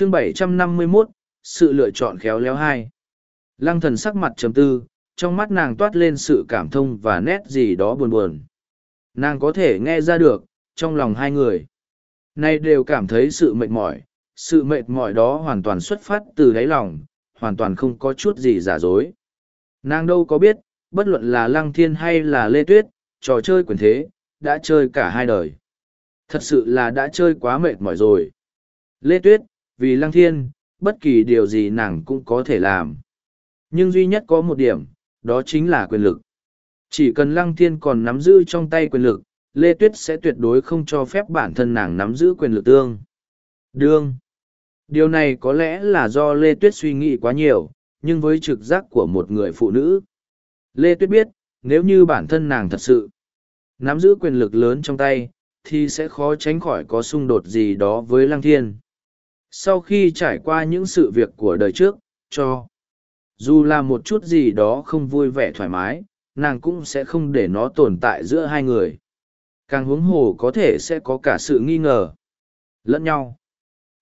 chương 751, sự lựa chọn khéo léo hai. Lăng thần sắc mặt trầm tư, trong mắt nàng toát lên sự cảm thông và nét gì đó buồn buồn. Nàng có thể nghe ra được, trong lòng hai người. Nay đều cảm thấy sự mệt mỏi, sự mệt mỏi đó hoàn toàn xuất phát từ đáy lòng, hoàn toàn không có chút gì giả dối. Nàng đâu có biết, bất luận là Lăng Thiên hay là Lê Tuyết, trò chơi quyền thế, đã chơi cả hai đời. Thật sự là đã chơi quá mệt mỏi rồi. Lê Tuyết, vì Lăng Thiên, bất kỳ điều gì nàng cũng có thể làm. Nhưng duy nhất có một điểm, đó chính là quyền lực. Chỉ cần Lăng Thiên còn nắm giữ trong tay quyền lực, Lê Tuyết sẽ tuyệt đối không cho phép bản thân nàng nắm giữ quyền lực tương. Đương. Điều này có lẽ là do Lê Tuyết suy nghĩ quá nhiều, nhưng với trực giác của một người phụ nữ. Lê Tuyết biết, nếu như bản thân nàng thật sự nắm giữ quyền lực lớn trong tay, thì sẽ khó tránh khỏi có xung đột gì đó với Lăng Thiên. Sau khi trải qua những sự việc của đời trước, cho dù là một chút gì đó không vui vẻ thoải mái, nàng cũng sẽ không để nó tồn tại giữa hai người. Càng huống hồ có thể sẽ có cả sự nghi ngờ lẫn nhau.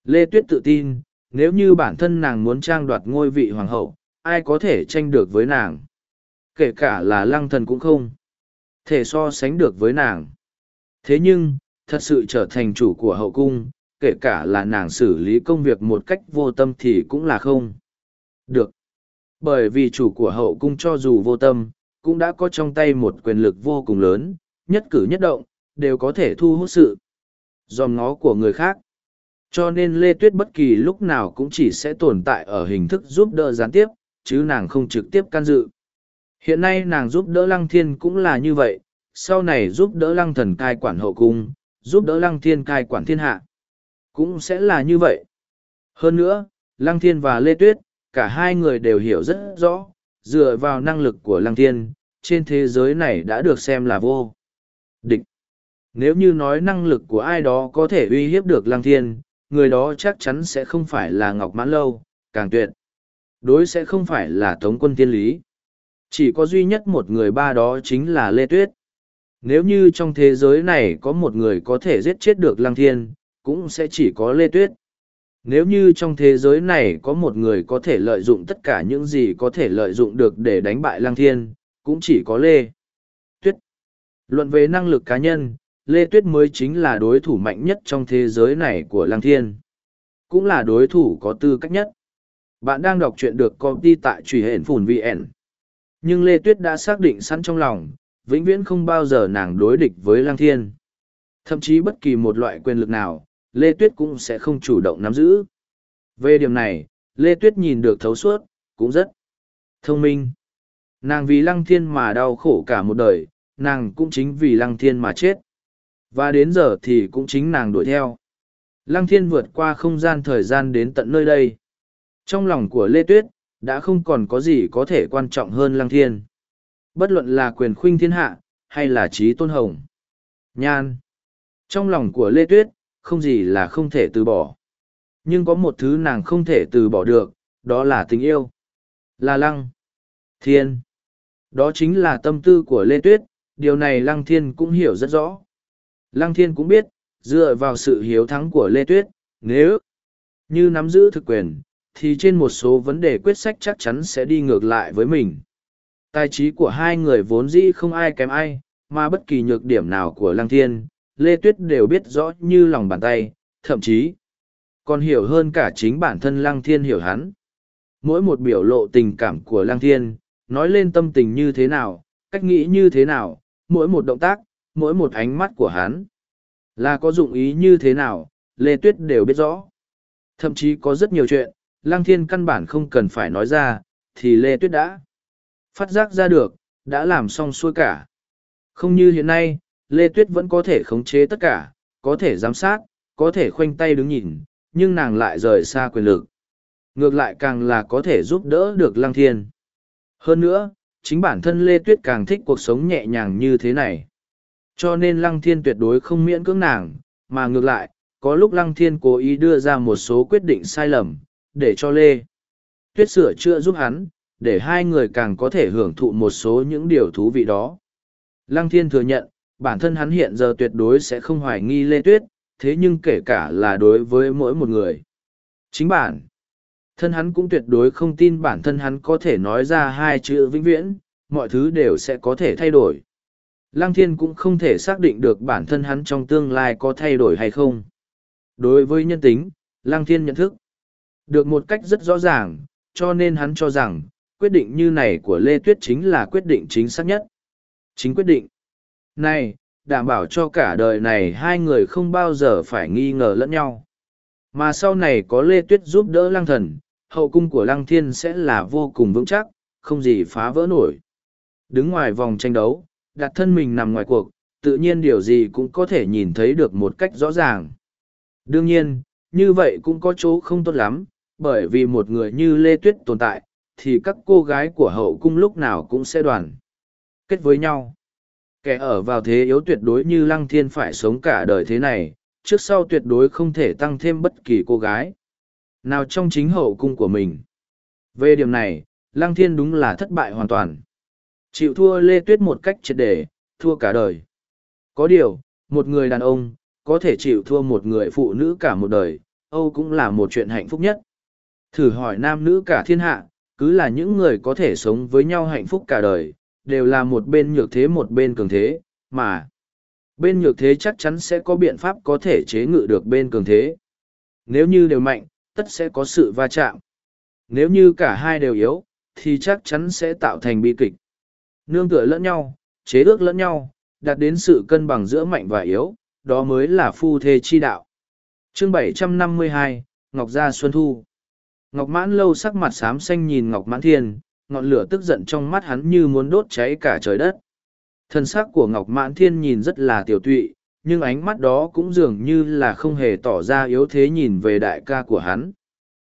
Lê Tuyết tự tin, nếu như bản thân nàng muốn trang đoạt ngôi vị hoàng hậu, ai có thể tranh được với nàng. Kể cả là lăng thần cũng không thể so sánh được với nàng. Thế nhưng, thật sự trở thành chủ của hậu cung, kể cả là nàng xử lý công việc một cách vô tâm thì cũng là không. Được. Bởi vì chủ của hậu cung cho dù vô tâm, cũng đã có trong tay một quyền lực vô cùng lớn, nhất cử nhất động, đều có thể thu hút sự dòm ngó của người khác. Cho nên Lê Tuyết bất kỳ lúc nào cũng chỉ sẽ tồn tại ở hình thức giúp đỡ gián tiếp, chứ nàng không trực tiếp can dự. Hiện nay nàng giúp đỡ Lăng Thiên cũng là như vậy, sau này giúp đỡ Lăng Thần cai quản hậu cung, giúp đỡ Lăng Thiên cai quản thiên hạ. Cũng sẽ là như vậy. Hơn nữa, Lăng Thiên và Lê Tuyết, cả hai người đều hiểu rất rõ, dựa vào năng lực của Lăng Thiên, trên thế giới này đã được xem là vô địch. Nếu như nói năng lực của ai đó có thể uy hiếp được Lăng Thiên, người đó chắc chắn sẽ không phải là Ngọc Mãn Lâu, càng tuyệt. Đối sẽ không phải là Tống quân tiên lý. Chỉ có duy nhất một người ba đó chính là Lê Tuyết. Nếu như trong thế giới này có một người có thể giết chết được Lăng Thiên, cũng sẽ chỉ có Lê Tuyết. Nếu như trong thế giới này có một người có thể lợi dụng tất cả những gì có thể lợi dụng được để đánh bại Lăng Thiên, cũng chỉ có Lê Tuyết. Luận về năng lực cá nhân, Lê Tuyết mới chính là đối thủ mạnh nhất trong thế giới này của Lăng Thiên. Cũng là đối thủ có tư cách nhất. Bạn đang đọc truyện được công ty tại truy hển phùn VN. Nhưng Lê Tuyết đã xác định sẵn trong lòng, vĩnh viễn không bao giờ nàng đối địch với Lăng Thiên. Thậm chí bất kỳ một loại quyền lực nào, Lê Tuyết cũng sẽ không chủ động nắm giữ. Về điểm này, Lê Tuyết nhìn được thấu suốt, cũng rất thông minh. Nàng vì Lăng Thiên mà đau khổ cả một đời, nàng cũng chính vì Lăng Thiên mà chết. Và đến giờ thì cũng chính nàng đuổi theo. Lăng Thiên vượt qua không gian thời gian đến tận nơi đây. Trong lòng của Lê Tuyết, đã không còn có gì có thể quan trọng hơn Lăng Thiên. Bất luận là quyền khuynh thiên hạ, hay là trí tôn hồng. Nhan. Trong lòng của Lê Tuyết, không gì là không thể từ bỏ. Nhưng có một thứ nàng không thể từ bỏ được, đó là tình yêu. Là Lăng. Thiên. Đó chính là tâm tư của Lê Tuyết, điều này Lăng Thiên cũng hiểu rất rõ. Lăng Thiên cũng biết, dựa vào sự hiếu thắng của Lê Tuyết, nếu như nắm giữ thực quyền, thì trên một số vấn đề quyết sách chắc chắn sẽ đi ngược lại với mình. Tài trí của hai người vốn dĩ không ai kém ai, mà bất kỳ nhược điểm nào của Lăng Thiên, Lê Tuyết đều biết rõ như lòng bàn tay, thậm chí còn hiểu hơn cả chính bản thân Lăng Thiên hiểu hắn. Mỗi một biểu lộ tình cảm của Lăng Thiên, nói lên tâm tình như thế nào, cách nghĩ như thế nào, mỗi một động tác, mỗi một ánh mắt của hắn là có dụng ý như thế nào, Lê Tuyết đều biết rõ. Thậm chí có rất nhiều chuyện, Lăng Thiên căn bản không cần phải nói ra, thì Lê Tuyết đã phát giác ra được, đã làm xong xuôi cả. Không như hiện nay, Lê Tuyết vẫn có thể khống chế tất cả, có thể giám sát, có thể khoanh tay đứng nhìn, nhưng nàng lại rời xa quyền lực. Ngược lại càng là có thể giúp đỡ được Lăng Thiên. Hơn nữa, chính bản thân Lê Tuyết càng thích cuộc sống nhẹ nhàng như thế này. Cho nên Lăng Thiên tuyệt đối không miễn cưỡng nàng, mà ngược lại, có lúc Lăng Thiên cố ý đưa ra một số quyết định sai lầm, để cho Lê Tuyết sửa chữa giúp hắn, để hai người càng có thể hưởng thụ một số những điều thú vị đó. Lăng Thiên thừa nhận, bản thân hắn hiện giờ tuyệt đối sẽ không hoài nghi Lê Tuyết, thế nhưng kể cả là đối với mỗi một người. Chính bản. Thân hắn cũng tuyệt đối không tin bản thân hắn có thể nói ra hai chữ vĩnh viễn, mọi thứ đều sẽ có thể thay đổi. Lăng thiên cũng không thể xác định được bản thân hắn trong tương lai có thay đổi hay không. Đối với nhân tính, Lăng thiên nhận thức được một cách rất rõ ràng, cho nên hắn cho rằng, quyết định như này của Lê Tuyết chính là quyết định chính xác nhất. Chính quyết định. Này, đảm bảo cho cả đời này hai người không bao giờ phải nghi ngờ lẫn nhau. Mà sau này có Lê Tuyết giúp đỡ lăng thần, hậu cung của lăng thiên sẽ là vô cùng vững chắc, không gì phá vỡ nổi. Đứng ngoài vòng tranh đấu, đặt thân mình nằm ngoài cuộc, tự nhiên điều gì cũng có thể nhìn thấy được một cách rõ ràng. Đương nhiên, như vậy cũng có chỗ không tốt lắm, bởi vì một người như Lê Tuyết tồn tại, thì các cô gái của hậu cung lúc nào cũng sẽ đoàn kết với nhau. Kẻ ở vào thế yếu tuyệt đối như Lăng Thiên phải sống cả đời thế này, trước sau tuyệt đối không thể tăng thêm bất kỳ cô gái nào trong chính hậu cung của mình. Về điểm này, Lăng Thiên đúng là thất bại hoàn toàn. Chịu thua Lê Tuyết một cách triệt để, thua cả đời. Có điều, một người đàn ông, có thể chịu thua một người phụ nữ cả một đời, Âu cũng là một chuyện hạnh phúc nhất. Thử hỏi nam nữ cả thiên hạ, cứ là những người có thể sống với nhau hạnh phúc cả đời, đều là một bên nhược thế một bên cường thế, mà bên nhược thế chắc chắn sẽ có biện pháp có thể chế ngự được bên cường thế. Nếu như đều mạnh, tất sẽ có sự va chạm. Nếu như cả hai đều yếu, thì chắc chắn sẽ tạo thành bi kịch. Nương tựa lẫn nhau, chế ước lẫn nhau, đạt đến sự cân bằng giữa mạnh và yếu, đó mới là phu thê chi đạo. Chương 752, Ngọc Gia Xuân Thu Ngọc Mãn lâu sắc mặt xám xanh nhìn Ngọc Mãn Thiên, ngọn lửa tức giận trong mắt hắn như muốn đốt cháy cả trời đất. Thân sắc của Ngọc Mãn Thiên nhìn rất là tiểu tụy, nhưng ánh mắt đó cũng dường như là không hề tỏ ra yếu thế nhìn về đại ca của hắn.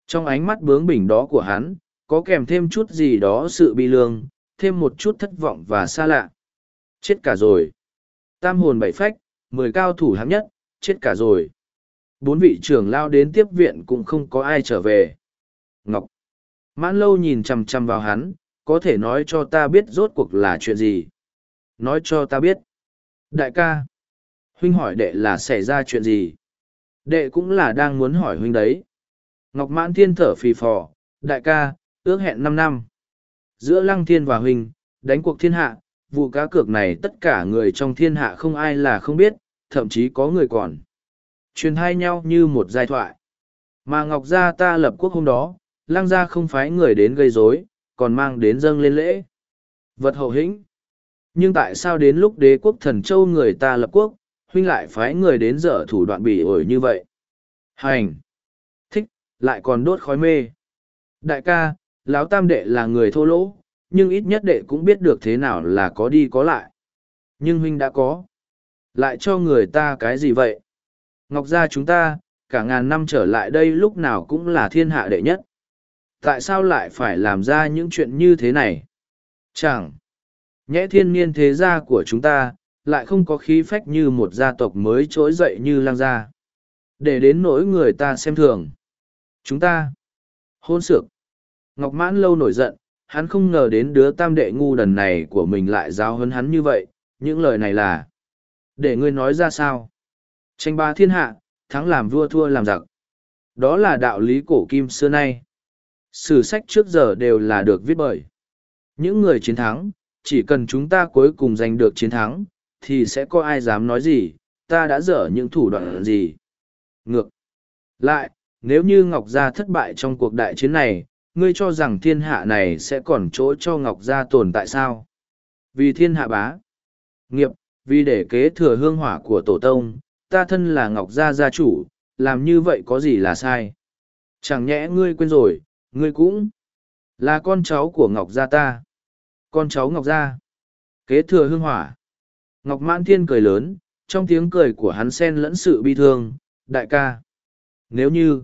Trong ánh mắt bướng bỉnh đó của hắn, có kèm thêm chút gì đó sự bi lương, thêm một chút thất vọng và xa lạ. Chết cả rồi. Tam hồn bảy phách, mười cao thủ hạng nhất, chết cả rồi. Bốn vị trưởng lao đến tiếp viện cũng không có ai trở về. Ngọc. Mãn lâu nhìn chằm chằm vào hắn, có thể nói cho ta biết rốt cuộc là chuyện gì. Nói cho ta biết. Đại ca. Huynh hỏi đệ là xảy ra chuyện gì? Đệ cũng là đang muốn hỏi huynh đấy. Ngọc mãn thiên thở phì phò. Đại ca, ước hẹn năm năm. Giữa lăng thiên và huynh, đánh cuộc thiên hạ, vụ cá cược này tất cả người trong thiên hạ không ai là không biết, thậm chí có người còn. Truyền hai nhau như một giai thoại. Mà Ngọc Gia ta lập quốc hôm đó, lang gia không phái người đến gây rối, còn mang đến dâng lên lễ. Vật hậu hĩnh. Nhưng tại sao đến lúc đế quốc thần châu người ta lập quốc, huynh lại phái người đến dở thủ đoạn bỉ ổi như vậy? Hành. Thích, lại còn đốt khói mê. Đại ca, lão tam đệ là người thô lỗ, nhưng ít nhất đệ cũng biết được thế nào là có đi có lại. Nhưng huynh đã có. Lại cho người ta cái gì vậy? Ngọc gia chúng ta, cả ngàn năm trở lại đây lúc nào cũng là thiên hạ đệ nhất tại sao lại phải làm ra những chuyện như thế này? Chẳng nhẽ thiên niên thế gia của chúng ta lại không có khí phách như một gia tộc mới trỗi dậy như lang gia? Để đến nỗi người ta xem thường. Chúng ta hôn sược. Ngọc mãn lâu nổi giận, hắn không ngờ đến đứa tam đệ ngu đần này của mình lại giáo hấn hắn như vậy, những lời này là để ngươi nói ra sao? Tranh ba thiên hạ, thắng làm vua thua làm giặc. Đó là đạo lý cổ kim xưa nay sử sách trước giờ đều là được viết bởi. Những người chiến thắng, chỉ cần chúng ta cuối cùng giành được chiến thắng, thì sẽ có ai dám nói gì, ta đã dở những thủ đoạn gì. Ngược lại, nếu như ngọc gia thất bại trong cuộc đại chiến này, ngươi cho rằng thiên hạ này sẽ còn chỗ cho ngọc gia tồn tại sao? Vì thiên hạ bá. Nghiệp, vì để kế thừa hương hỏa của tổ tông, ta thân là ngọc gia gia chủ, làm như vậy có gì là sai? Chẳng nhẽ ngươi quên rồi Ngươi cũng là con cháu của Ngọc Gia ta. Con cháu Ngọc Gia. Kế thừa hương hỏa. Ngọc Mãn Thiên cười lớn, trong tiếng cười của hắn xen lẫn sự bi thương, đại ca. Nếu như,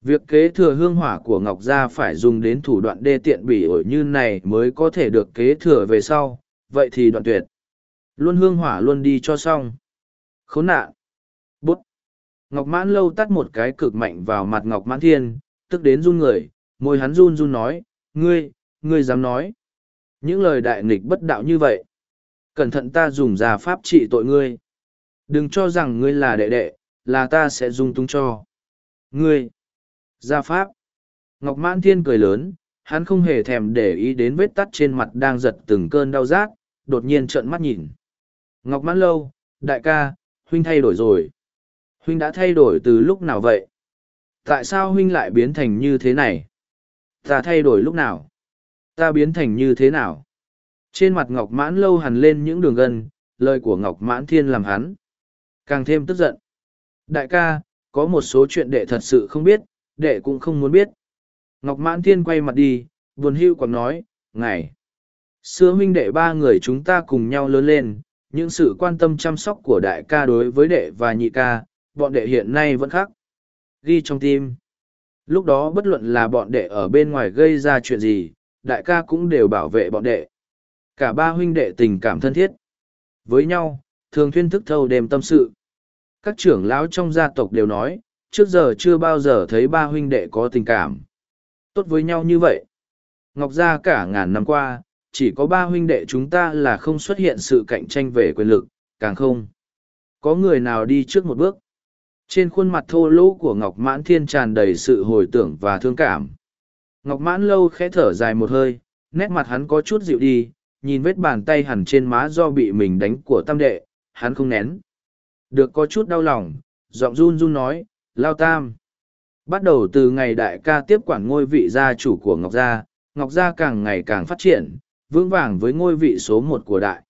việc kế thừa hương hỏa của Ngọc Gia phải dùng đến thủ đoạn đê tiện bỉ ổi như này mới có thể được kế thừa về sau, vậy thì đoạn tuyệt. Luôn hương hỏa luôn đi cho xong. Khốn nạn. Bút. Ngọc Mãn lâu tắt một cái cực mạnh vào mặt Ngọc Mãn Thiên, tức đến run người, môi hắn run run nói, ngươi, ngươi dám nói. Những lời đại nghịch bất đạo như vậy. Cẩn thận ta dùng ra pháp trị tội ngươi. Đừng cho rằng ngươi là đệ đệ, là ta sẽ dung túng cho. Ngươi, Gia pháp. Ngọc Mãn Thiên cười lớn, hắn không hề thèm để ý đến vết tắt trên mặt đang giật từng cơn đau rát, đột nhiên trợn mắt nhìn. Ngọc Mãn Lâu, đại ca, huynh thay đổi rồi. Huynh đã thay đổi từ lúc nào vậy? Tại sao huynh lại biến thành như thế này? Ta thay đổi lúc nào? Ta biến thành như thế nào? Trên mặt Ngọc Mãn Lâu hằn lên những đường gân, lời của Ngọc Mãn Thiên làm hắn. Càng thêm tức giận. Đại ca, có một số chuyện đệ thật sự không biết, đệ cũng không muốn biết. Ngọc Mãn Thiên quay mặt đi, buồn hưu còn nói, ngài. Xưa huynh đệ ba người chúng ta cùng nhau lớn lên, những sự quan tâm chăm sóc của đại ca đối với đệ và nhị ca, bọn đệ hiện nay vẫn khác. Ghi trong tim. Lúc đó bất luận là bọn đệ ở bên ngoài gây ra chuyện gì, đại ca cũng đều bảo vệ bọn đệ. Cả ba huynh đệ tình cảm thân thiết. Với nhau, thường thuyên thức thâu đêm tâm sự. Các trưởng lão trong gia tộc đều nói, trước giờ chưa bao giờ thấy ba huynh đệ có tình cảm. Tốt với nhau như vậy. Ngọc gia cả ngàn năm qua, chỉ có ba huynh đệ chúng ta là không xuất hiện sự cạnh tranh về quyền lực, càng không. Có người nào đi trước một bước. Trên khuôn mặt thô lỗ của Ngọc Mãn Thiên tràn đầy sự hồi tưởng và thương cảm. Ngọc Mãn lâu khẽ thở dài một hơi, nét mặt hắn có chút dịu đi, nhìn vết bàn tay hẳn trên má do bị mình đánh của tam đệ, hắn không nén. Được có chút đau lòng, giọng run run nói, lao tam. Bắt đầu từ ngày đại ca tiếp quản ngôi vị gia chủ của Ngọc Gia, Ngọc Gia càng ngày càng phát triển, vững vàng với ngôi vị số một của đại.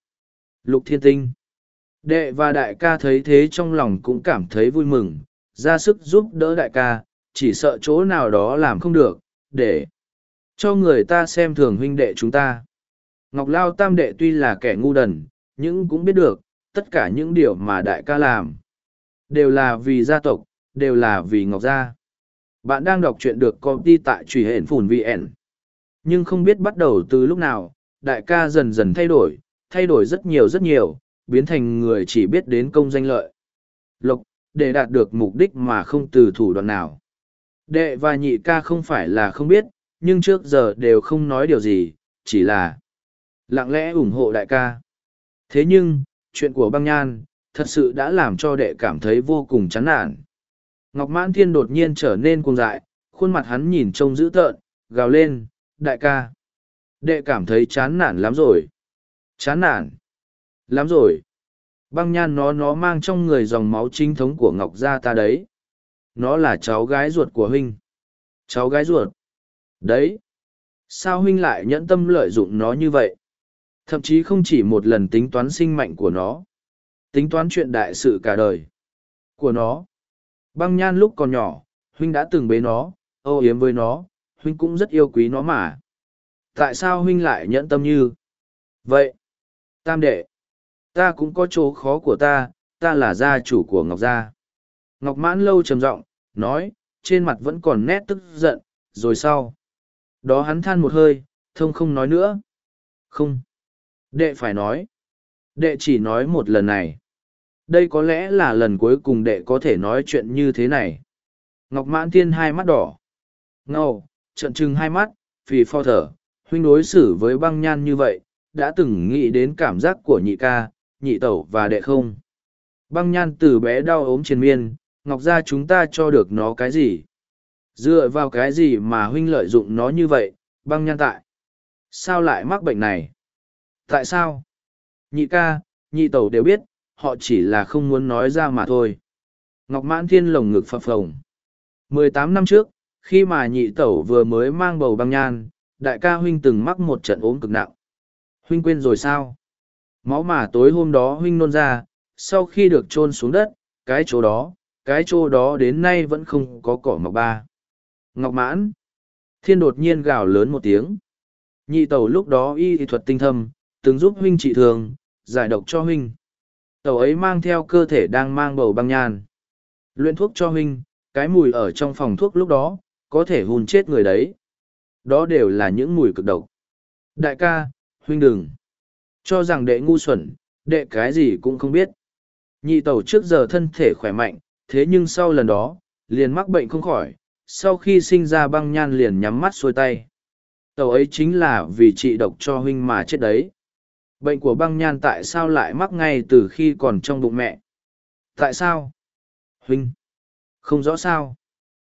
Lục Thiên Tinh Đệ và đại ca thấy thế trong lòng cũng cảm thấy vui mừng, ra sức giúp đỡ đại ca, chỉ sợ chỗ nào đó làm không được, để cho người ta xem thường huynh đệ chúng ta. Ngọc Lao Tam Đệ tuy là kẻ ngu đần, nhưng cũng biết được, tất cả những điều mà đại ca làm, đều là vì gia tộc, đều là vì Ngọc Gia. Bạn đang đọc truyện được công ty tại truy hển phùn VN. Nhưng không biết bắt đầu từ lúc nào, đại ca dần dần thay đổi, thay đổi rất nhiều rất nhiều, biến thành người chỉ biết đến công danh lợi. Lộc, để đạt được mục đích mà không từ thủ đoạn nào. Đệ và nhị ca không phải là không biết, nhưng trước giờ đều không nói điều gì, chỉ là lặng lẽ ủng hộ đại ca. Thế nhưng, chuyện của băng nhan, thật sự đã làm cho đệ cảm thấy vô cùng chán nản. Ngọc Mãn Thiên đột nhiên trở nên cuồng dại, khuôn mặt hắn nhìn trông dữ tợn, gào lên, đại ca. Đệ cảm thấy chán nản lắm rồi. Chán nản. Lắm rồi. Băng nhan nó nó mang trong người dòng máu chính thống của Ngọc Gia ta đấy. Nó là cháu gái ruột của huynh. Cháu gái ruột. Đấy. Sao huynh lại nhẫn tâm lợi dụng nó như vậy? Thậm chí không chỉ một lần tính toán sinh mệnh của nó. Tính toán chuyện đại sự cả đời. Của nó. Băng nhan lúc còn nhỏ, huynh đã từng bế nó, âu yếm với nó, huynh cũng rất yêu quý nó mà. Tại sao huynh lại nhẫn tâm như? Vậy, tam đệ, ta cũng có chỗ khó của ta, ta là gia chủ của Ngọc Gia. Ngọc mãn lâu trầm giọng nói, trên mặt vẫn còn nét tức giận, rồi sau. Đó hắn than một hơi, thông không nói nữa. Không. Đệ phải nói. Đệ chỉ nói một lần này. Đây có lẽ là lần cuối cùng đệ có thể nói chuyện như thế này. Ngọc mãn thiên hai mắt đỏ. Ngâu, trận trừng hai mắt, vì pho thở, huynh đối xử với băng nhan như vậy, đã từng nghĩ đến cảm giác của nhị ca, nhị tẩu và đệ không. Băng nhan từ bé đau ốm triền miên, ngọc ra chúng ta cho được nó cái gì? Dựa vào cái gì mà huynh lợi dụng nó như vậy, băng nhan tại? Sao lại mắc bệnh này? Tại sao? Nhị ca, nhị tẩu đều biết, họ chỉ là không muốn nói ra mà thôi. Ngọc mãn thiên lồng ngực phập phồng. mười tám năm trước, khi mà nhị tẩu vừa mới mang bầu băng nhan, đại ca huynh từng mắc một trận ốm cực nặng. Huynh quên rồi sao? Máu mà tối hôm đó huynh nôn ra, sau khi được chôn xuống đất, cái chỗ đó, cái chỗ đó đến nay vẫn không có cỏ mọc ba. Ngọc mãn. Thiên đột nhiên gào lớn một tiếng. Nhị tẩu lúc đó y thuật tinh thâm, từng giúp huynh trị thường, giải độc cho huynh. Tẩu ấy mang theo cơ thể đang mang bầu băng nhan. Luyện thuốc cho huynh, cái mùi ở trong phòng thuốc lúc đó, có thể hùn chết người đấy. Đó đều là những mùi cực độc. Đại ca, huynh đừng. Cho rằng đệ ngu xuẩn, đệ cái gì cũng không biết. Nhị tẩu trước giờ thân thể khỏe mạnh, thế nhưng sau lần đó, liền mắc bệnh không khỏi, sau khi sinh ra băng nhan liền nhắm mắt xuôi tay. Tẩu ấy chính là vì trị độc cho huynh mà chết đấy. Bệnh của băng nhan tại sao lại mắc ngay từ khi còn trong bụng mẹ? Tại sao? Huynh! Không rõ sao.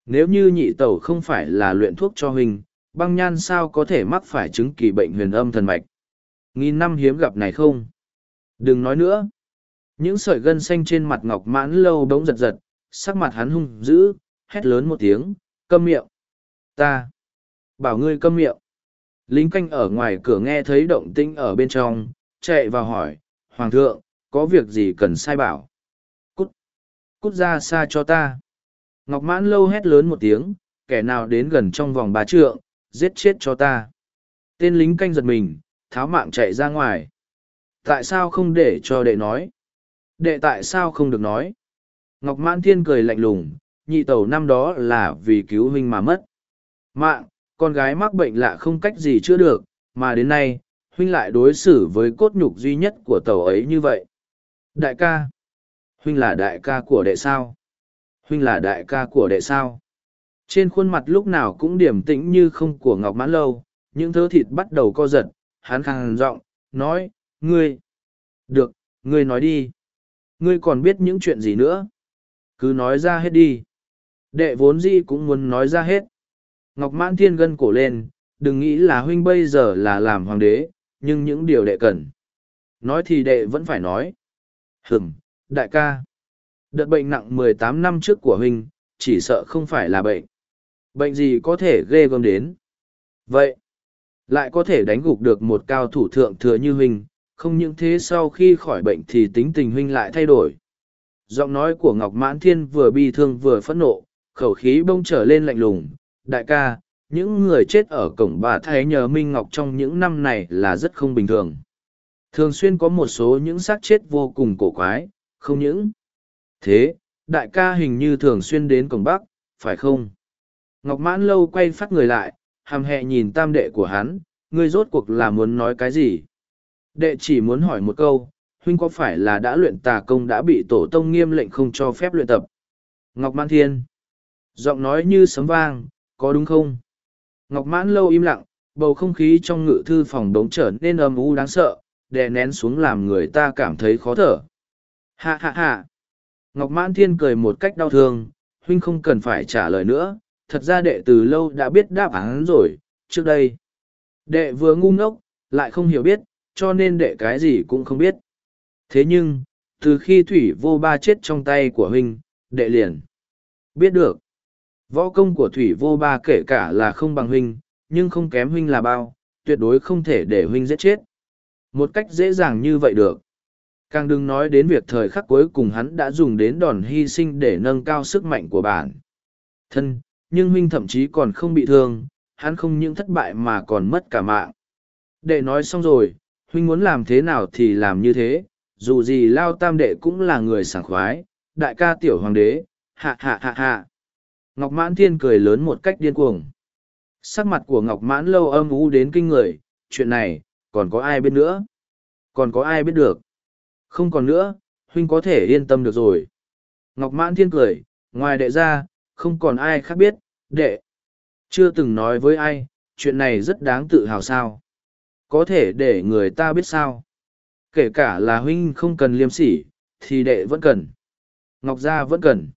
Nếu như nhị tẩu không phải là luyện thuốc cho huynh, băng nhan sao có thể mắc phải chứng kỳ bệnh huyền âm thần mạch. Nghìn năm hiếm gặp này không? Đừng nói nữa. Những sợi gân xanh trên mặt ngọc mãn lâu bỗng giật giật, sắc mặt hắn hung dữ, hét lớn một tiếng, câm miệng. Ta! Bảo ngươi câm miệng. Lính canh ở ngoài cửa nghe thấy động tĩnh ở bên trong, chạy vào hỏi, Hoàng thượng, có việc gì cần sai bảo? Cút! Cút ra xa cho ta! Ngọc mãn lâu hét lớn một tiếng, kẻ nào đến gần trong vòng ba trượng, giết chết cho ta. Tên lính canh giật mình, tháo mạng chạy ra ngoài. Tại sao không để cho đệ nói? Đệ tại sao không được nói? Ngọc Mãn Thiên cười lạnh lùng, nhị tẩu năm đó là vì cứu huynh mà mất. Mạng, con gái mắc bệnh lạ không cách gì chữa được, mà đến nay, huynh lại đối xử với cốt nhục duy nhất của tẩu ấy như vậy. Đại ca, huynh là đại ca của đệ sao? Huynh là đại ca của đệ sao? Trên khuôn mặt lúc nào cũng điềm tĩnh như không của Ngọc Mãn Lâu, những thớ thịt bắt đầu co giật, hắn khàn giọng nói, ngươi. Được, ngươi nói đi. Ngươi còn biết những chuyện gì nữa? Cứ nói ra hết đi. Đệ vốn dĩ cũng muốn nói ra hết. Ngọc Mãn Thiên gân cổ lên, đừng nghĩ là huynh bây giờ là làm hoàng đế, nhưng những điều đệ cần. Nói thì đệ vẫn phải nói. hừm đại ca. Đợt bệnh nặng mười tám năm trước của huynh, chỉ sợ không phải là bệnh. Bệnh gì có thể ghê gớm đến. Vậy, lại có thể đánh gục được một cao thủ thượng thừa như huynh, không những thế sau khi khỏi bệnh thì tính tình huynh lại thay đổi. Giọng nói của Ngọc Mãn Thiên vừa bi thương vừa phẫn nộ, khẩu khí bông trở lên lạnh lùng. Đại ca, những người chết ở cổng bà thái nhờ Minh Ngọc trong những năm này là rất không bình thường. Thường xuyên có một số những xác chết vô cùng cổ quái, không những. Thế, đại ca hình như thường xuyên đến cổng Bắc, phải không? Ngọc Mãn Lâu quay phát người lại, hàm hẹ nhìn tam đệ của hắn, ngươi rốt cuộc là muốn nói cái gì? Đệ chỉ muốn hỏi một câu, huynh có phải là đã luyện tà công đã bị tổ tông nghiêm lệnh không cho phép luyện tập? Ngọc Mãn Thiên. Giọng nói như sấm vang, có đúng không? Ngọc Mãn Lâu im lặng, bầu không khí trong ngự thư phòng đống trở nên âm u đáng sợ, đè nén xuống làm người ta cảm thấy khó thở. Hạ hạ hạ. Ngọc Mãn Thiên cười một cách đau thương, huynh không cần phải trả lời nữa, thật ra đệ từ lâu đã biết đáp án rồi, trước đây. Đệ vừa ngu ngốc, lại không hiểu biết, cho nên đệ cái gì cũng không biết. Thế nhưng, từ khi thủy vô ba chết trong tay của huynh, đệ liền. Biết được, võ công của thủy vô ba kể cả là không bằng huynh, nhưng không kém huynh là bao, tuyệt đối không thể để huynh giết chết. Một cách dễ dàng như vậy được. Càng đừng nói đến việc thời khắc cuối cùng hắn đã dùng đến đòn hy sinh để nâng cao sức mạnh của bản. Thân, nhưng huynh thậm chí còn không bị thương, hắn không những thất bại mà còn mất cả mạng. Đệ nói xong rồi, huynh muốn làm thế nào thì làm như thế, dù gì Lao Tam Đệ cũng là người sảng khoái, đại ca tiểu hoàng đế, hạ hạ hạ hạ. Ngọc Mãn Thiên cười lớn một cách điên cuồng. Sắc mặt của Ngọc Mãn lâu âm u đến kinh người, chuyện này, còn có ai biết nữa? Còn có ai biết được? Không còn nữa, huynh có thể yên tâm được rồi. Ngọc Mãn Thiên cười, ngoài đệ ra, không còn ai khác biết, đệ. Chưa từng nói với ai, chuyện này rất đáng tự hào sao. Có thể để người ta biết sao. Kể cả là huynh không cần liêm sỉ, thì đệ vẫn cần. Ngọc Gia vẫn cần.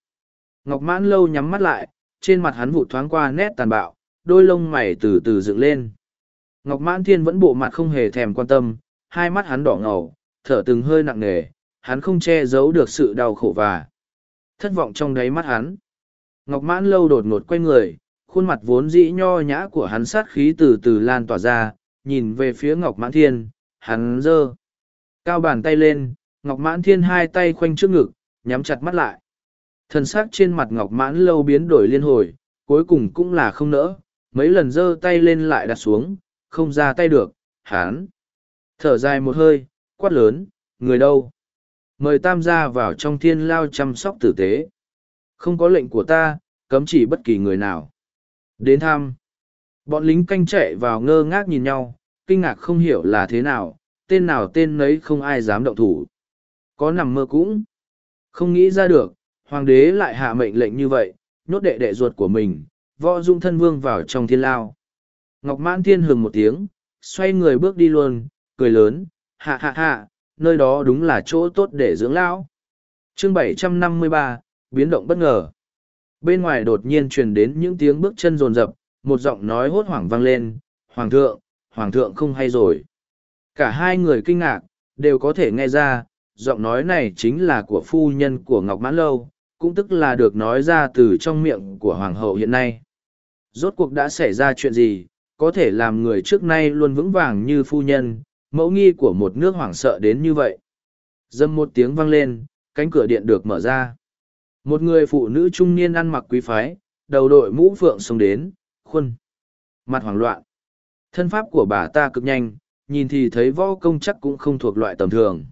Ngọc Mãn lâu nhắm mắt lại, trên mặt hắn vụ thoáng qua nét tàn bạo, đôi lông mày từ từ dựng lên. Ngọc Mãn Thiên vẫn bộ mặt không hề thèm quan tâm, hai mắt hắn đỏ ngầu, thở từng hơi nặng nề, hắn không che giấu được sự đau khổ và thất vọng trong đáy mắt hắn. Ngọc Mãn lâu đột ngột quay người, khuôn mặt vốn dĩ nho nhã của hắn sát khí từ từ lan tỏa ra, nhìn về phía Ngọc Mãn Thiên, hắn giơ. Cao bàn tay lên, Ngọc Mãn Thiên hai tay khoanh trước ngực, nhắm chặt mắt lại. Thần sắc trên mặt Ngọc Mãn lâu biến đổi liên hồi, cuối cùng cũng là không nỡ, mấy lần giơ tay lên lại đặt xuống, không ra tay được, hắn. Thở dài một hơi, quát lớn, người đâu? Mời tam gia vào trong thiên lao chăm sóc tử tế. Không có lệnh của ta, cấm chỉ bất kỳ người nào. Đến thăm. Bọn lính canh chạy vào ngơ ngác nhìn nhau, kinh ngạc không hiểu là thế nào, tên nào tên nấy không ai dám động thủ. Có nằm mơ cũng không nghĩ ra được, hoàng đế lại hạ mệnh lệnh như vậy, nhốt đệ đệ ruột của mình, võ dung thân vương vào trong thiên lao. Ngọc mãn thiên hừng một tiếng, xoay người bước đi luôn, cười lớn, hạ hạ hạ, nơi đó đúng là chỗ tốt để dưỡng lão. Chương 753, biến động bất ngờ. Bên ngoài đột nhiên truyền đến những tiếng bước chân rồn rập, một giọng nói hốt hoảng vang lên, Hoàng thượng, Hoàng thượng không hay rồi. Cả hai người kinh ngạc, đều có thể nghe ra, giọng nói này chính là của phu nhân của Ngọc Mãn Lâu, cũng tức là được nói ra từ trong miệng của Hoàng hậu hiện nay. Rốt cuộc đã xảy ra chuyện gì, có thể làm người trước nay luôn vững vàng như phu nhân, mẫu nghi của một nước hoảng sợ đến như vậy. Dâm một tiếng vang lên, cánh cửa điện được mở ra. Một người phụ nữ trung niên ăn mặc quý phái, đầu đội mũ phượng xông đến, khuôn. Mặt hoảng loạn. Thân pháp của bà ta cực nhanh, nhìn thì thấy võ công chắc cũng không thuộc loại tầm thường.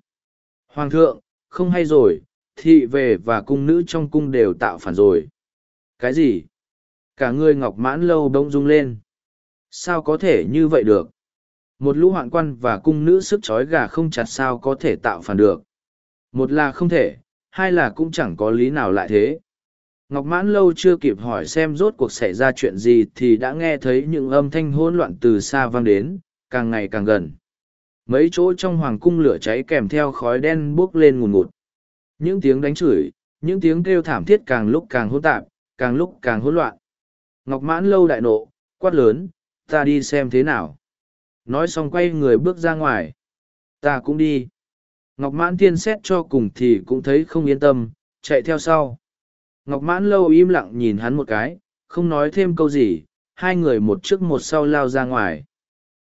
Hoàng thượng, không hay rồi, thị về và cung nữ trong cung đều tạo phản rồi. Cái gì? Cả người ngọc mãn lâu đông rung lên. Sao có thể như vậy được? Một lũ hoạn quan và cung nữ sức chói gà không chặt sao có thể tạo phản được. Một là không thể, hai là cũng chẳng có lý nào lại thế. Ngọc Mãn Lâu chưa kịp hỏi xem rốt cuộc xảy ra chuyện gì thì đã nghe thấy những âm thanh hỗn loạn từ xa vang đến, càng ngày càng gần. Mấy chỗ trong hoàng cung lửa cháy kèm theo khói đen bốc lên ngùn ngụt. Những tiếng đánh chửi, những tiếng kêu thảm thiết càng lúc càng hỗn tạp, càng lúc càng hỗn loạn. Ngọc Mãn Lâu đại nộ, quát lớn, ta đi xem thế nào. Nói xong quay người bước ra ngoài. Ta cũng đi. Ngọc Mãn Thiên xét cho cùng thì cũng thấy không yên tâm, chạy theo sau. Ngọc Mãn lâu im lặng nhìn hắn một cái, không nói thêm câu gì, hai người một trước một sau lao ra ngoài.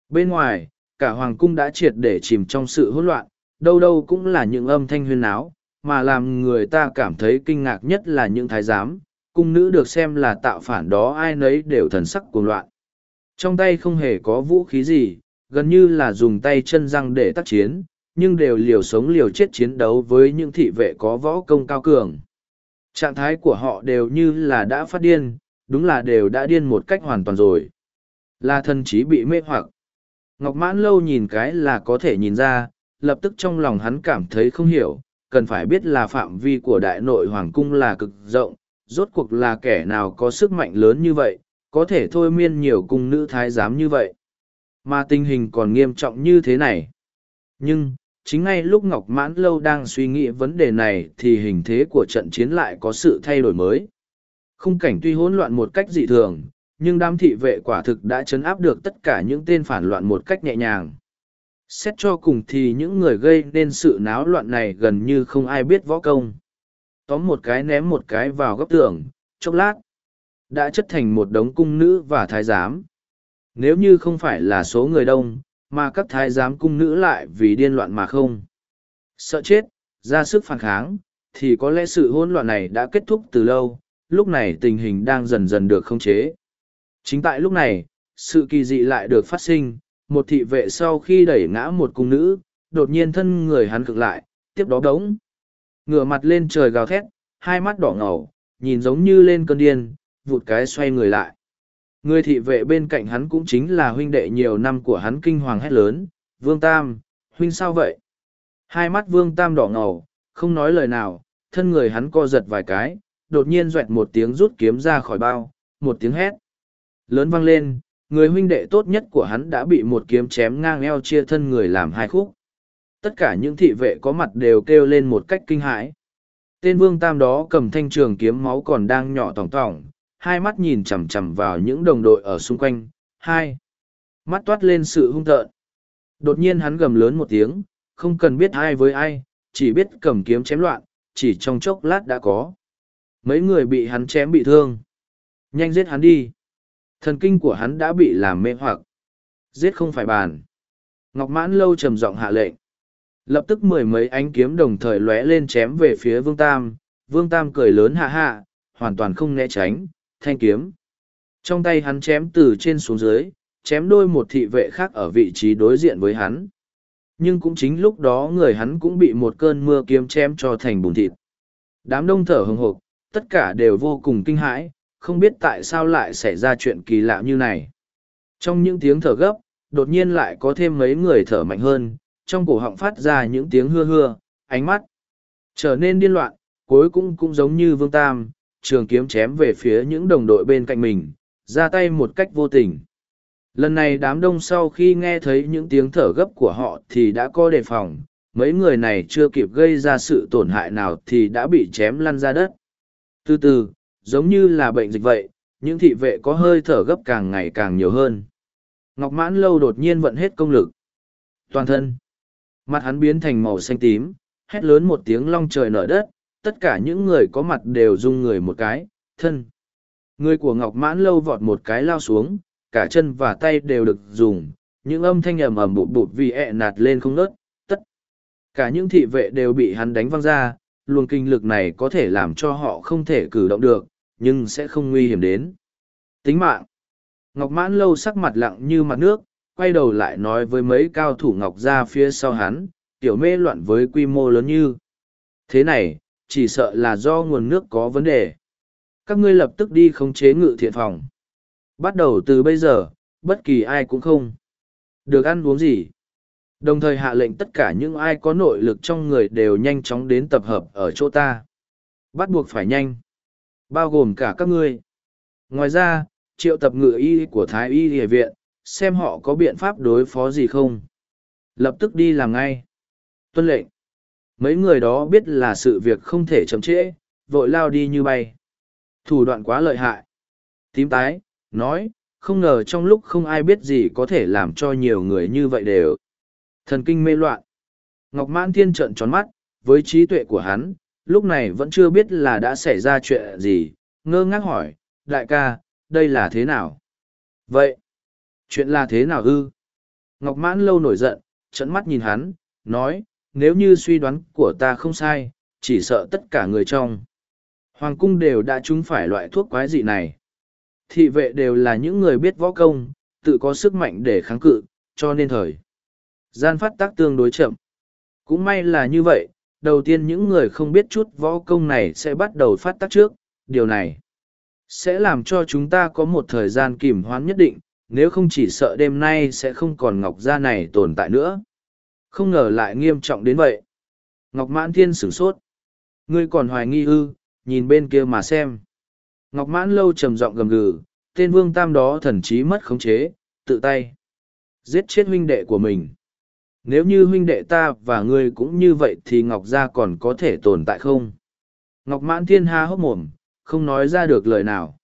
Bên ngoài, cả hoàng cung đã triệt để chìm trong sự hỗn loạn, đâu đâu cũng là những âm thanh huyên náo, mà làm người ta cảm thấy kinh ngạc nhất là những thái giám, cung nữ được xem là tạo phản đó ai nấy đều thần sắc cuồng loạn. Trong tay không hề có vũ khí gì, gần như là dùng tay chân răng để tác chiến, nhưng đều liều sống liều chết chiến đấu với những thị vệ có võ công cao cường. Trạng thái của họ đều như là đã phát điên, đúng là đều đã điên một cách hoàn toàn rồi. Là thần trí bị mê hoặc. Ngọc Mãn Lâu nhìn cái là có thể nhìn ra, lập tức trong lòng hắn cảm thấy không hiểu, cần phải biết là phạm vi của đại nội hoàng cung là cực rộng, rốt cuộc là kẻ nào có sức mạnh lớn như vậy, có thể thôi miên nhiều cung nữ thái giám như vậy. Mà tình hình còn nghiêm trọng như thế này. Nhưng, chính ngay lúc Ngọc Mãn Lâu đang suy nghĩ vấn đề này thì hình thế của trận chiến lại có sự thay đổi mới. Khung cảnh tuy hỗn loạn một cách dị thường, nhưng đám thị vệ quả thực đã chấn áp được tất cả những tên phản loạn một cách nhẹ nhàng. Xét cho cùng thì những người gây nên sự náo loạn này gần như không ai biết võ công. Tóm một cái ném một cái vào góc tường, chốc lát, đã chất thành một đống cung nữ và thái giám. Nếu như không phải là số người đông, mà các thái giám cung nữ lại vì điên loạn mà không. Sợ chết, ra sức phản kháng, thì có lẽ sự hỗn loạn này đã kết thúc từ lâu, lúc này tình hình đang dần dần được khống chế. Chính tại lúc này, sự kỳ dị lại được phát sinh, một thị vệ sau khi đẩy ngã một cung nữ, đột nhiên thân người hắn cực lại, tiếp đó đống. Ngửa mặt lên trời gào thét, hai mắt đỏ ngầu, nhìn giống như lên cơn điên, vụt cái xoay người lại. Người thị vệ bên cạnh hắn cũng chính là huynh đệ nhiều năm của hắn kinh hoàng hét lớn, Vương Tam, huynh sao vậy? Hai mắt Vương Tam đỏ ngầu, không nói lời nào, thân người hắn co giật vài cái, đột nhiên doẹt một tiếng rút kiếm ra khỏi bao, một tiếng hét. Lớn vang lên, người huynh đệ tốt nhất của hắn đã bị một kiếm chém ngang eo chia thân người làm hai khúc. Tất cả những thị vệ có mặt đều kêu lên một cách kinh hãi. Tên Vương Tam đó cầm thanh trường kiếm máu còn đang nhỏ tỏng tỏng, hai mắt nhìn chằm chằm vào những đồng đội ở xung quanh, hai mắt toát lên sự hung tợn. Đột nhiên hắn gầm lớn một tiếng, không cần biết ai với ai, chỉ biết cầm kiếm chém loạn, chỉ trong chốc lát đã có. Mấy người bị hắn chém bị thương. Nhanh giết hắn đi. Thần kinh của hắn đã bị làm mê hoặc. Giết không phải bàn. Ngọc mãn lâu trầm giọng hạ lệnh. Lập tức mười mấy ánh kiếm đồng thời lóe lên chém về phía vương tam. Vương tam cười lớn hạ hạ hoàn toàn không né tránh thanh kiếm. Trong tay hắn chém từ trên xuống dưới, chém đôi một thị vệ khác ở vị trí đối diện với hắn. Nhưng cũng chính lúc đó người hắn cũng bị một cơn mưa kiếm chém cho thành bùn thịt. Đám đông thở hừng hộp, tất cả đều vô cùng kinh hãi, không biết tại sao lại xảy ra chuyện kỳ lạ như này. Trong những tiếng thở gấp, đột nhiên lại có thêm mấy người thở mạnh hơn, trong cổ họng phát ra những tiếng hưa hưa, ánh mắt trở nên điên loạn, cuối cùng cũng giống như Vương Tam, trường kiếm chém về phía những đồng đội bên cạnh mình, ra tay một cách vô tình. Lần này đám đông sau khi nghe thấy những tiếng thở gấp của họ thì đã có đề phòng, mấy người này chưa kịp gây ra sự tổn hại nào thì đã bị chém lăn ra đất. Từ từ, giống như là bệnh dịch vậy, những thị vệ có hơi thở gấp càng ngày càng nhiều hơn. Ngọc Mãn Lâu đột nhiên vận hết công lực. Toàn thân. Mặt hắn biến thành màu xanh tím, hét lớn một tiếng long trời nở đất, tất cả những người có mặt đều rung người một cái, thân. Người của Ngọc Mãn Lâu vọt một cái lao xuống, cả chân và tay đều được dùng, những âm thanh ầm ầm bụt bụt vì ẹ nạt lên không nớt, tất. Cả những thị vệ đều bị hắn đánh văng ra, luồng kinh lực này có thể làm cho họ không thể cử động được, nhưng sẽ không nguy hiểm đến. Tính mạng. Ngọc Mãn Lâu sắc mặt lặng như mặt nước, quay đầu lại nói với mấy cao thủ Ngọc ra phía sau hắn, tiểu mê loạn với quy mô lớn như. Thế này, chỉ sợ là do nguồn nước có vấn đề. Các ngươi lập tức đi khống chế ngự thiện phòng. Bắt đầu từ bây giờ, bất kỳ ai cũng không. Được ăn uống gì. Đồng thời hạ lệnh tất cả những ai có nội lực trong người đều nhanh chóng đến tập hợp ở chỗ ta. Bắt buộc phải nhanh. Bao gồm cả các ngươi. Ngoài ra, triệu tập ngự y của Thái Y Địa Viện, xem họ có biện pháp đối phó gì không. Lập tức đi làm ngay. Tuân lệnh. Mấy người đó biết là sự việc không thể chậm trễ, vội lao đi như bay. Thủ đoạn quá lợi hại. Tím tái, nói, không ngờ trong lúc không ai biết gì có thể làm cho nhiều người như vậy đều. Thần kinh mê loạn. Ngọc Mãn Thiên trợn tròn mắt, với trí tuệ của hắn, lúc này vẫn chưa biết là đã xảy ra chuyện gì, ngơ ngác hỏi, đại ca, đây là thế nào? Vậy, chuyện là thế nào ư? Ngọc Mãn lâu nổi giận, trận mắt nhìn hắn, nói, nếu như suy đoán của ta không sai, chỉ sợ tất cả người trong. Hoàng cung đều đã trúng phải loại thuốc quái dị này. Thị vệ đều là những người biết võ công, tự có sức mạnh để kháng cự, cho nên thời. Gian phát tác tương đối chậm. Cũng may là như vậy, đầu tiên những người không biết chút võ công này sẽ bắt đầu phát tác trước, điều này sẽ làm cho chúng ta có một thời gian kìm hoãn nhất định, nếu không chỉ sợ đêm nay sẽ không còn ngọc gia này tồn tại nữa. Không ngờ lại nghiêm trọng đến vậy. Ngọc Mãn Thiên sửng sốt. Ngươi còn hoài nghi ư, nhìn bên kia mà xem. Ngọc Mãn lâu trầm giọng gầm gừ, tên vương tam đó thần chí mất khống chế, tự tay. Giết chết huynh đệ của mình. Nếu như huynh đệ ta và ngươi cũng như vậy thì Ngọc Gia còn có thể tồn tại không? Ngọc Mãn Thiên ha hốc mồm, không nói ra được lời nào.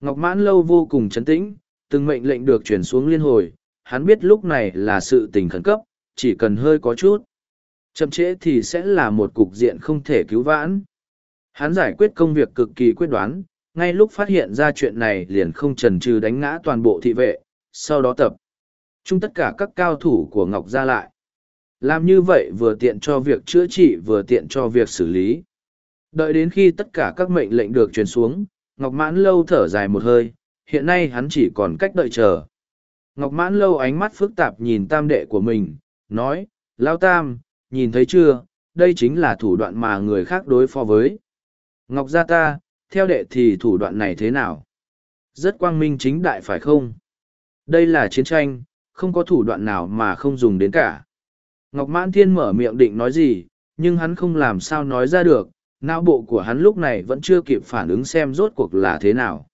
Ngọc Mãn lâu vô cùng chấn tĩnh, từng mệnh lệnh được chuyển xuống liên hồi, hắn biết lúc này là sự tình khẩn cấp, chỉ cần hơi có chút. Chậm trễ thì sẽ là một cục diện không thể cứu vãn. Hắn giải quyết công việc cực kỳ quyết đoán, ngay lúc phát hiện ra chuyện này liền không chần chừ đánh ngã toàn bộ thị vệ, sau đó tập chung tất cả các cao thủ của Ngọc Gia lại. Làm như vậy vừa tiện cho việc chữa trị vừa tiện cho việc xử lý. Đợi đến khi tất cả các mệnh lệnh được truyền xuống, Ngọc Mãn Lâu thở dài một hơi, hiện nay hắn chỉ còn cách đợi chờ. Ngọc Mãn Lâu ánh mắt phức tạp nhìn tam đệ của mình, nói, Lao Tam, nhìn thấy chưa, đây chính là thủ đoạn mà người khác đối phó với. Ngọc Gia ta, theo đệ thì thủ đoạn này thế nào? Rất quang minh chính đại phải không? Đây là chiến tranh, không có thủ đoạn nào mà không dùng đến cả. Ngọc Mãn Thiên mở miệng định nói gì, nhưng hắn không làm sao nói ra được, não bộ của hắn lúc này vẫn chưa kịp phản ứng xem rốt cuộc là thế nào.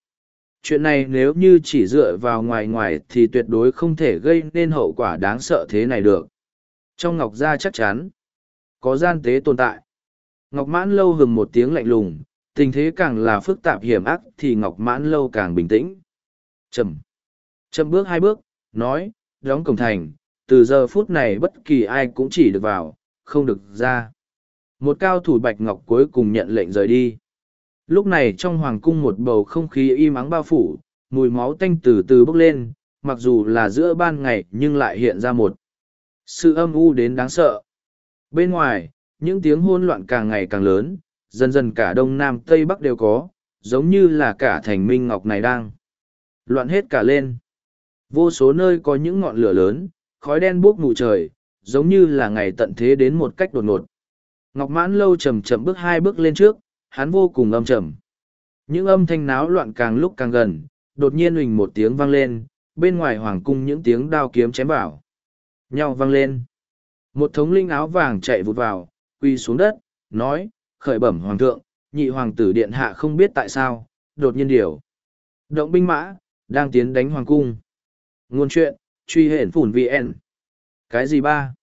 Chuyện này nếu như chỉ dựa vào ngoài ngoài thì tuyệt đối không thể gây nên hậu quả đáng sợ thế này được. Trong Ngọc Gia chắc chắn, có gian tế tồn tại. Ngọc Mãn Lâu hừng một tiếng lạnh lùng, tình thế càng là phức tạp hiểm ác thì Ngọc Mãn Lâu càng bình tĩnh. Chầm. Chầm bước hai bước, nói, đóng cổng thành, từ giờ phút này bất kỳ ai cũng chỉ được vào, không được ra. Một cao thủ bạch ngọc cuối cùng nhận lệnh rời đi. Lúc này trong hoàng cung một bầu không khí im ắng bao phủ, mùi máu tanh từ từ bốc lên, mặc dù là giữa ban ngày nhưng lại hiện ra một sự âm u đến đáng sợ. Bên ngoài, những tiếng hôn loạn càng ngày càng lớn, dần dần cả đông nam tây bắc đều có, giống như là cả thành minh ngọc này đang loạn hết cả lên. Vô số nơi có những ngọn lửa lớn, khói đen bốc mù trời, giống như là ngày tận thế đến một cách đột ngột. Ngọc mãn lâu chầm chậm bước hai bước lên trước, hắn vô cùng âm trầm. Những âm thanh náo loạn càng lúc càng gần, đột nhiên huỳnh một tiếng vang lên, bên ngoài hoàng cung những tiếng đao kiếm chém vào. Nhau vang lên. Một thống linh áo vàng chạy vụt vào, quy xuống đất, nói, khởi bẩm hoàng thượng, nhị hoàng tử điện hạ không biết tại sao, đột nhiên điều. Động binh mã, đang tiến đánh hoàng cung. Nguồn chuyện, truy hển phủn VN. Cái gì ba?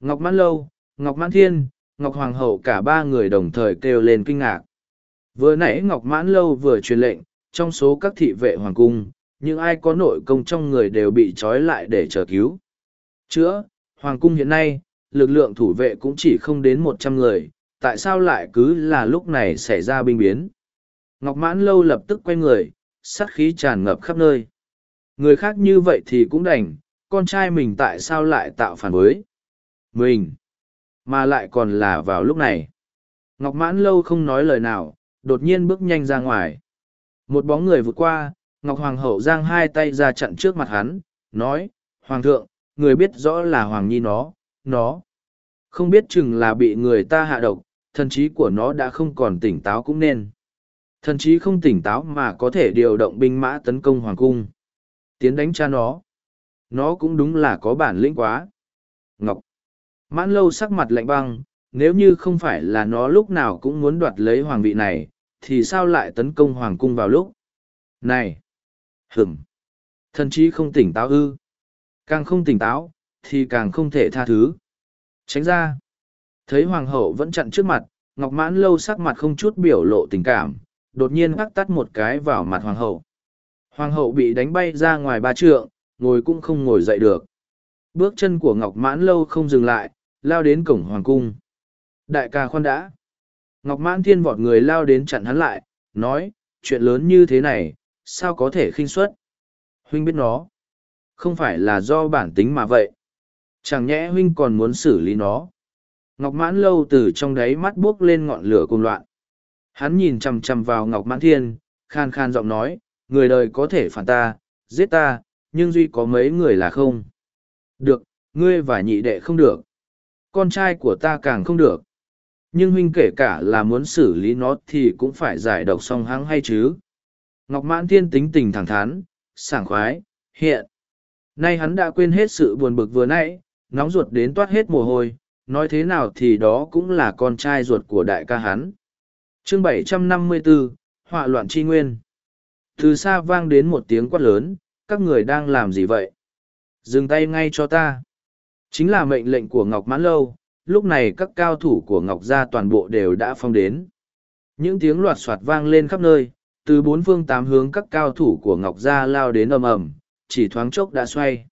Ngọc Mãn Lâu, Ngọc Mãn Thiên, Ngọc Hoàng hậu cả ba người đồng thời kêu lên kinh ngạc. Vừa nãy Ngọc Mãn Lâu vừa truyền lệnh, trong số các thị vệ hoàng cung, nhưng ai có nội công trong người đều bị trói lại để chờ cứu. Chữa, hoàng cung hiện nay, lực lượng thủ vệ cũng chỉ không đến một trăm người, tại sao lại cứ là lúc này xảy ra binh biến. Ngọc Mãn Lâu lập tức quay người, sát khí tràn ngập khắp nơi. Người khác như vậy thì cũng đành, con trai mình tại sao lại tạo phản với mình, mà lại còn là vào lúc này. Ngọc Mãn Lâu không nói lời nào, đột nhiên bước nhanh ra ngoài. Một bóng người vượt qua, Ngọc Hoàng hậu giang hai tay ra chặn trước mặt hắn, nói, Hoàng thượng, người biết rõ là Hoàng Nhi nó, nó. Không biết chừng là bị người ta hạ độc, thần trí của nó đã không còn tỉnh táo cũng nên. Thần trí không tỉnh táo mà có thể điều động binh mã tấn công Hoàng cung. Tiến đánh cha nó. Nó cũng đúng là có bản lĩnh quá. Ngọc. Mãn lâu sắc mặt lạnh băng, nếu như không phải là nó lúc nào cũng muốn đoạt lấy hoàng vị này, thì sao lại tấn công hoàng cung vào lúc? Này! Hửm! Thần trí không tỉnh táo ư. Càng không tỉnh táo, thì càng không thể tha thứ. Tránh ra! Thấy hoàng hậu vẫn chặn trước mặt, ngọc mãn lâu sắc mặt không chút biểu lộ tình cảm, đột nhiên gác tắt một cái vào mặt hoàng hậu. Hoàng hậu bị đánh bay ra ngoài ba trượng, ngồi cũng không ngồi dậy được. Bước chân của ngọc mãn lâu không dừng lại, lao đến cổng hoàng cung. Đại ca khoan đã. Ngọc Mãn Thiên vọt người lao đến chặn hắn lại, nói, chuyện lớn như thế này, sao có thể khinh suất? Huynh biết nó. Không phải là do bản tính mà vậy. Chẳng nhẽ huynh còn muốn xử lý nó. Ngọc Mãn lâu từ trong đáy mắt buốc lên ngọn lửa cùng loạn. Hắn nhìn chằm chằm vào Ngọc Mãn Thiên, khan khan giọng nói, người đời có thể phản ta, giết ta, nhưng duy có mấy người là không. Được, ngươi và nhị đệ không được. Con trai của ta càng không được nhưng huynh kể cả là muốn xử lý nó thì cũng phải giải độc song hăng hay chứ ngọc mãn thiên tính tình thẳng thắn sảng khoái hiện nay hắn đã quên hết sự buồn bực vừa nãy nóng ruột đến toát hết mồ hôi nói thế nào thì đó cũng là con trai ruột của đại ca hắn. Chương 754, họa loạn tri nguyên. Từ xa vang đến một tiếng quát lớn các người đang làm gì vậy? Dừng tay ngay cho ta. Chính là mệnh lệnh của ngọc mãn lâu lúc này các cao thủ của Ngọc Gia toàn bộ đều đã phong đến. Những tiếng loạt soạt vang lên khắp nơi, từ bốn phương tám hướng các cao thủ của Ngọc Gia lao đến ầm ầm, chỉ thoáng chốc đã xoay.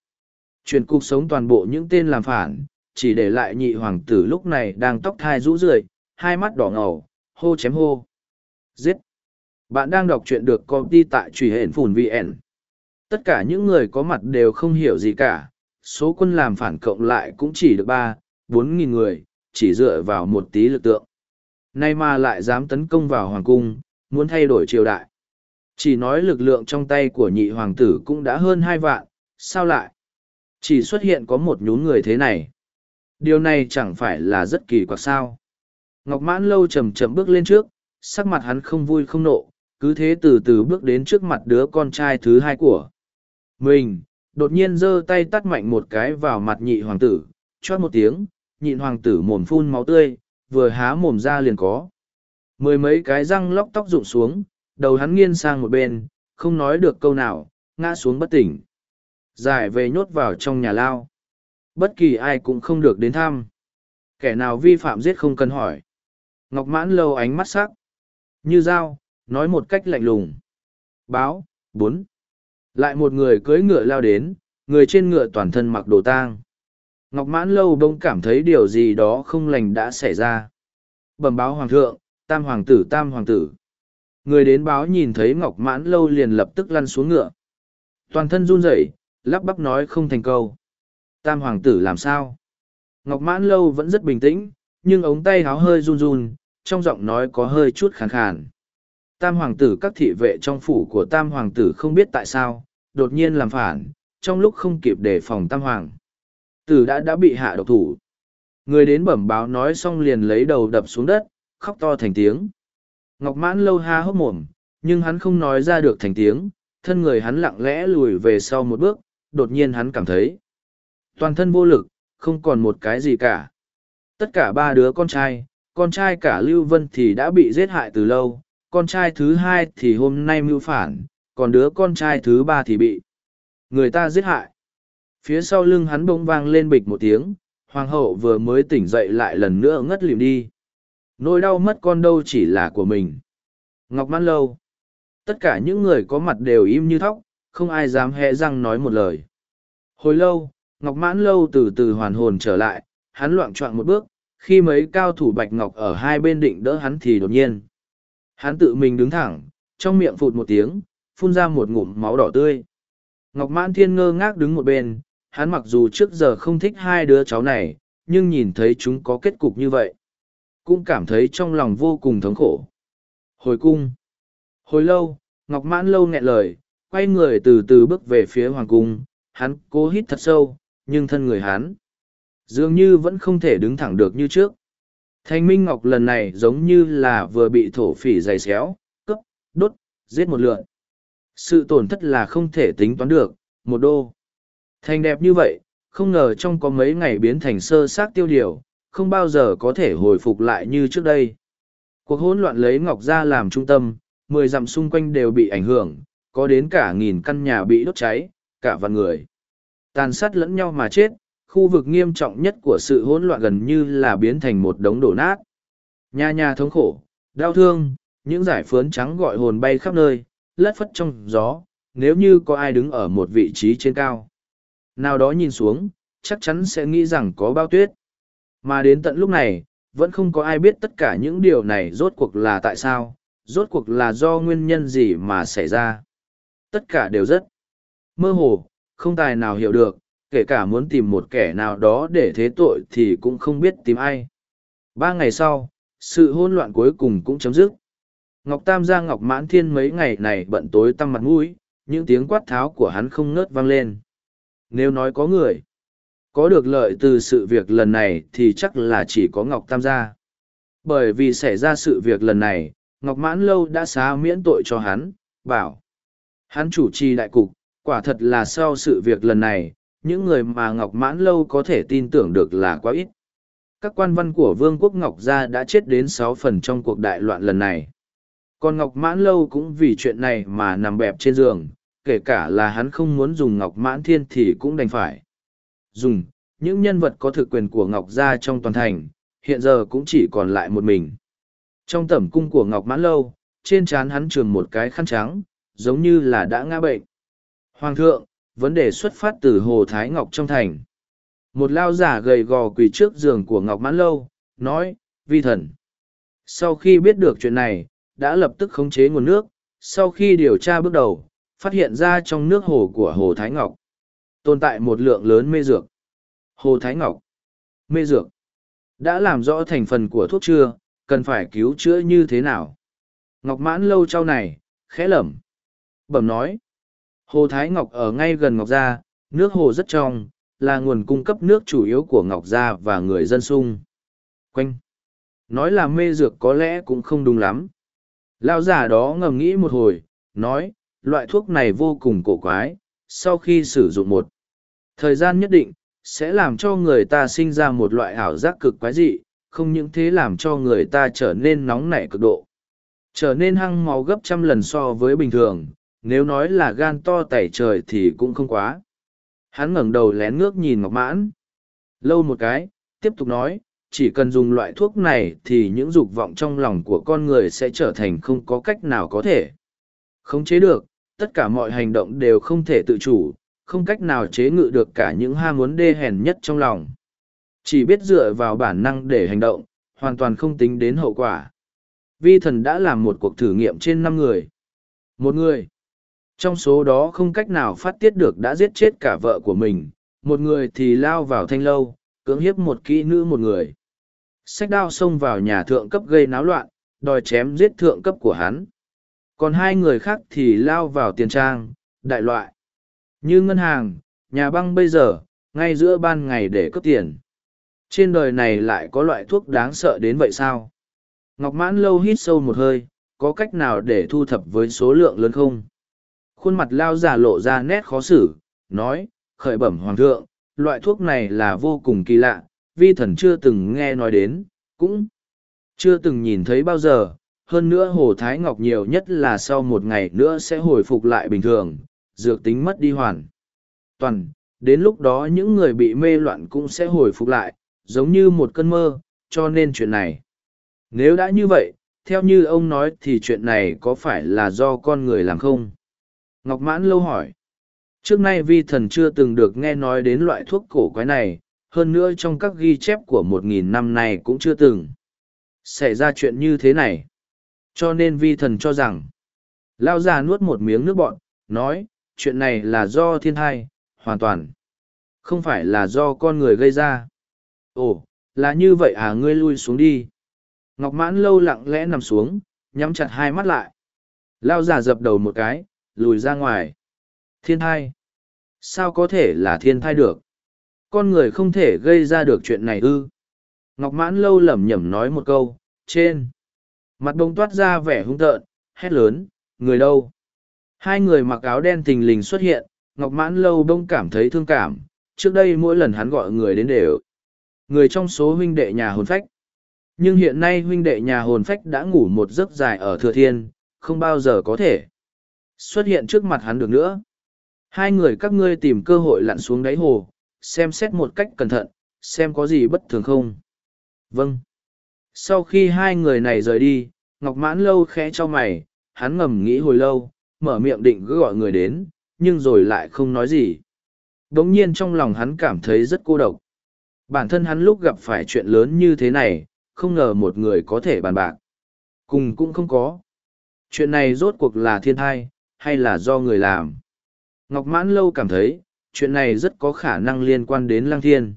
Chuyển cuộc sống toàn bộ những tên làm phản, chỉ để lại nhị hoàng tử lúc này đang tóc thai rũ rượi, hai mắt đỏ ngầu, hô chém hô. Giết! Bạn đang đọc truyện được công ty tại truy hển phùn VN. Tất cả những người có mặt đều không hiểu gì cả, số quân làm phản cộng lại cũng chỉ được ba, bốn nghìn người, chỉ dựa vào một tí lực tượng. Nay mà lại dám tấn công vào hoàng cung, muốn thay đổi triều đại. Chỉ nói lực lượng trong tay của nhị hoàng tử cũng đã hơn hai vạn, sao lại? Chỉ xuất hiện có một nhún người thế này. Điều này chẳng phải là rất kỳ quặc sao. Ngọc mãn lâu chầm chậm bước lên trước, sắc mặt hắn không vui không nộ, cứ thế từ từ bước đến trước mặt đứa con trai thứ hai của mình, đột nhiên giơ tay tắt mạnh một cái vào mặt nhị hoàng tử, chót một tiếng, nhịn hoàng tử mồm phun máu tươi, vừa há mồm ra liền có. Mười mấy cái răng lóc tóc rụng xuống, đầu hắn nghiêng sang một bên, không nói được câu nào, ngã xuống bất tỉnh. Giải về nhốt vào trong nhà lao. Bất kỳ ai cũng không được đến thăm. Kẻ nào vi phạm giết không cần hỏi. Ngọc mãn lâu ánh mắt sắc. Như dao, nói một cách lạnh lùng. Báo, bốn. Lại một người cưỡi ngựa lao đến, người trên ngựa toàn thân mặc đồ tang. Ngọc mãn lâu bỗng cảm thấy điều gì đó không lành đã xảy ra. Bẩm báo hoàng thượng, tam hoàng tử tam hoàng tử. Người đến báo nhìn thấy ngọc mãn lâu liền lập tức lăn xuống ngựa. Toàn thân run rẩy, lắp bắp nói không thành câu. Tam hoàng tử làm sao? Ngọc mãn lâu vẫn rất bình tĩnh, nhưng ống tay háo hơi run run, trong giọng nói có hơi chút khàn khàn. Tam hoàng tử các thị vệ trong phủ của tam hoàng tử không biết tại sao, đột nhiên làm phản, trong lúc không kịp đề phòng tam hoàng tử đã đã bị hạ độc thủ người đến bẩm báo nói xong liền lấy đầu đập xuống đất khóc to thành tiếng ngọc mãn lâu ha hốc mồm, nhưng hắn không nói ra được thành tiếng, thân người hắn lặng lẽ lùi về sau một bước, đột nhiên hắn cảm thấy, toàn thân vô lực, không còn một cái gì cả. Tất cả ba đứa con trai con trai cả lưu vân thì đã bị giết hại từ lâu, con trai thứ hai thì hôm nay mưu phản, còn đứa con trai thứ ba thì bị người ta giết hại. Phía sau lưng hắn bỗng vang lên bịch một tiếng, hoàng hậu vừa mới tỉnh dậy lại lần nữa ngất lìm đi nỗi đau mất con đâu chỉ là của mình Ngọc Mãn Lâu. Tất cả những người có mặt đều im như thóc, không ai dám hé răng nói một lời. Hồi lâu, Ngọc Mãn Lâu từ từ hoàn hồn trở lại, hắn loạn trọng một bước, khi mấy cao thủ Bạch Ngọc ở hai bên định đỡ hắn thì đột nhiên. Hắn tự mình đứng thẳng, trong miệng phụt một tiếng, phun ra một ngụm máu đỏ tươi. Ngọc Mãn Thiên ngơ ngác đứng một bên, hắn mặc dù trước giờ không thích hai đứa cháu này, nhưng nhìn thấy chúng có kết cục như vậy. Cũng cảm thấy trong lòng vô cùng thống khổ. Hồi cung. Hồi lâu, Ngọc Mãn lâu nghẹn lời, quay người từ từ bước về phía hoàng cung, hắn cố hít thật sâu, nhưng thân người hắn dường như vẫn không thể đứng thẳng được như trước. Thanh Minh Ngọc lần này giống như là vừa bị thổ phỉ dày xéo, cướp, đốt, giết một lượn. Sự tổn thất là không thể tính toán được, một đô. Thành đẹp như vậy, không ngờ trong có mấy ngày biến thành sơ xác tiêu điều, không bao giờ có thể hồi phục lại như trước đây. Cuộc hỗn loạn lấy Ngọc Gia làm trung tâm, mười dặm xung quanh đều bị ảnh hưởng, có đến cả nghìn căn nhà bị đốt cháy, cả vạn người. Tàn sát lẫn nhau mà chết, khu vực nghiêm trọng nhất của sự hỗn loạn gần như là biến thành một đống đổ nát. Nhà nhà thống khổ, đau thương, những giải phướn trắng gọi hồn bay khắp nơi, lất phất trong gió, nếu như có ai đứng ở một vị trí trên cao. Nào đó nhìn xuống, chắc chắn sẽ nghĩ rằng có bao tuyết. Mà đến tận lúc này, vẫn không có ai biết tất cả những điều này rốt cuộc là tại sao, rốt cuộc là do nguyên nhân gì mà xảy ra. Tất cả đều rất mơ hồ, không tài nào hiểu được, kể cả muốn tìm một kẻ nào đó để thế tội thì cũng không biết tìm ai. Ba ngày sau, sự hỗn loạn cuối cùng cũng chấm dứt. Ngọc Tam gia Ngọc Mãn Thiên mấy ngày này bận tối tăm mặt mũi, những tiếng quát tháo của hắn không ngớt vang lên. Nếu nói có người, có được lợi từ sự việc lần này thì chắc là chỉ có Ngọc Tam gia. Bởi vì xảy ra sự việc lần này, Ngọc Mãn Lâu đã xá miễn tội cho hắn, bảo. Hắn chủ trì đại cục, quả thật là sau sự việc lần này, những người mà Ngọc Mãn Lâu có thể tin tưởng được là quá ít. Các quan văn của Vương quốc Ngọc Gia đã chết đến sáu phần trong cuộc đại loạn lần này. Còn Ngọc Mãn Lâu cũng vì chuyện này mà nằm bẹp trên giường, kể cả là hắn không muốn dùng Ngọc Mãn Thiên thì cũng đành phải. Dùng, những nhân vật có thực quyền của Ngọc Gia trong toàn thành, hiện giờ cũng chỉ còn lại một mình. Trong tẩm cung của Ngọc Mãn Lâu, trên trán hắn trường một cái khăn trắng, giống như là đã ngã bệnh. Hoàng thượng, vấn đề xuất phát từ Hồ Thái Ngọc trong thành. Một lao giả gầy gò quỳ trước giường của Ngọc Mãn Lâu, nói, vi thần. Sau khi biết được chuyện này, đã lập tức khống chế nguồn nước, sau khi điều tra bước đầu, phát hiện ra trong nước hồ của Hồ Thái Ngọc tồn tại một lượng lớn mê dược. Hồ Thái Ngọc Mê dược đã làm rõ thành phần của thuốc chưa, cần phải cứu chữa như thế nào. Ngọc mãn lâu trao này, khẽ lẩm. Bẩm nói. Hồ Thái Ngọc ở ngay gần Ngọc Gia, nước hồ rất trong, là nguồn cung cấp nước chủ yếu của Ngọc Gia và người dân sung. Quanh. Nói là mê dược có lẽ cũng không đúng lắm. Lão giả đó ngầm nghĩ một hồi, nói, loại thuốc này vô cùng cổ quái, sau khi sử dụng một thời gian nhất định, sẽ làm cho người ta sinh ra một loại ảo giác cực quái dị, không những thế làm cho người ta trở nên nóng nảy cực độ. Trở nên hăng máu gấp trăm lần so với bình thường, nếu nói là gan to tẩy trời thì cũng không quá. Hắn ngẩng đầu lén ngước nhìn Ngọc Mãn. Lâu một cái, tiếp tục nói, chỉ cần dùng loại thuốc này thì những dục vọng trong lòng của con người sẽ trở thành không có cách nào có thể. Không chế được, tất cả mọi hành động đều không thể tự chủ, không cách nào chế ngự được cả những ham muốn đê hèn nhất trong lòng. Chỉ biết dựa vào bản năng để hành động, hoàn toàn không tính đến hậu quả. Vi thần đã làm một cuộc thử nghiệm trên năm người. Một người. Trong số đó không cách nào phát tiết được đã giết chết cả vợ của mình, một người thì lao vào thanh lâu, cưỡng hiếp một kỹ nữ một người. Sách đao xông vào nhà thượng cấp gây náo loạn, đòi chém giết thượng cấp của hắn. Còn hai người khác thì lao vào tiền trang, đại loại. Như ngân hàng, nhà băng bây giờ, ngay giữa ban ngày để cướp tiền. Trên đời này lại có loại thuốc đáng sợ đến vậy sao? Ngọc Mãn lâu hít sâu một hơi, có cách nào để thu thập với số lượng lớn không? Khuôn mặt lao giả lộ ra nét khó xử, nói, khởi bẩm hoàng thượng, loại thuốc này là vô cùng kỳ lạ, vi thần chưa từng nghe nói đến, cũng chưa từng nhìn thấy bao giờ. Hơn nữa Hồ Thái Ngọc nhiều nhất là sau một ngày nữa sẽ hồi phục lại bình thường, dược tính mất đi hoàn. Toàn, đến lúc đó những người bị mê loạn cũng sẽ hồi phục lại, giống như một cơn mơ, cho nên chuyện này. Nếu đã như vậy, theo như ông nói thì chuyện này có phải là do con người làm không ngọc mãn lâu hỏi trước nay vi thần chưa từng được nghe nói đến loại thuốc cổ quái này hơn nữa trong các ghi chép của một nghìn năm này cũng chưa từng xảy ra chuyện như thế này cho nên vi thần cho rằng lao già nuốt một miếng nước bọn nói chuyện này là do thiên thai, hoàn toàn. Không phải là do con người gây ra. Ồ, là như vậy à ngươi lui xuống đi. Ngọc mãn lâu lặng lẽ nằm xuống, nhắm chặt hai mắt lại. Lao giả dập đầu một cái, lùi ra ngoài. Thiên thai. Sao có thể là thiên thai được? Con người không thể gây ra được chuyện này ư? Ngọc mãn lâu lẩm nhẩm nói một câu, trên. Mặt bông toát ra vẻ hung tợn, hét lớn, người đâu? Hai người mặc áo đen tình lình xuất hiện, ngọc mãn lâu bông cảm thấy thương cảm, trước đây mỗi lần hắn gọi người đến đều, người trong số huynh đệ nhà hồn phách. Nhưng hiện nay huynh đệ nhà hồn phách đã ngủ một giấc dài ở thừa thiên, không bao giờ có thể xuất hiện trước mặt hắn được nữa. Hai người các ngươi tìm cơ hội lặn xuống đáy hồ, xem xét một cách cẩn thận, xem có gì bất thường không. Vâng. Sau khi hai người này rời đi, ngọc mãn lâu khẽ cho mày, hắn ngầm nghĩ hồi lâu mở miệng định cứ gọi người đến nhưng rồi lại không nói gì. Đống nhiên trong lòng hắn cảm thấy rất cô độc. Bản thân hắn lúc gặp phải chuyện lớn như thế này không ngờ một người có thể bàn bạc. Cùng cũng không có. Chuyện này rốt cuộc là thiên thai hay là do người làm? Ngọc mãn lâu cảm thấy chuyện này rất có khả năng liên quan đến lăng thiên.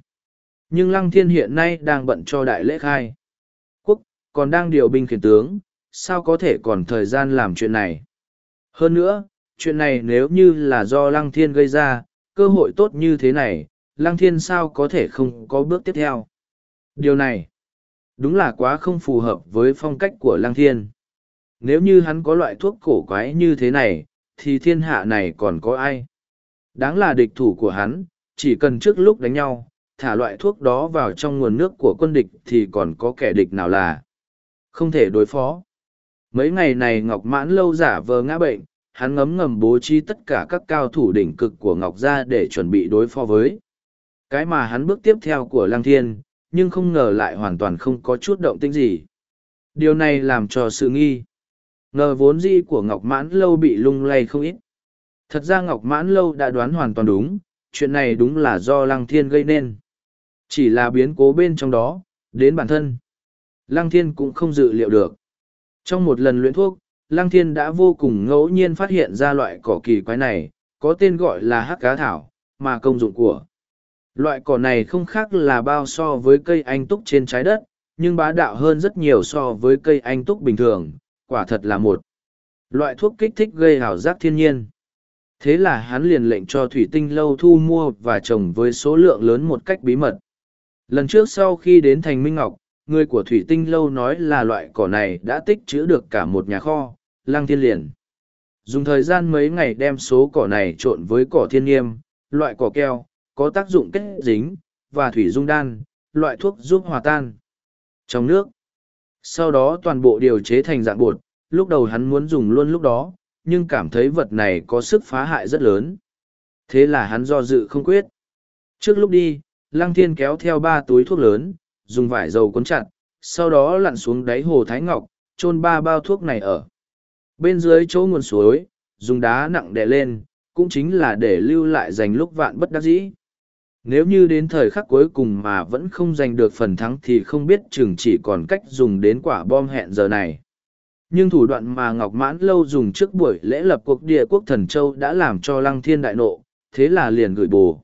Nhưng lăng thiên hiện nay đang bận cho đại lễ khai. Quốc, còn đang điều binh khiển tướng, sao có thể còn thời gian làm chuyện này. Hơn nữa, chuyện này nếu như là do Lăng Thiên gây ra, cơ hội tốt như thế này, Lăng Thiên sao có thể không có bước tiếp theo. Điều này, đúng là quá không phù hợp với phong cách của Lăng Thiên. Nếu như hắn có loại thuốc cổ quái như thế này, thì thiên hạ này còn có ai? Đáng là địch thủ của hắn, chỉ cần trước lúc đánh nhau, thả loại thuốc đó vào trong nguồn nước của quân địch thì còn có kẻ địch nào là không thể đối phó. Mấy ngày này Ngọc Mãn lâu giả vờ ngã bệnh, hắn ngấm ngầm bố trí tất cả các cao thủ đỉnh cực của Ngọc Gia để chuẩn bị đối phó với. Cái mà hắn bước tiếp theo của Lăng Thiên, nhưng không ngờ lại hoàn toàn không có chút động tĩnh gì. Điều này làm cho sự nghi. Ngờ vốn dĩ của Ngọc Mãn lâu bị lung lay không ít. Thật ra Ngọc Mãn lâu đã đoán hoàn toàn đúng, chuyện này đúng là do Lăng Thiên gây nên. Chỉ là biến cố bên trong đó, đến bản thân. Lăng Thiên cũng không dự liệu được. Trong một lần luyện thuốc, Lăng Thiên đã vô cùng ngẫu nhiên phát hiện ra loại cỏ kỳ quái này, có tên gọi là hắc cá thảo, mà công dụng của. Loại cỏ này không khác là bao so với cây anh túc trên trái đất, nhưng bá đạo hơn rất nhiều so với cây anh túc bình thường, quả thật là một loại thuốc kích thích gây hào giác thiên nhiên. Thế là hắn liền lệnh cho thủy tinh lâu thu mua và trồng với số lượng lớn một cách bí mật. Lần trước sau khi đến thành Minh Ngọc, người của thủy tinh lâu nói là loại cỏ này đã tích trữ được cả một nhà kho, lăng thiên liền. Dùng thời gian mấy ngày đem số cỏ này trộn với cỏ thiên nghiêm loại cỏ keo, có tác dụng kết dính, và thủy dung đan, loại thuốc giúp hòa tan. Trong nước, sau đó toàn bộ điều chế thành dạng bột, lúc đầu hắn muốn dùng luôn lúc đó, nhưng cảm thấy vật này có sức phá hại rất lớn. Thế là hắn do dự không quyết. Trước lúc đi, lăng thiên kéo theo ba túi thuốc lớn dùng vải dầu cuốn chặt, sau đó lặn xuống đáy hồ Thái Ngọc, chôn ba bao thuốc này ở. Bên dưới chỗ nguồn suối, dùng đá nặng đè lên, cũng chính là để lưu lại dành lúc vạn bất đắc dĩ. Nếu như đến thời khắc cuối cùng mà vẫn không giành được phần thắng thì không biết chừng chỉ còn cách dùng đến quả bom hẹn giờ này. Nhưng thủ đoạn mà Ngọc Mãn Lâu dùng trước buổi lễ lập cuộc địa quốc thần châu đã làm cho Lăng Thiên đại nộ, thế là liền gửi bù.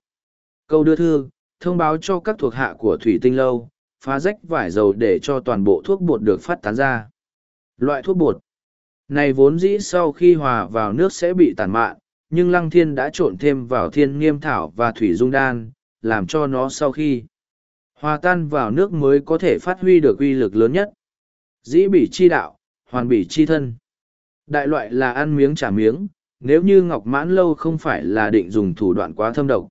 Câu đưa thư, thông báo cho các thuộc hạ của Thủy Tinh Lâu, phá rách vải dầu để cho toàn bộ thuốc bột được phát tán ra. Loại thuốc bột này vốn dĩ sau khi hòa vào nước sẽ bị tàn mạn, nhưng lăng thiên đã trộn thêm vào thiên nghiêm thảo và thủy dung đan, làm cho nó sau khi hòa tan vào nước mới có thể phát huy được uy lực lớn nhất. Dĩ bị chi đạo, hoàn bị chi thân. Đại loại là ăn miếng trả miếng, nếu như ngọc mãn lâu không phải là định dùng thủ đoạn quá thâm độc,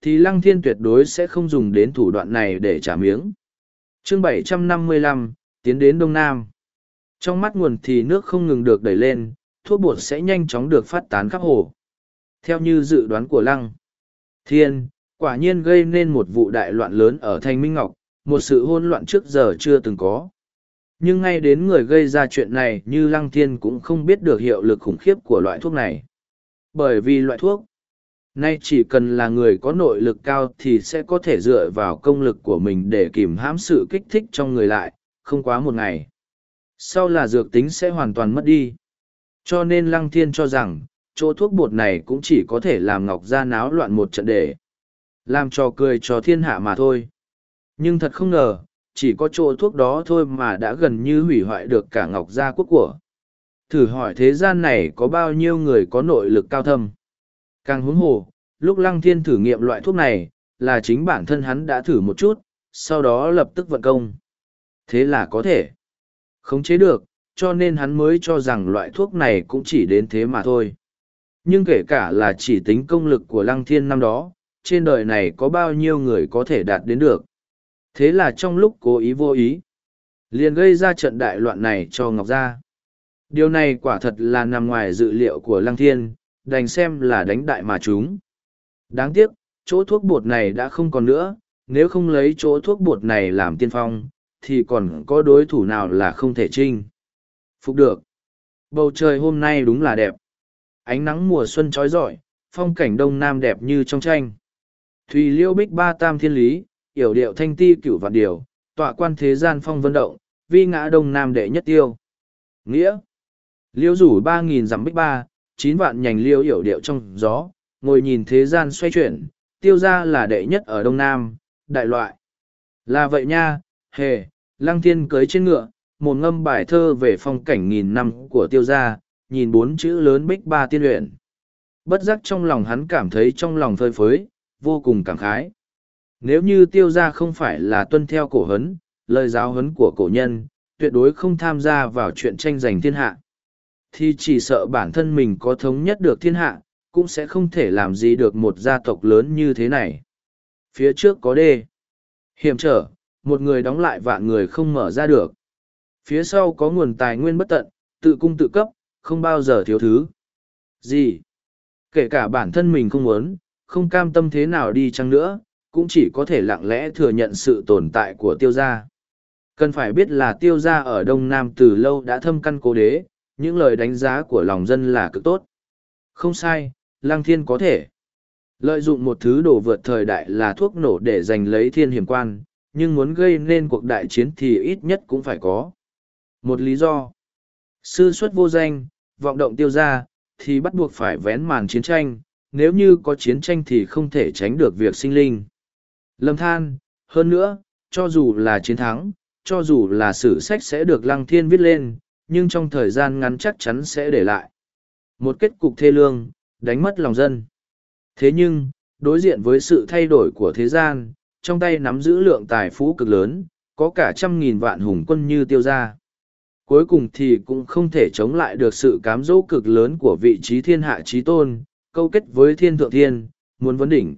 thì lăng thiên tuyệt đối sẽ không dùng đến thủ đoạn này để trả miếng chương 755, tiến đến Đông Nam. Trong mắt nguồn thì nước không ngừng được đẩy lên, thuốc bột sẽ nhanh chóng được phát tán khắp hồ. Theo như dự đoán của Lăng, Thiên, quả nhiên gây nên một vụ đại loạn lớn ở Thanh Minh Ngọc, một sự hỗn loạn trước giờ chưa từng có. nhưng ngay đến người gây ra chuyện này như lăng thiên cũng không biết được hiệu lực khủng khiếp của loại thuốc này bởi vì loại thuốc nay chỉ cần là người có nội lực cao thì sẽ có thể dựa vào công lực của mình để kìm hãm sự kích thích trong người lại, không quá một ngày. Sau là dược tính sẽ hoàn toàn mất đi. Cho nên lăng thiên cho rằng, chỗ thuốc bột này cũng chỉ có thể làm ngọc gia náo loạn một trận để làm trò cười cho thiên hạ mà thôi. Nhưng thật không ngờ, chỉ có chỗ thuốc đó thôi mà đã gần như hủy hoại được cả ngọc gia quốc của. Thử hỏi thế gian này có bao nhiêu người có nội lực cao thâm? Càng huống hồ, lúc lăng thiên thử nghiệm loại thuốc này, là chính bản thân hắn đã thử một chút, sau đó lập tức vận công. Thế là có thể. Khống chế được, cho nên hắn mới cho rằng loại thuốc này cũng chỉ đến thế mà thôi. Nhưng kể cả là chỉ tính công lực của lăng thiên năm đó, trên đời này có bao nhiêu người có thể đạt đến được? Thế là trong lúc cố ý vô ý, liền gây ra trận đại loạn này cho ngọc gia. Điều này quả thật là nằm ngoài dự liệu của lăng thiên đành xem là đánh đại mà chúng. Đáng tiếc, chỗ thuốc bột này đã không còn nữa, nếu không lấy chỗ thuốc bột này làm tiên phong, thì còn có đối thủ nào là không thể trinh. Phục được. Bầu trời hôm nay đúng là đẹp. Ánh nắng mùa xuân trói rọi, phong cảnh đông nam đẹp như trong tranh. Thùy liêu bích ba tam thiên lý, yểu điệu thanh ti cửu vạn điều, tọa quan thế gian phong vân động, vi ngã đông nam đệ nhất tiêu. Nghĩa. Liêu rủ ba nghìn dặm bích ba chín vạn nhành liêu hiểu điệu trong gió, ngồi nhìn thế gian xoay chuyển, tiêu ra là đệ nhất ở đông nam, đại loại. Là vậy nha, hề, lăng thiên cưới trên ngựa, một ngâm bài thơ về phong cảnh nghìn năm của tiêu gia, nhìn bốn chữ lớn bích ba tiên luyện. Bất giác trong lòng hắn cảm thấy trong lòng phơi phới, vô cùng cảm khái. Nếu như tiêu gia không phải là tuân theo cổ hấn, lời giáo hấn của cổ nhân, tuyệt đối không tham gia vào chuyện tranh giành thiên hạ thì chỉ sợ bản thân mình có thống nhất được thiên hạ, cũng sẽ không thể làm gì được một gia tộc lớn như thế này. Phía trước có đê hiểm trở, một người đóng lại vạn người không mở ra được. Phía sau có nguồn tài nguyên bất tận, tự cung tự cấp, không bao giờ thiếu thứ. Gì? Kể cả bản thân mình không muốn, không cam tâm thế nào đi chăng nữa, cũng chỉ có thể lặng lẽ thừa nhận sự tồn tại của tiêu gia. Cần phải biết là tiêu gia ở đông nam từ lâu đã thâm căn cố đế những lời đánh giá của lòng dân là cực tốt. Không sai, lăng thiên có thể. Lợi dụng một thứ đồ vượt thời đại là thuốc nổ để giành lấy thiên hiểm quan, nhưng muốn gây nên cuộc đại chiến thì ít nhất cũng phải có. Một lý do. Sư xuất vô danh, vọng động tiêu ra thì bắt buộc phải vén màn chiến tranh, nếu như có chiến tranh thì không thể tránh được việc sinh linh. Lâm than, hơn nữa, cho dù là chiến thắng, cho dù là sử sách sẽ được lăng thiên viết lên nhưng trong thời gian ngắn chắc chắn sẽ để lại một kết cục thê lương đánh mất lòng dân thế nhưng đối diện với sự thay đổi của thế gian trong tay nắm giữ lượng tài phú cực lớn có cả trăm nghìn vạn hùng quân như tiêu gia cuối cùng thì cũng không thể chống lại được sự cám dỗ cực lớn của vị trí thiên hạ trí tôn, câu kết với thiên thượng thiên, muốn vấn đỉnh.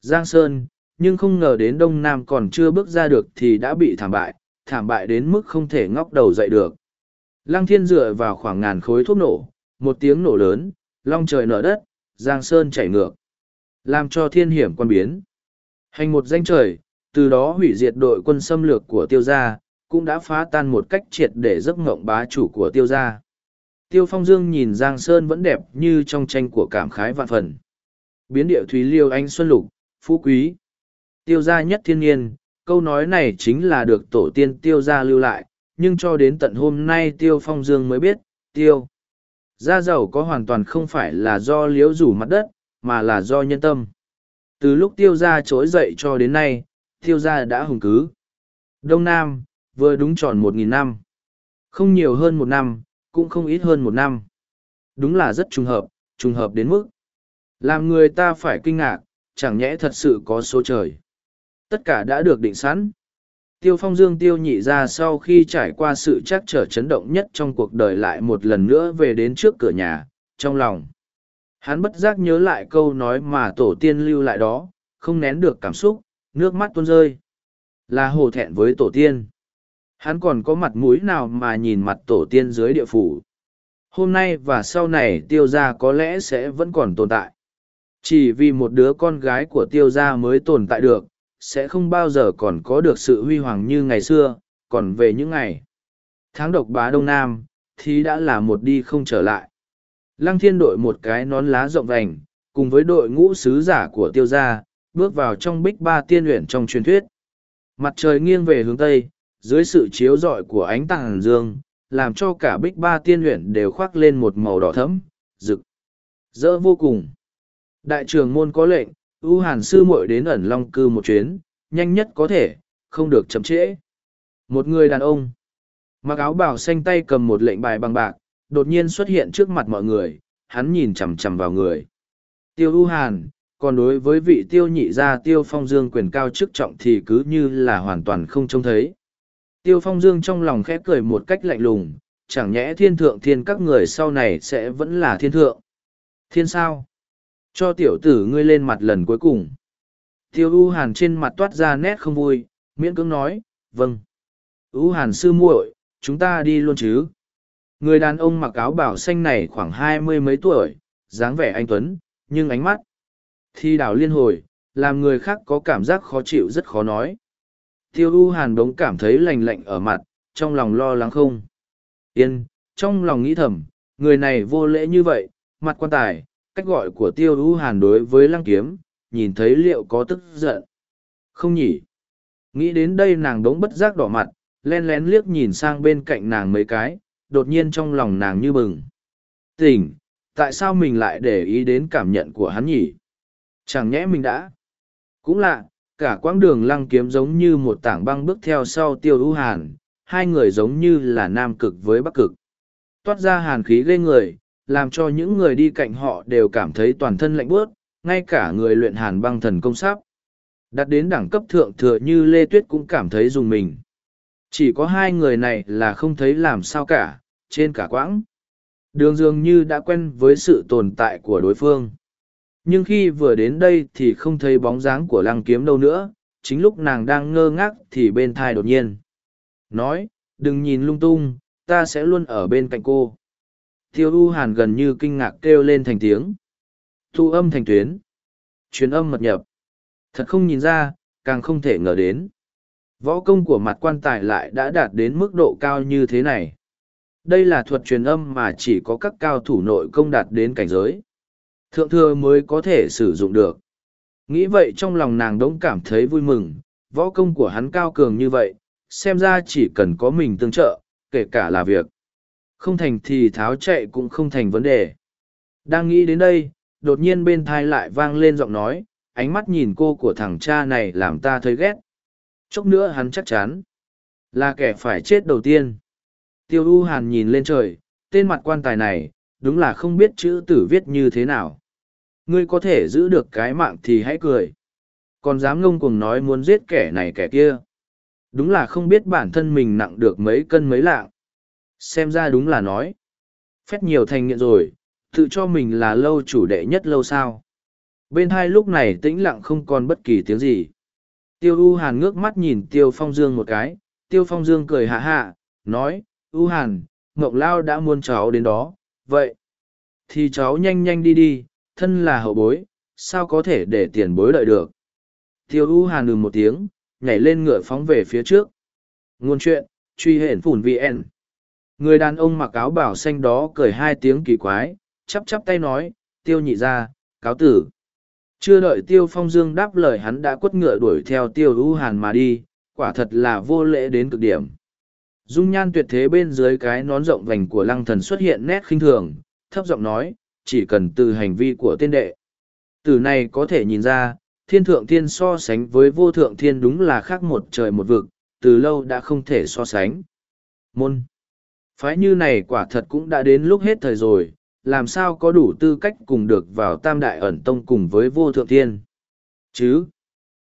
Giang Sơn, nhưng không ngờ đến Đông Nam còn chưa bước ra được thì đã bị thảm bại, thảm bại đến mức không thể ngóc đầu dậy được. Lăng thiên dựa vào khoảng ngàn khối thuốc nổ, một tiếng nổ lớn, long trời nở đất, Giang Sơn chảy ngược. Làm cho thiên hiểm quan biến. Hành một danh trời, từ đó hủy diệt đội quân xâm lược của tiêu gia, cũng đã phá tan một cách triệt để giấc ngộng bá chủ của tiêu gia. Tiêu Phong Dương nhìn Giang Sơn vẫn đẹp như trong tranh của cảm khái vạn phần. Biến điệu Thúy Liêu Anh Xuân Lục, Phú Quý. Tiêu gia nhất thiên nhiên, câu nói này chính là được tổ tiên tiêu gia lưu lại, nhưng cho đến tận hôm nay Tiêu Phong Dương mới biết, tiêu. Gia giàu có hoàn toàn không phải là do liếu rủ mặt đất, mà là do nhân tâm. Từ lúc tiêu gia trỗi dậy cho đến nay, tiêu gia đã hùng cứ. Đông Nam, vừa đúng tròn một nghìn năm. Không nhiều hơn một năm, cũng không ít hơn một năm. Đúng là rất trùng hợp, trùng hợp đến mức. Làm người ta phải kinh ngạc, chẳng nhẽ thật sự có số trời. Tất cả đã được định sẵn. Tiêu phong dương tiêu nhị ra sau khi trải qua sự trắc trở chấn động nhất trong cuộc đời lại một lần nữa về đến trước cửa nhà, trong lòng. Hắn bất giác nhớ lại câu nói mà tổ tiên lưu lại đó, không nén được cảm xúc, nước mắt tuôn rơi. Là hổ thẹn với tổ tiên. Hắn còn có mặt mũi nào mà nhìn mặt tổ tiên dưới địa phủ. Hôm nay và sau này tiêu gia có lẽ sẽ vẫn còn tồn tại. Chỉ vì một đứa con gái của tiêu gia mới tồn tại được, sẽ không bao giờ còn có được sự huy hoàng như ngày xưa, còn về những ngày. Tháng độc bá Đông Nam, thì đã là một đi không trở lại. Lăng thiên đội một cái nón lá rộng vành, cùng với đội ngũ sứ giả của tiêu gia, bước vào trong bích ba tiên luyện trong truyền thuyết. Mặt trời nghiêng về hướng Tây, dưới sự chiếu rọi của ánh tàng dương, làm cho cả bích ba tiên luyện đều khoác lên một màu đỏ thẫm, rực, rỡ vô cùng. Đại trường môn có lệnh, ưu hàn sư muội đến ẩn long cư một chuyến, nhanh nhất có thể, không được chậm trễ. Một người đàn ông, mặc áo bào xanh tay cầm một lệnh bài bằng bạc, đột nhiên xuất hiện trước mặt mọi người, hắn nhìn chằm chằm vào người. Tiêu ưu hàn, còn đối với vị tiêu nhị gia tiêu phong dương quyền cao chức trọng thì cứ như là hoàn toàn không trông thấy. Tiêu phong dương trong lòng khẽ cười một cách lạnh lùng, chẳng nhẽ thiên thượng thiên các người sau này sẽ vẫn là thiên thượng. Thiên sao? Cho tiểu tử ngươi lên mặt lần cuối cùng. Tiêu U Hàn trên mặt toát ra nét không vui, miễn cưỡng nói, vâng. U Hàn sư muội, chúng ta đi luôn chứ. Người đàn ông mặc áo bảo xanh này khoảng hai mươi mấy tuổi, dáng vẻ anh Tuấn, nhưng ánh mắt. Thi đảo liên hồi, làm người khác có cảm giác khó chịu rất khó nói. Tiêu U Hàn đống cảm thấy lạnh lạnh ở mặt, trong lòng lo lắng không. Yên, trong lòng nghĩ thầm, người này vô lễ như vậy, mặt quan tài, cách gọi của Tiêu U Hàn đối với lăng kiếm, nhìn thấy liệu có tức giận. Không nhỉ? Nghĩ đến đây nàng đống bất giác đỏ mặt, len lén liếc nhìn sang bên cạnh nàng mấy cái, đột nhiên trong lòng nàng như bừng. Tỉnh, tại sao mình lại để ý đến cảm nhận của hắn nhỉ? Chẳng nhẽ mình đã? Cũng lạ, cả quãng đường lăng kiếm giống như một tảng băng bước theo sau tiêu ưu hàn, hai người giống như là nam cực với bắc cực. Toát ra hàn khí gây người, làm cho những người đi cạnh họ đều cảm thấy toàn thân lạnh bướt, ngay cả người luyện hàn băng thần công sắp. Đặt đến đẳng cấp thượng thừa như Lê Tuyết cũng cảm thấy dùng mình. Chỉ có hai người này là không thấy làm sao cả, trên cả quãng. Đường dường như đã quen với sự tồn tại của đối phương. Nhưng khi vừa đến đây thì không thấy bóng dáng của lăng kiếm đâu nữa, chính lúc nàng đang ngơ ngác thì bên thai đột nhiên. Nói, đừng nhìn lung tung, ta sẽ luôn ở bên cạnh cô. Thiêu U Hàn gần như kinh ngạc kêu lên thành tiếng. Thu âm thành tuyến. Truyền âm mật nhập. Thật không nhìn ra, càng không thể ngờ đến. Võ công của mặt quan tài lại đã đạt đến mức độ cao như thế này. Đây là thuật truyền âm mà chỉ có các cao thủ nội công đạt đến cảnh giới. Thượng thừa mới có thể sử dụng được. Nghĩ vậy trong lòng nàng đống cảm thấy vui mừng, võ công của hắn cao cường như vậy, xem ra chỉ cần có mình tương trợ, kể cả là việc. Không thành thì tháo chạy cũng không thành vấn đề. Đang nghĩ đến đây, đột nhiên bên thai lại vang lên giọng nói, ánh mắt nhìn cô của thằng cha này làm ta thấy ghét. Chốc nữa hắn chắc chắn là kẻ phải chết đầu tiên. Tiêu U Hàn nhìn lên trời, tên mặt quan tài này, đúng là không biết chữ tử viết như thế nào. Ngươi có thể giữ được cái mạng thì hãy cười. Còn dám ngông cuồng nói muốn giết kẻ này kẻ kia. Đúng là không biết bản thân mình nặng được mấy cân mấy lạng. Xem ra đúng là nói. Phép nhiều thành nghiện rồi, tự cho mình là lâu chủ đệ nhất lâu sao. Bên hai lúc này tĩnh lặng không còn bất kỳ tiếng gì. Tiêu U Hàn ngước mắt nhìn Tiêu Phong Dương một cái, Tiêu Phong Dương cười hạ hạ, nói, U Hàn, Ngọc Lao đã muôn cháu đến đó, vậy. Thì cháu nhanh nhanh đi đi, thân là hậu bối, sao có thể để tiền bối đợi được. Tiêu U Hàn ngừng một tiếng, nhảy lên ngựa phóng về phía trước. Nguồn chuyện, truy hển phủn VN. Người đàn ông mặc áo bảo xanh đó cười hai tiếng kỳ quái, chắp chắp tay nói, tiêu nhị ra, cáo tử. Chưa đợi tiêu phong dương đáp lời hắn đã quất ngựa đuổi theo tiêu ưu Hàn mà đi, quả thật là vô lễ đến cực điểm. Dung nhan tuyệt thế bên dưới cái nón rộng vành của lăng thần xuất hiện nét khinh thường, thấp giọng nói, chỉ cần từ hành vi của tên đệ. Từ này có thể nhìn ra, thiên thượng thiên so sánh với vô thượng thiên đúng là khác một trời một vực, từ lâu đã không thể so sánh. Môn. Phái như này quả thật cũng đã đến lúc hết thời rồi, làm sao có đủ tư cách cùng được vào tam đại ẩn tông cùng với vô thượng thiên. Chứ.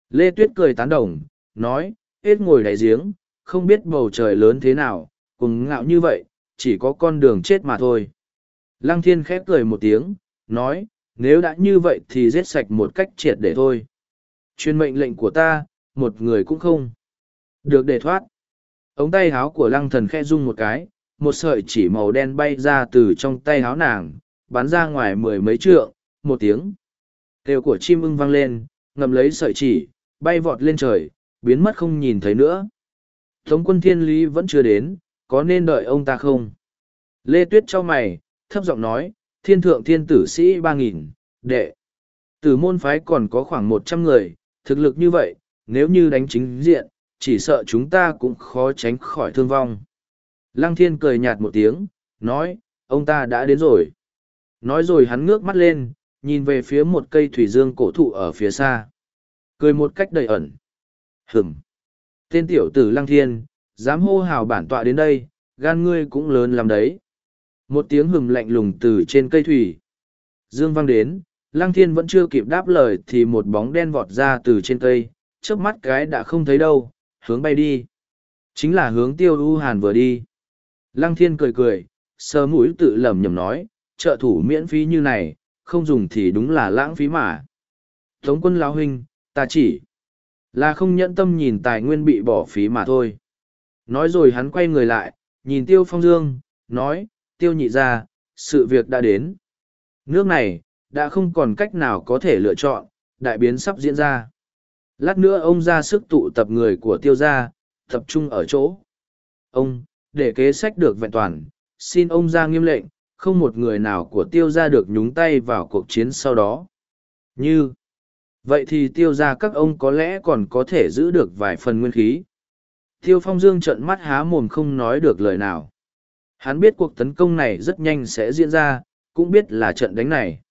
Lê Tuyết cười tán đồng, nói, hết ngồi đại giếng, không biết bầu trời lớn thế nào, cùng ngạo như vậy, chỉ có con đường chết mà thôi. Lăng thiên khép cười một tiếng, nói, nếu đã như vậy thì giết sạch một cách triệt để thôi. Chuyên mệnh lệnh của ta, một người cũng không. Được để thoát. Ống tay háo của lăng thần khe rung một cái, một sợi chỉ màu đen bay ra từ trong tay háo nàng, bắn ra ngoài mười mấy trượng, một tiếng. Kêu của chim ưng vang lên, ngầm lấy sợi chỉ, bay vọt lên trời, biến mất không nhìn thấy nữa. Tống quân thiên lý vẫn chưa đến, có nên đợi ông ta không? Lê Tuyết cho mày, thấp giọng nói, thiên thượng thiên tử sĩ ba nghìn, đệ. Tử môn phái còn có khoảng một trăm người, thực lực như vậy, nếu như đánh chính diện, chỉ sợ chúng ta cũng khó tránh khỏi thương vong. Lăng thiên cười nhạt một tiếng, nói, ông ta đã đến rồi. Nói rồi hắn ngước mắt lên, nhìn về phía một cây thủy dương cổ thụ ở phía xa. Cười một cách đầy ẩn. Hửm. Tên tiểu tử lăng thiên, dám hô hào bản tọa đến đây, gan ngươi cũng lớn lắm đấy. Một tiếng hừng lạnh lùng từ trên cây thủy. Dương vang đến, lăng thiên vẫn chưa kịp đáp lời thì một bóng đen vọt ra từ trên cây, trước mắt cái đã không thấy đâu, hướng bay đi. Chính là hướng tiêu u hàn vừa đi. Lăng thiên cười cười, sờ mũi tự lẩm nhẩm nói, trợ thủ miễn phí như này, không dùng thì đúng là lãng phí mà. Tống quân lão huynh, ta chỉ là không nhẫn tâm nhìn tài nguyên bị bỏ phí mà thôi. Nói rồi hắn quay người lại, nhìn Tiêu Phong Dương, nói, Tiêu nhị ra, sự việc đã đến. Nước này, đã không còn cách nào có thể lựa chọn, đại biến sắp diễn ra. Lát nữa ông ra sức tụ tập người của Tiêu gia, tập trung ở chỗ. Ông, để kế sách được vẹn toàn, xin ông ra nghiêm lệnh, không một người nào của tiêu gia được nhúng tay vào cuộc chiến sau đó. Như, vậy thì tiêu gia các ông có lẽ còn có thể giữ được vài phần nguyên khí. Tiêu phong dương trợn mắt há mồm không nói được lời nào. Hắn biết cuộc tấn công này rất nhanh sẽ diễn ra, cũng biết là trận đánh này.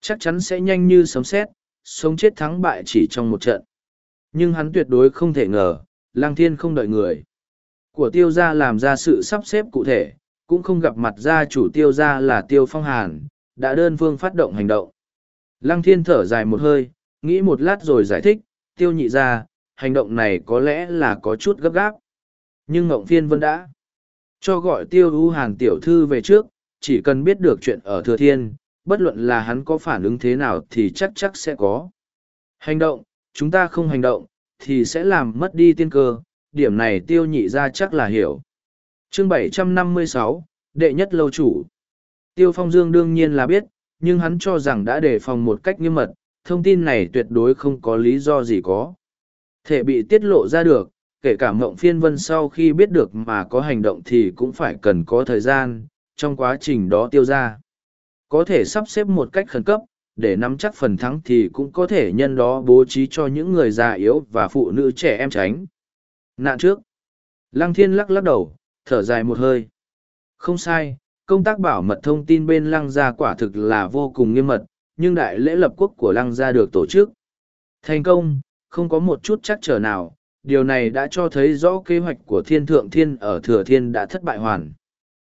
Chắc chắn sẽ nhanh như sấm sét, sống chết thắng bại chỉ trong một trận. Nhưng hắn tuyệt đối không thể ngờ, lang thiên không đợi người. Của tiêu gia làm ra sự sắp xếp cụ thể, cũng không gặp mặt gia chủ tiêu gia là tiêu phong hàn, đã đơn phương phát động hành động. Lăng thiên thở dài một hơi, nghĩ một lát rồi giải thích, tiêu nhị gia hành động này có lẽ là có chút gấp gáp. Nhưng Ngộng Phiên vẫn đã cho gọi tiêu ưu hàn tiểu thư về trước, chỉ cần biết được chuyện ở thừa thiên, bất luận là hắn có phản ứng thế nào thì chắc chắc sẽ có. Hành động, chúng ta không hành động, thì sẽ làm mất đi tiên cơ, điểm này tiêu nhị ra chắc là hiểu chương 756, đệ nhất lâu chủ. Tiêu Phong Dương đương nhiên là biết, nhưng hắn cho rằng đã đề phòng một cách nghiêm mật, thông tin này tuyệt đối không có lý do gì có. Thể bị tiết lộ ra được, kể cả mộng phiên vân sau khi biết được mà có hành động thì cũng phải cần có thời gian, trong quá trình đó tiêu ra. Có thể sắp xếp một cách khẩn cấp, để nắm chắc phần thắng thì cũng có thể nhân đó bố trí cho những người già yếu và phụ nữ trẻ em tránh. Nạn trước. Lăng thiên lắc lắc đầu, thở dài một hơi. Không sai, công tác bảo mật thông tin bên lăng gia quả thực là vô cùng nghiêm mật, nhưng đại lễ lập quốc của lăng gia được tổ chức. Thành công, không có một chút chắc trở nào, điều này đã cho thấy rõ kế hoạch của thiên thượng thiên ở thừa thiên đã thất bại hoàn.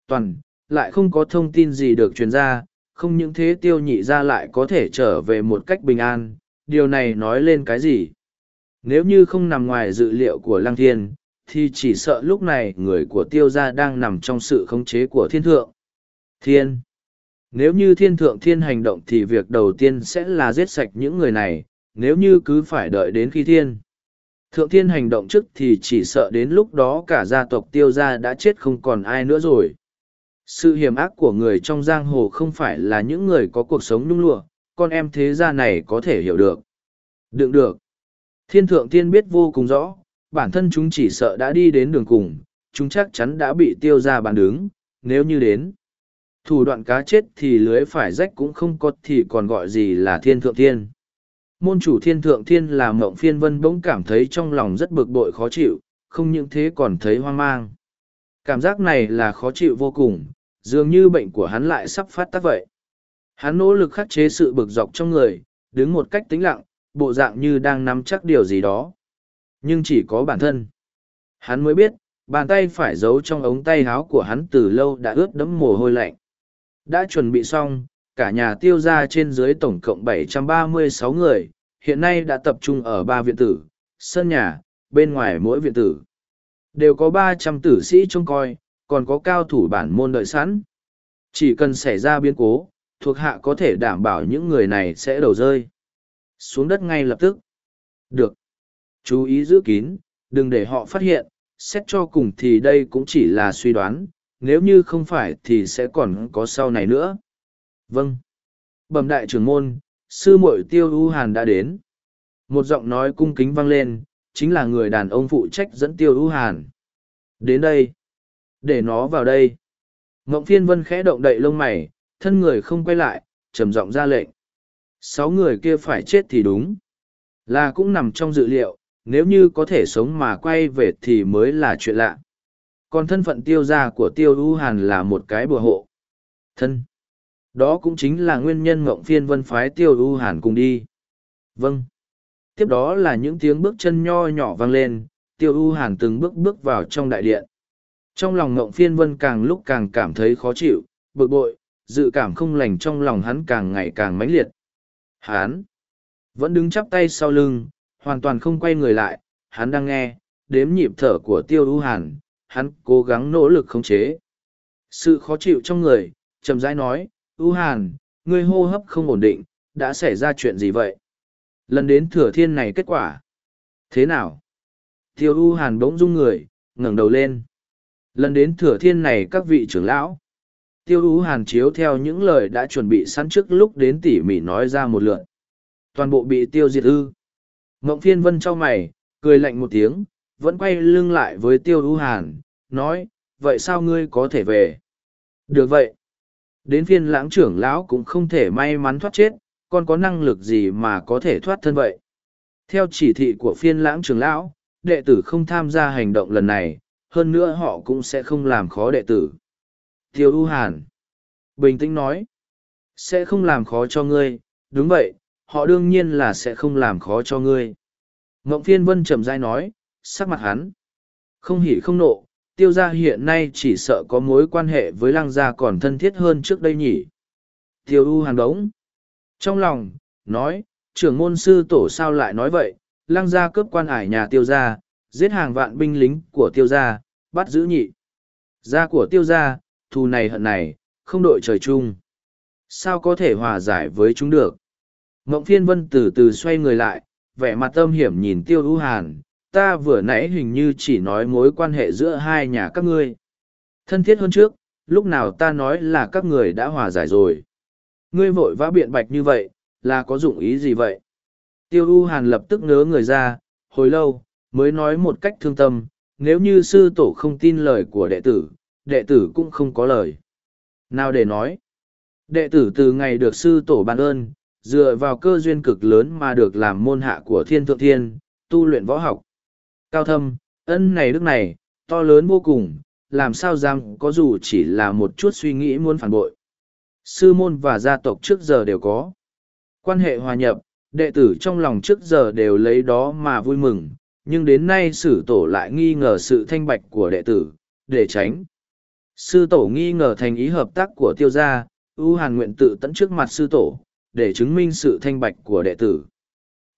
Toàn, lại không có thông tin gì được truyền ra, không những thế tiêu nhị ra lại có thể trở về một cách bình an, điều này nói lên cái gì? Nếu như không nằm ngoài dự liệu của lăng thiên, thì chỉ sợ lúc này người của tiêu gia đang nằm trong sự khống chế của thiên thượng. Thiên. Nếu như thiên thượng thiên hành động thì việc đầu tiên sẽ là giết sạch những người này, nếu như cứ phải đợi đến khi thiên. Thượng thiên hành động trước thì chỉ sợ đến lúc đó cả gia tộc tiêu gia đã chết không còn ai nữa rồi. Sự hiểm ác của người trong giang hồ không phải là những người có cuộc sống nhung lụa, con em thế gia này có thể hiểu được. Đựng được. Thiên thượng tiên biết vô cùng rõ, bản thân chúng chỉ sợ đã đi đến đường cùng, chúng chắc chắn đã bị tiêu ra bàn đứng, nếu như đến. Thủ đoạn cá chết thì lưới phải rách cũng không có thì còn gọi gì là thiên thượng tiên? Môn chủ thiên thượng thiên là mộng phiên vân bỗng cảm thấy trong lòng rất bực bội khó chịu, không những thế còn thấy hoang mang. Cảm giác này là khó chịu vô cùng, dường như bệnh của hắn lại sắp phát tác vậy. Hắn nỗ lực khắc chế sự bực dọc trong người, đứng một cách tĩnh lặng, bộ dạng như đang nắm chắc điều gì đó nhưng chỉ có bản thân. Hắn mới biết, bàn tay phải giấu trong ống tay áo của hắn từ lâu đã ướt đẫm mồ hôi lạnh. Đã chuẩn bị xong, cả nhà tiêu ra trên dưới tổng cộng 736 người, hiện nay đã tập trung ở ba viện tử, sân nhà, bên ngoài mỗi viện tử. Đều có 300 tử sĩ trông coi, còn có cao thủ bản môn đợi sẵn. Chỉ cần xảy ra biến cố, thuộc hạ có thể đảm bảo những người này sẽ đầu rơi. Xuống đất ngay lập tức. Được. Chú ý giữ kín, đừng để họ phát hiện, xét cho cùng thì đây cũng chỉ là suy đoán, nếu như không phải thì sẽ còn có sau này nữa. Vâng. Bẩm đại trưởng môn, sư muội tiêu ưu hàn đã đến. Một giọng nói cung kính vang lên, chính là người đàn ông phụ trách dẫn tiêu ưu hàn. Đến đây. Để nó vào đây. Ngộng phiên vân khẽ động đậy lông mày, thân người không quay lại, trầm giọng ra lệnh. Sáu người kia phải chết thì đúng. Là cũng nằm trong dự liệu, nếu như có thể sống mà quay về thì mới là chuyện lạ. Còn thân phận tiêu gia của tiêu u hàn là một cái bùa hộ. Thân. Đó cũng chính là nguyên nhân ngộng phiên vân phái tiêu u hàn cùng đi. Vâng. Tiếp đó là những tiếng bước chân nho nhỏ vang lên, tiêu u hàn từng bước bước vào trong đại điện. Trong lòng ngộng phiên vân càng lúc càng cảm thấy khó chịu, bực bội, dự cảm không lành trong lòng hắn càng ngày càng mãnh liệt. Hắn vẫn đứng chắp tay sau lưng, hoàn toàn không quay người lại, hắn đang nghe, đếm nhịp thở của tiêu u hàn, hắn cố gắng nỗ lực khống chế. Sự khó chịu trong người, chậm rãi nói, U Hàn, ngươi hô hấp không ổn định, đã xảy ra chuyện gì vậy? Lần đến thừa thiên này kết quả. Thế nào? Tiêu U Hàn bỗng rung người, ngẩng đầu lên. Lần đến thừa thiên này các vị trưởng lão. Tiêu U Hàn chiếu theo những lời đã chuẩn bị sẵn trước lúc đến tỉ mỉ nói ra một lượt. Toàn bộ bị tiêu diệt ư. Mộng phiên vân cho mày, cười lạnh một tiếng, vẫn quay lưng lại với tiêu U Hàn, nói, vậy sao ngươi có thể về? Được vậy. Đến phiên lãng trưởng lão cũng không thể may mắn thoát chết, còn có năng lực gì mà có thể thoát thân vậy. Theo chỉ thị của phiên lãng trưởng lão, đệ tử không tham gia hành động lần này, hơn nữa họ cũng sẽ không làm khó đệ tử. Tiêu U Hàn bình tĩnh nói, sẽ không làm khó cho ngươi, đúng vậy, họ đương nhiên là sẽ không làm khó cho ngươi. Ngộng phiên vân trầm dai nói, sắc mặt hắn, không hỉ không nộ, tiêu gia hiện nay chỉ sợ có mối quan hệ với lăng gia còn thân thiết hơn trước đây nhỉ. Tiêu U hàn đống. Trong lòng, nói, trưởng môn sư tổ sao lại nói vậy, lăng gia cướp quan hải nhà tiêu gia, giết hàng vạn binh lính của tiêu gia, bắt giữ nhị. Gia của tiêu gia, thù này hận này, không đội trời chung. Sao có thể hòa giải với chúng được? mộng phiên vân từ từ xoay người lại, vẻ mặt âm hiểm nhìn tiêu ưu hàn, ta vừa nãy hình như chỉ nói mối quan hệ giữa hai nhà các ngươi. Thân thiết hơn trước, lúc nào ta nói là các người đã hòa giải rồi. Ngươi vội vã biện bạch như vậy, là có dụng ý gì vậy? Tiêu U Hàn lập tức ngớ người ra, hồi lâu, mới nói một cách thương tâm, nếu như sư tổ không tin lời của đệ tử, đệ tử cũng không có lời. Nào để nói, đệ tử từ ngày được sư tổ ban ơn, dựa vào cơ duyên cực lớn mà được làm môn hạ của thiên thượng thiên, tu luyện võ học, Cao thâm, ân này đức này, to lớn vô cùng, làm sao dám có dù chỉ là một chút suy nghĩ muốn phản bội. Sư môn và gia tộc trước giờ đều có. Quan hệ hòa nhập, đệ tử trong lòng trước giờ đều lấy đó mà vui mừng, nhưng đến nay sử tổ lại nghi ngờ sự thanh bạch của đệ tử, để tránh. Sư tổ nghi ngờ thành ý hợp tác của tiêu gia, ưu hàn nguyện tự tấn trước mặt sư tổ, để chứng minh sự thanh bạch của đệ tử.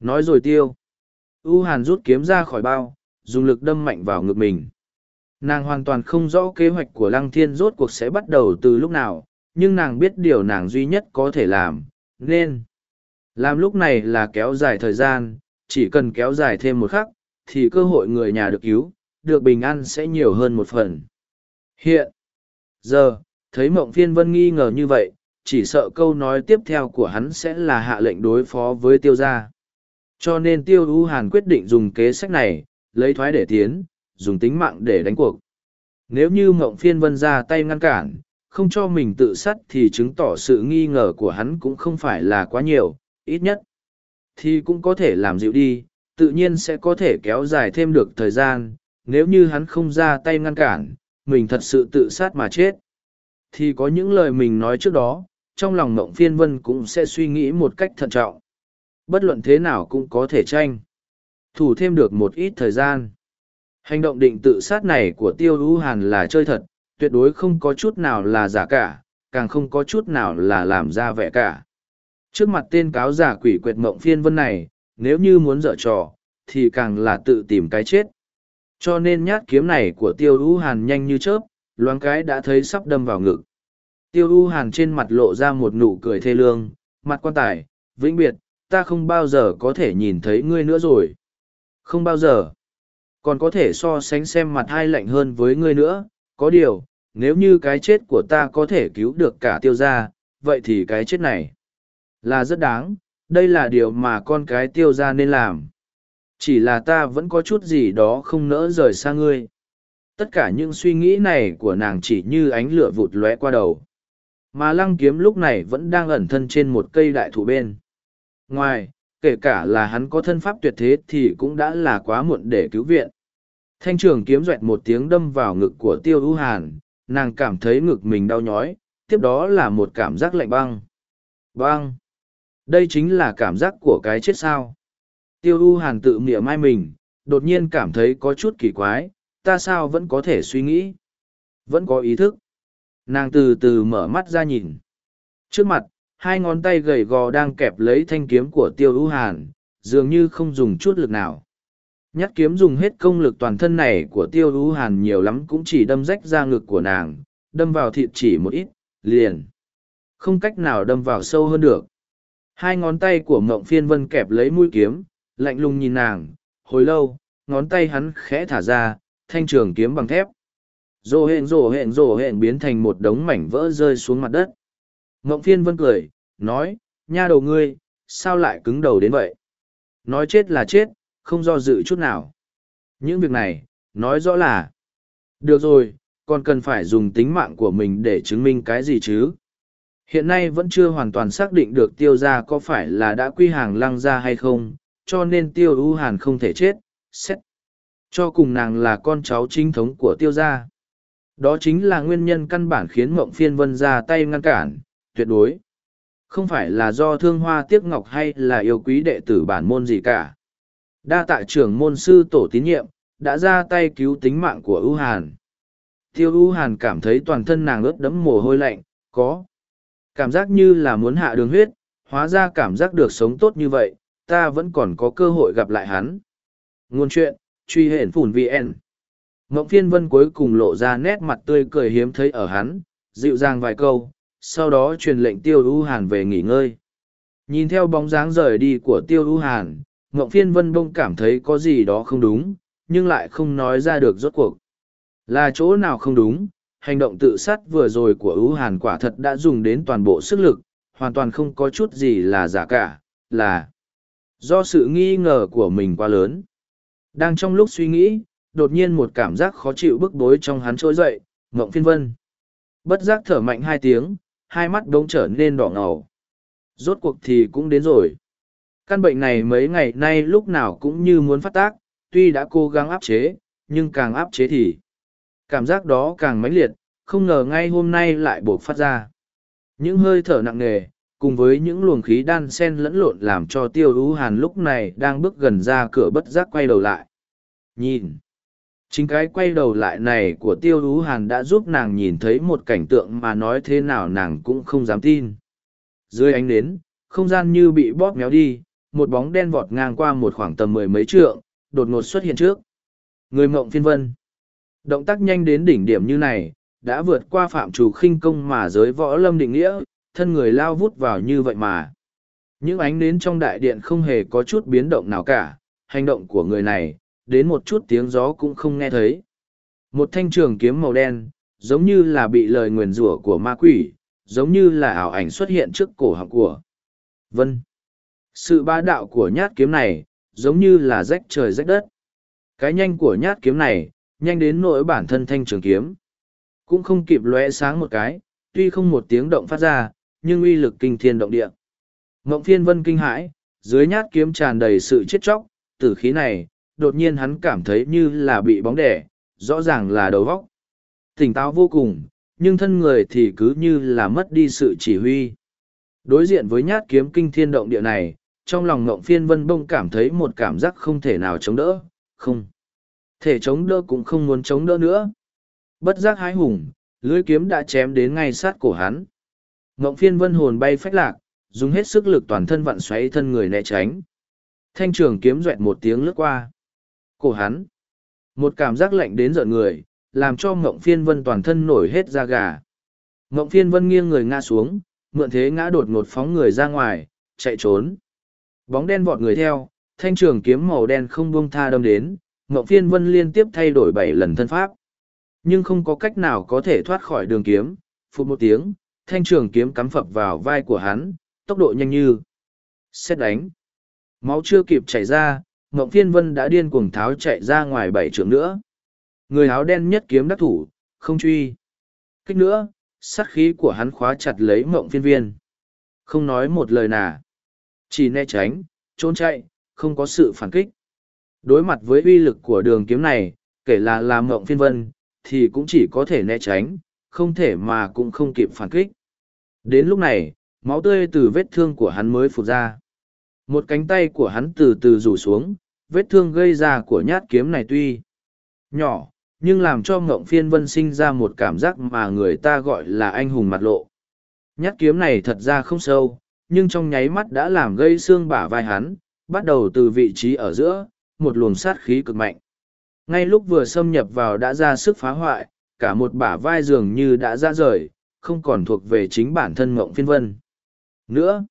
Nói rồi tiêu. ưu hàn rút kiếm ra khỏi bao, dùng lực đâm mạnh vào ngực mình. Nàng hoàn toàn không rõ kế hoạch của Lăng Thiên rốt cuộc sẽ bắt đầu từ lúc nào, nhưng nàng biết điều nàng duy nhất có thể làm, nên làm lúc này là kéo dài thời gian, chỉ cần kéo dài thêm một khắc, thì cơ hội người nhà được cứu, được bình an sẽ nhiều hơn một phần. Hiện giờ, thấy mộng phiên vân nghi ngờ như vậy, chỉ sợ câu nói tiếp theo của hắn sẽ là hạ lệnh đối phó với tiêu gia. Cho nên tiêu U Hàn quyết định dùng kế sách này, lấy thoái để tiến, dùng tính mạng để đánh cuộc. Nếu như mộng phiên vân ra tay ngăn cản, không cho mình tự sát thì chứng tỏ sự nghi ngờ của hắn cũng không phải là quá nhiều, ít nhất. Thì cũng có thể làm dịu đi, tự nhiên sẽ có thể kéo dài thêm được thời gian, nếu như hắn không ra tay ngăn cản, mình thật sự tự sát mà chết. Thì có những lời mình nói trước đó, trong lòng mộng phiên vân cũng sẽ suy nghĩ một cách thận trọng. Bất luận thế nào cũng có thể tranh thủ thêm được một ít thời gian. Hành động định tự sát này của Tiêu Lũ Hàn là chơi thật, tuyệt đối không có chút nào là giả cả, càng không có chút nào là làm ra vẻ cả. Trước mặt tên cáo giả quỷ quyệt mộng phiên vân này, nếu như muốn dở trò, thì càng là tự tìm cái chết. Cho nên nhát kiếm này của Tiêu ưu Hàn nhanh như chớp, loáng cái đã thấy sắp đâm vào ngực. Tiêu U Hàn trên mặt lộ ra một nụ cười thê lương, mặt quan tài, vĩnh biệt, ta không bao giờ có thể nhìn thấy ngươi nữa rồi. Không bao giờ. Còn có thể so sánh xem mặt hai lạnh hơn với ngươi nữa, có điều, nếu như cái chết của ta có thể cứu được cả tiêu gia, vậy thì cái chết này là rất đáng, đây là điều mà con cái tiêu gia nên làm. Chỉ là ta vẫn có chút gì đó không nỡ rời xa ngươi. tất cả những suy nghĩ này của nàng chỉ như ánh lửa vụt lóe qua đầu. Mà lăng kiếm lúc này vẫn đang ẩn thân trên một cây đại thụ bên. Ngoài, kể cả là hắn có thân pháp tuyệt thế thì cũng đã là quá muộn để cứu viện. Thanh trường kiếm doẹt một tiếng đâm vào ngực của tiêu ưu hàn, nàng cảm thấy ngực mình đau nhói, tiếp đó là một cảm giác lạnh băng. Băng! Đây chính là cảm giác của cái chết sao? Tiêu U hàn tự mỉa mai mình, đột nhiên cảm thấy có chút kỳ quái, ta sao vẫn có thể suy nghĩ? Vẫn có ý thức. Nàng từ từ mở mắt ra nhìn. Trước mặt, hai ngón tay gầy gò đang kẹp lấy thanh kiếm của tiêu U hàn, dường như không dùng chút lực nào. Nhát kiếm dùng hết công lực toàn thân này của tiêu U hàn nhiều lắm cũng chỉ đâm rách ra ngực của nàng, đâm vào thịt chỉ một ít, liền. Không cách nào đâm vào sâu hơn được. Hai ngón tay của mộng phiên vân kẹp lấy mũi kiếm lạnh lùng nhìn nàng, hồi lâu, ngón tay hắn khẽ thả ra, thanh trường kiếm bằng thép. Rồ hện rồ hện rồ hện biến thành một đống mảnh vỡ rơi xuống mặt đất. Ngộng phiên vân cười, nói, nha đầu ngươi, sao lại cứng đầu đến vậy? Nói chết là chết, không do dự chút nào. Những việc này, nói rõ là, được rồi, còn cần phải dùng tính mạng của mình để chứng minh cái gì chứ? Hiện nay vẫn chưa hoàn toàn xác định được tiêu gia có phải là đã quy hàng lăng gia hay không cho nên tiêu ưu hàn không thể chết xét. Cho cùng nàng là con cháu chính thống của tiêu gia, đó chính là nguyên nhân căn bản khiến mộng phiên vân ra tay ngăn cản tuyệt đối. Không phải là do thương hoa tiếc ngọc hay là yêu quý đệ tử bản môn gì cả. Đa tạ trưởng môn sư tổ tín nhiệm đã ra tay cứu tính mạng của ưu hàn. Tiêu ưu hàn cảm thấy toàn thân nàng ướt đẫm mồ hôi lạnh có. Cảm giác như là muốn hạ đường huyết hóa ra cảm giác được sống tốt như vậy ta vẫn còn có cơ hội gặp lại hắn. Ngôn chuyện truy hển phủn vn. Mộng phiên vân cuối cùng lộ ra nét mặt tươi cười hiếm thấy ở hắn dịu dàng vài câu sau đó truyền lệnh tiêu ưu hàn về nghỉ ngơi. Nhìn theo bóng dáng rời đi của tiêu ưu hàn mộng phiên vân bông cảm thấy có gì đó không đúng nhưng lại không nói ra được rốt cuộc. Là chỗ nào không đúng, hành động tự sát vừa rồi của ưu hàn quả thật đã dùng đến toàn bộ sức lực, hoàn toàn không có chút gì là giả cả, là do sự nghi ngờ của mình quá lớn. Đang trong lúc suy nghĩ, đột nhiên một cảm giác khó chịu bức bối trong hắn trỗi dậy, mộng phiên vân. Bất giác thở mạnh hai tiếng, hai mắt đống trở nên đỏ ngầu. Rốt cuộc thì cũng đến rồi. Căn bệnh này mấy ngày nay lúc nào cũng như muốn phát tác, tuy đã cố gắng áp chế, nhưng càng áp chế thì Cảm giác đó càng mãnh liệt, không ngờ ngay hôm nay lại buộc phát ra. Những hơi thở nặng nề, cùng với những luồng khí đan sen lẫn lộn làm cho tiêu ưu hàn lúc này đang bước gần ra cửa bất giác quay đầu lại. Nhìn! Chính cái quay đầu lại này của tiêu ưu hàn đã giúp nàng nhìn thấy một cảnh tượng mà nói thế nào nàng cũng không dám tin. Dưới ánh nến, không gian như bị bóp méo đi, một bóng đen vọt ngang qua một khoảng tầm mười mấy trượng, đột ngột xuất hiện trước. Người mộng phiên vân. Động tác nhanh đến đỉnh điểm như này, đã vượt qua phạm chủ khinh công mà giới võ lâm định nghĩa, thân người lao vút vào như vậy mà. Những ánh nến trong đại điện không hề có chút biến động nào cả, hành động của người này, đến một chút tiếng gió cũng không nghe thấy. Một thanh trường kiếm màu đen, giống như là bị lời nguyền rủa của ma quỷ, giống như là ảo ảnh xuất hiện trước cổ họng của. Vân. Sự bá đạo của nhát kiếm này, giống như là rách trời rách đất. Cái nhanh của nhát kiếm này, nhanh đến nỗi bản thân thanh trường kiếm. Cũng không kịp lóe sáng một cái, tuy không một tiếng động phát ra, nhưng uy lực kinh thiên động địa. Ngộng phiên vân kinh hãi, dưới nhát kiếm tràn đầy sự chết chóc, tử khí này, đột nhiên hắn cảm thấy như là bị bóng đẻ, rõ ràng là đầu vóc. Tỉnh táo vô cùng, nhưng thân người thì cứ như là mất đi sự chỉ huy. Đối diện với nhát kiếm kinh thiên động địa này, trong lòng ngộng phiên vân bông cảm thấy một cảm giác không thể nào chống đỡ, không. Thể chống đỡ cũng không muốn chống đỡ nữa. Bất giác hái hùng, lưỡi kiếm đã chém đến ngay sát cổ hắn. Ngộng phiên vân hồn bay phách lạc, dùng hết sức lực toàn thân vặn xoáy thân người né tránh. Thanh trường kiếm duẹt một tiếng lướt qua. Cổ hắn. Một cảm giác lạnh đến giận người, làm cho Ngộng phiên vân toàn thân nổi hết da gà. Ngộng phiên vân nghiêng người ngã xuống, mượn thế ngã đột ngột phóng người ra ngoài, chạy trốn. Bóng đen vọt người theo, thanh trường kiếm màu đen không buông tha đâm đến, Ngộng Phiên Vân liên tiếp thay đổi bảy lần thân pháp. Nhưng không có cách nào có thể thoát khỏi đường kiếm, phút một tiếng, thanh trường kiếm cắm phập vào vai của hắn, tốc độ nhanh như xét đánh. Máu chưa kịp chảy ra, Ngộng thiên Vân đã điên cuồng tháo chạy ra ngoài bảy trường nữa. Người áo đen nhất kiếm đắc thủ, không truy. Kích nữa, sát khí của hắn khóa chặt lấy mộng phiên viên. Không nói một lời nào. Chỉ né tránh, trốn chạy, không có sự phản kích. Đối mặt với uy lực của đường kiếm này, kể là làm mộng phiên vân, thì cũng chỉ có thể né tránh, không thể mà cũng không kịp phản kích. Đến lúc này, máu tươi từ vết thương của hắn mới phụt ra. Một cánh tay của hắn từ từ rủ xuống, vết thương gây ra của nhát kiếm này tuy nhỏ, nhưng làm cho ngộng phiên vân sinh ra một cảm giác mà người ta gọi là anh hùng mặt lộ. Nhát kiếm này thật ra không sâu, nhưng trong nháy mắt đã làm gây xương bả vai hắn, bắt đầu từ vị trí ở giữa, một luồng sát khí cực mạnh. Ngay lúc vừa xâm nhập vào đã ra sức phá hoại, cả một bả vai dường như đã ra rời, không còn thuộc về chính bản thân mộng phiên vân. Nữa,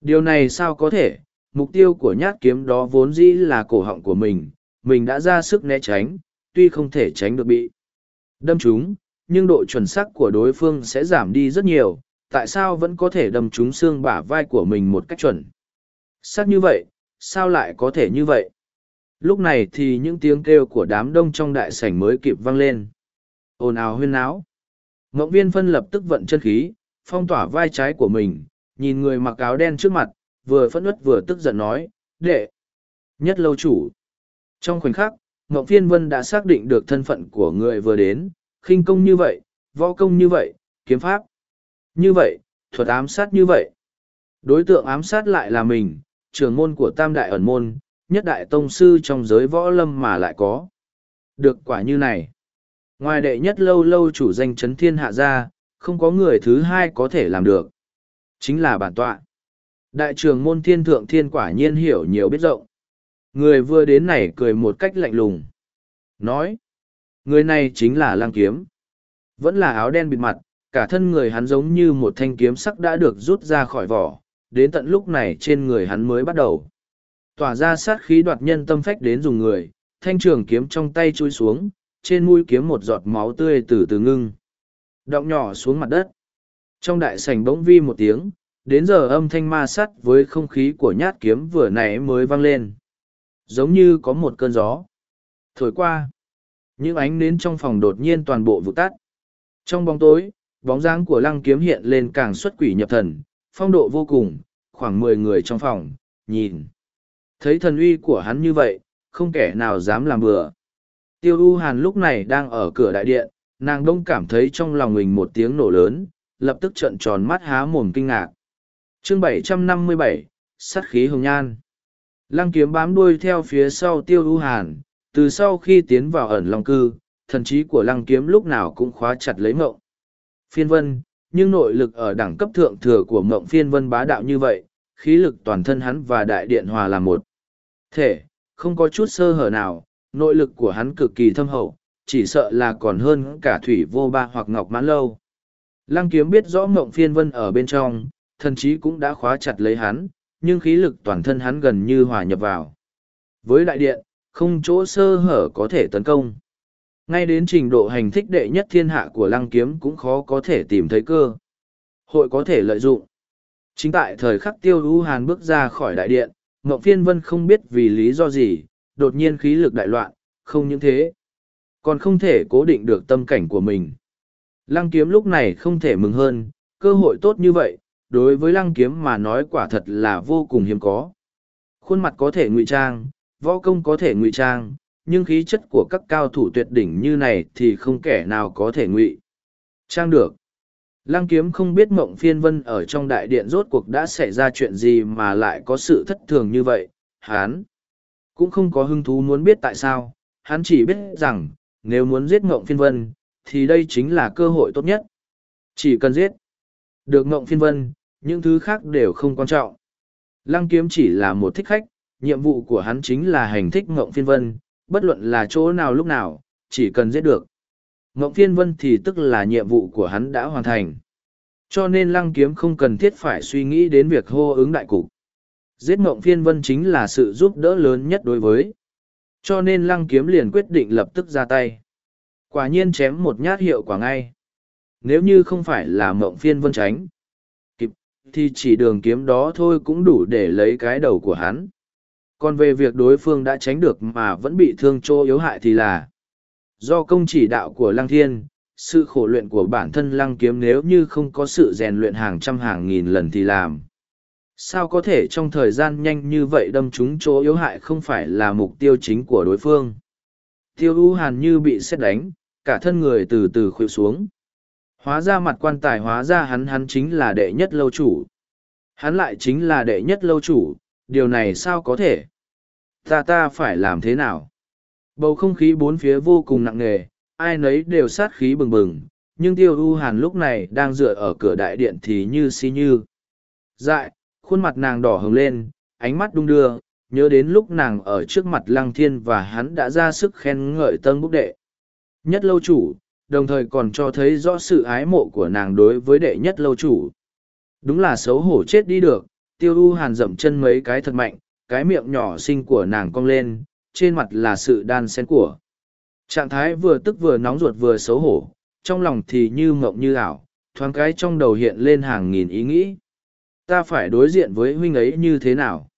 điều này sao có thể, mục tiêu của nhát kiếm đó vốn dĩ là cổ họng của mình, mình đã ra sức né tránh, tuy không thể tránh được bị đâm chúng, nhưng độ chuẩn xác của đối phương sẽ giảm đi rất nhiều, tại sao vẫn có thể đâm trúng xương bả vai của mình một cách chuẩn. Xác như vậy, sao lại có thể như vậy? Lúc này thì những tiếng kêu của đám đông trong đại sảnh mới kịp vang lên. ồn ào huyên náo. Ngộng viên phân lập tức vận chân khí, phong tỏa vai trái của mình, nhìn người mặc áo đen trước mặt, vừa phẫn ướt vừa tức giận nói, đệ, nhất lâu chủ. Trong khoảnh khắc, Ngộng Viên Vân đã xác định được thân phận của người vừa đến, khinh công như vậy, võ công như vậy, kiếm pháp như vậy, thuật ám sát như vậy. Đối tượng ám sát lại là mình, trưởng môn của Tam Đại ẩn môn, nhất đại tông sư trong giới võ lâm mà lại có. Được quả như này. Ngoài đệ nhất lâu lâu chủ danh chấn thiên hạ ra, không có người thứ hai có thể làm được. Chính là bản tọa. Đại trưởng môn thiên thượng thiên quả nhiên hiểu nhiều biết rộng. Người vừa đến này cười một cách lạnh lùng. Nói, người này chính là lang kiếm. Vẫn là áo đen bịt mặt, cả thân người hắn giống như một thanh kiếm sắc đã được rút ra khỏi vỏ. Đến tận lúc này trên người hắn mới bắt đầu. Tỏa ra sát khí đoạt nhân tâm phách đến dùng người, thanh trường kiếm trong tay chui xuống, trên mũi kiếm một giọt máu tươi từ từ ngưng. Động nhỏ xuống mặt đất. Trong đại sảnh bỗng vi một tiếng, đến giờ âm thanh ma sắt với không khí của nhát kiếm vừa nãy mới vang lên. Giống như có một cơn gió. Thổi qua. Những ánh nến trong phòng đột nhiên toàn bộ vụt tắt. Trong bóng tối bóng dáng của lăng kiếm hiện lên càng xuất quỷ nhập thần phong độ vô cùng khoảng mười người trong phòng nhìn. Thấy thần uy của hắn như vậy không kẻ nào dám làm bừa tiêu u hàn lúc này đang ở cửa đại điện nàng đông cảm thấy trong lòng mình một tiếng nổ lớn lập tức trợn tròn mắt há mồm kinh ngạc. Chương 757, sắt khí hồng nhan. Lăng kiếm bám đuôi theo phía sau tiêu U hàn từ sau khi tiến vào ẩn long cư thần trí của lăng kiếm lúc nào cũng khóa chặt lấy mộng. Phiên vân nhưng nội lực ở đẳng cấp thượng thừa của mộng phiên vân bá đạo như vậy khí lực toàn thân hắn và đại điện hòa là một. Thể không có chút sơ hở nào nội lực của hắn cực kỳ thâm hậu chỉ sợ là còn hơn cả thủy vô ba hoặc ngọc mãn lâu lăng kiếm biết rõ mộng phiên vân ở bên trong thần trí cũng đã khóa chặt lấy hắn, nhưng khí lực toàn thân hắn gần như hòa nhập vào. Với đại điện, không chỗ sơ hở có thể tấn công. Ngay đến trình độ hành thích đệ nhất thiên hạ của lăng kiếm cũng khó có thể tìm thấy cơ. Hội có thể lợi dụng. Chính tại thời khắc tiêu ưu hàn bước ra khỏi đại điện, Ngọc Phiên Vân không biết vì lý do gì, đột nhiên khí lực đại loạn, không những thế. Còn không thể cố định được tâm cảnh của mình. Lăng kiếm lúc này không thể mừng hơn, cơ hội tốt như vậy, đối với lăng kiếm mà nói quả thật là vô cùng hiếm có. Khuôn mặt có thể ngụy trang, võ công có thể ngụy trang, nhưng khí chất của các cao thủ tuyệt đỉnh như này thì không kẻ nào có thể ngụy trang được. Lăng kiếm không biết mộng phiên vân ở trong đại điện rốt cuộc đã xảy ra chuyện gì mà lại có sự thất thường như vậy, hán cũng không có hứng thú muốn biết tại sao, hắn chỉ biết rằng, nếu muốn giết Ngộng phiên vân, thì đây chính là cơ hội tốt nhất. Chỉ cần giết được Ngộng phiên vân, những thứ khác đều không quan trọng. Lăng kiếm chỉ là một thích khách, nhiệm vụ của hắn chính là hành thích ngộng phiên vân, bất luận là chỗ nào lúc nào, chỉ cần giết được. Ngộng phiên vân thì tức là nhiệm vụ của hắn đã hoàn thành. Cho nên lăng kiếm không cần thiết phải suy nghĩ đến việc hô ứng đại cục. Giết ngộng phiên vân chính là sự giúp đỡ lớn nhất đối với. Cho nên lăng kiếm liền quyết định lập tức ra tay. Quả nhiên chém một nhát hiệu quả ngay. Nếu như không phải là mộng phiên vân tránh, kịp, thì chỉ đường kiếm đó thôi cũng đủ để lấy cái đầu của hắn. Còn về việc đối phương đã tránh được mà vẫn bị thương chỗ yếu hại thì là Do công chỉ đạo của Lăng Thiên, sự khổ luyện của bản thân Lăng Kiếm nếu như không có sự rèn luyện hàng trăm hàng nghìn lần thì làm. Sao có thể trong thời gian nhanh như vậy đâm trúng chỗ yếu hại không phải là mục tiêu chính của đối phương. Tiêu U Hàn như bị xét đánh, cả thân người từ từ khuỵu xuống. Hóa ra mặt quan tài hóa ra hắn hắn chính là đệ nhất lâu chủ. Hắn lại chính là đệ nhất lâu chủ, điều này sao có thể? Ta ta phải làm thế nào? Bầu không khí bốn phía vô cùng nặng nề, ai nấy đều sát khí bừng bừng, nhưng tiêu u hàn lúc này đang dựa ở cửa đại điện thì như si như. Dại, khuôn mặt nàng đỏ hồng lên, ánh mắt đung đưa, nhớ đến lúc nàng ở trước mặt lăng thiên và hắn đã ra sức khen ngợi tân búc đệ. Nhất lâu chủ, đồng thời còn cho thấy rõ sự ái mộ của nàng đối với đệ nhất lâu chủ. Đúng là xấu hổ chết đi được, tiêu u hàn dậm chân mấy cái thật mạnh, cái miệng nhỏ xinh của nàng cong lên, trên mặt là sự đan xen của. Trạng thái vừa tức vừa nóng ruột vừa xấu hổ, trong lòng thì như mộng như ảo, thoáng cái trong đầu hiện lên hàng nghìn ý nghĩ. Ta phải đối diện với huynh ấy như thế nào?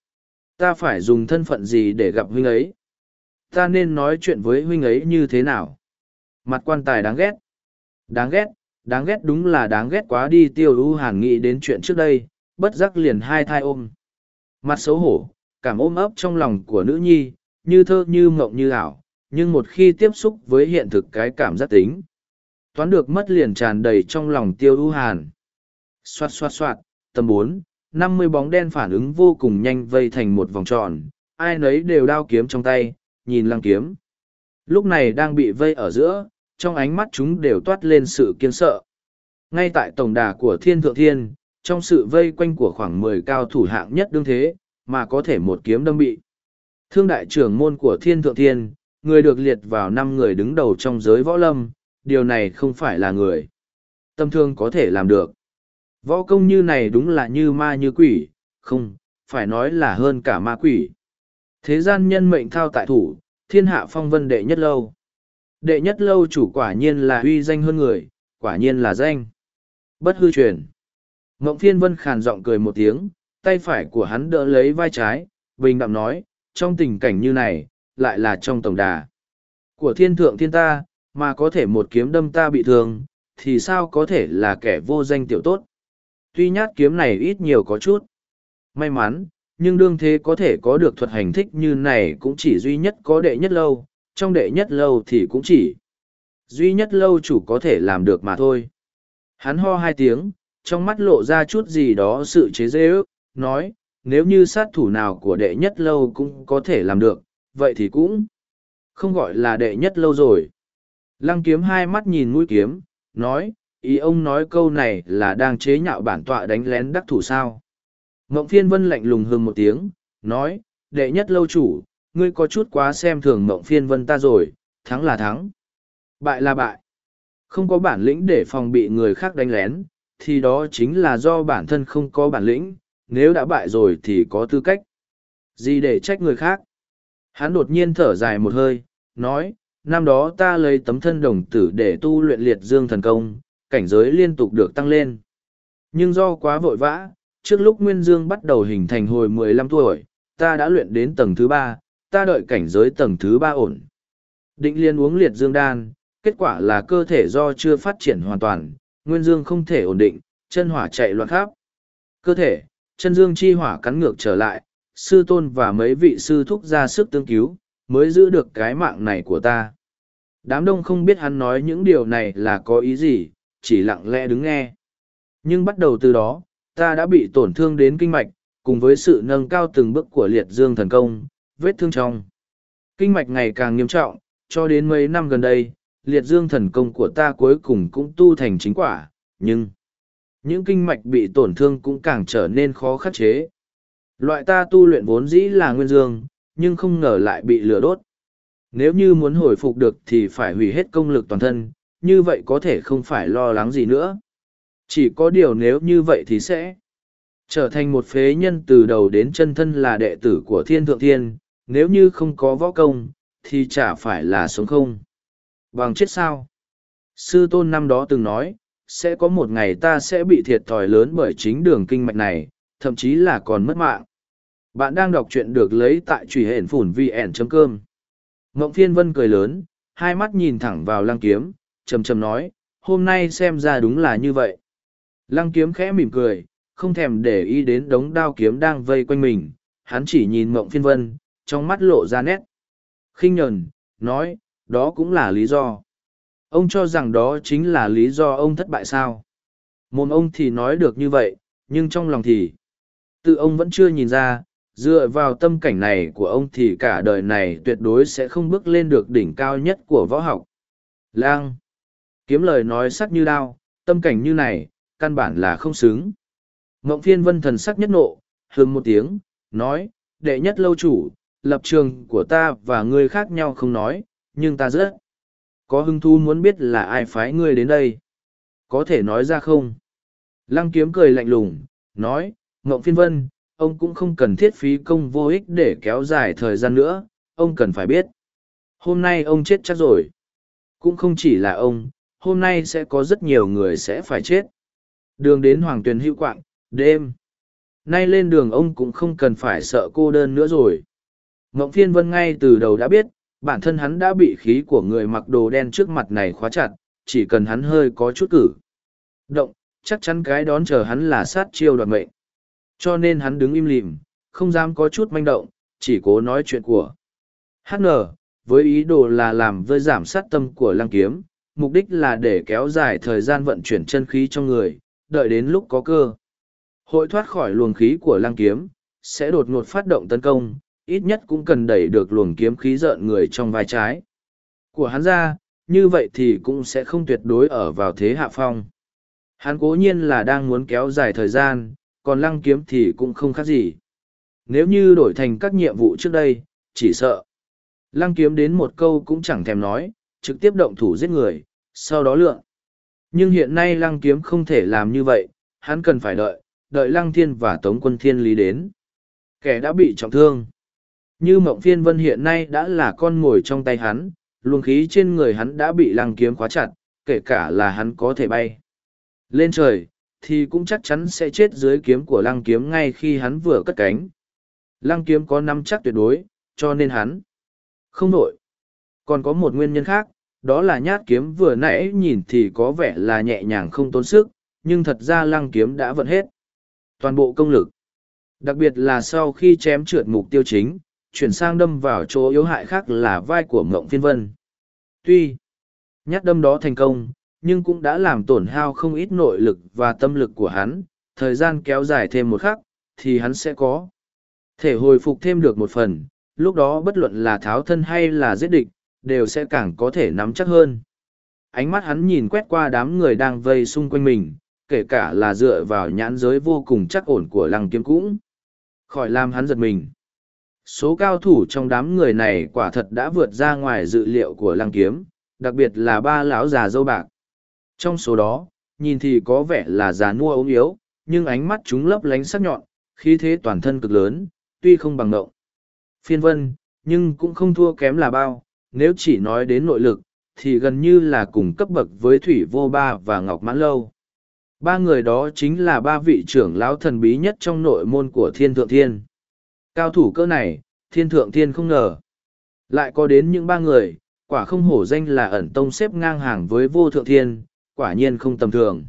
Ta phải dùng thân phận gì để gặp huynh ấy? Ta nên nói chuyện với huynh ấy như thế nào? Mặt quan tài đáng ghét. Đáng ghét, đáng ghét đúng là đáng ghét quá đi tiêu ưu hàn nghĩ đến chuyện trước đây, bất giác liền hai thai ôm. Mặt xấu hổ, cảm ôm ấp trong lòng của nữ nhi, như thơ như mộng như ảo, nhưng một khi tiếp xúc với hiện thực cái cảm giác tính. Toán được mất liền tràn đầy trong lòng tiêu ưu hàn. Xoạt xoạt xoạt, tầm bốn, năm mươi bóng đen phản ứng vô cùng nhanh vây thành một vòng tròn, ai nấy đều đao kiếm trong tay, nhìn lăng kiếm. Lúc này đang bị vây ở giữa, trong ánh mắt chúng đều toát lên sự kiên sợ. Ngay tại tổng đà của thiên thượng thiên, trong sự vây quanh của khoảng mười cao thủ hạng nhất đương thế, mà có thể một kiếm đâm bị. Thương đại trưởng môn của thiên thượng thiên, người được liệt vào năm người đứng đầu trong giới võ lâm, điều này không phải là người. Tâm thương có thể làm được. Võ công như này đúng là như ma như quỷ, không, phải nói là hơn cả ma quỷ. Thế gian nhân mệnh thao tại thủ, thiên hạ phong vân đệ nhất lâu. Đệ nhất lâu chủ quả nhiên là uy danh hơn người, quả nhiên là danh. Bất hư truyền. Ngộng phiên vân khàn giọng cười một tiếng, tay phải của hắn đỡ lấy vai trái, bình đạm nói, trong tình cảnh như này, lại là trong tổng đà. Của thiên thượng thiên ta, mà có thể một kiếm đâm ta bị thương, thì sao có thể là kẻ vô danh tiểu tốt. Tuy nhát kiếm này ít nhiều có chút. May mắn, nhưng đương thế có thể có được thuật hành thích như này cũng chỉ duy nhất có đệ nhất lâu, trong đệ nhất lâu thì cũng chỉ duy nhất lâu chủ có thể làm được mà thôi. Hắn ho hai tiếng, trong mắt lộ ra chút gì đó sự chế dễ ước, nói, nếu như sát thủ nào của đệ nhất lâu cũng có thể làm được, vậy thì cũng không gọi là đệ nhất lâu rồi. Lăng kiếm hai mắt nhìn mũi kiếm, nói, ý ông nói câu này là đang chế nhạo bản tọa đánh lén đắc thủ sao. Mộng phiên vân lạnh lùng hừng một tiếng, nói, đệ nhất lâu chủ, ngươi có chút quá xem thường mộng phiên vân ta rồi, thắng là thắng. Bại là bại. Không có bản lĩnh để phòng bị người khác đánh lén, thì đó chính là do bản thân không có bản lĩnh, nếu đã bại rồi thì có tư cách. Gì để trách người khác? Hắn đột nhiên thở dài một hơi, nói, năm đó ta lấy tấm thân đồng tử để tu luyện liệt dương thần công, cảnh giới liên tục được tăng lên. Nhưng do quá vội vã, trước lúc Nguyên Dương bắt đầu hình thành hồi 15 tuổi, ta đã luyện đến tầng thứ ba, ta đợi cảnh giới tầng thứ ba ổn. Định liên uống liệt dương đan, kết quả là cơ thể do chưa phát triển hoàn toàn, Nguyên Dương không thể ổn định, chân hỏa chạy loạn khắp. Cơ thể, chân dương chi hỏa cắn ngược trở lại, sư tôn và mấy vị sư thúc ra sức tương cứu, mới giữ được cái mạng này của ta. Đám đông không biết hắn nói những điều này là có ý gì, chỉ lặng lẽ đứng nghe. Nhưng bắt đầu từ đó, ta đã bị tổn thương đến kinh mạch, cùng với sự nâng cao từng bước của liệt dương thần công, vết thương trong. Kinh mạch ngày càng nghiêm trọng, cho đến mấy năm gần đây, liệt dương thần công của ta cuối cùng cũng tu thành chính quả, nhưng những kinh mạch bị tổn thương cũng càng trở nên khó khắc chế. Loại ta tu luyện vốn dĩ là nguyên dương, nhưng không ngờ lại bị lửa đốt. Nếu như muốn hồi phục được thì phải hủy hết công lực toàn thân, như vậy có thể không phải lo lắng gì nữa. Chỉ có điều nếu như vậy thì sẽ trở thành một phế nhân từ đầu đến chân thân là đệ tử của thiên thượng thiên, nếu như không có võ công, thì chả phải là sống không. Bằng chết sao? Sư tôn năm đó từng nói, sẽ có một ngày ta sẽ bị thiệt thòi lớn bởi chính đường kinh mạch này, thậm chí là còn mất mạng. Bạn đang đọc truyện được lấy tại truy hển phủn vn.com. Ngộng phiên vân cười lớn, hai mắt nhìn thẳng vào lăng kiếm, trầm trầm nói, hôm nay xem ra đúng là như vậy. Lăng kiếm khẽ mỉm cười, không thèm để ý đến đống đao kiếm đang vây quanh mình, hắn chỉ nhìn mộng phiên vân, trong mắt lộ ra nét. khinh nhờn, nói, đó cũng là lý do. Ông cho rằng đó chính là lý do ông thất bại sao. Mồm ông thì nói được như vậy, nhưng trong lòng thì, tự ông vẫn chưa nhìn ra, dựa vào tâm cảnh này của ông thì cả đời này tuyệt đối sẽ không bước lên được đỉnh cao nhất của võ học. Lang! Kiếm lời nói sắc như đao, tâm cảnh như này, căn bản là không xứng. Ngộng phiên vân thần sắc nhất nộ, hương một tiếng, nói, đệ nhất lâu chủ, lập trường của ta và ngươi khác nhau không nói, nhưng ta rất có hứng thú muốn biết là ai phái ngươi đến đây. Có thể nói ra không? Lăng kiếm cười lạnh lùng, nói, Ngộng phiên vân, ông cũng không cần thiết phí công vô ích để kéo dài thời gian nữa, ông cần phải biết. Hôm nay ông chết chắc rồi. Cũng không chỉ là ông, hôm nay sẽ có rất nhiều người sẽ phải chết. Đường đến Hoàng Tuyền hữu quạng, đêm. Nay lên đường ông cũng không cần phải sợ cô đơn nữa rồi. Ngộng Thiên Vân ngay từ đầu đã biết, bản thân hắn đã bị khí của người mặc đồ đen trước mặt này khóa chặt, chỉ cần hắn hơi có chút cử. Động, chắc chắn cái đón chờ hắn là sát chiêu đoạt mệnh. Cho nên hắn đứng im lìm, không dám có chút manh động, chỉ cố nói chuyện của. HN, với ý đồ là làm vơi giảm sát tâm của lăng kiếm, mục đích là để kéo dài thời gian vận chuyển chân khí trong người, đợi đến lúc có cơ. Hội thoát khỏi luồng khí của lăng kiếm, sẽ đột ngột phát động tấn công, ít nhất cũng cần đẩy được luồng kiếm khí rợn người trong vai trái. Của hắn ra, như vậy thì cũng sẽ không tuyệt đối ở vào thế hạ phong. Hắn cố nhiên là đang muốn kéo dài thời gian, còn lăng kiếm thì cũng không khác gì. Nếu như đổi thành các nhiệm vụ trước đây, chỉ sợ. Lăng kiếm đến một câu cũng chẳng thèm nói, trực tiếp động thủ giết người, sau đó lượng. Nhưng hiện nay lăng kiếm không thể làm như vậy, hắn cần phải đợi, đợi lăng thiên và tống quân thiên lý đến. Kẻ đã bị trọng thương. Như mộng phiên vân hiện nay đã là con ngồi trong tay hắn, luồng khí trên người hắn đã bị lăng kiếm khóa chặt, kể cả là hắn có thể bay. Lên trời, thì cũng chắc chắn sẽ chết dưới kiếm của lăng kiếm ngay khi hắn vừa cất cánh. Lăng kiếm có năm chắc tuyệt đối, cho nên hắn không nổi. Còn có một nguyên nhân khác, đó là nhát kiếm vừa nãy nhìn thì có vẻ là nhẹ nhàng không tốn sức, nhưng thật ra lăng kiếm đã vận hết. Toàn bộ công lực. Đặc biệt là sau khi chém trượt mục tiêu chính, chuyển sang đâm vào chỗ yếu hại khác là vai của Mộng Phiên Vân. Tuy nhát đâm đó thành công, nhưng cũng đã làm tổn hao không ít nội lực và tâm lực của hắn, thời gian kéo dài thêm một khắc, thì hắn sẽ có thể hồi phục thêm được một phần, lúc đó bất luận là tháo thân hay là giết địch, đều sẽ càng có thể nắm chắc hơn. Ánh mắt hắn nhìn quét qua đám người đang vây xung quanh mình, kể cả là dựa vào nhãn giới vô cùng chắc ổn của lăng kiếm cũng. Khỏi làm hắn giật mình. Số cao thủ trong đám người này quả thật đã vượt ra ngoài dự liệu của lăng kiếm, đặc biệt là ba lão già dâu bạc. Trong số đó, nhìn thì có vẻ là già nua ốm yếu, nhưng ánh mắt chúng lấp lánh sắc nhọn, khí thế toàn thân cực lớn, tuy không bằng ngậu. Phiên vân, nhưng cũng không thua kém là bao, nếu chỉ nói đến nội lực, thì gần như là cùng cấp bậc với Thủy Vô Ba và Ngọc Mãn Lâu. Ba người đó chính là ba vị trưởng lão thần bí nhất trong nội môn của Thiên Thượng Thiên. Cao thủ cơ này, Thiên Thượng Thiên không ngờ. Lại có đến những ba người, quả không hổ danh là ẩn tông xếp ngang hàng với Vô Thượng Thiên, quả nhiên không tầm thường.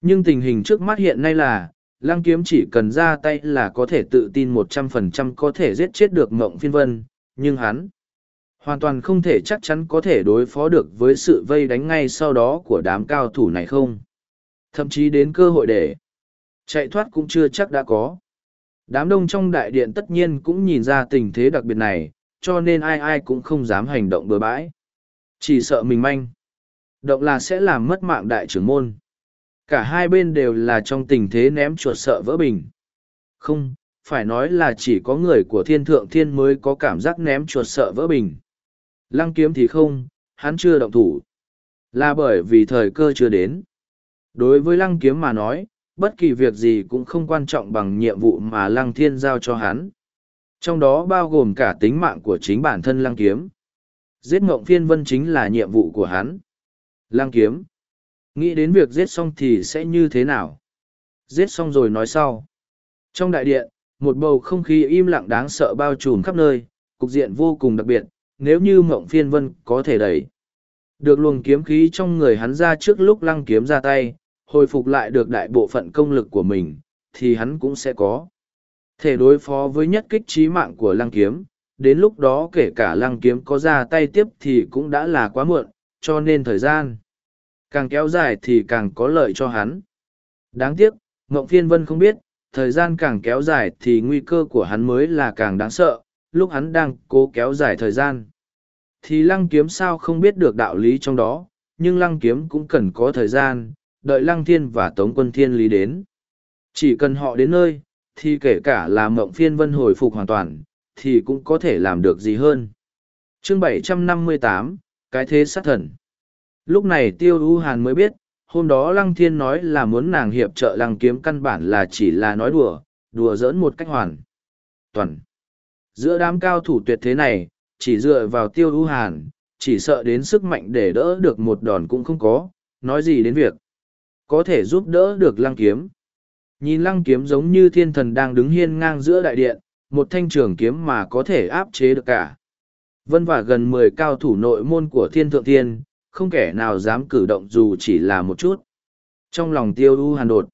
Nhưng tình hình trước mắt hiện nay là, Lăng Kiếm chỉ cần ra tay là có thể tự tin một trăm phần trăm có thể giết chết được Mộng Phiên Vân, nhưng hắn hoàn toàn không thể chắc chắn có thể đối phó được với sự vây đánh ngay sau đó của đám cao thủ này không. Thậm chí đến cơ hội để chạy thoát cũng chưa chắc đã có. Đám đông trong đại điện tất nhiên cũng nhìn ra tình thế đặc biệt này, cho nên ai ai cũng không dám hành động bừa bãi. Chỉ sợ mình manh. Động là sẽ làm mất mạng đại trưởng môn. Cả hai bên đều là trong tình thế ném chuột sợ vỡ bình. Không, phải nói là chỉ có người của thiên thượng thiên mới có cảm giác ném chuột sợ vỡ bình. Lăng kiếm thì không, hắn chưa động thủ. Là bởi vì thời cơ chưa đến. Đối với lăng kiếm mà nói, bất kỳ việc gì cũng không quan trọng bằng nhiệm vụ mà lăng thiên giao cho hắn. Trong đó bao gồm cả tính mạng của chính bản thân lăng kiếm. Giết mộng phiên vân chính là nhiệm vụ của hắn. Lăng kiếm. Nghĩ đến việc giết xong thì sẽ như thế nào? Giết xong rồi nói sau. Trong đại điện, một bầu không khí im lặng đáng sợ bao trùm khắp nơi, cục diện vô cùng đặc biệt, nếu như mộng phiên vân có thể đẩy. Được luồng kiếm khí trong người hắn ra trước lúc lăng kiếm ra tay, hồi phục lại được đại bộ phận công lực của mình, thì hắn cũng sẽ có. Thể đối phó với nhất kích trí mạng của lăng kiếm, đến lúc đó kể cả lăng kiếm có ra tay tiếp thì cũng đã là quá muộn, cho nên thời gian càng kéo dài thì càng có lợi cho hắn. Đáng tiếc, Ngộng Phiên Vân không biết, thời gian càng kéo dài thì nguy cơ của hắn mới là càng đáng sợ, lúc hắn đang cố kéo dài thời gian. Thì lăng kiếm sao không biết được đạo lý trong đó, nhưng lăng kiếm cũng cần có thời gian, đợi lăng thiên và tống quân thiên lý đến. Chỉ cần họ đến nơi, thì kể cả là mộng phiên vân hồi phục hoàn toàn, thì cũng có thể làm được gì hơn. Chương 758, Cái thế sát thần Lúc này Tiêu U Hàn mới biết, hôm đó Lăng Thiên nói là muốn nàng hiệp trợ Lăng Kiếm căn bản là chỉ là nói đùa, đùa giỡn một cách hoàn. Toàn. Giữa đám cao thủ tuyệt thế này, chỉ dựa vào Tiêu ưu Hàn, chỉ sợ đến sức mạnh để đỡ được một đòn cũng không có, nói gì đến việc. Có thể giúp đỡ được Lăng Kiếm. Nhìn Lăng Kiếm giống như thiên thần đang đứng hiên ngang giữa đại điện, một thanh trường kiếm mà có thể áp chế được cả. Vân và gần mười cao thủ nội môn của thiên thượng thiên, không kẻ nào dám cử động dù chỉ là một chút. Trong lòng tiêu u hàn đột,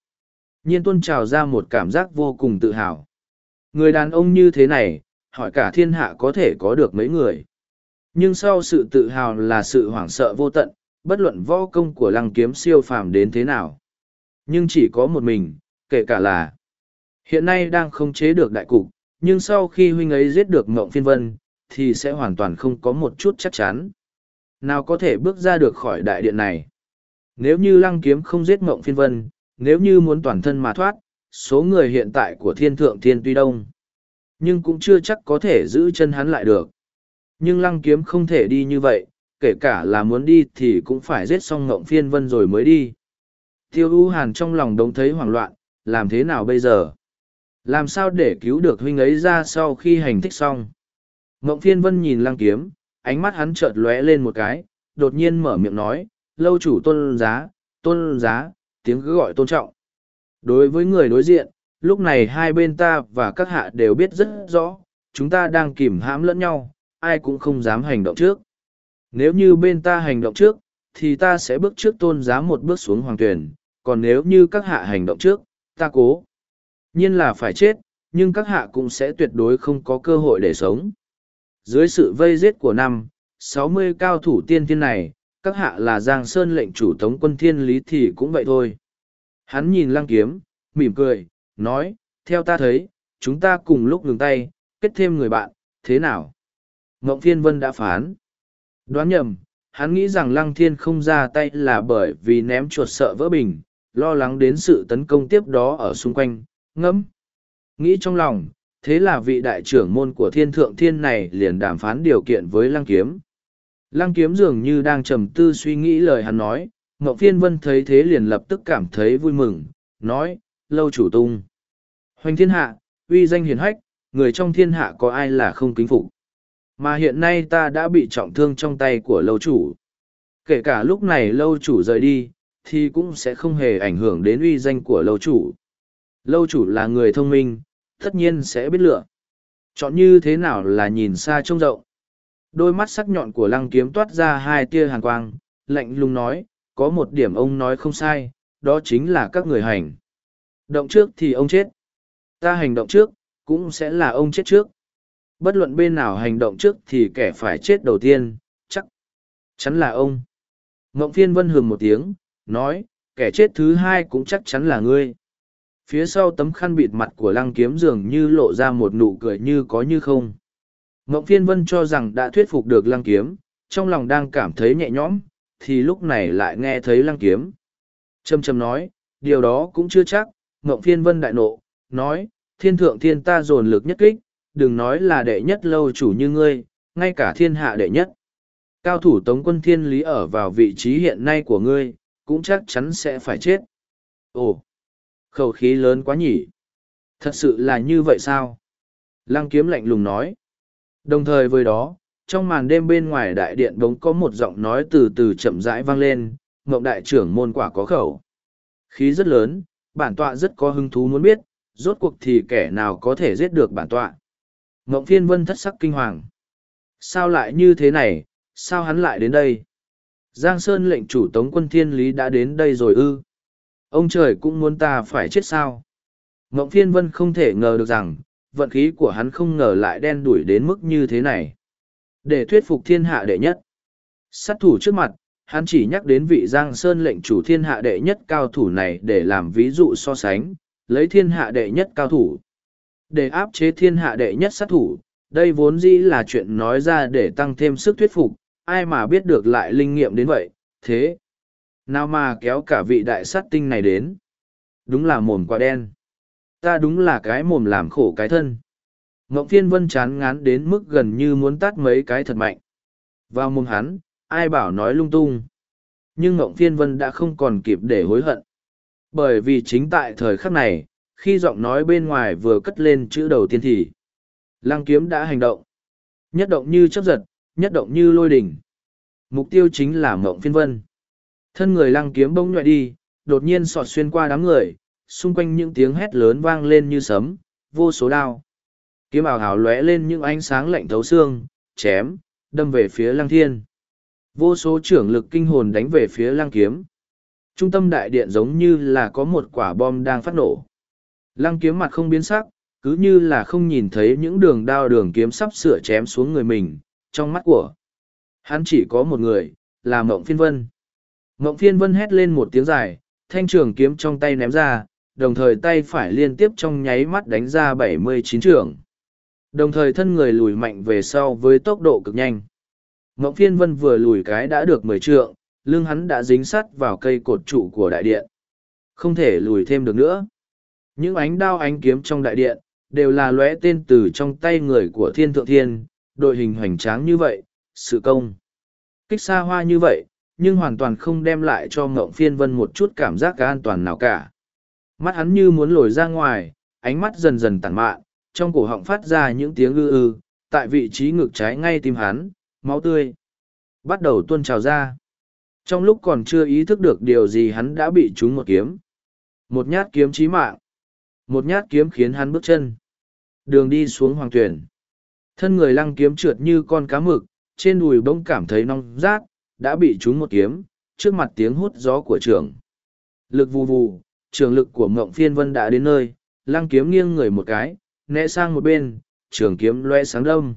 nhiên tuân trào ra một cảm giác vô cùng tự hào. Người đàn ông như thế này, hỏi cả thiên hạ có thể có được mấy người. Nhưng sau sự tự hào là sự hoảng sợ vô tận, bất luận võ công của lăng kiếm siêu phàm đến thế nào. Nhưng chỉ có một mình, kể cả là hiện nay đang không chế được đại cục, nhưng sau khi huynh ấy giết được mộng phiên vân, thì sẽ hoàn toàn không có một chút chắc chắn nào có thể bước ra được khỏi đại điện này. Nếu như lăng kiếm không giết mộng phiên vân, nếu như muốn toàn thân mà thoát, số người hiện tại của thiên thượng thiên tuy đông, nhưng cũng chưa chắc có thể giữ chân hắn lại được. Nhưng lăng kiếm không thể đi như vậy, kể cả là muốn đi thì cũng phải giết xong ngộng phiên vân rồi mới đi. Tiêu U Hàn trong lòng đống thấy hoảng loạn, làm thế nào bây giờ? Làm sao để cứu được huynh ấy ra sau khi hành thích xong? Mộng phiên vân nhìn lăng kiếm, ánh mắt hắn chợt lóe lên một cái, đột nhiên mở miệng nói, lâu chủ tôn giá, tôn giá, tiếng cứ gọi tôn trọng. Đối với người đối diện, lúc này hai bên ta và các hạ đều biết rất rõ, chúng ta đang kìm hãm lẫn nhau, ai cũng không dám hành động trước. Nếu như bên ta hành động trước, thì ta sẽ bước trước tôn giá một bước xuống hoàng tuyển, còn nếu như các hạ hành động trước, ta cố. Nhiên là phải chết, nhưng các hạ cũng sẽ tuyệt đối không có cơ hội để sống. Dưới sự vây giết của năm, sáu mươi cao thủ tiên thiên này, các hạ là Giang Sơn lệnh chủ tống quân thiên lý thì cũng vậy thôi. Hắn nhìn lăng kiếm, mỉm cười, nói, theo ta thấy, chúng ta cùng lúc ngừng tay, kết thêm người bạn, thế nào? Ngộng Thiên Vân đã phán. Đoán nhầm, hắn nghĩ rằng lăng thiên không ra tay là bởi vì ném chuột sợ vỡ bình, lo lắng đến sự tấn công tiếp đó ở xung quanh, ngẫm. Nghĩ trong lòng, thế là vị đại trưởng môn của thiên thượng thiên này liền đàm phán điều kiện với lăng kiếm. Lăng kiếm dường như đang trầm tư suy nghĩ lời hắn nói, Ngọc thiên Vân thấy thế liền lập tức cảm thấy vui mừng, nói, lâu chủ tung. Hoành thiên hạ, uy danh hiền hách, người trong thiên hạ có ai là không kính phục. Mà hiện nay ta đã bị trọng thương trong tay của lâu chủ. Kể cả lúc này lâu chủ rời đi, thì cũng sẽ không hề ảnh hưởng đến uy danh của lâu chủ. Lâu chủ là người thông minh, tất nhiên sẽ biết lựa. Chọn như thế nào là nhìn xa trông rộng. Đôi mắt sắc nhọn của lăng kiếm toát ra hai tia hàn quang, lạnh lùng nói, có một điểm ông nói không sai, đó chính là các người hành. Động trước thì ông chết. Ta hành động trước, cũng sẽ là ông chết trước. Bất luận bên nào hành động trước thì kẻ phải chết đầu tiên, chắc chắn là ông. Ngộng phiên vân hừng một tiếng, nói, kẻ chết thứ hai cũng chắc chắn là ngươi phía sau tấm khăn bịt mặt của lăng kiếm dường như lộ ra một nụ cười như có như không ngộng phiên vân cho rằng đã thuyết phục được lăng kiếm trong lòng đang cảm thấy nhẹ nhõm thì lúc này lại nghe thấy lăng kiếm Trầm trầm nói điều đó cũng chưa chắc ngộng phiên vân đại nộ nói thiên thượng thiên ta dồn lực nhất kích đừng nói là đệ nhất lâu chủ như ngươi ngay cả thiên hạ đệ nhất cao thủ tống quân thiên lý ở vào vị trí hiện nay của ngươi cũng chắc chắn sẽ phải chết ồ Khẩu khí lớn quá nhỉ. Thật sự là như vậy sao? Lăng kiếm lạnh lùng nói. Đồng thời với đó, trong màn đêm bên ngoài đại điện bỗng có một giọng nói từ từ chậm rãi vang lên, mộng đại trưởng môn quả có khẩu. Khí rất lớn, bản tọa rất có hứng thú muốn biết, rốt cuộc thì kẻ nào có thể giết được bản tọa. Mộng phiên vân thất sắc kinh hoàng. Sao lại như thế này, sao hắn lại đến đây? Giang Sơn lệnh chủ tống quân thiên lý đã đến đây rồi ư. Ông trời cũng muốn ta phải chết sao? Ngộng phiên vân không thể ngờ được rằng, vận khí của hắn không ngờ lại đen đủi đến mức như thế này. Để thuyết phục thiên hạ đệ nhất. Sát thủ trước mặt, hắn chỉ nhắc đến vị Giang Sơn lệnh chủ thiên hạ đệ nhất cao thủ này để làm ví dụ so sánh, lấy thiên hạ đệ nhất cao thủ. Để áp chế thiên hạ đệ nhất sát thủ, đây vốn dĩ là chuyện nói ra để tăng thêm sức thuyết phục, ai mà biết được lại linh nghiệm đến vậy, thế. Nào mà kéo cả vị đại sát tinh này đến. Đúng là mồm quá đen. Ta đúng là cái mồm làm khổ cái thân. Ngộng Thiên vân chán ngán đến mức gần như muốn tắt mấy cái thật mạnh. Vào mồm hắn, ai bảo nói lung tung. Nhưng Ngộng Thiên vân đã không còn kịp để hối hận. Bởi vì chính tại thời khắc này, khi giọng nói bên ngoài vừa cất lên chữ đầu tiên thì, lăng kiếm đã hành động. Nhất động như chấp giật, nhất động như lôi đỉnh. Mục tiêu chính là mộng phiên vân. Thân người lăng kiếm bỗng nhoại đi, đột nhiên sọt xuyên qua đám người, xung quanh những tiếng hét lớn vang lên như sấm, vô số đao. Kiếm ảo hào lóe lên những ánh sáng lạnh thấu xương, chém, đâm về phía lăng thiên. Vô số trưởng lực kinh hồn đánh về phía lăng kiếm. Trung tâm đại điện giống như là có một quả bom đang phát nổ. Lăng kiếm mặt không biến sắc, cứ như là không nhìn thấy những đường đao đường kiếm sắp sửa chém xuống người mình, trong mắt của. Hắn chỉ có một người, là Mộng Phiên Vân. Mộng Phiên Vân hét lên một tiếng dài, thanh trường kiếm trong tay ném ra, đồng thời tay phải liên tiếp trong nháy mắt đánh ra bảy mươi chín trường. Đồng thời thân người lùi mạnh về sau với tốc độ cực nhanh. Mộng phiên vân vừa lùi cái đã được mười trượng, lưng hắn đã dính sắt vào cây cột trụ của đại điện. Không thể lùi thêm được nữa. Những ánh đao ánh kiếm trong đại điện, đều là lóe tên từ trong tay người của thiên thượng thiên, đội hình hoành tráng như vậy, sự công. Kích xa hoa như vậy, nhưng hoàn toàn không đem lại cho ngộng phiên vân một chút cảm giác cả an toàn nào cả. Mắt hắn như muốn lồi ra ngoài, ánh mắt dần dần tản mạn, trong cổ họng phát ra những tiếng ư ư, tại vị trí ngực trái ngay tim hắn, máu tươi. Bắt đầu tuôn trào ra. Trong lúc còn chưa ý thức được điều gì hắn đã bị trúng một kiếm. Một nhát kiếm chí mạng. Một nhát kiếm khiến hắn bước chân. Đường đi xuống hoàng tuyển. Thân người lăng kiếm trượt như con cá mực, trên đùi bỗng cảm thấy nóng rát, đã bị trúng một kiếm, trước mặt tiếng hút gió của trường. Lực vù vù, trường lực của mộng phiên vân đã đến nơi, lăng kiếm nghiêng người một cái, né sang một bên, trường kiếm loe sáng đông.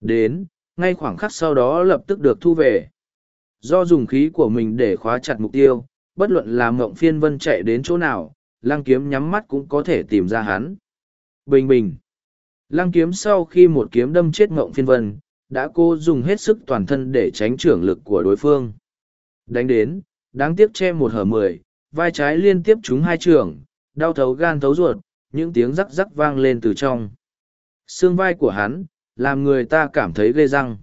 Đến, ngay khoảng khắc sau đó lập tức được thu về. Do dùng khí của mình để khóa chặt mục tiêu, bất luận là mộng phiên vân chạy đến chỗ nào, lăng kiếm nhắm mắt cũng có thể tìm ra hắn. Bình bình. Lăng kiếm sau khi một kiếm đâm chết mộng phiên vân, đã cô dùng hết sức toàn thân để tránh trưởng lực của đối phương. Đánh đến, đáng tiếc che một hở mười, vai trái liên tiếp trúng hai trường, đau thấu gan thấu ruột, những tiếng rắc rắc vang lên từ trong. Xương vai của hắn, làm người ta cảm thấy ghê răng.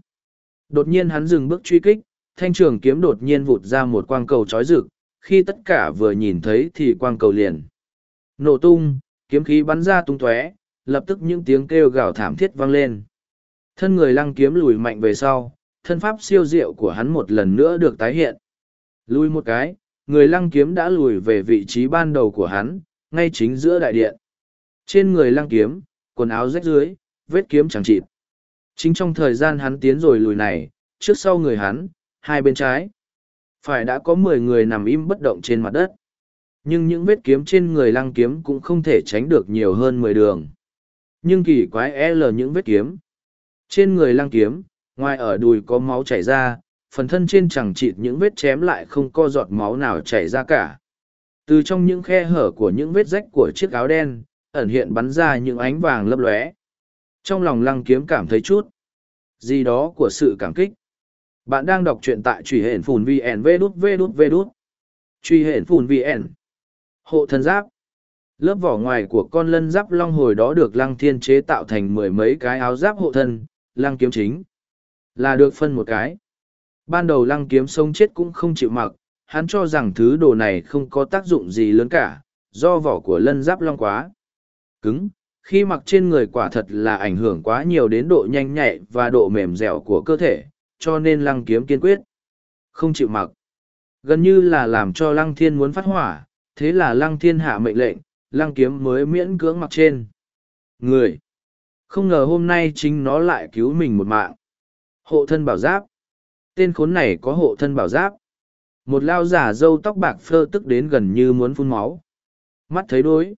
Đột nhiên hắn dừng bước truy kích, thanh trường kiếm đột nhiên vụt ra một quang cầu chói rực, khi tất cả vừa nhìn thấy thì quang cầu liền. Nổ tung, kiếm khí bắn ra tung tóe, lập tức những tiếng kêu gào thảm thiết vang lên. Thân người lăng kiếm lùi mạnh về sau, thân pháp siêu diệu của hắn một lần nữa được tái hiện. Lùi một cái, người lăng kiếm đã lùi về vị trí ban đầu của hắn, ngay chính giữa đại điện. Trên người lăng kiếm, quần áo rách dưới, vết kiếm chẳng chịt. Chính trong thời gian hắn tiến rồi lùi này, trước sau người hắn, hai bên trái. Phải đã có mười người nằm im bất động trên mặt đất. Nhưng những vết kiếm trên người lăng kiếm cũng không thể tránh được nhiều hơn mười đường. Nhưng kỳ quái e L những vết kiếm. Trên người lăng kiếm, ngoài ở đùi có máu chảy ra, phần thân trên chẳng chịt những vết chém lại không có giọt máu nào chảy ra cả. Từ trong những khe hở của những vết rách của chiếc áo đen, ẩn hiện bắn ra những ánh vàng lấp lóe. Trong lòng lăng kiếm cảm thấy chút gì đó của sự cảm kích. Bạn đang đọc truyện tại truy hển phùn VN V đút V đút V đút. Truy hển phùn VN. Hộ thân giáp. Lớp vỏ ngoài của con lân giáp long hồi đó được lăng thiên chế tạo thành mười mấy cái áo giáp hộ thân, lăng kiếm chính. Là được phân một cái. Ban đầu lăng kiếm sống chết cũng không chịu mặc, hắn cho rằng thứ đồ này không có tác dụng gì lớn cả, do vỏ của lân giáp long quá cứng, khi mặc trên người quả thật là ảnh hưởng quá nhiều đến độ nhanh nhạy và độ mềm dẻo của cơ thể, cho nên lăng kiếm kiên quyết. Không chịu mặc. Gần như là làm cho lăng thiên muốn phát hỏa, thế là lăng thiên hạ mệnh lệnh, lăng kiếm mới miễn cưỡng mặc trên. Người. Không ngờ hôm nay chính nó lại cứu mình một mạng. Hộ thân bảo giáp. Tên khốn này có hộ thân bảo giáp. Một lao giả dâu tóc bạc phơ tức đến gần như muốn phun máu. Mắt thấy đối.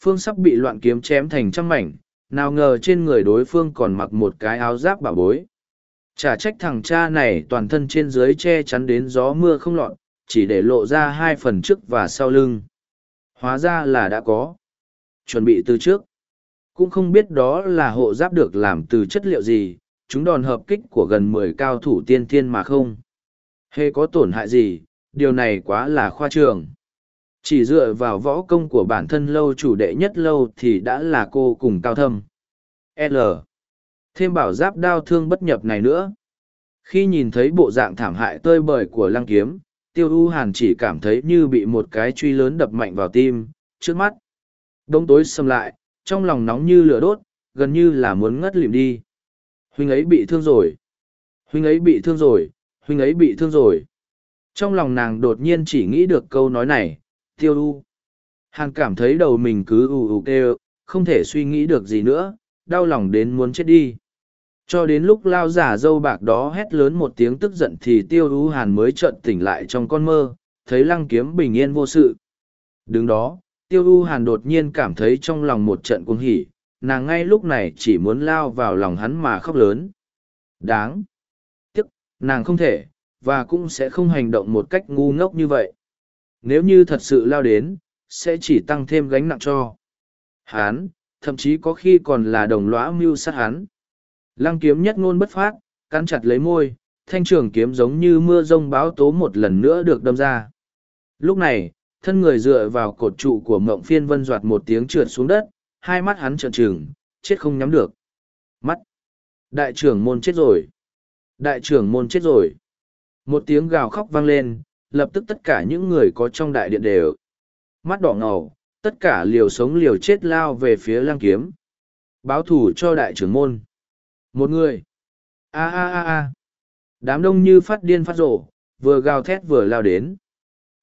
Phương sắp bị loạn kiếm chém thành trăm mảnh, nào ngờ trên người đối phương còn mặc một cái áo giáp bảo bối. Chả trách thằng cha này toàn thân trên dưới che chắn đến gió mưa không lọt, chỉ để lộ ra hai phần trước và sau lưng. Hóa ra là đã có. Chuẩn bị từ trước. Cũng không biết đó là hộ giáp được làm từ chất liệu gì, chúng đòn hợp kích của gần mười cao thủ tiên thiên mà không. Hề có tổn hại gì, điều này quá là khoa trường. Chỉ dựa vào võ công của bản thân lâu chủ đệ nhất lâu thì đã là cô cùng cao thâm. L. Thêm bảo giáp đao thương bất nhập này nữa. Khi nhìn thấy bộ dạng thảm hại tơi bời của lăng kiếm, tiêu u hàn chỉ cảm thấy như bị một cái truy lớn đập mạnh vào tim, trước mắt. Đông tối xâm lại, trong lòng nóng như lửa đốt, gần như là muốn ngất lịm đi. Huynh ấy bị thương rồi. Huynh ấy bị thương rồi, huynh ấy bị thương rồi. Trong lòng nàng đột nhiên chỉ nghĩ được câu nói này, tiêu u. Hàn cảm thấy đầu mình cứ ù ù kêu, không thể suy nghĩ được gì nữa, đau lòng đến muốn chết đi. Cho đến lúc lao giả dâu bạc đó hét lớn một tiếng tức giận thì tiêu u hàn mới chợt tỉnh lại trong con mơ, thấy lăng kiếm bình yên vô sự. Đứng đó, tiêu u hàn đột nhiên cảm thấy trong lòng một trận cuồng hỉ, nàng ngay lúc này chỉ muốn lao vào lòng hắn mà khóc lớn. Đáng! Tiếc, nàng không thể, và cũng sẽ không hành động một cách ngu ngốc như vậy. Nếu như thật sự lao đến, sẽ chỉ tăng thêm gánh nặng cho. Hán, thậm chí có khi còn là đồng lõa mưu sát hắn. Lăng kiếm nhất ngôn bất phát, cắn chặt lấy môi, thanh trường kiếm giống như mưa rông báo tố một lần nữa được đâm ra. Lúc này, thân người dựa vào cột trụ của mộng phiên vân doạt một tiếng trượt xuống đất, hai mắt hắn trợn trừng, chết không nhắm được. Mắt! Đại trưởng môn chết rồi! Đại trưởng môn chết rồi! Một tiếng gào khóc vang lên, lập tức tất cả những người có trong đại điện đều. Mắt đỏ ngầu, tất cả liều sống liều chết lao về phía lăng kiếm. Báo thủ cho đại trưởng môn. Một người. A a a a. Đám đông như phát điên phát rổ, vừa gào thét vừa lao đến.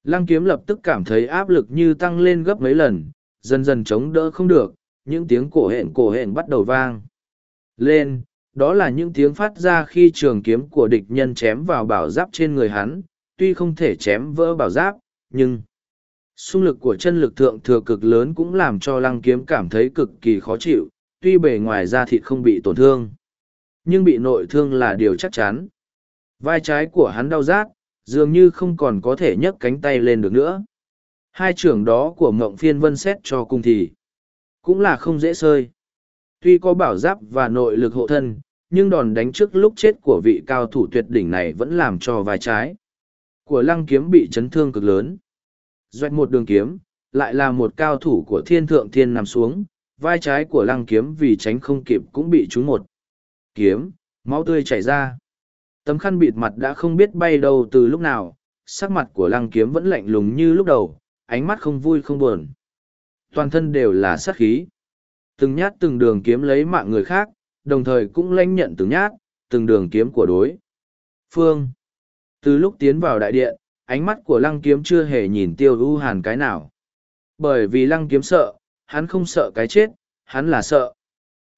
Lăng kiếm lập tức cảm thấy áp lực như tăng lên gấp mấy lần, dần dần chống đỡ không được, những tiếng cổ hện cổ hện bắt đầu vang. Lên, đó là những tiếng phát ra khi trường kiếm của địch nhân chém vào bảo giáp trên người hắn, tuy không thể chém vỡ bảo giáp, nhưng xung lực của chân lực thượng thừa cực lớn cũng làm cho lăng kiếm cảm thấy cực kỳ khó chịu, tuy bề ngoài da thịt không bị tổn thương. Nhưng bị nội thương là điều chắc chắn. Vai trái của hắn đau rát, dường như không còn có thể nhấc cánh tay lên được nữa. Hai trưởng đó của mộng phiên vân xét cho cung thì cũng là không dễ sơi. Tuy có bảo giáp và nội lực hộ thân, nhưng đòn đánh trước lúc chết của vị cao thủ tuyệt đỉnh này vẫn làm cho vai trái của lăng kiếm bị chấn thương cực lớn. Doanh một đường kiếm, lại là một cao thủ của thiên thượng thiên nằm xuống, vai trái của lăng kiếm vì tránh không kịp cũng bị trúng một. Kiếm, máu tươi chảy ra. Tấm khăn bịt mặt đã không biết bay đâu từ lúc nào, sắc mặt của lăng kiếm vẫn lạnh lùng như lúc đầu, ánh mắt không vui không buồn. Toàn thân đều là sát khí. Từng nhát từng đường kiếm lấy mạng người khác, đồng thời cũng lãnh nhận từng nhát, từng đường kiếm của đối. Phương. Từ lúc tiến vào đại điện, ánh mắt của lăng kiếm chưa hề nhìn tiêu u hàn cái nào. Bởi vì lăng kiếm sợ, hắn không sợ cái chết, hắn là sợ.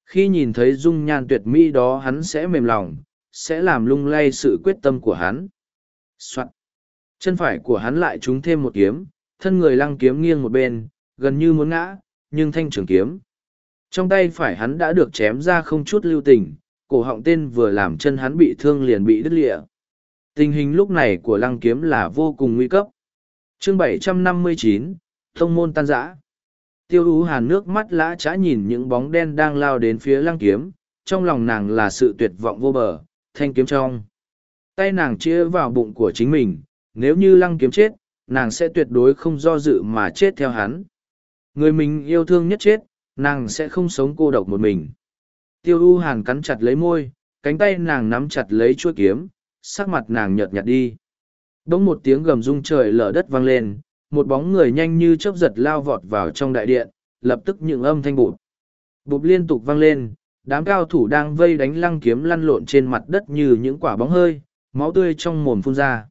Khi nhìn thấy dung nhan tuyệt mỹ đó hắn sẽ mềm lòng, sẽ làm lung lay sự quyết tâm của hắn. Soạn. Chân phải của hắn lại trúng thêm một kiếm, thân người lăng kiếm nghiêng một bên, gần như muốn ngã, nhưng thanh trường kiếm. Trong tay phải hắn đã được chém ra không chút lưu tình, cổ họng tên vừa làm chân hắn bị thương liền bị đứt lịa. Tình hình lúc này của lăng kiếm là vô cùng nguy cấp. chương 759, Thông môn tan giã. Tiêu ú hàn nước mắt lã chã nhìn những bóng đen đang lao đến phía lăng kiếm, trong lòng nàng là sự tuyệt vọng vô bờ, thanh kiếm trong. Tay nàng chia vào bụng của chính mình, nếu như lăng kiếm chết, nàng sẽ tuyệt đối không do dự mà chết theo hắn. Người mình yêu thương nhất chết, nàng sẽ không sống cô độc một mình. Tiêu u hàn cắn chặt lấy môi, cánh tay nàng nắm chặt lấy chuôi kiếm, sắc mặt nàng nhợt nhạt đi. Đống một tiếng gầm rung trời lở đất vang lên, một bóng người nhanh như chớp giật lao vọt vào trong đại điện, lập tức những âm thanh bụt. bụt liên tục vang lên, đám cao thủ đang vây đánh lăng kiếm lăn lộn trên mặt đất như những quả bóng hơi, máu tươi trong mồm phun ra.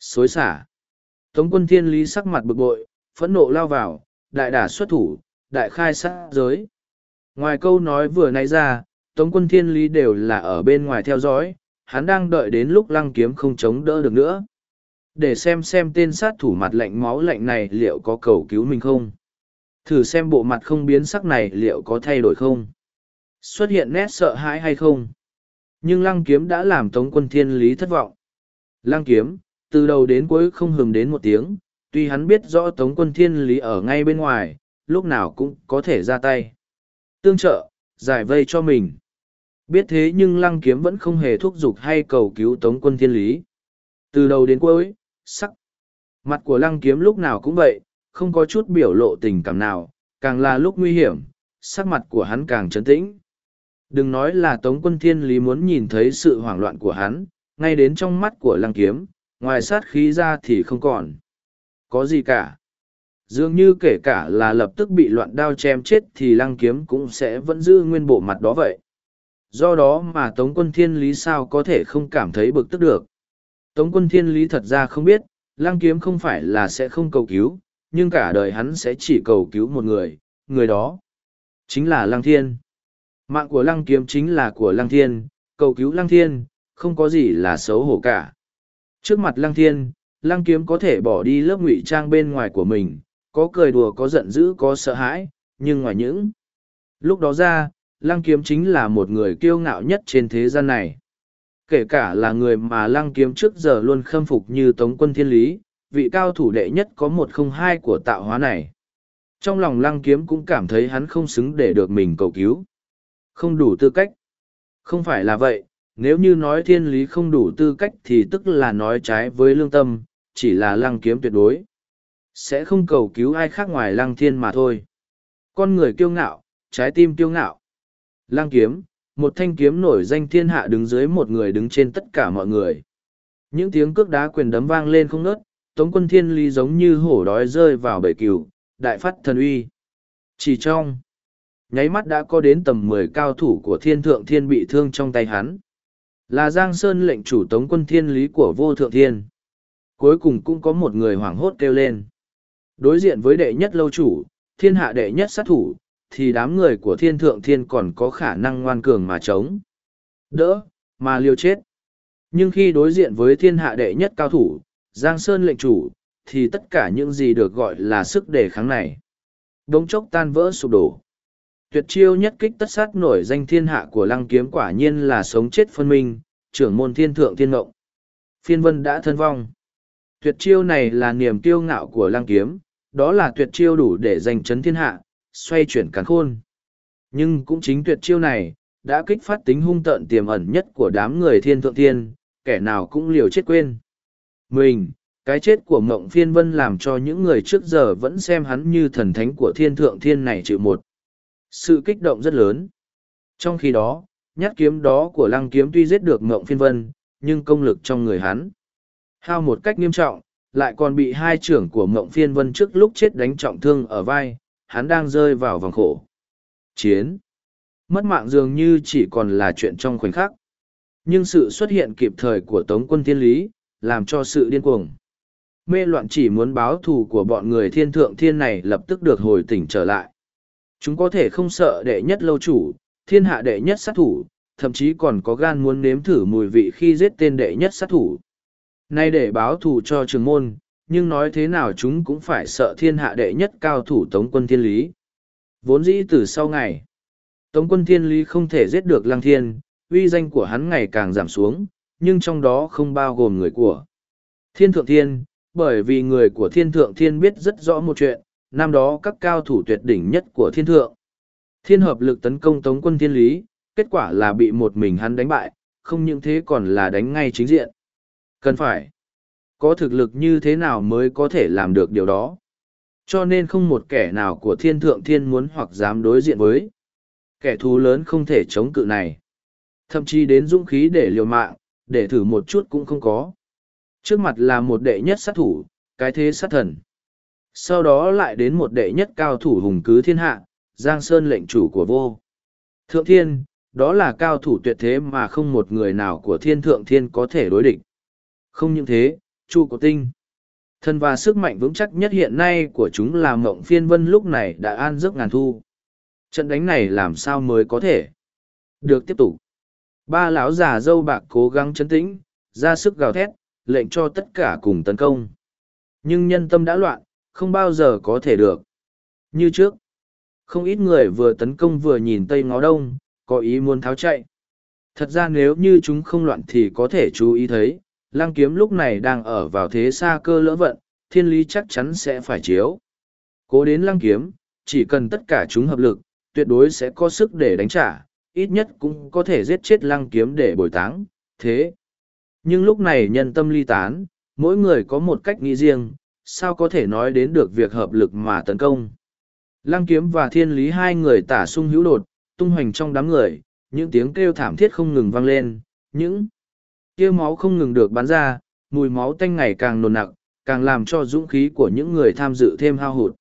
Xối xả. Tống quân thiên lý sắc mặt bực bội, phẫn nộ lao vào, đại đả xuất thủ, đại khai sát giới. Ngoài câu nói vừa nãy ra, Tống quân thiên lý đều là ở bên ngoài theo dõi, hắn đang đợi đến lúc lăng kiếm không chống đỡ được nữa. Để xem xem tên sát thủ mặt lạnh máu lạnh này liệu có cầu cứu mình không. Thử xem bộ mặt không biến sắc này liệu có thay đổi không. Xuất hiện nét sợ hãi hay không. Nhưng lăng kiếm đã làm tống quân thiên lý thất vọng. Lăng kiếm, từ đầu đến cuối không hừng đến một tiếng, tuy hắn biết rõ tống quân thiên lý ở ngay bên ngoài, lúc nào cũng có thể ra tay. Tương trợ, giải vây cho mình. Biết thế nhưng lăng kiếm vẫn không hề thúc giục hay cầu cứu tống quân thiên lý. Từ đầu đến cuối, sắc. Mặt của lăng kiếm lúc nào cũng vậy, không có chút biểu lộ tình cảm nào, càng là lúc nguy hiểm, sắc mặt của hắn càng trấn tĩnh. Đừng nói là Tống quân thiên lý muốn nhìn thấy sự hoảng loạn của hắn, ngay đến trong mắt của lăng kiếm, ngoài sát khí ra thì không còn. Có gì cả. Dường như kể cả là lập tức bị loạn đao chém chết thì lăng kiếm cũng sẽ vẫn giữ nguyên bộ mặt đó vậy. Do đó mà Tống quân thiên lý sao có thể không cảm thấy bực tức được. Tống quân thiên lý thật ra không biết, lăng kiếm không phải là sẽ không cầu cứu, nhưng cả đời hắn sẽ chỉ cầu cứu một người, người đó. Chính là lăng thiên. Mạng của lăng kiếm chính là của lăng thiên, cầu cứu lăng thiên, không có gì là xấu hổ cả. Trước mặt lăng thiên, lăng kiếm có thể bỏ đi lớp ngụy trang bên ngoài của mình, có cười đùa có giận dữ có sợ hãi, nhưng ngoài những lúc đó ra, lăng kiếm chính là một người kiêu ngạo nhất trên thế gian này. Kể cả là người mà lăng kiếm trước giờ luôn khâm phục như Tống quân Thiên Lý, vị cao thủ đệ nhất có một không hai của tạo hóa này. Trong lòng lăng kiếm cũng cảm thấy hắn không xứng để được mình cầu cứu. Không đủ tư cách. Không phải là vậy, nếu như nói thiên lý không đủ tư cách thì tức là nói trái với lương tâm, chỉ là lăng kiếm tuyệt đối. Sẽ không cầu cứu ai khác ngoài lăng thiên mà thôi. Con người kiêu ngạo, trái tim kiêu ngạo. Lăng kiếm, một thanh kiếm nổi danh thiên hạ đứng dưới một người đứng trên tất cả mọi người. Những tiếng cước đá quyền đấm vang lên không ngớt, tống quân thiên lý giống như hổ đói rơi vào bể cừu, đại phát thần uy. Chỉ trong nháy mắt đã có đến tầm mười cao thủ của thiên thượng thiên bị thương trong tay hắn. Là Giang Sơn lệnh chủ tống quân thiên lý của vô thượng thiên. Cuối cùng cũng có một người hoảng hốt kêu lên. Đối diện với đệ nhất lâu chủ, thiên hạ đệ nhất sát thủ, thì đám người của thiên thượng thiên còn có khả năng ngoan cường mà chống. Đỡ, mà liều chết. Nhưng khi đối diện với thiên hạ đệ nhất cao thủ, Giang Sơn lệnh chủ, thì tất cả những gì được gọi là sức đề kháng này. Đống chốc tan vỡ sụp đổ. Tuyệt chiêu nhất kích tất sát nổi danh thiên hạ của lăng kiếm quả nhiên là sống chết phân minh, trưởng môn thiên thượng thiên ngộng. Phiên vân đã thân vong. Tuyệt chiêu này là niềm kiêu ngạo của lăng kiếm, đó là tuyệt chiêu đủ để giành chấn thiên hạ, xoay chuyển cắn khôn. Nhưng cũng chính tuyệt chiêu này, đã kích phát tính hung tợn tiềm ẩn nhất của đám người thiên thượng thiên, kẻ nào cũng liều chết quên. Mình, cái chết của mộng phiên vân làm cho những người trước giờ vẫn xem hắn như thần thánh của thiên thượng thiên này chịu một. Sự kích động rất lớn. Trong khi đó, nhát kiếm đó của lăng kiếm tuy giết được mộng phiên vân, nhưng công lực trong người hắn. Hao một cách nghiêm trọng, lại còn bị hai trưởng của mộng phiên vân trước lúc chết đánh trọng thương ở vai, hắn đang rơi vào vòng khổ. Chiến. Mất mạng dường như chỉ còn là chuyện trong khoảnh khắc. Nhưng sự xuất hiện kịp thời của Tống quân Thiên Lý, làm cho sự điên cuồng. Mê loạn chỉ muốn báo thù của bọn người thiên thượng thiên này lập tức được hồi tỉnh trở lại. Chúng có thể không sợ đệ nhất lâu chủ, thiên hạ đệ nhất sát thủ, thậm chí còn có gan muốn nếm thử mùi vị khi giết tên đệ nhất sát thủ. Nay để báo thù cho trường môn, nhưng nói thế nào chúng cũng phải sợ thiên hạ đệ nhất cao thủ Tống quân Thiên Lý. Vốn dĩ từ sau ngày, Tống quân Thiên Lý không thể giết được Lăng Thiên, uy danh của hắn ngày càng giảm xuống, nhưng trong đó không bao gồm người của Thiên Thượng Thiên, bởi vì người của Thiên Thượng Thiên biết rất rõ một chuyện, năm đó các cao thủ tuyệt đỉnh nhất của Thiên Thượng. Thiên hợp lực tấn công Tống quân Thiên Lý, kết quả là bị một mình hắn đánh bại, không những thế còn là đánh ngay chính diện. Cần phải có thực lực như thế nào mới có thể làm được điều đó. Cho nên không một kẻ nào của thiên thượng thiên muốn hoặc dám đối diện với. Kẻ thù lớn không thể chống cự này. Thậm chí đến dũng khí để liều mạng, để thử một chút cũng không có. Trước mặt là một đệ nhất sát thủ, cái thế sát thần. Sau đó lại đến một đệ nhất cao thủ hùng cứ thiên hạ, Giang Sơn lệnh chủ của vô. Thượng thiên, đó là cao thủ tuyệt thế mà không một người nào của thiên thượng thiên có thể đối địch. Không những thế, chu của tinh. Thân và sức mạnh vững chắc nhất hiện nay của chúng là mộng phiên vân lúc này đã an giấc ngàn thu. Trận đánh này làm sao mới có thể được tiếp tục. ba lão già dâu bạc cố gắng chấn tĩnh, ra sức gào thét, lệnh cho tất cả cùng tấn công nhưng nhân tâm đã loạn, không bao giờ có thể được như trước, không ít người vừa tấn công vừa nhìn tây ngó đông, có ý muốn tháo chạy thật ra nếu như chúng không loạn thì có thể chú ý thấy lăng kiếm lúc này đang ở vào thế xa cơ lỡ vận, thiên lý chắc chắn sẽ phải chiếu. Cố đến lăng kiếm, chỉ cần tất cả chúng hợp lực, tuyệt đối sẽ có sức để đánh trả, ít nhất cũng có thể giết chết lăng kiếm để bồi táng, thế. Nhưng lúc này nhân tâm ly tán, mỗi người có một cách nghĩ riêng, sao có thể nói đến được việc hợp lực mà tấn công? Lăng kiếm và thiên lý hai người tả sung hữu đột, tung hoành trong đám người, những tiếng kêu thảm thiết không ngừng vang lên, những kêu máu không ngừng được bắn ra, mùi máu tanh ngày càng nồng nặc, càng làm cho dũng khí của những người tham dự thêm hao hụt.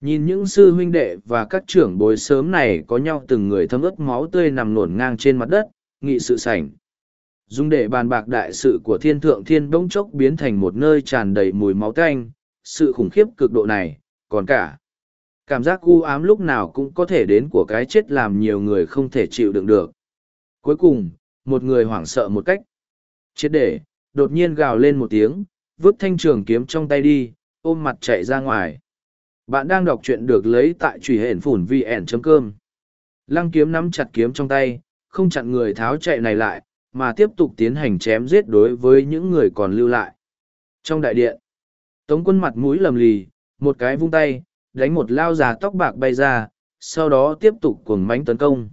Nhìn những sư huynh đệ và các trưởng bối sớm này có nhau từng người thấm ướt máu tươi nằm nổn ngang trên mặt đất, nghị sự sảnh. Dùng để bàn bạc đại sự của thiên thượng thiên bỗng chốc biến thành một nơi tràn đầy mùi máu tanh, sự khủng khiếp cực độ này, còn cả cảm giác u ám lúc nào cũng có thể đến của cái chết làm nhiều người không thể chịu đựng được. Cuối cùng, một người hoảng sợ một cách chết để, đột nhiên gào lên một tiếng, vứt thanh trường kiếm trong tay đi, ôm mặt chạy ra ngoài. Bạn đang đọc truyện được lấy tại truy hển phủn vn cơm lăng kiếm nắm chặt kiếm trong tay, không chặn người tháo chạy này lại, mà tiếp tục tiến hành chém giết đối với những người còn lưu lại. Trong đại điện, tống quân mặt mũi lầm lì, một cái vung tay, đánh một lao già tóc bạc bay ra, sau đó tiếp tục cuồng mánh tấn công.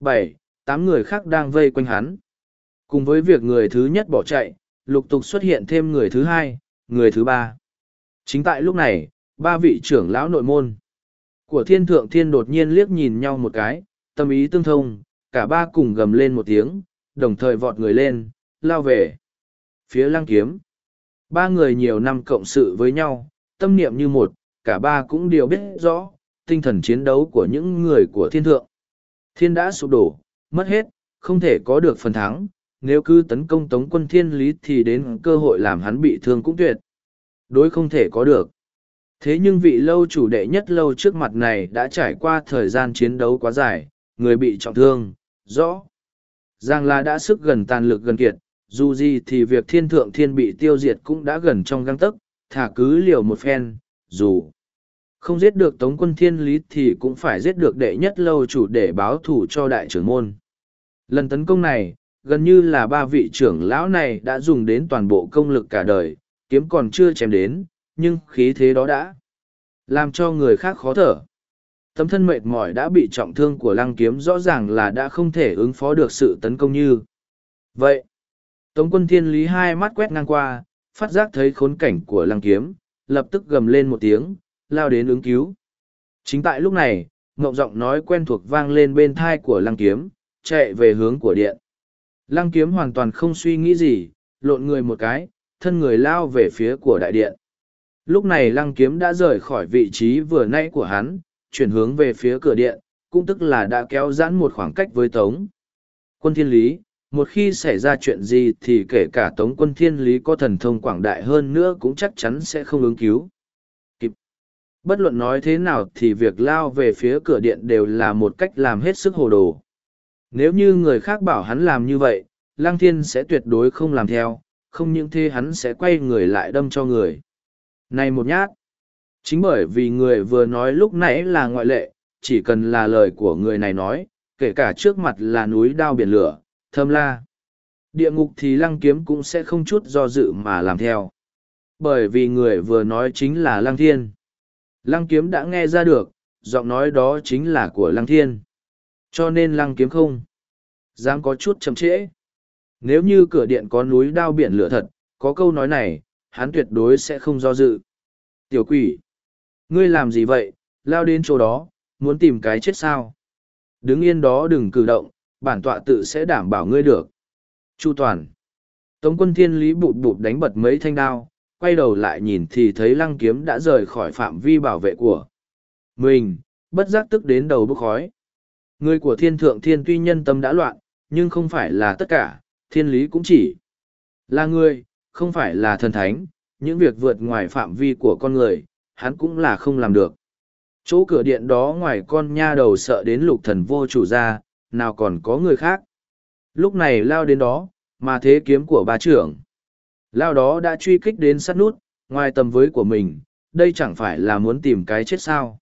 Bảy, tám người khác đang vây quanh hắn cùng với việc người thứ nhất bỏ chạy, lục tục xuất hiện thêm người thứ hai, người thứ ba. Chính tại lúc này, ba vị trưởng lão nội môn của thiên thượng thiên đột nhiên liếc nhìn nhau một cái, tâm ý tương thông, cả ba cùng gầm lên một tiếng, đồng thời vọt người lên, lao về. Phía lăng kiếm, ba người nhiều năm cộng sự với nhau, tâm niệm như một, cả ba cũng đều biết rõ, tinh thần chiến đấu của những người của thiên thượng. Thiên đã sụp đổ, mất hết, không thể có được phần thắng nếu cứ tấn công tống quân thiên lý thì đến cơ hội làm hắn bị thương cũng tuyệt. Đối không thể có được. Thế nhưng vị lâu chủ đệ nhất lâu trước mặt này đã trải qua thời gian chiến đấu quá dài, người bị trọng thương, rõ. Giang là đã sức gần tàn lực gần kiệt, dù gì thì việc thiên thượng thiên bị tiêu diệt cũng đã gần trong găng tấc, thả cứ liều một phen, dù không giết được tống quân thiên lý thì cũng phải giết được đệ nhất lâu chủ để báo thù cho đại trưởng môn. Lần tấn công này gần như là ba vị trưởng lão này đã dùng đến toàn bộ công lực cả đời, kiếm còn chưa chém đến, nhưng khí thế đó đã làm cho người khác khó thở. Tấm thân mệt mỏi đã bị trọng thương của lăng kiếm rõ ràng là đã không thể ứng phó được sự tấn công như vậy. Tống quân thiên lý hai mắt quét ngang qua, phát giác thấy khốn cảnh của lăng kiếm, lập tức gầm lên một tiếng, lao đến ứng cứu. Chính tại lúc này ngọng giọng nói quen thuộc vang lên bên thai của lăng kiếm, chạy về hướng của điện lăng kiếm hoàn toàn không suy nghĩ gì, lộn người một cái, thân người lao về phía của đại điện. Lúc này lăng kiếm đã rời khỏi vị trí vừa nãy của hắn, chuyển hướng về phía cửa điện, cũng tức là đã kéo giãn một khoảng cách với tống quân thiên lý. Một khi xảy ra chuyện gì thì kể cả tống quân thiên lý có thần thông quảng đại hơn nữa cũng chắc chắn sẽ không ứng cứu. Kịp. Bất luận nói thế nào thì việc lao về phía cửa điện đều là một cách làm hết sức hồ đồ nếu như người khác bảo hắn làm như vậy, lăng thiên sẽ tuyệt đối không làm theo, không những thế hắn sẽ quay người lại đâm cho người. Này một nhát. Chính bởi vì người vừa nói lúc nãy là ngoại lệ, chỉ cần là lời của người này nói, kể cả trước mặt là núi đao biển lửa thâm la. Địa ngục thì lăng kiếm cũng sẽ không chút do dự mà làm theo. Bởi vì người vừa nói chính là lăng thiên. Lăng kiếm đã nghe ra được, giọng nói đó chính là của lăng thiên cho nên lăng kiếm không? Dám có chút chậm trễ. Nếu như cửa điện có núi đao biển lửa thật, có câu nói này, hắn tuyệt đối sẽ không do dự. Tiểu quỷ, ngươi làm gì vậy? Lao đến chỗ đó, muốn tìm cái chết sao? Đứng yên đó đừng cử động, bản tọa tự sẽ đảm bảo ngươi được. Chu toàn. Tống quân thiên lý bụt bụt đánh bật mấy thanh đao, quay đầu lại nhìn thì thấy lăng kiếm đã rời khỏi phạm vi bảo vệ của mình, bất giác tức đến đầu bốc khói người của thiên thượng thiên tuy nhân tâm đã loạn nhưng không phải là tất cả thiên lý cũng chỉ là người không phải là thần thánh những việc vượt ngoài phạm vi của con người hắn cũng là không làm được chỗ cửa điện đó ngoài con nha đầu sợ đến lục thần vô chủ ra nào còn có người khác Lúc này lao đến đó, mà thế kiếm của ba trưởng. Lao đó đã truy kích đến sát nút, ngoài tầm với của mình, đây chẳng phải là muốn tìm cái chết sao.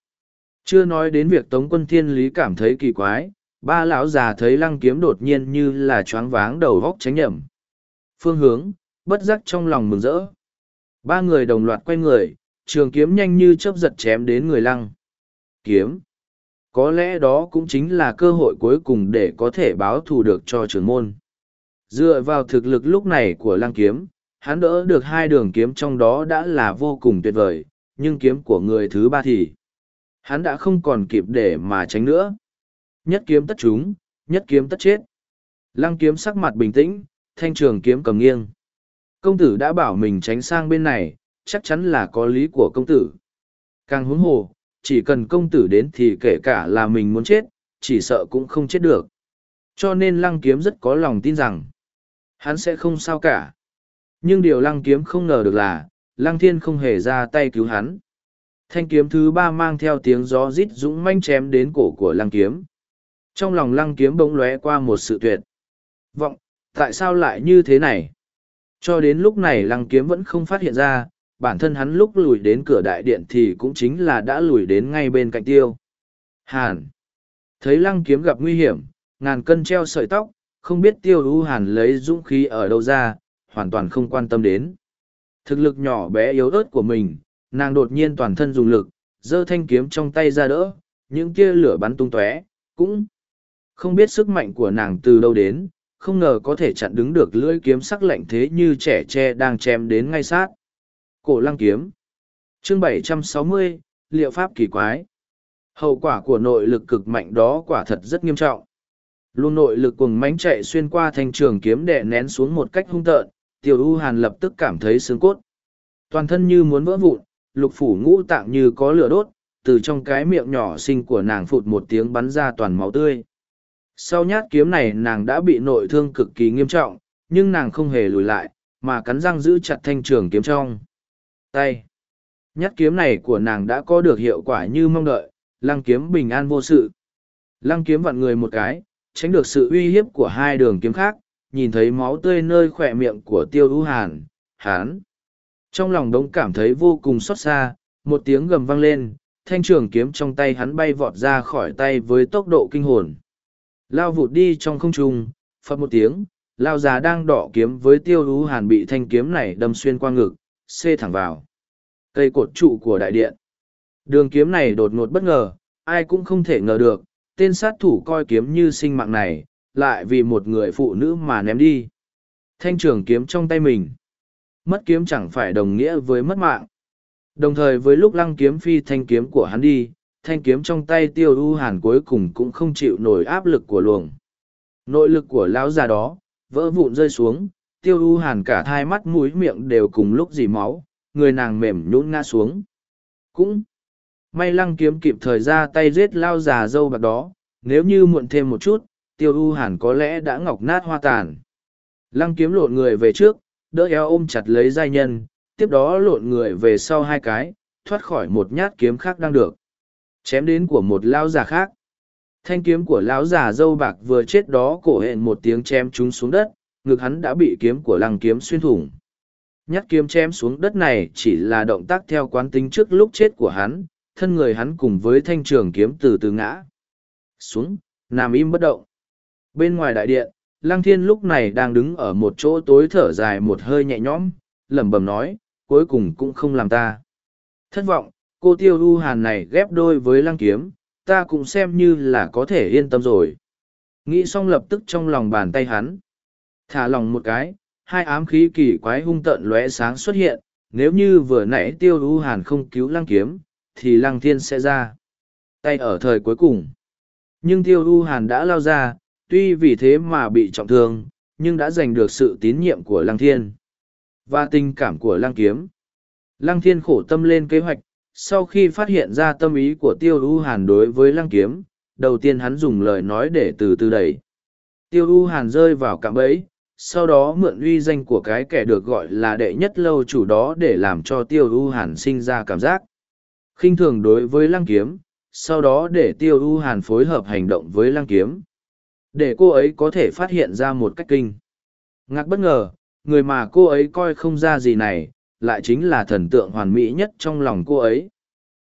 Chưa nói đến việc Tống quân thiên lý cảm thấy kỳ quái, ba lão già thấy lăng kiếm đột nhiên như là choáng váng đầu vóc tránh nhầm. Phương hướng, bất giác trong lòng mừng rỡ. Ba người đồng loạt quay người, trường kiếm nhanh như chớp giật chém đến người lăng. Kiếm. Có lẽ đó cũng chính là cơ hội cuối cùng để có thể báo thù được cho trưởng môn. Dựa vào thực lực lúc này của lăng kiếm, hắn đỡ được hai đường kiếm trong đó đã là vô cùng tuyệt vời, nhưng kiếm của người thứ ba thì hắn đã không còn kịp để mà tránh nữa. Nhất kiếm tất chúng, nhất kiếm tất chết. Lăng kiếm sắc mặt bình tĩnh, thanh trường kiếm cầm nghiêng. Công tử đã bảo mình tránh sang bên này, chắc chắn là có lý của công tử. Càng huống hồ, chỉ cần công tử đến thì kể cả là mình muốn chết, chỉ sợ cũng không chết được. Cho nên lăng kiếm rất có lòng tin rằng, hắn sẽ không sao cả. Nhưng điều lăng kiếm không ngờ được là, lăng thiên không hề ra tay cứu hắn. Thanh kiếm thứ ba mang theo tiếng gió rít dũng manh chém đến cổ của lăng kiếm. Trong lòng lăng kiếm bỗng lóe qua một sự tuyệt. Vọng, tại sao lại như thế này? Cho đến lúc này lăng kiếm vẫn không phát hiện ra, bản thân hắn lúc lùi đến cửa đại điện thì cũng chính là đã lùi đến ngay bên cạnh tiêu. Hàn. Thấy lăng kiếm gặp nguy hiểm, ngàn cân treo sợi tóc, không biết tiêu ưu hàn lấy dũng khí ở đâu ra, hoàn toàn không quan tâm đến. Thực lực nhỏ bé yếu ớt của mình, nàng đột nhiên toàn thân dùng lực, giơ thanh kiếm trong tay ra đỡ, những tia lửa bắn tung tóe, cũng không biết sức mạnh của nàng từ đâu đến, không ngờ có thể chặn đứng được lưỡi kiếm sắc lạnh thế như trẻ tre đang chém đến ngay sát. Cổ lăng kiếm. Chương 760, liệu pháp kỳ quái. Hậu quả của nội lực cực mạnh đó quả thật rất nghiêm trọng. Luôn nội lực cùng mánh chạy xuyên qua thanh trường kiếm để nén xuống một cách hung tợn, tiểu u hàn lập tức cảm thấy sướng cốt. Toàn thân như muốn vỡ vụn, lục phủ ngũ tạng như có lửa đốt, từ trong cái miệng nhỏ xinh của nàng phụt một tiếng bắn ra toàn máu tươi. Sau nhát kiếm này nàng đã bị nội thương cực kỳ nghiêm trọng, nhưng nàng không hề lùi lại, mà cắn răng giữ chặt thanh trường kiếm trong tay. Nhát kiếm này của nàng đã có được hiệu quả như mong đợi, lăng kiếm bình an vô sự. Lăng kiếm vặn người một cái, tránh được sự uy hiếp của hai đường kiếm khác, nhìn thấy máu tươi nơi khỏe miệng của tiêu ưu hàn, hán. Trong lòng đống cảm thấy vô cùng xót xa, một tiếng gầm vang lên, thanh trường kiếm trong tay hắn bay vọt ra khỏi tay với tốc độ kinh hồn. Lao vụt đi trong không trung, phật một tiếng, lao già đang đỏ kiếm với tiêu lú hàn bị thanh kiếm này đâm xuyên qua ngực, xê thẳng vào. Cây cột trụ của đại điện. Đường kiếm này đột ngột bất ngờ, ai cũng không thể ngờ được, tên sát thủ coi kiếm như sinh mạng này, lại vì một người phụ nữ mà ném đi. Thanh trường kiếm trong tay mình. Mất kiếm chẳng phải đồng nghĩa với mất mạng. Đồng thời với lúc lăng kiếm phi thanh kiếm của hắn đi, thanh kiếm trong tay tiêu u hàn cuối cùng cũng không chịu nổi áp lực của luồng. Nội lực của lão già đó, vỡ vụn rơi xuống, tiêu u hàn cả hai mắt mũi miệng đều cùng lúc dì máu, người nàng mềm nhũn ngã xuống. Cũng may lăng kiếm kịp thời ra tay giết lao già dâu bạc đó, nếu như muộn thêm một chút, tiêu u hàn có lẽ đã ngọc nát hoa tàn. Lăng kiếm lộn người về trước, đỡ eo ôm chặt lấy giai nhân, tiếp đó lộn người về sau hai cái, thoát khỏi một nhát kiếm khác đang được. Chém đến của một lão già khác. Thanh kiếm của lão già dâu bạc vừa chết đó cổ hẹn một tiếng chém chúng xuống đất, ngực hắn đã bị kiếm của lăng kiếm xuyên thủng. Nhát kiếm chém xuống đất này chỉ là động tác theo quán tính trước lúc chết của hắn, thân người hắn cùng với thanh trường kiếm từ từ ngã. Xuống, nằm im bất động. Bên ngoài đại điện, Lăng Thiên lúc này đang đứng ở một chỗ tối thở dài một hơi nhẹ nhõm, lẩm bẩm nói, cuối cùng cũng không làm ta. Thất vọng, cô tiêu u hàn này ghép đôi với lăng kiếm, ta cũng xem như là có thể yên tâm rồi. Nghĩ xong lập tức trong lòng bàn tay hắn. Thả lòng một cái, hai ám khí kỳ quái hung tợn lóe sáng xuất hiện, nếu như vừa nãy tiêu u hàn không cứu lăng kiếm, thì lăng thiên sẽ ra. Tay ở thời cuối cùng. Nhưng tiêu u hàn đã lao ra, tuy vì thế mà bị trọng thương, nhưng đã giành được sự tín nhiệm của lăng thiên. Và tình cảm của lăng kiếm. Lăng thiên khổ tâm lên kế hoạch, sau khi phát hiện ra tâm ý của tiêu u hàn đối với lăng kiếm, đầu tiên hắn dùng lời nói để từ từ đẩy. Tiêu u hàn rơi vào cạm bẫy, sau đó mượn uy danh của cái kẻ được gọi là đệ nhất lâu chủ đó để làm cho tiêu u hàn sinh ra cảm giác khinh thường đối với lăng kiếm sau đó để tiêu u hàn phối hợp hành động với lăng kiếm để cô ấy có thể phát hiện ra một cách kinh. Ngạc bất ngờ, người mà cô ấy coi không ra gì này, lại chính là thần tượng hoàn mỹ nhất trong lòng cô ấy.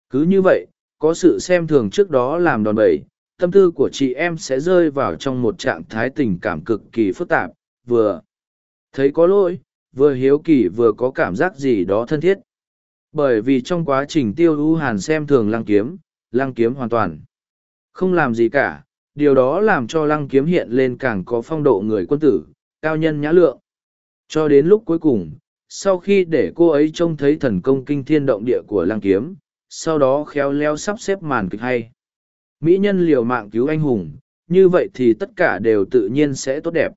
Cứ như vậy, có sự xem thường trước đó làm đòn bẩy, tâm tư của chị em sẽ rơi vào trong một trạng thái tình cảm cực kỳ phức tạp, vừa thấy có lỗi, vừa hiếu kỳ vừa có cảm giác gì đó thân thiết. Bởi vì trong quá trình tiêu ưu hàn xem thường lăng kiếm, lăng kiếm hoàn toàn không làm gì cả, điều đó làm cho lăng kiếm hiện lên càng có phong độ người quân tử, cao nhân nhã lượng. Cho đến lúc cuối cùng, sau khi để cô ấy trông thấy thần công kinh thiên động địa của lăng kiếm, sau đó khéo léo sắp xếp màn kịch hay. Mỹ nhân liều mạng cứu anh hùng, như vậy thì tất cả đều tự nhiên sẽ tốt đẹp.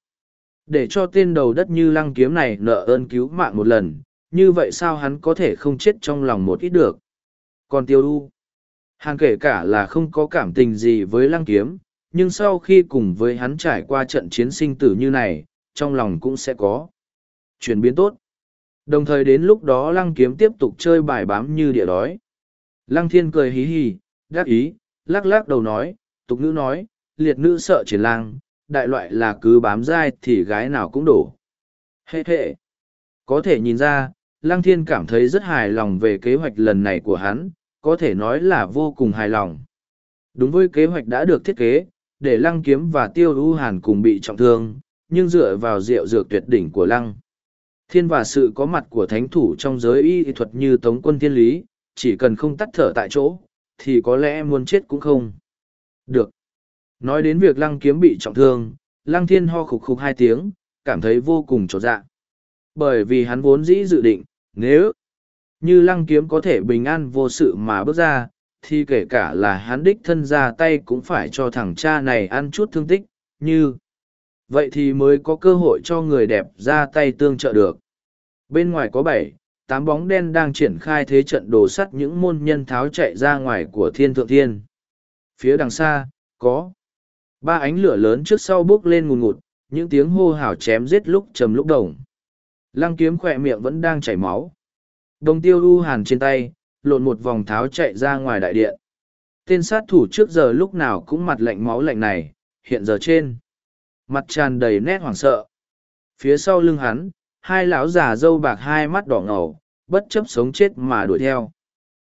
Để cho tên đầu đất như lăng kiếm này nợ ơn cứu mạng một lần, như vậy sao hắn có thể không chết trong lòng một ít được. Còn tiêu đu, hàng kể cả là không có cảm tình gì với lăng kiếm, nhưng sau khi cùng với hắn trải qua trận chiến sinh tử như này, trong lòng cũng sẽ có chuyển biến tốt. Đồng thời đến lúc đó lăng kiếm tiếp tục chơi bài bám như địa đói. Lăng thiên cười hí hí, đắc ý, lắc lắc đầu nói, tục nữ nói, liệt nữ sợ triển lang, đại loại là cứ bám dai thì gái nào cũng đổ. Hệ hệ. Có thể nhìn ra, lăng thiên cảm thấy rất hài lòng về kế hoạch lần này của hắn, có thể nói là vô cùng hài lòng. Đúng với kế hoạch đã được thiết kế, để lăng kiếm và tiêu ưu hàn cùng bị trọng thương, nhưng dựa vào rượu dược tuyệt đỉnh của lăng. Thiên và sự có mặt của thánh thủ trong giới y thuật như tống quân thiên lý, chỉ cần không tắt thở tại chỗ, thì có lẽ muốn chết cũng không. Được. Nói đến việc lăng kiếm bị trọng thương, lăng thiên ho khục khục hai tiếng, cảm thấy vô cùng trột dạ. Bởi vì hắn vốn dĩ dự định, nếu như lăng kiếm có thể bình an vô sự mà bước ra, thì kể cả là hắn đích thân ra tay cũng phải cho thằng cha này ăn chút thương tích, như vậy thì mới có cơ hội cho người đẹp ra tay tương trợ được. Bên ngoài có bảy, tám bóng đen đang triển khai thế trận đồ sắt những môn nhân tháo chạy ra ngoài của thiên thượng thiên. Phía đằng xa, có ba ánh lửa lớn trước sau bước lên ngùn ngụt, những tiếng hô hào chém giết lúc trầm lúc đồng. Lăng kiếm khỏe miệng vẫn đang chảy máu. Đồng tiêu u hàn trên tay, lộn một vòng tháo chạy ra ngoài đại điện. Tên sát thủ trước giờ lúc nào cũng mặt lạnh máu lạnh này, hiện giờ trên. Mặt tràn đầy nét hoảng sợ. Phía sau lưng hắn, hai lão già dâu bạc hai mắt đỏ ngầu, bất chấp sống chết mà đuổi theo.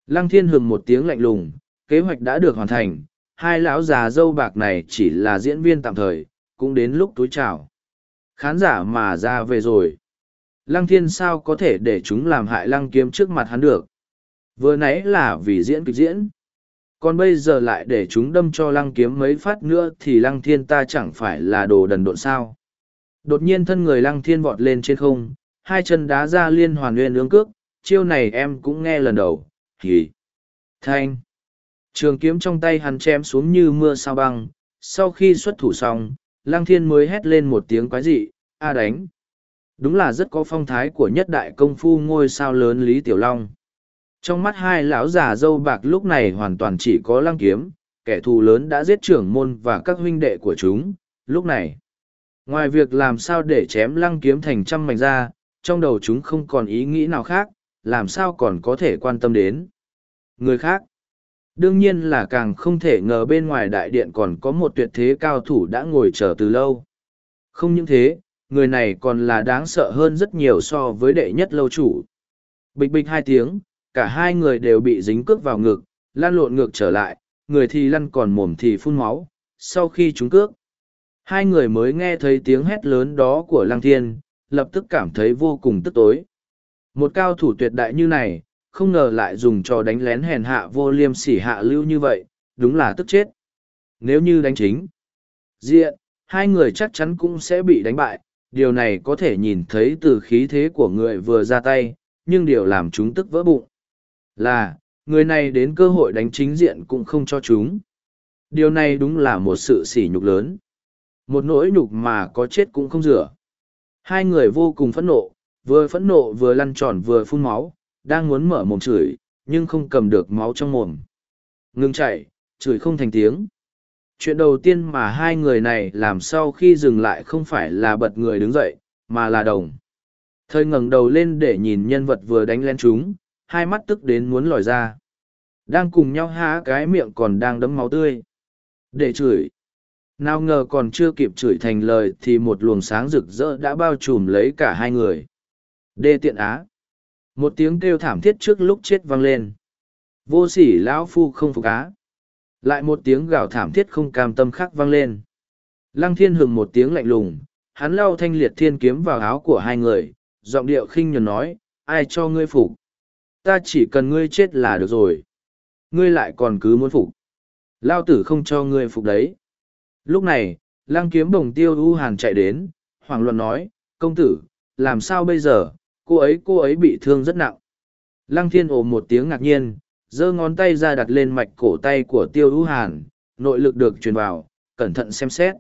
Lăng thiên hừng một tiếng lạnh lùng, kế hoạch đã được hoàn thành, hai lão già dâu bạc này chỉ là diễn viên tạm thời, cũng đến lúc túi chào. Khán giả mà ra về rồi. Lăng thiên sao có thể để chúng làm hại lăng kiếm trước mặt hắn được. Vừa nãy là vì diễn kịch diễn. Còn bây giờ lại để chúng đâm cho lăng kiếm mấy phát nữa thì lăng thiên ta chẳng phải là đồ đần độn sao. Đột nhiên thân người lăng thiên vọt lên trên không, hai chân đá ra liên hoàn nguyên ương cước, chiêu này em cũng nghe lần đầu, hỉ. Thanh. Trường kiếm trong tay hắn chém xuống như mưa sao băng, sau khi xuất thủ xong, lăng thiên mới hét lên một tiếng quái dị, a đánh. Đúng là rất có phong thái của nhất đại công phu ngôi sao lớn Lý Tiểu Long. Trong mắt hai lão già dâu bạc lúc này hoàn toàn chỉ có lăng kiếm, kẻ thù lớn đã giết trưởng môn và các huynh đệ của chúng, lúc này. Ngoài việc làm sao để chém lăng kiếm thành trăm mảnh ra, trong đầu chúng không còn ý nghĩ nào khác, làm sao còn có thể quan tâm đến. Người khác. Đương nhiên là càng không thể ngờ bên ngoài đại điện còn có một tuyệt thế cao thủ đã ngồi chờ từ lâu. Không những thế, người này còn là đáng sợ hơn rất nhiều so với đệ nhất lâu chủ. Bịch bịch hai tiếng, cả hai người đều bị dính cước vào ngực, lan lộn ngược trở lại, người thì lăn còn mồm thì phun máu. Sau khi chúng cước, hai người mới nghe thấy tiếng hét lớn đó của lăng thiên, lập tức cảm thấy vô cùng tức tối. Một cao thủ tuyệt đại như này, không ngờ lại dùng trò đánh lén hèn hạ vô liêm sỉ hạ lưu như vậy, đúng là tức chết. Nếu như đánh chính, diện, hai người chắc chắn cũng sẽ bị đánh bại, điều này có thể nhìn thấy từ khí thế của người vừa ra tay, nhưng điều làm chúng tức vỡ bụng là, người này đến cơ hội đánh chính diện cũng không cho chúng. Điều này đúng là một sự sỉ nhục lớn. Một nỗi nhục mà có chết cũng không rửa. Hai người vô cùng phẫn nộ, vừa phẫn nộ vừa lăn tròn vừa phun máu, đang muốn mở mồm chửi, nhưng không cầm được máu trong mồm. Ngừng chạy, chửi không thành tiếng. Chuyện đầu tiên mà hai người này làm sau khi dừng lại không phải là bật người đứng dậy, mà là đồng. Thời ngẩng đầu lên để nhìn nhân vật vừa đánh lên chúng, hai mắt tức đến muốn lòi ra. Đang cùng nhau há cái miệng còn đang đấm máu tươi. Để chửi. nào ngờ còn chưa kịp chửi thành lời thì một luồng sáng rực rỡ đã bao trùm lấy cả hai người đê tiện á một tiếng kêu thảm thiết trước lúc chết vang lên vô sỉ lão phu không phục á lại một tiếng gào thảm thiết không cam tâm khác vang lên lăng thiên hừng một tiếng lạnh lùng, hắn lau thanh liệt thiên kiếm vào áo của hai người, giọng điệu khinh nhường nói, ai cho ngươi phục ta chỉ cần ngươi chết là được rồi. Ngươi lại còn cứ muốn phục. Lao tử không cho ngươi phục đấy. Lúc này, lăng kiếm bồng tiêu u hàn chạy đến hoàng luận nói, công tử, làm sao bây giờ? Cô ấy cô ấy bị thương rất nặng. Lăng thiên ồ một tiếng ngạc nhiên, giơ ngón tay ra đặt lên mạch cổ tay của tiêu u hàn, nội lực được truyền vào, cẩn thận xem xét.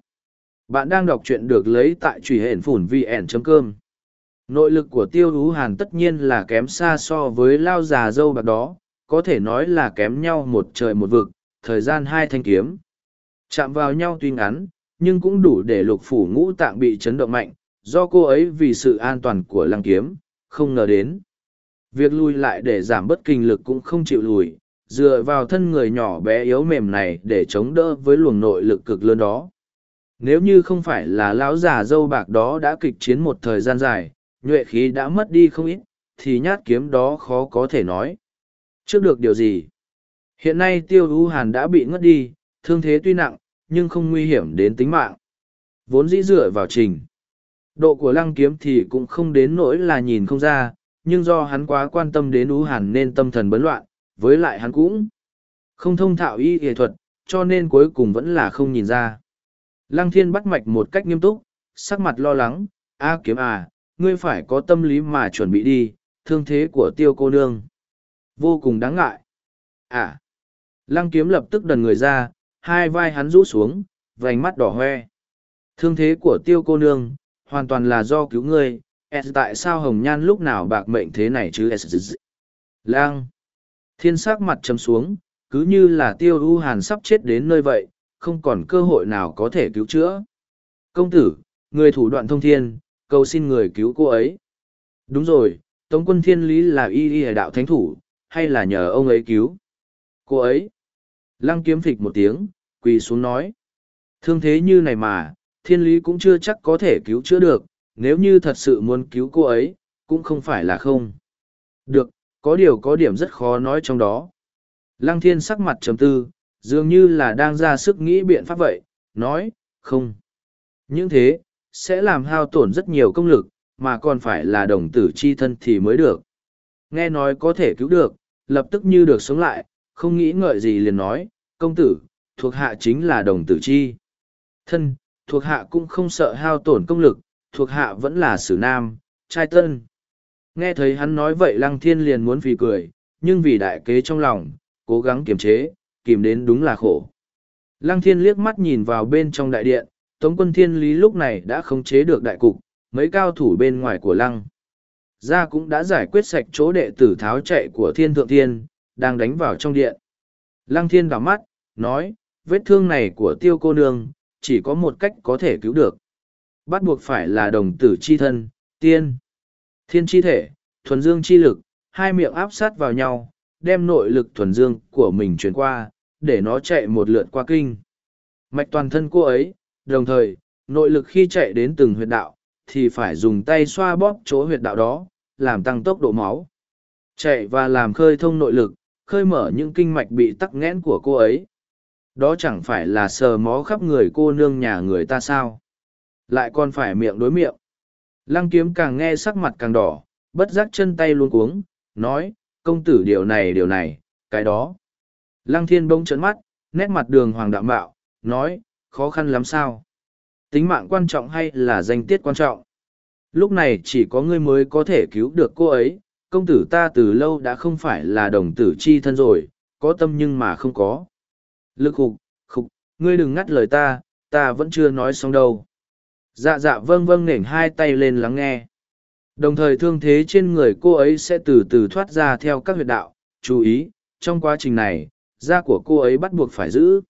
Bạn đang đọc truyện được lấy tại truy hển phủn vn com nội lực của tiêu ú hàn tất nhiên là kém xa so với lao già dâu bạc đó, có thể nói là kém nhau một trời một vực, thời gian hai thanh kiếm. Chạm vào nhau tuy ngắn, nhưng cũng đủ để lục phủ ngũ tạng bị chấn động mạnh, do cô ấy vì sự an toàn của lăng kiếm, không ngờ đến. Việc lùi lại để giảm bất kinh lực cũng không chịu lùi, dựa vào thân người nhỏ bé yếu mềm này để chống đỡ với luồng nội lực cực lớn đó. Nếu như không phải là lão già dâu bạc đó đã kịch chiến một thời gian dài nhuệ khí đã mất đi không ít, thì nhát kiếm đó khó có thể nói. Trước được điều gì? Hiện nay tiêu u hàn đã bị ngất đi, thương thế tuy nặng, nhưng không nguy hiểm đến tính mạng. Vốn dĩ dựa vào trình. Độ của lăng kiếm thì cũng không đến nỗi là nhìn không ra, nhưng do hắn quá quan tâm đến ưu hàn nên tâm thần bấn loạn, với lại hắn cũng không thông thạo y nghệ thuật, cho nên cuối cùng vẫn là không nhìn ra. Lăng thiên bắt mạch một cách nghiêm túc, sắc mặt lo lắng, a kiếm à ngươi phải có tâm lý mà chuẩn bị đi, thương thế của tiêu cô nương. Vô cùng đáng ngại. À. Lăng kiếm lập tức đần người ra, hai vai hắn rũ xuống, vành mắt đỏ hoe. Thương thế của tiêu cô nương, hoàn toàn là do cứu ngươi. S, tại sao hồng nhan lúc nào bạc mệnh thế này chứ? S lang thiên sắc mặt chấm xuống, cứ như là tiêu u hàn sắp chết đến nơi vậy, không còn cơ hội nào có thể cứu chữa. Công tử, người thủ đoạn thông thiên cầu xin người cứu cô ấy. Đúng rồi, tống quân thiên lý là y y đạo thánh thủ, hay là nhờ ông ấy cứu? Cô ấy. Lăng kiếm phịch một tiếng, quỳ xuống nói. Thương thế như này mà, thiên lý cũng chưa chắc có thể cứu chữa được, nếu như thật sự muốn cứu cô ấy, cũng không phải là không. Được, có điều có điểm rất khó nói trong đó. Lăng thiên sắc mặt trầm tư, dường như là đang ra sức nghĩ biện pháp vậy, nói, không. Những thế sẽ làm hao tổn rất nhiều công lực mà còn phải là đồng tử chi thân thì mới được nghe nói có thể cứu được lập tức như được sống lại không nghĩ ngợi gì liền nói công tử thuộc hạ chính là đồng tử chi thân thuộc hạ cũng không sợ hao tổn công lực, thuộc hạ vẫn là sử nam, trai tân. Nghe thấy hắn nói vậy lăng thiên liền muốn phì cười, nhưng vì đại kế trong lòng, cố gắng kiềm chế, kìm đến đúng là khổ. Lăng thiên liếc mắt nhìn vào bên trong đại điện, Tống quân thiên lý lúc này đã khống chế được đại cục, mấy cao thủ bên ngoài của lăng. Gia cũng đã giải quyết sạch chỗ đệ tử tháo chạy của thiên thượng thiên, đang đánh vào trong điện. Lăng thiên đảo mắt, nói, vết thương này của tiêu cô nương, chỉ có một cách có thể cứu được. Bắt buộc phải là đồng tử chi thân, tiên, thiên chi thể, thuần dương chi lực, hai miệng áp sát vào nhau, đem nội lực thuần dương của mình truyền qua, để nó chạy một lượt qua kinh. Mạch toàn thân cô ấy, đồng thời, nội lực khi chạy đến từng huyệt đạo, thì phải dùng tay xoa bóp chỗ huyệt đạo đó, làm tăng tốc độ máu. Chạy và làm khơi thông nội lực, khơi mở những kinh mạch bị tắc nghẽn của cô ấy. Đó chẳng phải là sờ mó khắp người cô nương nhà người ta sao? Lại còn phải miệng đối miệng. Lăng kiếm càng nghe sắc mặt càng đỏ bất giác chân tay luôn cuống nói công tử điều này điều này cái đó. Lăng thiên bỗng trấn mắt nét mặt đường hoàng đạm bạo nói khó khăn lắm sao tính mạng quan trọng hay là danh tiết quan trọng lúc này chỉ có ngươi mới có thể cứu được cô ấy công tử ta từ lâu đã không phải là đồng tử chi thân rồi có tâm nhưng mà không có Lực hục, khục, ngươi đừng ngắt lời ta, ta vẫn chưa nói xong đâu. Dạ dạ vâng vâng nểnh hai tay lên lắng nghe. Đồng thời thương thế trên người cô ấy sẽ từ từ thoát ra theo các huyệt đạo. Chú ý, trong quá trình này, da của cô ấy bắt buộc phải giữ.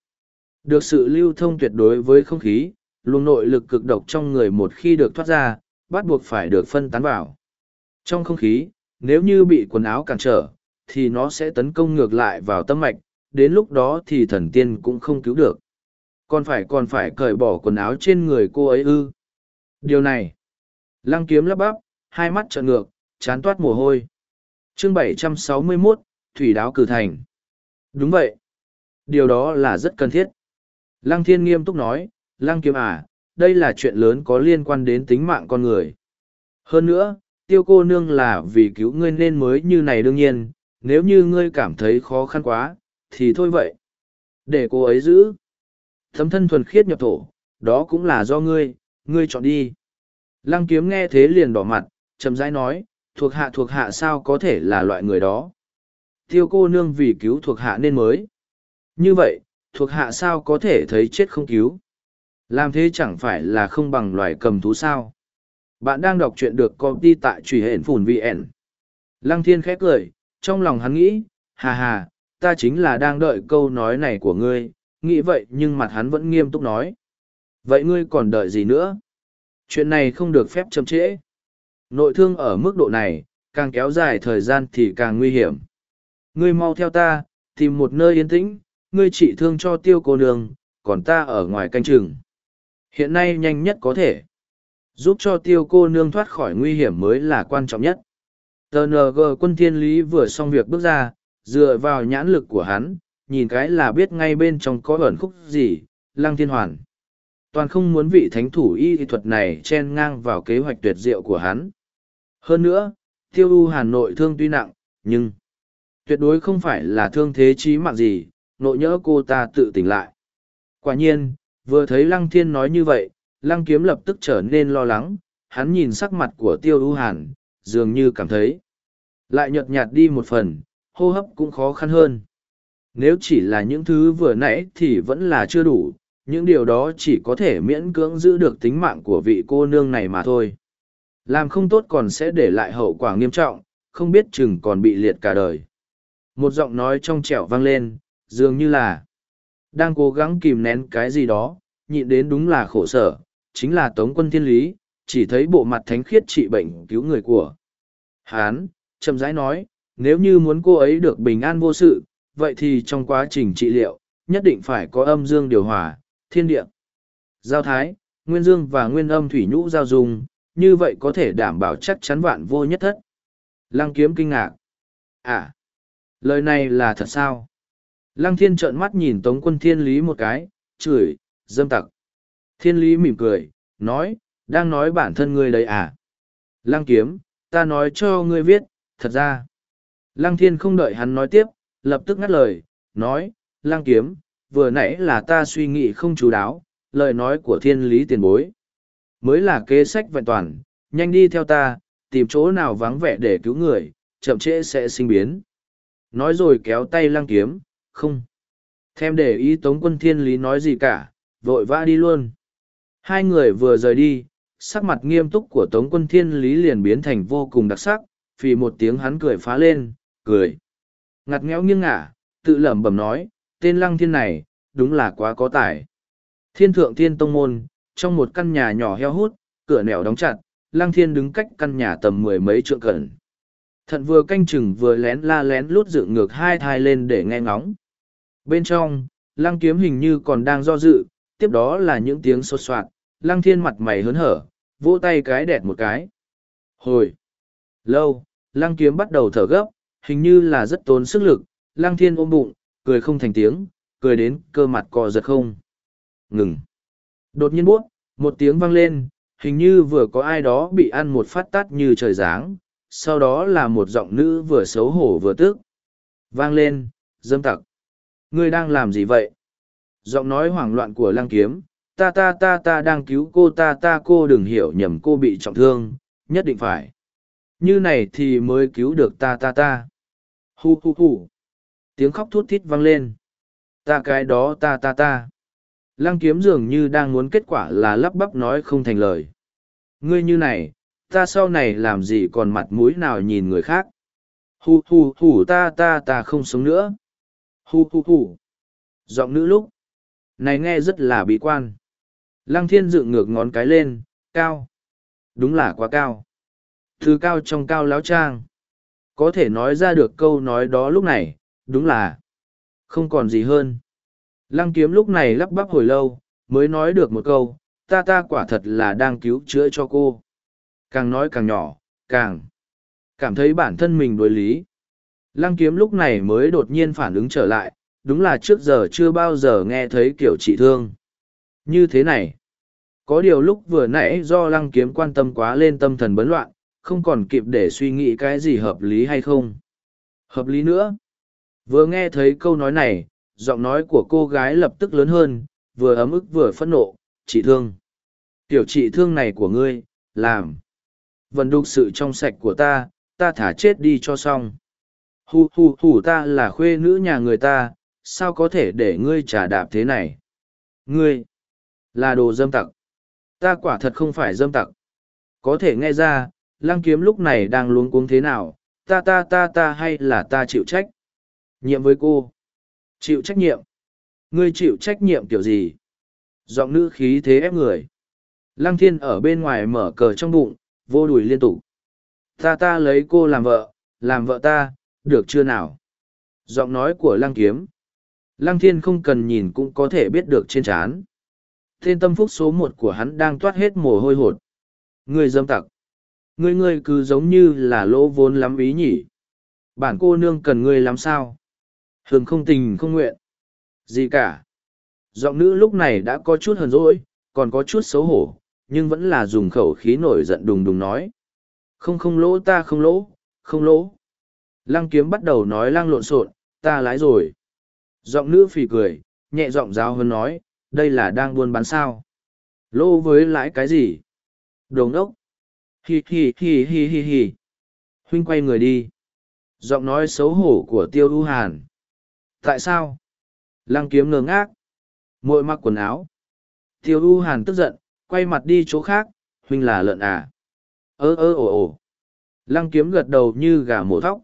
Được sự lưu thông tuyệt đối với không khí, luồng nội lực cực độc trong người một khi được thoát ra, bắt buộc phải được phân tán vào. Trong không khí, nếu như bị quần áo cản trở, thì nó sẽ tấn công ngược lại vào tâm mạch, đến lúc đó thì thần tiên cũng không cứu được. Còn phải còn phải cởi bỏ quần áo trên người cô ấy ư. Điều này. Lăng kiếm lắp bắp, hai mắt trợn ngược, chán toát mồ hôi. chương 761, Thủy đáo cử thành. Đúng vậy. Điều đó là rất cần thiết. Lăng thiên nghiêm túc nói, Lăng kiếm à, đây là chuyện lớn có liên quan đến tính mạng con người. Hơn nữa, tiêu cô nương là vì cứu ngươi nên mới như này đương nhiên, nếu như ngươi cảm thấy khó khăn quá, thì thôi vậy. Để cô ấy giữ. Thấm thân thuần khiết nhập thổ, đó cũng là do ngươi, ngươi chọn đi. Lăng kiếm nghe thế liền đỏ mặt, chậm rãi nói, thuộc hạ thuộc hạ sao có thể là loại người đó. Tiêu cô nương vì cứu thuộc hạ nên mới. Như vậy, thuộc hạ sao có thể thấy chết không cứu. Làm thế chẳng phải là không bằng loài cầm thú sao. Bạn đang đọc truyện được công ty tại truy hển phùn VN. Lăng thiên khép cười, trong lòng hắn nghĩ, hà hà, ta chính là đang đợi câu nói này của ngươi, nghĩ vậy nhưng mặt hắn vẫn nghiêm túc nói. Vậy ngươi còn đợi gì nữa? Chuyện này không được phép chậm trễ. Nội thương ở mức độ này, càng kéo dài thời gian thì càng nguy hiểm. Ngươi mau theo ta, tìm một nơi yên tĩnh, ngươi trị thương cho tiêu cô nương, còn ta ở ngoài canh chừng. Hiện nay nhanh nhất có thể. Giúp cho tiêu cô nương thoát khỏi nguy hiểm mới là quan trọng nhất. TNG quân thiên lý vừa xong việc bước ra, dựa vào nhãn lực của hắn, nhìn cái là biết ngay bên trong có ẩn khúc gì, lăng thiên hoàn. Toàn không muốn vị thánh thủ y thuật này chen ngang vào kế hoạch tuyệt diệu của hắn. Hơn nữa, tiêu u Hà Nội thương tuy nặng, nhưng tuyệt đối không phải là thương thế chí mạng gì, nội nhỡ cô ta tự tỉnh lại. Quả nhiên, vừa thấy Lăng Thiên nói như vậy, Lăng Kiếm lập tức trở nên lo lắng, hắn nhìn sắc mặt của Tiêu U Hàn, dường như cảm thấy lại nhợt nhạt đi một phần, hô hấp cũng khó khăn hơn. Nếu chỉ là những thứ vừa nãy thì vẫn là chưa đủ, những điều đó chỉ có thể miễn cưỡng giữ được tính mạng của vị cô nương này mà thôi. Làm không tốt còn sẽ để lại hậu quả nghiêm trọng, không biết chừng còn bị liệt cả đời. Một giọng nói trong trẻo vang lên, dường như là đang cố gắng kìm nén cái gì đó, nhịn đến đúng là khổ sở, chính là Tống quân thiên lý, chỉ thấy bộ mặt thánh khiết trị bệnh cứu người của. Hán, chậm rãi nói, nếu như muốn cô ấy được bình an vô sự, vậy thì trong quá trình trị liệu, nhất định phải có âm dương điều hòa, thiên địa. Giao thái, nguyên dương và nguyên âm thủy nhũ giao dung, như vậy có thể đảm bảo chắc chắn vạn vô nhất thất. Lăng kiếm kinh ngạc. À, lời này là thật sao? Lăng thiên trợn mắt nhìn tống quân thiên lý một cái, chửi, dâm tặc. Thiên lý mỉm cười, nói, đang nói bản thân ngươi đấy à? Lăng kiếm, ta nói cho ngươi viết, thật ra. Lăng thiên không đợi hắn nói tiếp, lập tức ngắt lời, nói, Lăng kiếm, vừa nãy là ta suy nghĩ không chú đáo, lời nói của thiên lý tiền bối. Mới là kế sách vẹn toàn, nhanh đi theo ta, tìm chỗ nào vắng vẻ để cứu người, chậm trễ sẽ sinh biến. Nói rồi kéo tay lăng kiếm, không. Thêm để ý Tống quân thiên lý nói gì cả, vội vã đi luôn. Hai người vừa rời đi, sắc mặt nghiêm túc của Tống quân thiên lý liền biến thành vô cùng đặc sắc, vì một tiếng hắn cười phá lên, cười. Ngặt nghẽo nghiêng ngả, tự lẩm bẩm nói, tên lăng thiên này, đúng là quá có tài. Thiên thượng thiên tông môn, trong một căn nhà nhỏ heo hút, cửa nẻo đóng chặt, lăng thiên đứng cách căn nhà tầm mười mấy trượng cẩn. Thận vừa canh chừng vừa lén la lén lút dựng ngược hai thai lên để nghe ngóng. Bên trong, lăng kiếm hình như còn đang do dự, tiếp đó là những tiếng sột soạt, lăng thiên mặt mày hớn hở, vỗ tay cái đẹp một cái. Hồi! Lâu, lăng kiếm bắt đầu thở gấp, hình như là rất tốn sức lực, lăng thiên ôm bụng, cười không thành tiếng, cười đến cơ mặt cò giật không. Ngừng! Đột nhiên buốt, một tiếng vang lên, hình như vừa có ai đó bị ăn một phát tát như trời giáng, sau đó là một giọng nữ vừa xấu hổ vừa tức. Vang lên, dâm tặc. Ngươi đang làm gì vậy? Giọng nói hoảng loạn của lăng kiếm, ta ta ta ta đang cứu cô ta ta cô đừng hiểu nhầm cô bị trọng thương, nhất định phải. Như này thì mới cứu được ta ta ta. Hu hu hu. Tiếng khóc thút thít vang lên. Ta cái đó ta ta ta. Lăng kiếm dường như đang muốn kết quả là lắp bắp nói không thành lời. Ngươi như này, ta sau này làm gì còn mặt mũi nào nhìn người khác. Hu hu hu ta ta ta không sống nữa. Hu hu hu. Giọng nữ lúc. Này nghe rất là bị quan. Lăng thiên dựng ngược ngón cái lên, cao. Đúng là quá cao. Thứ cao trong cao láo trang. Có thể nói ra được câu nói đó lúc này, đúng là không còn gì hơn. Lăng kiếm lúc này lắp bắp hồi lâu, mới nói được một câu, ta ta quả thật là đang cứu chữa cho cô. Càng nói càng nhỏ, càng cảm thấy bản thân mình đối lý. Lăng kiếm lúc này mới đột nhiên phản ứng trở lại, đúng là trước giờ chưa bao giờ nghe thấy kiểu trị thương. Như thế này, có điều lúc vừa nãy do lăng kiếm quan tâm quá lên tâm thần bấn loạn, không còn kịp để suy nghĩ cái gì hợp lý hay không. Hợp lý nữa. Vừa nghe thấy câu nói này, giọng nói của cô gái lập tức lớn hơn, vừa ấm ức vừa phẫn nộ, chị thương. Tiểu chị thương này của ngươi, làm. vần đục sự trong sạch của ta, ta thả chết đi cho xong. Hù hù hù ta là khuê nữ nhà người ta, sao có thể để ngươi trả đạp thế này? Ngươi, là đồ dâm tặc. Ta quả thật không phải dâm tặc. Có thể nghe ra, lăng kiếm lúc này đang luống cuống thế nào, ta ta ta ta hay là ta chịu trách? Nhiệm với cô. Chịu trách nhiệm. Ngươi chịu trách nhiệm kiểu gì? Giọng nữ khí thế ép người. Lăng thiên ở bên ngoài mở cờ trong bụng, vô đùi liên tục. Ta ta lấy cô làm vợ, làm vợ ta, được chưa nào? Giọng nói của lăng kiếm. Lăng thiên không cần nhìn cũng có thể biết được trên trán. Thiên tâm phúc số một của hắn đang toát hết mồ hôi hột. người dâm tặc. Ngươi ngươi cứ giống như là lỗ vốn lắm ý nhỉ. Bản cô nương cần ngươi làm sao? Hường không tình không nguyện. Gì cả. Giọng nữ lúc này đã có chút hờn dỗi, còn có chút xấu hổ, nhưng vẫn là dùng khẩu khí nổi giận đùng đùng nói. Không không lỗ ta không lỗ, không lỗ. Lăng kiếm bắt đầu nói lăng lộn xộn, ta lái rồi. Giọng nữ phì cười, nhẹ giọng giáo hơn nói, đây là đang buôn bán sao. Lô với lãi cái gì? Đồ ngốc. Hi hi hi hi hi hi. Huynh quay người đi. Giọng nói xấu hổ của tiêu ưu hàn. Tại sao? Lăng kiếm ngơ ngác. Mội mặc quần áo. Tiêu ưu hàn tức giận, quay mặt đi chỗ khác, huynh là lợn à. ơ ơ ồ ồ. Lăng kiếm gật đầu như gà mổ thóc.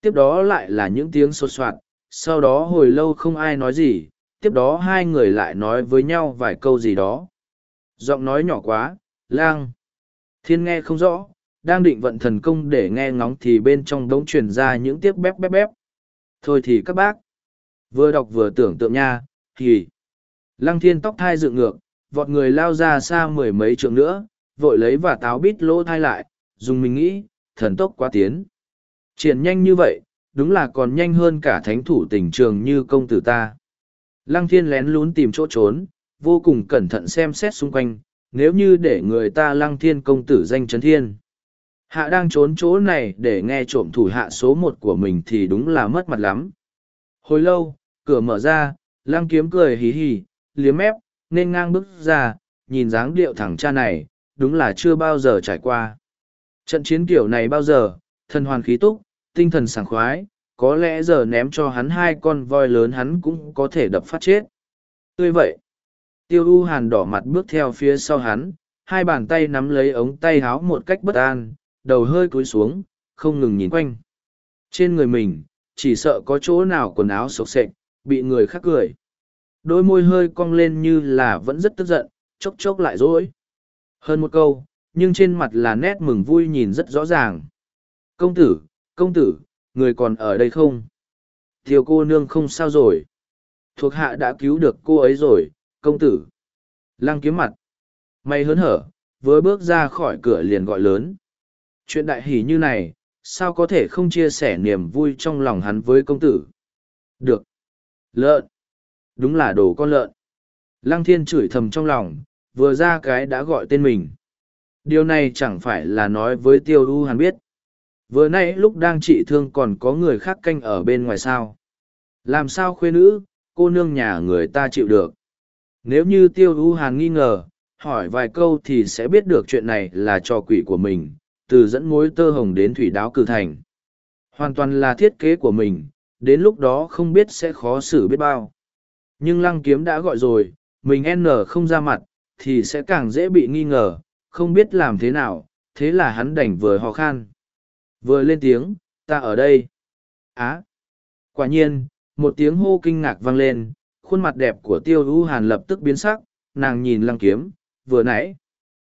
Tiếp đó lại là những tiếng sột soạt, sau đó hồi lâu không ai nói gì, tiếp đó hai người lại nói với nhau vài câu gì đó. Giọng nói nhỏ quá, lang. Thiên nghe không rõ, đang định vận thần công để nghe ngóng thì bên trong đống truyền ra những tiếc bép bép bép. Thôi thì các bác, vừa đọc vừa tưởng tượng nha, thì lăng thiên tóc thai dựng ngược, vọt người lao ra xa mười mấy trượng nữa, vội lấy và táo bít lỗ thai lại, dùng mình nghĩ, thần tốc quá tiến. Triển nhanh như vậy, đúng là còn nhanh hơn cả thánh thủ tình trường như công tử ta. Lăng thiên lén lún tìm chỗ trốn, vô cùng cẩn thận xem xét xung quanh, nếu như để người ta lăng thiên công tử danh chấn thiên. Hạ đang trốn chỗ này để nghe trộm thủ hạ số một của mình thì đúng là mất mặt lắm. Hồi lâu, cửa mở ra, lăng kiếm cười hí hí, liếm mép, nên ngang bước ra, nhìn dáng điệu thẳng cha này, đúng là chưa bao giờ trải qua. Trận chiến kiểu này bao giờ, thân hoàn khí túc, tinh thần sảng khoái, có lẽ giờ ném cho hắn hai con voi lớn hắn cũng có thể đập phát chết. Tươi vậy, tiêu u hàn đỏ mặt bước theo phía sau hắn, hai bàn tay nắm lấy ống tay háo một cách bất an, đầu hơi cúi xuống, không ngừng nhìn quanh. Trên người mình, chỉ sợ có chỗ nào quần áo sộc sệch, bị người khác cười. Đôi môi hơi cong lên như là vẫn rất tức giận, chốc chốc lại dối. Hơn một câu, nhưng trên mặt là nét mừng vui nhìn rất rõ ràng. Công tử, công tử, người còn ở đây không? Thiều cô nương không sao rồi. Thuộc hạ đã cứu được cô ấy rồi, công tử. Lăng kiếm mặt. May hớn hở, vừa bước ra khỏi cửa liền gọi lớn. Chuyện đại hỷ như này, sao có thể không chia sẻ niềm vui trong lòng hắn với công tử? Được. Lợn. Đúng là đồ con lợn. Lăng thiên chửi thầm trong lòng, vừa ra cái đã gọi tên mình. Điều này chẳng phải là nói với tiêu u hàn biết. Vừa nãy lúc đang trị thương còn có người khác canh ở bên ngoài sao. Làm sao khuê nữ, cô nương nhà người ta chịu được. Nếu như tiêu ưu hàn nghi ngờ, hỏi vài câu thì sẽ biết được chuyện này là trò quỷ của mình, từ dẫn mối tơ hồng đến thủy đáo cử thành. Hoàn toàn là thiết kế của mình, đến lúc đó không biết sẽ khó xử biết bao. Nhưng lăng kiếm đã gọi rồi, mình N không ra mặt, thì sẽ càng dễ bị nghi ngờ, không biết làm thế nào, thế là hắn đành vừa ho khan. Vừa lên tiếng, ta ở đây. Á! Quả nhiên, một tiếng hô kinh ngạc vang lên, khuôn mặt đẹp của tiêu hữu hàn lập tức biến sắc, nàng nhìn lăng kiếm, vừa nãy.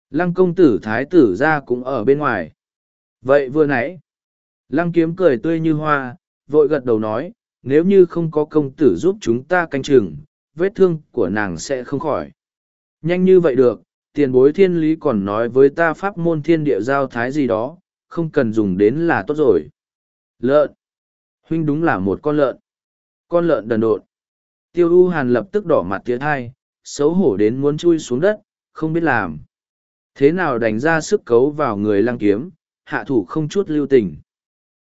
Lăng công tử thái tử ra cũng ở bên ngoài. Vậy vừa nãy, lăng kiếm cười tươi như hoa, vội gật đầu nói, nếu như không có công tử giúp chúng ta canh chừng, vết thương của nàng sẽ không khỏi. Nhanh như vậy được, tiền bối thiên lý còn nói với ta pháp môn thiên địa giao thái gì đó, không cần dùng đến là tốt rồi. Lợn. Huynh đúng là một con lợn. Con lợn đần độn. Tiêu U Hàn lập tức đỏ mặt tiến hai, xấu hổ đến muốn chui xuống đất, không biết làm. Thế nào đánh ra sức cấu vào người lăng kiếm, hạ thủ không chút lưu tình.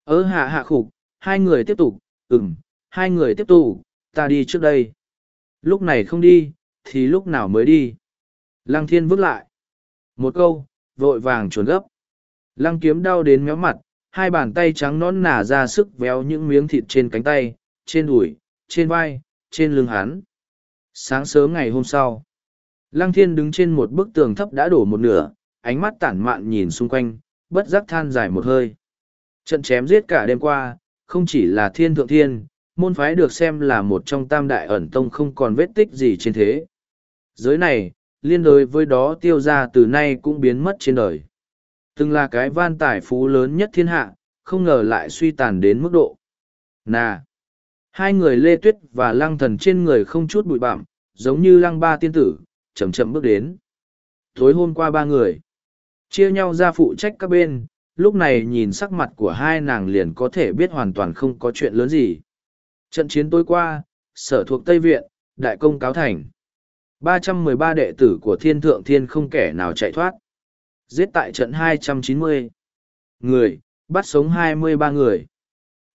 Ơ hạ hạ khục, hai người tiếp tục, ừm, hai người tiếp tục, ta đi trước đây. Lúc này không đi, thì lúc nào mới đi. Lăng thiên vứt lại. Một câu, vội vàng chuồn gấp. Lăng kiếm đau đến méo mặt, hai bàn tay trắng nón nả ra sức véo những miếng thịt trên cánh tay, trên đùi, trên vai, trên lưng hắn. Sáng sớm ngày hôm sau, Lăng thiên đứng trên một bức tường thấp đã đổ một nửa, ánh mắt tản mạn nhìn xung quanh, bất giác than dài một hơi. Trận chém giết cả đêm qua, không chỉ là thiên thượng thiên, môn phái được xem là một trong tam đại ẩn tông không còn vết tích gì trên thế. Giới này, liên đối với đó tiêu ra từ nay cũng biến mất trên đời. Từng là cái van tài phú lớn nhất thiên hạ, không ngờ lại suy tàn đến mức độ. Nà! Hai người lê tuyết và lăng thần trên người không chút bụi bặm, giống như lăng ba tiên tử, chậm chậm bước đến. Tối hôm qua ba người, chia nhau ra phụ trách các bên, lúc này nhìn sắc mặt của hai nàng liền có thể biết hoàn toàn không có chuyện lớn gì. Trận chiến tối qua, sở thuộc Tây Viện, đại công cáo thành. 313 đệ tử của thiên thượng thiên không kẻ nào chạy thoát. Giết tại trận 290. Người, bắt sống 23 người.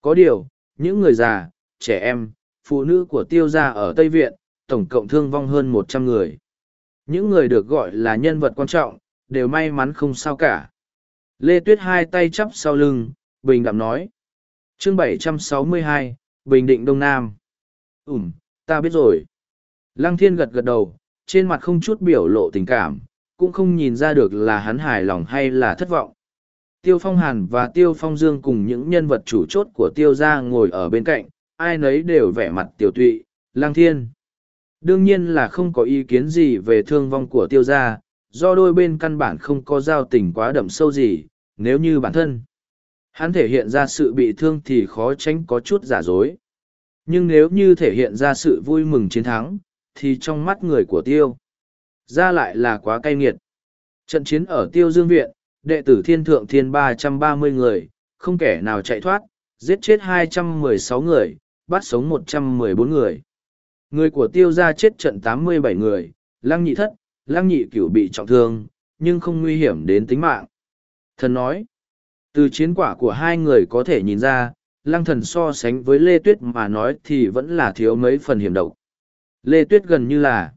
Có điều, những người già, trẻ em, phụ nữ của tiêu gia ở Tây Viện, tổng cộng thương vong hơn 100 người. Những người được gọi là nhân vật quan trọng, đều may mắn không sao cả. Lê Tuyết hai tay chắp sau lưng, bình đạm nói. chương 762, Bình Định Đông Nam. Ừm, ta biết rồi. Lăng Thiên gật gật đầu, trên mặt không chút biểu lộ tình cảm, cũng không nhìn ra được là hắn hài lòng hay là thất vọng. Tiêu Phong Hàn và Tiêu Phong Dương cùng những nhân vật chủ chốt của Tiêu gia ngồi ở bên cạnh, ai nấy đều vẻ mặt tiểu tụy, lang Thiên. Đương nhiên là không có ý kiến gì về thương vong của Tiêu gia, do đôi bên căn bản không có giao tình quá đậm sâu gì, nếu như bản thân. Hắn thể hiện ra sự bị thương thì khó tránh có chút giả dối. Nhưng nếu như thể hiện ra sự vui mừng chiến thắng, thì trong mắt người của tiêu, ra lại là quá cay nghiệt. Trận chiến ở tiêu dương viện, đệ tử thiên thượng thiên ba trăm ba mươi người, không kẻ nào chạy thoát, giết chết hai trăm mười sáu người, bắt sống một trăm mười bốn người. Người của tiêu gia chết trận tám mươi bảy người, lăng nhị thất, lăng nhị cửu bị trọng thương, nhưng không nguy hiểm đến tính mạng. Thần nói, từ chiến quả của hai người có thể nhìn ra, lăng thần so sánh với Lê Tuyết mà nói thì vẫn là thiếu mấy phần hiểm độc. Lê Tuyết gần như là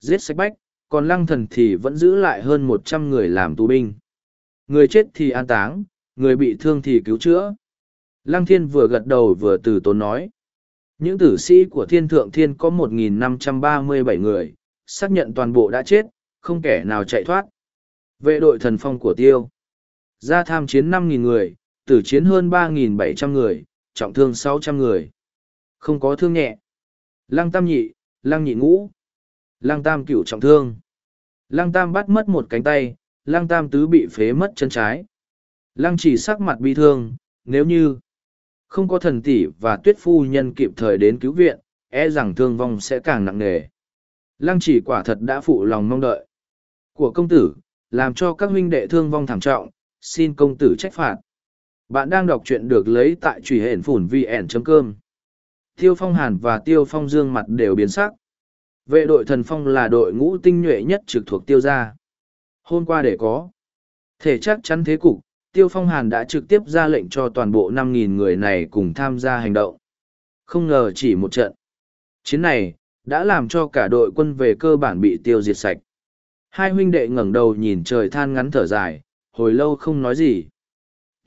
giết sạch bách, còn lăng thần thì vẫn giữ lại hơn một trăm người làm tù binh. Người chết thì an táng, người bị thương thì cứu chữa. Lăng thiên vừa gật đầu vừa từ tốn nói. Những tử sĩ của thiên thượng thiên có 1.537 người, xác nhận toàn bộ đã chết, không kẻ nào chạy thoát. Vệ đội thần phong của tiêu. Ra tham chiến 5.000 người, tử chiến hơn 3.700 người, trọng thương 600 người. Không có thương nhẹ. Lăng tam nhị, lăng nhị ngũ. Lăng tam cửu trọng thương. Lăng tam bắt mất một cánh tay, lăng tam tứ bị phế mất chân trái. Lăng chỉ sắc mặt bi thương, nếu như không có thần tỷ và tuyết phu nhân kịp thời đến cứu viện, e rằng thương vong sẽ càng nặng nề. Lăng chỉ quả thật đã phụ lòng mong đợi của công tử, làm cho các huynh đệ thương vong thảm trọng, xin công tử trách phạt. Bạn đang đọc truyện được lấy tại truy hển phủn vn.com. Tiêu Phong Hàn và Tiêu Phong Dương mặt đều biến sắc. Vệ đội thần phong là đội ngũ tinh nhuệ nhất trực thuộc tiêu gia. Hôm qua để có. Thể chắc chắn thế cục, Tiêu Phong Hàn đã trực tiếp ra lệnh cho toàn bộ 5.000 người này cùng tham gia hành động. Không ngờ chỉ một trận. Chiến này, đã làm cho cả đội quân về cơ bản bị tiêu diệt sạch. Hai huynh đệ ngẩng đầu nhìn trời than ngắn thở dài, hồi lâu không nói gì.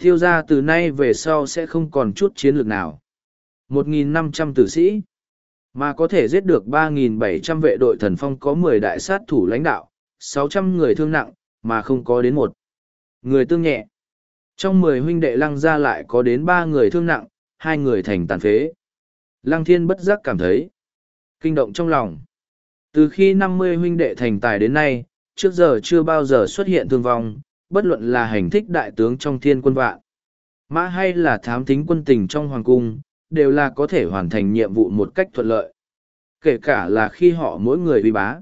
Tiêu gia từ nay về sau sẽ không còn chút chiến lược nào. 1.500 tử sĩ, mà có thể giết được 3.700 vệ đội thần phong có 10 đại sát thủ lãnh đạo, 600 người thương nặng, mà không có đến một. Người tương nhẹ. Trong 10 huynh đệ lăng ra lại có đến 3 người thương nặng, hai người thành tàn phế. Lăng thiên bất giác cảm thấy kinh động trong lòng. Từ khi 50 huynh đệ thành tài đến nay, trước giờ chưa bao giờ xuất hiện thương vong, bất luận là hành thích đại tướng trong thiên quân vạn, mã hay là thám tính quân tình trong hoàng cung, đều là có thể hoàn thành nhiệm vụ một cách thuận lợi. Kể cả là khi họ mỗi người uy bá.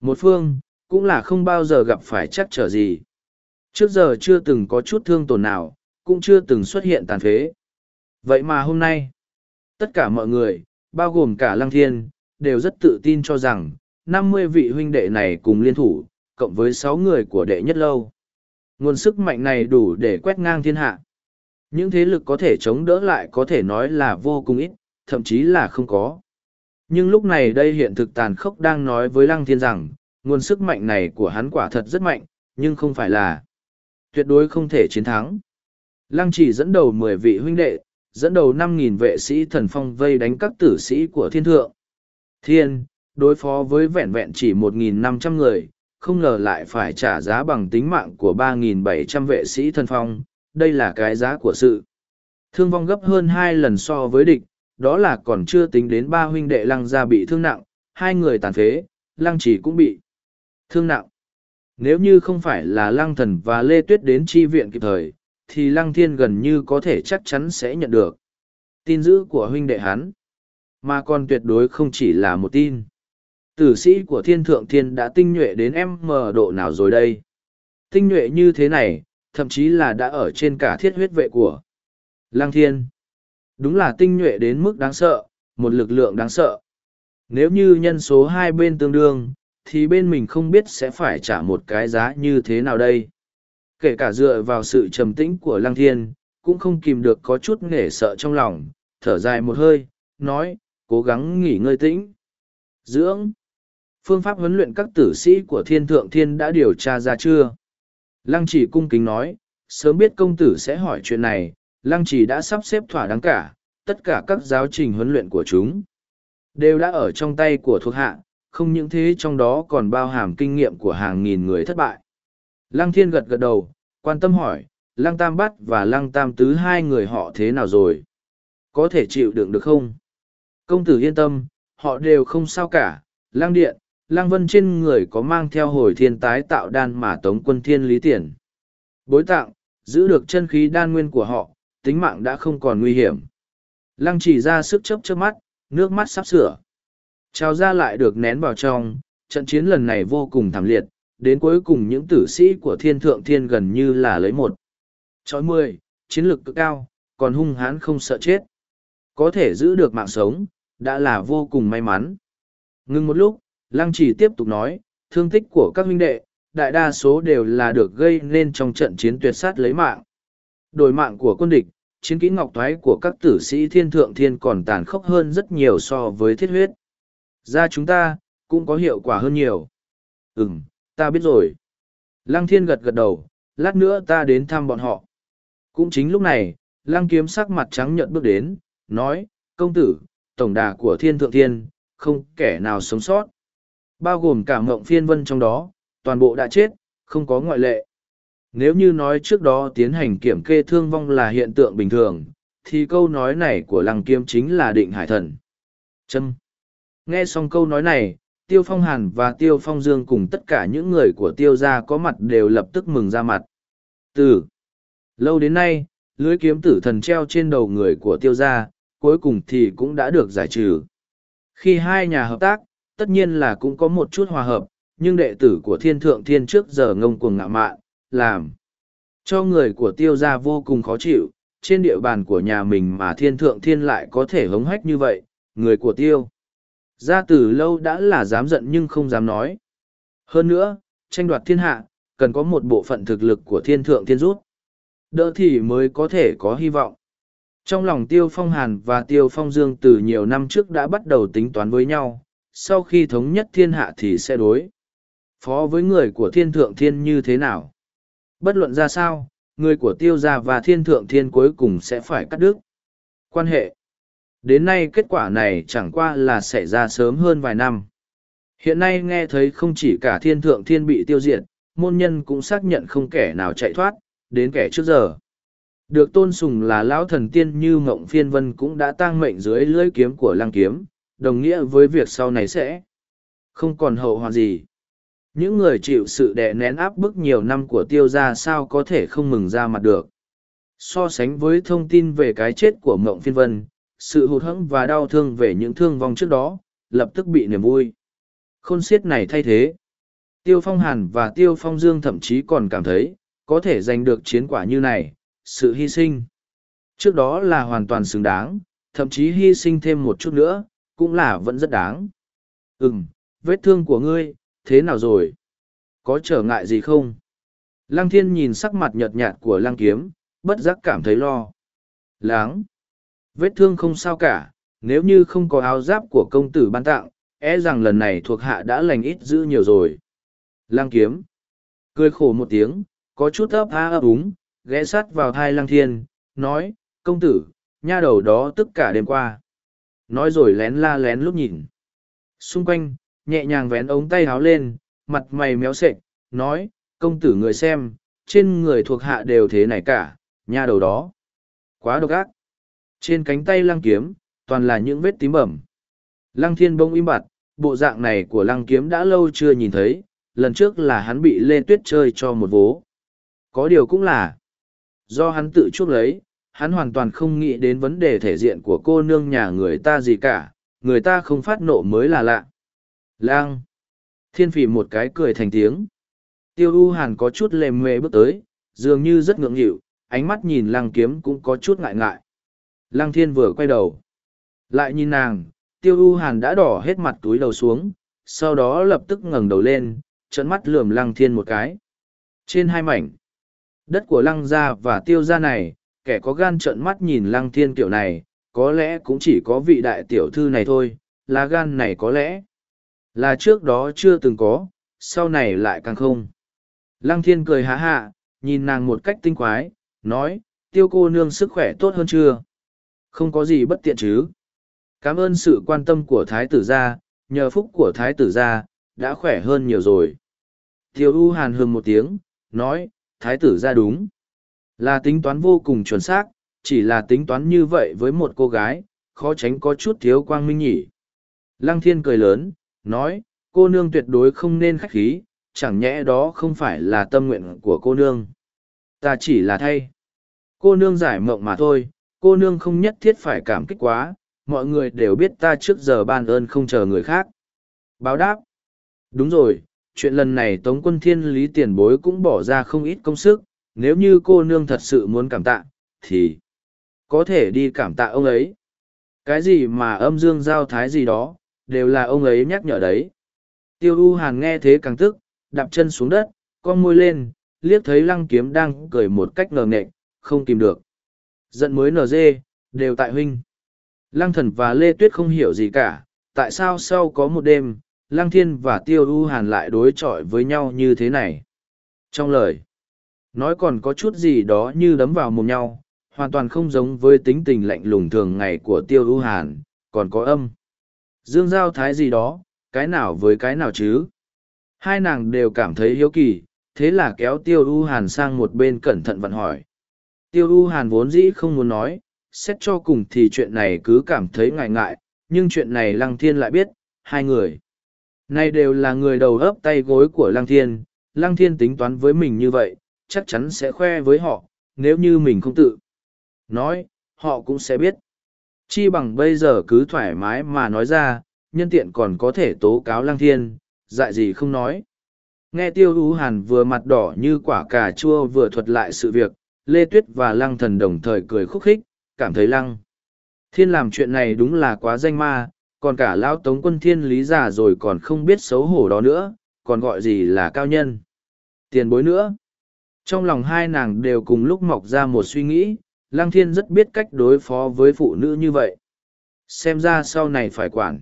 Một phương, cũng là không bao giờ gặp phải chắc trở gì. Trước giờ chưa từng có chút thương tổn nào, cũng chưa từng xuất hiện tàn phế. Vậy mà hôm nay, tất cả mọi người, bao gồm cả Lăng Thiên, đều rất tự tin cho rằng, năm mươi vị huynh đệ này cùng liên thủ, cộng với sáu người của đệ nhất lâu. Nguồn sức mạnh này đủ để quét ngang thiên hạ. Những thế lực có thể chống đỡ lại có thể nói là vô cùng ít, thậm chí là không có. Nhưng lúc này đây hiện thực tàn khốc đang nói với Lăng Thiên rằng, nguồn sức mạnh này của hắn quả thật rất mạnh, nhưng không phải là tuyệt đối không thể chiến thắng. Lăng chỉ dẫn đầu mười vị huynh đệ, dẫn đầu năm nghìn vệ sĩ thần phong vây đánh các tử sĩ của thiên thượng. Thiên, đối phó với vẹn vẹn chỉ một nghìn năm trăm người, không ngờ lại phải trả giá bằng tính mạng của ba nghìn bảy trăm vệ sĩ thần phong, đây là cái giá của sự. Thương vong gấp hơn hai lần so với địch, đó là còn chưa tính đến ba huynh đệ lăng gia bị thương nặng, hai người tàn phế, lăng chỉ cũng bị thương nặng. Nếu như không phải là lăng thần và Lê Tuyết đến chi viện kịp thời, thì lăng thiên gần như có thể chắc chắn sẽ nhận được tin dữ của huynh đệ hắn mà còn tuyệt đối không chỉ là một tin tử sĩ của thiên thượng thiên đã tinh nhuệ đến em mờ độ nào rồi đây tinh nhuệ như thế này thậm chí là đã ở trên cả thiết huyết vệ của lăng thiên. Đúng là tinh nhuệ đến mức đáng sợ, một lực lượng đáng sợ. Nếu như nhân số hai bên tương đương, thì bên mình không biết sẽ phải trả một cái giá như thế nào đây. Kể cả dựa vào sự trầm tĩnh của lăng thiên, cũng không kìm được có chút nể sợ trong lòng, thở dài một hơi, nói, cố gắng nghỉ ngơi tĩnh. Dưỡng. Phương pháp huấn luyện các tử sĩ của thiên thượng thiên đã điều tra ra chưa? Lăng chỉ cung kính nói sớm biết công tử sẽ hỏi chuyện này lăng chỉ đã sắp xếp thỏa đáng cả tất cả các giáo trình huấn luyện của chúng đều đã ở trong tay của thuộc hạ không những thế trong đó còn bao hàm kinh nghiệm của hàng nghìn người thất bại Lăng thiên gật gật đầu, quan tâm hỏi, lăng tam bắt và lăng tam tứ hai người họ thế nào rồi? Có thể chịu đựng được không? Công tử yên tâm, họ đều không sao cả, lăng điện, lăng vân trên người có mang theo hồi thiên tái tạo đan mà tống quân thiên lý tiền. Bối tặng, giữ được chân khí đan nguyên của họ, tính mạng đã không còn nguy hiểm. Lăng chỉ ra sức chớp chớp mắt, nước mắt sắp sửa. trào ra lại được nén vào trong, trận chiến lần này vô cùng thảm liệt, đến cuối cùng những tử sĩ của thiên thượng thiên gần như là lấy một. Chói mười, chiến lực cực cao, còn hung hãn không sợ chết. Có thể giữ được mạng sống, đã là vô cùng may mắn. Ngưng một lúc, Lăng chỉ tiếp tục nói, thương tích của các huynh đệ, đại đa số đều là được gây nên trong trận chiến tuyệt sát lấy mạng. Đổi mạng của quân địch, chiến kỹ ngọc thoái của các tử sĩ thiên thượng thiên còn tàn khốc hơn rất nhiều so với thiết huyết. Ra chúng ta, cũng có hiệu quả hơn nhiều. Ừm, ta biết rồi. Lăng thiên gật gật đầu, lát nữa ta đến thăm bọn họ. Cũng chính lúc này, lăng kiếm sắc mặt trắng nhợt bước đến, nói, công tử, tổng đà của thiên thượng thiên, không kẻ nào sống sót. Bao gồm cả mộng phiên vân trong đó, toàn bộ đã chết, không có ngoại lệ. Nếu như nói trước đó tiến hành kiểm kê thương vong là hiện tượng bình thường, thì câu nói này của lăng kiếm chính là định hải thần. Châm. Nghe xong câu nói này, Tiêu Phong Hàn và Tiêu Phong Dương cùng tất cả những người của Tiêu gia có mặt đều lập tức mừng ra mặt. Tử. lâu đến nay, lưới kiếm tử thần treo trên đầu người của Tiêu gia, cuối cùng thì cũng đã được giải trừ. Khi hai nhà hợp tác, tất nhiên là cũng có một chút hòa hợp, nhưng đệ tử của Thiên Thượng Thiên trước giờ ngông cuồng ngạ mạn, làm cho người của Tiêu gia vô cùng khó chịu. Trên địa bàn của nhà mình mà Thiên Thượng Thiên lại có thể hống hách như vậy, người của Tiêu Gia từ lâu đã là dám giận nhưng không dám nói. Hơn nữa, tranh đoạt thiên hạ, cần có một bộ phận thực lực của thiên thượng thiên rút. Đỡ thì mới có thể có hy vọng. Trong lòng Tiêu Phong Hàn và Tiêu Phong Dương từ nhiều năm trước đã bắt đầu tính toán với nhau, sau khi thống nhất thiên hạ thì sẽ đối. Phó với người của thiên thượng thiên như thế nào? Bất luận ra sao, người của Tiêu gia và thiên thượng thiên cuối cùng sẽ phải cắt đứt. Quan hệ Đến nay kết quả này chẳng qua là xảy ra sớm hơn vài năm. Hiện nay nghe thấy không chỉ cả thiên thượng thiên bị tiêu diệt, môn nhân cũng xác nhận không kẻ nào chạy thoát, đến kẻ trước giờ. Được tôn sùng là lão thần tiên như mộng phiên vân cũng đã tang mệnh dưới lưỡi kiếm của lăng kiếm, đồng nghĩa với việc sau này sẽ không còn hậu hoạn gì. Những người chịu sự đè nén áp bức nhiều năm của tiêu gia sao có thể không mừng ra mặt được. So sánh với thông tin về cái chết của mộng phiên vân, sự hụt hẫng và đau thương về những thương vong trước đó, lập tức bị niềm vui. Khôn siết này thay thế. Tiêu Phong Hàn và Tiêu Phong Dương thậm chí còn cảm thấy, có thể giành được chiến quả như này, sự hy sinh. Trước đó là hoàn toàn xứng đáng, thậm chí hy sinh thêm một chút nữa, cũng là vẫn rất đáng. Ừm, vết thương của ngươi, thế nào rồi? Có trở ngại gì không? Lăng thiên nhìn sắc mặt nhợt nhạt của lăng kiếm, bất giác cảm thấy lo. Láng. Vết thương không sao cả, nếu như không có áo giáp của công tử ban tặng, e rằng lần này thuộc hạ đã lành ít giữ nhiều rồi. Lăng kiếm. Cười khổ một tiếng, có chút ấp a ấp úng, ghé sát vào thai lăng thiên, nói, công tử, nha đầu đó tất cả đêm qua. Nói rồi lén la lén lúc nhìn. Xung quanh, nhẹ nhàng vén ống tay háo lên, mặt mày méo sệch, nói, công tử người xem, trên người thuộc hạ đều thế này cả, nha đầu đó. Quá độc ác. Trên cánh tay lăng kiếm, toàn là những vết tím bẩm. Lăng thiên bông im bặt, bộ dạng này của lăng kiếm đã lâu chưa nhìn thấy, lần trước là hắn bị lê tuyết chơi cho một vố. Có điều cũng là, do hắn tự chuốc lấy, hắn hoàn toàn không nghĩ đến vấn đề thể diện của cô nương nhà người ta gì cả, người ta không phát nộ mới là lạ. Lang! Thiên phỉ một cái cười thành tiếng. Tiêu U Hàn có chút lề mề bước tới, dường như rất ngượng nghịu, ánh mắt nhìn lăng kiếm cũng có chút ngại ngại. Lăng thiên vừa quay đầu. Lại nhìn nàng, tiêu U Hàn đã đỏ hết mặt túi đầu xuống, sau đó lập tức ngẩng đầu lên, trận mắt lườm lăng thiên một cái. Trên hai mảnh, đất của lăng gia và tiêu gia này, kẻ có gan trợn mắt nhìn lăng thiên kiểu này, có lẽ cũng chỉ có vị đại tiểu thư này thôi, là gan này có lẽ là trước đó chưa từng có, sau này lại càng không. Lăng thiên cười há hạ, nhìn nàng một cách tinh quái, nói, tiêu cô nương sức khỏe tốt hơn chưa? Không có gì bất tiện chứ? Cảm ơn sự quan tâm của thái tử gia, nhờ phúc của thái tử gia, đã khỏe hơn nhiều rồi. Tiêu U hàn hừng một tiếng, nói, thái tử gia đúng. Là tính toán vô cùng chuẩn xác, chỉ là tính toán như vậy với một cô gái, khó tránh có chút thiếu quang minh nhỉ. Lăng thiên cười lớn, nói, cô nương tuyệt đối không nên khách khí, chẳng nhẽ đó không phải là tâm nguyện của cô nương. Ta chỉ là thay. Cô nương giải mộng mà thôi, cô nương không nhất thiết phải cảm kích quá, mọi người đều biết ta trước giờ ban ơn không chờ người khác. Báo đáp. Đúng rồi, chuyện lần này Tống quân thiên lý tiền bối cũng bỏ ra không ít công sức, nếu như cô nương thật sự muốn cảm tạ, thì có thể đi cảm tạ ông ấy. Cái gì mà âm dương giao thái gì đó, đều là ông ấy nhắc nhở đấy. Tiêu U Hàn nghe thế càng tức, đạp chân xuống đất, con môi lên, liếc thấy lăng kiếm đang cười một cách ngờ nghệch, không tìm được. Giận mới nở dê, đều tại huynh. Lăng thần và Lê Tuyết không hiểu gì cả, tại sao sau có một đêm, Lăng Thiên và Tiêu U Hàn lại đối chọi với nhau như thế này. Trong lời, nói còn có chút gì đó như đấm vào mồm nhau, hoàn toàn không giống với tính tình lạnh lùng thường ngày của Tiêu U Hàn, còn có âm. Dương giao thái gì đó, cái nào với cái nào chứ? Hai nàng đều cảm thấy hiếu kỳ, thế là kéo Tiêu U Hàn sang một bên cẩn thận vận hỏi. Tiêu U Hàn vốn dĩ không muốn nói, xét cho cùng thì chuyện này cứ cảm thấy ngại ngại, nhưng chuyện này Lăng Thiên lại biết, hai người. Này đều là người đầu ấp tay gối của Lăng Thiên, Lăng Thiên tính toán với mình như vậy, chắc chắn sẽ khoe với họ, nếu như mình không tự. Nói, họ cũng sẽ biết. Chi bằng bây giờ cứ thoải mái mà nói ra, nhân tiện còn có thể tố cáo Lăng Thiên, dại gì không nói. Nghe Tiêu hú Hàn vừa mặt đỏ như quả cà chua vừa thuật lại sự việc, Lê Tuyết và Lăng Thần đồng thời cười khúc khích, cảm thấy Lăng. Thiên làm chuyện này đúng là quá danh ma, còn cả Lão Tống quân thiên lý giả rồi còn không biết xấu hổ đó nữa, còn gọi gì là cao nhân. Tiền bối nữa. Trong lòng hai nàng đều cùng lúc mọc ra một suy nghĩ, Lăng Thiên rất biết cách đối phó với phụ nữ như vậy. Xem ra sau này phải quản.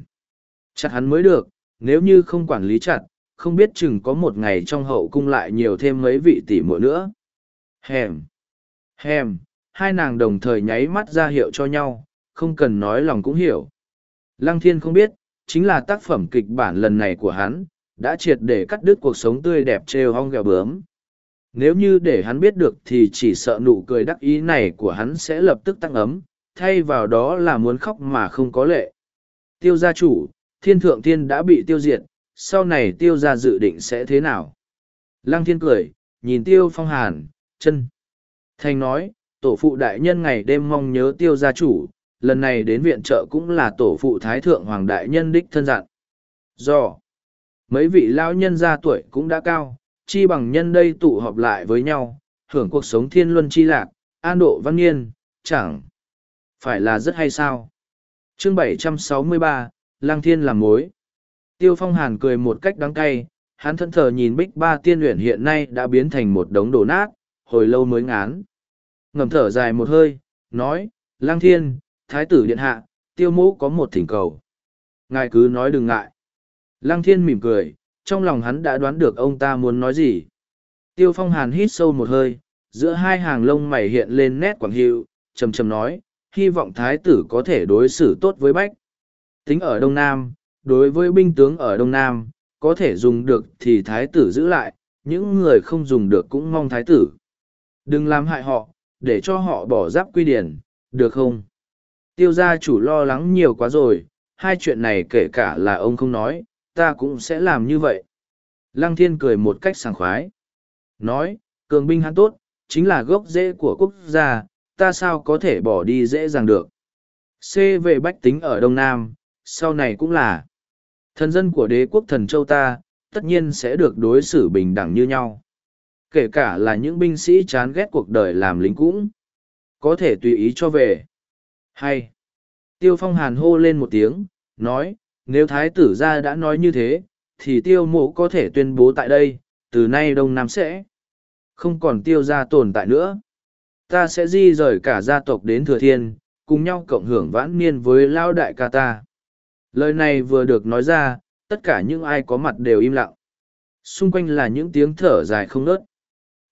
Chặt hắn mới được, nếu như không quản lý chặt, không biết chừng có một ngày trong hậu cung lại nhiều thêm mấy vị tỷ muội nữa. Hèm! Hèm! Hai nàng đồng thời nháy mắt ra hiệu cho nhau, không cần nói lòng cũng hiểu. Lăng thiên không biết, chính là tác phẩm kịch bản lần này của hắn, đã triệt để cắt đứt cuộc sống tươi đẹp trêu hong gẹo bướm. Nếu như để hắn biết được thì chỉ sợ nụ cười đắc ý này của hắn sẽ lập tức tăng ấm, thay vào đó là muốn khóc mà không có lệ. Tiêu gia chủ, thiên thượng thiên đã bị tiêu diệt, sau này tiêu gia dự định sẽ thế nào? Lăng thiên cười, nhìn tiêu phong hàn, chân. Thành nói, tổ phụ đại nhân ngày đêm mong nhớ tiêu gia chủ, lần này đến viện trợ cũng là tổ phụ thái thượng hoàng đại nhân đích thân dặn. Do mấy vị lão nhân gia tuổi cũng đã cao, chi bằng nhân đây tụ họp lại với nhau, hưởng cuộc sống thiên luân chi lạc, an độ văn niên, chẳng phải là rất hay sao. Chương 763, Lăng Thiên làm mối. Tiêu Phong Hàn cười một cách đắng cay, hắn thân thờ nhìn bích ba tiên luyện hiện nay đã biến thành một đống đổ nát, hồi lâu mới ngán. Ngầm thở dài một hơi, nói, Lăng Thiên, Thái tử Điện Hạ, tiêu mũ có một thỉnh cầu. Ngài cứ nói đừng ngại. Lăng Thiên mỉm cười, trong lòng hắn đã đoán được ông ta muốn nói gì. Tiêu Phong Hàn hít sâu một hơi, giữa hai hàng lông mày hiện lên nét quảng hiệu, trầm trầm nói, hy vọng Thái tử có thể đối xử tốt với Bách. Tính ở Đông Nam, đối với binh tướng ở Đông Nam, có thể dùng được thì Thái tử giữ lại, những người không dùng được cũng mong Thái tử. Đừng làm hại họ, để cho họ bỏ giáp quy điển, được không? Tiêu gia chủ lo lắng nhiều quá rồi, hai chuyện này kể cả là ông không nói, ta cũng sẽ làm như vậy. Lăng thiên cười một cách sảng khoái. Nói, cường binh hắn tốt, chính là gốc rễ của quốc gia, ta sao có thể bỏ đi dễ dàng được. C về bách tính ở Đông Nam, sau này cũng là thần dân của đế quốc thần châu ta, tất nhiên sẽ được đối xử bình đẳng như nhau. Kể cả là những binh sĩ chán ghét cuộc đời làm lính cũng có thể tùy ý cho về. Hay. Tiêu phong hàn hô lên một tiếng, nói, nếu thái tử gia đã nói như thế, thì tiêu mộ có thể tuyên bố tại đây, từ nay Đông Nam sẽ không còn tiêu gia tồn tại nữa. Ta sẽ di rời cả gia tộc đến Thừa Thiên, cùng nhau cộng hưởng vãn niên với Lao Đại ca ta. Lời này vừa được nói ra, tất cả những ai có mặt đều im lặng. Xung quanh là những tiếng thở dài không nớt.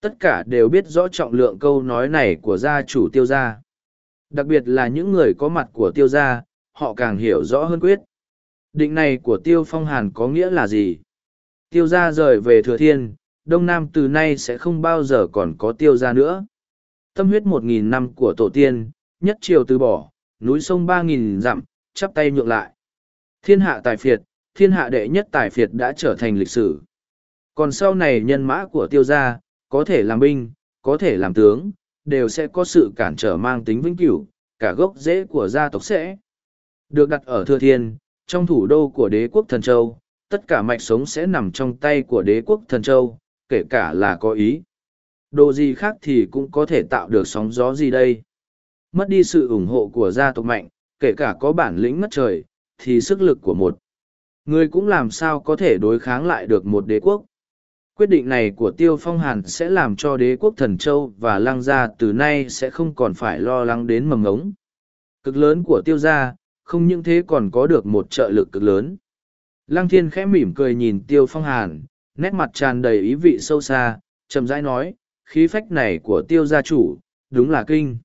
Tất cả đều biết rõ trọng lượng câu nói này của gia chủ tiêu gia. Đặc biệt là những người có mặt của tiêu gia, họ càng hiểu rõ hơn quyết. Định này của tiêu phong hàn có nghĩa là gì? Tiêu gia rời về thừa thiên, Đông Nam từ nay sẽ không bao giờ còn có tiêu gia nữa. Tâm huyết một nghìn năm của tổ tiên, nhất triều từ bỏ, núi sông ba nghìn dặm, chắp tay nhượng lại. Thiên hạ tài phiệt, thiên hạ đệ nhất tài phiệt đã trở thành lịch sử. Còn sau này nhân mã của tiêu gia, có thể làm binh, có thể làm tướng, đều sẽ có sự cản trở mang tính vĩnh cửu, cả gốc rễ của gia tộc sẽ được đặt ở Thừa Thiên, trong thủ đô của đế quốc Thần Châu, tất cả mạch sống sẽ nằm trong tay của đế quốc Thần Châu, kể cả là có ý. Đồ gì khác thì cũng có thể tạo được sóng gió gì đây. Mất đi sự ủng hộ của gia tộc mạnh, kể cả có bản lĩnh ngất trời, thì sức lực của một người cũng làm sao có thể đối kháng lại được một đế quốc. Quyết định này của Tiêu Phong Hàn sẽ làm cho đế quốc Thần Châu và Lăng Gia từ nay sẽ không còn phải lo lắng đến mầm ngống. Cực lớn của Tiêu Gia, không những thế còn có được một trợ lực cực lớn. Lăng Thiên khẽ mỉm cười nhìn Tiêu Phong Hàn, nét mặt tràn đầy ý vị sâu xa, chậm rãi nói, khí phách này của Tiêu gia chủ, đúng là kinh.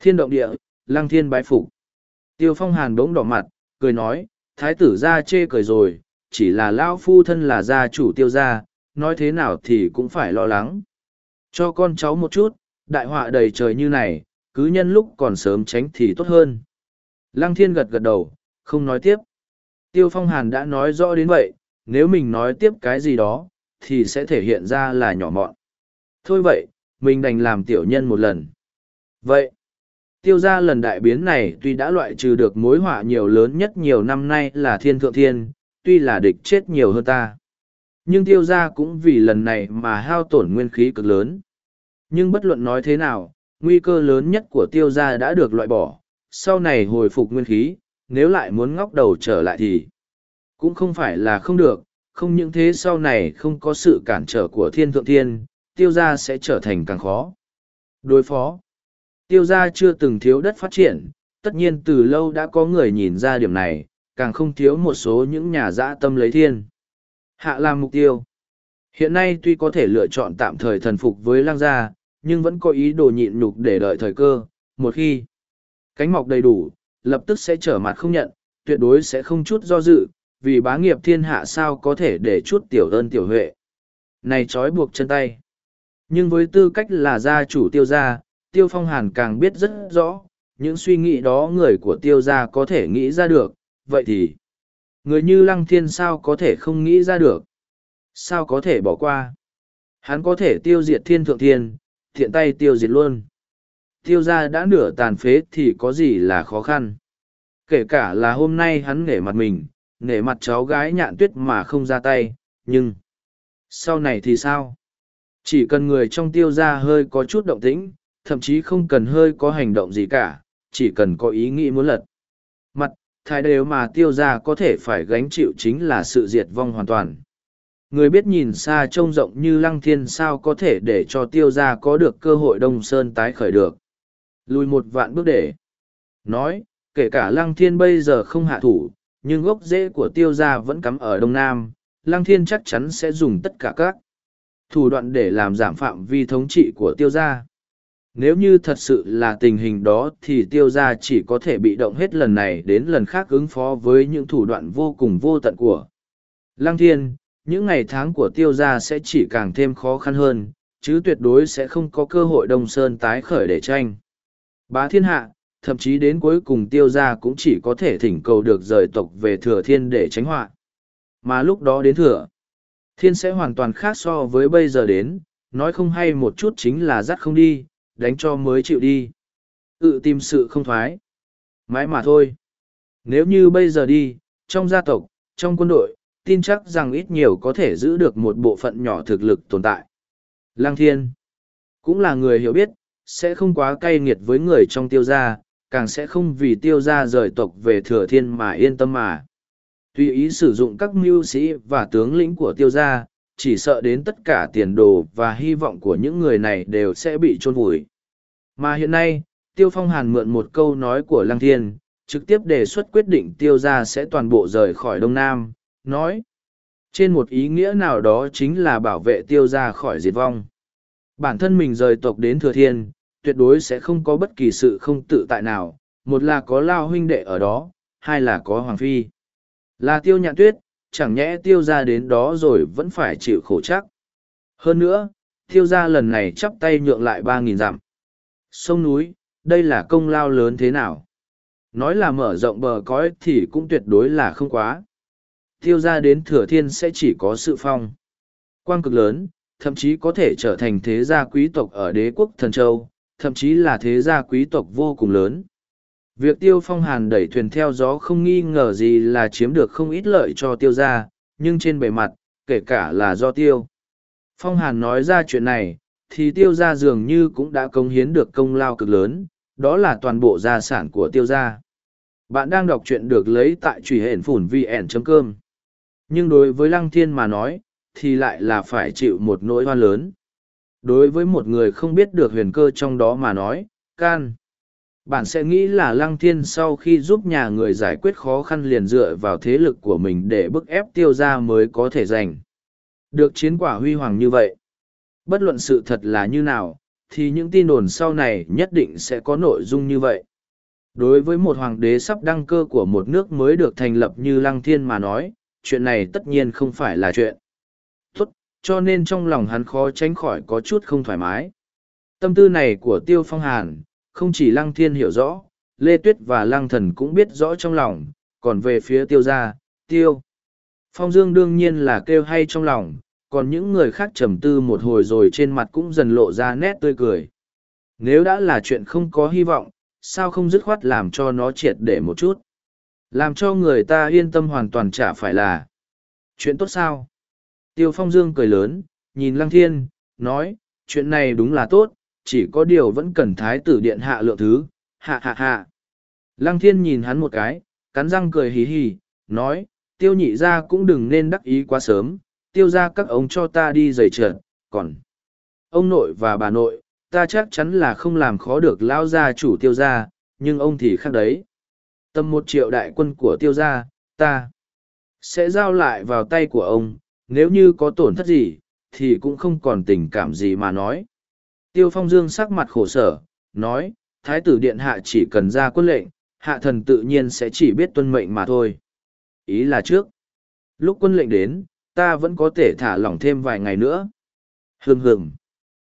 Thiên động địa, Lăng Thiên bái phục. Tiêu Phong Hàn bỗng đỏ mặt, cười nói, thái tử gia chê cười rồi, chỉ là lão phu thân là gia chủ tiêu gia, nói thế nào thì cũng phải lo lắng. Cho con cháu một chút, đại họa đầy trời như này, cứ nhân lúc còn sớm tránh thì tốt hơn. Lăng thiên gật gật đầu, không nói tiếp. Tiêu phong hàn đã nói rõ đến vậy, nếu mình nói tiếp cái gì đó, thì sẽ thể hiện ra là nhỏ mọn. Thôi vậy, mình đành làm tiểu nhân một lần. Vậy, tiêu gia lần đại biến này tuy đã loại trừ được mối họa nhiều lớn nhất nhiều năm nay là thiên thượng thiên, tuy là địch chết nhiều hơn ta. Nhưng tiêu gia cũng vì lần này mà hao tổn nguyên khí cực lớn. Nhưng bất luận nói thế nào, nguy cơ lớn nhất của tiêu gia đã được loại bỏ, sau này hồi phục nguyên khí, nếu lại muốn ngóc đầu trở lại thì cũng không phải là không được, không những thế sau này không có sự cản trở của thiên thượng thiên, tiêu gia sẽ trở thành càng khó. Đối phó, tiêu gia chưa từng thiếu đất phát triển, tất nhiên từ lâu đã có người nhìn ra điểm này, càng không thiếu một số những nhà dã tâm lấy thiên. Hạ làm mục tiêu. Hiện nay tuy có thể lựa chọn tạm thời thần phục với lang gia, nhưng vẫn có ý đồ nhịn nhục để đợi thời cơ. Một khi cánh mọc đầy đủ, lập tức sẽ trở mặt không nhận, tuyệt đối sẽ không chút do dự, vì bá nghiệp thiên hạ sao có thể để chút tiểu ơn tiểu huệ. Này trói buộc chân tay. Nhưng với tư cách là gia chủ tiêu gia, tiêu phong hàn càng biết rất rõ, những suy nghĩ đó người của tiêu gia có thể nghĩ ra được, vậy thì Người như lăng thiên sao có thể không nghĩ ra được? Sao có thể bỏ qua? Hắn có thể tiêu diệt thiên thượng thiên, thiện tay tiêu diệt luôn tiêu gia đã nửa tàn phế thì có gì là khó khăn. Kể cả là hôm nay hắn nể mặt mình, nể mặt cháu gái nhạn tuyết mà không ra tay, nhưng... Sau này thì sao? Chỉ cần người trong tiêu gia hơi có chút động tĩnh, thậm chí không cần hơi có hành động gì cả, chỉ cần có ý nghĩ muốn lật. Mặt, thái đều mà tiêu gia có thể phải gánh chịu chính là sự diệt vong hoàn toàn. Người biết nhìn xa trông rộng như lăng thiên sao có thể để cho tiêu gia có được cơ hội đông sơn tái khởi được. Lùi một vạn bước để. Nói, kể cả lăng thiên bây giờ không hạ thủ, nhưng gốc rễ của tiêu gia vẫn cắm ở đông nam, lăng thiên chắc chắn sẽ dùng tất cả các thủ đoạn để làm giảm phạm vi thống trị của tiêu gia. Nếu như thật sự là tình hình đó thì tiêu gia chỉ có thể bị động hết lần này đến lần khác ứng phó với những thủ đoạn vô cùng vô tận của. Lăng thiên, những ngày tháng của tiêu gia sẽ chỉ càng thêm khó khăn hơn, chứ tuyệt đối sẽ không có cơ hội đông sơn tái khởi để tranh. Bá thiên hạ, thậm chí đến cuối cùng tiêu gia cũng chỉ có thể thỉnh cầu được rời tộc về thừa thiên để tránh họa. Mà lúc đó đến thừa, thiên sẽ hoàn toàn khác so với bây giờ đến, nói không hay một chút chính là dắt không đi, đánh cho mới chịu đi. Tự tìm sự không thoái. Mãi mà thôi. Nếu như bây giờ đi, trong gia tộc, trong quân đội, tin chắc rằng ít nhiều có thể giữ được một bộ phận nhỏ thực lực tồn tại. Lăng thiên, cũng là người hiểu biết, sẽ không quá cay nghiệt với người trong tiêu gia, càng sẽ không vì tiêu gia rời tộc về thừa thiên mà yên tâm mà. Tùy ý sử dụng các mưu sĩ và tướng lĩnh của tiêu gia, chỉ sợ đến tất cả tiền đồ và hy vọng của những người này đều sẽ bị chôn vùi. Mà hiện nay, Tiêu Phong Hàn mượn một câu nói của Lăng Thiên, trực tiếp đề xuất quyết định tiêu gia sẽ toàn bộ rời khỏi Đông Nam, nói. Trên một ý nghĩa nào đó chính là bảo vệ tiêu gia khỏi diệt vong. Bản thân mình rời tộc đến Thừa Thiên, tuyệt đối sẽ không có bất kỳ sự không tự tại nào, một là có Lao huynh đệ ở đó, hai là có Hoàng Phi. Là tiêu nhạn tuyết, chẳng nhẽ tiêu ra đến đó rồi vẫn phải chịu khổ chắc. Hơn nữa, tiêu ra lần này chắp tay nhượng lại ba nghìn dặm. Sông núi, đây là công lao lớn thế nào? Nói là mở rộng bờ cõi thì cũng tuyệt đối là không quá. Tiêu ra đến thừa thiên sẽ chỉ có sự phong. Quang cực lớn, thậm chí có thể trở thành thế gia quý tộc ở đế quốc thần châu, thậm chí là thế gia quý tộc vô cùng lớn. Việc tiêu phong hàn đẩy thuyền theo gió không nghi ngờ gì là chiếm được không ít lợi cho tiêu gia, nhưng trên bề mặt, kể cả là do tiêu. Phong hàn nói ra chuyện này, thì tiêu gia dường như cũng đã công hiến được công lao cực lớn, đó là toàn bộ gia sản của tiêu gia. Bạn đang đọc truyện được lấy tại truy hển phủn vn.com. Nhưng đối với lăng thiên mà nói, thì lại là phải chịu một nỗi hoa lớn. Đối với một người không biết được huyền cơ trong đó mà nói, can. Bạn sẽ nghĩ là lăng thiên sau khi giúp nhà người giải quyết khó khăn liền dựa vào thế lực của mình để bức ép tiêu ra mới có thể giành. Được chiến quả huy hoàng như vậy. Bất luận sự thật là như nào thì những tin đồn sau này nhất định sẽ có nội dung như vậy. Đối với một hoàng đế sắp đăng cơ của một nước mới được thành lập như lăng thiên mà nói chuyện này tất nhiên không phải là chuyện cho nên trong lòng hắn khó tránh khỏi có chút không thoải mái tâm tư này của tiêu phong hàn không chỉ lăng thiên hiểu rõ, Lê Tuyết và lăng thần cũng biết rõ trong lòng, còn về phía tiêu gia, tiêu. Phong Dương đương nhiên là kêu hay trong lòng, còn những người khác trầm tư một hồi rồi trên mặt cũng dần lộ ra nét tươi cười. Nếu đã là chuyện không có hy vọng, sao không dứt khoát làm cho nó triệt để một chút? Làm cho người ta yên tâm hoàn toàn chả phải là chuyện tốt sao? Tiêu Phong Dương cười lớn, nhìn Lăng Thiên, nói, chuyện này đúng là tốt, chỉ có điều vẫn cần thái tử điện hạ lượng thứ, hạ hạ hạ. Lăng thiên nhìn hắn một cái, cắn răng cười hì hì, nói, tiêu nhị ra cũng đừng nên đắc ý quá sớm, tiêu ra các ông cho ta đi giày trượt, còn ông nội và bà nội, ta chắc chắn là không làm khó được lao gia chủ tiêu gia, nhưng ông thì khác đấy. tầm một triệu đại quân của tiêu gia, ta sẽ giao lại vào tay của ông, nếu như có tổn thất gì, thì cũng không còn tình cảm gì mà nói. Tiêu Phong Dương sắc mặt khổ sở, nói, Thái tử Điện Hạ chỉ cần ra quân lệnh, Hạ thần tự nhiên sẽ chỉ biết tuân mệnh mà thôi. Ý là trước. Lúc quân lệnh đến, ta vẫn có thể thả lỏng thêm vài ngày nữa. Hừng hừng.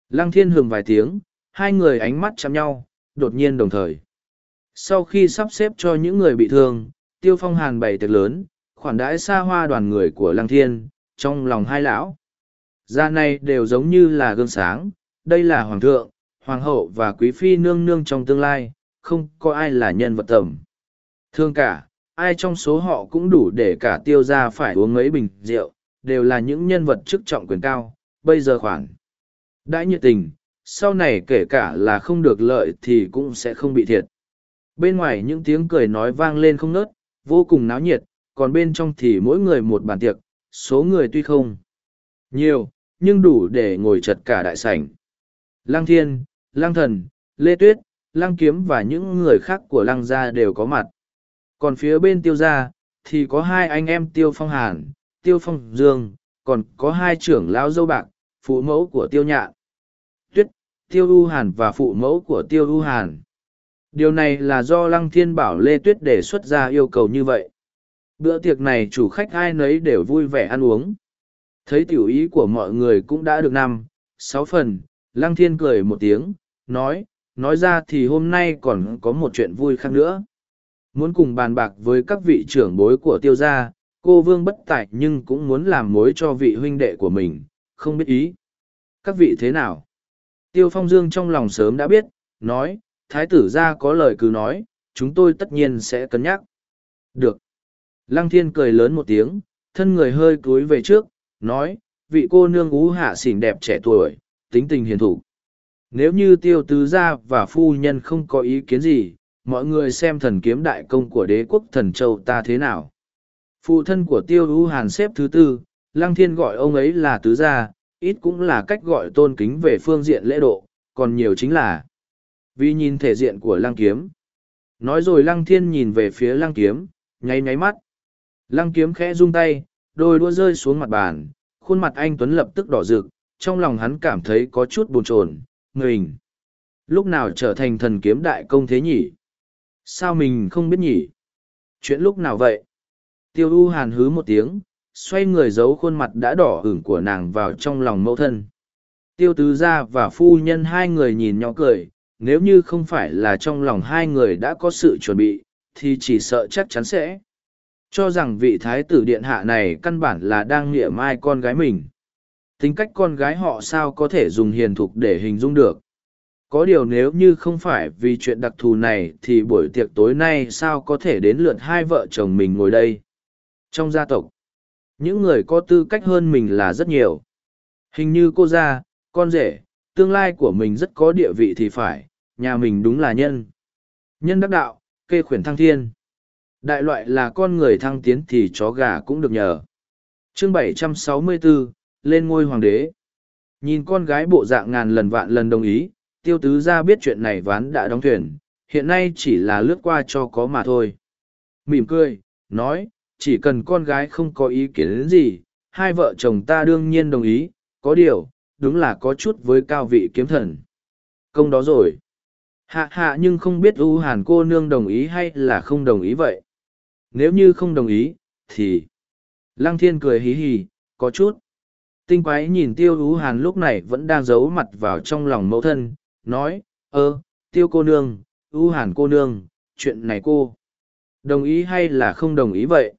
Lăng thiên hừng vài tiếng, hai người ánh mắt chạm nhau, đột nhiên đồng thời. Sau khi sắp xếp cho những người bị thương, Tiêu Phong Hàn bày tiệc lớn, khoản đãi xa hoa đoàn người của Lăng Thiên, trong lòng hai lão. gia này đều giống như là gương sáng, đây là hoàng thượng, hoàng hậu và quý phi nương nương trong tương lai, không có ai là nhân vật tầm. Thương cả, ai trong số họ cũng đủ để cả tiêu gia phải uống mấy bình rượu, đều là những nhân vật chức trọng quyền cao, bây giờ khoản. đã nhiệt tình, sau này kể cả là không được lợi thì cũng sẽ không bị thiệt. Bên ngoài những tiếng cười nói vang lên không nớt, vô cùng náo nhiệt, còn bên trong thì mỗi người một bàn tiệc, số người tuy không nhiều, nhưng đủ để ngồi chật cả đại sảnh. Lăng Thiên, Lăng Thần, Lê Tuyết, Lăng Kiếm và những người khác của Lăng Gia đều có mặt. Còn phía bên Tiêu Gia, thì có hai anh em Tiêu Phong Hàn, Tiêu Phong Dương, còn có hai trưởng lão dâu bạc, phụ mẫu của Tiêu Nhạn. Tuyết, Tiêu U Hàn và phụ mẫu của Tiêu U Hàn. Điều này là do Lăng Thiên bảo Lê Tuyết đề xuất ra yêu cầu như vậy. Bữa tiệc này chủ khách ai nấy đều vui vẻ ăn uống. Thấy tiểu ý của mọi người cũng đã được năm, sáu phần, Lăng Thiên cười một tiếng, nói, nói ra thì hôm nay còn có một chuyện vui khác nữa. Muốn cùng bàn bạc với các vị trưởng bối của tiêu gia, cô vương bất tại nhưng cũng muốn làm mối cho vị huynh đệ của mình, không biết ý. Các vị thế nào? Tiêu Phong Dương trong lòng sớm đã biết, nói, thái tử gia có lời cứ nói, chúng tôi tất nhiên sẽ cân nhắc. Được. Lăng thiên cười lớn một tiếng, thân người hơi cúi về trước, nói, vị cô nương ú hạ xỉn đẹp trẻ tuổi, tính tình hiền thủ. Nếu như tiêu tứ gia và phu nhân không có ý kiến gì, mọi người xem thần kiếm đại công của đế quốc thần châu ta thế nào. Phụ thân của tiêu ú hàn xếp thứ tư, lăng thiên gọi ông ấy là tứ gia, ít cũng là cách gọi tôn kính về phương diện lễ độ, còn nhiều chính là vì nhìn thể diện của lăng kiếm. Nói rồi lăng thiên nhìn về phía lăng kiếm, nháy nháy mắt. Lăng kiếm khẽ rung tay, đôi đua rơi xuống mặt bàn, khuôn mặt anh Tuấn lập tức đỏ rực, trong lòng hắn cảm thấy có chút buồn chồn, mình. Lúc nào trở thành thần kiếm đại công thế nhỉ? Sao mình không biết nhỉ? Chuyện lúc nào vậy? Tiêu U Hàn hứ một tiếng, xoay người giấu khuôn mặt đã đỏ ửng của nàng vào trong lòng mẫu thân. Tiêu tứ gia và phu nhân hai người nhìn nhỏ cười, nếu như không phải là trong lòng hai người đã có sự chuẩn bị, thì chỉ sợ chắc chắn sẽ cho rằng vị thái tử điện hạ này căn bản là đang nghĩa mai con gái mình. Tính cách con gái họ sao có thể dùng hiền thục để hình dung được. Có điều nếu như không phải vì chuyện đặc thù này thì buổi tiệc tối nay sao có thể đến lượt hai vợ chồng mình ngồi đây. Trong gia tộc, những người có tư cách hơn mình là rất nhiều. Hình như cô gia, con rể, tương lai của mình rất có địa vị thì phải, nhà mình đúng là nhân. Nhân đắc đạo, kê khuyển thăng thiên. Đại loại là con người thăng tiến thì chó gà cũng được nhờ. chương 764, lên ngôi hoàng đế. Nhìn con gái bộ dạng ngàn lần vạn lần đồng ý, tiêu tứ ra biết chuyện này ván đã đóng thuyền, hiện nay chỉ là lướt qua cho có mà thôi. Mỉm cười, nói, chỉ cần con gái không có ý kiến gì, hai vợ chồng ta đương nhiên đồng ý, có điều, đúng là có chút với cao vị kiếm thần. Công đó rồi. Hạ hạ nhưng không biết U Hàn cô nương đồng ý hay là không đồng ý vậy. Nếu như không đồng ý, thì... Lăng thiên cười hí hí, có chút. Tinh quái nhìn tiêu U Hàn lúc này vẫn đang giấu mặt vào trong lòng mẫu thân, nói, ơ, tiêu cô nương, U Hàn cô nương, chuyện này cô. Đồng ý hay là không đồng ý vậy?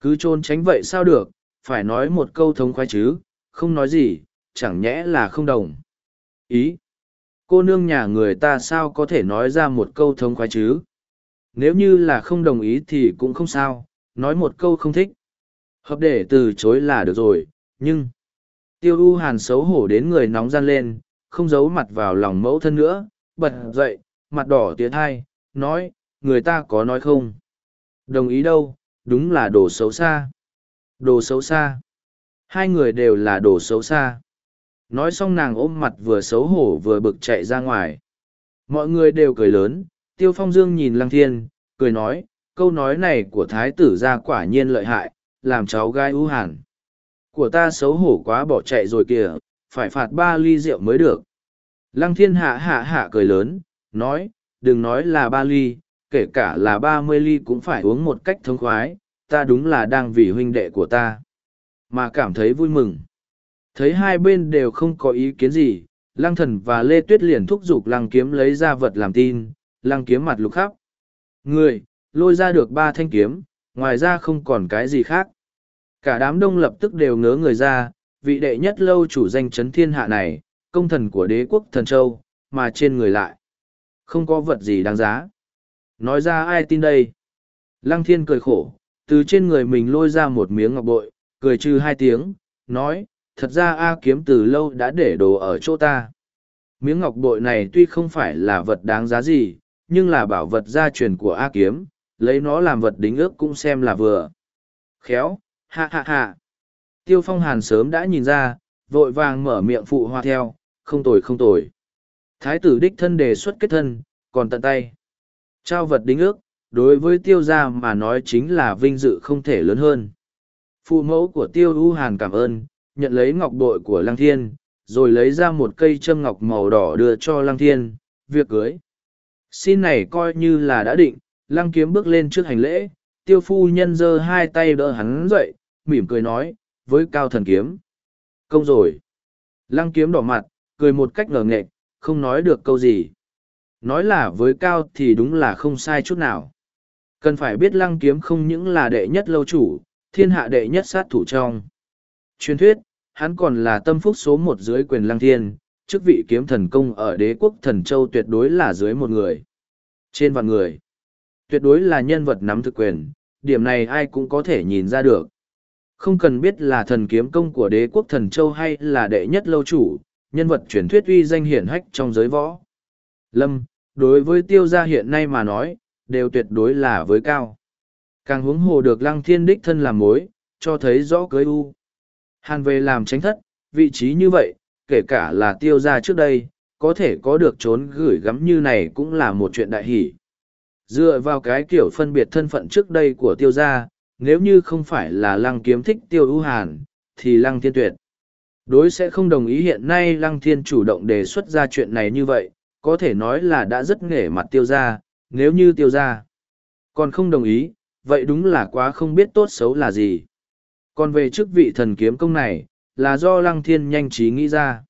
Cứ trôn tránh vậy sao được, phải nói một câu thống khoái chứ, không nói gì, chẳng nhẽ là không đồng. Ý. Cô nương nhà người ta sao có thể nói ra một câu thống khoái chứ? Nếu như là không đồng ý thì cũng không sao, nói một câu không thích. Hợp để từ chối là được rồi, nhưng... Tiêu U Hàn xấu hổ đến người nóng gian lên, không giấu mặt vào lòng mẫu thân nữa, bật dậy, mặt đỏ tía hai, nói, người ta có nói không? Đồng ý đâu, đúng là đồ xấu xa. Đồ xấu xa. Hai người đều là đồ xấu xa. Nói xong nàng ôm mặt vừa xấu hổ vừa bực chạy ra ngoài. Mọi người đều cười lớn, Tiêu Phong Dương nhìn Lăng Thiên, cười nói, câu nói này của thái tử ra quả nhiên lợi hại, làm cháu gai ưu hàn. Của ta xấu hổ quá bỏ chạy rồi kìa, phải phạt ba ly rượu mới được. Lăng Thiên hạ hạ hạ cười lớn, nói, đừng nói là ba ly, kể cả là ba mươi ly cũng phải uống một cách thông khoái, ta đúng là đang vì huynh đệ của ta. Mà cảm thấy vui mừng. Thấy hai bên đều không có ý kiến gì, Lăng Thần và Lê Tuyết liền thúc giục Lăng Kiếm lấy ra vật làm tin, Lăng Kiếm mặt lục khắp. Người, lôi ra được ba thanh kiếm, ngoài ra không còn cái gì khác. Cả đám đông lập tức đều ngớ người ra, vị đệ nhất lâu chủ danh chấn thiên hạ này, công thần của đế quốc thần châu, mà trên người lại. Không có vật gì đáng giá. Nói ra ai tin đây? Lăng thiên cười khổ, từ trên người mình lôi ra một miếng ngọc bội, cười trừ hai tiếng, nói, thật ra A kiếm từ lâu đã để đồ ở chỗ ta. Miếng ngọc bội này tuy không phải là vật đáng giá gì, nhưng là bảo vật gia truyền của A kiếm, lấy nó làm vật đính ước cũng xem là vừa. Khéo, ha ha ha. Tiêu phong hàn sớm đã nhìn ra, vội vàng mở miệng phụ hoa theo, không tồi không tồi. Thái tử đích thân đề xuất kết thân, còn tận tay. Trao vật đính ước, đối với tiêu gia mà nói chính là vinh dự không thể lớn hơn. Phụ mẫu của tiêu u hàn cảm ơn, nhận lấy ngọc bội của lăng thiên, rồi lấy ra một cây châm ngọc màu đỏ đưa cho lăng thiên, việc cưới. Xin này coi như là đã định, lăng kiếm bước lên trước hành lễ, tiêu phu nhân giơ hai tay đỡ hắn dậy, mỉm cười nói, với cao thần kiếm. Công rồi. Lăng kiếm đỏ mặt, cười một cách ngờ nghệch, không nói được câu gì. Nói là với cao thì đúng là không sai chút nào. Cần phải biết lăng kiếm không những là đệ nhất lâu chủ, thiên hạ đệ nhất sát thủ trong. Truyền thuyết, hắn còn là tâm phúc số một dưới quyền lăng thiên, chức vị kiếm thần công ở đế quốc thần châu tuyệt đối là dưới một người. Trên vạn người, tuyệt đối là nhân vật nắm thực quyền, điểm này ai cũng có thể nhìn ra được. Không cần biết là thần kiếm công của đế quốc thần châu hay là đệ nhất lâu chủ, nhân vật truyền thuyết uy danh hiển hách trong giới võ. Lâm, đối với tiêu gia hiện nay mà nói, đều tuyệt đối là với cao. Càng huống hồ được lăng thiên đích thân làm mối, cho thấy rõ cưới u. Hàn về làm tránh thất, vị trí như vậy, kể cả là tiêu gia trước đây, có thể có được trốn gửi gắm như này cũng là một chuyện đại hỷ. Dựa vào cái kiểu phân biệt thân phận trước đây của tiêu gia, nếu như không phải là lăng kiếm thích tiêu ưu hàn, thì lăng thiên tuyệt. Đối sẽ không đồng ý hiện nay lăng thiên chủ động đề xuất ra chuyện này như vậy, có thể nói là đã rất nghề mặt tiêu gia, nếu như tiêu gia còn không đồng ý, vậy đúng là quá không biết tốt xấu là gì. Còn về chức vị thần kiếm công này, là do lăng thiên nhanh trí nghĩ ra.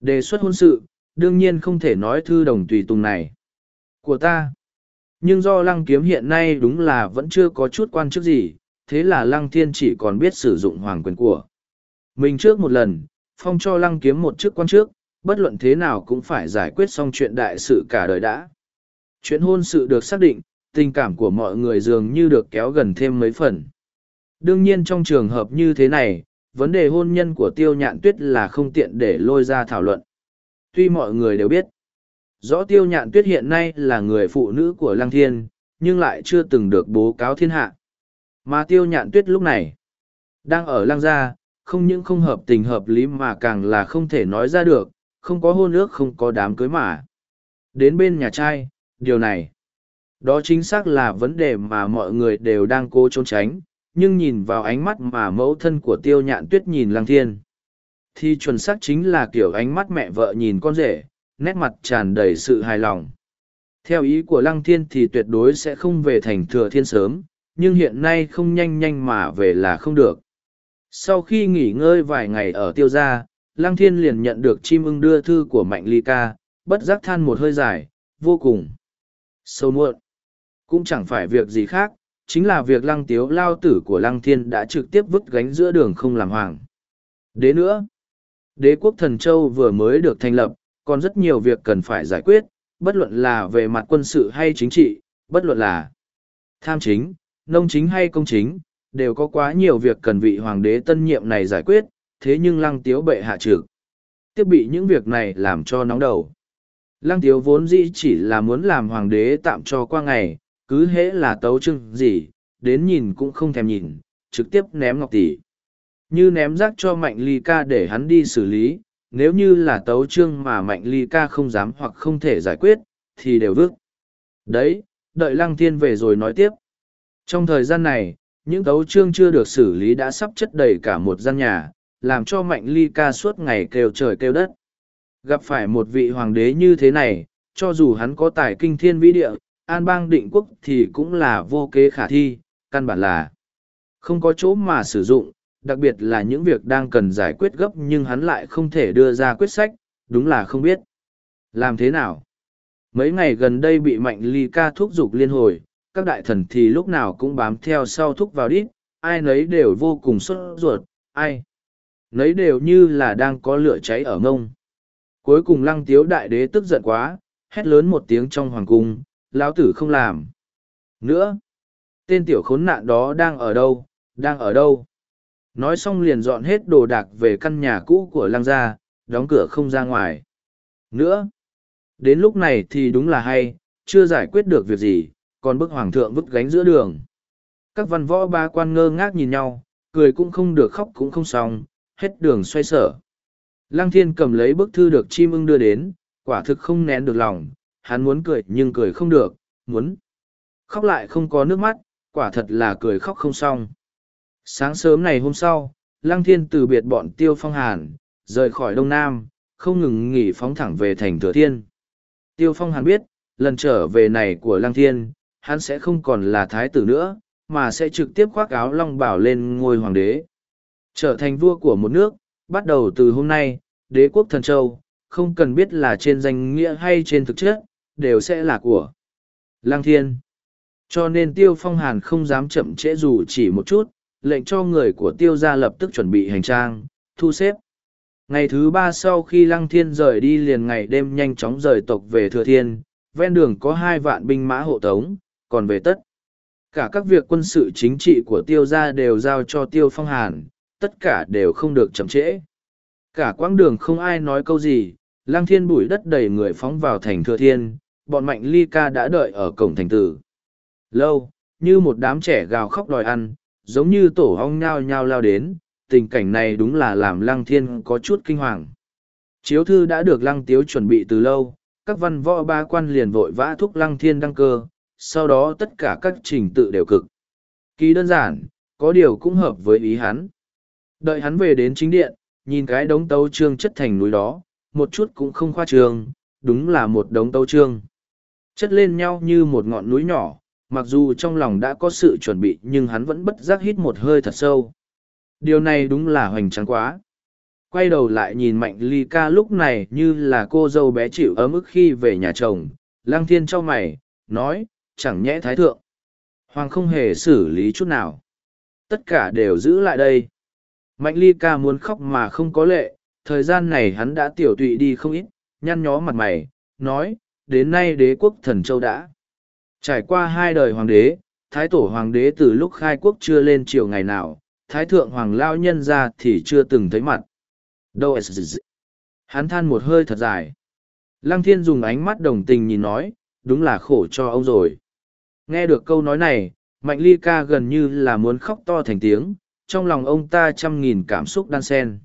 Đề xuất hôn sự, đương nhiên không thể nói thư đồng tùy tùng này. Của ta. Nhưng do lăng kiếm hiện nay đúng là vẫn chưa có chút quan chức gì, thế là lăng thiên chỉ còn biết sử dụng hoàng quyền của. Mình trước một lần, phong cho lăng kiếm một chức quan trước, bất luận thế nào cũng phải giải quyết xong chuyện đại sự cả đời đã. Chuyện hôn sự được xác định, tình cảm của mọi người dường như được kéo gần thêm mấy phần. Đương nhiên trong trường hợp như thế này, vấn đề hôn nhân của tiêu nhạn tuyết là không tiện để lôi ra thảo luận. Tuy mọi người đều biết, rõ tiêu nhạn tuyết hiện nay là người phụ nữ của lăng thiên, nhưng lại chưa từng được bố cáo thiên hạ. Mà tiêu nhạn tuyết lúc này, đang ở lăng gia, không những không hợp tình hợp lý mà càng là không thể nói ra được, không có hôn ước không có đám cưới mà. Đến bên nhà trai, điều này, đó chính xác là vấn đề mà mọi người đều đang cố trốn tránh, nhưng nhìn vào ánh mắt mà mẫu thân của tiêu nhạn tuyết nhìn lăng thiên. Thì chuẩn xác chính là kiểu ánh mắt mẹ vợ nhìn con rể, nét mặt tràn đầy sự hài lòng. Theo ý của lăng thiên thì tuyệt đối sẽ không về thành thừa thiên sớm, nhưng hiện nay không nhanh nhanh mà về là không được. Sau khi nghỉ ngơi vài ngày ở tiêu gia, lăng thiên liền nhận được chim ưng đưa thư của mạnh ly ca, bất giác than một hơi dài, vô cùng sâu muộn. Cũng chẳng phải việc gì khác, chính là việc lăng tiếu lao tử của lăng thiên đã trực tiếp vứt gánh giữa đường không làm hoàng. Đế nữa, đế quốc thần châu vừa mới được thành lập, còn rất nhiều việc cần phải giải quyết, bất luận là về mặt quân sự hay chính trị, bất luận là tham chính, nông chính hay công chính, đều có quá nhiều việc cần vị hoàng đế tân nhiệm này giải quyết, thế nhưng lăng tiếu bệ hạ trực. Tiếp bị những việc này làm cho nóng đầu. Lăng tiếu vốn dĩ chỉ là muốn làm hoàng đế tạm cho qua ngày, cứ hễ là tấu trưng gì, đến nhìn cũng không thèm nhìn, trực tiếp ném ngọc tỷ. Như ném rác cho mạnh ly ca để hắn đi xử lý, nếu như là tấu trương mà mạnh ly ca không dám hoặc không thể giải quyết, thì đều vứt. Đấy, đợi lăng thiên về rồi nói tiếp. Trong thời gian này, những tấu trương chưa được xử lý đã sắp chất đầy cả một gian nhà, làm cho mạnh ly ca suốt ngày kêu trời kêu đất. Gặp phải một vị hoàng đế như thế này, cho dù hắn có tài kinh thiên vĩ địa, an bang định quốc thì cũng là vô kế khả thi, căn bản là không có chỗ mà sử dụng, đặc biệt là những việc đang cần giải quyết gấp nhưng hắn lại không thể đưa ra quyết sách, đúng là không biết. Làm thế nào? Mấy ngày gần đây bị mạnh ly ca thúc giục liên hồi, các đại thần thì lúc nào cũng bám theo sau thúc vào đít, ai nấy đều vô cùng sốt ruột, ai nấy đều như là đang có lửa cháy ở ngông. Cuối cùng lăng tiếu đại đế tức giận quá, hét lớn một tiếng trong hoàng cung, lão tử không làm. Nữa, tên tiểu khốn nạn đó đang ở đâu, đang ở đâu? Nói xong liền dọn hết đồ đạc về căn nhà cũ của lăng gia, đóng cửa không ra ngoài. Nữa, đến lúc này thì đúng là hay, chưa giải quyết được việc gì, còn bức hoàng thượng vứt gánh giữa đường. Các văn võ ba quan ngơ ngác nhìn nhau, cười cũng không được khóc cũng không xong, hết đường xoay sở. Lăng thiên cầm lấy bức thư được chim ưng đưa đến, quả thực không nén được lòng, hắn muốn cười nhưng cười không được, muốn khóc lại không có nước mắt, quả thật là cười khóc không xong. Sáng sớm này hôm sau, Lăng Thiên từ biệt bọn Tiêu Phong Hàn, rời khỏi Đông Nam, không ngừng nghỉ phóng thẳng về thành Thừa Thiên. Tiêu Phong Hàn biết, lần trở về này của Lăng Thiên, hắn sẽ không còn là thái tử nữa, mà sẽ trực tiếp khoác áo long bảo lên ngôi hoàng đế. Trở thành vua của một nước, bắt đầu từ hôm nay, đế quốc thần châu, không cần biết là trên danh nghĩa hay trên thực chất, đều sẽ là của Lăng Thiên. Cho nên Tiêu Phong Hàn không dám chậm trễ dù chỉ một chút, lệnh cho người của Tiêu gia lập tức chuẩn bị hành trang, thu xếp. Ngày thứ ba sau khi Lăng Thiên rời đi liền ngày đêm nhanh chóng rời tộc về Thừa Thiên, ven đường có hai vạn binh mã hộ tống, còn về tất. Cả các việc quân sự chính trị của Tiêu gia đều giao cho Tiêu Phong Hàn, tất cả đều không được chậm trễ. Cả quãng đường không ai nói câu gì, Lăng Thiên bụi đất đầy người phóng vào thành Thừa Thiên, bọn Mạnh Ly Ca đã đợi ở cổng thành tử. Lâu, như một đám trẻ gào khóc đòi ăn, giống như tổ hong nhao nhao lao đến, tình cảnh này đúng là làm Lăng Thiên có chút kinh hoàng. Chiếu thư đã được Lăng Tiếu chuẩn bị từ lâu, các văn võ ba quan liền vội vã thúc Lăng Thiên đăng cơ, sau đó tất cả các trình tự đều cực. Kỳ đơn giản, có điều cũng hợp với ý hắn. Đợi hắn về đến chính điện, nhìn cái đống tấu trương chất thành núi đó, một chút cũng không khoa trương, đúng là một đống tấu trương. Chất lên nhau như một ngọn núi nhỏ, mặc dù trong lòng đã có sự chuẩn bị nhưng hắn vẫn bất giác hít một hơi thật sâu. Điều này đúng là hoành tráng quá. Quay đầu lại nhìn Mạnh Ly ca lúc này như là cô dâu bé chịu ấm ức khi về nhà chồng, lang thiên cho mày, nói, chẳng nhẽ thái thượng. Hoàng không hề xử lý chút nào. Tất cả đều giữ lại đây. Mạnh ly ca muốn khóc mà không có lệ, thời gian này hắn đã tiểu tụy đi không ít, nhăn nhó mặt mày, nói, đến nay đế quốc thần châu đã. Trải qua hai đời hoàng đế, thái tổ hoàng đế từ lúc khai quốc chưa lên triều ngày nào, thái thượng hoàng lao nhân ra thì chưa từng thấy mặt. Đâu Hắn than một hơi thật dài. Lăng thiên dùng ánh mắt đồng tình nhìn nói, đúng là khổ cho ông rồi. Nghe được câu nói này, Mạnh Ly ca gần như là muốn khóc to thành tiếng, trong lòng ông ta trăm nghìn cảm xúc đan xen.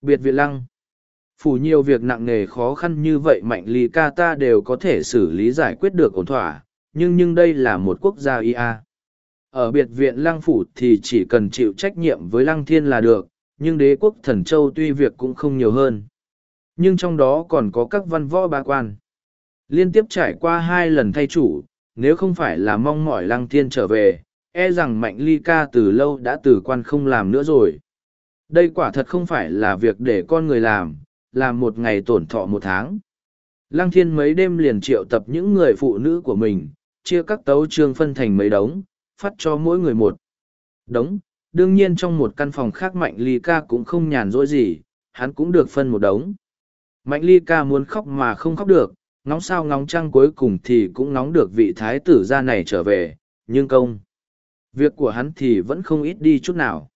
Biệt viện lăng. Phủ nhiều việc nặng nề khó khăn như vậy Mạnh Ly ca ta đều có thể xử lý giải quyết được ổn thỏa, nhưng nhưng đây là một quốc gia IA. Ở biệt viện lăng phủ thì chỉ cần chịu trách nhiệm với lăng thiên là được, nhưng đế quốc thần châu tuy việc cũng không nhiều hơn. Nhưng trong đó còn có các văn võ ba quan. Liên tiếp trải qua hai lần thay chủ, nếu không phải là mong mỏi lăng thiên trở về, e rằng mạnh ly ca từ lâu đã từ quan không làm nữa rồi. Đây quả thật không phải là việc để con người làm, làm một ngày tổn thọ một tháng. Lăng thiên mấy đêm liền triệu tập những người phụ nữ của mình, chia các tấu trương phân thành mấy đống, phát cho mỗi người một đống. Đương nhiên trong một căn phòng khác Mạnh Ly ca cũng không nhàn rỗi gì, hắn cũng được phân một đống. Mạnh Ly ca muốn khóc mà không khóc được, ngóng sao ngóng trăng cuối cùng thì cũng ngóng được vị thái tử gia này trở về, nhưng công. Việc của hắn thì vẫn không ít đi chút nào.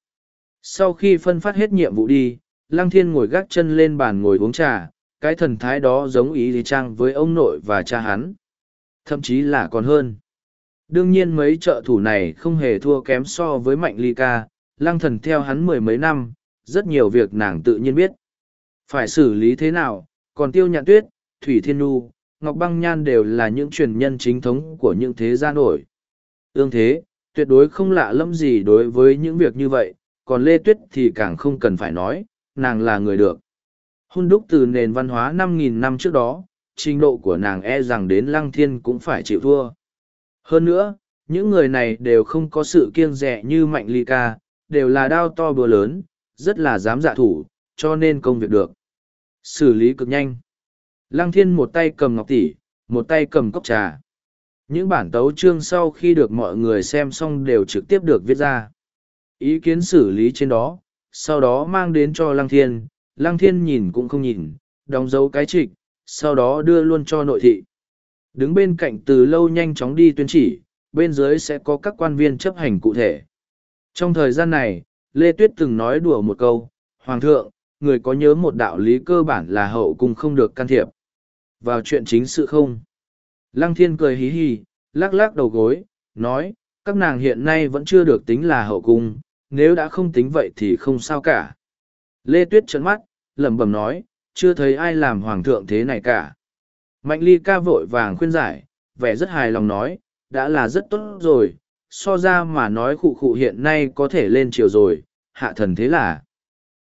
Sau khi phân phát hết nhiệm vụ đi, Lăng Thiên ngồi gác chân lên bàn ngồi uống trà, cái thần thái đó giống ý lý trang với ông nội và cha hắn. Thậm chí là còn hơn. Đương nhiên mấy trợ thủ này không hề thua kém so với Mạnh Ly Ca, Lăng Thần theo hắn mười mấy năm, rất nhiều việc nàng tự nhiên biết. Phải xử lý thế nào, còn Tiêu Nhạn Tuyết, Thủy Thiên Nu, Ngọc Băng Nhan đều là những truyền nhân chính thống của những thế gia nổi. Ương thế, tuyệt đối không lạ lẫm gì đối với những việc như vậy, còn Lê Tuyết thì càng không cần phải nói, nàng là người được. hôn đúc từ nền văn hóa 5.000 năm trước đó, trình độ của nàng e rằng đến Lăng Thiên cũng phải chịu thua. Hơn nữa, những người này đều không có sự kiêng rẻ như Mạnh Ly Ca, đều là đao to bừa lớn, rất là dám dạ thủ, cho nên công việc được. Xử lý cực nhanh. Lăng thiên một tay cầm ngọc tỷ, một tay cầm cốc trà. Những bản tấu chương sau khi được mọi người xem xong đều trực tiếp được viết ra. Ý kiến xử lý trên đó, sau đó mang đến cho Lăng Thiên, Lăng Thiên nhìn cũng không nhìn, đóng dấu cái trịch, sau đó đưa luôn cho nội thị. Đứng bên cạnh từ lâu nhanh chóng đi tuyên chỉ, bên dưới sẽ có các quan viên chấp hành cụ thể. Trong thời gian này, Lê Tuyết từng nói đùa một câu, Hoàng thượng, người có nhớ một đạo lý cơ bản là hậu cung không được can thiệp. Vào chuyện chính sự không? Lăng thiên cười hí hí, lắc lắc đầu gối, nói, các nàng hiện nay vẫn chưa được tính là hậu cung, nếu đã không tính vậy thì không sao cả. Lê Tuyết trợn mắt, lẩm bẩm nói, chưa thấy ai làm hoàng thượng thế này cả. Mạnh ly ca vội vàng khuyên giải, vẻ rất hài lòng nói, đã là rất tốt rồi, so ra mà nói khụ khụ hiện nay có thể lên chiều rồi, hạ thần thế là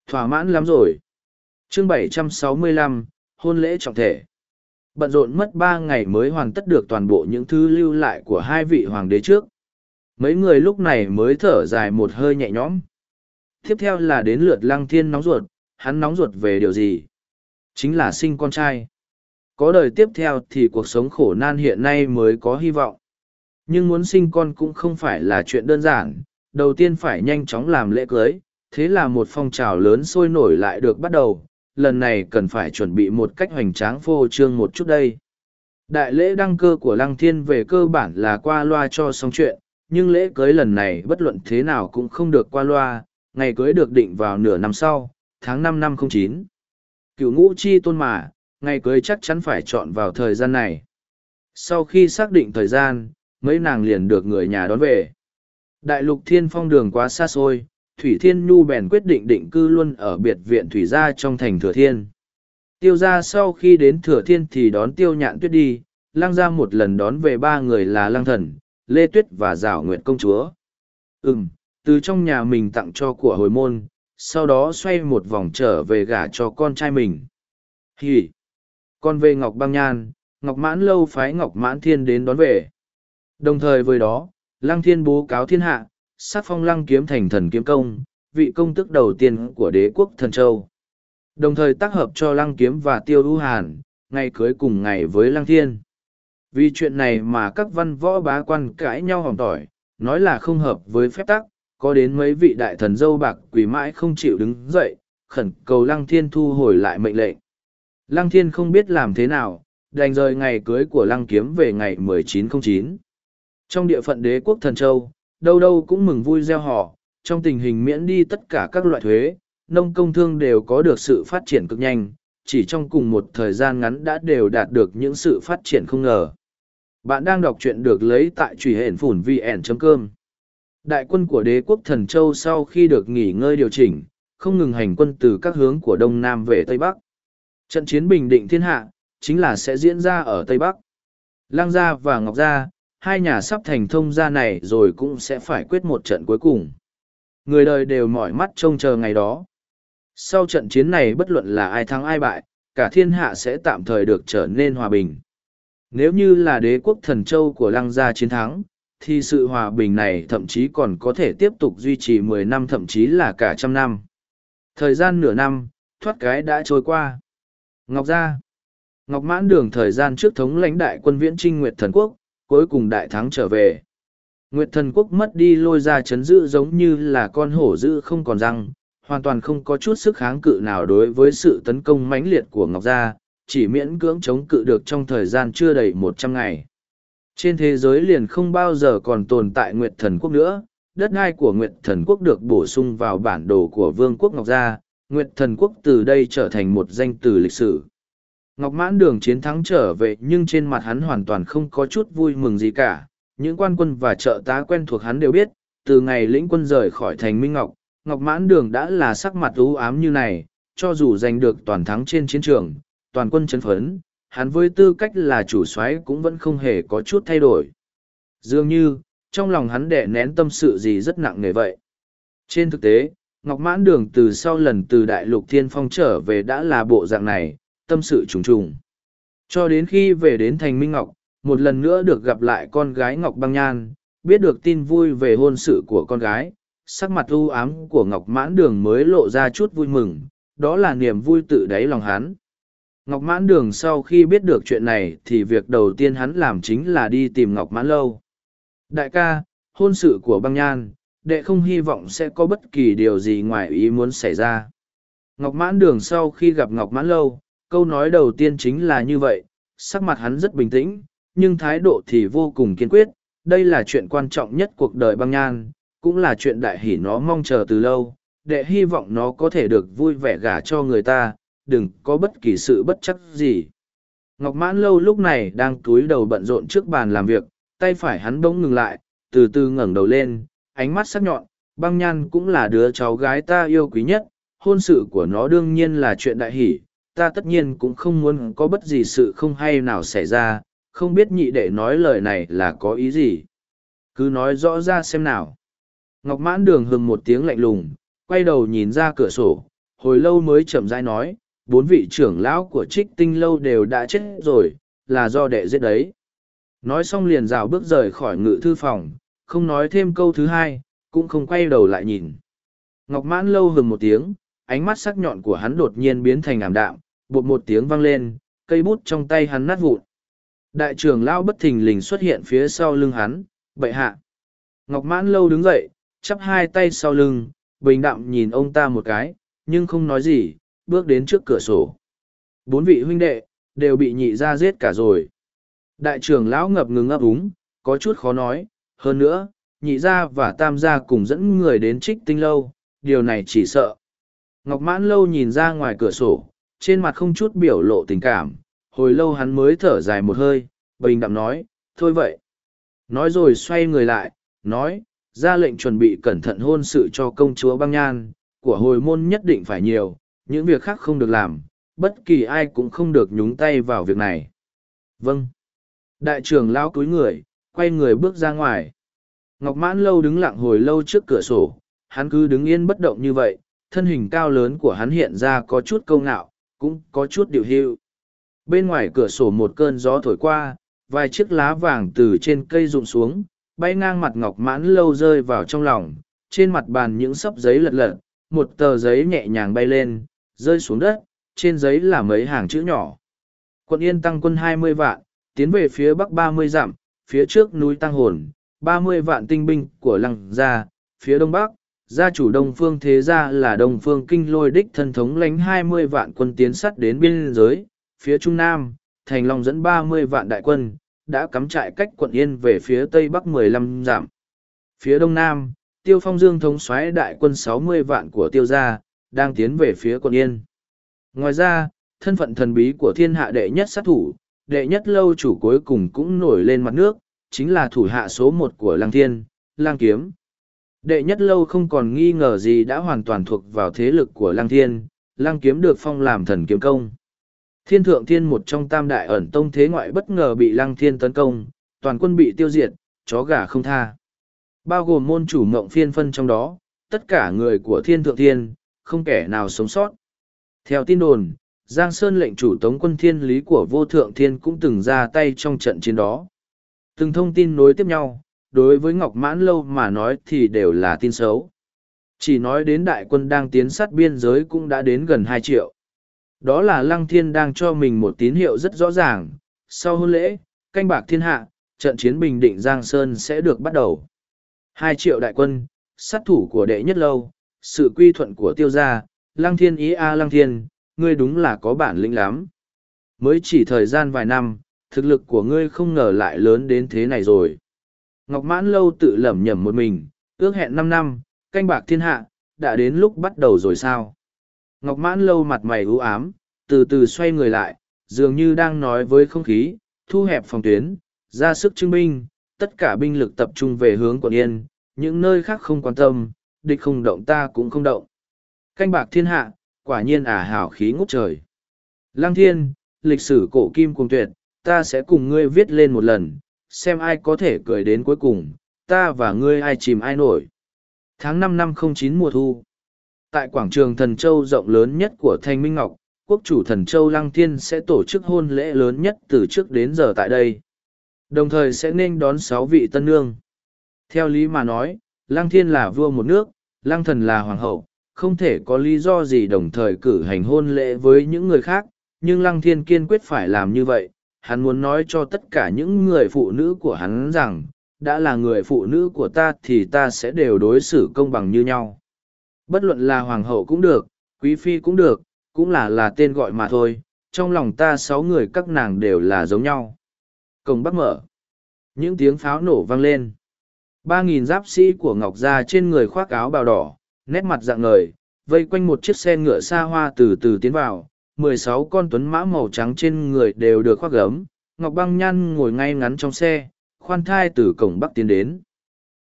thỏa mãn lắm rồi. chương 765, hôn lễ trọng thể. Bận rộn mất ba ngày mới hoàn tất được toàn bộ những thứ lưu lại của hai vị hoàng đế trước. Mấy người lúc này mới thở dài một hơi nhẹ nhõm. Tiếp theo là đến lượt lăng thiên nóng ruột, hắn nóng ruột về điều gì? Chính là sinh con trai. Có đời tiếp theo thì cuộc sống khổ nan hiện nay mới có hy vọng. Nhưng muốn sinh con cũng không phải là chuyện đơn giản, đầu tiên phải nhanh chóng làm lễ cưới, thế là một phong trào lớn sôi nổi lại được bắt đầu, lần này cần phải chuẩn bị một cách hoành tráng phô trương một chút đây. Đại lễ đăng cơ của Lăng Thiên về cơ bản là qua loa cho xong chuyện, nhưng lễ cưới lần này bất luận thế nào cũng không được qua loa, ngày cưới được định vào nửa năm sau, tháng năm năm 09. Cựu ngũ chi tôn mà, ngày cưới chắc chắn phải chọn vào thời gian này. Sau khi xác định thời gian, mấy nàng liền được người nhà đón về. Đại lục thiên phong đường quá xa xôi, Thủy Thiên Nhu bèn quyết định định cư luôn ở biệt viện Thủy Gia trong thành Thừa Thiên. Tiêu gia sau khi đến Thừa Thiên thì đón Tiêu Nhạn Tuyết đi, Lăng gia một lần đón về ba người là Lăng Thần, Lê Tuyết và Giảo Nguyệt Công Chúa. Ừm, từ trong nhà mình tặng cho của hồi môn, sau đó xoay một vòng trở về gả cho con trai mình. Hì! Con về Ngọc Băng Nhan, Ngọc Mãn lâu phái Ngọc Mãn Thiên đến đón về. Đồng thời với đó, Lăng Thiên bố cáo thiên hạ, sát phong lăng kiếm thành thần kiếm công, vị công tức đầu tiên của đế quốc thần châu. Đồng thời tác hợp cho lăng kiếm và tiêu ưu hàn, ngày cưới cùng ngày với lăng thiên. Vì chuyện này mà các văn võ bá quan cãi nhau hỏng tỏi, nói là không hợp với phép tắc, có đến mấy vị đại thần dâu bạc quỷ mãi không chịu đứng dậy, khẩn cầu lăng thiên thu hồi lại mệnh lệnh. Lăng thiên không biết làm thế nào, đành rời ngày cưới của lăng kiếm về ngày 1909. Trong địa phận đế quốc thần châu, đâu đâu cũng mừng vui gieo họ, trong tình hình miễn đi tất cả các loại thuế, nông công thương đều có được sự phát triển cực nhanh, chỉ trong cùng một thời gian ngắn đã đều đạt được những sự phát triển không ngờ. Bạn đang đọc truyện được lấy tại truy hển phủn vn.com. Đại quân của đế quốc thần châu sau khi được nghỉ ngơi điều chỉnh, không ngừng hành quân từ các hướng của Đông Nam về Tây Bắc. Trận chiến bình định thiên hạ, chính là sẽ diễn ra ở Tây Bắc. Lang Gia và Ngọc Gia, hai nhà sắp thành thông gia này rồi cũng sẽ phải quyết một trận cuối cùng. Người đời đều mỏi mắt trông chờ ngày đó. Sau trận chiến này bất luận là ai thắng ai bại, cả thiên hạ sẽ tạm thời được trở nên hòa bình. Nếu như là đế quốc thần châu của lăng gia chiến thắng, thì sự hòa bình này thậm chí còn có thể tiếp tục duy trì mười năm thậm chí là cả trăm năm. Thời gian nửa năm, thoát cái đã trôi qua. Ngọc Gia Ngọc Mãn Đường thời gian trước thống lãnh đại quân viễn trinh Nguyệt Thần Quốc, cuối cùng đại thắng trở về. Nguyệt thần quốc mất đi lôi ra chấn giữ giống như là con hổ dữ không còn răng, hoàn toàn không có chút sức kháng cự nào đối với sự tấn công mãnh liệt của Ngọc Gia, chỉ miễn cưỡng chống cự được trong thời gian chưa đầy một trăm ngày. Trên thế giới liền không bao giờ còn tồn tại Nguyệt thần quốc nữa, đất đai của Nguyệt thần quốc được bổ sung vào bản đồ của Vương quốc Ngọc Gia, Nguyệt thần quốc từ đây trở thành một danh từ lịch sử. Ngọc Mãn Đường chiến thắng trở về nhưng trên mặt hắn hoàn toàn không có chút vui mừng gì cả. Những quan quân và trợ tá quen thuộc hắn đều biết, từ ngày lĩnh quân rời khỏi thành Minh Ngọc, Ngọc Mãn Đường đã là sắc mặt u ám như này, cho dù giành được toàn thắng trên chiến trường, toàn quân chấn phấn, hắn với tư cách là chủ soái cũng vẫn không hề có chút thay đổi. Dường như, trong lòng hắn đẻ nén tâm sự gì rất nặng nề vậy. Trên thực tế, Ngọc Mãn Đường từ sau lần từ Đại Lục Thiên Phong trở về đã là bộ dạng này, tâm sự trùng trùng. Cho đến khi về đến thành Minh Ngọc, một lần nữa được gặp lại con gái Ngọc Băng Nhan, biết được tin vui về hôn sự của con gái, sắc mặt u ám của Ngọc Mãn Đường mới lộ ra chút vui mừng, đó là niềm vui tự đáy lòng hắn. Ngọc Mãn Đường sau khi biết được chuyện này thì việc đầu tiên hắn làm chính là đi tìm Ngọc Mãn Lâu. Đại ca, hôn sự của băng nhan, đệ không hy vọng sẽ có bất kỳ điều gì ngoài ý muốn xảy ra. Ngọc Mãn Đường sau khi gặp Ngọc Mãn Lâu, câu nói đầu tiên chính là như vậy, sắc mặt hắn rất bình tĩnh, nhưng thái độ thì vô cùng kiên quyết, đây là chuyện quan trọng nhất cuộc đời băng nhan, cũng là chuyện đại hỷ nó mong chờ từ lâu, để hy vọng nó có thể được vui vẻ gả cho người ta, đừng có bất kỳ sự bất chắc gì. Ngọc Mãn Lâu lúc này đang cúi đầu bận rộn trước bàn làm việc, tay phải hắn bỗng ngừng lại, từ từ ngẩng đầu lên, ánh mắt sắc nhọn, băng nhan cũng là đứa cháu gái ta yêu quý nhất, hôn sự của nó đương nhiên là chuyện đại hỷ, ta tất nhiên cũng không muốn có bất gì sự không hay nào xảy ra, không biết nhị đệ nói lời này là có ý gì. Cứ nói rõ ra xem nào. Ngọc mãn đường hừng một tiếng lạnh lùng, quay đầu nhìn ra cửa sổ, hồi lâu mới chậm rãi nói, bốn vị trưởng lão của trích tinh lâu đều đã chết rồi, là do đệ giết đấy. Nói xong liền rào bước rời khỏi ngự thư phòng, không nói thêm câu thứ hai, cũng không quay đầu lại nhìn. Ngọc mãn lâu hừng một tiếng, ánh mắt sắc nhọn của hắn đột nhiên biến thành ảm đạm, bột một tiếng vang lên, cây bút trong tay hắn nát vụn. Đại trưởng lão bất thình lình xuất hiện phía sau lưng hắn, bệ hạ. Ngọc mãn lâu đứng dậy, chắp hai tay sau lưng, bình đạm nhìn ông ta một cái, nhưng không nói gì, bước đến trước cửa sổ. Bốn vị huynh đệ, đều bị nhị ra giết cả rồi. Đại trưởng lão ngập ngừng ấp úng, có chút khó nói, hơn nữa, nhị gia và tam gia cùng dẫn người đến trích tinh lâu, điều này chỉ sợ. Ngọc mãn lâu nhìn ra ngoài cửa sổ, trên mặt không chút biểu lộ tình cảm, hồi lâu hắn mới thở dài một hơi, bình đạm nói, thôi vậy. Nói rồi xoay người lại, nói, ra lệnh chuẩn bị cẩn thận hôn sự cho công chúa băng nhan, của hồi môn nhất định phải nhiều, những việc khác không được làm, bất kỳ ai cũng không được nhúng tay vào việc này. Vâng. Đại trưởng lão cúi người, quay người bước ra ngoài. Ngọc Mãn Lâu đứng lặng hồi lâu trước cửa sổ, hắn cứ đứng yên bất động như vậy, thân hình cao lớn của hắn hiện ra có chút câu ngạo, cũng có chút điều hưu. Bên ngoài cửa sổ một cơn gió thổi qua, vài chiếc lá vàng từ trên cây rụng xuống, bay ngang mặt Ngọc Mãn Lâu rơi vào trong lòng, trên mặt bàn những sấp giấy lật lật, một tờ giấy nhẹ nhàng bay lên, rơi xuống đất, trên giấy là mấy hàng chữ nhỏ. Quận Yên tăng quân hai mươi vạn, tiến về phía bắc ba mươi dặm, phía trước núi Tăng Hồn, ba mươi vạn tinh binh của lăng gia, phía đông bắc, gia chủ đông phương thế gia là đông phương kinh lôi đích thân thống lãnh hai mươi vạn quân tiến sắt đến biên giới, phía trung nam, thành long dẫn ba mươi vạn đại quân, đã cắm trại cách quận Yên về phía tây bắc mười lăm dặm. Phía đông nam, tiêu phong dương thống xoáy đại quân sáu mươi vạn của tiêu gia, đang tiến về phía quận Yên. Ngoài ra, thân phận thần bí của thiên hạ đệ nhất sát thủ, đệ nhất lâu chủ cuối cùng cũng nổi lên mặt nước, chính là thủ hạ số một của Lang Thiên, Lang Kiếm. Đệ nhất lâu không còn nghi ngờ gì đã hoàn toàn thuộc vào thế lực của Lang Thiên, Lang Kiếm được phong làm thần kiếm công. Thiên thượng thiên một trong tam đại ẩn tông thế ngoại bất ngờ bị Lang Thiên tấn công, toàn quân bị tiêu diệt, chó gà không tha. Bao gồm môn chủ mộng phiên phân trong đó, tất cả người của thiên thượng thiên, không kẻ nào sống sót. Theo tin đồn, Giang Sơn lệnh chủ tống quân thiên lý của vô thượng thiên cũng từng ra tay trong trận chiến đó. Từng thông tin nối tiếp nhau, đối với Ngọc Mãn Lâu mà nói thì đều là tin xấu. Chỉ nói đến đại quân đang tiến sát biên giới cũng đã đến gần hai triệu. Đó là Lăng Thiên đang cho mình một tín hiệu rất rõ ràng. Sau hôn lễ, canh bạc thiên hạ, trận chiến bình định Giang Sơn sẽ được bắt đầu. Hai triệu đại quân, sát thủ của đệ nhất lâu, sự quy thuận của tiêu gia, Lăng Thiên ý a Lăng Thiên, ngươi đúng là có bản lĩnh lắm. Mới chỉ thời gian vài năm, thực lực của ngươi không ngờ lại lớn đến thế này rồi. Ngọc Mãn Lâu tự lẩm nhẩm một mình, ước hẹn năm năm, canh bạc thiên hạ, đã đến lúc bắt đầu rồi sao? Ngọc Mãn Lâu mặt mày u ám, từ từ xoay người lại, dường như đang nói với không khí, thu hẹp phòng tuyến, ra sức chứng minh, tất cả binh lực tập trung về hướng quận Yên, những nơi khác không quan tâm, địch không động ta cũng không động. Canh bạc thiên hạ, quả nhiên ả hảo khí ngút trời. Lăng thiên, lịch sử cổ kim cùng tuyệt, ta sẽ cùng ngươi viết lên một lần, xem ai có thể cười đến cuối cùng, ta và ngươi ai chìm ai nổi. Tháng năm năm không chín mùa thu. Tại quảng trường Thần Châu rộng lớn nhất của Thanh Minh Ngọc, quốc chủ Thần Châu Lăng Thiên sẽ tổ chức hôn lễ lớn nhất từ trước đến giờ tại đây. Đồng thời sẽ nên đón sáu vị tân nương. Theo lý mà nói, Lăng Thiên là vua một nước, Lăng Thần là hoàng hậu, không thể có lý do gì đồng thời cử hành hôn lễ với những người khác, nhưng Lăng Thiên kiên quyết phải làm như vậy. Hắn muốn nói cho tất cả những người phụ nữ của hắn rằng, đã là người phụ nữ của ta thì ta sẽ đều đối xử công bằng như nhau. Bất luận là hoàng hậu cũng được, quý phi cũng được, cũng là là tên gọi mà thôi, trong lòng ta sáu người các nàng đều là giống nhau. Cổng bắc mở. Những tiếng pháo nổ vang lên. Ba nghìn giáp sĩ của Ngọc Gia trên người khoác áo bào đỏ, nét mặt dạng ngời, vây quanh một chiếc xe ngựa xa hoa từ từ tiến vào. Mười sáu con tuấn mã màu trắng trên người đều được khoác gấm. Ngọc Băng Nhan ngồi ngay ngắn trong xe, khoan thai từ cổng bắc tiến đến.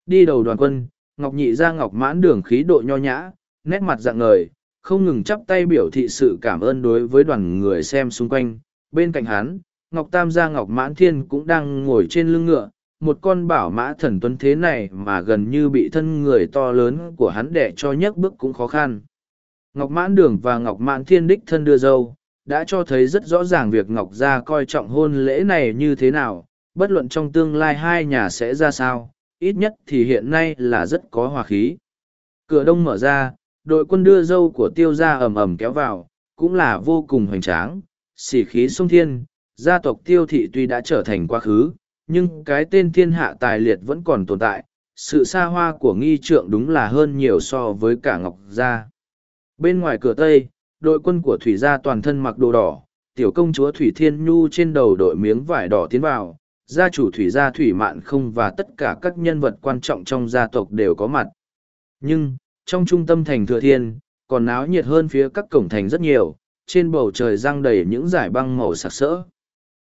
Đi đầu đoàn quân, Ngọc Nhị ra Ngọc mãn đường khí độ nho nhã, nét mặt dạng ngời, không ngừng chắp tay biểu thị sự cảm ơn đối với đoàn người xem xung quanh. Bên cạnh hắn, Ngọc Tam gia Ngọc Mãn Thiên cũng đang ngồi trên lưng ngựa, một con bảo mã thần tuấn thế này mà gần như bị thân người to lớn của hắn đẻ cho nhấc bước cũng khó khăn. Ngọc Mãn Đường và Ngọc Mãn Thiên đích thân đưa dâu, đã cho thấy rất rõ ràng việc Ngọc Gia coi trọng hôn lễ này như thế nào, bất luận trong tương lai hai nhà sẽ ra sao, ít nhất thì hiện nay là rất có hòa khí. Cửa đông mở ra, đội quân đưa dâu của tiêu gia ầm ầm kéo vào, cũng là vô cùng hoành tráng, xỉ khí sông thiên, gia tộc tiêu thị tuy đã trở thành quá khứ, nhưng cái tên thiên hạ tài liệt vẫn còn tồn tại, sự xa hoa của nghi trượng đúng là hơn nhiều so với cả ngọc gia. Bên ngoài cửa Tây, đội quân của Thủy gia toàn thân mặc đồ đỏ, tiểu công chúa Thủy Thiên Nhu trên đầu đội miếng vải đỏ tiến vào, gia chủ Thủy gia Thủy Mạn không và tất cả các nhân vật quan trọng trong gia tộc đều có mặt. Nhưng, trong trung tâm thành Thừa Thiên, còn náo nhiệt hơn phía các cổng thành rất nhiều, trên bầu trời giang đầy những dải băng màu sặc sỡ.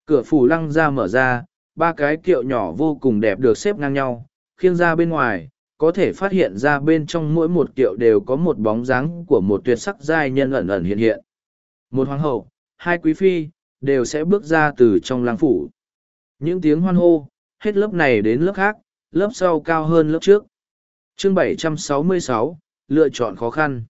Cửa phủ lăng ra mở ra, ba cái kiệu nhỏ vô cùng đẹp được xếp ngang nhau, khiêng ra bên ngoài, có thể phát hiện ra bên trong mỗi một kiệu đều có một bóng dáng của một tuyệt sắc giai nhân ẩn ẩn hiện hiện. Một hoàng hậu, hai quý phi, đều sẽ bước ra từ trong lăng phủ. Những tiếng hoan hô, hết lớp này đến lớp khác, lớp sau cao hơn lớp trước. Chương 766, lựa chọn khó khăn.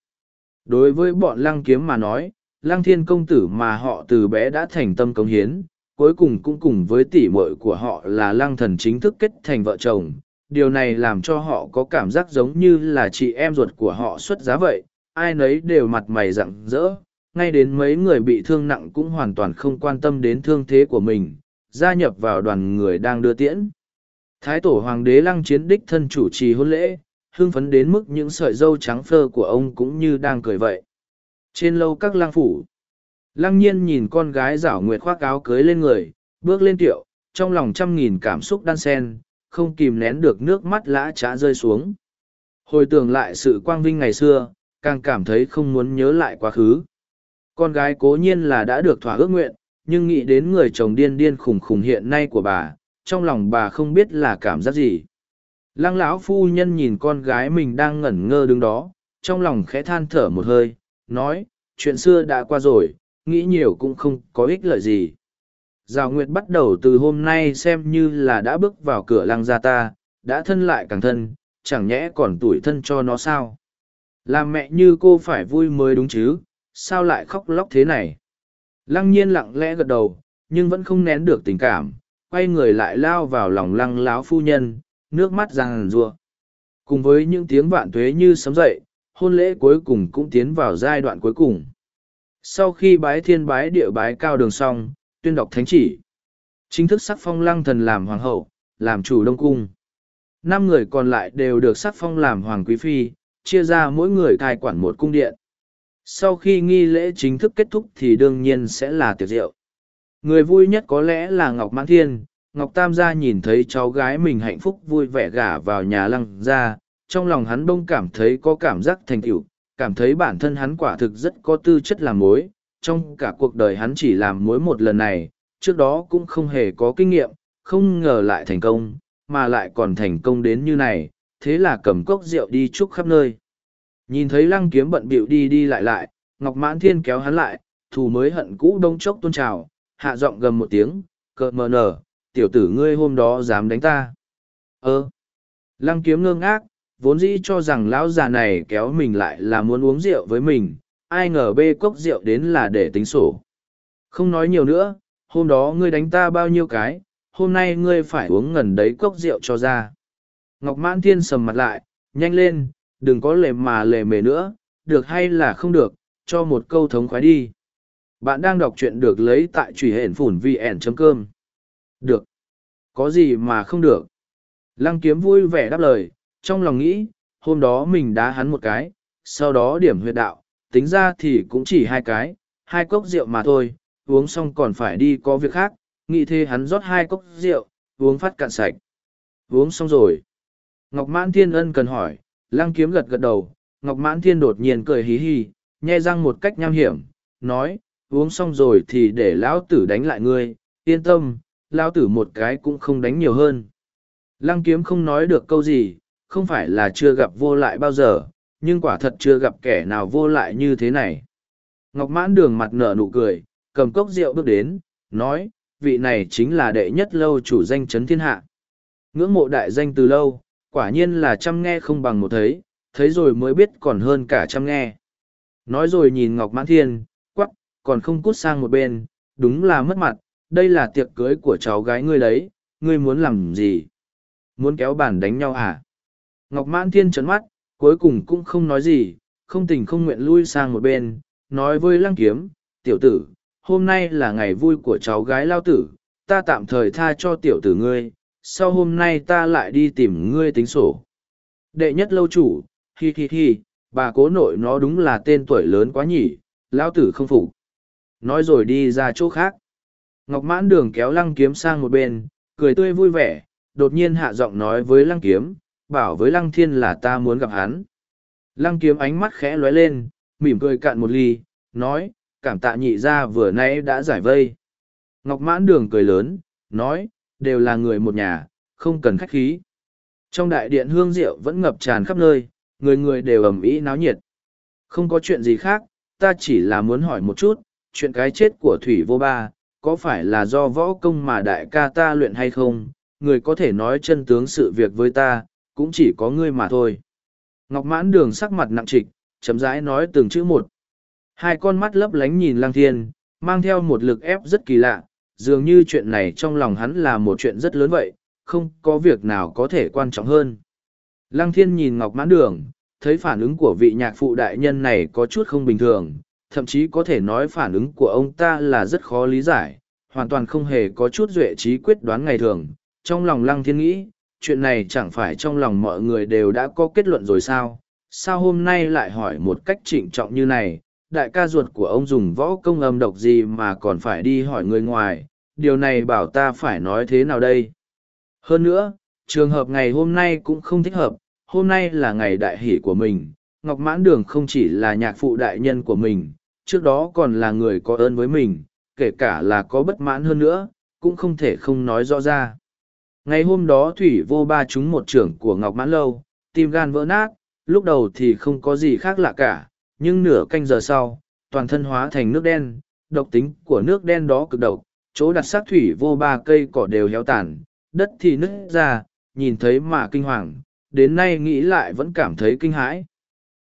Đối với bọn lăng kiếm mà nói, lăng thiên công tử mà họ từ bé đã thành tâm công hiến, cuối cùng cũng cùng với tỷ muội của họ là lăng thần chính thức kết thành vợ chồng. Điều này làm cho họ có cảm giác giống như là chị em ruột của họ xuất giá vậy, ai nấy đều mặt mày rặng rỡ, ngay đến mấy người bị thương nặng cũng hoàn toàn không quan tâm đến thương thế của mình, gia nhập vào đoàn người đang đưa tiễn. Thái tổ hoàng đế lăng chiến đích thân chủ trì hôn lễ, hưng phấn đến mức những sợi dâu trắng phơ của ông cũng như đang cười vậy. Trên lâu các lang phủ, lăng nhiên nhìn con gái rảo nguyệt khoác áo cưới lên người, bước lên tiệu, trong lòng trăm nghìn cảm xúc đan sen, không kìm nén được nước mắt lã trá rơi xuống. Hồi tưởng lại sự quang vinh ngày xưa, càng cảm thấy không muốn nhớ lại quá khứ. Con gái cố nhiên là đã được thỏa ước nguyện, nhưng nghĩ đến người chồng điên điên khủng khủng hiện nay của bà, trong lòng bà không biết là cảm giác gì. Lăng lão phu nhân nhìn con gái mình đang ngẩn ngơ đứng đó, trong lòng khẽ than thở một hơi, nói, chuyện xưa đã qua rồi, nghĩ nhiều cũng không có ích lợi gì. Giao Nguyệt bắt đầu từ hôm nay xem như là đã bước vào cửa lăng gia ta, đã thân lại càng thân, chẳng nhẽ còn tuổi thân cho nó sao. Làm mẹ như cô phải vui mới đúng chứ, sao lại khóc lóc thế này. Lăng nhiên lặng lẽ gật đầu, nhưng vẫn không nén được tình cảm, quay người lại lao vào lòng lăng láo phu nhân, nước mắt ràng rùa. Cùng với những tiếng vạn tuế như sấm dậy, hôn lễ cuối cùng cũng tiến vào giai đoạn cuối cùng. Sau khi bái thiên bái địa bái cao đường xong, tuyên đọc thánh chỉ. Chính thức sắc phong lăng thần làm hoàng hậu, làm chủ đông cung. Năm người còn lại đều được sắc phong làm hoàng quý phi, chia ra mỗi người cai quản một cung điện. Sau khi nghi lễ chính thức kết thúc thì đương nhiên sẽ là tiệc rượu. Người vui nhất có lẽ là Ngọc Mãn Thiên, Ngọc Tam gia nhìn thấy cháu gái mình hạnh phúc vui vẻ gả vào nhà lăng gia, trong lòng hắn bông cảm thấy có cảm giác thành tựu, cảm thấy bản thân hắn quả thực rất có tư chất làm mối. Trong cả cuộc đời hắn chỉ làm mối một lần này, trước đó cũng không hề có kinh nghiệm, không ngờ lại thành công, mà lại còn thành công đến như này, thế là cầm cốc rượu đi chúc khắp nơi. Nhìn thấy lăng kiếm bận bịu đi đi lại lại, Ngọc Mãn Thiên kéo hắn lại, thù mới hận cũ đông chốc tôn trào, hạ giọng gầm một tiếng, cợt mờ nở, tiểu tử ngươi hôm đó dám đánh ta. Ơ! Lăng kiếm ngơ ngác, vốn dĩ cho rằng lão già này kéo mình lại là muốn uống rượu với mình, ai ngờ bê cốc rượu đến là để tính sổ. Không nói nhiều nữa, hôm đó ngươi đánh ta bao nhiêu cái, hôm nay ngươi phải uống ngần đấy cốc rượu cho ra. Ngọc Mãn Thiên sầm mặt lại, nhanh lên, đừng có lề mà lề mề nữa, được hay là không được, cho một câu thống khoái đi. Bạn đang đọc truyện được lấy tại truy hển phủn vn.com. Được. Có gì mà không được. Lăng kiếm vui vẻ đáp lời, trong lòng nghĩ, hôm đó mình đá hắn một cái, sau đó điểm huyệt đạo, tính ra thì cũng chỉ hai cái, hai cốc rượu mà thôi, uống xong còn phải đi có việc khác, nghĩ thế hắn rót hai cốc rượu, uống phát cạn sạch. Uống xong rồi. Ngọc Mãn Thiên ân cần hỏi, lăng kiếm gật gật đầu, Ngọc Mãn Thiên đột nhiên cười hí hí, nhe răng một cách nham hiểm, nói, uống xong rồi thì để lão tử đánh lại ngươi, yên tâm, lão tử một cái cũng không đánh nhiều hơn. Lăng kiếm không nói được câu gì, không phải là chưa gặp vô lại bao giờ, nhưng quả thật chưa gặp kẻ nào vô lại như thế này. Ngọc mãn đường mặt nở nụ cười, cầm cốc rượu bước đến, nói, vị này chính là đệ nhất lâu chủ danh chấn thiên hạ. Ngưỡng mộ đại danh từ lâu, quả nhiên là chăm nghe không bằng một thấy, thấy rồi mới biết còn hơn cả chăm nghe. Nói rồi nhìn Ngọc Mãn Thiên, quắc, còn không cút sang một bên, đúng là mất mặt, đây là tiệc cưới của cháu gái ngươi đấy, ngươi muốn làm gì? Muốn kéo bàn đánh nhau à? Ngọc Mãn Thiên trấn mắt, cuối cùng cũng không nói gì, không tình không nguyện lui sang một bên, nói với Lăng Kiếm, tiểu tử, hôm nay là ngày vui của cháu gái lao tử, ta tạm thời tha cho tiểu tử ngươi, sau hôm nay ta lại đi tìm ngươi tính sổ. Đệ nhất lâu chủ, hi hi hi, bà cố nội nó đúng là tên tuổi lớn quá nhỉ, lao tử không phục. Nói rồi đi ra chỗ khác. Ngọc mãn đường kéo lăng kiếm sang một bên, cười tươi vui vẻ, đột nhiên hạ giọng nói với lăng kiếm, bảo với lăng thiên là ta muốn gặp hắn. Lăng kiếm ánh mắt khẽ lóe lên, mỉm cười cạn một ly, nói, cảm tạ nhị ra vừa nãy đã giải vây. Ngọc mãn đường cười lớn, nói, đều là người một nhà, không cần khách khí. Trong đại điện hương rượu vẫn ngập tràn khắp nơi, người người đều ầm ĩ náo nhiệt. Không có chuyện gì khác, ta chỉ là muốn hỏi một chút, chuyện cái chết của Thủy Vô Ba, có phải là do võ công mà đại ca ta luyện hay không? Người có thể nói chân tướng sự việc với ta, cũng chỉ có ngươi mà thôi. Ngọc mãn đường sắc mặt nặng trịch, chấm rãi nói từng chữ một. Hai con mắt lấp lánh nhìn lang thiên, mang theo một lực ép rất kỳ lạ, dường như chuyện này trong lòng hắn là một chuyện rất lớn vậy, không có việc nào có thể quan trọng hơn. Lăng thiên nhìn Ngọc mãn đường, thấy phản ứng của vị nhạc phụ đại nhân này có chút không bình thường, thậm chí có thể nói phản ứng của ông ta là rất khó lý giải, hoàn toàn không hề có chút duệ trí quyết đoán ngày thường. Trong lòng lăng thiên nghĩ, chuyện này chẳng phải trong lòng mọi người đều đã có kết luận rồi sao? Sao hôm nay lại hỏi một cách trịnh trọng như này, đại ca ruột của ông dùng võ công âm độc gì mà còn phải đi hỏi người ngoài, điều này bảo ta phải nói thế nào đây? Hơn nữa, trường hợp ngày hôm nay cũng không thích hợp, hôm nay là ngày đại hỷ của mình, Ngọc Mãn Đường không chỉ là nhạc phụ đại nhân của mình, trước đó còn là người có ơn với mình, kể cả là có bất mãn hơn nữa, cũng không thể không nói rõ ra. Ngày hôm đó Thủy vô ba chúng một trưởng của Ngọc Mãn Lâu, tim gan vỡ nát, lúc đầu thì không có gì khác lạ cả, nhưng nửa canh giờ sau, toàn thân hóa thành nước đen, độc tính của nước đen đó cực độc, chỗ đặt xác Thủy vô ba cây cỏ đều héo tàn, đất thì nứt ra, nhìn thấy mà kinh hoàng, đến nay nghĩ lại vẫn cảm thấy kinh hãi.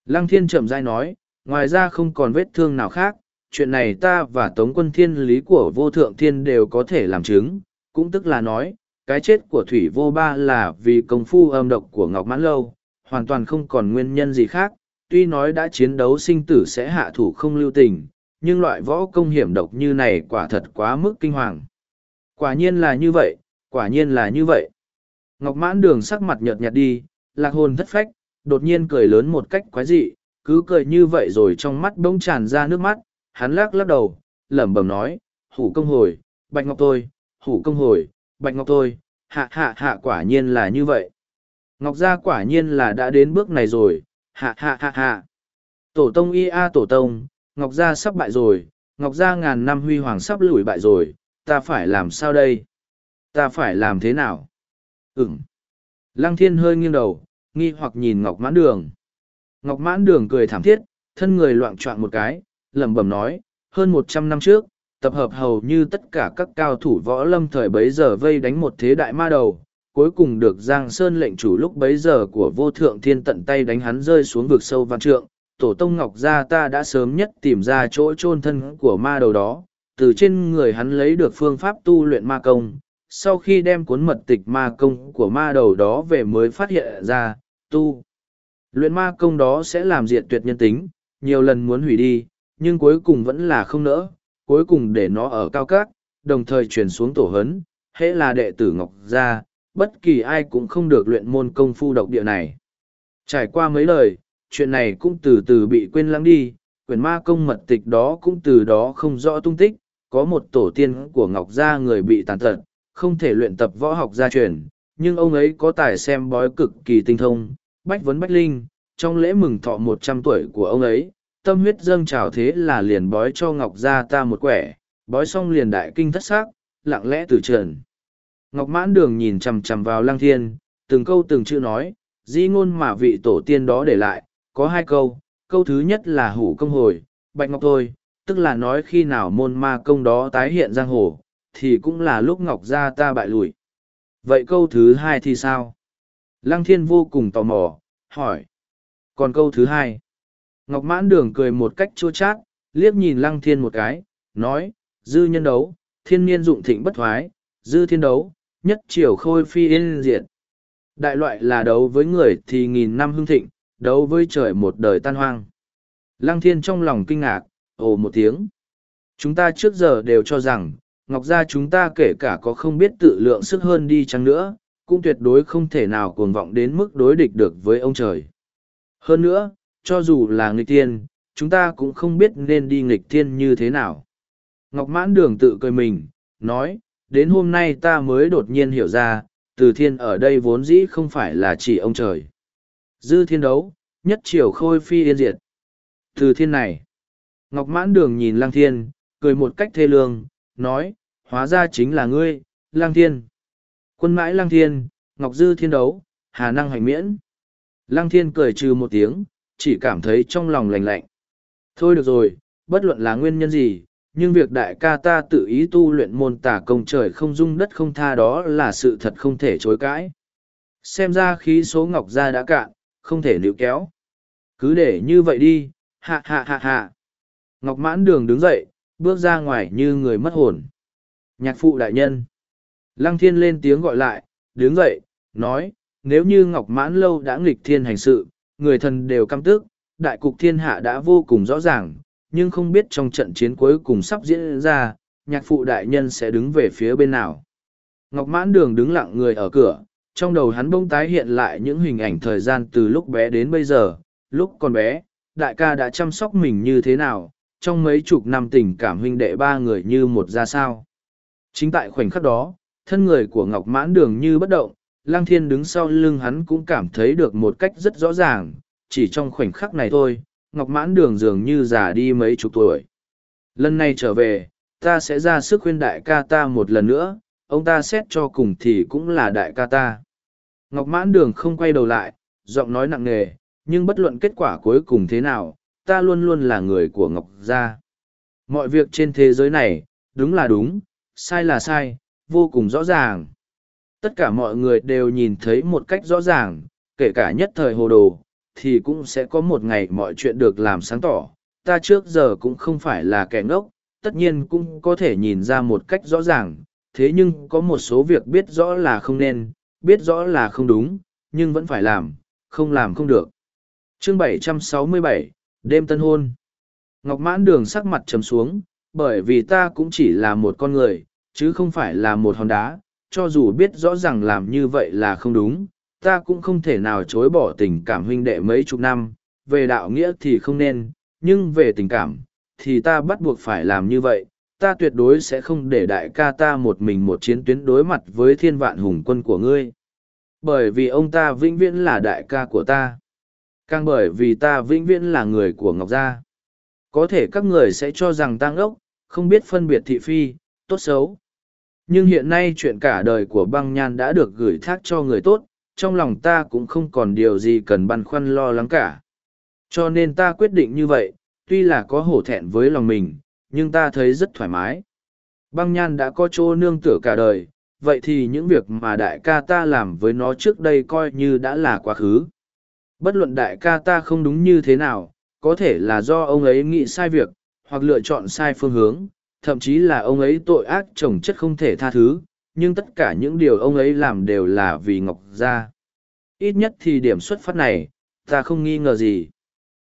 Lăng thiên chậm rãi nói, ngoài ra không còn vết thương nào khác, chuyện này ta và Tống quân thiên lý của vô thượng thiên đều có thể làm chứng, cũng tức là nói, cái chết của Thủy Vô Ba là vì công phu âm độc của Ngọc Mãn Lâu, hoàn toàn không còn nguyên nhân gì khác, tuy nói đã chiến đấu sinh tử sẽ hạ thủ không lưu tình, nhưng loại võ công hiểm độc như này quả thật quá mức kinh hoàng. Quả nhiên là như vậy, quả nhiên là như vậy. Ngọc Mãn Đường sắc mặt nhợt nhạt đi, lạc hồn thất phách, đột nhiên cười lớn một cách quái dị, cứ cười như vậy rồi trong mắt bỗng tràn ra nước mắt, hắn lắc lắc đầu, lẩm bẩm nói, hủ công hồi, bạch ngọc tôi, hủ công hồi, bạch ngọc thôi, hạ hạ hạ quả nhiên là như vậy. Ngọc gia quả nhiên là đã đến bước này rồi, hạ hạ hạ hạ. Tổ tông y a tổ tông, Ngọc gia sắp bại rồi, Ngọc gia ngàn năm huy hoàng sắp lùi bại rồi, ta phải làm sao đây? Ta phải làm thế nào? Ừm. Lăng thiên hơi nghiêng đầu, nghi hoặc nhìn Ngọc mãn đường. Ngọc mãn đường cười thảm thiết, thân người loạn choạng một cái, lẩm bẩm nói, hơn một trăm năm trước, tập hợp hầu như tất cả các cao thủ võ lâm thời bấy giờ vây đánh một thế đại ma đầu, cuối cùng được Giang Sơn lệnh chủ lúc bấy giờ của vô thượng thiên tận tay đánh hắn rơi xuống vực sâu văn trượng. Tổ tông Ngọc Gia ta đã sớm nhất tìm ra chỗ chôn thân của ma đầu đó, từ trên người hắn lấy được phương pháp tu luyện ma công. Sau khi đem cuốn mật tịch ma công của ma đầu đó về mới phát hiện ra, tu. Luyện ma công đó sẽ làm diệt tuyệt nhân tính, nhiều lần muốn hủy đi, nhưng cuối cùng vẫn là không nỡ, cuối cùng để nó ở cao các, đồng thời truyền xuống tổ hấn, hễ là đệ tử Ngọc Gia, bất kỳ ai cũng không được luyện môn công phu độc địa này. Trải qua mấy lời, chuyện này cũng từ từ bị quên lãng đi, quyển ma công mật tịch đó cũng từ đó không rõ tung tích, có một tổ tiên của Ngọc Gia người bị tàn tật, không thể luyện tập võ học gia truyền, nhưng ông ấy có tài xem bói cực kỳ tinh thông, bách vấn bách linh, trong lễ mừng thọ một trăm tuổi của ông ấy, tâm huyết dâng trào thế là liền bói cho Ngọc Gia ta một quẻ, bói xong liền đại kinh thất xác, lặng lẽ từ trần. Ngọc mãn đường nhìn chằm chằm vào lăng thiên, từng câu từng chữ nói, di ngôn mà vị tổ tiên đó để lại, có hai câu, câu thứ nhất là hủ công hồi, bạch ngọc thôi, tức là nói khi nào môn ma công đó tái hiện giang hồ, thì cũng là lúc ngọc gia ta bại lùi. Vậy câu thứ hai thì sao? Lăng thiên vô cùng tò mò, hỏi. Còn câu thứ hai? Ngọc mãn đường cười một cách chua chát, liếc nhìn lăng thiên một cái, nói, dư nhân đấu, thiên niên dụng thịnh bất thoái, dư thiên đấu, nhất triều khôi phi yên diệt. Đại loại là đấu với người thì nghìn năm hưng thịnh, đấu với trời một đời tan hoang. Lăng thiên trong lòng kinh ngạc, ồ một tiếng. Chúng ta trước giờ đều cho rằng, Ngọc Gia chúng ta kể cả có không biết tự lượng sức hơn đi chăng nữa, cũng tuyệt đối không thể nào cuồng vọng đến mức đối địch được với ông trời. Hơn nữa, cho dù là nghịch thiên, chúng ta cũng không biết nên đi nghịch thiên như thế nào. Ngọc Mãn Đường tự cười mình, nói, đến hôm nay ta mới đột nhiên hiểu ra, từ thiên ở đây vốn dĩ không phải là chỉ ông trời. Dư thiên đấu, nhất triều khôi phi yên diệt. Từ thiên này, Ngọc Mãn Đường nhìn Lang Thiên, cười một cách thê lương, nói, hóa ra chính là ngươi, Lang Thiên. Quân mãi Lang Thiên, Ngọc Dư thiên đấu, hà năng hành miễn. Lăng Thiên cười trừ một tiếng, chỉ cảm thấy trong lòng lành lạnh. Thôi được rồi, bất luận là nguyên nhân gì, nhưng việc đại ca ta tự ý tu luyện môn tả công trời không dung đất không tha đó là sự thật không thể chối cãi. Xem ra khí số ngọc gia đã cạn, không thể níu kéo. Cứ để như vậy đi, hạ hạ hạ hạ. Ngọc mãn đường đứng dậy, bước ra ngoài như người mất hồn. Nhạc phụ đại nhân. Lăng thiên lên tiếng gọi lại, đứng dậy, nói, nếu như Ngọc mãn lâu đã nghịch thiên hành sự, người thần đều căm tức, đại cục thiên hạ đã vô cùng rõ ràng, nhưng không biết trong trận chiến cuối cùng sắp diễn ra, nhạc phụ đại nhân sẽ đứng về phía bên nào. Ngọc mãn đường đứng lặng người ở cửa, trong đầu hắn bông tái hiện lại những hình ảnh thời gian từ lúc bé đến bây giờ, lúc còn bé, đại ca đã chăm sóc mình như thế nào, trong mấy chục năm tình cảm huynh đệ ba người như một ra sao. Chính tại khoảnh khắc đó, thân người của Ngọc Mãn Đường như bất động, Lang Thiên đứng sau lưng hắn cũng cảm thấy được một cách rất rõ ràng, chỉ trong khoảnh khắc này thôi, Ngọc Mãn Đường dường như già đi mấy chục tuổi. Lần này trở về, ta sẽ ra sức khuyên đại ca ta một lần nữa, ông ta xét cho cùng thì cũng là đại ca ta. Ngọc Mãn Đường không quay đầu lại, giọng nói nặng nề, nhưng bất luận kết quả cuối cùng thế nào, ta luôn luôn là người của Ngọc Gia. Mọi việc trên thế giới này, đúng là đúng, sai là sai, vô cùng rõ ràng. Tất cả mọi người đều nhìn thấy một cách rõ ràng, kể cả nhất thời hồ đồ, thì cũng sẽ có một ngày mọi chuyện được làm sáng tỏ. Ta trước giờ cũng không phải là kẻ ngốc, tất nhiên cũng có thể nhìn ra một cách rõ ràng, thế nhưng có một số việc biết rõ là không nên, biết rõ là không đúng, nhưng vẫn phải làm, không làm không được. Chương 767, Đêm tân hôn. Ngọc mãn đường sắc mặt trầm xuống, bởi vì ta cũng chỉ là một con người, chứ không phải là một hòn đá, cho dù biết rõ ràng làm như vậy là không đúng, ta cũng không thể nào chối bỏ tình cảm huynh đệ mấy chục năm, về đạo nghĩa thì không nên, nhưng về tình cảm, thì ta bắt buộc phải làm như vậy, ta tuyệt đối sẽ không để đại ca ta một mình một chiến tuyến đối mặt với thiên vạn hùng quân của ngươi. Bởi vì ông ta vĩnh viễn là đại ca của ta. Càng bởi vì ta vĩnh viễn là người của Ngọc Gia. Có thể các người sẽ cho rằng ta ngốc, không biết phân biệt thị phi, tốt xấu. Nhưng hiện nay chuyện cả đời của băng nhan đã được gửi thác cho người tốt, trong lòng ta cũng không còn điều gì cần băn khoăn lo lắng cả. Cho nên ta quyết định như vậy, tuy là có hổ thẹn với lòng mình, nhưng ta thấy rất thoải mái. Băng nhan đã có chỗ nương tựa cả đời, vậy thì những việc mà đại ca ta làm với nó trước đây coi như đã là quá khứ. Bất luận đại ca ta không đúng như thế nào, có thể là do ông ấy nghĩ sai việc, hoặc lựa chọn sai phương hướng, thậm chí là ông ấy tội ác chồng chất không thể tha thứ, nhưng tất cả những điều ông ấy làm đều là vì Ngọc Gia. Ít nhất thì điểm xuất phát này, ta không nghi ngờ gì.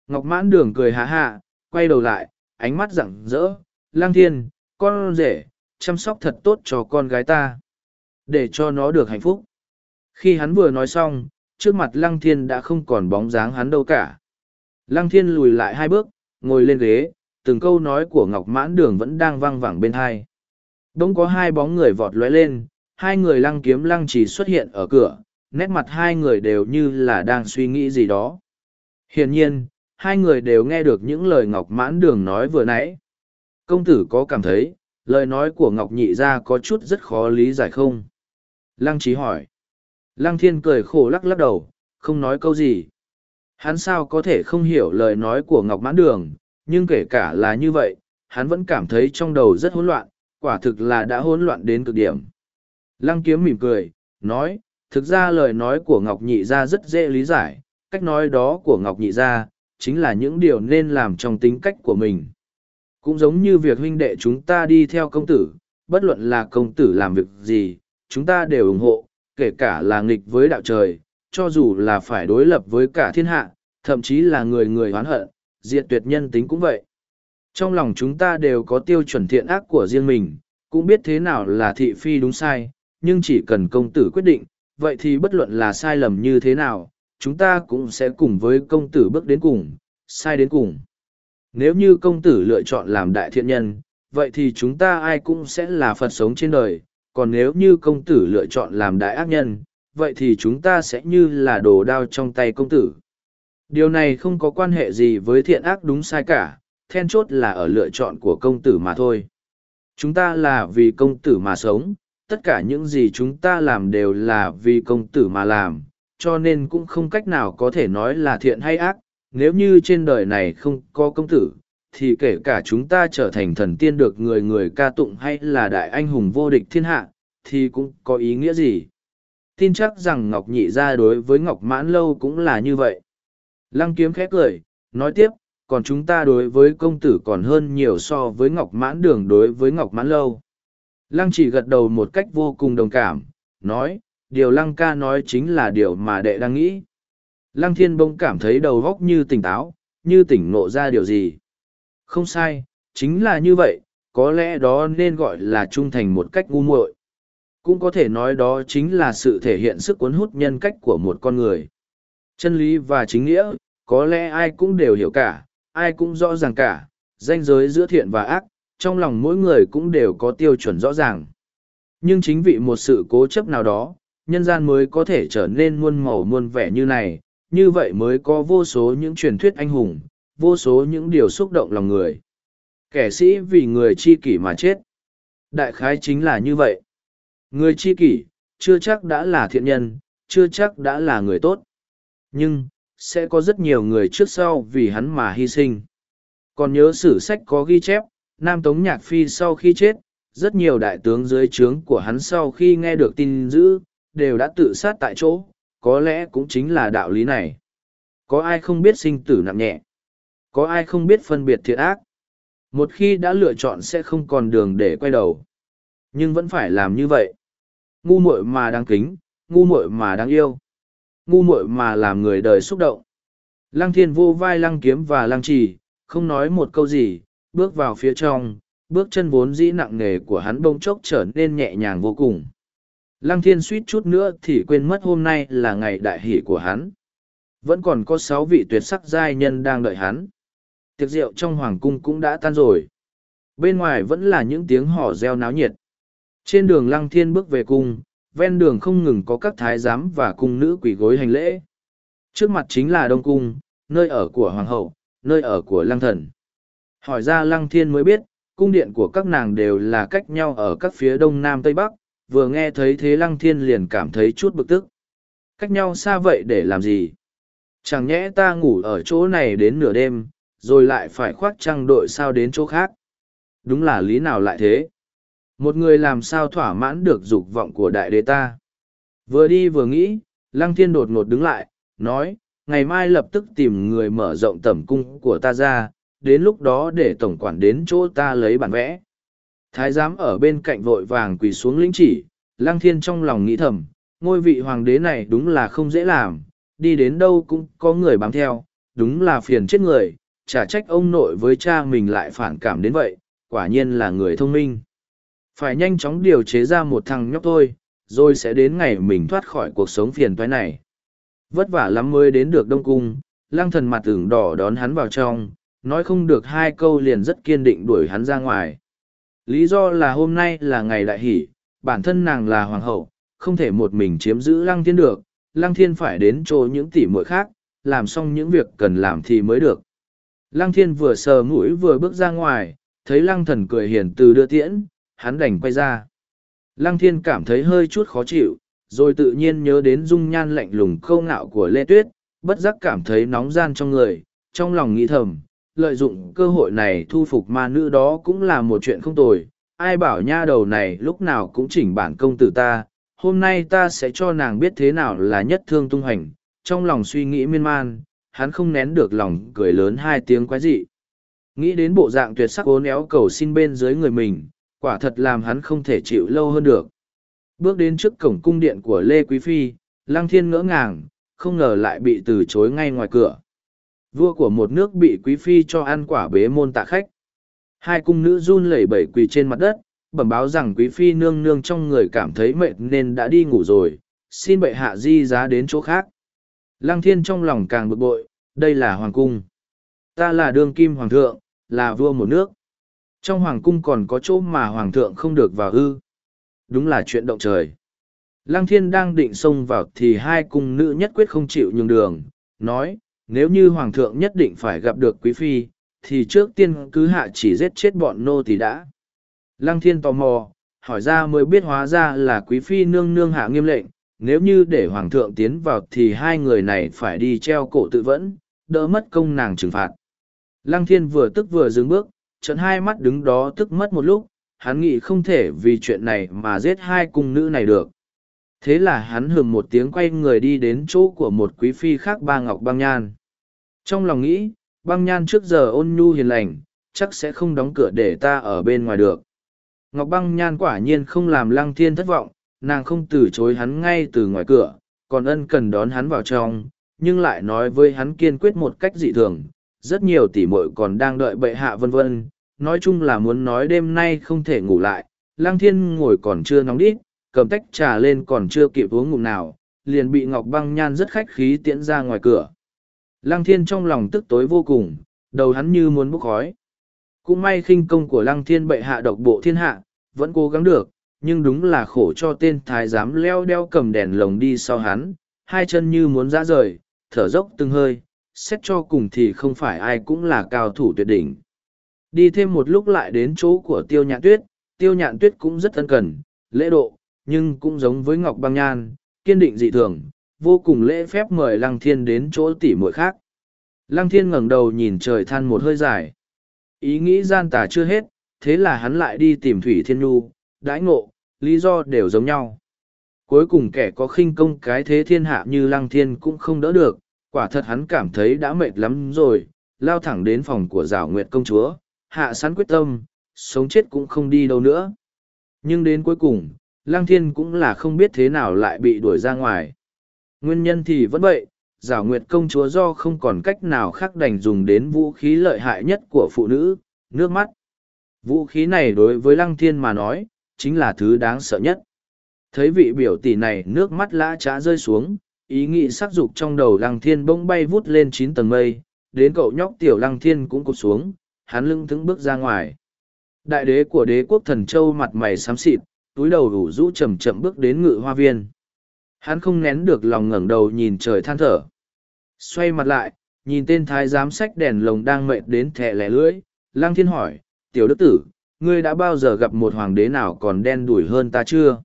Ngọc mãn đường cười hạ hạ, quay đầu lại, ánh mắt rạng rỡ, lang thiên, con rể, chăm sóc thật tốt cho con gái ta. Để cho nó được hạnh phúc. Khi hắn vừa nói xong, trước mặt lăng thiên đã không còn bóng dáng hắn đâu cả. Lăng thiên lùi lại hai bước, ngồi lên ghế, từng câu nói của ngọc mãn đường vẫn đang văng vẳng bên hai. Bỗng có hai bóng người vọt lóe lên, hai người lăng kiếm lăng chỉ xuất hiện ở cửa, nét mặt hai người đều như là đang suy nghĩ gì đó. Hiển nhiên, hai người đều nghe được những lời ngọc mãn đường nói vừa nãy. Công tử có cảm thấy, lời nói của ngọc nhị gia có chút rất khó lý giải không? Lăng trí hỏi. Lăng thiên cười khổ lắc lắc đầu, không nói câu gì. Hắn sao có thể không hiểu lời nói của ngọc mãn đường nhưng kể cả là như vậy, hắn vẫn cảm thấy trong đầu rất hỗn loạn, quả thực là đã hỗn loạn đến cực điểm. Lăng kiếm mỉm cười, nói, thực ra lời nói của ngọc nhị gia rất dễ lý giải, cách nói đó của ngọc nhị gia chính là những điều nên làm trong tính cách của mình. Cũng giống như việc huynh đệ chúng ta đi theo công tử, bất luận là công tử làm việc gì, chúng ta đều ủng hộ, kể cả là nghịch với đạo trời, cho dù là phải đối lập với cả thiên hạ, thậm chí là người người oán hận diệt tuyệt nhân tính cũng vậy trong lòng chúng ta đều có tiêu chuẩn thiện ác của riêng mình cũng biết thế nào là thị phi đúng sai nhưng chỉ cần công tử quyết định vậy thì bất luận là sai lầm như thế nào chúng ta cũng sẽ cùng với công tử bước đến cùng sai đến cùng nếu như công tử lựa chọn làm đại thiện nhân, vậy thì chúng ta ai cũng sẽ là Phật sống trên đời, còn nếu như công tử lựa chọn làm đại ác nhân, vậy thì chúng ta sẽ như là đồ đao trong tay công tử. Điều này không có quan hệ gì với thiện ác đúng sai cả, then chốt là ở lựa chọn của công tử mà thôi. Chúng ta là vì công tử mà sống, tất cả những gì chúng ta làm đều là vì công tử mà làm, cho nên cũng không cách nào có thể nói là thiện hay ác, nếu như trên đời này không có công tử, thì kể cả chúng ta trở thành thần tiên được người người ca tụng hay là đại anh hùng vô địch thiên hạ, thì cũng có ý nghĩa gì. Tin chắc rằng Ngọc Nhị ra đối với Ngọc Mãn Lâu cũng là như vậy. Lăng kiếm khẽ cười, nói tiếp, còn chúng ta đối với công tử còn hơn nhiều so với Ngọc Mãn Đường đối với Ngọc Mãn Lâu. Lăng chỉ gật đầu một cách vô cùng đồng cảm, nói, điều Lăng ca nói chính là điều mà đệ đang nghĩ. Lăng thiên bông cảm thấy đầu góc như tỉnh táo, như tỉnh ngộ ra điều gì. Không sai, chính là như vậy, có lẽ đó nên gọi là trung thành một cách ngu muội. Cũng có thể nói đó chính là sự thể hiện sức cuốn hút nhân cách của một con người. Chân lý và chính nghĩa, có lẽ ai cũng đều hiểu cả, ai cũng rõ ràng cả, danh giới giữa thiện và ác, trong lòng mỗi người cũng đều có tiêu chuẩn rõ ràng. Nhưng chính vì một sự cố chấp nào đó, nhân gian mới có thể trở nên muôn màu muôn vẻ như này, như vậy mới có vô số những truyền thuyết anh hùng, vô số những điều xúc động lòng người. Kẻ sĩ vì người chi kỷ mà chết. Đại khái chính là như vậy. Người chi kỷ, chưa chắc đã là thiện nhân, chưa chắc đã là người tốt. Nhưng, sẽ có rất nhiều người trước sau vì hắn mà hy sinh. Còn nhớ sử sách có ghi chép, Nam Tống Nhạc Phi sau khi chết, rất nhiều đại tướng dưới trướng của hắn sau khi nghe được tin dữ, đều đã tự sát tại chỗ, có lẽ cũng chính là đạo lý này. Có ai không biết sinh tử nặng nhẹ? Có ai không biết phân biệt thiệt ác? Một khi đã lựa chọn sẽ không còn đường để quay đầu. Nhưng vẫn phải làm như vậy. Ngu muội mà đáng kính, ngu muội mà đáng yêu. Ngu muội mà làm người đời xúc động. Lăng thiên vô vai lăng kiếm và lăng trì, không nói một câu gì, bước vào phía trong, bước chân vốn dĩ nặng nề của hắn bông chốc trở nên nhẹ nhàng vô cùng. Lăng thiên suýt chút nữa thì quên mất hôm nay là ngày đại hỷ của hắn. Vẫn còn có sáu vị tuyệt sắc giai nhân đang đợi hắn. Tiệc rượu trong hoàng cung cũng đã tan rồi. Bên ngoài vẫn là những tiếng hò reo náo nhiệt. Trên đường lăng thiên bước về cung, ven đường không ngừng có các thái giám và cung nữ quỷ gối hành lễ. Trước mặt chính là Đông Cung, nơi ở của Hoàng hậu, nơi ở của lăng thần. Hỏi ra lăng thiên mới biết, cung điện của các nàng đều là cách nhau ở các phía đông nam tây bắc, vừa nghe thấy thế lăng thiên liền cảm thấy chút bực tức. Cách nhau xa vậy để làm gì? Chẳng nhẽ ta ngủ ở chỗ này đến nửa đêm, rồi lại phải khoác trăng đội sao đến chỗ khác. Đúng là lý nào lại thế? Một người làm sao thỏa mãn được dục vọng của đại đế ta? Vừa đi vừa nghĩ, lăng thiên đột ngột đứng lại, nói, ngày mai lập tức tìm người mở rộng tẩm cung của ta ra, đến lúc đó để tổng quản đến chỗ ta lấy bản vẽ. Thái giám ở bên cạnh vội vàng quỳ xuống lĩnh chỉ, lăng thiên trong lòng nghĩ thầm, ngôi vị hoàng đế này đúng là không dễ làm, đi đến đâu cũng có người bám theo, đúng là phiền chết người, chả trách ông nội với cha mình lại phản cảm đến vậy, quả nhiên là người thông minh. Phải nhanh chóng điều chế ra một thằng nhóc thôi, rồi sẽ đến ngày mình thoát khỏi cuộc sống phiền toái này. Vất vả lắm mới đến được Đông Cung, lăng thần mặt tưởng đỏ đón hắn vào trong, nói không được hai câu liền rất kiên định đuổi hắn ra ngoài. Lý do là hôm nay là ngày đại hỷ, bản thân nàng là hoàng hậu, không thể một mình chiếm giữ lăng thiên được, lăng thiên phải đến chỗ những tỷ muội khác, làm xong những việc cần làm thì mới được. Lăng thiên vừa sờ mũi vừa bước ra ngoài, thấy lăng thần cười hiền từ đưa tiễn, hắn đành quay ra. Lăng thiên cảm thấy hơi chút khó chịu, rồi tự nhiên nhớ đến dung nhan lạnh lùng khâu ngạo của Lê Tuyết, bất giác cảm thấy nóng gian trong người, trong lòng nghĩ thầm, lợi dụng cơ hội này thu phục ma nữ đó cũng là một chuyện không tồi. Ai bảo nha đầu này lúc nào cũng chỉnh bản công tử ta, hôm nay ta sẽ cho nàng biết thế nào là nhất thương tung hành. Trong lòng suy nghĩ miên man, hắn không nén được lòng cười lớn hai tiếng quái dị. Nghĩ đến bộ dạng tuyệt sắc ốn éo cầu xin bên dưới người mình, quả thật làm hắn không thể chịu lâu hơn được. Bước đến trước cổng cung điện của Lê Quý Phi, Lăng Thiên ngỡ ngàng, không ngờ lại bị từ chối ngay ngoài cửa. Vua của một nước bị Quý Phi cho ăn quả bế môn tạ khách. Hai cung nữ run lẩy bẩy quỳ trên mặt đất, bẩm báo rằng Quý Phi nương nương trong người cảm thấy mệt nên đã đi ngủ rồi, xin bệ hạ di giá đến chỗ khác. Lăng Thiên trong lòng càng bực bội, đây là Hoàng cung. Ta là đương kim Hoàng thượng, là vua một nước. Trong Hoàng cung còn có chỗ mà Hoàng thượng không được vào ư đúng là chuyện động trời. Lăng thiên đang định xông vào thì hai cung nữ nhất quyết không chịu nhường đường, nói, nếu như hoàng thượng nhất định phải gặp được quý phi, thì trước tiên cứ hạ chỉ giết chết bọn nô thì đã. Lăng thiên tò mò, hỏi ra mới biết hóa ra là quý phi nương nương hạ nghiêm lệnh, nếu như để hoàng thượng tiến vào thì hai người này phải đi treo cổ tự vẫn, đỡ mất công nàng trừng phạt. Lăng thiên vừa tức vừa dừng bước, trận hai mắt đứng đó tức mất một lúc, hắn nghĩ không thể vì chuyện này mà giết hai cung nữ này được. Thế là hắn hừng một tiếng quay người đi đến chỗ của một quý phi khác ba ngọc băng nhan. Trong lòng nghĩ băng nhan trước giờ ôn nhu hiền lành chắc sẽ không đóng cửa để ta ở bên ngoài được. Ngọc băng nhan quả nhiên không làm lăng thiên thất vọng nàng không từ chối hắn ngay từ ngoài cửa còn ân cần đón hắn vào trong nhưng lại nói với hắn kiên quyết một cách dị thường rất nhiều tỉ mội còn đang đợi bệ hạ vân vân nói chung là muốn nói đêm nay không thể ngủ lại, lang thiên ngồi còn chưa nóng đít, cầm tách trà lên còn chưa kịp uống ngụm nào, liền bị Ngọc Băng Nhan rất khách khí tiễn ra ngoài cửa. Lăng thiên trong lòng tức tối vô cùng, đầu hắn như muốn bốc khói. Cũng may khinh công của lăng thiên bệ hạ độc bộ thiên hạ, vẫn cố gắng được, nhưng đúng là khổ cho tên thái giám leo đeo cầm đèn lồng đi sau hắn, hai chân như muốn ra rời, thở dốc từng hơi, xét cho cùng thì không phải ai cũng là cao thủ tuyệt đỉnh. Đi thêm một lúc lại đến chỗ của tiêu nhạn tuyết, tiêu nhạn tuyết cũng rất ân cần, lễ độ, nhưng cũng giống với Ngọc Băng Nhan, kiên định dị thường, vô cùng lễ phép mời Lăng Thiên đến chỗ tỉ muội khác. Lăng Thiên ngẩng đầu nhìn trời than một hơi dài. Ý nghĩ gian tà chưa hết, thế là hắn lại đi tìm Thủy Thiên Nhu, đãi ngộ, lý do đều giống nhau. Cuối cùng kẻ có khinh công cái thế thiên hạ như Lăng Thiên cũng không đỡ được, quả thật hắn cảm thấy đã mệt lắm rồi, lao thẳng đến phòng của Giảo Nguyệt công chúa, hạ sẵn quyết tâm, sống chết cũng không đi đâu nữa. Nhưng đến cuối cùng, Lăng Thiên cũng là không biết thế nào lại bị đuổi ra ngoài. Nguyên nhân thì vẫn vậy, Giảo Nguyệt công chúa do không còn cách nào khác đành dùng đến vũ khí lợi hại nhất của phụ nữ, nước mắt. Vũ khí này đối với Lăng Thiên mà nói, chính là thứ đáng sợ nhất. Thấy vị biểu tỷ này nước mắt lã trá rơi xuống, ý nghĩ sắc dục trong đầu Lăng Thiên bỗng bay vút lên chín tầng mây, đến cậu nhóc tiểu Lăng Thiên cũng cụt xuống, hắn lưng thững bước ra ngoài. Đại đế của đế quốc thần châu mặt mày xám xịt, túi đầu đủ rũ chầm chậm bước đến ngự hoa viên. Hắn không nén được lòng ngẩng đầu nhìn trời than thở. Xoay mặt lại, nhìn tên thái giám sách đèn lồng đang mệt đến thẻ lẻ lưỡi, lang thiên hỏi, tiểu đức tử, ngươi đã bao giờ gặp một hoàng đế nào còn đen đủi hơn ta chưa?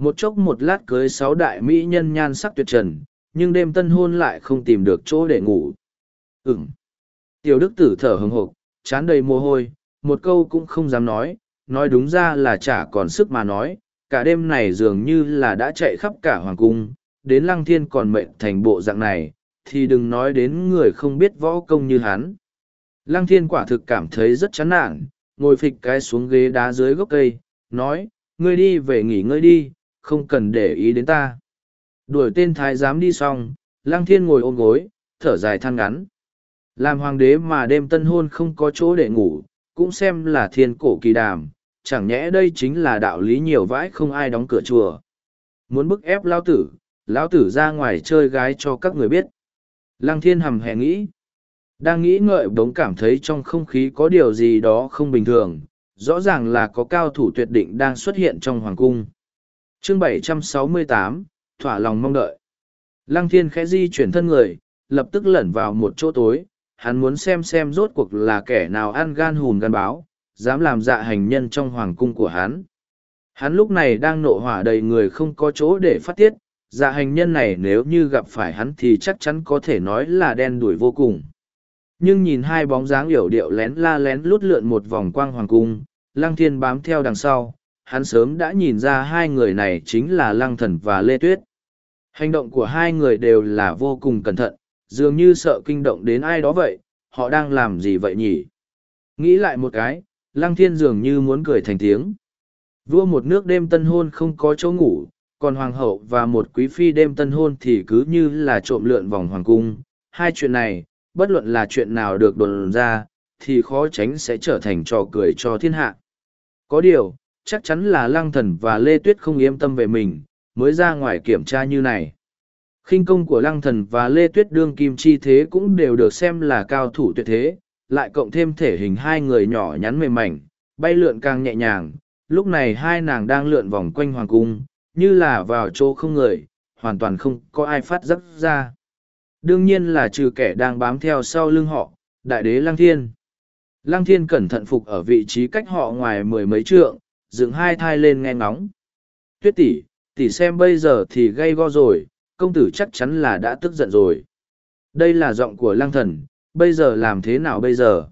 Một chốc một lát cưới sáu đại mỹ nhân nhan sắc tuyệt trần, nhưng đêm tân hôn lại không tìm được chỗ để ngủ. Ừm. Tiểu đức tử thở hừng hộp, chán đầy mồ hôi, một câu cũng không dám nói, nói đúng ra là chả còn sức mà nói, cả đêm này dường như là đã chạy khắp cả hoàng cung, đến lăng thiên còn mệnh thành bộ dạng này, thì đừng nói đến người không biết võ công như hắn. Lăng thiên quả thực cảm thấy rất chán nản, ngồi phịch cái xuống ghế đá dưới gốc cây, nói, ngươi đi về nghỉ ngơi đi, không cần để ý đến ta. Đuổi tên thái giám đi xong, lăng thiên ngồi ôm gối, thở dài than ngắn. Làm hoàng đế mà đêm tân hôn không có chỗ để ngủ, cũng xem là thiên cổ kỳ đàm, chẳng nhẽ đây chính là đạo lý nhiều vãi không ai đóng cửa chùa. Muốn bức ép lao tử, lão tử ra ngoài chơi gái cho các người biết. Lăng thiên hầm hẹ nghĩ. Đang nghĩ ngợi bỗng cảm thấy trong không khí có điều gì đó không bình thường, rõ ràng là có cao thủ tuyệt định đang xuất hiện trong hoàng cung. Chương 768, thỏa lòng mong đợi. Lăng thiên khẽ di chuyển thân người, lập tức lẩn vào một chỗ tối, hắn muốn xem xem rốt cuộc là kẻ nào ăn gan hùn gan báo, dám làm dạ hành nhân trong hoàng cung của hắn. Hắn lúc này đang nộ hỏa đầy người không có chỗ để phát tiết, dạ hành nhân này nếu như gặp phải hắn thì chắc chắn có thể nói là đen đuổi vô cùng. Nhưng nhìn hai bóng dáng yểu điệu lén la lén lút lượn một vòng quang hoàng cung, lăng thiên bám theo đằng sau, hắn sớm đã nhìn ra hai người này chính là lăng thần và lê tuyết. Hành động của hai người đều là vô cùng cẩn thận, dường như sợ kinh động đến ai đó vậy, họ đang làm gì vậy nhỉ? Nghĩ lại một cái, lăng thiên dường như muốn cười thành tiếng. Vua một nước đêm tân hôn không có chỗ ngủ, còn hoàng hậu và một quý phi đêm tân hôn thì cứ như là trộm lượn vòng hoàng cung. Hai chuyện này, bất luận là chuyện nào được đồn ra, thì khó tránh sẽ trở thành trò cười cho thiên hạ. Có điều, chắc chắn là lăng thần và lê tuyết không yên tâm về mình, mới ra ngoài kiểm tra như này. Khinh công của lăng thần và lê tuyết đương kim chi thế cũng đều được xem là cao thủ tuyệt thế lại cộng thêm thể hình hai người nhỏ nhắn mềm mảnh bay lượn càng nhẹ nhàng. Lúc này hai nàng đang lượn vòng quanh hoàng cung như là vào chỗ không người hoàn toàn không có ai phát giấc ra. Đương nhiên là trừ kẻ đang bám theo sau lưng họ đại đế lăng thiên. Lăng thiên cẩn thận phục ở vị trí cách họ ngoài mười mấy trượng dựng hai thai lên nghe ngóng tuyết tỷ tỷ xem bây giờ thì gây go rồi công tử chắc chắn là đã tức giận rồi. Đây là giọng của lang thần, bây giờ làm thế nào bây giờ?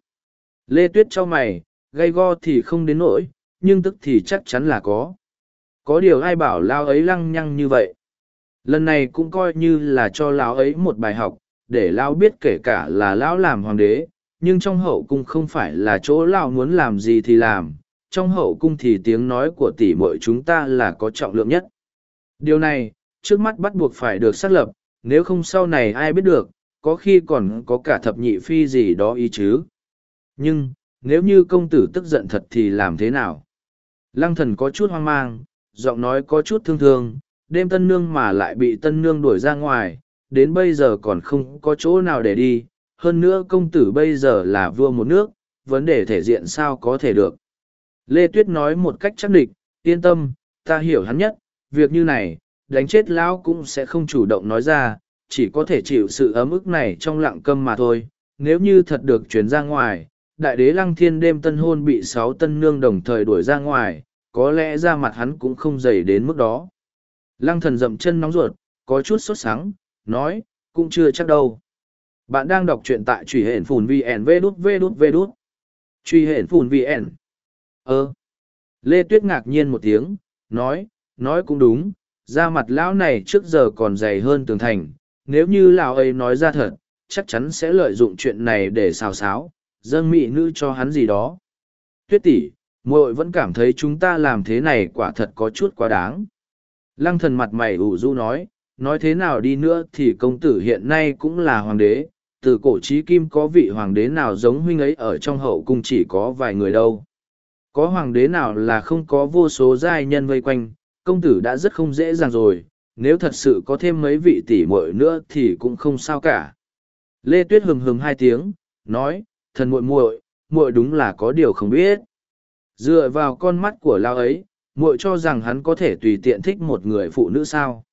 Lê Tuyết cho mày, gây go thì không đến nỗi, nhưng tức thì chắc chắn là có. Có điều ai bảo lao ấy lăng nhăng như vậy? Lần này cũng coi như là cho lão ấy một bài học, để lão biết kể cả là lão làm hoàng đế, nhưng trong hậu cung không phải là chỗ lão muốn làm gì thì làm, trong hậu cung thì tiếng nói của tỷ muội chúng ta là có trọng lượng nhất. Điều này, trước mắt bắt buộc phải được xác lập, nếu không sau này ai biết được, có khi còn có cả thập nhị phi gì đó ý chứ. Nhưng, nếu như công tử tức giận thật thì làm thế nào? Lăng thần có chút hoang mang, giọng nói có chút thương thương, đêm tân nương mà lại bị tân nương đuổi ra ngoài, đến bây giờ còn không có chỗ nào để đi, hơn nữa công tử bây giờ là vua một nước, vấn đề thể diện sao có thể được. Lê Tuyết nói một cách chắc địch, yên tâm, ta hiểu hắn nhất, việc như này, đánh chết lão cũng sẽ không chủ động nói ra, chỉ có thể chịu sự ấm ức này trong lặng câm mà thôi. Nếu như thật được chuyển ra ngoài, đại đế lăng thiên đêm tân hôn bị sáu tân nương đồng thời đuổi ra ngoài, có lẽ ra mặt hắn cũng không dày đến mức đó. Lăng thần dậm chân nóng ruột, có chút sốt sắng, nói, cũng chưa chắc đâu. Bạn đang đọc truyện tại truy hển phùn VN vê đút vê đút vê đút. Truy hển phùn VN. Ơ. Lê Tuyết ngạc nhiên một tiếng, nói, nói cũng đúng, da mặt lão này trước giờ còn dày hơn tường thành nếu như lão ấy nói ra thật chắc chắn sẽ lợi dụng chuyện này để xào xáo dâng mị nữ cho hắn gì đó. Tuyết tỷ muội vẫn cảm thấy chúng ta làm thế này quả thật có chút quá đáng. Lăng thần mặt mày ủ rũ nói nói thế nào đi nữa thì công tử hiện nay cũng là hoàng đế từ cổ trí kim có vị hoàng đế nào giống huynh ấy ở trong hậu cung chỉ có vài người đâu có hoàng đế nào là không có vô số giai nhân vây quanh, công tử đã rất không dễ dàng rồi, nếu thật sự có thêm mấy vị tỷ muội nữa thì cũng không sao cả. Lê tuyết hừng hừng hai tiếng, nói, thần muội muội muội đúng là có điều không biết. Dựa vào con mắt của lao ấy, muội cho rằng hắn có thể tùy tiện thích một người phụ nữ sao?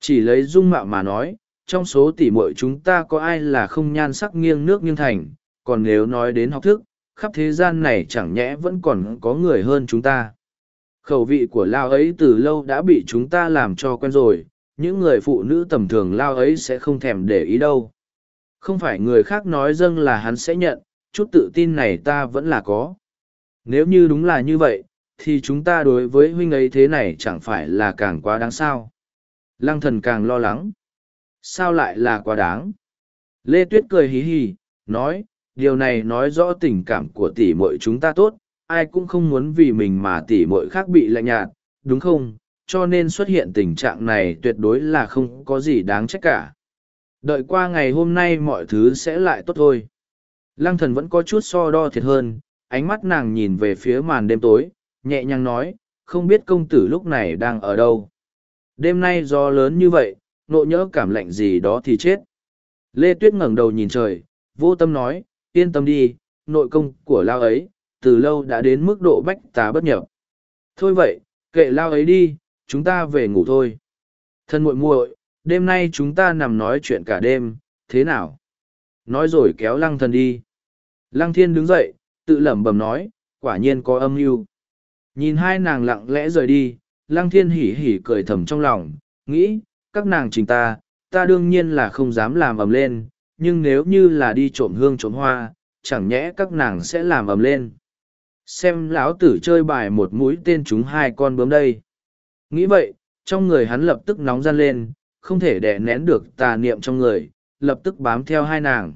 Chỉ lấy dung mạo mà nói, trong số tỷ muội chúng ta có ai là không nhan sắc nghiêng nước nghiêng thành, còn nếu nói đến học thức khắp thế gian này chẳng nhẽ vẫn còn có người hơn chúng ta. Khẩu vị của lao ấy từ lâu đã bị chúng ta làm cho quen rồi, những người phụ nữ tầm thường lao ấy sẽ không thèm để ý đâu. Không phải người khác nói dâng là hắn sẽ nhận, chút tự tin này ta vẫn là có. Nếu như đúng là như vậy, thì chúng ta đối với huynh ấy thế này chẳng phải là càng quá đáng sao? Lăng thần càng lo lắng. Sao lại là quá đáng? Lê tuyết cười hí hí nói điều này nói rõ tình cảm của tỷ muội chúng ta tốt ai cũng không muốn vì mình mà tỷ mội khác bị lạnh nhạt, đúng không? Cho nên xuất hiện tình trạng này tuyệt đối là không có gì đáng trách cả. Đợi qua ngày hôm nay mọi thứ sẽ lại tốt thôi. Lăng thần vẫn có chút so đo thiệt hơn, ánh mắt nàng nhìn về phía màn đêm tối, nhẹ nhàng nói, không biết công tử lúc này đang ở đâu. Đêm nay gió lớn như vậy, nộ nhỡ cảm lạnh gì đó thì chết. Lê Tuyết ngẩng đầu nhìn trời, vô tâm nói, yên tâm đi, nội công của lao ấy, từ lâu đã đến mức độ bách tá bất nhập. Thôi vậy, kệ lao ấy đi, chúng ta về ngủ thôi. Thân muội muội, đêm nay chúng ta nằm nói chuyện cả đêm, thế nào? Nói rồi kéo lăng thần đi. Lăng thiên đứng dậy, tự lẩm bẩm nói, quả nhiên có âm mưu. Nhìn hai nàng lặng lẽ rời đi, lăng thiên hỉ hỉ cười thầm trong lòng, nghĩ, các nàng trình ta, ta đương nhiên là không dám làm ầm lên, nhưng nếu như là đi trộm hương trộm hoa, chẳng nhẽ các nàng sẽ làm ầm lên. Xem lão tử chơi bài một mũi tên chúng hai con bướm đây. Nghĩ vậy, trong người hắn lập tức nóng gian lên, không thể đè nén được tà niệm trong người, lập tức bám theo hai nàng.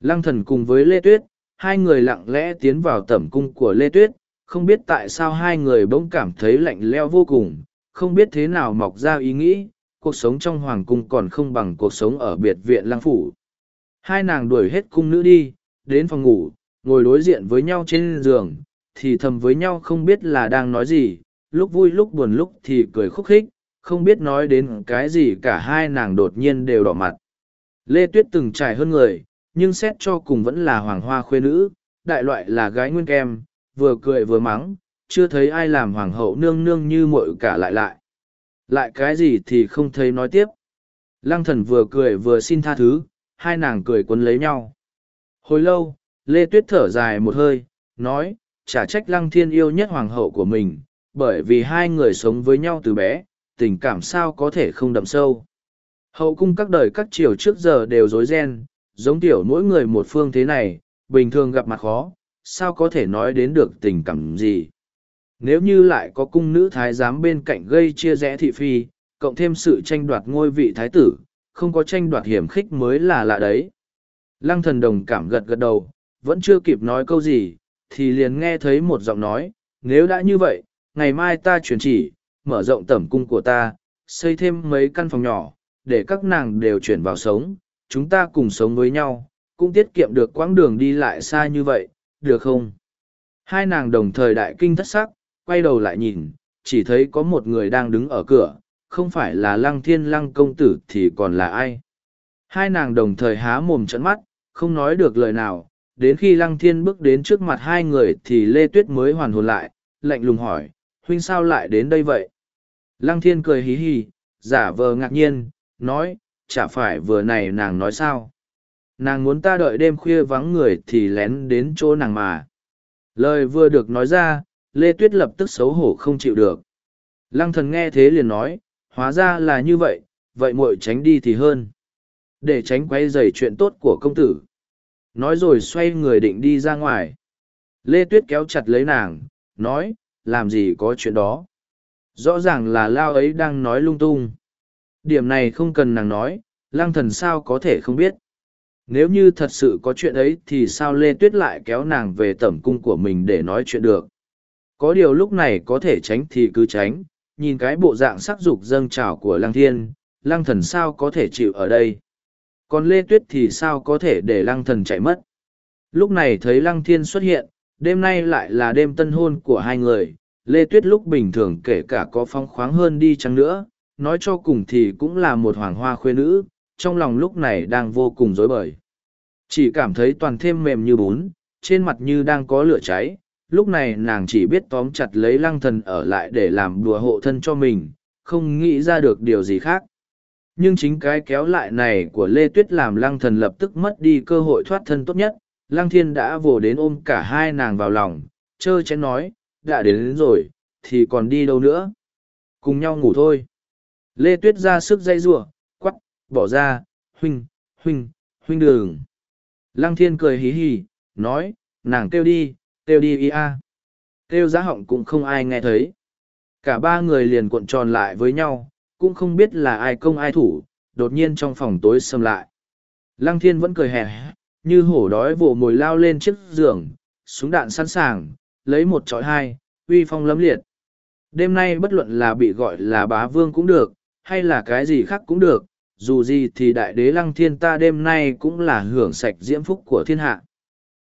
Lăng thần cùng với Lê Tuyết, hai người lặng lẽ tiến vào tẩm cung của Lê Tuyết, không biết tại sao hai người bỗng cảm thấy lạnh leo vô cùng, không biết thế nào mọc ra ý nghĩ, cuộc sống trong hoàng cung còn không bằng cuộc sống ở biệt viện lăng phủ. Hai nàng đuổi hết cung nữ đi, đến phòng ngủ, ngồi đối diện với nhau trên giường, thì thầm với nhau không biết là đang nói gì, lúc vui lúc buồn lúc thì cười khúc khích, không biết nói đến cái gì cả hai nàng đột nhiên đều đỏ mặt. Lê Tuyết từng trải hơn người, nhưng xét cho cùng vẫn là hoàng hoa khuê nữ, đại loại là gái nguyên kem, vừa cười vừa mắng, chưa thấy ai làm hoàng hậu nương nương như muội cả lại lại. Lại cái gì thì không thấy nói tiếp. Lăng thần vừa cười vừa xin tha thứ, hai nàng cười quấn lấy nhau. Hồi lâu, Lê Tuyết thở dài một hơi, nói, chả trách lăng thiên yêu nhất hoàng hậu của mình, bởi vì hai người sống với nhau từ bé, tình cảm sao có thể không đậm sâu. Hậu cung các đời các triều trước giờ đều rối ren, giống tiểu mỗi người một phương thế này, bình thường gặp mặt khó, sao có thể nói đến được tình cảm gì. Nếu như lại có cung nữ thái giám bên cạnh gây chia rẽ thị phi, cộng thêm sự tranh đoạt ngôi vị thái tử, không có tranh đoạt hiểm khích mới là lạ đấy. Lăng thần đồng cảm gật gật đầu, vẫn chưa kịp nói câu gì, thì liền nghe thấy một giọng nói, nếu đã như vậy, ngày mai ta chuyển chỉ, mở rộng tẩm cung của ta, xây thêm mấy căn phòng nhỏ, để các nàng đều chuyển vào sống, chúng ta cùng sống với nhau, cũng tiết kiệm được quãng đường đi lại xa như vậy, được không? Hai nàng đồng thời đại kinh thất sắc, quay đầu lại nhìn, chỉ thấy có một người đang đứng ở cửa, không phải là lăng thiên lăng công tử thì còn là ai. Hai nàng đồng thời há mồm trận mắt, không nói được lời nào, đến khi lăng thiên bước đến trước mặt hai người thì Lê Tuyết mới hoàn hồn lại, lạnh lùng hỏi, huynh sao lại đến đây vậy? Lăng thiên cười hí hí, giả vờ ngạc nhiên, nói, chả phải vừa này nàng nói sao? Nàng muốn ta đợi đêm khuya vắng người thì lén đến chỗ nàng mà. Lời vừa được nói ra, Lê Tuyết lập tức xấu hổ không chịu được. Lăng thần nghe thế liền nói, hóa ra là như vậy, vậy muội tránh đi thì hơn. Để tránh quay dày chuyện tốt của công tử. Nói rồi xoay người định đi ra ngoài. Lê Tuyết kéo chặt lấy nàng, nói, làm gì có chuyện đó. Rõ ràng là lao ấy đang nói lung tung. Điểm này không cần nàng nói, Lang thần sao có thể không biết. Nếu như thật sự có chuyện ấy thì sao Lê Tuyết lại kéo nàng về tẩm cung của mình để nói chuyện được. Có điều lúc này có thể tránh thì cứ tránh, nhìn cái bộ dạng sắc dục dâng trào của lăng thiên, lăng thần sao có thể chịu ở đây. Còn Lê Tuyết thì sao có thể để lăng thần chạy mất. Lúc này thấy lăng thiên xuất hiện, đêm nay lại là đêm tân hôn của hai người, Lê Tuyết lúc bình thường kể cả có phong khoáng hơn đi chăng nữa, nói cho cùng thì cũng là một hoàng hoa khuê nữ, trong lòng lúc này đang vô cùng rối bời. Chỉ cảm thấy toàn thêm mềm như bún, trên mặt như đang có lửa cháy, lúc này nàng chỉ biết tóm chặt lấy lăng thần ở lại để làm đùa hộ thân cho mình, không nghĩ ra được điều gì khác. Nhưng chính cái kéo lại này của Lê Tuyết làm lăng thần lập tức mất đi cơ hội thoát thân tốt nhất, lăng thiên đã vồ đến ôm cả hai nàng vào lòng, chơ chén nói, đã đến, đến rồi, thì còn đi đâu nữa. Cùng nhau ngủ thôi. Lê Tuyết ra sức dây rủa quắc, bỏ ra, huynh, huynh, huynh đường. Lăng thiên cười hí hí, nói, nàng kêu đi, Têu đi ia. têu giá họng cũng không ai nghe thấy. Cả ba người liền cuộn tròn lại với nhau, cũng không biết là ai công ai thủ, đột nhiên trong phòng tối xâm lại. Lăng thiên vẫn cười hè, như hổ đói vồ mồi lao lên chiếc giường, súng đạn sẵn sàng, lấy một trọi hai, uy phong lấm liệt. Đêm nay bất luận là bị gọi là bá vương cũng được, hay là cái gì khác cũng được, dù gì thì đại đế lăng thiên ta đêm nay cũng là hưởng sạch diễm phúc của thiên hạ.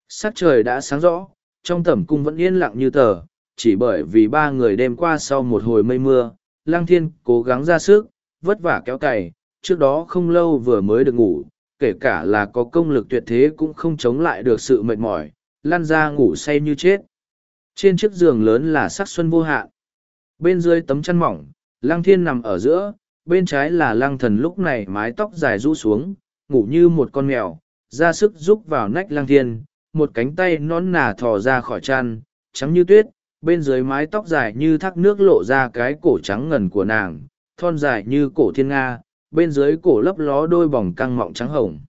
Sắc trời đã sáng rõ, trong tẩm cung vẫn yên lặng như tờ, chỉ bởi vì ba người đêm qua sau một hồi mây mưa, lăng thiên cố gắng ra sức, vất vả kéo cày, trước đó không lâu vừa mới được ngủ, kể cả là có công lực tuyệt thế cũng không chống lại được sự mệt mỏi, lăn ra ngủ say như chết. Trên chiếc giường lớn là sắc xuân vô hạn. Bên dưới tấm chăn mỏng, lăng thiên nằm ở giữa, bên trái là lăng thần lúc này mái tóc dài rũ xuống, ngủ như một con mèo, ra sức rúc vào nách lăng thiên, một cánh tay nón nà thò ra khỏi chăn, trắng như tuyết, bên dưới mái tóc dài như thác nước lộ ra cái cổ trắng ngần của nàng, thon dài như cổ thiên nga, bên dưới cổ lấp ló đôi bỏng căng mọng trắng hồng.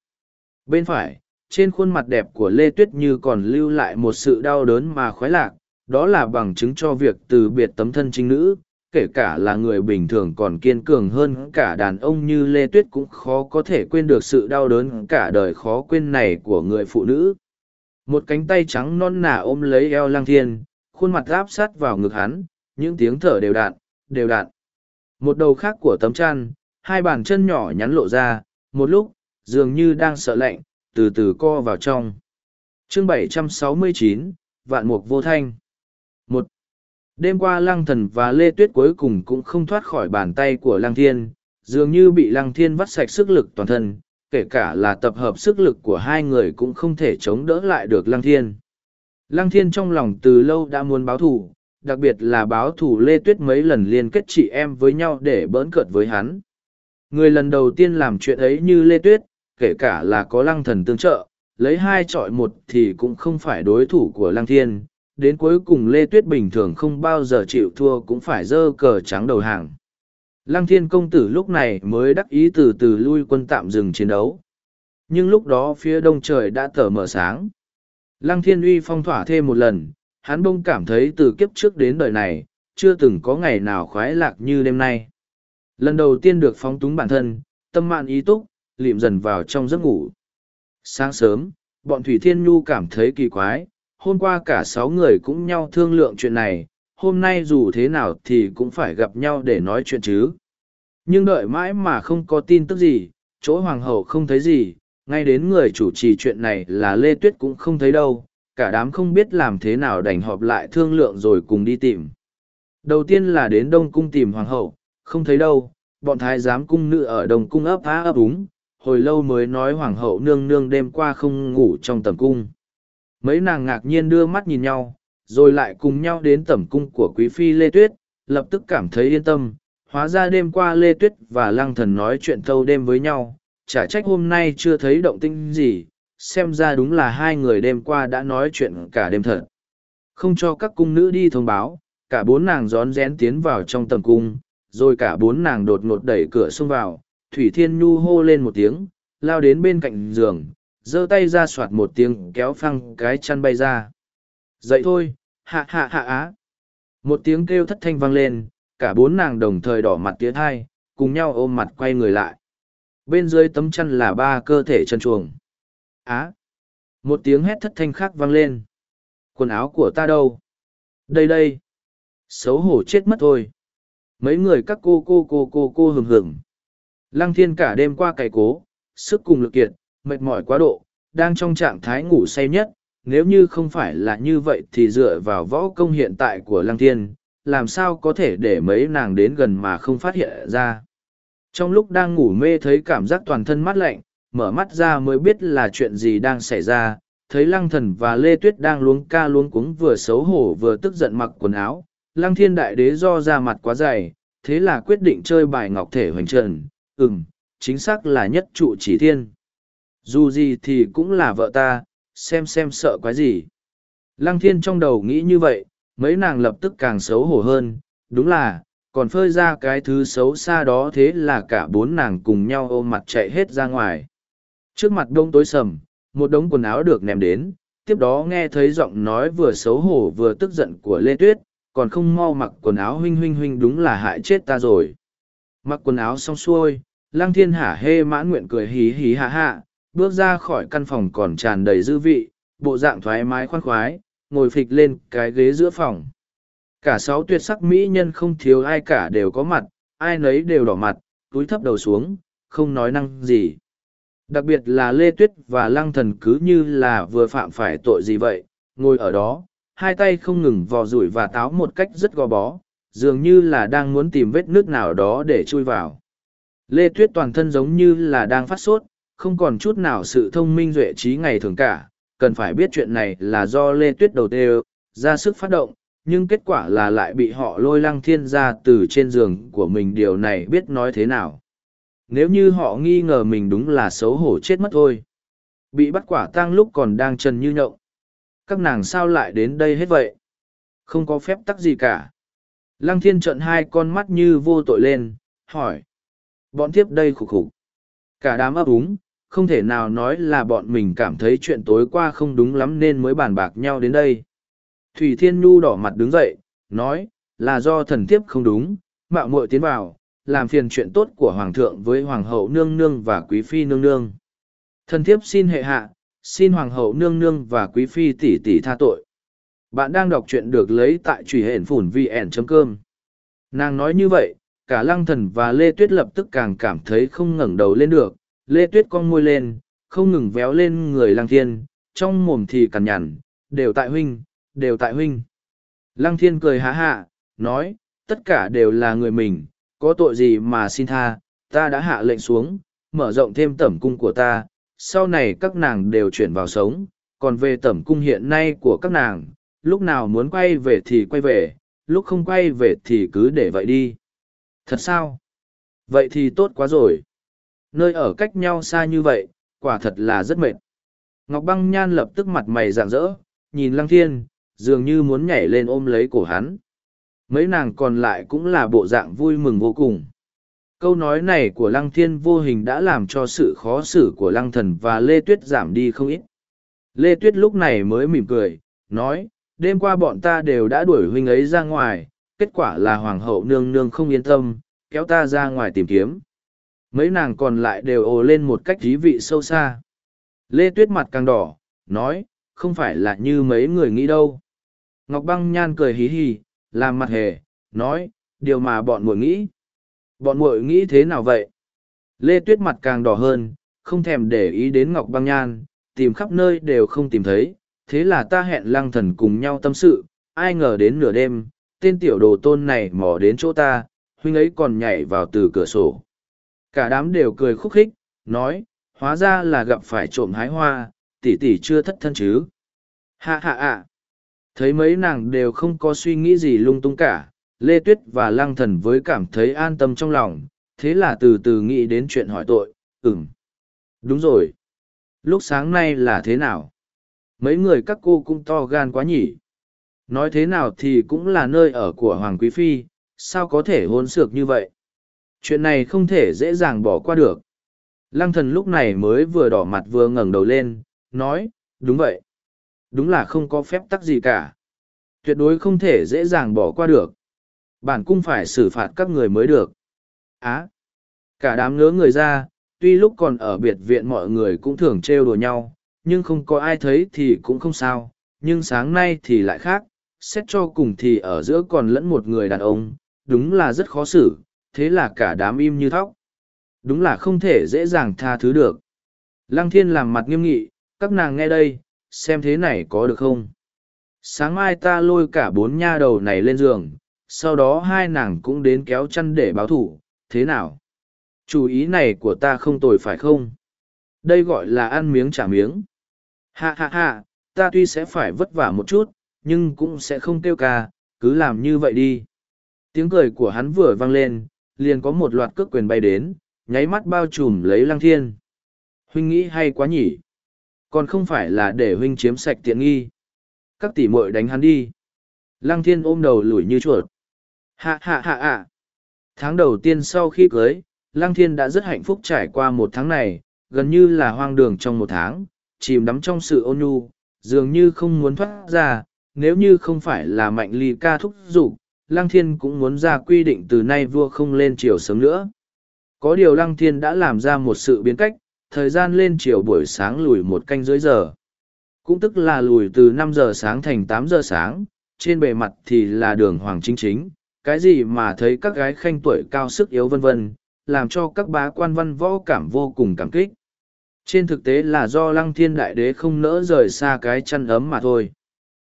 Bên phải, trên khuôn mặt đẹp của Lê Tuyết như còn lưu lại một sự đau đớn mà khoái lạc, đó là bằng chứng cho việc từ biệt tấm thân chính nữ, kể cả là người bình thường còn kiên cường hơn cả đàn ông như Lê Tuyết cũng khó có thể quên được sự đau đớn cả đời khó quên này của người phụ nữ. Một cánh tay trắng non nà ôm lấy eo lang thiên, khuôn mặt áp sát vào ngực hắn, những tiếng thở đều đạn, đều đạn. Một đầu khác của tấm chăn, hai bàn chân nhỏ nhắn lộ ra, một lúc, dường như đang sợ lạnh, từ từ co vào trong. chương 769, Vạn Mục Vô Thanh. một Đêm qua Lăng Thần và Lê Tuyết cuối cùng cũng không thoát khỏi bàn tay của Lăng Thiên, dường như bị Lăng Thiên vắt sạch sức lực toàn thân, kể cả là tập hợp sức lực của hai người cũng không thể chống đỡ lại được Lăng Thiên. Lăng Thiên trong lòng từ lâu đã muốn báo thù, đặc biệt là báo thù Lê Tuyết mấy lần liên kết chị em với nhau để bỡn cợt với hắn. Người lần đầu tiên làm chuyện ấy như Lê Tuyết, kể cả là có lăng thần tương trợ, lấy hai trọi một thì cũng không phải đối thủ của lăng thiên. Đến cuối cùng Lê Tuyết bình thường không bao giờ chịu thua cũng phải dơ cờ trắng đầu hàng. Lăng thiên công tử lúc này mới đắc ý từ từ lui quân tạm dừng chiến đấu. Nhưng lúc đó phía đông trời đã tờ mở sáng. Lăng thiên uy phong thỏa thêm một lần, hắn bông cảm thấy từ kiếp trước đến đời này, chưa từng có ngày nào khoái lạc như đêm nay. Lần đầu tiên được phóng túng bản thân, tâm mạn ý túc, lịm dần vào trong giấc ngủ. Sáng sớm, bọn Thủy Thiên Nhu cảm thấy kỳ quái, hôm qua cả sáu người cũng nhau thương lượng chuyện này, hôm nay dù thế nào thì cũng phải gặp nhau để nói chuyện chứ. Nhưng đợi mãi mà không có tin tức gì, chỗ hoàng hậu không thấy gì, ngay đến người chủ trì chuyện này là Lê Tuyết cũng không thấy đâu, cả đám không biết làm thế nào đành họp lại thương lượng rồi cùng đi tìm. Đầu tiên là đến Đông Cung tìm hoàng hậu, không thấy đâu, bọn thái giám cung nữ ở Đông Cung ấp á ấp úng, hồi lâu mới nói hoàng hậu nương nương đêm qua không ngủ trong tầm cung. Mấy nàng ngạc nhiên đưa mắt nhìn nhau, rồi lại cùng nhau đến Tầm cung của quý phi Lê Tuyết, lập tức cảm thấy yên tâm. Hóa ra đêm qua Lê Tuyết và Lăng Thần nói chuyện thâu đêm với nhau, chả trách hôm nay chưa thấy động tinh gì, xem ra đúng là hai người đêm qua đã nói chuyện cả đêm thật. Không cho các cung nữ đi thông báo, cả bốn nàng rón rén tiến vào trong tầm cung, rồi cả bốn nàng đột ngột đẩy cửa xông vào, Thủy Thiên Nhu hô lên một tiếng, lao đến bên cạnh giường, giơ tay ra soạt một tiếng kéo phăng cái chăn bay ra. Dậy thôi, hạ hạ hạ á. Một tiếng kêu thất thanh vang lên, cả bốn nàng đồng thời đỏ mặt tía thai, cùng nhau ôm mặt quay người lại. Bên dưới tấm chăn là ba cơ thể chân chuồng. Á. Một tiếng hét thất thanh khác vang lên. Quần áo của ta đâu? Đây đây. Xấu hổ chết mất thôi. Mấy người các cô cô cô cô cô hừng hừng. Lăng thiên cả đêm qua cày cố, sức cùng lực kiệt, mệt mỏi quá độ, đang trong trạng thái ngủ say nhất, nếu như không phải là như vậy thì dựa vào võ công hiện tại của lăng thiên, làm sao có thể để mấy nàng đến gần mà không phát hiện ra. Trong lúc đang ngủ mê thấy cảm giác toàn thân mát lạnh, mở mắt ra mới biết là chuyện gì đang xảy ra, thấy lăng thần và lê tuyết đang luống ca luống cuống vừa xấu hổ vừa tức giận mặc quần áo, lăng thiên đại đế do ra mặt quá dày, thế là quyết định chơi bài ngọc thể hoành trần, ừm, chính xác là nhất trụ chỉ thiên. Dù gì thì cũng là vợ ta, xem xem sợ quái gì. Lăng thiên trong đầu nghĩ như vậy, mấy nàng lập tức càng xấu hổ hơn, đúng là, còn phơi ra cái thứ xấu xa đó thế là cả bốn nàng cùng nhau ôm mặt chạy hết ra ngoài. Trước mặt đông tối sầm, một đống quần áo được ném đến, tiếp đó nghe thấy giọng nói vừa xấu hổ vừa tức giận của Lê Tuyết, còn không mau mặc quần áo huynh huynh huynh đúng là hại chết ta rồi. Mặc quần áo xong xuôi, Lăng Thiên hả hê mãn nguyện cười hí hí hạ hạ, bước ra khỏi căn phòng còn tràn đầy dư vị, bộ dạng thoải mái khoan khoái, ngồi phịch lên cái ghế giữa phòng. Cả sáu tuyệt sắc mỹ nhân không thiếu ai cả đều có mặt, ai nấy đều đỏ mặt, túi thấp đầu xuống, không nói năng gì. Đặc biệt là Lê Tuyết và Lăng Thần cứ như là vừa phạm phải tội gì vậy, ngồi ở đó, hai tay không ngừng vò rủi và táo một cách rất gò bó, dường như là đang muốn tìm vết nước nào đó để chui vào. Lê Tuyết toàn thân giống như là đang phát sốt, không còn chút nào sự thông minh duệ trí ngày thường cả, cần phải biết chuyện này là do Lê Tuyết đầu tê ra sức phát động, nhưng kết quả là lại bị họ lôi lăng thiên ra từ trên giường của mình điều này biết nói thế nào. Nếu như họ nghi ngờ mình đúng là xấu hổ chết mất thôi. Bị bắt quả tang lúc còn đang trần như nhộng. Các nàng sao lại đến đây hết vậy? Không có phép tắc gì cả. Lăng thiên trận hai con mắt như vô tội lên, hỏi. Bọn tiếp đây khục khục. Cả đám ấp úng, không thể nào nói là bọn mình cảm thấy chuyện tối qua không đúng lắm nên mới bàn bạc nhau đến đây. Thủy Thiên Nhu đỏ mặt đứng dậy, nói, là do thần thiếp không đúng, mạo muội tiến vào, làm phiền chuyện tốt của Hoàng thượng với Hoàng hậu nương nương và Quý phi nương nương. Thần thiếp xin hệ hạ, xin Hoàng hậu nương nương và Quý phi tỷ tỷ tha tội. Bạn đang đọc truyện được lấy tại truy hển phủn vn.com. Nàng nói như vậy, cả lăng thần và Lê Tuyết lập tức càng cảm thấy không ngẩng đầu lên được. Lê Tuyết con môi lên, không ngừng véo lên người lăng thiên, trong mồm thì cằn nhằn, đều tại huynh, đều tại huynh. Lăng thiên cười há hạ, nói, tất cả đều là người mình, có tội gì mà xin tha, ta đã hạ lệnh xuống, mở rộng thêm tẩm cung của ta, sau này các nàng đều chuyển vào sống, còn về tẩm cung hiện nay của các nàng, lúc nào muốn quay về thì quay về, lúc không quay về thì cứ để vậy đi. Thật sao? Vậy thì tốt quá rồi. Nơi ở cách nhau xa như vậy, quả thật là rất mệt. Ngọc Băng Nhan lập tức mặt mày rạng rỡ, nhìn Lăng Thiên, dường như muốn nhảy lên ôm lấy cổ hắn. Mấy nàng còn lại cũng là bộ dạng vui mừng vô cùng. Câu nói này của Lăng Thiên vô hình đã làm cho sự khó xử của Lăng Thần và Lê Tuyết giảm đi không ít. Lê Tuyết lúc này mới mỉm cười, nói, đêm qua bọn ta đều đã đuổi huynh ấy ra ngoài, kết quả là Hoàng hậu nương nương không yên tâm, kéo ta ra ngoài tìm kiếm. Mấy nàng còn lại đều ồ lên một cách thí vị sâu xa. Lê Tuyết mặt càng đỏ, nói, không phải là như mấy người nghĩ đâu. Ngọc Băng Nhan cười hí hí, làm mặt hề, nói, điều mà bọn muội nghĩ. Bọn muội nghĩ thế nào vậy? Lê Tuyết mặt càng đỏ hơn, không thèm để ý đến Ngọc Băng Nhan, tìm khắp nơi đều không tìm thấy, thế là ta hẹn lăng thần cùng nhau tâm sự, ai ngờ đến nửa đêm, tên tiểu đồ tôn này mò đến chỗ ta, huynh ấy còn nhảy vào từ cửa sổ. Cả đám đều cười khúc khích, nói, hóa ra là gặp phải trộm hái hoa, tỷ tỷ chưa thất thân chứ. Hạ hạ ạ. Thấy mấy nàng đều không có suy nghĩ gì lung tung cả, Lê Tuyết và Lăng Thần với cảm thấy an tâm trong lòng, thế là từ từ nghĩ đến chuyện hỏi tội, ừm. Đúng rồi. Lúc sáng nay là thế nào? Mấy người các cô cũng to gan quá nhỉ. Nói thế nào thì cũng là nơi ở của Hoàng Quý Phi, sao có thể hôn sược như vậy? Chuyện này không thể dễ dàng bỏ qua được. Lăng thần lúc này mới vừa đỏ mặt vừa ngẩng đầu lên, nói, đúng vậy. Đúng là không có phép tắc gì cả. Tuyệt đối không thể dễ dàng bỏ qua được. Bản cung phải xử phạt các người mới được. Á! cả đám ngớ người ra, tuy lúc còn ở biệt viện mọi người cũng thường trêu đùa nhau, nhưng không có ai thấy thì cũng không sao. Nhưng sáng nay thì lại khác, xét cho cùng thì ở giữa còn lẫn một người đàn ông, đúng là rất khó xử, thế là cả đám im như thóc. Đúng là không thể dễ dàng tha thứ được. Lăng thiên làm mặt nghiêm nghị, các nàng nghe đây, xem thế này có được không? Sáng mai ta lôi cả bốn nha đầu này lên giường, sau đó hai nàng cũng đến kéo chăn để báo thủ, thế nào? Chủ ý này của ta không tồi phải không? Đây gọi là ăn miếng trả miếng. Ha ha ha, ta tuy sẽ phải vất vả một chút, nhưng cũng sẽ không tiêu ca, cứ làm như vậy đi. Tiếng cười của hắn vừa vang lên, liền có một loạt cước quyền bay đến, nháy mắt bao trùm lấy lăng thiên. Huynh nghĩ hay quá nhỉ? Còn không phải là để huynh chiếm sạch tiện nghi. Các tỷ muội đánh hắn đi. Lăng thiên ôm đầu lủi như chuột. Hạ hạ hạ hạ. Tháng đầu tiên sau khi cưới, Lăng thiên đã rất hạnh phúc trải qua một tháng này, gần như là hoang đường trong một tháng, chìm đắm trong sự ôn nhu, dường như không muốn thoát ra, nếu như không phải là mạnh ly ca thúc giục, Lăng Thiên cũng muốn ra quy định từ nay vua không lên triều sớm nữa. Có điều Lăng Thiên đã làm ra một sự biến cách, thời gian lên chiều buổi sáng lùi một canh dưới giờ. Cũng tức là lùi từ năm giờ sáng thành tám giờ sáng, trên bề mặt thì là đường hoàng chính chính, cái gì mà thấy các gái khanh tuổi cao sức yếu vân vân, làm cho các bá quan văn võ cảm vô cùng cảm kích. Trên thực tế là do lăng thiên đại đế không nỡ rời xa cái chăn ấm mà thôi.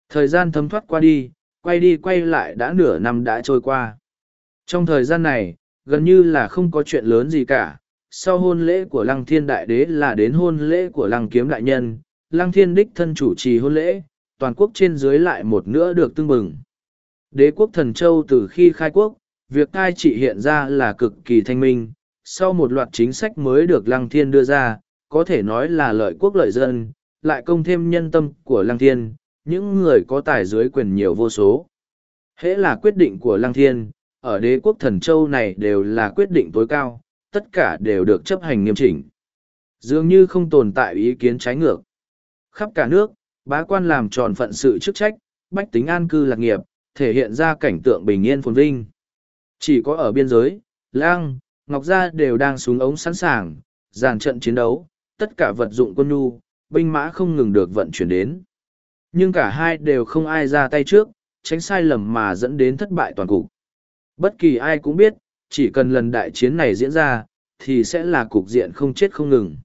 Thời gian thấm thoát qua đi, quay đi quay lại đã nửa năm đã trôi qua. Trong thời gian này, gần như là không có chuyện lớn gì cả, sau hôn lễ của lăng thiên đại đế là đến hôn lễ của lăng kiếm đại nhân, lăng thiên đích thân chủ trì hôn lễ, toàn quốc trên dưới lại một nữa được tương bừng. Đế quốc thần châu từ khi khai quốc, việc cai trị hiện ra là cực kỳ thanh minh, sau một loạt chính sách mới được lăng thiên đưa ra, có thể nói là lợi quốc lợi dân, lại công thêm nhân tâm của lăng thiên, những người có tài dưới quyền nhiều vô số. Hễ là quyết định của lăng thiên, ở đế quốc thần châu này đều là quyết định tối cao, tất cả đều được chấp hành nghiêm chỉnh. Dường như không tồn tại ý kiến trái ngược. Khắp cả nước, bá quan làm tròn phận sự chức trách, bách tính an cư lạc nghiệp, thể hiện ra cảnh tượng bình yên phồn vinh. Chỉ có ở biên giới, lang, ngọc gia đều đang xuống ống sẵn sàng, dàn trận chiến đấu, tất cả vật dụng quân nhu, binh mã không ngừng được vận chuyển đến. Nhưng cả hai đều không ai ra tay trước, tránh sai lầm mà dẫn đến thất bại toàn cục. Bất kỳ ai cũng biết, chỉ cần lần đại chiến này diễn ra, thì sẽ là cục diện không chết không ngừng.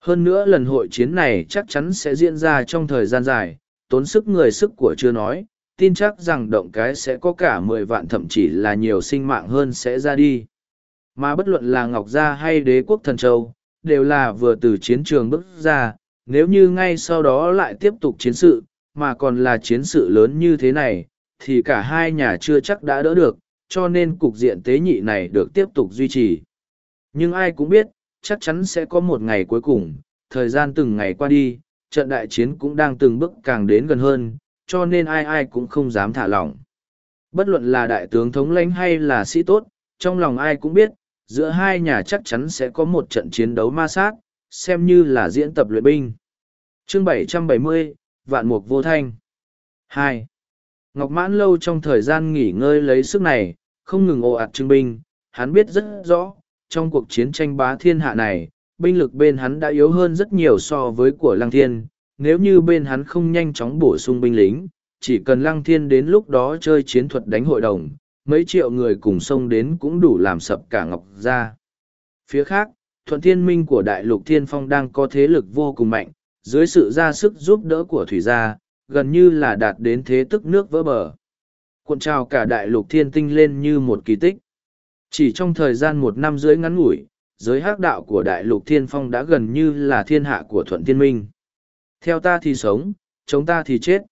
Hơn nữa lần hội chiến này chắc chắn sẽ diễn ra trong thời gian dài, tốn sức người sức của chưa nói, tin chắc rằng động cái sẽ có cả mười vạn thậm chí là nhiều sinh mạng hơn sẽ ra đi. Mà bất luận là Ngọc Gia hay đế quốc thần châu, đều là vừa từ chiến trường bước ra, nếu như ngay sau đó lại tiếp tục chiến sự, mà còn là chiến sự lớn như thế này, thì cả hai nhà chưa chắc đã đỡ được, cho nên cục diện tế nhị này được tiếp tục duy trì. Nhưng ai cũng biết, chắc chắn sẽ có một ngày cuối cùng, thời gian từng ngày qua đi, trận đại chiến cũng đang từng bước càng đến gần hơn, cho nên ai ai cũng không dám thả lỏng. Bất luận là đại tướng thống lãnh hay là sĩ tốt, trong lòng ai cũng biết, giữa hai nhà chắc chắn sẽ có một trận chiến đấu ma sát, xem như là diễn tập luyện binh. Chương 770, Vạn Mục Vô Thanh 2. Ngọc Mãn lâu trong thời gian nghỉ ngơi lấy sức này, không ngừng ồ ạt trưng binh, hắn biết rất rõ, trong cuộc chiến tranh bá thiên hạ này, binh lực bên hắn đã yếu hơn rất nhiều so với của Lăng Thiên, nếu như bên hắn không nhanh chóng bổ sung binh lính, chỉ cần Lăng Thiên đến lúc đó chơi chiến thuật đánh hội đồng, mấy triệu người cùng xông đến cũng đủ làm sập cả Ngọc Gia. Phía khác, thuận thiên minh của Đại lục Thiên Phong đang có thế lực vô cùng mạnh, dưới sự ra sức giúp đỡ của Thủy Gia, gần như là đạt đến thế tức nước vỡ bờ. Cuộn trào cả Đại lục Thiên Tinh lên như một kỳ tích. Chỉ trong thời gian một năm dưới ngắn ngủi, giới hắc đạo của Đại lục Thiên Phong đã gần như là thiên hạ của Thuận Thiên Minh. Theo ta thì sống, chống ta thì chết.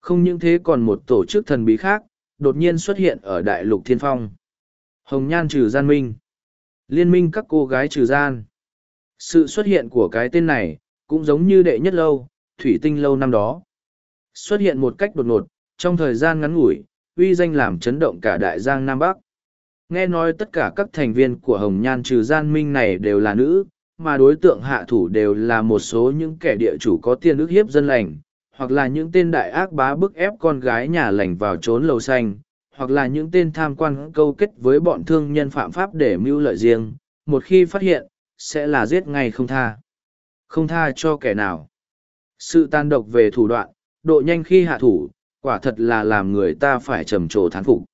Không những thế còn một tổ chức thần bí khác, đột nhiên xuất hiện ở đại lục thiên phong. Hồng Nhan trừ gian minh. Liên minh các cô gái trừ gian. Sự xuất hiện của cái tên này, cũng giống như đệ nhất lâu, thủy tinh lâu năm đó. Xuất hiện một cách đột ngột, trong thời gian ngắn ngủi, uy danh làm chấn động cả đại giang Nam Bắc. Nghe nói tất cả các thành viên của Hồng Nhan trừ gian minh này đều là nữ, mà đối tượng hạ thủ đều là một số những kẻ địa chủ có tiền ức hiếp dân lành, hoặc là những tên đại ác bá bức ép con gái nhà lành vào trốn lầu xanh, hoặc là những tên tham quan câu kết với bọn thương nhân phạm pháp để mưu lợi riêng, một khi phát hiện, sẽ là giết ngay không tha. Không tha cho kẻ nào. Sự tan độc về thủ đoạn, độ nhanh khi hạ thủ, quả thật là làm người ta phải trầm trồ thán phục.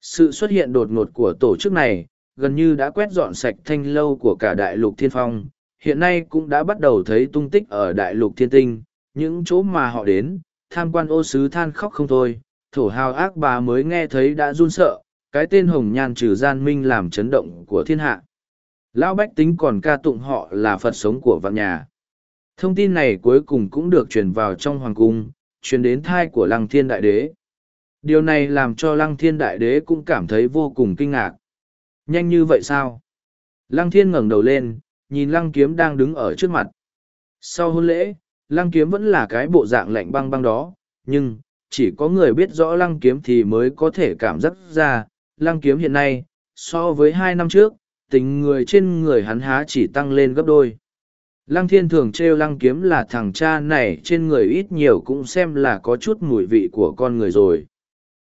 Sự xuất hiện đột ngột của tổ chức này, gần như đã quét dọn sạch thanh lâu của cả đại lục thiên phong, hiện nay cũng đã bắt đầu thấy tung tích ở đại lục thiên tinh, những chỗ mà họ đến, tham quan ô sứ than khóc không thôi, thổ hào ác bà mới nghe thấy đã run sợ, cái tên hồng nhan trừ gian minh làm chấn động của thiên hạ. Lão Bách Tính còn ca tụng họ là Phật sống của vạn nhà. Thông tin này cuối cùng cũng được truyền vào trong hoàng cung, truyền đến thai của Lăng Thiên Đại Đế. Điều này làm cho Lăng Thiên Đại Đế cũng cảm thấy vô cùng kinh ngạc. Nhanh như vậy sao? Lăng Thiên ngẩng đầu lên, nhìn Lăng Kiếm đang đứng ở trước mặt. Sau hôn lễ, lăng kiếm vẫn là cái bộ dạng lạnh băng băng đó, nhưng, chỉ có người biết rõ lăng kiếm thì mới có thể cảm giác ra, lăng kiếm hiện nay, so với hai năm trước, tình người trên người hắn há chỉ tăng lên gấp đôi. Lăng thiên thường trêu lăng kiếm là thằng cha này trên người ít nhiều cũng xem là có chút mùi vị của con người rồi.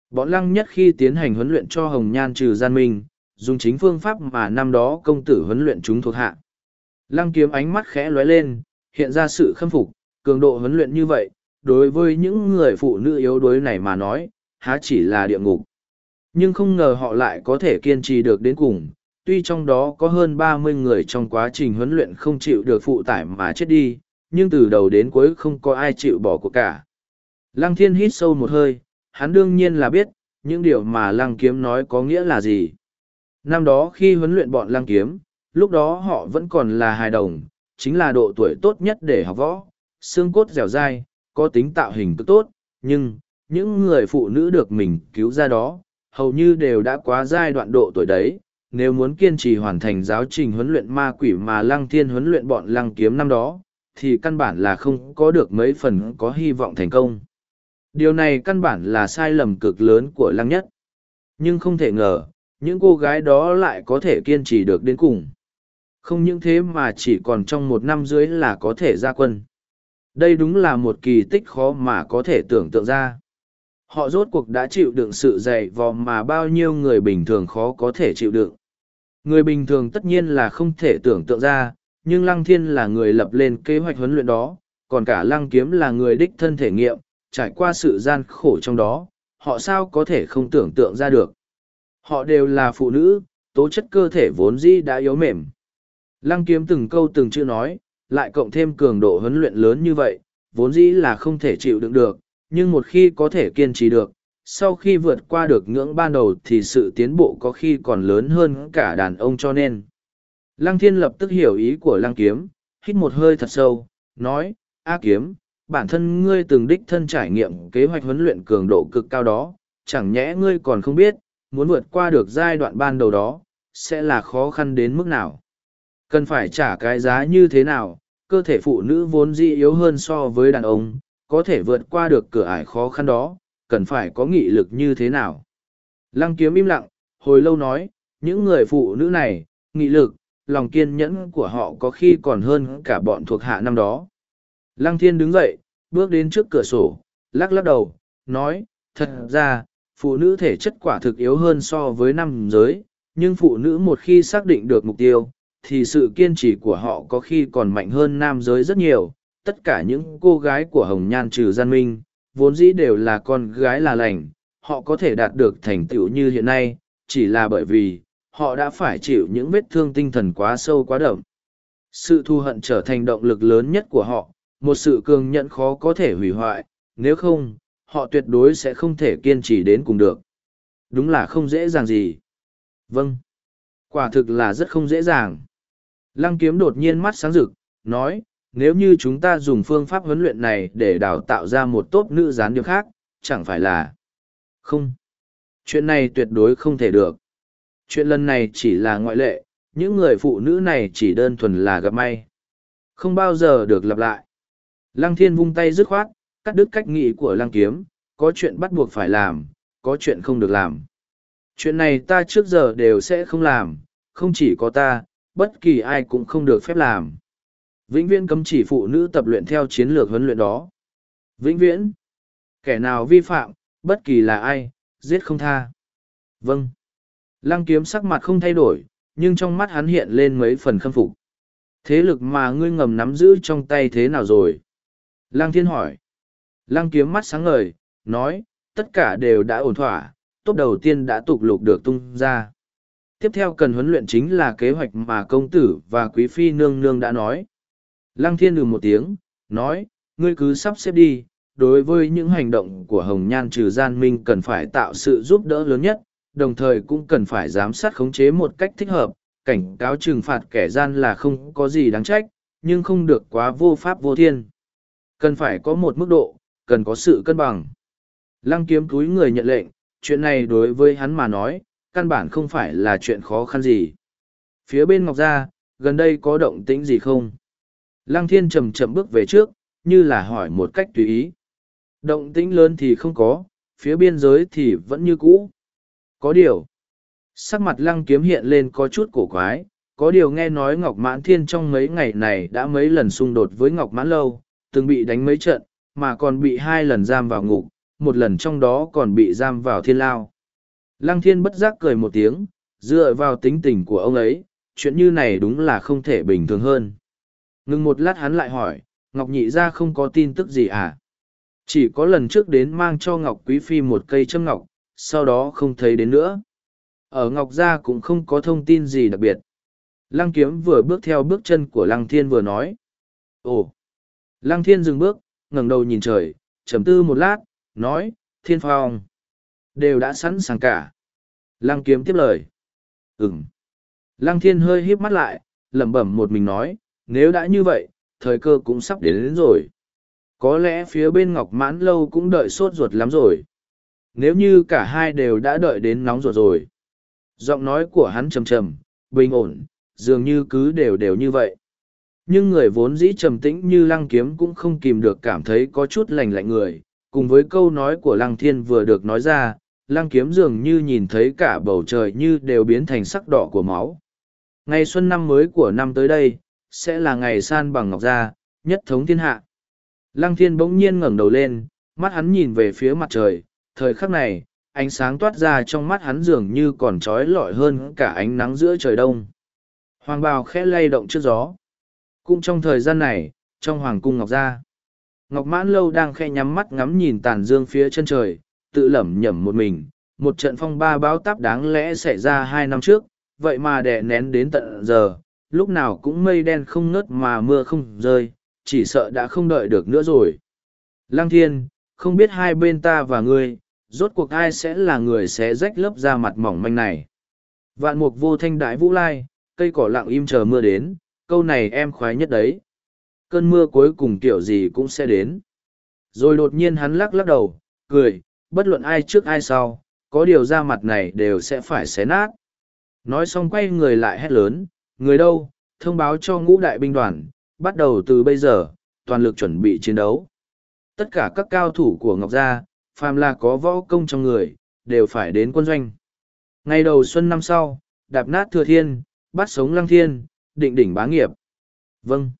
Bọn lăng nhất khi tiến hành huấn luyện cho hồng nhan trừ gian minh, dùng chính phương pháp mà năm đó công tử huấn luyện chúng thuộc hạ. Lăng kiếm ánh mắt khẽ lóe lên, hiện ra sự khâm phục, cường độ huấn luyện như vậy, đối với những người phụ nữ yếu đuối này mà nói, há chỉ là địa ngục. Nhưng không ngờ họ lại có thể kiên trì được đến cùng, tuy trong đó có hơn ba mươi người trong quá trình huấn luyện không chịu được phụ tải mà chết đi, nhưng từ đầu đến cuối không có ai chịu bỏ cuộc cả. Lăng thiên hít sâu một hơi, hắn đương nhiên là biết, những điều mà lăng kiếm nói có nghĩa là gì. Năm đó khi huấn luyện bọn lăng kiếm, lúc đó họ vẫn còn là hài đồng, chính là độ tuổi tốt nhất để học võ, xương cốt dẻo dai, có tính tạo hình cực tốt, nhưng, những người phụ nữ được mình cứu ra đó, hầu như đều đã quá giai đoạn độ tuổi đấy. Nếu muốn kiên trì hoàn thành giáo trình huấn luyện ma quỷ mà lăng thiên huấn luyện bọn lăng kiếm năm đó, thì căn bản là không có được mấy phần có hy vọng thành công. Điều này căn bản là sai lầm cực lớn của lăng nhất. Nhưng không thể ngờ, những cô gái đó lại có thể kiên trì được đến cùng. Không những thế mà chỉ còn trong một năm dưới là có thể ra quân. Đây đúng là một kỳ tích khó mà có thể tưởng tượng ra. Họ rốt cuộc đã chịu đựng sự dày vò mà bao nhiêu người bình thường khó có thể chịu đựng. Người bình thường tất nhiên là không thể tưởng tượng ra, nhưng Lăng Thiên là người lập lên kế hoạch huấn luyện đó, còn cả Lăng Kiếm là người đích thân thể nghiệm, trải qua sự gian khổ trong đó, họ sao có thể không tưởng tượng ra được. Họ đều là phụ nữ, tố chất cơ thể vốn dĩ đã yếu mềm. Lăng Kiếm từng câu từng chữ nói, lại cộng thêm cường độ huấn luyện lớn như vậy, vốn dĩ là không thể chịu đựng được, nhưng một khi có thể kiên trì được, sau khi vượt qua được ngưỡng ban đầu thì sự tiến bộ có khi còn lớn hơn cả đàn ông cho nên. Lăng thiên lập tức hiểu ý của lăng kiếm, hít một hơi thật sâu, nói, A kiếm, bản thân ngươi từng đích thân trải nghiệm kế hoạch huấn luyện cường độ cực cao đó, chẳng nhẽ ngươi còn không biết, muốn vượt qua được giai đoạn ban đầu đó, sẽ là khó khăn đến mức nào. Cần phải trả cái giá như thế nào, cơ thể phụ nữ vốn dĩ yếu hơn so với đàn ông, có thể vượt qua được cửa ải khó khăn đó, cần phải có nghị lực như thế nào. Lăng kiếm im lặng, hồi lâu nói, những người phụ nữ này, nghị lực, lòng kiên nhẫn của họ có khi còn hơn cả bọn thuộc hạ năm đó. Lăng thiên đứng dậy, bước đến trước cửa sổ, lắc lắc đầu, nói, thật ra, phụ nữ thể chất quả thực yếu hơn so với nam giới, nhưng phụ nữ một khi xác định được mục tiêu, thì sự kiên trì của họ có khi còn mạnh hơn nam giới rất nhiều. Tất cả những cô gái của Hồng Nhan trừ gian minh, vốn dĩ đều là con gái là lành, họ có thể đạt được thành tựu như hiện nay, chỉ là bởi vì, họ đã phải chịu những vết thương tinh thần quá sâu quá đậm. Sự thù hận trở thành động lực lớn nhất của họ, một sự cường nhận khó có thể hủy hoại, nếu không, họ tuyệt đối sẽ không thể kiên trì đến cùng được. Đúng là không dễ dàng gì. Vâng. Quả thực là rất không dễ dàng. Lăng kiếm đột nhiên mắt sáng rực, nói, nếu như chúng ta dùng phương pháp huấn luyện này để đào tạo ra một tốp nữ gián điệp khác, chẳng phải là... Không. Chuyện này tuyệt đối không thể được. Chuyện lần này chỉ là ngoại lệ, những người phụ nữ này chỉ đơn thuần là gặp may. Không bao giờ được lặp lại. Lăng thiên vung tay dứt khoát, cắt đứt cách nghĩ của lăng kiếm, có chuyện bắt buộc phải làm, có chuyện không được làm. Chuyện này ta trước giờ đều sẽ không làm, không chỉ có ta, bất kỳ ai cũng không được phép làm. Vĩnh viễn cấm chỉ phụ nữ tập luyện theo chiến lược huấn luyện đó. Vĩnh viễn. Kẻ nào vi phạm, bất kỳ là ai, giết không tha. Vâng. Lăng kiếm sắc mặt không thay đổi, nhưng trong mắt hắn hiện lên mấy phần khâm phục. Thế lực mà ngươi ngầm nắm giữ trong tay thế nào rồi? Lăng thiên hỏi. Lăng kiếm mắt sáng ngời, nói, tất cả đều đã ổn thỏa, tốt đầu tiên đã tục lục được tung ra tiếp theo cần huấn luyện chính là kế hoạch mà công tử và quý phi nương nương đã nói. Lăng thiên ừ một tiếng, nói, ngươi cứ sắp xếp đi, đối với những hành động của Hồng Nhan trừ gian minh cần phải tạo sự giúp đỡ lớn nhất, đồng thời cũng cần phải giám sát khống chế một cách thích hợp, cảnh cáo trừng phạt kẻ gian là không có gì đáng trách, nhưng không được quá vô pháp vô thiên. Cần phải có một mức độ, cần có sự cân bằng. Lăng kiếm túi người nhận lệnh, chuyện này đối với hắn mà nói, căn bản không phải là chuyện khó khăn gì. Phía bên Ngọc Gia, gần đây có động tĩnh gì không? Lăng thiên chậm chậm bước về trước, như là hỏi một cách tùy ý. Động tĩnh lớn thì không có, phía biên giới thì vẫn như cũ. Có điều. Sắc mặt lăng kiếm hiện lên có chút cổ quái, có điều nghe nói Ngọc Mãn Thiên trong mấy ngày này đã mấy lần xung đột với Ngọc Mãn Lâu, từng bị đánh mấy trận, mà còn bị hai lần giam vào ngục, một lần trong đó còn bị giam vào thiên lao. Lăng thiên bất giác cười một tiếng, dựa vào tính tình của ông ấy, chuyện như này đúng là không thể bình thường hơn. Ngừng một lát hắn lại hỏi, Ngọc Nhị ra không có tin tức gì à? Chỉ có lần trước đến mang cho Ngọc Quý Phi một cây châm ngọc, sau đó không thấy đến nữa. Ở Ngọc Gia cũng không có thông tin gì đặc biệt. Lăng kiếm vừa bước theo bước chân của Lăng Thiên vừa nói. Ồ! Lăng Thiên dừng bước, ngẩng đầu nhìn trời, trầm tư một lát, nói, Thiên Phong. Đều đã sẵn sàng cả. Lăng kiếm tiếp lời. Ừm. Lăng thiên hơi híp mắt lại, lẩm bẩm một mình nói, nếu đã như vậy, thời cơ cũng sắp đến, đến rồi. Có lẽ phía bên Ngọc Mãn Lâu cũng đợi sốt ruột lắm rồi. Nếu như cả hai đều đã đợi đến nóng ruột rồi. Giọng nói của hắn trầm trầm, bình ổn, dường như cứ đều đều như vậy. Nhưng người vốn dĩ trầm tĩnh như lăng kiếm cũng không kìm được cảm thấy có chút lành lạnh người. Cùng với câu nói của lăng thiên vừa được nói ra, lăng kiếm dường như nhìn thấy cả bầu trời như đều biến thành sắc đỏ của máu. Ngày xuân năm mới của năm tới đây, sẽ là ngày san bằng ngọc gia, nhất thống thiên hạ. Lăng thiên bỗng nhiên ngẩng đầu lên, mắt hắn nhìn về phía mặt trời, thời khắc này, ánh sáng toát ra trong mắt hắn dường như còn trói lọi hơn cả ánh nắng giữa trời đông. Hoàng bào khẽ lay động trước gió. Cũng trong thời gian này, trong hoàng cung Ngọc Gia, Ngọc Mãn Lâu đang khẽ nhắm mắt ngắm nhìn tàn dương phía chân trời, tự lẩm nhẩm một mình, một trận phong ba báo táp đáng lẽ xảy ra hai năm trước, vậy mà đè nén đến tận giờ, lúc nào cũng mây đen không ngớt mà mưa không rơi, chỉ sợ đã không đợi được nữa rồi. Lăng thiên, không biết hai bên ta và ngươi, rốt cuộc ai sẽ là người sẽ rách lớp da mặt mỏng manh này. Vạn mục vô thanh đại vũ lai, cây cỏ lặng im chờ mưa đến, câu này em khoái nhất đấy. Cơn mưa cuối cùng kiểu gì cũng sẽ đến. Rồi đột nhiên hắn lắc lắc đầu, cười, bất luận ai trước ai sau, có điều ra mặt này đều sẽ phải xé nát. Nói xong quay người lại hét lớn, người đâu, thông báo cho ngũ đại binh đoàn, bắt đầu từ bây giờ, toàn lực chuẩn bị chiến đấu. Tất cả các cao thủ của Ngọc Gia, phàm là có võ công trong người, đều phải đến quân doanh. Ngày đầu xuân năm sau, đạp nát thừa thiên, bắt sống lăng thiên, định đỉnh bá nghiệp. Vâng.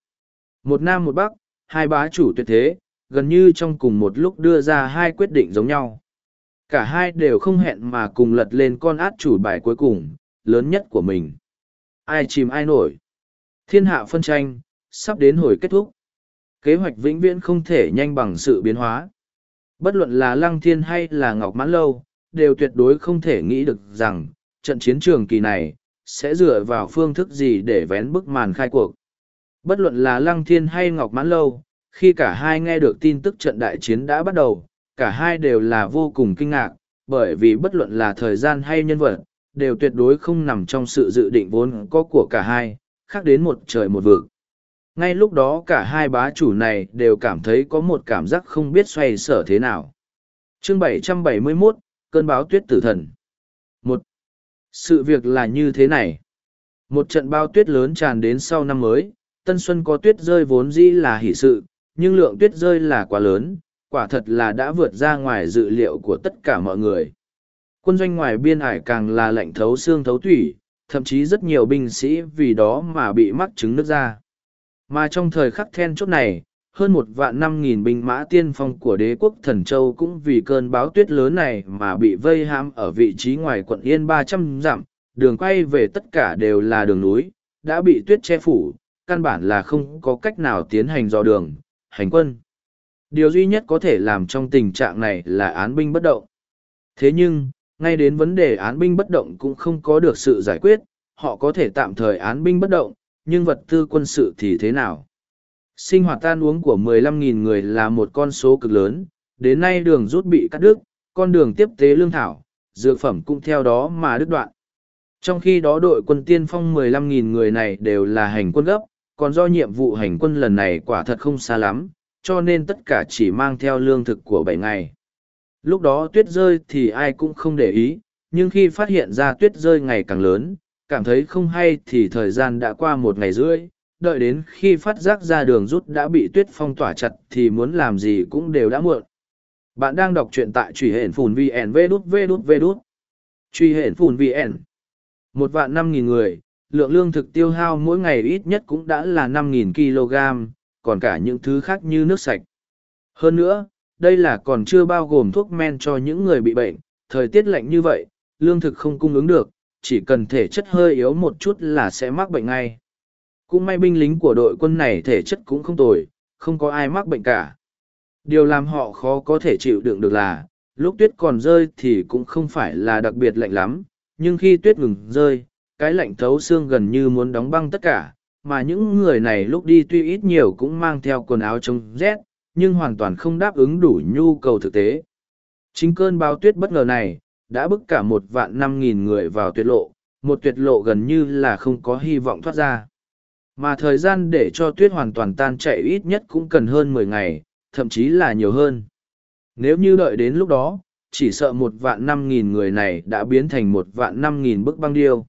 Một nam một bắc, hai bá chủ tuyệt thế, gần như trong cùng một lúc đưa ra hai quyết định giống nhau. Cả hai đều không hẹn mà cùng lật lên con át chủ bài cuối cùng, lớn nhất của mình. Ai chìm ai nổi. Thiên hạ phân tranh, sắp đến hồi kết thúc. Kế hoạch vĩnh viễn không thể nhanh bằng sự biến hóa. Bất luận là Lăng Thiên hay là Ngọc Mãn Lâu, đều tuyệt đối không thể nghĩ được rằng, trận chiến trường kỳ này, sẽ dựa vào phương thức gì để vén bức màn khai cuộc. Bất luận là Lăng Thiên hay Ngọc Mãn Lâu, khi cả hai nghe được tin tức trận đại chiến đã bắt đầu, cả hai đều là vô cùng kinh ngạc, bởi vì bất luận là thời gian hay nhân vật, đều tuyệt đối không nằm trong sự dự định vốn có của cả hai, khác đến một trời một vực. Ngay lúc đó cả hai bá chủ này đều cảm thấy có một cảm giác không biết xoay sở thế nào. chương 771, Cơn báo tuyết tử thần. một Sự việc là như thế này. Một trận bao tuyết lớn tràn đến sau năm mới, Tân Xuân có tuyết rơi vốn dĩ là hỷ sự, nhưng lượng tuyết rơi là quá lớn, quả thật là đã vượt ra ngoài dự liệu của tất cả mọi người. Quân doanh ngoài biên ải càng là lạnh thấu xương thấu thủy, thậm chí rất nhiều binh sĩ vì đó mà bị mắc chứng nước ra. Mà trong thời khắc then chốt này, hơn một vạn năm nghìn binh mã tiên phong của đế quốc thần châu cũng vì cơn báo tuyết lớn này mà bị vây hãm ở vị trí ngoài quận yên ba trăm dặm đường quay về tất cả đều là đường núi đã bị tuyết che phủ căn bản là không có cách nào tiến hành dò đường hành quân điều duy nhất có thể làm trong tình trạng này là án binh bất động thế nhưng ngay đến vấn đề án binh bất động cũng không có được sự giải quyết họ có thể tạm thời án binh bất động nhưng vật tư quân sự thì thế nào? Sinh hoạt tan uống của 15.000 người là một con số cực lớn, đến nay đường rút bị cắt đứt, con đường tiếp tế lương thảo, dược phẩm cũng theo đó mà đứt đoạn. Trong khi đó đội quân tiên phong 15.000 người này đều là hành quân gấp, còn do nhiệm vụ hành quân lần này quả thật không xa lắm, cho nên tất cả chỉ mang theo lương thực của bảy ngày. Lúc đó tuyết rơi thì ai cũng không để ý, nhưng khi phát hiện ra tuyết rơi ngày càng lớn, cảm thấy không hay thì thời gian đã qua một ngày rưỡi đợi đến khi phát giác ra đường rút đã bị tuyết phong tỏa chặt thì muốn làm gì cũng đều đã muộn. Bạn đang đọc truyện tại truy hển phùn vn vê đút đút đút. Truy hển phùn vn một vạn năm nghìn người lượng lương thực tiêu hao mỗi ngày ít nhất cũng đã là năm nghìn kg còn cả những thứ khác như nước sạch hơn nữa đây là còn chưa bao gồm thuốc men cho những người bị bệnh thời tiết lạnh như vậy lương thực không cung ứng được chỉ cần thể chất hơi yếu một chút là sẽ mắc bệnh ngay. Cũng may binh lính của đội quân này thể chất cũng không tồi, không có ai mắc bệnh cả. Điều làm họ khó có thể chịu đựng được là, lúc tuyết còn rơi thì cũng không phải là đặc biệt lạnh lắm, nhưng khi tuyết ngừng rơi, cái lạnh thấu xương gần như muốn đóng băng tất cả, mà những người này lúc đi tuy ít nhiều cũng mang theo quần áo chống rét, nhưng hoàn toàn không đáp ứng đủ nhu cầu thực tế. Chính cơn bão tuyết bất ngờ này, đã bức cả một vạn năm nghìn người vào tuyệt lộ, một tuyệt lộ gần như là không có hy vọng thoát ra. Mà thời gian để cho tuyết hoàn toàn tan chạy ít nhất cũng cần hơn mười ngày, thậm chí là nhiều hơn. Nếu như đợi đến lúc đó, chỉ sợ một vạn năm nghìn người này đã biến thành một vạn năm nghìn bức băng điêu.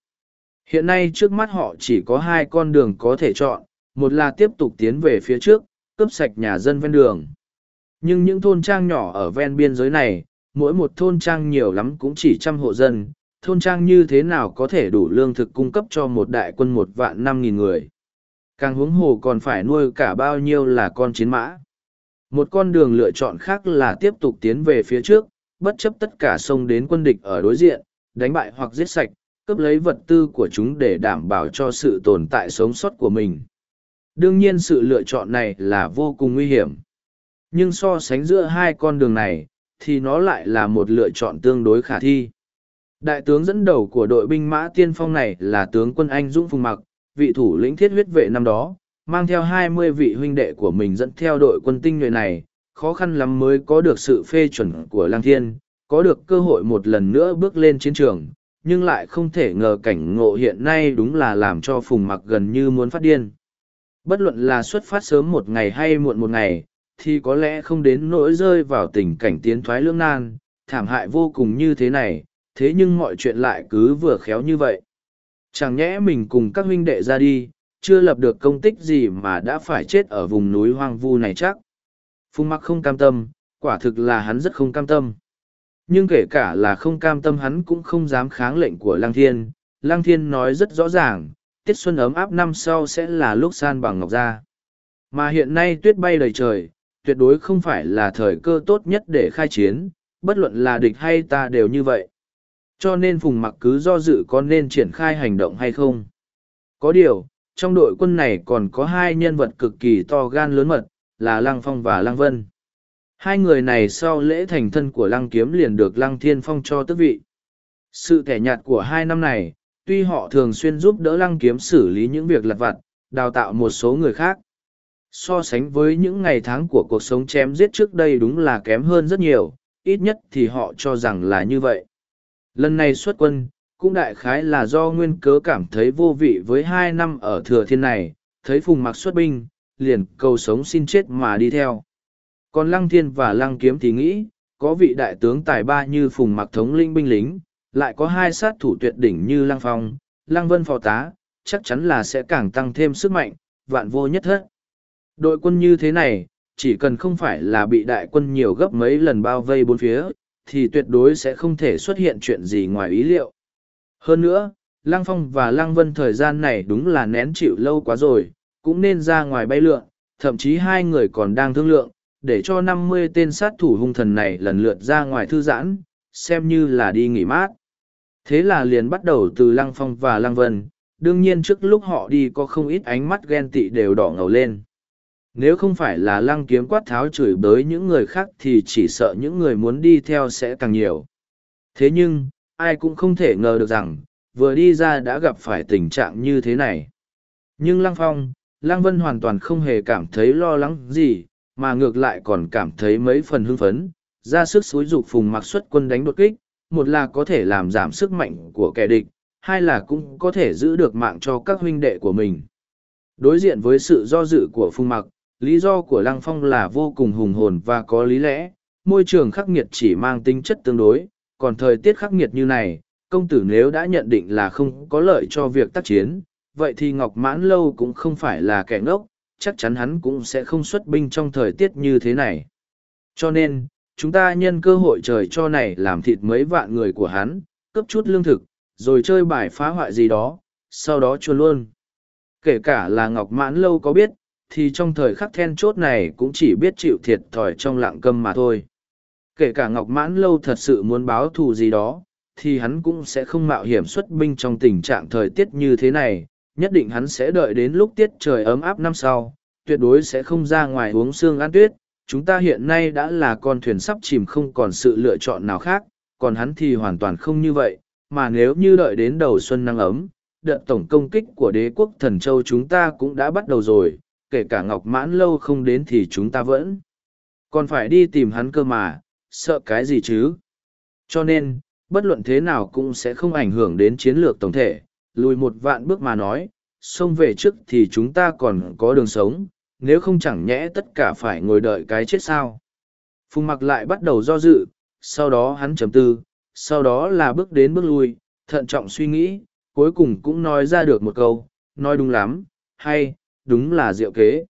Hiện nay trước mắt họ chỉ có hai con đường có thể chọn, một là tiếp tục tiến về phía trước, cướp sạch nhà dân ven đường. Nhưng những thôn trang nhỏ ở ven biên giới này, mỗi một thôn trang nhiều lắm cũng chỉ trăm hộ dân, thôn trang như thế nào có thể đủ lương thực cung cấp cho một đại quân một vạn năm nghìn người. Càng huống hồ còn phải nuôi cả bao nhiêu là con chiến mã. Một con đường lựa chọn khác là tiếp tục tiến về phía trước, bất chấp tất cả sông đến quân địch ở đối diện, đánh bại hoặc giết sạch, cướp lấy vật tư của chúng để đảm bảo cho sự tồn tại sống sót của mình. Đương nhiên sự lựa chọn này là vô cùng nguy hiểm. Nhưng so sánh giữa hai con đường này, thì nó lại là một lựa chọn tương đối khả thi. Đại tướng dẫn đầu của đội binh mã tiên phong này là tướng quân Anh Dũng Phùng Mặc, vị thủ lĩnh thiết huyết vệ năm đó, mang theo hai mươi vị huynh đệ của mình dẫn theo đội quân tinh nhuệ này, khó khăn lắm mới có được sự phê chuẩn của Lang Thiên, có được cơ hội một lần nữa bước lên chiến trường, nhưng lại không thể ngờ cảnh ngộ hiện nay đúng là làm cho Phùng Mặc gần như muốn phát điên. Bất luận là xuất phát sớm một ngày hay muộn một ngày, thì có lẽ không đến nỗi rơi vào tình cảnh tiến thoái lưỡng nan, thảm hại vô cùng như thế này, thế nhưng mọi chuyện lại cứ vừa khéo như vậy. Chẳng nhẽ mình cùng các huynh đệ ra đi, chưa lập được công tích gì mà đã phải chết ở vùng núi hoang vu này chắc. Phùng mặc không cam tâm, quả thực là hắn rất không cam tâm. Nhưng kể cả là không cam tâm hắn cũng không dám kháng lệnh của Lăng Thiên. Lăng Thiên nói rất rõ ràng, tiết xuân ấm áp năm sau sẽ là lúc san bằng ngọc ra. Mà hiện nay tuyết bay đầy trời, tuyệt đối không phải là thời cơ tốt nhất để khai chiến, bất luận là địch hay ta đều như vậy. Cho nên Phùng Mặc cứ do dự có nên triển khai hành động hay không. Có điều, trong đội quân này còn có hai nhân vật cực kỳ to gan lớn mật, là Lăng Phong và Lăng Vân. Hai người này sau lễ thành thân của Lăng Kiếm liền được Lăng Thiên Phong cho tước vị. Sự kẻ nhạt của hai năm này, tuy họ thường xuyên giúp đỡ Lăng Kiếm xử lý những việc lặt vặt, đào tạo một số người khác. So sánh với những ngày tháng của cuộc sống chém giết trước đây đúng là kém hơn rất nhiều, ít nhất thì họ cho rằng là như vậy. Lần này xuất quân, cũng đại khái là do nguyên cớ cảm thấy vô vị với hai năm ở thừa thiên này, thấy phùng mặc xuất binh, liền cầu sống xin chết mà đi theo. Còn lăng thiên và lăng kiếm thì nghĩ, có vị đại tướng tài ba như phùng mặc thống linh binh lính, lại có hai sát thủ tuyệt đỉnh như lăng phong, lăng vân phò tá, chắc chắn là sẽ càng tăng thêm sức mạnh, vạn vô nhất thất. Đội quân như thế này, chỉ cần không phải là bị đại quân nhiều gấp mấy lần bao vây bốn phía, thì tuyệt đối sẽ không thể xuất hiện chuyện gì ngoài ý liệu. Hơn nữa, Lăng Phong và Lăng Vân thời gian này đúng là nén chịu lâu quá rồi, cũng nên ra ngoài bay lượn, thậm chí hai người còn đang thương lượng, để cho năm mươi tên sát thủ hung thần này lần lượt ra ngoài thư giãn, xem như là đi nghỉ mát. Thế là liền bắt đầu từ Lăng Phong và Lăng Vân, đương nhiên trước lúc họ đi có không ít ánh mắt ghen tị đều đỏ ngầu lên. Nếu không phải là lăng kiếm quát tháo chửi bới những người khác thì chỉ sợ những người muốn đi theo sẽ càng nhiều. Thế nhưng, ai cũng không thể ngờ được rằng, vừa đi ra đã gặp phải tình trạng như thế này. Nhưng Lăng Phong, Lăng Vân hoàn toàn không hề cảm thấy lo lắng gì, mà ngược lại còn cảm thấy mấy phần hưng phấn, ra sức xúi dục phùng mặc xuất quân đánh đột kích, một là có thể làm giảm sức mạnh của kẻ địch, hai là cũng có thể giữ được mạng cho các huynh đệ của mình. Đối diện với sự do dự của phùng mặc, lý do của lăng phong là vô cùng hùng hồn và có lý lẽ môi trường khắc nghiệt chỉ mang tính chất tương đối còn thời tiết khắc nghiệt như này công tử nếu đã nhận định là không có lợi cho việc tác chiến vậy thì ngọc mãn lâu cũng không phải là kẻ ngốc chắc chắn hắn cũng sẽ không xuất binh trong thời tiết như thế này cho nên chúng ta nhân cơ hội trời cho này làm thịt mấy vạn người của hắn cướp chút lương thực rồi chơi bài phá hoại gì đó sau đó chuồn luôn kể cả là ngọc mãn lâu có biết thì trong thời khắc then chốt này cũng chỉ biết chịu thiệt thòi trong lặng câm mà thôi. Kể cả Ngọc Mãn Lâu thật sự muốn báo thù gì đó, thì hắn cũng sẽ không mạo hiểm xuất binh trong tình trạng thời tiết như thế này, nhất định hắn sẽ đợi đến lúc tiết trời ấm áp năm sau, tuyệt đối sẽ không ra ngoài uống sương ăn tuyết. Chúng ta hiện nay đã là con thuyền sắp chìm không còn sự lựa chọn nào khác, còn hắn thì hoàn toàn không như vậy, mà nếu như đợi đến đầu xuân nắng ấm, đợt tổng công kích của đế quốc thần châu chúng ta cũng đã bắt đầu rồi, kể cả ngọc mãn lâu không đến thì chúng ta vẫn còn phải đi tìm hắn cơ mà sợ cái gì chứ? Cho nên bất luận thế nào cũng sẽ không ảnh hưởng đến chiến lược tổng thể, lùi một vạn bước mà nói, xông về trước thì chúng ta còn có đường sống, nếu không chẳng nhẽ tất cả phải ngồi đợi cái chết sao. Phùng mặc lại bắt đầu do dự, sau đó hắn chấm tư, sau đó là bước đến bước lui, thận trọng suy nghĩ, cuối cùng cũng nói ra được một câu, nói đúng lắm, hay, đúng là diệu kế.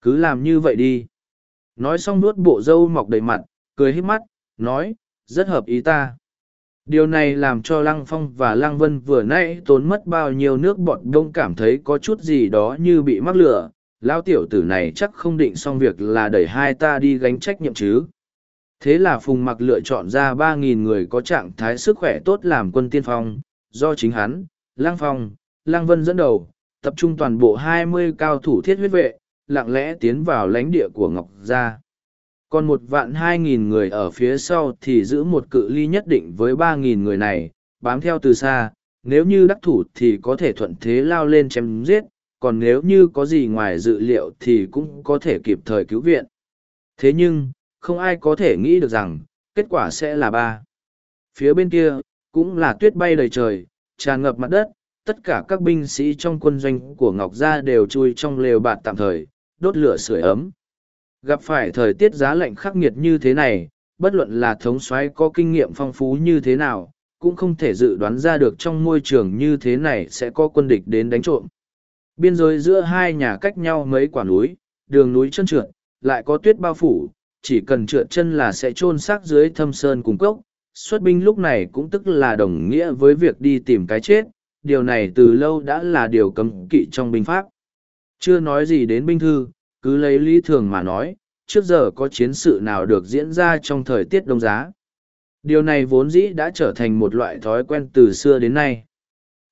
Cứ làm như vậy đi. Nói xong nuốt bộ râu mọc đầy mặt, cười hít mắt, nói, rất hợp ý ta. Điều này làm cho Lăng Phong và Lăng Vân vừa nãy tốn mất bao nhiêu nước bọt đông cảm thấy có chút gì đó như bị mắc lửa. Lao tiểu tử này chắc không định xong việc là đẩy hai ta đi gánh trách nhiệm chứ. Thế là Phùng Mặc lựa chọn ra ba nghìn người có trạng thái sức khỏe tốt làm quân tiên phong, do chính hắn, Lăng Phong, Lăng Vân dẫn đầu, tập trung toàn bộ hai mươi cao thủ thiết huyết vệ, lặng lẽ tiến vào lãnh địa của Ngọc Gia. Còn một vạn hai nghìn người ở phía sau thì giữ một cự ly nhất định với ba nghìn người này, bám theo từ xa, nếu như đắc thủ thì có thể thuận thế lao lên chém giết, còn nếu như có gì ngoài dự liệu thì cũng có thể kịp thời cứu viện. Thế nhưng, không ai có thể nghĩ được rằng, kết quả sẽ là ba. Phía bên kia, cũng là tuyết bay đầy trời, tràn ngập mặt đất, tất cả các binh sĩ trong quân doanh của Ngọc Gia đều chui trong lều bạt tạm thời, đốt lửa sưởi ấm. Gặp phải thời tiết giá lạnh khắc nghiệt như thế này, bất luận là thống soái có kinh nghiệm phong phú như thế nào, cũng không thể dự đoán ra được trong môi trường như thế này sẽ có quân địch đến đánh trộm. Biên giới giữa hai nhà cách nhau mấy quả núi, đường núi chân trượt, lại có tuyết bao phủ, chỉ cần trượt chân là sẽ chôn xác dưới thâm sơn cùng cốc. Xuất binh lúc này cũng tức là đồng nghĩa với việc đi tìm cái chết, điều này từ lâu đã là điều cấm kỵ trong binh pháp. Chưa nói gì đến binh thư, cứ lấy lý thường mà nói, trước giờ có chiến sự nào được diễn ra trong thời tiết đông giá. Điều này vốn dĩ đã trở thành một loại thói quen từ xưa đến nay.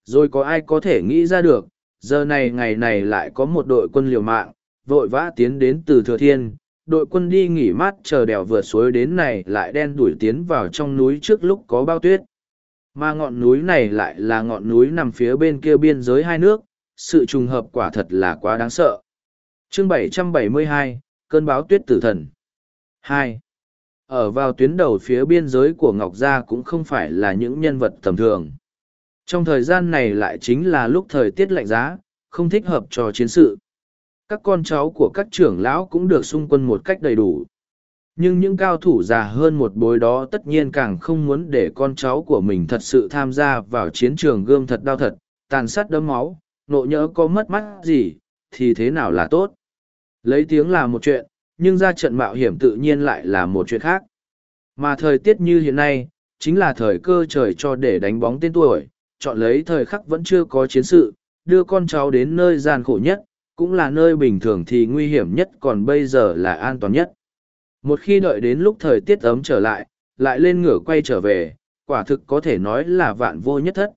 Rồi có ai có thể nghĩ ra được, giờ này ngày này lại có một đội quân liều mạng, vội vã tiến đến từ thừa thiên, đội quân đi nghỉ mát chờ đèo vượt suối đến này lại đen đuổi tiến vào trong núi trước lúc có bao tuyết. Mà ngọn núi này lại là ngọn núi nằm phía bên kia biên giới hai nước, sự trùng hợp quả thật là quá đáng sợ. Chương 772, Cơn báo tuyết tử thần. 2. Ở vào tuyến đầu phía biên giới của Ngọc Gia cũng không phải là những nhân vật tầm thường. Trong thời gian này lại chính là lúc thời tiết lạnh giá, không thích hợp cho chiến sự. Các con cháu của các trưởng lão cũng được xung quân một cách đầy đủ. Nhưng những cao thủ già hơn một bối đó tất nhiên càng không muốn để con cháu của mình thật sự tham gia vào chiến trường gươm thật đau thật, tàn sát đấm máu, nộ nhỡ có mất mắt gì, thì thế nào là tốt. Lấy tiếng là một chuyện, nhưng ra trận mạo hiểm tự nhiên lại là một chuyện khác. Mà thời tiết như hiện nay, chính là thời cơ trời cho để đánh bóng tên tuổi, chọn lấy thời khắc vẫn chưa có chiến sự, đưa con cháu đến nơi gian khổ nhất, cũng là nơi bình thường thì nguy hiểm nhất còn bây giờ là an toàn nhất. Một khi đợi đến lúc thời tiết ấm trở lại, lại lên ngửa quay trở về, quả thực có thể nói là vạn vô nhất thất.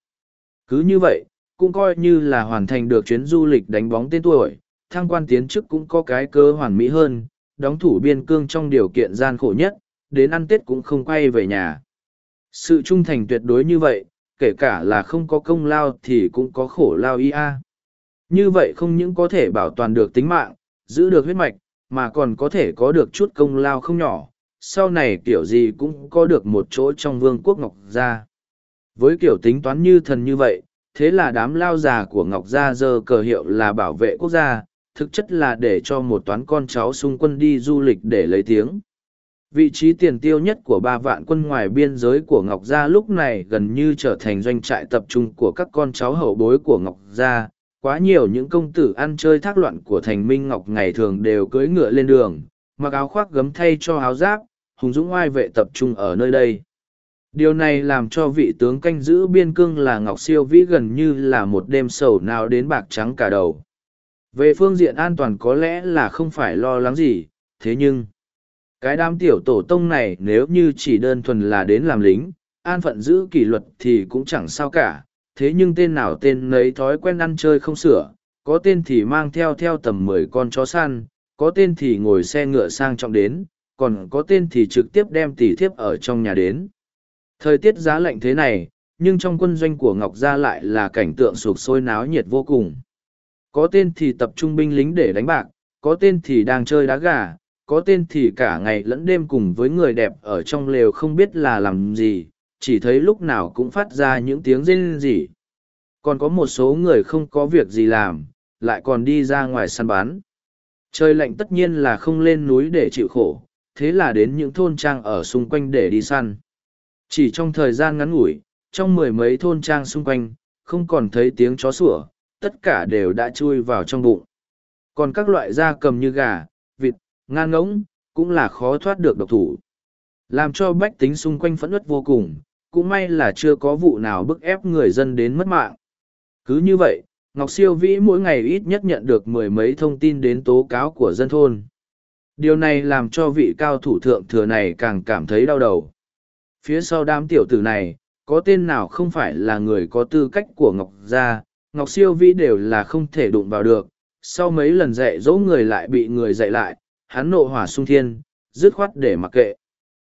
Cứ như vậy, cũng coi như là hoàn thành được chuyến du lịch đánh bóng tên tuổi, thăng quan tiến chức cũng có cái cơ hoàn mỹ hơn, đóng thủ biên cương trong điều kiện gian khổ nhất, đến ăn Tết cũng không quay về nhà. Sự trung thành tuyệt đối như vậy, kể cả là không có công lao thì cũng có khổ lao y a. Như vậy không những có thể bảo toàn được tính mạng, giữ được huyết mạch, mà còn có thể có được chút công lao không nhỏ, sau này kiểu gì cũng có được một chỗ trong vương quốc Ngọc Gia. Với kiểu tính toán như thần như vậy, thế là đám lao già của Ngọc Gia giờ cờ hiệu là bảo vệ quốc gia, thực chất là để cho một toán con cháu xung quân đi du lịch để lấy tiếng. Vị trí tiền tiêu nhất của ba vạn quân ngoài biên giới của Ngọc Gia lúc này gần như trở thành doanh trại tập trung của các con cháu hậu bối của Ngọc Gia. Quá nhiều những công tử ăn chơi thác loạn của thành Minh Ngọc ngày thường đều cưỡi ngựa lên đường, mặc áo khoác gấm thay cho áo giáp, hùng dũng oai vệ tập trung ở nơi đây. Điều này làm cho vị tướng canh giữ biên cương là Ngọc Siêu Vĩ gần như là một đêm sầu nào đến bạc trắng cả đầu. Về phương diện an toàn có lẽ là không phải lo lắng gì, thế nhưng, cái đám tiểu tổ tông này nếu như chỉ đơn thuần là đến làm lính, an phận giữ kỷ luật thì cũng chẳng sao cả, thế nhưng tên nào tên nấy thói quen ăn chơi không sửa, có tên thì mang theo theo tầm mười con chó săn, có tên thì ngồi xe ngựa sang trọng đến, còn có tên thì trực tiếp đem tỷ thiếp ở trong nhà đến. Thời tiết giá lạnh thế này, nhưng trong quân doanh của Ngọc Gia lại là cảnh tượng sụp sôi náo nhiệt vô cùng. Có tên thì tập trung binh lính để đánh bạc, có tên thì đang chơi đá gà, có tên thì cả ngày lẫn đêm cùng với người đẹp ở trong lều không biết là làm gì, chỉ thấy lúc nào cũng phát ra những tiếng rên rỉ. Còn có một số người không có việc gì làm, lại còn đi ra ngoài săn bắn. Trời lạnh tất nhiên là không lên núi để chịu khổ, thế là đến những thôn trang ở xung quanh để đi săn. Chỉ trong thời gian ngắn ngủi, trong mười mấy thôn trang xung quanh, không còn thấy tiếng chó sủa, tất cả đều đã chui vào trong bụng. Còn các loại da cầm như gà, vịt, ngan ngỗng, cũng là khó thoát được độc thủ. Làm cho bách tính xung quanh phẫn uất vô cùng, cũng may là chưa có vụ nào bức ép người dân đến mất mạng. Cứ như vậy, Ngọc Siêu Vĩ mỗi ngày ít nhất nhận được mười mấy thông tin đến tố cáo của dân thôn. Điều này làm cho vị cao thủ thượng thừa này càng cảm thấy đau đầu. Phía sau đám tiểu tử này, có tên nào không phải là người có tư cách của Ngọc Gia, Ngọc Siêu Vĩ đều là không thể đụng vào được. Sau mấy lần dạy dỗ người lại bị người dạy lại, hắn nộ hỏa sung thiên, dứt khoát để mặc kệ.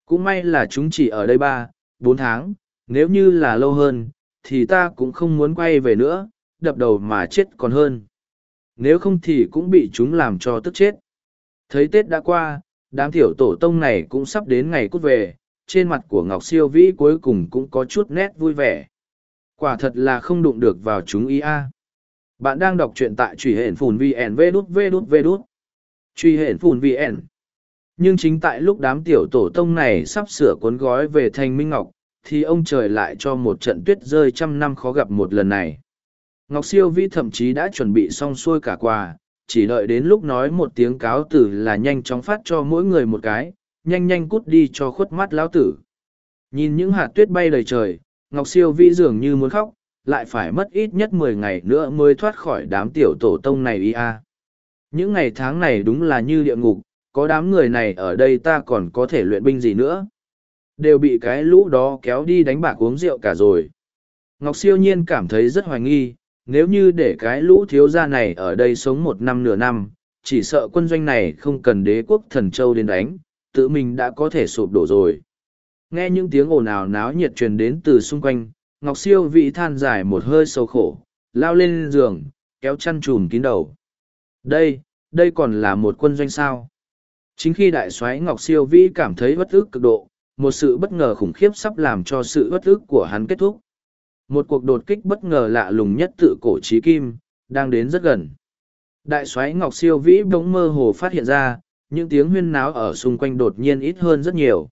Cũng may là chúng chỉ ở đây ba, bốn tháng, nếu như là lâu hơn, thì ta cũng không muốn quay về nữa, đập đầu mà chết còn hơn. Nếu không thì cũng bị chúng làm cho tức chết. Thấy Tết đã qua, đám tiểu tổ tông này cũng sắp đến ngày cút về, trên mặt của Ngọc Siêu Vĩ cuối cùng cũng có chút nét vui vẻ. Quả thật là không đụng được vào chúng ý a. Bạn đang đọc truyện tại truy hển phùn VN vê đút vê đút vê đút. Truy hển phùn VN. Nhưng chính tại lúc đám tiểu tổ tông này sắp sửa cuốn gói về thành Minh Ngọc, thì ông trời lại cho một trận tuyết rơi trăm năm khó gặp một lần này. Ngọc Siêu Vĩ thậm chí đã chuẩn bị xong xuôi cả quà, chỉ đợi đến lúc nói một tiếng cáo tử là nhanh chóng phát cho mỗi người một cái, nhanh nhanh cút đi cho khuất mắt lão tử. Nhìn những hạt tuyết bay đầy trời, Ngọc Siêu Vĩ dường như muốn khóc, lại phải mất ít nhất mười ngày nữa mới thoát khỏi đám tiểu tổ tông này ia. Những ngày tháng này đúng là như địa ngục, có đám người này ở đây ta còn có thể luyện binh gì nữa. Đều bị cái lũ đó kéo đi đánh bạc uống rượu cả rồi. Ngọc Siêu Nhiên cảm thấy rất hoài nghi, nếu như để cái lũ thiếu gia này ở đây sống một năm nửa năm, chỉ sợ quân doanh này không cần đế quốc thần châu đến đánh, tự mình đã có thể sụp đổ rồi. Nghe những tiếng ồn ào náo nhiệt truyền đến từ xung quanh, Ngọc Siêu vị than dài một hơi sâu khổ, lao lên giường, kéo chăn trùm kín đầu. Đây, đây còn là một quân doanh sao. Chính khi đại soái Ngọc Siêu Vĩ cảm thấy bất ức cực độ, một sự bất ngờ khủng khiếp sắp làm cho sự bất ức của hắn kết thúc. Một cuộc đột kích bất ngờ lạ lùng nhất tự cổ trí kim, đang đến rất gần. Đại soái Ngọc Siêu Vĩ bỗng mơ hồ phát hiện ra, những tiếng huyên náo ở xung quanh đột nhiên ít hơn rất nhiều.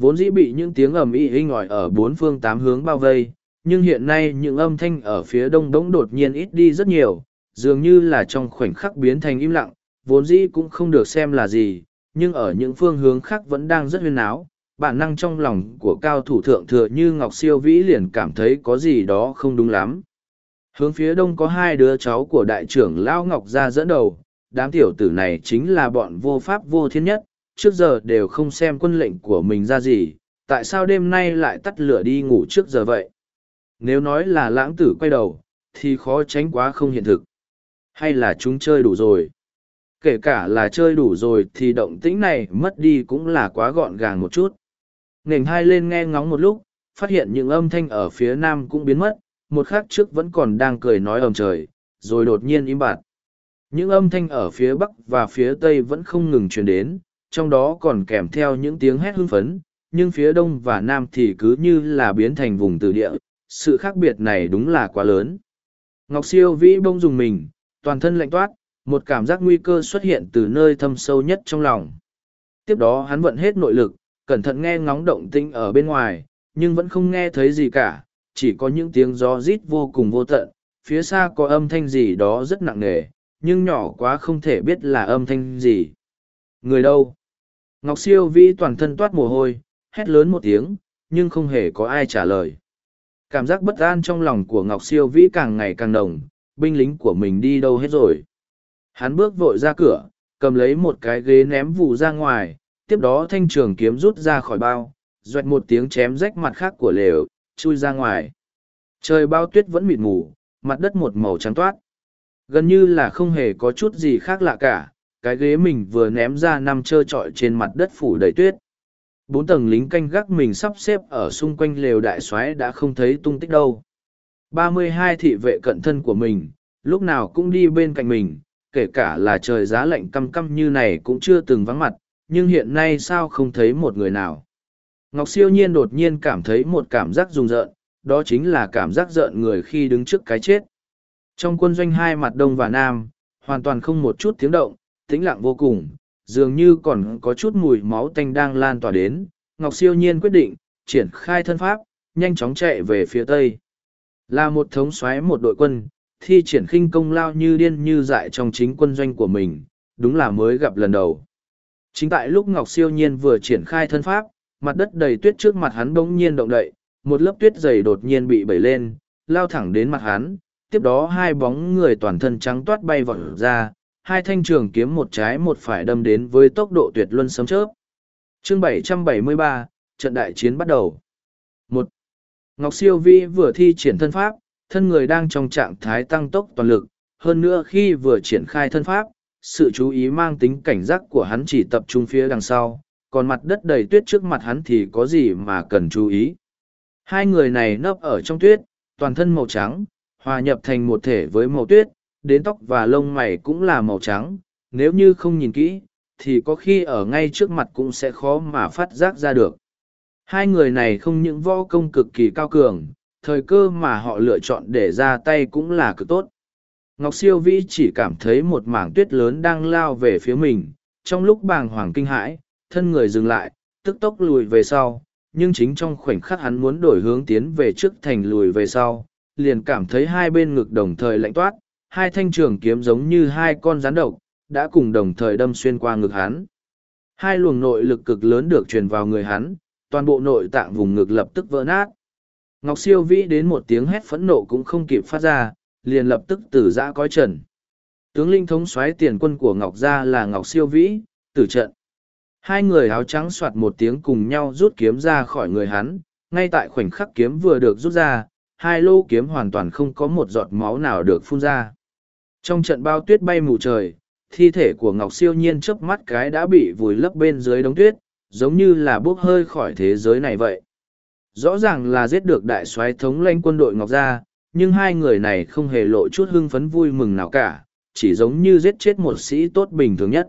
Vốn dĩ bị những tiếng ầm ĩ inh ỏi ở bốn phương tám hướng bao vây, nhưng hiện nay những âm thanh ở phía đông bỗng đột nhiên ít đi rất nhiều, dường như là trong khoảnh khắc biến thành im lặng, vốn dĩ cũng không được xem là gì, nhưng ở những phương hướng khác vẫn đang rất huyên náo. Bản năng trong lòng của cao thủ thượng thừa như Ngọc Siêu Vĩ liền cảm thấy có gì đó không đúng lắm. Hướng phía đông có hai đứa cháu của đại trưởng Lão Ngọc ra dẫn đầu, đám tiểu tử này chính là bọn vô pháp vô thiên nhất, trước giờ đều không xem quân lệnh của mình ra gì, tại sao đêm nay lại tắt lửa đi ngủ trước giờ vậy? Nếu nói là lãng tử quay đầu, thì khó tránh quá không hiện thực. Hay là chúng chơi đủ rồi? Kể cả là chơi đủ rồi thì động tĩnh này mất đi cũng là quá gọn gàng một chút. Nghềnh hai lên nghe ngóng một lúc, phát hiện những âm thanh ở phía nam cũng biến mất, một khắc trước vẫn còn đang cười nói ầm trời, rồi đột nhiên im bặt. Những âm thanh ở phía bắc và phía tây vẫn không ngừng truyền đến, trong đó còn kèm theo những tiếng hét hưng phấn, nhưng phía đông và nam thì cứ như là biến thành vùng từ địa, sự khác biệt này đúng là quá lớn. Ngọc Siêu vĩ bông dùng mình, toàn thân lạnh toát, một cảm giác nguy cơ xuất hiện từ nơi thâm sâu nhất trong lòng. Tiếp đó hắn vận hết nội lực, cẩn thận nghe ngóng động tĩnh ở bên ngoài, nhưng vẫn không nghe thấy gì cả, chỉ có những tiếng gió rít vô cùng vô tận, phía xa có âm thanh gì đó rất nặng nề, nhưng nhỏ quá không thể biết là âm thanh gì. Người đâu? Ngọc Siêu Vĩ toàn thân toát mồ hôi, hét lớn một tiếng, nhưng không hề có ai trả lời. Cảm giác bất an trong lòng của Ngọc Siêu Vĩ càng ngày càng nồng, binh lính của mình đi đâu hết rồi. Hắn bước vội ra cửa, cầm lấy một cái ghế ném vụ ra ngoài, tiếp đó thanh trường kiếm rút ra khỏi bao, doẹt một tiếng chém rách mặt khác của lều, chui ra ngoài. Trời bao tuyết vẫn mịt mù, mặt đất một màu trắng toát. Gần như là không hề có chút gì khác lạ cả, cái ghế mình vừa ném ra nằm trơ trọi trên mặt đất phủ đầy tuyết. Bốn tầng lính canh gác mình sắp xếp ở xung quanh lều đại soái đã không thấy tung tích đâu. ba mươi hai thị vệ cận thân của mình, lúc nào cũng đi bên cạnh mình, kể cả là trời giá lạnh căm căm như này cũng chưa từng vắng mặt, nhưng hiện nay sao không thấy một người nào. Ngọc siêu nhiên đột nhiên cảm thấy một cảm giác rùng rợn, đó chính là cảm giác rợn người khi đứng trước cái chết. Trong quân doanh hai mặt đông và nam, hoàn toàn không một chút tiếng động, tĩnh lặng vô cùng, dường như còn có chút mùi máu tanh đang lan tỏa đến. Ngọc siêu nhiên quyết định, triển khai thân pháp, nhanh chóng chạy về phía tây. Là một thống soái một đội quân, thi triển khinh công lao như điên như dại trong chính quân doanh của mình, đúng là mới gặp lần đầu. Chính tại lúc Ngọc siêu nhiên vừa triển khai thân pháp, mặt đất đầy tuyết trước mặt hắn bỗng nhiên động đậy, một lớp tuyết dày đột nhiên bị bẩy lên, lao thẳng đến mặt hắn, tiếp đó hai bóng người toàn thân trắng toát bay vọt ra, hai thanh trường kiếm một trái một phải đâm đến với tốc độ tuyệt luân sấm chớp. Chương 773, trận đại chiến bắt đầu. Một, Ngọc Siêu Vi vừa thi triển thân pháp, thân người đang trong trạng thái tăng tốc toàn lực, hơn nữa khi vừa triển khai thân pháp, sự chú ý mang tính cảnh giác của hắn chỉ tập trung phía đằng sau, còn mặt đất đầy tuyết trước mặt hắn thì có gì mà cần chú ý. Hai người này nấp ở trong tuyết, toàn thân màu trắng, hòa nhập thành một thể với màu tuyết, đến tóc và lông mày cũng là màu trắng, nếu như không nhìn kỹ, thì có khi ở ngay trước mặt cũng sẽ khó mà phát giác ra được. Hai người này không những võ công cực kỳ cao cường, thời cơ mà họ lựa chọn để ra tay cũng là cực tốt. Ngọc Siêu Vĩ chỉ cảm thấy một mảng tuyết lớn đang lao về phía mình, trong lúc bàng hoàng kinh hãi, thân người dừng lại, tức tốc lùi về sau, nhưng chính trong khoảnh khắc hắn muốn đổi hướng tiến về trước thành lùi về sau, liền cảm thấy hai bên ngực đồng thời lạnh toát, hai thanh trường kiếm giống như hai con rắn độc, đã cùng đồng thời đâm xuyên qua ngực hắn. Hai luồng nội lực cực lớn được truyền vào người hắn, toàn bộ nội tạng vùng ngực lập tức vỡ nát. Ngọc Siêu Vĩ đến một tiếng hét phẫn nộ cũng không kịp phát ra, liền lập tức tử giã coi trần. Tướng linh thống soái tiền quân của Ngọc Gia là Ngọc Siêu Vĩ, tử trận. Hai người áo trắng soạt một tiếng cùng nhau rút kiếm ra khỏi người hắn, ngay tại khoảnh khắc kiếm vừa được rút ra, hai lô kiếm hoàn toàn không có một giọt máu nào được phun ra. Trong trận bao tuyết bay mù trời, thi thể của Ngọc Siêu Nhiên chớp mắt cái đã bị vùi lấp bên dưới đống tuyết, giống như là bốc hơi khỏi thế giới này vậy. Rõ ràng là giết được đại soái thống lanh quân đội Ngọc Gia, nhưng hai người này không hề lộ chút hưng phấn vui mừng nào cả, chỉ giống như giết chết một sĩ tốt bình thường nhất.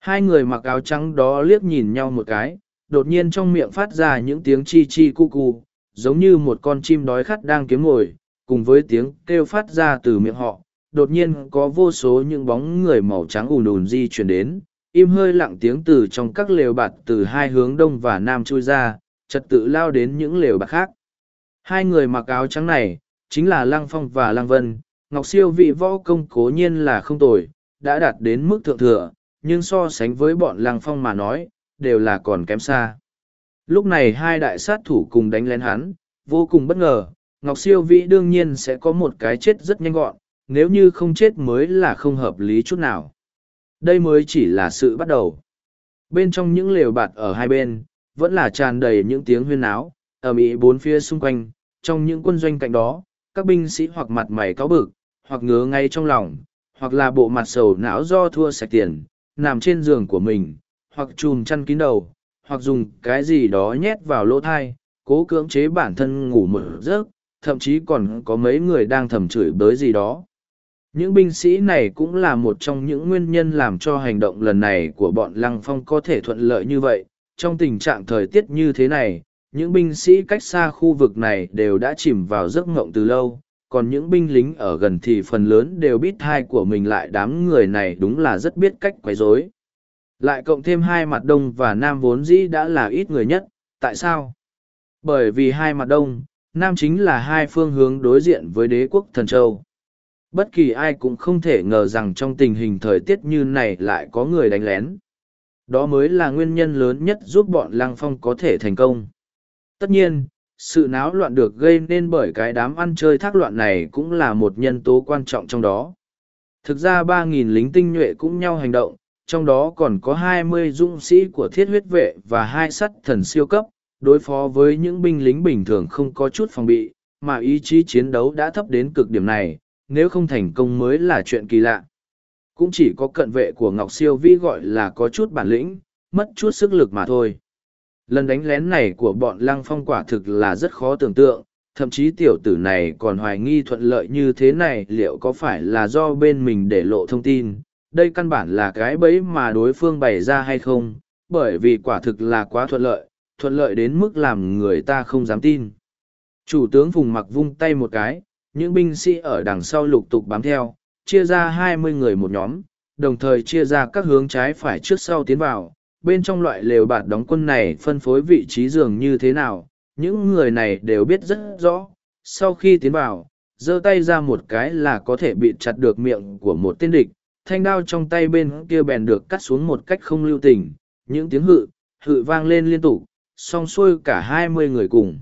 Hai người mặc áo trắng đó liếc nhìn nhau một cái, đột nhiên trong miệng phát ra những tiếng chi chi cu cu, giống như một con chim đói khát đang kiếm ngồi, cùng với tiếng kêu phát ra từ miệng họ. Đột nhiên có vô số những bóng người màu trắng ùn ùn di chuyển đến, im hơi lặng tiếng từ trong các lều bạt từ hai hướng đông và nam chui ra, trật tự lao đến những lều bạt khác. Hai người mặc áo trắng này, chính là Lăng Phong và Lăng Vân, Ngọc Siêu vị võ công cố nhiên là không tồi, đã đạt đến mức thượng thừa, nhưng so sánh với bọn Lăng Phong mà nói, đều là còn kém xa. Lúc này hai đại sát thủ cùng đánh lén hắn, vô cùng bất ngờ, Ngọc Siêu Vĩ đương nhiên sẽ có một cái chết rất nhanh gọn, nếu như không chết mới là không hợp lý chút nào. Đây mới chỉ là sự bắt đầu. Bên trong những lều bạt ở hai bên, vẫn là tràn đầy những tiếng huyên áo, ở mỹ bốn phía xung quanh, trong những quân doanh cạnh đó, các binh sĩ hoặc mặt mày cáo bực, hoặc ngứa ngay trong lòng, hoặc là bộ mặt sầu não do thua sạch tiền, nằm trên giường của mình, hoặc chùm chăn kín đầu, hoặc dùng cái gì đó nhét vào lỗ thai, cố cưỡng chế bản thân ngủ mở giấc, thậm chí còn có mấy người đang thầm chửi bới gì đó. Những binh sĩ này cũng là một trong những nguyên nhân làm cho hành động lần này của bọn Lăng Phong có thể thuận lợi như vậy. Trong tình trạng thời tiết như thế này, những binh sĩ cách xa khu vực này đều đã chìm vào giấc ngộng từ lâu, còn những binh lính ở gần thì phần lớn đều biết thai của mình lại đám người này đúng là rất biết cách quấy rối. Lại cộng thêm hai mặt đông và nam vốn dĩ đã là ít người nhất, tại sao? Bởi vì hai mặt đông, nam chính là hai phương hướng đối diện với đế quốc thần châu. Bất kỳ ai cũng không thể ngờ rằng trong tình hình thời tiết như này lại có người đánh lén. Đó mới là nguyên nhân lớn nhất giúp bọn Lăng Phong có thể thành công. Tất nhiên, sự náo loạn được gây nên bởi cái đám ăn chơi thác loạn này cũng là một nhân tố quan trọng trong đó. Thực ra ba nghìn lính tinh nhuệ cũng nhau hành động, trong đó còn có hai mươi dũng sĩ của thiết huyết vệ và hai sắt thần siêu cấp, đối phó với những binh lính bình thường không có chút phòng bị, mà ý chí chiến đấu đã thấp đến cực điểm này, nếu không thành công mới là chuyện kỳ lạ. Cũng chỉ có cận vệ của Ngọc Siêu Vĩ gọi là có chút bản lĩnh, mất chút sức lực mà thôi. Lần đánh lén này của bọn Lăng Phong quả thực là rất khó tưởng tượng, thậm chí tiểu tử này còn hoài nghi thuận lợi như thế này liệu có phải là do bên mình để lộ thông tin. Đây căn bản là cái bẫy mà đối phương bày ra hay không, bởi vì quả thực là quá thuận lợi, thuận lợi đến mức làm người ta không dám tin. Chủ tướng Phùng mặc vung tay một cái, những binh sĩ ở đằng sau lục tục bám theo, chia ra hai mươi người một nhóm, đồng thời chia ra các hướng trái phải trước sau tiến vào. Bên trong loại lều bạt đóng quân này phân phối vị trí giường như thế nào, những người này đều biết rất rõ. Sau khi tiến vào, giơ tay ra một cái là có thể bị chặt được miệng của một tên địch, thanh đao trong tay bên kia bèn được cắt xuống một cách không lưu tình, những tiếng hự, hự vang lên liên tục, song xuôi cả hai mươi người cùng.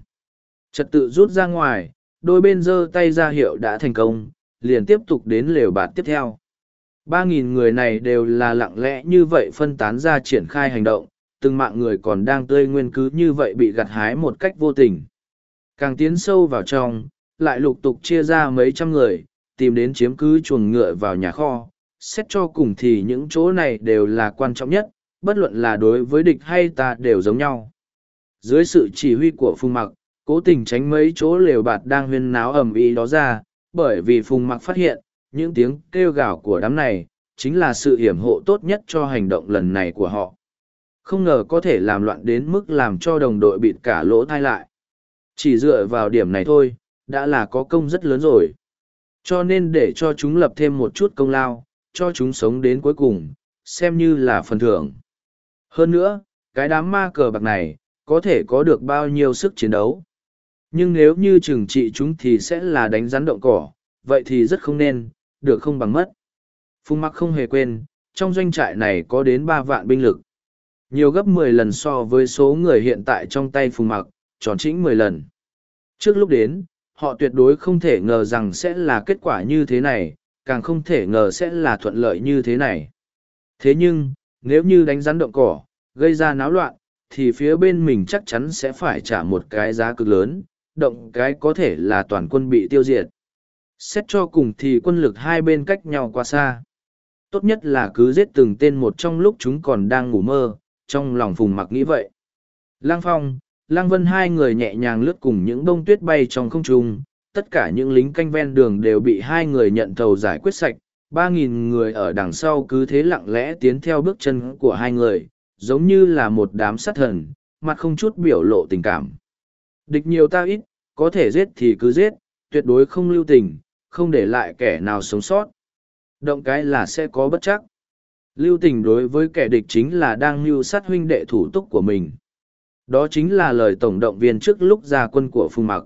Trật tự rút ra ngoài, đôi bên giơ tay ra hiệu đã thành công, liền tiếp tục đến lều bạt tiếp theo. Ba nghìn người này đều là lặng lẽ như vậy phân tán ra triển khai hành động, từng mạng người còn đang tươi nguyên cứ như vậy bị gặt hái một cách vô tình. Càng tiến sâu vào trong, lại lục tục chia ra mấy trăm người, tìm đến chiếm cứ chuồng ngựa vào nhà kho. Xét cho cùng thì những chỗ này đều là quan trọng nhất, bất luận là đối với địch hay ta đều giống nhau. Dưới sự chỉ huy của Phùng Mặc, cố tình tránh mấy chỗ lều bạt đang huyên náo ầm ĩ đó ra, bởi vì Phùng Mặc phát hiện, những tiếng kêu gào của đám này, chính là sự hiểm hộ tốt nhất cho hành động lần này của họ. Không ngờ có thể làm loạn đến mức làm cho đồng đội bịt cả lỗ thai lại. Chỉ dựa vào điểm này thôi, đã là có công rất lớn rồi. Cho nên để cho chúng lập thêm một chút công lao, cho chúng sống đến cuối cùng, xem như là phần thưởng. Hơn nữa, cái đám ma cờ bạc này, có thể có được bao nhiêu sức chiến đấu. Nhưng nếu như trừng trị chúng thì sẽ là đánh rắn động cỏ, vậy thì rất không nên, được không bằng mất. Phùng Mặc không hề quên, trong doanh trại này có đến ba vạn binh lực. Nhiều gấp mười lần so với số người hiện tại trong tay Phùng Mặc, tròn chỉnh mười lần. Trước lúc đến, họ tuyệt đối không thể ngờ rằng sẽ là kết quả như thế này, càng không thể ngờ sẽ là thuận lợi như thế này. Thế nhưng, nếu như đánh rắn động cỏ, gây ra náo loạn, thì phía bên mình chắc chắn sẽ phải trả một cái giá cực lớn, động cái có thể là toàn quân bị tiêu diệt. Xét cho cùng thì quân lực hai bên cách nhau quá xa. Tốt nhất là cứ giết từng tên một trong lúc chúng còn đang ngủ mơ, trong lòng phùng mặc nghĩ vậy. Lang Phong, Lang Vân hai người nhẹ nhàng lướt cùng những bông tuyết bay trong không trung, tất cả những lính canh ven đường đều bị hai người nhận thầu giải quyết sạch. Ba nghìn người ở đằng sau cứ thế lặng lẽ tiến theo bước chân của hai người, giống như là một đám sát thần, mặt không chút biểu lộ tình cảm. Địch nhiều ta ít, có thể giết thì cứ giết, tuyệt đối không lưu tình, không để lại kẻ nào sống sót. Động cái là sẽ có bất chắc. Lưu tình đối với kẻ địch chính là đang mưu sát huynh đệ thủ túc của mình. Đó chính là lời tổng động viên trước lúc ra quân của Phùng Mặc.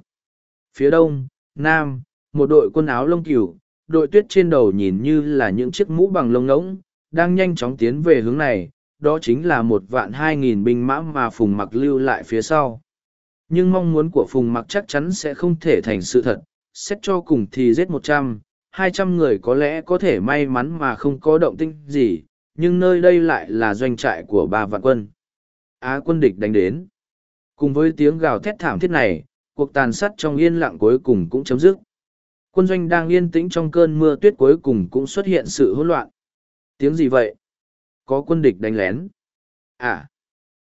Phía đông, nam, một đội quân áo lông cừu, đội tuyết trên đầu nhìn như là những chiếc mũ bằng lông ngỗng, đang nhanh chóng tiến về hướng này, đó chính là một vạn hai nghìn binh mã mà Phùng Mặc lưu lại phía sau. Nhưng mong muốn của Phùng Mặc chắc chắn sẽ không thể thành sự thật, xét cho cùng thì giết một trăm, hai trăm người có lẽ có thể may mắn mà không có động tinh gì, nhưng nơi đây lại là doanh trại của ba vạn quân. Á quân địch đánh đến. Cùng với tiếng gào thét thảm thiết này, cuộc tàn sát trong yên lặng cuối cùng cũng chấm dứt. Quân doanh đang yên tĩnh trong cơn mưa tuyết cuối cùng cũng xuất hiện sự hỗn loạn. Tiếng gì vậy? Có quân địch đánh lén. À!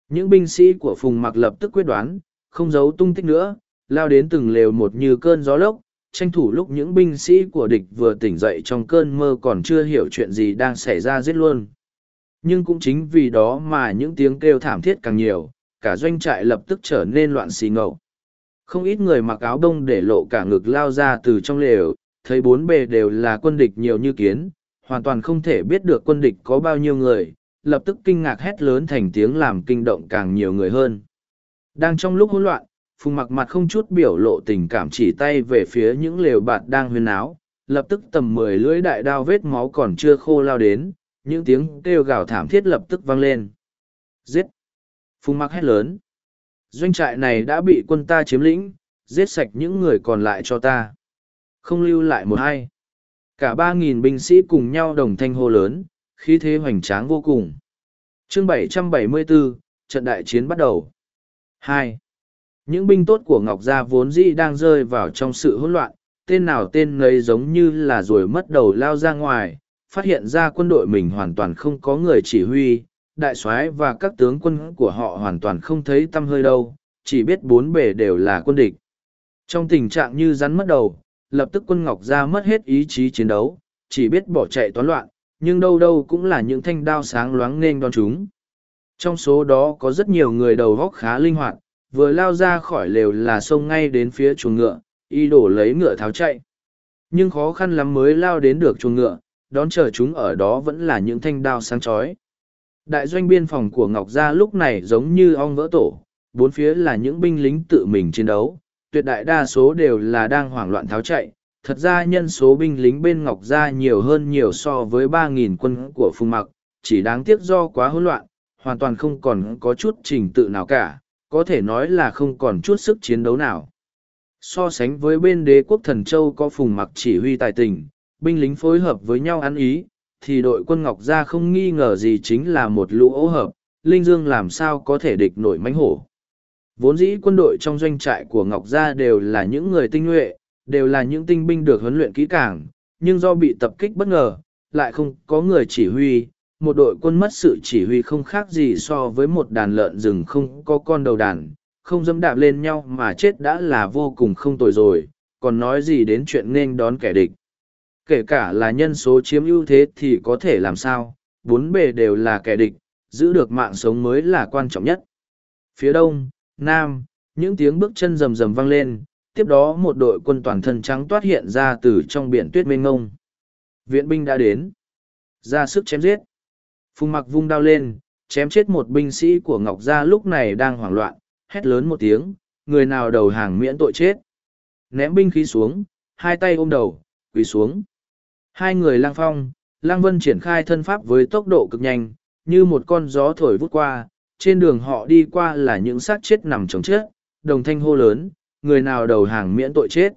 Những binh sĩ của Phùng Mặc lập tức quyết đoán, không giấu tung tích nữa, lao đến từng lều một như cơn gió lốc, tranh thủ lúc những binh sĩ của địch vừa tỉnh dậy trong cơn mơ còn chưa hiểu chuyện gì đang xảy ra giết luôn. Nhưng cũng chính vì đó mà những tiếng kêu thảm thiết càng nhiều, cả doanh trại lập tức trở nên loạn xì ngầu. Không ít người mặc áo đông để lộ cả ngực lao ra từ trong lều, thấy bốn bề đều là quân địch nhiều như kiến, hoàn toàn không thể biết được quân địch có bao nhiêu người, lập tức kinh ngạc hét lớn thành tiếng làm kinh động càng nhiều người hơn. Đang trong lúc hỗn loạn, Phùng mặc mặt không chút biểu lộ tình cảm chỉ tay về phía những lều bạt đang huyên áo, lập tức tầm mười lưỡi đại đao vết máu còn chưa khô lao đến, những tiếng kêu gào thảm thiết lập tức vang lên. Giết! Phùng mặc hét lớn. Doanh trại này đã bị quân ta chiếm lĩnh, giết sạch những người còn lại cho ta. Không lưu lại một hai. Cả ba nghìn binh sĩ cùng nhau đồng thanh hô lớn, khí thế hoành tráng vô cùng. chương 774, trận đại chiến bắt đầu. Hai. Những binh tốt của Ngọc Gia vốn dĩ đang rơi vào trong sự hỗn loạn, tên nào tên nấy giống như là rồi mất đầu lao ra ngoài, phát hiện ra quân đội mình hoàn toàn không có người chỉ huy, đại soái và các tướng quân của họ hoàn toàn không thấy tâm hơi đâu, chỉ biết bốn bề đều là quân địch. Trong tình trạng như rắn mất đầu, lập tức quân Ngọc Gia mất hết ý chí chiến đấu, chỉ biết bỏ chạy toán loạn, nhưng đâu đâu cũng là những thanh đao sáng loáng nên đón chúng. Trong số đó có rất nhiều người đầu góc khá linh hoạt, vừa lao ra khỏi lều là xông ngay đến phía chuồng ngựa, y đổ lấy ngựa tháo chạy. Nhưng khó khăn lắm mới lao đến được chuồng ngựa, đón chờ chúng ở đó vẫn là những thanh đao sáng chói. Đại doanh biên phòng của Ngọc Gia lúc này giống như ong vỡ tổ, bốn phía là những binh lính tự mình chiến đấu, tuyệt đại đa số đều là đang hoảng loạn tháo chạy. Thật ra nhân số binh lính bên Ngọc Gia nhiều hơn nhiều so với ba nghìn quân của Phùng Mặc, chỉ đáng tiếc do quá hỗn loạn, hoàn toàn không còn có chút trình tự nào cả, có thể nói là không còn chút sức chiến đấu nào. So sánh với bên đế quốc thần châu có Phùng Mặc chỉ huy tài tình, binh lính phối hợp với nhau ăn ý, thì đội quân Ngọc Gia không nghi ngờ gì chính là một lũ ố hợp, Linh Dương làm sao có thể địch nổi mánh hổ. Vốn dĩ quân đội trong doanh trại của Ngọc Gia đều là những người tinh nhuệ, đều là những tinh binh được huấn luyện kỹ càng, nhưng do bị tập kích bất ngờ, lại không có người chỉ huy, một đội quân mất sự chỉ huy không khác gì so với một đàn lợn rừng không có con đầu đàn, không dẫm đạp lên nhau mà chết đã là vô cùng không tồi rồi, còn nói gì đến chuyện nên đón kẻ địch. Kể cả là nhân số chiếm ưu thế thì có thể làm sao, bốn bề đều là kẻ địch, giữ được mạng sống mới là quan trọng nhất. Phía đông, nam, những tiếng bước chân rầm rầm vang lên, tiếp đó một đội quân toàn thân trắng toát hiện ra từ trong biển tuyết mênh ngông. Viện binh đã đến. Ra sức chém giết. Phùng mặc vung đao lên, chém chết một binh sĩ của Ngọc Gia lúc này đang hoảng loạn, hét lớn một tiếng, người nào đầu hàng miễn tội chết. Ném binh khí xuống, hai tay ôm đầu, quỳ xuống. Hai người lang phong, lang vân triển khai thân pháp với tốc độ cực nhanh, như một con gió thổi vút qua, trên đường họ đi qua là những xác chết nằm chống chết, đồng thanh hô lớn, người nào đầu hàng miễn tội chết.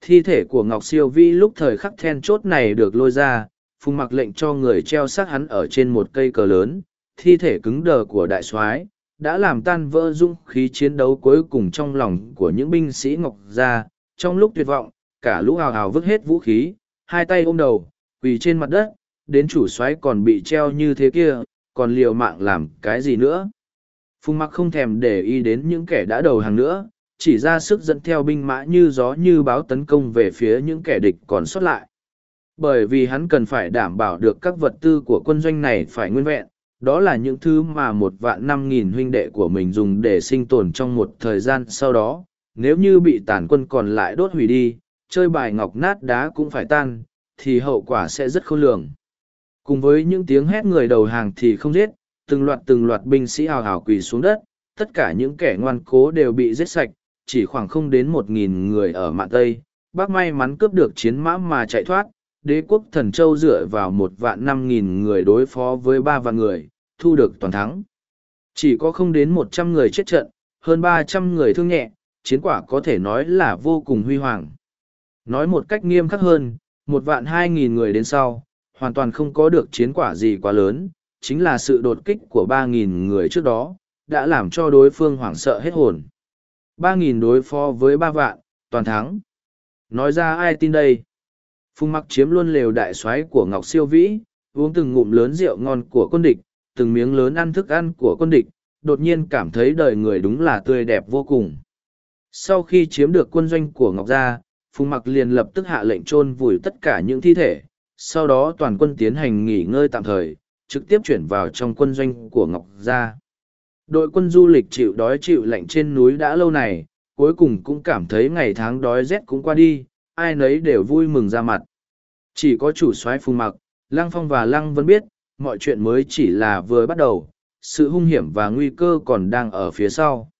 Thi thể của Ngọc Siêu Vi lúc thời khắc then chốt này được lôi ra, phùng mặc lệnh cho người treo xác hắn ở trên một cây cờ lớn, thi thể cứng đờ của đại soái đã làm tan vỡ dung khí chiến đấu cuối cùng trong lòng của những binh sĩ Ngọc Gia. Trong lúc tuyệt vọng, cả lũ hào hào vứt hết vũ khí, hai tay ôm đầu, quỳ trên mặt đất, đến chủ soái còn bị treo như thế kia, còn liều mạng làm cái gì nữa. Phùng mặc không thèm để ý đến những kẻ đã đầu hàng nữa, chỉ ra sức dẫn theo binh mã như gió như báo tấn công về phía những kẻ địch còn sót lại. Bởi vì hắn cần phải đảm bảo được các vật tư của quân doanh này phải nguyên vẹn, đó là những thứ mà một vạn năm nghìn huynh đệ của mình dùng để sinh tồn trong một thời gian sau đó. Nếu như bị tàn quân còn lại đốt hủy đi, chơi bài ngọc nát đá cũng phải tan, thì hậu quả sẽ rất khôn lường. Cùng với những tiếng hét người đầu hàng thì không giết, từng loạt từng loạt binh sĩ hào hào quỳ xuống đất, tất cả những kẻ ngoan cố đều bị giết sạch, chỉ khoảng không đến một nghìn người ở mạn Tây. Bác may mắn cướp được chiến mã mà chạy thoát, đế quốc thần châu dựa vào một vạn năm nghìn người đối phó với ba vạn người, thu được toàn thắng. Chỉ có không đến một trăm người chết trận, hơn ba trăm người thương nhẹ, chiến quả có thể nói là vô cùng huy hoàng. Nói một cách nghiêm khắc hơn, một vạn hai nghìn người đến sau, hoàn toàn không có được chiến quả gì quá lớn, chính là sự đột kích của ba nghìn người trước đó, đã làm cho đối phương hoảng sợ hết hồn. ba nghìn đối phó với ba vạn, toàn thắng. Nói ra ai tin đây? Phùng mặc chiếm luôn lều đại soái của Ngọc Siêu Vĩ, uống từng ngụm lớn rượu ngon của quân địch, từng miếng lớn ăn thức ăn của quân địch, đột nhiên cảm thấy đời người đúng là tươi đẹp vô cùng. Sau khi chiếm được quân doanh của Ngọc Gia, Phùng Mặc liền lập tức hạ lệnh chôn vùi tất cả những thi thể, sau đó toàn quân tiến hành nghỉ ngơi tạm thời, trực tiếp chuyển vào trong quân doanh của Ngọc Gia. Đội quân du lịch chịu đói chịu lạnh trên núi đã lâu này, cuối cùng cũng cảm thấy ngày tháng đói rét cũng qua đi, ai nấy đều vui mừng ra mặt. Chỉ có chủ soái Phùng Mặc, Lăng Phong và Lăng Vân biết, mọi chuyện mới chỉ là vừa bắt đầu, sự hung hiểm và nguy cơ còn đang ở phía sau.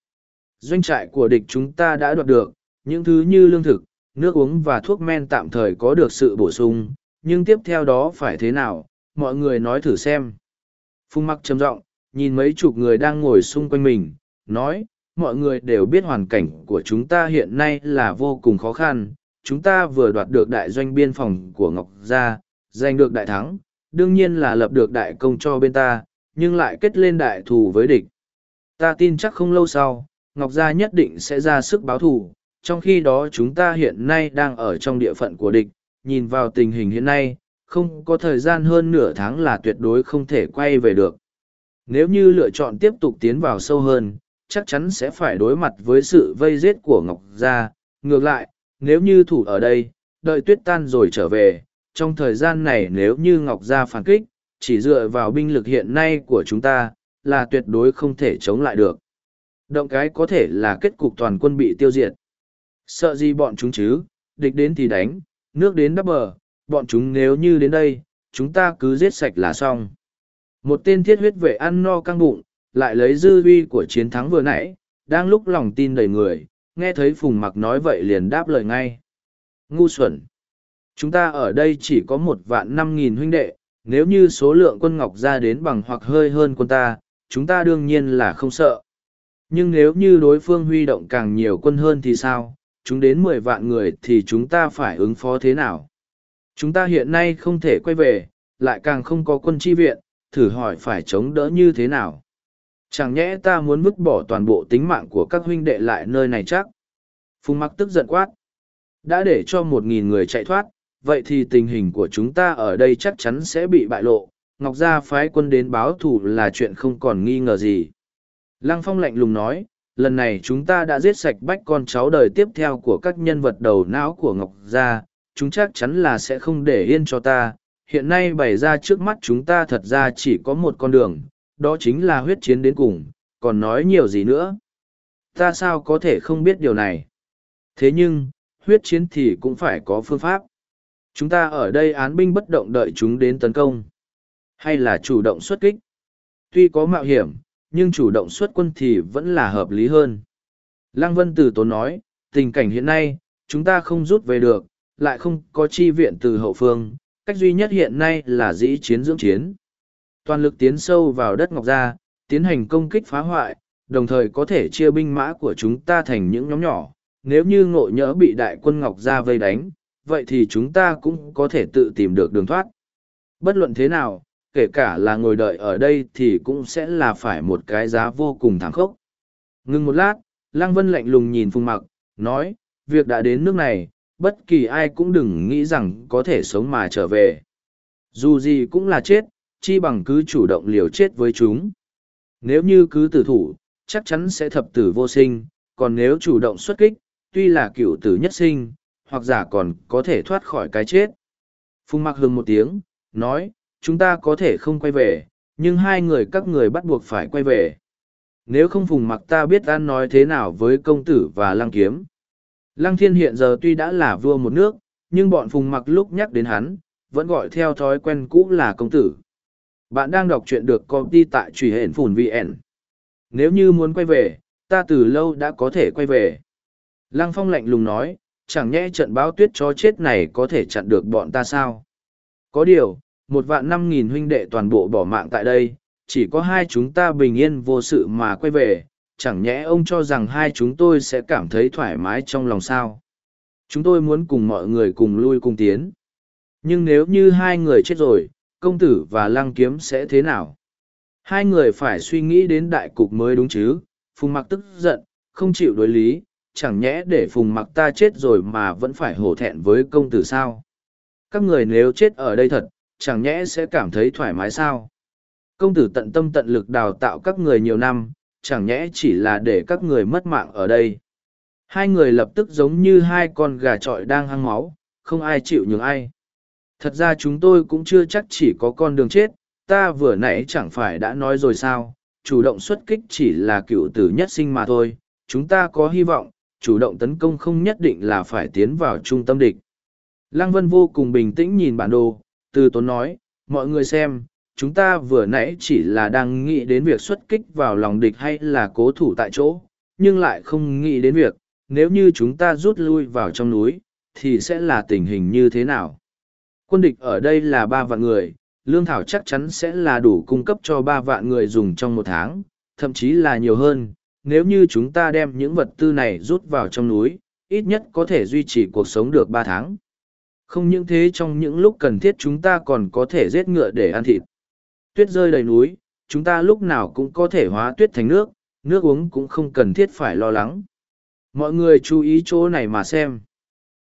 Doanh trại của địch chúng ta đã đoạt được, những thứ như lương thực, nước uống và thuốc men tạm thời có được sự bổ sung, nhưng tiếp theo đó phải thế nào, mọi người nói thử xem. Phung mặc trầm giọng nhìn mấy chục người đang ngồi xung quanh mình, nói, mọi người đều biết hoàn cảnh của chúng ta hiện nay là vô cùng khó khăn, chúng ta vừa đoạt được đại doanh biên phòng của Ngọc Gia, giành được đại thắng, đương nhiên là lập được đại công cho bên ta, nhưng lại kết lên đại thù với địch. Ta tin chắc không lâu sau, Ngọc Gia nhất định sẽ ra sức báo thù, trong khi đó chúng ta hiện nay đang ở trong địa phận của địch, nhìn vào tình hình hiện nay, không có thời gian hơn nửa tháng là tuyệt đối không thể quay về được. Nếu như lựa chọn tiếp tục tiến vào sâu hơn, chắc chắn sẽ phải đối mặt với sự vây giết của Ngọc Gia. Ngược lại, nếu như thủ ở đây, đợi tuyết tan rồi trở về, trong thời gian này nếu như Ngọc Gia phản kích, chỉ dựa vào binh lực hiện nay của chúng ta, là tuyệt đối không thể chống lại được. Động cái có thể là kết cục toàn quân bị tiêu diệt. Sợ gì bọn chúng chứ, địch đến thì đánh, nước đến đắp bờ, bọn chúng nếu như đến đây, chúng ta cứ giết sạch là xong. Một tên thiết huyết vệ ăn no căng bụng, lại lấy dư uy của chiến thắng vừa nãy, đang lúc lòng tin đầy người, nghe thấy Phùng Mặc nói vậy liền đáp lời ngay. Ngu xuẩn! Chúng ta ở đây chỉ có một vạn năm nghìn huynh đệ, nếu như số lượng quân ngọc ra đến bằng hoặc hơi hơn quân ta, chúng ta đương nhiên là không sợ. Nhưng nếu như đối phương huy động càng nhiều quân hơn thì sao? Chúng đến mười vạn người thì chúng ta phải ứng phó thế nào? Chúng ta hiện nay không thể quay về, lại càng không có quân chi viện, thử hỏi phải chống đỡ như thế nào? Chẳng nhẽ ta muốn vứt bỏ toàn bộ tính mạng của các huynh đệ lại nơi này chắc? Phùng mặc tức giận quát. Đã để cho một nghìn người chạy thoát, vậy thì tình hình của chúng ta ở đây chắc chắn sẽ bị bại lộ. Ngọc Gia phái quân đến báo thù là chuyện không còn nghi ngờ gì. Lăng Phong lạnh lùng nói, lần này chúng ta đã giết sạch bách con cháu đời tiếp theo của các nhân vật đầu não của Ngọc Gia, chúng chắc chắn là sẽ không để yên cho ta. Hiện nay bày ra trước mắt chúng ta thật ra chỉ có một con đường, đó chính là huyết chiến đến cùng, còn nói nhiều gì nữa. Ta sao có thể không biết điều này? Thế nhưng, huyết chiến thì cũng phải có phương pháp. Chúng ta ở đây án binh bất động đợi chúng đến tấn công. Hay là chủ động xuất kích? Tuy có mạo hiểm, nhưng chủ động xuất quân thì vẫn là hợp lý hơn. Lăng Vân Tử Tốn nói, tình cảnh hiện nay, chúng ta không rút về được, lại không có chi viện từ hậu phương, cách duy nhất hiện nay là dĩ chiến dưỡng chiến. Toàn lực tiến sâu vào đất Ngọc Gia, tiến hành công kích phá hoại, đồng thời có thể chia binh mã của chúng ta thành những nhóm nhỏ. Nếu như ngộ nhỡ bị đại quân Ngọc Gia vây đánh, vậy thì chúng ta cũng có thể tự tìm được đường thoát. Bất luận thế nào, kể cả là ngồi đợi ở đây thì cũng sẽ là phải một cái giá vô cùng thảm khốc. Ngưng một lát, Lăng Vân lạnh lùng nhìn Phùng Mặc, nói, việc đã đến nước này, bất kỳ ai cũng đừng nghĩ rằng có thể sống mà trở về. Dù gì cũng là chết, chi bằng cứ chủ động liều chết với chúng. Nếu như cứ tử thủ, chắc chắn sẽ thập tử vô sinh, còn nếu chủ động xuất kích, tuy là cựu tử nhất sinh, hoặc giả còn có thể thoát khỏi cái chết. Phùng mặc Hưng một tiếng, nói, chúng ta có thể không quay về, nhưng hai người các người bắt buộc phải quay về. Nếu không phùng mặc ta biết an nói thế nào với công tử và lăng kiếm. Lăng thiên hiện giờ tuy đã là vua một nước, nhưng bọn phùng mặc lúc nhắc đến hắn, vẫn gọi theo thói quen cũ là công tử. Bạn đang đọc truyện được công ty tại truy hển phùn VN. Nếu như muốn quay về, ta từ lâu đã có thể quay về. Lăng phong lạnh lùng nói, chẳng nhẽ trận báo tuyết chó chết này có thể chặn được bọn ta sao? Có điều, một vạn năm nghìn huynh đệ toàn bộ bỏ mạng tại đây, chỉ có hai chúng ta bình yên vô sự mà quay về, chẳng nhẽ ông cho rằng hai chúng tôi sẽ cảm thấy thoải mái trong lòng sao? Chúng tôi muốn cùng mọi người cùng lui cùng tiến. Nhưng nếu như hai người chết rồi, công tử và lăng kiếm sẽ thế nào? Hai người phải suy nghĩ đến đại cục mới đúng chứ, phùng mặc tức giận, không chịu đối lý, chẳng nhẽ để phùng mặc ta chết rồi mà vẫn phải hổ thẹn với công tử sao? Các người nếu chết ở đây thật, chẳng nhẽ sẽ cảm thấy thoải mái sao? Công tử tận tâm tận lực đào tạo các người nhiều năm, chẳng nhẽ chỉ là để các người mất mạng ở đây. Hai người lập tức giống như hai con gà trọi đang hăng máu, không ai chịu nhường ai. Thật ra chúng tôi cũng chưa chắc chỉ có con đường chết, ta vừa nãy chẳng phải đã nói rồi sao, chủ động xuất kích chỉ là cựu tử nhất sinh mà thôi, chúng ta có hy vọng, chủ động tấn công không nhất định là phải tiến vào trung tâm địch. Lăng Vân vô cùng bình tĩnh nhìn bản đồ, từ tốn nói, mọi người xem, chúng ta vừa nãy chỉ là đang nghĩ đến việc xuất kích vào lòng địch hay là cố thủ tại chỗ, nhưng lại không nghĩ đến việc, nếu như chúng ta rút lui vào trong núi, thì sẽ là tình hình như thế nào. Quân địch ở đây là ba vạn người, lương thảo chắc chắn sẽ là đủ cung cấp cho ba vạn người dùng trong một tháng, thậm chí là nhiều hơn. Nếu như chúng ta đem những vật tư này rút vào trong núi, ít nhất có thể duy trì cuộc sống được ba tháng. Không những thế trong những lúc cần thiết chúng ta còn có thể giết ngựa để ăn thịt. Tuyết rơi đầy núi, chúng ta lúc nào cũng có thể hóa tuyết thành nước, nước uống cũng không cần thiết phải lo lắng. Mọi người chú ý chỗ này mà xem.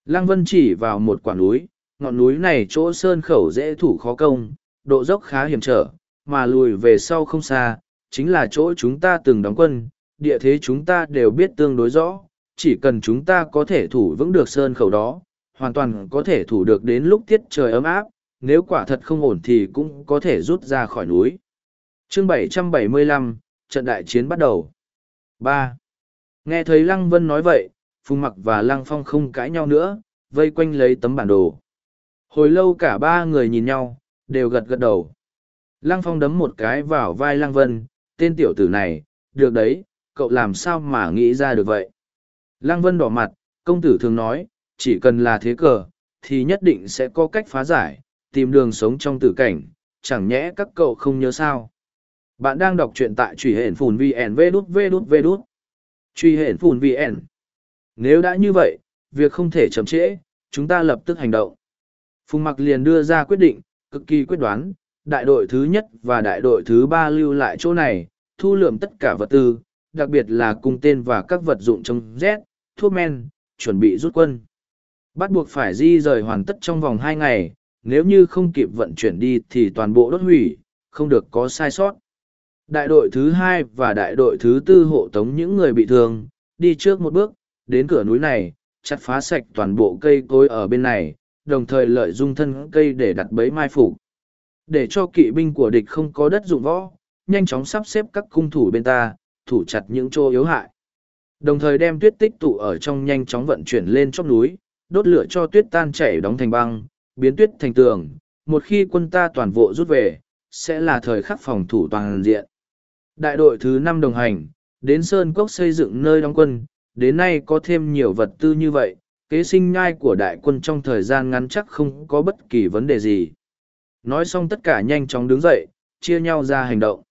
Lăng Vân chỉ vào một quả núi, ngọn núi này chỗ sơn khẩu dễ thủ khó công, độ dốc khá hiểm trở, mà lùi về sau không xa, chính là chỗ chúng ta từng đóng quân, địa thế chúng ta đều biết tương đối rõ, chỉ cần chúng ta có thể thủ vững được sơn khẩu đó, hoàn toàn có thể thủ được đến lúc tiết trời ấm áp, nếu quả thật không ổn thì cũng có thể rút ra khỏi núi. chương 775, trận đại chiến bắt đầu. ba Nghe thấy Lăng Vân nói vậy, Phùng Mặc và Lăng Phong không cãi nhau nữa, vây quanh lấy tấm bản đồ. Hồi lâu cả ba người nhìn nhau, đều gật gật đầu. Lăng Phong đấm một cái vào vai Lăng Vân, tên tiểu tử này, được đấy, cậu làm sao mà nghĩ ra được vậy? Lăng Vân đỏ mặt, công tử thường nói, chỉ cần là thế cờ, thì nhất định sẽ có cách phá giải, tìm đường sống trong tử cảnh, chẳng nhẽ các cậu không nhớ sao. Bạn đang đọc truyện tại truy hển phùn VN V đút V đút V đút. Truy hển phùn VN. Nếu đã như vậy, việc không thể chậm trễ, chúng ta lập tức hành động. Phùng Mặc liền đưa ra quyết định, cực kỳ quyết đoán, đại đội thứ nhất và đại đội thứ ba lưu lại chỗ này, thu lượm tất cả vật tư, đặc biệt là cung tên và các vật dụng chống rét, thuốc men, chuẩn bị rút quân. Bắt buộc phải di rời hoàn tất trong vòng hai ngày, nếu như không kịp vận chuyển đi thì toàn bộ đốt hủy, không được có sai sót. Đại đội thứ hai và đại đội thứ tư hộ tống những người bị thương, đi trước một bước, đến cửa núi này, chặt phá sạch toàn bộ cây cối ở bên này, đồng thời lợi dụng thân cây để đặt bẫy mai phục. Để cho kỵ binh của địch không có đất dụng võ, nhanh chóng sắp xếp các cung thủ bên ta, thủ chặt những chỗ yếu hại. Đồng thời đem tuyết tích tụ ở trong nhanh chóng vận chuyển lên chóp núi, đốt lửa cho tuyết tan chảy đóng thành băng, biến tuyết thành tường. Một khi quân ta toàn bộ rút về, sẽ là thời khắc phòng thủ toàn diện. Đại đội thứ năm đồng hành, đến sơn cốc xây dựng nơi đóng quân, đến nay có thêm nhiều vật tư như vậy kế sinh nhai của đại quân trong thời gian ngắn chắc không có bất kỳ vấn đề gì. Nói xong tất cả nhanh chóng đứng dậy, chia nhau ra hành động.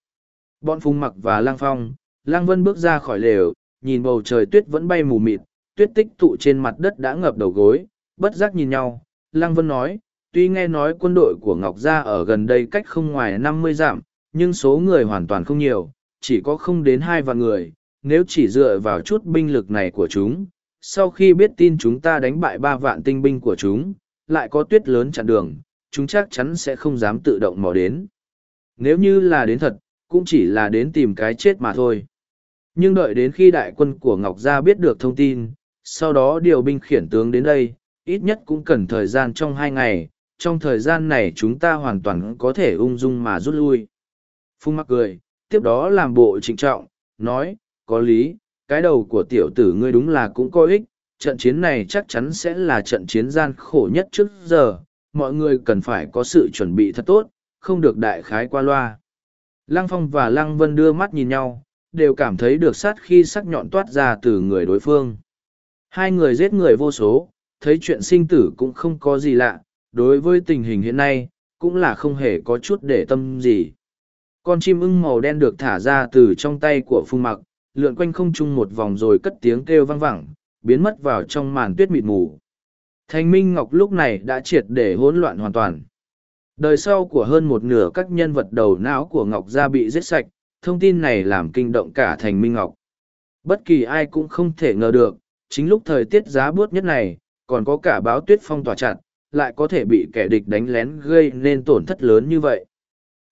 Bọn Phùng Mặc và Lang Phong, Lang Vân bước ra khỏi lều, nhìn bầu trời tuyết vẫn bay mù mịt, tuyết tích tụ trên mặt đất đã ngập đầu gối, bất giác nhìn nhau. Lang Vân nói, tuy nghe nói quân đội của Ngọc Gia ở gần đây cách không ngoài năm mươi dặm, nhưng số người hoàn toàn không nhiều, chỉ có không đến hai vạn người. Nếu chỉ dựa vào chút binh lực này của chúng, sau khi biết tin chúng ta đánh bại ba vạn tinh binh của chúng, lại có tuyết lớn chặn đường, chúng chắc chắn sẽ không dám tự động mò đến. Nếu như là đến thật, cũng chỉ là đến tìm cái chết mà thôi. Nhưng đợi đến khi đại quân của Ngọc Gia biết được thông tin, sau đó điều binh khiển tướng đến đây, ít nhất cũng cần thời gian trong hai ngày, trong thời gian này chúng ta hoàn toàn có thể ung dung mà rút lui. Phung mắc cười, tiếp đó làm bộ trịnh trọng, nói, có lý, cái đầu của tiểu tử ngươi đúng là cũng có ích, trận chiến này chắc chắn sẽ là trận chiến gian khổ nhất trước giờ, mọi người cần phải có sự chuẩn bị thật tốt, không được đại khái qua loa. Lăng Phong và Lăng Vân đưa mắt nhìn nhau, đều cảm thấy được sát khi sắc nhọn toát ra từ người đối phương. Hai người giết người vô số, thấy chuyện sinh tử cũng không có gì lạ, đối với tình hình hiện nay, cũng là không hề có chút để tâm gì. Con chim ưng màu đen được thả ra từ trong tay của Phùng Mặc, lượn quanh không trung một vòng rồi cất tiếng kêu vang vẳng, biến mất vào trong màn tuyết mịt mù. Thanh Minh Ngọc lúc này đã triệt để hỗn loạn hoàn toàn. Đời sau của hơn một nửa các nhân vật đầu não của Ngọc Gia bị giết sạch, thông tin này làm kinh động cả Thành Minh Ngọc. Bất kỳ ai cũng không thể ngờ được, chính lúc thời tiết giá bướt nhất này, còn có cả báo tuyết phong tỏa chặt, lại có thể bị kẻ địch đánh lén gây nên tổn thất lớn như vậy.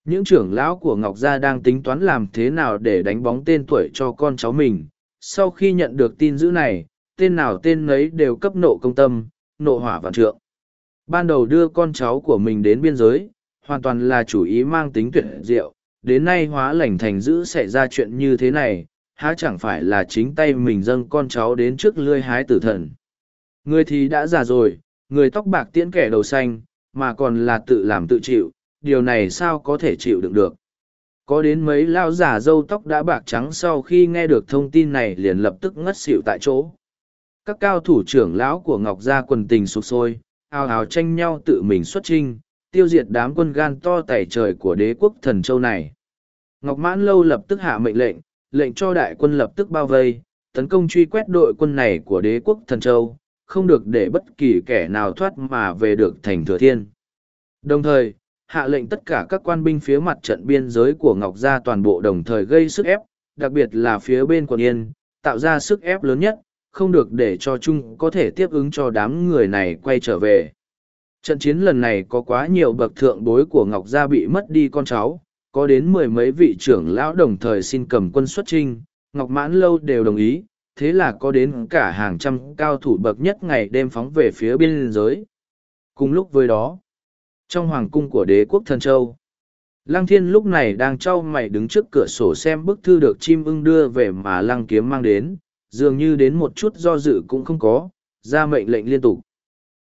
Những trưởng lão của Ngọc Gia đang tính toán làm thế nào để đánh bóng tên tuổi cho con cháu mình. Sau khi nhận được tin dữ này, tên nào tên nấy đều cấp nộ công tâm, nộ hỏa vạn trượng. Ban đầu đưa con cháu của mình đến biên giới, hoàn toàn là chủ ý mang tính tuyệt diệu. Đến nay hóa lành thành dữ xảy ra chuyện như thế này, há chẳng phải là chính tay mình dâng con cháu đến trước lươi hái tử thần. Người thì đã già rồi, người tóc bạc tiễn kẻ đầu xanh, mà còn là tự làm tự chịu, điều này sao có thể chịu đựng được? Có đến mấy lao giả râu tóc đã bạc trắng sau khi nghe được thông tin này liền lập tức ngất xỉu tại chỗ. Các cao thủ trưởng lão của ngọc gia quần tình sụp sôi, hào hào tranh nhau tự mình xuất trinh tiêu diệt đám quân gan to tẩy trời của đế quốc thần châu này. Ngọc mãn lâu lập tức hạ mệnh lệnh lệnh cho đại quân lập tức bao vây, tấn công truy quét đội quân này của đế quốc thần châu, không được để bất kỳ kẻ nào thoát mà về được thành thừa thiên. Đồng thời hạ lệnh tất cả các quan binh phía mặt trận biên giới của Ngọc Gia toàn bộ đồng thời gây sức ép, đặc biệt là phía bên quận Yên, tạo ra sức ép lớn nhất, không được để cho Trung có thể tiếp ứng cho đám người này quay trở về. Trận chiến lần này có quá nhiều bậc thượng bối của Ngọc Gia bị mất đi con cháu, có đến mười mấy vị trưởng lão đồng thời xin cầm quân xuất trinh, Ngọc Mãn Lâu đều đồng ý, thế là có đến cả hàng trăm cao thủ bậc nhất ngày đêm phóng về phía biên giới. Cùng lúc với đó, trong hoàng cung của đế quốc thần châu Lăng thiên lúc này đang trao mày đứng trước cửa sổ xem bức thư được chim ưng đưa về mà lăng kiếm mang đến, dường như đến một chút do dự cũng không có, ra mệnh lệnh liên tục.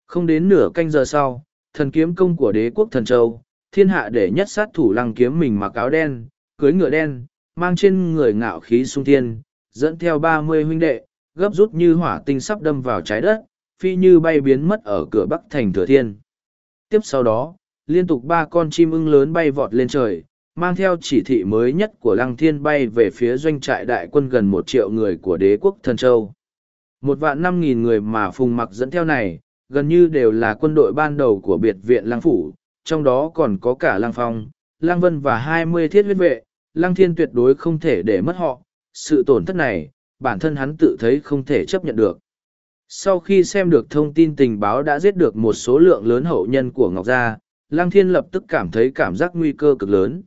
Không đến nửa canh giờ sau, thần kiếm công của đế quốc thần châu, thiên hạ để nhất sát thủ lăng kiếm mình mặc áo đen, cưới ngựa đen, mang trên người ngạo khí sung thiên, dẫn theo ba mươi huynh đệ, gấp rút như hỏa tinh sắp đâm vào trái đất, phi như bay biến mất ở cửa bắc thành thừa thiên. Tiếp sau đó, liên tục ba con chim ưng lớn bay vọt lên trời, mang theo chỉ thị mới nhất của lăng thiên bay về phía doanh trại đại quân gần một triệu người của đế quốc thần châu. Một vạn năm nghìn người mà phùng mặc dẫn theo này, gần như đều là quân đội ban đầu của biệt viện lăng phủ, trong đó còn có cả lăng phong, lăng vân và hai mươi thiết huyết vệ, lăng thiên tuyệt đối không thể để mất họ. Sự tổn thất này, bản thân hắn tự thấy không thể chấp nhận được. Sau khi xem được thông tin tình báo đã giết được một số lượng lớn hậu nhân của Ngọc Gia, Lăng Thiên lập tức cảm thấy cảm giác nguy cơ cực lớn.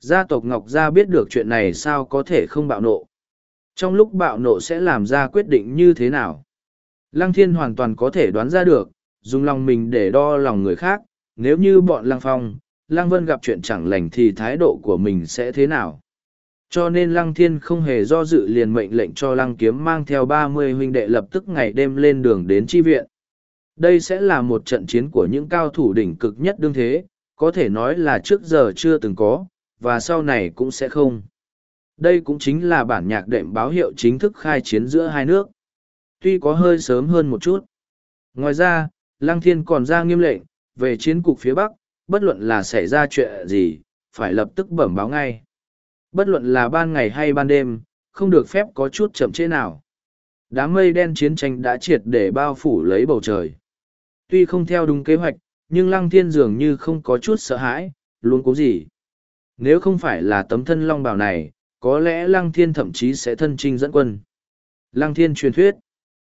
Gia tộc Ngọc Gia biết được chuyện này sao có thể không bạo nộ. Trong lúc bạo nộ sẽ làm ra quyết định như thế nào? Lăng Thiên hoàn toàn có thể đoán ra được, dùng lòng mình để đo lòng người khác, nếu như bọn Lăng Phong, Lăng Vân gặp chuyện chẳng lành thì thái độ của mình sẽ thế nào? Cho nên Lăng Thiên không hề do dự liền mệnh lệnh cho Lăng Kiếm mang theo ba mươi huynh đệ lập tức ngày đêm lên đường đến chi viện. Đây sẽ là một trận chiến của những cao thủ đỉnh cực nhất đương thế, có thể nói là trước giờ chưa từng có, và sau này cũng sẽ không. Đây cũng chính là bản nhạc đệm báo hiệu chính thức khai chiến giữa hai nước. Tuy có hơi sớm hơn một chút. Ngoài ra, Lăng Thiên còn ra nghiêm lệnh, về chiến cục phía Bắc, bất luận là xảy ra chuyện gì, phải lập tức bẩm báo ngay. Bất luận là ban ngày hay ban đêm, không được phép có chút chậm chế nào. Đám mây đen chiến tranh đã triệt để bao phủ lấy bầu trời. Tuy không theo đúng kế hoạch, nhưng Lăng Thiên dường như không có chút sợ hãi, luôn cố gì. Nếu không phải là tấm thân long bào này, có lẽ Lăng Thiên thậm chí sẽ thân trinh dẫn quân. Lăng Thiên truyền thuyết.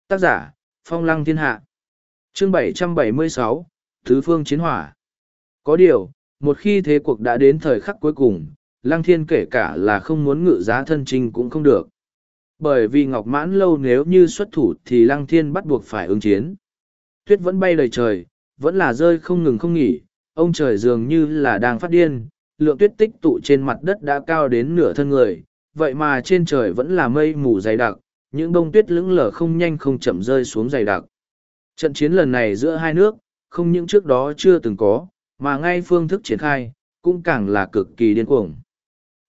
Tác giả, Phong Lăng Thiên Hạ. Chương 776, Thứ Phương Chiến Hỏa. Có điều, một khi thế cuộc đã đến thời khắc cuối cùng, Lăng Thiên kể cả là không muốn ngự giá thân trinh cũng không được. Bởi vì Ngọc Mãn Lâu nếu như xuất thủ thì Lăng Thiên bắt buộc phải ứng chiến. Tuyết vẫn bay đầy trời, vẫn là rơi không ngừng không nghỉ, ông trời dường như là đang phát điên, lượng tuyết tích tụ trên mặt đất đã cao đến nửa thân người, vậy mà trên trời vẫn là mây mù dày đặc, những bông tuyết lững lờ không nhanh không chậm rơi xuống dày đặc. Trận chiến lần này giữa hai nước, không những trước đó chưa từng có, mà ngay phương thức triển khai, cũng càng là cực kỳ điên cuồng.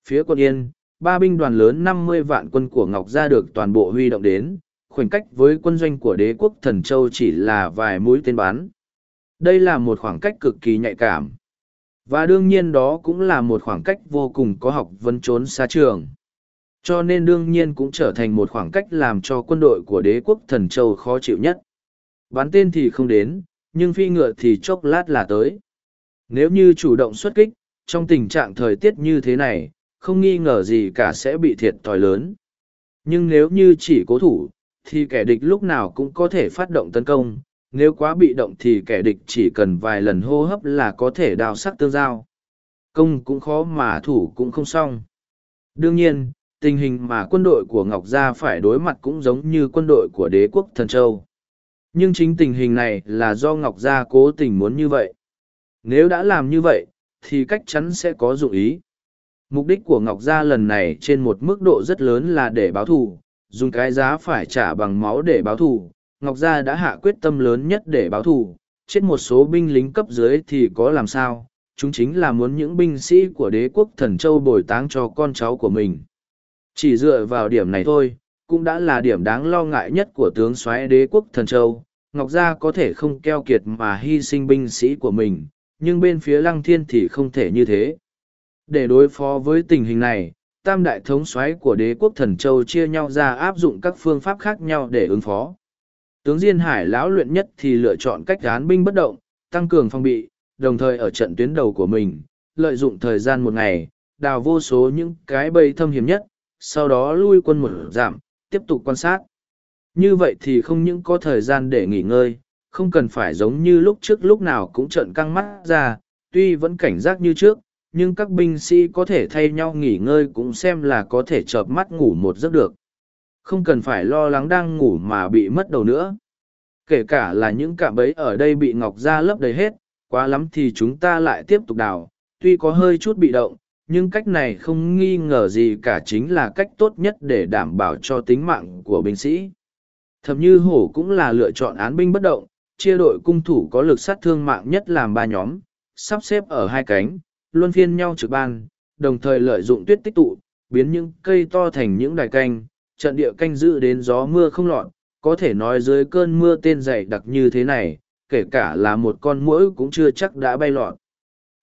Phía quân Yên, ba binh đoàn lớn năm mươi vạn quân của Ngọc Gia được toàn bộ huy động đến, khoảnh cách với quân doanh của đế quốc Thần Châu chỉ là vài mũi tên bắn. Đây là một khoảng cách cực kỳ nhạy cảm. Và đương nhiên đó cũng là một khoảng cách vô cùng có học vấn trốn xa trường. Cho nên đương nhiên cũng trở thành một khoảng cách làm cho quân đội của đế quốc Thần Châu khó chịu nhất. Bắn tên thì không đến, nhưng phi ngựa thì chốc lát là tới. Nếu như chủ động xuất kích, trong tình trạng thời tiết như thế này, không nghi ngờ gì cả sẽ bị thiệt thòi lớn. Nhưng nếu như chỉ cố thủ, thì kẻ địch lúc nào cũng có thể phát động tấn công, nếu quá bị động thì kẻ địch chỉ cần vài lần hô hấp là có thể đào sắc tương giao. Công cũng khó mà thủ cũng không xong. Đương nhiên, tình hình mà quân đội của Ngọc Gia phải đối mặt cũng giống như quân đội của đế quốc Thần Châu. Nhưng chính tình hình này là do Ngọc Gia cố tình muốn như vậy. Nếu đã làm như vậy, thì cách chắn sẽ có dụng ý. Mục đích của Ngọc Gia lần này trên một mức độ rất lớn là để báo thù, dùng cái giá phải trả bằng máu để báo thù. Ngọc Gia đã hạ quyết tâm lớn nhất để báo thù, chết một số binh lính cấp dưới thì có làm sao, chúng chính là muốn những binh sĩ của đế quốc thần châu bồi táng cho con cháu của mình. Chỉ dựa vào điểm này thôi, cũng đã là điểm đáng lo ngại nhất của tướng soái đế quốc thần châu. Ngọc Gia có thể không keo kiệt mà hy sinh binh sĩ của mình, nhưng bên phía lăng thiên thì không thể như thế. Để đối phó với tình hình này, tam đại thống soái của đế quốc thần châu chia nhau ra áp dụng các phương pháp khác nhau để ứng phó. Tướng Diên Hải lão luyện nhất thì lựa chọn cách án binh bất động, tăng cường phòng bị, đồng thời ở trận tuyến đầu của mình, lợi dụng thời gian một ngày, đào vô số những cái bầy thâm hiểm nhất, sau đó lui quân một giảm, tiếp tục quan sát. Như vậy thì không những có thời gian để nghỉ ngơi, không cần phải giống như lúc trước lúc nào cũng trợn căng mắt ra, tuy vẫn cảnh giác như trước, nhưng các binh sĩ có thể thay nhau nghỉ ngơi cũng xem là có thể chợp mắt ngủ một giấc được. Không cần phải lo lắng đang ngủ mà bị mất đầu nữa. Kể cả là những cạm bẫy ở đây bị ngọc ra lấp đầy hết, quá lắm thì chúng ta lại tiếp tục đào, tuy có hơi chút bị động, nhưng cách này không nghi ngờ gì cả chính là cách tốt nhất để đảm bảo cho tính mạng của binh sĩ. Thậm như hổ cũng là lựa chọn án binh bất động, chia đội cung thủ có lực sát thương mạng nhất làm ba nhóm, sắp xếp ở hai cánh, luân phiên nhau trực ban, đồng thời lợi dụng tuyết tích tụ, biến những cây to thành những đài canh, trận địa canh giữ đến gió mưa không lọt, có thể nói dưới cơn mưa tên dày đặc như thế này, kể cả là một con muỗi cũng chưa chắc đã bay lọt.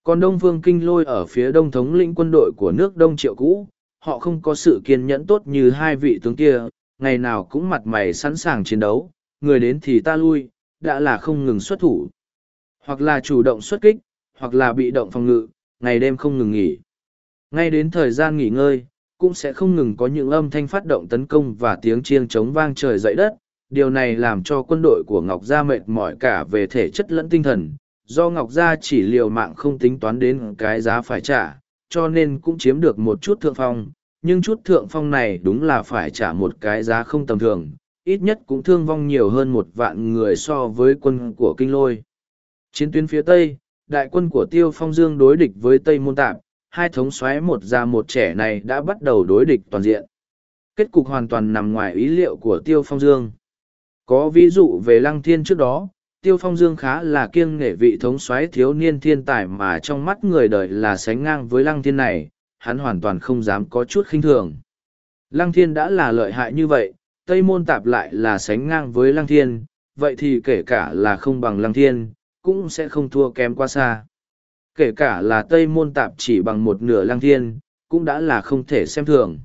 Còn Đông Phương Kinh Lôi ở phía đông thống lĩnh quân đội của nước Đông Triệu cũ, họ không có sự kiên nhẫn tốt như hai vị tướng kia, ngày nào cũng mặt mày sẵn sàng chiến đấu, người đến thì ta lui, đã là không ngừng xuất thủ. Hoặc là chủ động xuất kích, hoặc là bị động phòng ngự, ngày đêm không ngừng nghỉ. Ngay đến thời gian nghỉ ngơi, cũng sẽ không ngừng có những âm thanh phát động tấn công và tiếng chiêng chống vang trời dậy đất. Điều này làm cho quân đội của Ngọc Gia mệt mỏi cả về thể chất lẫn tinh thần, do Ngọc Gia chỉ liều mạng không tính toán đến cái giá phải trả, cho nên cũng chiếm được một chút thượng phong, nhưng chút thượng phong này đúng là phải trả một cái giá không tầm thường, ít nhất cũng thương vong nhiều hơn một vạn người so với quân của Kinh Lôi. Chiến tuyến phía Tây, đại quân của Tiêu Phong Dương đối địch với Tây Môn Tạp, hai thống xoáy một già một trẻ này đã bắt đầu đối địch toàn diện. Kết cục hoàn toàn nằm ngoài ý liệu của Tiêu Phong Dương. Có ví dụ về Lăng Thiên trước đó, Tiêu Phong Dương khá là kiêng nghệ vị thống soái thiếu niên thiên tài mà trong mắt người đời là sánh ngang với Lăng Thiên này, hắn hoàn toàn không dám có chút khinh thường. Lăng Thiên đã là lợi hại như vậy, Tây Môn Tạp lại là sánh ngang với Lăng Thiên, vậy thì kể cả là không bằng Lăng Thiên, cũng sẽ không thua kém quá xa. Kể cả là Tây Môn Tạp chỉ bằng một nửa Lăng Thiên, cũng đã là không thể xem thường.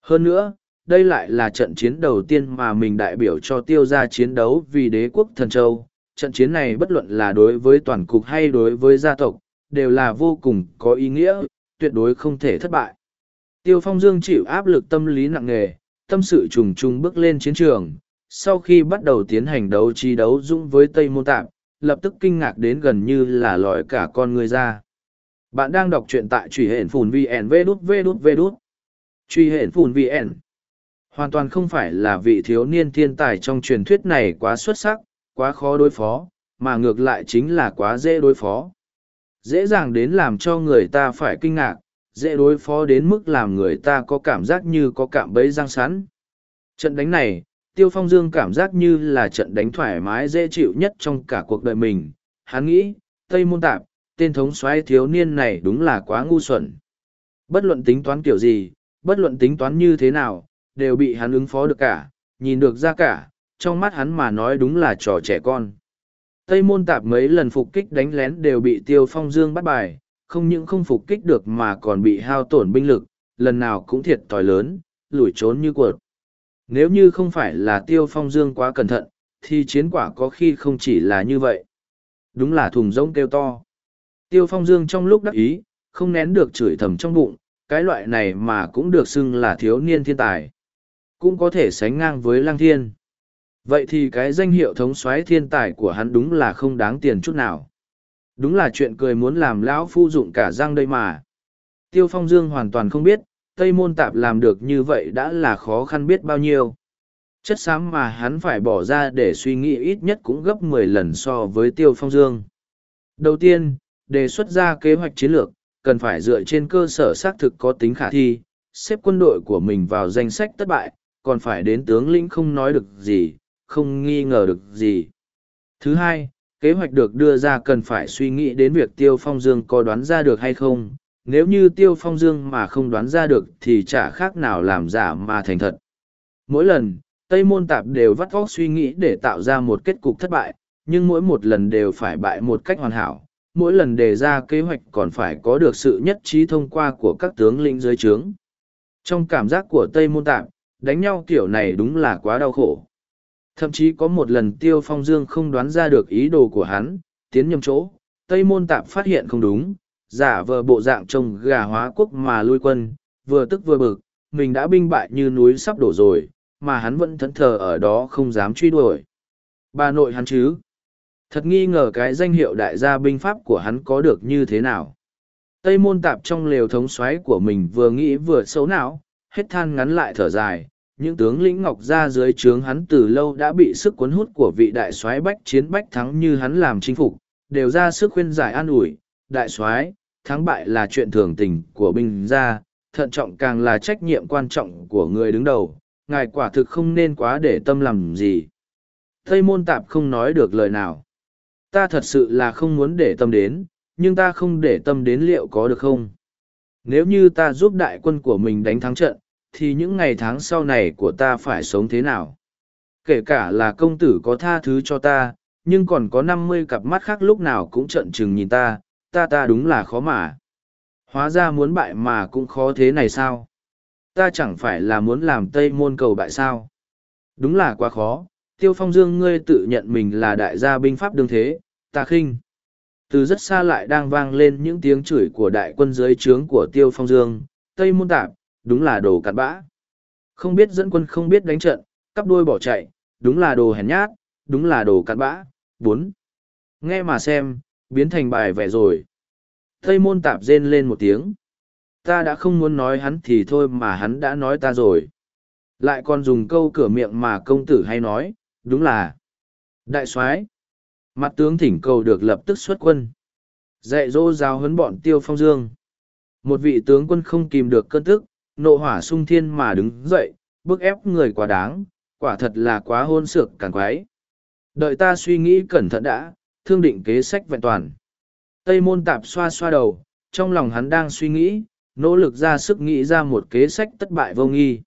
Hơn nữa, đây lại là trận chiến đầu tiên mà mình đại biểu cho tiêu gia chiến đấu vì đế quốc thần châu, trận chiến này bất luận là đối với toàn cục hay đối với gia tộc, đều là vô cùng có ý nghĩa, tuyệt đối không thể thất bại. Tiêu Phong Dương chịu áp lực tâm lý nặng nề, tâm sự trùng trùng bước lên chiến trường, sau khi bắt đầu tiến hành đấu trí đấu dũng với Tây Môn Tạp, lập tức kinh ngạc đến gần như là lòi cả con người ra. Bạn đang đọc truyện tại truy hển phùn VN V đút V đút V đút. Truy hển phùn VN. Hoàn toàn không phải là vị thiếu niên thiên tài trong truyền thuyết này quá xuất sắc, quá khó đối phó, mà ngược lại chính là quá dễ đối phó. Dễ dàng đến làm cho người ta phải kinh ngạc, dễ đối phó đến mức làm người ta có cảm giác như có cảm bấy răng sắn. Trận đánh này, Tiêu Phong Dương cảm giác như là trận đánh thoải mái dễ chịu nhất trong cả cuộc đời mình. Hắn nghĩ, Tây Môn Tạp, tên thống soái thiếu niên này đúng là quá ngu xuẩn. Bất luận tính toán kiểu gì, bất luận tính toán như thế nào, đều bị hắn ứng phó được cả, nhìn được ra cả, trong mắt hắn mà nói đúng là trò trẻ con. Tây môn tạp mấy lần phục kích đánh lén đều bị tiêu phong dương bắt bài, không những không phục kích được mà còn bị hao tổn binh lực, lần nào cũng thiệt thòi lớn, lủi trốn như cuột. Nếu như không phải là tiêu phong dương quá cẩn thận, thì chiến quả có khi không chỉ là như vậy. Đúng là thùng rỗng kêu to. Tiêu phong dương trong lúc đắc ý, không nén được chửi thầm trong bụng, cái loại này mà cũng được xưng là thiếu niên thiên tài. Cũng có thể sánh ngang với lăng thiên. Vậy thì cái danh hiệu thống soái thiên tài của hắn đúng là không đáng tiền chút nào. Đúng là chuyện cười muốn làm lão phu dụng cả răng đây mà. Tiêu Phong Dương hoàn toàn không biết, Tây Môn Tạp làm được như vậy đã là khó khăn biết bao nhiêu. Chất xám mà hắn phải bỏ ra để suy nghĩ ít nhất cũng gấp mười lần so với Tiêu Phong Dương. Đầu tiên, đề xuất ra kế hoạch chiến lược, cần phải dựa trên cơ sở xác thực có tính khả thi, xếp quân đội của mình vào danh sách thất bại, còn phải đến tướng lĩnh không nói được gì, không nghi ngờ được gì. Thứ hai, kế hoạch được đưa ra cần phải suy nghĩ đến việc Tiêu Phong Dương có đoán ra được hay không. Nếu như Tiêu Phong Dương mà không đoán ra được thì chả khác nào làm giả mà thành thật. Mỗi lần, Tây Môn Tạp đều vắt vóc suy nghĩ để tạo ra một kết cục thất bại, nhưng mỗi một lần đều phải bại một cách hoàn hảo. Mỗi lần đề ra kế hoạch còn phải có được sự nhất trí thông qua của các tướng lĩnh dưới trướng. Trong cảm giác của Tây Môn Tạp, đánh nhau kiểu này đúng là quá đau khổ. Thậm chí có một lần Tiêu Phong Dương không đoán ra được ý đồ của hắn, tiến nhầm chỗ, Tây Môn Tạp phát hiện không đúng, giả vờ bộ dạng trông gà hóa quốc mà lui quân, vừa tức vừa bực, mình đã binh bại như núi sắp đổ rồi, mà hắn vẫn thẫn thờ ở đó không dám truy đuổi. Bà nội hắn chứ? Thật nghi ngờ cái danh hiệu đại gia binh pháp của hắn có được như thế nào. Tây môn tạp trong lều thống xoáy của mình vừa nghĩ vừa xấu não, hết than ngắn lại thở dài, những tướng lĩnh ngọc ra dưới trướng hắn từ lâu đã bị sức cuốn hút của vị đại soái bách chiến bách thắng như hắn làm chinh phục đều ra sức khuyên giải an ủi đại soái thắng bại là chuyện thường tình của binh gia, thận trọng càng là trách nhiệm quan trọng của người đứng đầu, ngài quả thực không nên quá để tâm làm gì. Tây môn tạp không nói được lời nào. Ta thật sự là không muốn để tâm đến, nhưng ta không để tâm đến liệu có được không. Nếu như ta giúp đại quân của mình đánh thắng trận, thì những ngày tháng sau này của ta phải sống thế nào? Kể cả là công tử có tha thứ cho ta, nhưng còn có năm mươi cặp mắt khác lúc nào cũng trận trừng nhìn ta, ta ta đúng là khó mà. Hóa ra muốn bại mà cũng khó thế này sao? Ta chẳng phải là muốn làm Tây môn cầu bại sao? Đúng là quá khó, Tiêu Phong Dương ngươi tự nhận mình là đại gia binh pháp đương thế, ta khinh. Từ rất xa lại đang vang lên những tiếng chửi của đại quân dưới trướng của Tiêu Phong Dương, Tây môn tạp, đúng là đồ cặn bã. Không biết dẫn quân không biết đánh trận, cắp đuôi bỏ chạy, đúng là đồ hèn nhát, đúng là đồ cặn bã. bốn Nghe mà xem, biến thành bài vẽ rồi. Tây môn tạp rên lên một tiếng. Ta đã không muốn nói hắn thì thôi mà hắn đã nói ta rồi. Lại còn dùng câu cửa miệng mà công tử hay nói, đúng là đại soái mặt tướng thỉnh cầu được lập tức xuất quân dạy dỗ giáo huấn bọn tiêu phong dương một vị tướng quân không kìm được cơn tức nộ hỏa sung thiên mà đứng dậy bức ép người quá đáng quả thật là quá hôn sược càng quái đợi ta suy nghĩ cẩn thận đã thương định kế sách vẹn toàn. Tây môn tạp xoa xoa đầu, trong lòng hắn đang suy nghĩ, nỗ lực ra sức nghĩ ra một kế sách thất bại vô nghi.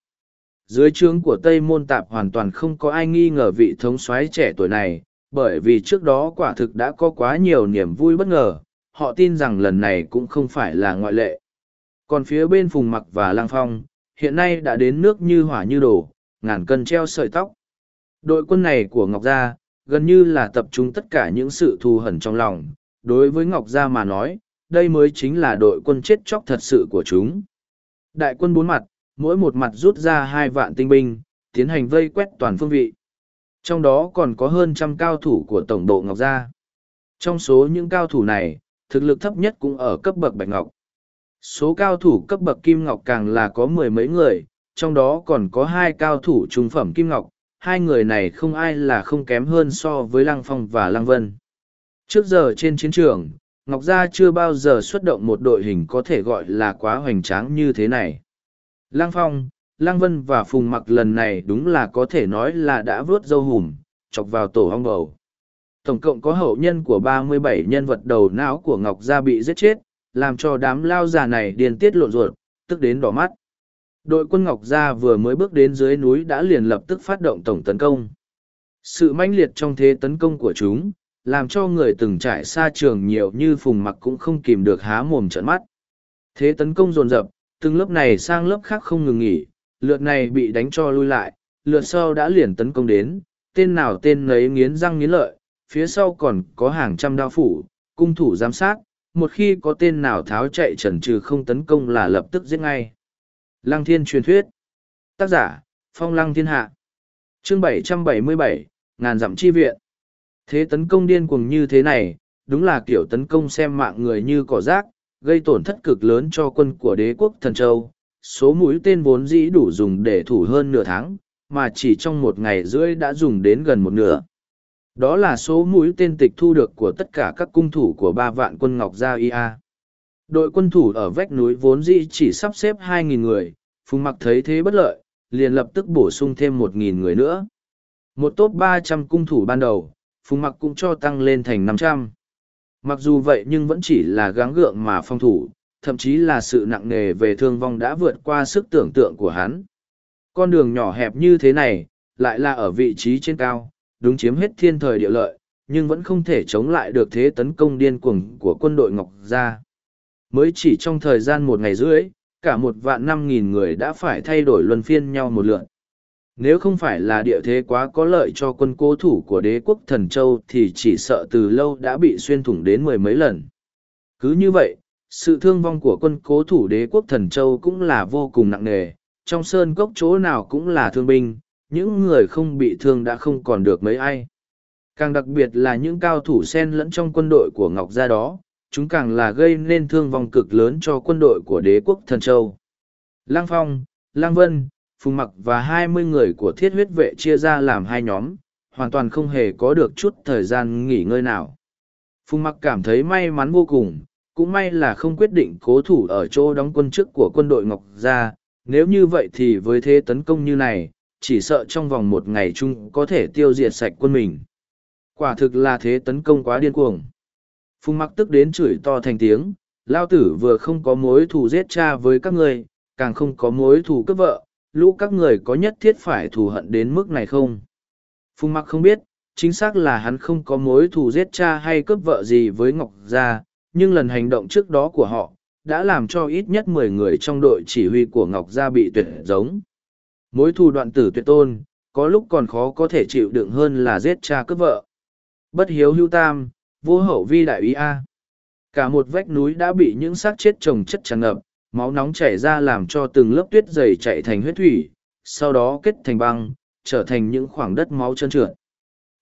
Dưới trướng của tây môn tạp hoàn toàn không có ai nghi ngờ vị thống soái trẻ tuổi này, bởi vì trước đó quả thực đã có quá nhiều niềm vui bất ngờ, họ tin rằng lần này cũng không phải là ngoại lệ. Còn phía bên phùng mặc và lang phong, hiện nay đã đến nước như hỏa như đổ, ngàn cân treo sợi tóc. Đội quân này của ngọc gia gần như là tập trung tất cả những sự thù hẩn trong lòng đối với ngọc gia mà nói đây mới chính là đội quân chết chóc thật sự của chúng đại quân bốn mặt mỗi một mặt rút ra hai vạn tinh binh, tiến hành vây quét toàn phương vị. Trong đó còn có hơn trăm cao thủ của Tổng bộ Ngọc Gia. Trong số những cao thủ này, thực lực thấp nhất cũng ở cấp bậc Bạch Ngọc. Số cao thủ cấp bậc Kim Ngọc càng là có mười mấy người, trong đó còn có hai cao thủ trung phẩm Kim Ngọc, hai người này không ai là không kém hơn so với Lăng Phong và Lăng Vân. Trước giờ trên chiến trường, Ngọc Gia chưa bao giờ xuất động một đội hình có thể gọi là quá hoành tráng như thế này. Lang Phong, Lang Vân và Phùng Mặc lần này đúng là có thể nói là đã vớt dâu hùm, chọc vào tổ hong bầu. Tổng cộng có hậu nhân của ba mươi bảy nhân vật đầu não của Ngọc Gia bị giết chết, làm cho đám lao già này điên tiết lộn ruột, tức đến đỏ mắt. Đội quân Ngọc Gia vừa mới bước đến dưới núi đã liền lập tức phát động tổng tấn công. Sự mãnh liệt trong thế tấn công của chúng, làm cho người từng trải xa trường nhiều như Phùng Mặc cũng không kìm được há mồm trợn mắt. Thế tấn công dồn dập, từng lớp này sang lớp khác không ngừng nghỉ, lượt này bị đánh cho lui lại, lượt sau đã liền tấn công đến, tên nào tên nấy nghiến răng nghiến lợi, phía sau còn có hàng trăm đao phủ, cung thủ giám sát, một khi có tên nào tháo chạy trần trừ không tấn công là lập tức giết ngay. Lăng thiên truyền thuyết. Tác giả, Phong Lăng Thiên Hạ. Chương 777, Ngàn dặm chi viện. Thế tấn công điên cuồng như thế này, đúng là kiểu tấn công xem mạng người như cỏ rác, gây tổn thất cực lớn cho quân của đế quốc thần châu. Số mũi tên vốn dĩ đủ dùng để thủ hơn nửa tháng mà chỉ trong một ngày rưỡi đã dùng đến gần một nửa. Đó là số mũi tên tịch thu được của tất cả các cung thủ của ba vạn quân ngọc gia ia đội quân thủ ở vách núi vốn dĩ chỉ sắp xếp hai nghìn người phùng mặc thấy thế bất lợi liền lập tức bổ sung thêm một nghìn người nữa một top ba trăm cung thủ ban đầu phùng mặc cũng cho tăng lên thành năm trăm Mặc dù vậy nhưng vẫn chỉ là gắng gượng mà phong thủ, thậm chí là sự nặng nề về thương vong đã vượt qua sức tưởng tượng của hắn. Con đường nhỏ hẹp như thế này, lại là ở vị trí trên cao, đúng chiếm hết thiên thời địa lợi, nhưng vẫn không thể chống lại được thế tấn công điên cuồng của quân đội Ngọc Gia. Mới chỉ trong thời gian một ngày rưỡi, cả một vạn năm nghìn người đã phải thay đổi luân phiên nhau một lượt. Nếu không phải là địa thế quá có lợi cho quân cố thủ của đế quốc thần châu thì chỉ sợ từ lâu đã bị xuyên thủng đến mười mấy lần. Cứ như vậy, sự thương vong của quân cố thủ đế quốc thần châu cũng là vô cùng nặng nề, trong sơn cốc chỗ nào cũng là thương binh, những người không bị thương đã không còn được mấy ai. Càng đặc biệt là những cao thủ sen lẫn trong quân đội của Ngọc Gia đó, chúng càng là gây nên thương vong cực lớn cho quân đội của đế quốc thần châu. Lang Phong, Lang Vân, Phùng Mặc và hai mươi người của thiết huyết vệ chia ra làm hai nhóm, hoàn toàn không hề có được chút thời gian nghỉ ngơi nào. Phùng Mặc cảm thấy may mắn vô cùng, Cũng may là không quyết định cố thủ ở chỗ đóng quân chức của quân đội Ngọc Gia, nếu như vậy thì với thế tấn công như này, chỉ sợ trong vòng một ngày chung có thể tiêu diệt sạch quân mình. Quả thực là thế tấn công quá điên cuồng. Phùng mặc tức đến chửi to thành tiếng, lao tử vừa không có mối thù giết cha với các người, càng không có mối thù cướp vợ, lũ các người có nhất thiết phải thù hận đến mức này không? Phùng mặc không biết, chính xác là hắn không có mối thù giết cha hay cướp vợ gì với Ngọc Gia, nhưng lần hành động trước đó của họ, đã làm cho ít nhất mười người trong đội chỉ huy của Ngọc Gia bị tuyệt giống. Mối thù đoạn tử tuyệt tôn, có lúc còn khó có thể chịu đựng hơn là giết cha cướp vợ. Bất hiếu hưu tam, vô hậu vi đại ý A. Cả một vách núi đã bị những xác chết trồng chất tràn ngập, máu nóng chảy ra làm cho từng lớp tuyết dày chạy thành huyết thủy, sau đó kết thành băng, trở thành những khoảng đất máu trơn trượt.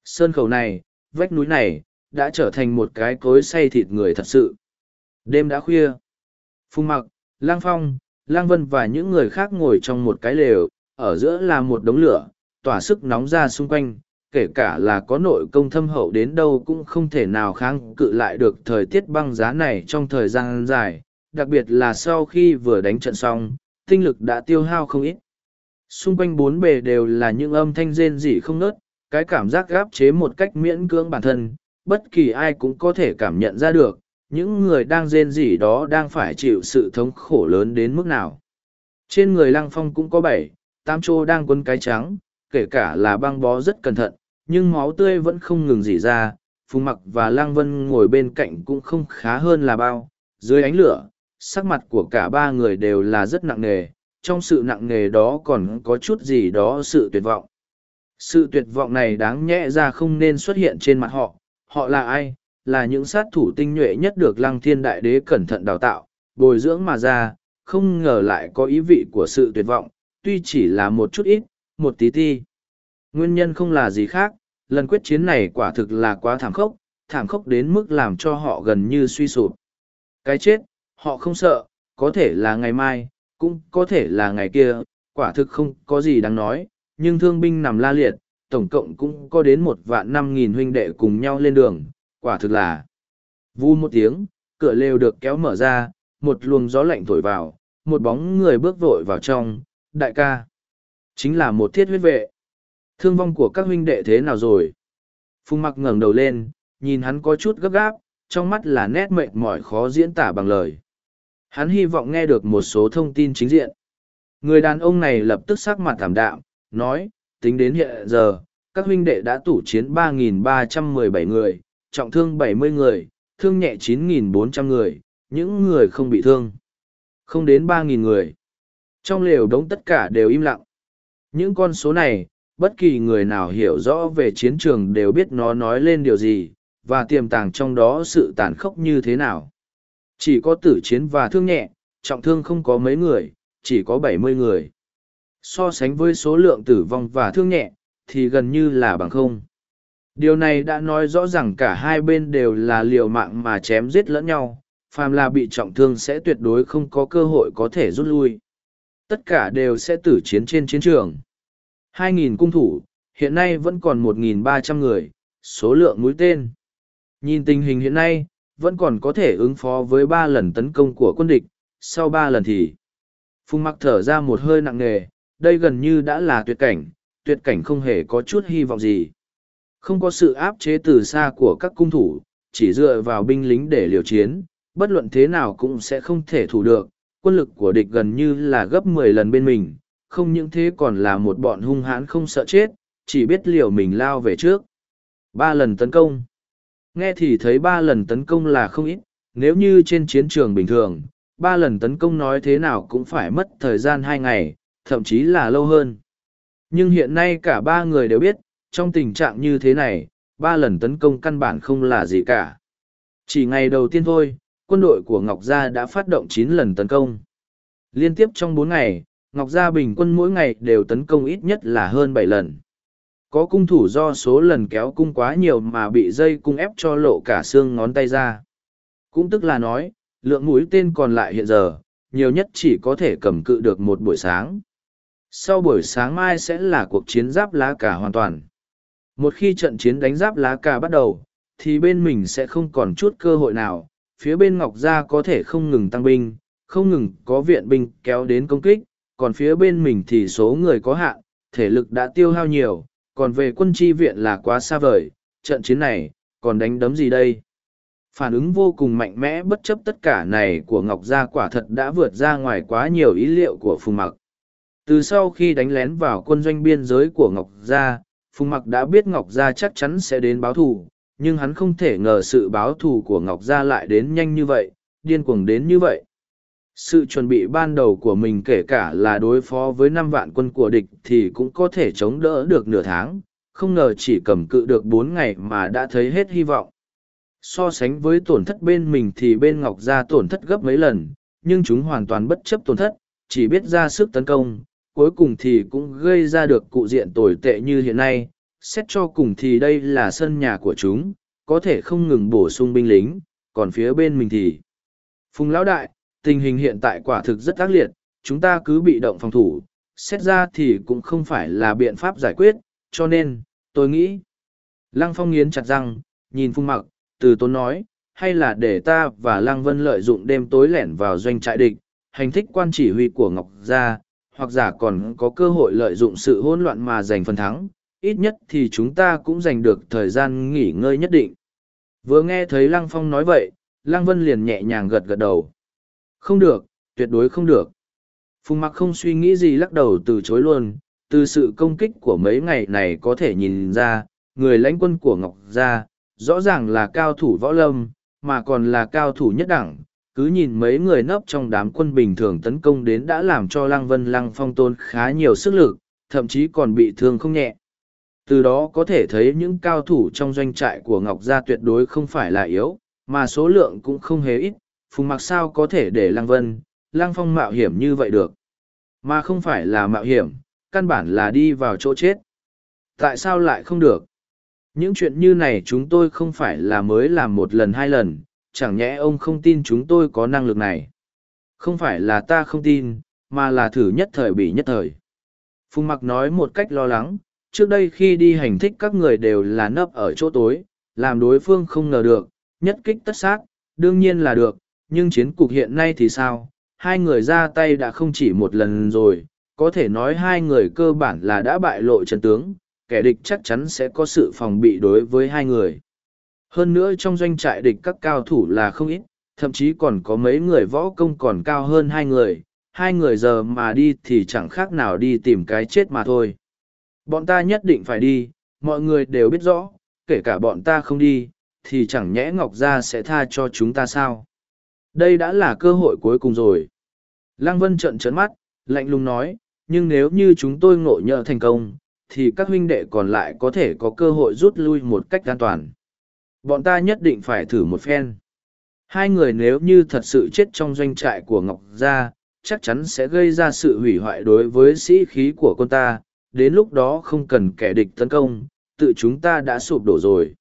Sơn khẩu này, vách núi này, đã trở thành một cái cối say thịt người thật sự. Đêm đã khuya. Phùng mặc, lang phong, lang vân và những người khác ngồi trong một cái lều, ở giữa là một đống lửa, tỏa sức nóng ra xung quanh, kể cả là có nội công thâm hậu đến đâu cũng không thể nào kháng cự lại được thời tiết băng giá này trong thời gian dài, đặc biệt là sau khi vừa đánh trận xong, tinh lực đã tiêu hao không ít. Xung quanh bốn bề đều là những âm thanh rên rỉ không nớt, cái cảm giác gáp chế một cách miễn cưỡng bản thân, bất kỳ ai cũng có thể cảm nhận ra được, những người đang rên rỉ đó đang phải chịu sự thống khổ lớn đến mức nào. Trên người lăng phong cũng có bảy, tám trô đang quấn cái trắng, kể cả là băng bó rất cẩn thận, nhưng máu tươi vẫn không ngừng dỉ ra. Phùng mặc và Lang Vân ngồi bên cạnh cũng không khá hơn là bao. Dưới ánh lửa, sắc mặt của cả ba người đều là rất nặng nề, trong sự nặng nề đó còn có chút gì đó sự tuyệt vọng. Sự tuyệt vọng này đáng nhẽ ra không nên xuất hiện trên mặt họ. Họ là ai? Là những sát thủ tinh nhuệ nhất được Lăng Thiên Đại Đế cẩn thận đào tạo, bồi dưỡng mà ra, không ngờ lại có ý vị của sự tuyệt vọng, tuy chỉ là một chút ít, một tí ti. Nguyên nhân không là gì khác, lần quyết chiến này quả thực là quá thảm khốc, thảm khốc đến mức làm cho họ gần như suy sụp. Cái chết, họ không sợ, có thể là ngày mai, cũng có thể là ngày kia, quả thực không có gì đáng nói, nhưng thương binh nằm la liệt, tổng cộng cũng có đến một vạn năm nghìn huynh đệ cùng nhau lên đường, quả thực là. Vu một tiếng, cửa lều được kéo mở ra, một luồng gió lạnh thổi vào, một bóng người bước vội vào trong, đại ca. Chính là một thiết huyết vệ. Thương vong của các huynh đệ thế nào rồi? Phùng mặc ngẩng đầu lên, nhìn hắn có chút gấp gáp, trong mắt là nét mệt mỏi khó diễn tả bằng lời. Hắn hy vọng nghe được một số thông tin chính diện. Người đàn ông này lập tức sắc mặt thảm đạm, nói, tính đến hiện giờ, các huynh đệ đã tủ chiến 3.317 người, trọng thương 70 người, thương nhẹ 9.400 người, những người không bị thương. Không đến 3.000 người. Trong lều đống tất cả đều im lặng. Những con số này, bất kỳ người nào hiểu rõ về chiến trường đều biết nó nói lên điều gì, và tiềm tàng trong đó sự tàn khốc như thế nào. Chỉ có tử chiến và thương nhẹ, trọng thương không có mấy người, chỉ có bảy mươi người. So sánh với số lượng tử vong và thương nhẹ, thì gần như là bằng không. Điều này đã nói rõ rằng cả hai bên đều là liều mạng mà chém giết lẫn nhau, phàm là bị trọng thương sẽ tuyệt đối không có cơ hội có thể rút lui. Tất cả đều sẽ tử chiến trên chiến trường. 2.000 cung thủ, hiện nay vẫn còn 1.300 người, số lượng mũi tên. Nhìn tình hình hiện nay, vẫn còn có thể ứng phó với ba lần tấn công của quân địch, sau ba lần thì. Phùng mặc thở ra một hơi nặng nề, đây gần như đã là tuyệt cảnh, tuyệt cảnh không hề có chút hy vọng gì. Không có sự áp chế từ xa của các cung thủ, chỉ dựa vào binh lính để liều chiến, bất luận thế nào cũng sẽ không thể thủ được, quân lực của địch gần như là gấp mười lần bên mình, không những thế còn là một bọn hung hãn không sợ chết, chỉ biết liều mình lao về trước. Ba lần tấn công. Nghe thì thấy ba lần tấn công là không ít, nếu như trên chiến trường bình thường, ba lần tấn công nói thế nào cũng phải mất thời gian hai ngày, thậm chí là lâu hơn. Nhưng hiện nay cả ba người đều biết, trong tình trạng như thế này, ba lần tấn công căn bản không là gì cả. Chỉ ngày đầu tiên thôi, quân đội của Ngọc Gia đã phát động chín lần tấn công. Liên tiếp trong bốn ngày, Ngọc Gia bình quân mỗi ngày đều tấn công ít nhất là hơn bảy lần. Có cung thủ do số lần kéo cung quá nhiều mà bị dây cung ép cho lộ cả xương ngón tay ra. Cũng tức là nói, lượng mũi tên còn lại hiện giờ, nhiều nhất chỉ có thể cầm cự được một buổi sáng. Sau buổi sáng mai sẽ là cuộc chiến giáp lá cả hoàn toàn. Một khi trận chiến đánh giáp lá cả bắt đầu, thì bên mình sẽ không còn chút cơ hội nào, phía bên Ngọc Gia có thể không ngừng tăng binh, không ngừng có viện binh kéo đến công kích, còn phía bên mình thì số người có hạn, thể lực đã tiêu hao nhiều, còn về quân chi viện là quá xa vời, trận chiến này, còn đánh đấm gì đây? Phản ứng vô cùng mạnh mẽ bất chấp tất cả này của Ngọc Gia quả thật đã vượt ra ngoài quá nhiều ý liệu của Phùng Mặc. Từ sau khi đánh lén vào quân doanh biên giới của Ngọc Gia, Phùng Mặc đã biết Ngọc Gia chắc chắn sẽ đến báo thù, nhưng hắn không thể ngờ sự báo thù của Ngọc Gia lại đến nhanh như vậy, điên cuồng đến như vậy. Sự chuẩn bị ban đầu của mình kể cả là đối phó với năm vạn quân của địch thì cũng có thể chống đỡ được nửa tháng, không ngờ chỉ cầm cự được bốn ngày mà đã thấy hết hy vọng. So sánh với tổn thất bên mình thì bên Ngọc Gia tổn thất gấp mấy lần, nhưng chúng hoàn toàn bất chấp tổn thất, chỉ biết ra sức tấn công, cuối cùng thì cũng gây ra được cụ diện tồi tệ như hiện nay. Xét cho cùng thì đây là sân nhà của chúng, có thể không ngừng bổ sung binh lính, còn phía bên mình thì... Phùng Lão Đại, tình hình hiện tại quả thực rất ác liệt, chúng ta cứ bị động phòng thủ, xét ra thì cũng không phải là biện pháp giải quyết, cho nên, tôi nghĩ. Lăng Phong nghiến chặt răng, nhìn Phung Mặc, từ tốn nói, hay là để ta và Lăng Vân lợi dụng đêm tối lẻn vào doanh trại địch, hành thích quan chỉ huy của Ngọc Gia, hoặc giả còn có cơ hội lợi dụng sự hỗn loạn mà giành phần thắng, ít nhất thì chúng ta cũng giành được thời gian nghỉ ngơi nhất định. Vừa nghe thấy Lăng Phong nói vậy, Lăng Vân liền nhẹ nhàng gật gật đầu. Không được, tuyệt đối không được. Phùng Mặc không suy nghĩ gì lắc đầu từ chối luôn, từ sự công kích của mấy ngày này có thể nhìn ra, người lãnh quân của Ngọc Gia, rõ ràng là cao thủ võ lâm, mà còn là cao thủ nhất đẳng, cứ nhìn mấy người nấp trong đám quân bình thường tấn công đến đã làm cho Lăng Vân Lăng Phong tôn khá nhiều sức lực, thậm chí còn bị thương không nhẹ. Từ đó có thể thấy những cao thủ trong doanh trại của Ngọc Gia tuyệt đối không phải là yếu, mà số lượng cũng không hề ít, Phùng Mặc sao có thể để Lăng Vân, Lăng Phong mạo hiểm như vậy được. Mà không phải là mạo hiểm, căn bản là đi vào chỗ chết. Tại sao lại không được? Những chuyện như này chúng tôi không phải là mới làm một lần hai lần, chẳng nhẽ ông không tin chúng tôi có năng lực này. Không phải là ta không tin, mà là thử nhất thời bị nhất thời. Phùng Mặc nói một cách lo lắng, trước đây khi đi hành thích các người đều là nấp ở chỗ tối, làm đối phương không ngờ được, nhất kích tất sát, đương nhiên là được, nhưng chiến cục hiện nay thì sao? Hai người ra tay đã không chỉ một lần rồi, có thể nói hai người cơ bản là đã bại lộ trận tướng, kẻ địch chắc chắn sẽ có sự phòng bị đối với hai người. Hơn nữa trong doanh trại địch các cao thủ là không ít, thậm chí còn có mấy người võ công còn cao hơn hai người, hai người giờ mà đi thì chẳng khác nào đi tìm cái chết mà thôi. Bọn ta nhất định phải đi, mọi người đều biết rõ, kể cả bọn ta không đi, thì chẳng nhẽ Ngọc Gia sẽ tha cho chúng ta sao. Đây đã là cơ hội cuối cùng rồi. Lăng Vân trợn trấn mắt, lạnh lùng nói, nhưng nếu như chúng tôi ngộ nhỡ thành công, thì các huynh đệ còn lại có thể có cơ hội rút lui một cách an toàn. Bọn ta nhất định phải thử một phen. Hai người nếu như thật sự chết trong doanh trại của Ngọc Gia, chắc chắn sẽ gây ra sự hủy hoại đối với sĩ khí của con ta, đến lúc đó không cần kẻ địch tấn công, tự chúng ta đã sụp đổ rồi.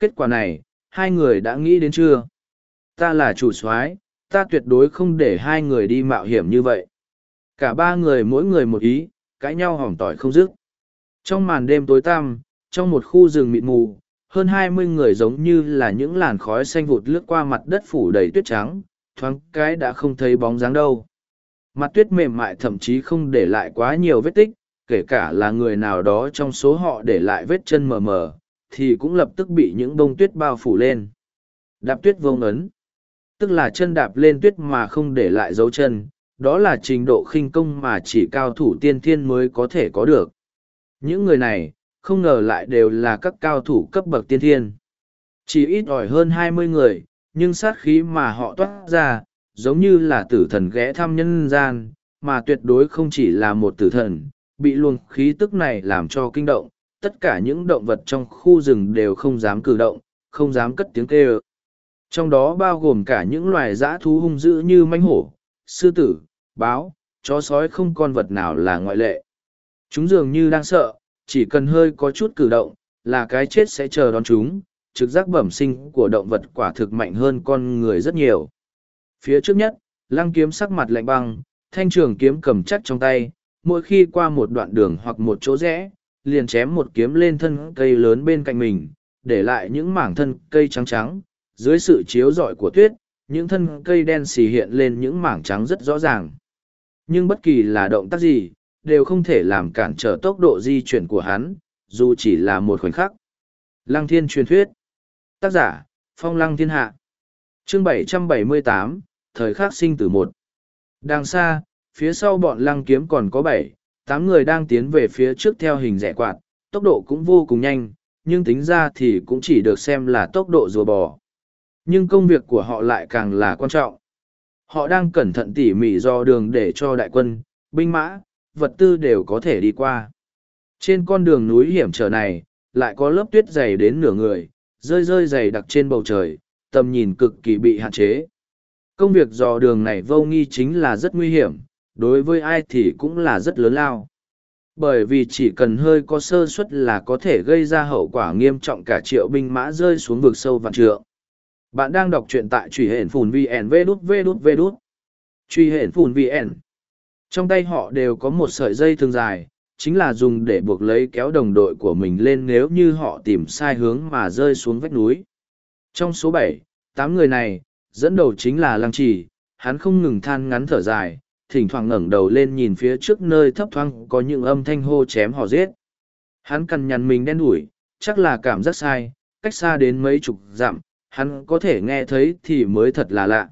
Kết quả này, hai người đã nghĩ đến chưa? Ta là chủ soái, ta tuyệt đối không để hai người đi mạo hiểm như vậy. Cả ba người mỗi người một ý, cãi nhau hỏng tỏi không dứt. Trong màn đêm tối tăm, trong một khu rừng mịt mù, hơn hai mươi người giống như là những làn khói xanh vụt lướt qua mặt đất phủ đầy tuyết trắng, thoáng cái đã không thấy bóng dáng đâu. Mặt tuyết mềm mại thậm chí không để lại quá nhiều vết tích, kể cả là người nào đó trong số họ để lại vết chân mờ mờ, thì cũng lập tức bị những bông tuyết bao phủ lên. Đạp tuyết vô ấn, tức là chân đạp lên tuyết mà không để lại dấu chân, đó là trình độ khinh công mà chỉ cao thủ tiên thiên mới có thể có được. Những người này, không ngờ lại đều là các cao thủ cấp bậc tiên thiên. Chỉ ít ỏi hơn hai mươi người, nhưng sát khí mà họ toát ra, giống như là tử thần ghé thăm nhân gian, mà tuyệt đối không chỉ là một tử thần, bị luồng khí tức này làm cho kinh động, tất cả những động vật trong khu rừng đều không dám cử động, không dám cất tiếng kêu. Trong đó bao gồm cả những loài dã thú hung dữ như manh hổ, sư tử, báo, chó sói không con vật nào là ngoại lệ. Chúng dường như đang sợ, chỉ cần hơi có chút cử động, là cái chết sẽ chờ đón chúng, trực giác bẩm sinh của động vật quả thực mạnh hơn con người rất nhiều. Phía trước nhất, lăng kiếm sắc mặt lạnh băng, thanh trường kiếm cầm chắc trong tay, mỗi khi qua một đoạn đường hoặc một chỗ rẽ, liền chém một kiếm lên thân cây lớn bên cạnh mình, để lại những mảng thân cây trắng trắng, dưới sự chiếu rọi của tuyết, những thân cây đen xì hiện lên những mảng trắng rất rõ ràng. Nhưng bất kỳ là động tác gì, đều không thể làm cản trở tốc độ di chuyển của hắn, dù chỉ là một khoảnh khắc. Lăng thiên truyền thuyết. Tác giả, Phong Lăng Thiên Hạ. Chương 778, Thời khắc sinh tử một. Đằng xa, phía sau bọn lăng kiếm còn có bảy, tám người đang tiến về phía trước theo hình rẻ quạt, tốc độ cũng vô cùng nhanh, nhưng tính ra thì cũng chỉ được xem là tốc độ rùa bò. Nhưng công việc của họ lại càng là quan trọng. Họ đang cẩn thận tỉ mỉ do đường để cho đại quân, binh mã, vật tư đều có thể đi qua. Trên con đường núi hiểm trở này, lại có lớp tuyết dày đến nửa người, rơi rơi dày đặc trên bầu trời, tầm nhìn cực kỳ bị hạn chế. Công việc dò đường này vô nghi chính là rất nguy hiểm, đối với ai thì cũng là rất lớn lao. Bởi vì chỉ cần hơi có sơ suất là có thể gây ra hậu quả nghiêm trọng cả triệu binh mã rơi xuống vực sâu vạn trượng. Bạn đang đọc truyện tại truy hển phùn VN V đút V đút V đút. Truy hển phùn VN. Trong tay họ đều có một sợi dây thường dài, chính là dùng để buộc lấy kéo đồng đội của mình lên nếu như họ tìm sai hướng mà rơi xuống vách núi. Trong số bảy, tám người này, dẫn đầu chính là Lăng Trì, hắn không ngừng than ngắn thở dài, thỉnh thoảng ngẩng đầu lên nhìn phía trước nơi thấp thoáng có những âm thanh hô chém họ giết. Hắn cằn nhằn mình đen đủi, chắc là cảm giác sai, cách xa đến mấy chục dặm, hắn có thể nghe thấy thì mới thật là lạ.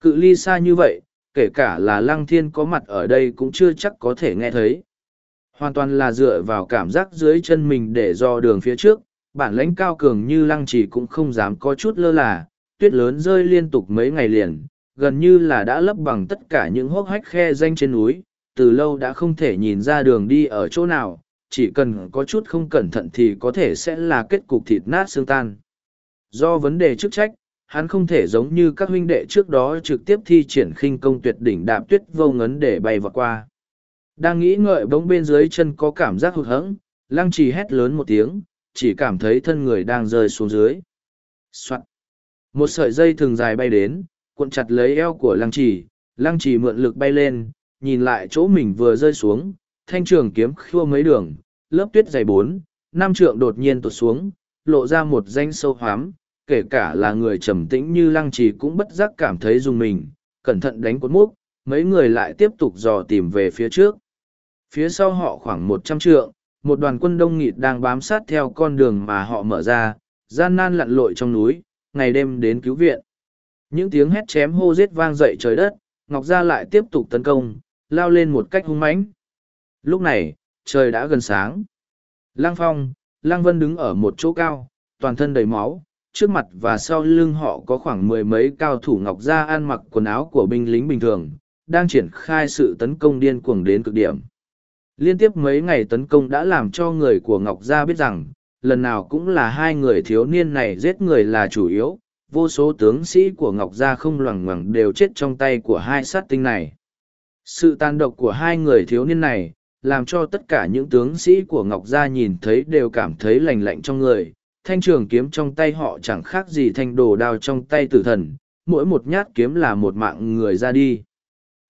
Cự ly xa như vậy, kể cả là lăng thiên có mặt ở đây cũng chưa chắc có thể nghe thấy. Hoàn toàn là dựa vào cảm giác dưới chân mình để do đường phía trước, bản lãnh cao cường như lăng Chỉ cũng không dám có chút lơ là, tuyết lớn rơi liên tục mấy ngày liền, gần như là đã lấp bằng tất cả những hốc hách khe danh trên núi, từ lâu đã không thể nhìn ra đường đi ở chỗ nào, chỉ cần có chút không cẩn thận thì có thể sẽ là kết cục thịt nát xương tan. Do vấn đề chức trách, hắn không thể giống như các huynh đệ trước đó trực tiếp thi triển khinh công tuyệt đỉnh đạp tuyết vô ngấn để bay vào qua. Đang nghĩ ngợi bỗng bên dưới chân có cảm giác hụt hẫng, lăng trì hét lớn một tiếng, chỉ cảm thấy thân người đang rơi xuống dưới. Soạn. Một sợi dây thường dài bay đến, cuộn chặt lấy eo của lăng trì, lăng trì mượn lực bay lên, nhìn lại chỗ mình vừa rơi xuống, thanh trường kiếm khua mấy đường, lớp tuyết dày bốn, năm trượng đột nhiên tụt xuống, lộ ra một danh sâu hoám, kể cả là người trầm tĩnh như lăng trì cũng bất giác cảm thấy dùng mình, cẩn thận đánh cuốn múc, mấy người lại tiếp tục dò tìm về phía trước. Phía sau họ khoảng một trăm trượng, một đoàn quân đông nghịt đang bám sát theo con đường mà họ mở ra, gian nan lặn lội trong núi, ngày đêm đến cứu viện. Những tiếng hét chém hô giết vang dậy trời đất, Ngọc Gia lại tiếp tục tấn công, lao lên một cách hung mãnh. Lúc này, trời đã gần sáng. Lăng Phong, Lăng Vân đứng ở một chỗ cao, toàn thân đầy máu, trước mặt và sau lưng họ có khoảng mười mấy cao thủ Ngọc Gia ăn mặc quần áo của binh lính bình thường, đang triển khai sự tấn công điên cuồng đến cực điểm. Liên tiếp mấy ngày tấn công đã làm cho người của Ngọc Gia biết rằng, lần nào cũng là hai người thiếu niên này giết người là chủ yếu, vô số tướng sĩ của Ngọc Gia không loằng ngoằng đều chết trong tay của hai sát tinh này. Sự tàn độc của hai người thiếu niên này, làm cho tất cả những tướng sĩ của Ngọc Gia nhìn thấy đều cảm thấy lành lạnh trong người. Thanh trường kiếm trong tay họ chẳng khác gì thanh đồ đao trong tay tử thần, mỗi một nhát kiếm là một mạng người ra đi.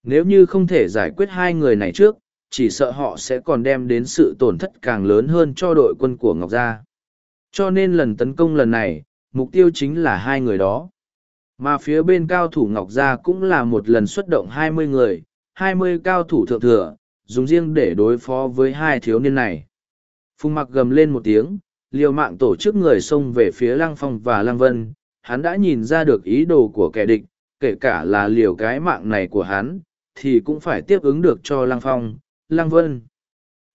Nếu như không thể giải quyết hai người này trước, chỉ sợ họ sẽ còn đem đến sự tổn thất càng lớn hơn cho đội quân của Ngọc Gia. Cho nên lần tấn công lần này, mục tiêu chính là hai người đó. Mà phía bên cao thủ Ngọc Gia cũng là một lần xuất động hai mươi người, hai mươi cao thủ thượng thừa, dùng riêng để đối phó với hai thiếu niên này. Phùng mặc gầm lên một tiếng, liều mạng tổ chức người xông về phía Lăng Phong và Lăng Vân, hắn đã nhìn ra được ý đồ của kẻ địch, kể cả là liều cái mạng này của hắn, thì cũng phải tiếp ứng được cho Lăng Phong, Lăng Vân.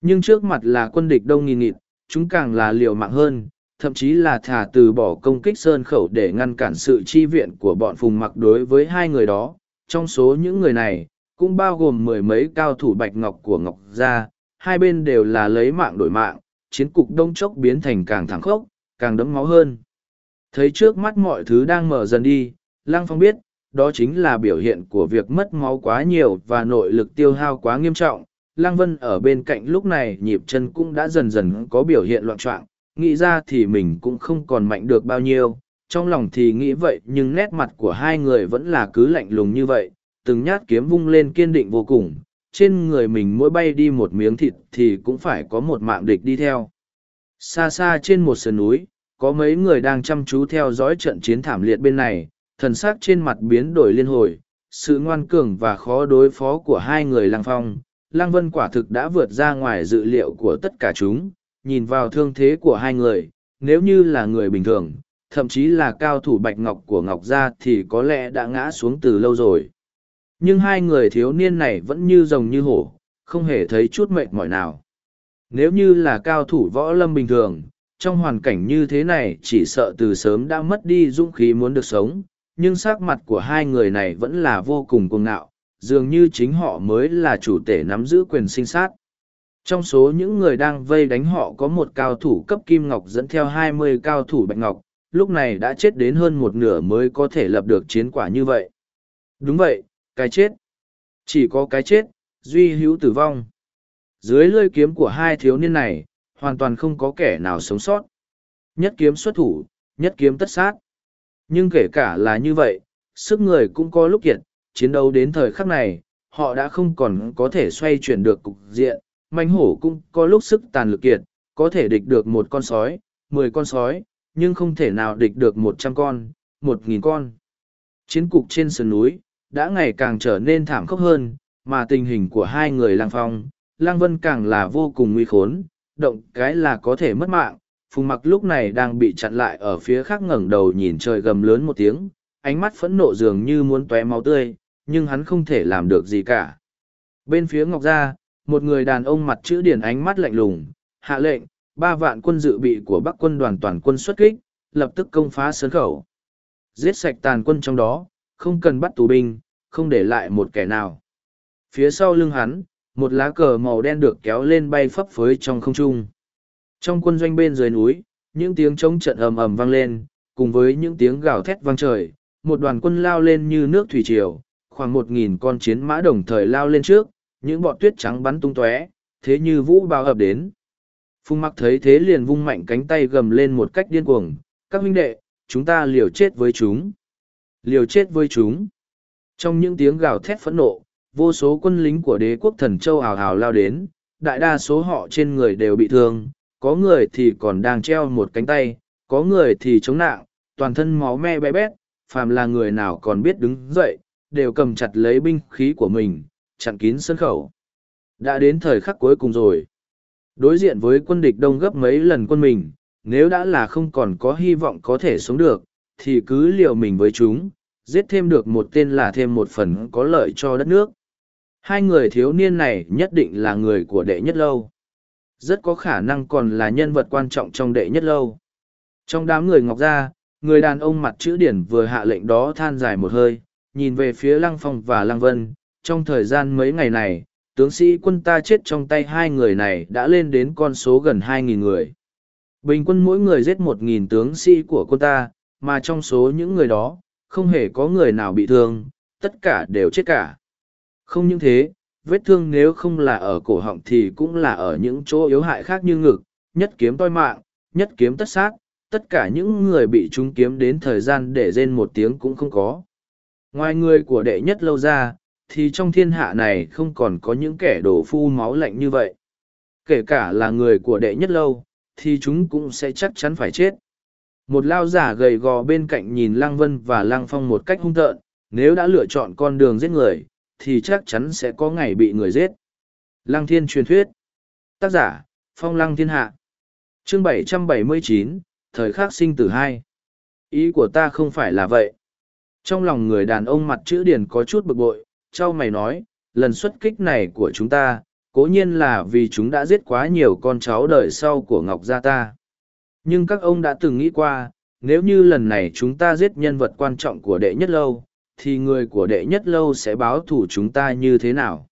Nhưng trước mặt là quân địch đông nghìn nghịt, chúng càng là liều mạng hơn, thậm chí là thả từ bỏ công kích sơn khẩu để ngăn cản sự chi viện của bọn phùng mặc đối với hai người đó. Trong số những người này, cũng bao gồm mười mấy cao thủ bạch ngọc của ngọc gia, hai bên đều là lấy mạng đổi mạng, chiến cục đông chốc biến thành càng thẳng khốc, càng đẫm máu hơn. Thấy trước mắt mọi thứ đang mở dần đi, Lăng Phong biết, đó chính là biểu hiện của việc mất máu quá nhiều và nội lực tiêu hao quá nghiêm trọng. Lăng Vân ở bên cạnh lúc này nhịp chân cũng đã dần dần có biểu hiện loạn trọng, nghĩ ra thì mình cũng không còn mạnh được bao nhiêu, trong lòng thì nghĩ vậy nhưng nét mặt của hai người vẫn là cứ lạnh lùng như vậy, từng nhát kiếm vung lên kiên định vô cùng, trên người mình mỗi bay đi một miếng thịt thì cũng phải có một mạng địch đi theo. Xa xa trên một sườn núi, có mấy người đang chăm chú theo dõi trận chiến thảm liệt bên này, thần sắc trên mặt biến đổi liên hồi sự ngoan cường và khó đối phó của hai người lăng phong lăng vân quả thực đã vượt ra ngoài dự liệu của tất cả chúng nhìn vào thương thế của hai người nếu như là người bình thường thậm chí là cao thủ bạch ngọc của ngọc gia thì có lẽ đã ngã xuống từ lâu rồi nhưng hai người thiếu niên này vẫn như rồng như hổ, không hề thấy chút mệt mỏi nào. Nếu như là cao thủ võ lâm bình thường, trong hoàn cảnh như thế này chỉ sợ từ sớm đã mất đi dũng khí muốn được sống, nhưng sắc mặt của hai người này vẫn là vô cùng cuồng ngạo, dường như chính họ mới là chủ tể nắm giữ quyền sinh sát. Trong số những người đang vây đánh họ có một cao thủ cấp kim ngọc dẫn theo hai mươi cao thủ bạch ngọc, lúc này đã chết đến hơn một nửa mới có thể lập được chiến quả như vậy. Đúng vậy cái chết. Chỉ có cái chết, duy hữu tử vong. Dưới lưỡi kiếm của hai thiếu niên này, hoàn toàn không có kẻ nào sống sót. Nhất kiếm xuất thủ, nhất kiếm tất sát. Nhưng kể cả là như vậy, sức người cũng có lúc kiệt, chiến đấu đến thời khắc này, họ đã không còn có thể xoay chuyển được cục diện manh hổ cũng có lúc sức tàn lực kiệt, có thể địch được một con sói, mười con sói, nhưng không thể nào địch được một trăm con, một nghìn con. Chiến cục trên sườn núi đã ngày càng trở nên thảm khốc hơn, mà tình hình của hai người lang phong, lang vân càng là vô cùng nguy khốn, động cái là có thể mất mạng. Phùng mặc lúc này đang bị chặn lại ở phía khác ngẩng đầu nhìn trời gầm lớn một tiếng, ánh mắt phẫn nộ dường như muốn tóe máu tươi, nhưng hắn không thể làm được gì cả. Bên phía ngọc gia, một người đàn ông mặt chữ điển ánh mắt lạnh lùng, hạ lệnh, ba vạn quân dự bị của bắc quân đoàn toàn quân xuất kích, lập tức công phá sớn khẩu. Giết sạch tàn quân trong đó không cần bắt tù binh, không để lại một kẻ nào. Phía sau lưng hắn, một lá cờ màu đen được kéo lên bay phấp phới trong không trung. Trong quân doanh bên dưới núi, những tiếng trống trận ầm ầm vang lên, cùng với những tiếng gào thét vang trời, một đoàn quân lao lên như nước thủy triều, khoảng một nghìn con chiến mã đồng thời lao lên trước, những bọt tuyết trắng bắn tung tóe, thế như vũ bao ập đến. Phung mặc thấy thế liền vung mạnh cánh tay gầm lên một cách điên cuồng, các huynh đệ, chúng ta liều chết với chúng liều chết với chúng. Trong những tiếng gào thét phẫn nộ, vô số quân lính của đế quốc thần châu hào hào lao đến, đại đa số họ trên người đều bị thương, có người thì còn đang treo một cánh tay, có người thì chống nạng, toàn thân máu me bé bét, phàm là người nào còn biết đứng dậy, đều cầm chặt lấy binh khí của mình, chặn kín sân khẩu. Đã đến thời khắc cuối cùng rồi. Đối diện với quân địch đông gấp mấy lần quân mình, nếu đã là không còn có hy vọng có thể sống được thì cứ liều mình với chúng, giết thêm được một tên là thêm một phần có lợi cho đất nước. Hai người thiếu niên này nhất định là người của đệ nhất lâu. Rất có khả năng còn là nhân vật quan trọng trong đệ nhất lâu. Trong đám người ngọc gia, người đàn ông mặt chữ điển vừa hạ lệnh đó than dài một hơi, nhìn về phía lăng phong và lăng vân. Trong thời gian mấy ngày này, tướng sĩ quân ta chết trong tay hai người này đã lên đến con số gần hai nghìn người. Bình quân mỗi người giết một nghìn tướng sĩ của quân ta mà trong số những người đó, không hề có người nào bị thương, tất cả đều chết cả. Không những thế, vết thương nếu không là ở cổ họng thì cũng là ở những chỗ yếu hại khác như ngực, nhất kiếm toi mạng, nhất kiếm tất sát, tất cả những người bị chúng kiếm đến thời gian để rên một tiếng cũng không có. Ngoài người của đệ nhất lâu ra thì trong thiên hạ này không còn có những kẻ đổ phu máu lạnh như vậy. Kể cả là người của đệ nhất lâu, thì chúng cũng sẽ chắc chắn phải chết một lao giả gầy gò bên cạnh nhìn lăng vân và lăng phong một cách hung tợn nếu đã lựa chọn con đường giết người thì chắc chắn sẽ có ngày bị người giết. Lăng thiên truyền thuyết. Tác giả phong lăng thiên hạ. Chương 779, thời khắc sinh tử hai. Ý của ta không phải là vậy. Trong lòng người đàn ông mặt chữ điền có chút bực bội Trao mày nói, lần xuất kích này của chúng ta, cố nhiên là vì chúng đã giết quá nhiều con cháu đời sau của Ngọc Gia ta. Nhưng các ông đã từng nghĩ qua, nếu như lần này chúng ta giết nhân vật quan trọng của đệ nhất lâu, thì người của đệ nhất lâu sẽ báo thủ chúng ta như thế nào?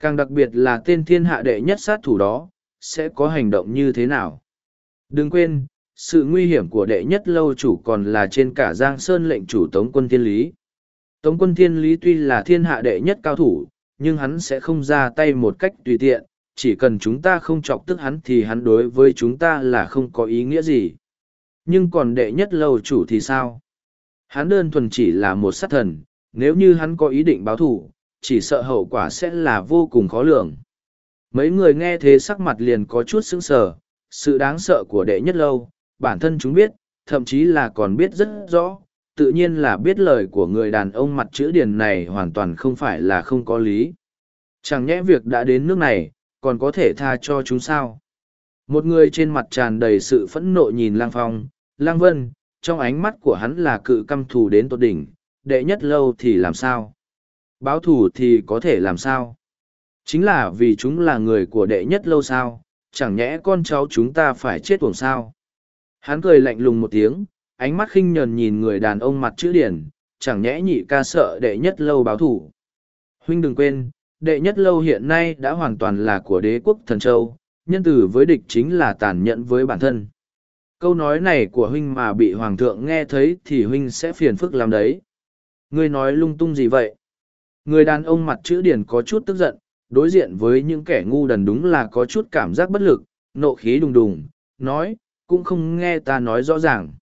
Càng đặc biệt là tên thiên hạ đệ nhất sát thủ đó, sẽ có hành động như thế nào? Đừng quên, sự nguy hiểm của đệ nhất lâu chủ còn là trên cả Giang Sơn lệnh chủ tống quân thiên lý. Tống quân thiên lý tuy là thiên hạ đệ nhất cao thủ, nhưng hắn sẽ không ra tay một cách tùy tiện, chỉ cần chúng ta không chọc tức hắn thì hắn đối với chúng ta là không có ý nghĩa gì. Nhưng còn đệ nhất lâu chủ thì sao? Hắn đơn thuần chỉ là một sát thần, nếu như hắn có ý định báo thù, chỉ sợ hậu quả sẽ là vô cùng khó lường. Mấy người nghe thế sắc mặt liền có chút sững sờ, sự đáng sợ của đệ nhất lâu, bản thân chúng biết, thậm chí là còn biết rất rõ, tự nhiên là biết lời của người đàn ông mặt chữ điền này hoàn toàn không phải là không có lý. Chẳng nhẽ việc đã đến nước này, còn có thể tha cho chúng sao? Một người trên mặt tràn đầy sự phẫn nộ nhìn Lang Phong, Lang Vân, trong ánh mắt của hắn là cự căm thù đến tột đỉnh, đệ nhất lâu thì làm sao? Báo thù thì có thể làm sao? Chính là vì chúng là người của đệ nhất lâu sao, chẳng nhẽ con cháu chúng ta phải chết tuồng sao? Hắn cười lạnh lùng một tiếng, ánh mắt khinh nhờn nhìn người đàn ông mặt chữ điển, chẳng nhẽ nhị ca sợ đệ nhất lâu báo thủ. Huynh đừng quên, đệ nhất lâu hiện nay đã hoàn toàn là của đế quốc thần châu, nhân tử với địch chính là tàn nhẫn với bản thân. Câu nói này của huynh mà bị hoàng thượng nghe thấy thì huynh sẽ phiền phức làm đấy. Ngươi nói lung tung gì vậy? Người đàn ông mặt chữ điển có chút tức giận, đối diện với những kẻ ngu đần đúng là có chút cảm giác bất lực, nộ khí đùng đùng, nói, cũng không nghe ta nói rõ ràng.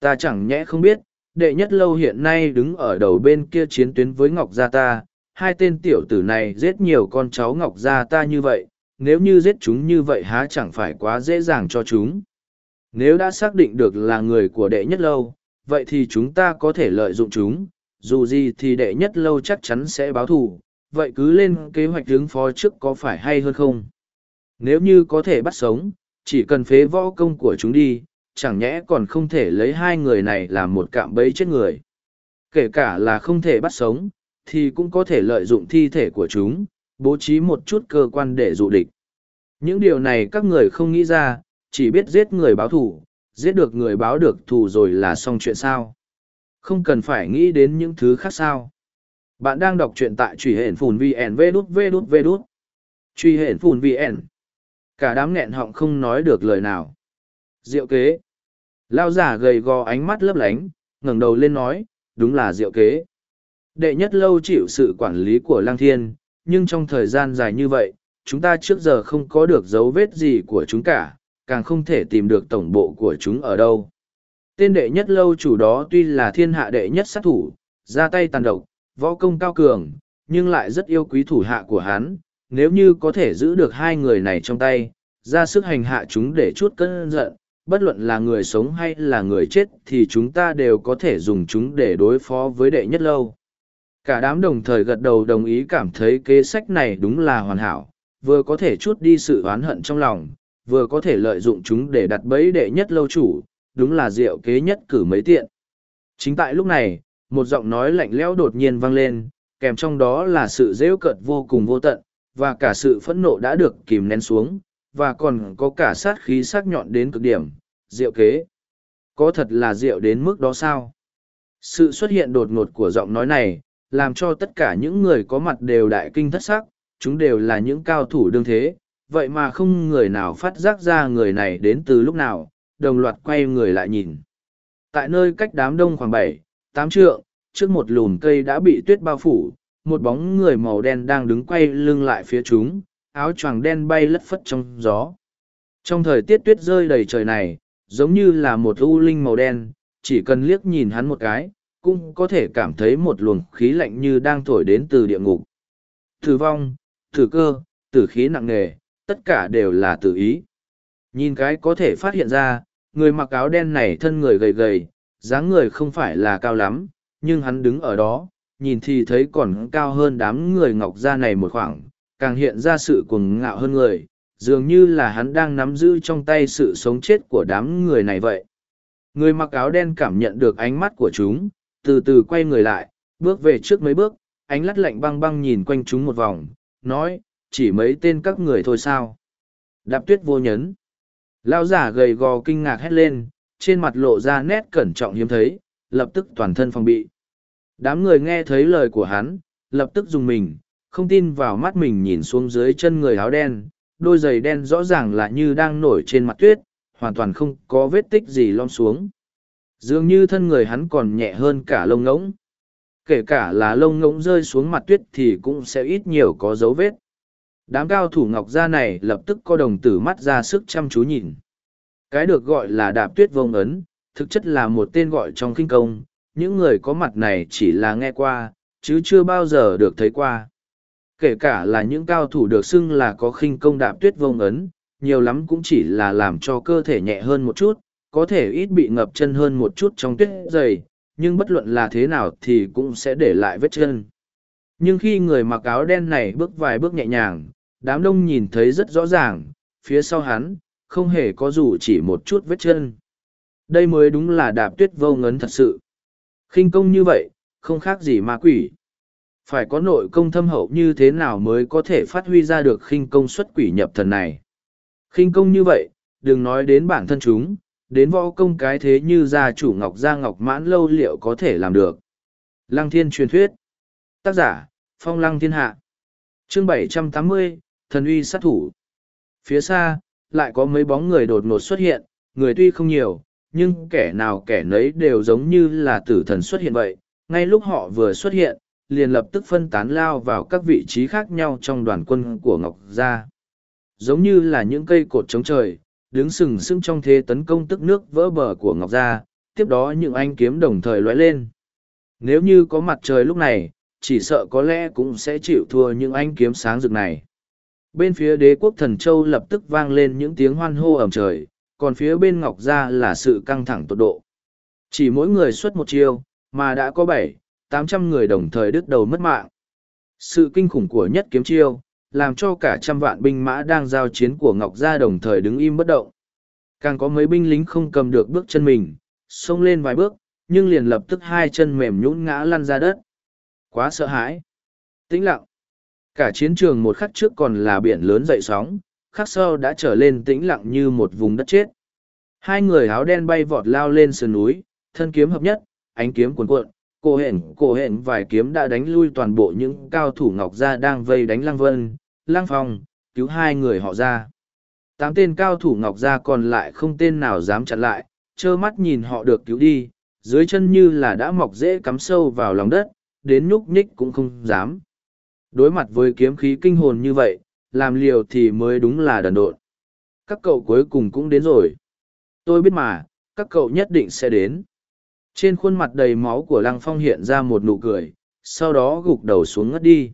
Ta chẳng nhẽ không biết, đệ nhất lâu hiện nay đứng ở đầu bên kia chiến tuyến với Ngọc Gia ta, hai tên tiểu tử này giết nhiều con cháu Ngọc Gia ta như vậy, nếu như giết chúng như vậy há chẳng phải quá dễ dàng cho chúng. Nếu đã xác định được là người của đệ nhất lâu, vậy thì chúng ta có thể lợi dụng chúng, dù gì thì đệ nhất lâu chắc chắn sẽ báo thù, vậy cứ lên kế hoạch ứng phó trước có phải hay hơn không? Nếu như có thể bắt sống, chỉ cần phế võ công của chúng đi, chẳng nhẽ còn không thể lấy hai người này làm một cạm bẫy chết người. Kể cả là không thể bắt sống, thì cũng có thể lợi dụng thi thể của chúng, bố trí một chút cơ quan để dụ địch. Những điều này các người không nghĩ ra, chỉ biết giết người báo thù, giết được người báo được thù rồi là xong chuyện sao. Không cần phải nghĩ đến những thứ khác sao. Bạn đang đọc truyện tại truy hển phùn VN V đút V đút V đút. Truy hển phùn VN. Cả đám nghẹn họng không nói được lời nào. Diệu kế. Lao giả gầy gò ánh mắt lấp lánh, ngẩng đầu lên nói, đúng là diệu kế. Đệ nhất lâu chịu sự quản lý của Lang Thiên, nhưng trong thời gian dài như vậy, chúng ta trước giờ không có được dấu vết gì của chúng cả, càng không thể tìm được tổng bộ của chúng ở đâu. Tên đệ nhất lâu chủ đó tuy là thiên hạ đệ nhất sát thủ, ra tay tàn độc, võ công cao cường, nhưng lại rất yêu quý thủ hạ của hắn, nếu như có thể giữ được hai người này trong tay, ra sức hành hạ chúng để chút cơn giận, bất luận là người sống hay là người chết thì chúng ta đều có thể dùng chúng để đối phó với đệ nhất lâu. Cả đám đồng thời gật đầu đồng ý cảm thấy kế sách này đúng là hoàn hảo, vừa có thể chút đi sự oán hận trong lòng, vừa có thể lợi dụng chúng để đặt bẫy đệ nhất lâu chủ, đúng là diệu kế nhất cử mấy tiện. Chính tại lúc này, một giọng nói lạnh lẽo đột nhiên vang lên, kèm trong đó là sự rêu cợt vô cùng vô tận, và cả sự phẫn nộ đã được kìm nén xuống, và còn có cả sát khí sắc nhọn đến cực điểm, diệu kế. Có thật là diệu đến mức đó sao? Sự xuất hiện đột ngột của giọng nói này, làm cho tất cả những người có mặt đều đại kinh thất sắc, chúng đều là những cao thủ đương thế, vậy mà không người nào phát giác ra người này đến từ lúc nào, đồng loạt quay người lại nhìn. Tại nơi cách đám đông khoảng bảy, tám trượng, trước một lùm cây đã bị tuyết bao phủ, một bóng người màu đen đang đứng quay lưng lại phía chúng, áo choàng đen bay lất phất trong gió. Trong thời tiết tuyết rơi đầy trời này, giống như là một u linh màu đen, chỉ cần liếc nhìn hắn một cái, cũng có thể cảm thấy một luồng khí lạnh như đang thổi đến từ địa ngục. Thử vong, thử cơ, tử khí nặng nề, tất cả đều là tử ý. Nhìn cái có thể phát hiện ra, người mặc áo đen này thân người gầy gầy, dáng người không phải là cao lắm, nhưng hắn đứng ở đó, nhìn thì thấy còn cao hơn đám người ngọc gia này một khoảng, càng hiện ra sự cuồng ngạo hơn người, dường như là hắn đang nắm giữ trong tay sự sống chết của đám người này vậy. Người mặc áo đen cảm nhận được ánh mắt của chúng, từ từ quay người lại, bước về trước mấy bước, ánh lắt lạnh băng băng nhìn quanh chúng một vòng, nói, chỉ mấy tên các người thôi sao. Đạp tuyết vô nhấn. Lao giả gầy gò kinh ngạc hét lên, trên mặt lộ ra nét cẩn trọng hiếm thấy, lập tức toàn thân phòng bị. Đám người nghe thấy lời của hắn, lập tức dùng mình, không tin vào mắt mình nhìn xuống dưới chân người áo đen, đôi giày đen rõ ràng là như đang nổi trên mặt tuyết, hoàn toàn không có vết tích gì lom xuống. Dường như thân người hắn còn nhẹ hơn cả lông ngỗng. Kể cả là lông ngỗng rơi xuống mặt tuyết thì cũng sẽ ít nhiều có dấu vết. Đám cao thủ ngọc gia này lập tức có đồng tử mắt ra sức chăm chú nhìn. Cái được gọi là đạp tuyết vông ấn, thực chất là một tên gọi trong kinh công, những người có mặt này chỉ là nghe qua, chứ chưa bao giờ được thấy qua. Kể cả là những cao thủ được xưng là có khinh công đạp tuyết vông ấn, nhiều lắm cũng chỉ là làm cho cơ thể nhẹ hơn một chút, có thể ít bị ngập chân hơn một chút trong tuyết dày, nhưng bất luận là thế nào thì cũng sẽ để lại vết chân. Nhưng khi người mặc áo đen này bước vài bước nhẹ nhàng, đám đông nhìn thấy rất rõ ràng, phía sau hắn, không hề có dù chỉ một chút vết chân. Đây mới đúng là đạp tuyết vô ngấn thật sự. khinh công như vậy, không khác gì ma quỷ. Phải có nội công thâm hậu như thế nào mới có thể phát huy ra được khinh công xuất quỷ nhập thần này. khinh công như vậy, đừng nói đến bản thân chúng, đến võ công cái thế như gia chủ ngọc gia ngọc mãn lâu liệu có thể làm được. Lăng thiên truyền thuyết. Tác giả, Phong Lăng Thiên Hạ. Chương 780, Thần uy sát thủ. Phía xa, lại có mấy bóng người đột ngột xuất hiện, người tuy không nhiều, nhưng kẻ nào kẻ nấy đều giống như là tử thần xuất hiện vậy. Ngay lúc họ vừa xuất hiện, liền lập tức phân tán lao vào các vị trí khác nhau trong đoàn quân của Ngọc Gia. Giống như là những cây cột chống trời, đứng sừng sững trong thế tấn công tức nước vỡ bờ của Ngọc Gia, tiếp đó những anh kiếm đồng thời lóe lên. Nếu như có mặt trời lúc này, chỉ sợ có lẽ cũng sẽ chịu thua những anh kiếm sáng rực này. Bên phía đế quốc thần châu lập tức vang lên những tiếng hoan hô ẩm trời, còn phía bên Ngọc Gia là sự căng thẳng tột độ. Chỉ mỗi người xuất một chiêu, mà đã có bảy, tám trăm người đồng thời đứt đầu mất mạng. Sự kinh khủng của nhất kiếm chiêu, làm cho cả trăm vạn binh mã đang giao chiến của Ngọc Gia đồng thời đứng im bất động. Càng có mấy binh lính không cầm được bước chân mình, xông lên vài bước, nhưng liền lập tức hai chân mềm nhũn ngã lăn ra đất. Quá sợ hãi. Tĩnh lặng. Cả chiến trường một khắc trước còn là biển lớn dậy sóng, khắc sau đã trở lên tĩnh lặng như một vùng đất chết. Hai người áo đen bay vọt lao lên sườn núi, thân kiếm hợp nhất, ánh kiếm cuồn cuộn, cổ hển cổ hển vài kiếm đã đánh lui toàn bộ những cao thủ ngọc gia đang vây đánh lăng vân, lăng phong, cứu hai người họ ra. Tám tên cao thủ ngọc gia còn lại không tên nào dám chặn lại, trơ mắt nhìn họ được cứu đi, dưới chân như là đã mọc rễ cắm sâu vào lòng đất, đến nhúc nhích cũng không dám. Đối mặt với kiếm khí kinh hồn như vậy, làm liều thì mới đúng là đần độn. Các cậu cuối cùng cũng đến rồi. Tôi biết mà, các cậu nhất định sẽ đến. Trên khuôn mặt đầy máu của Lăng Phong hiện ra một nụ cười, sau đó gục đầu xuống ngất đi.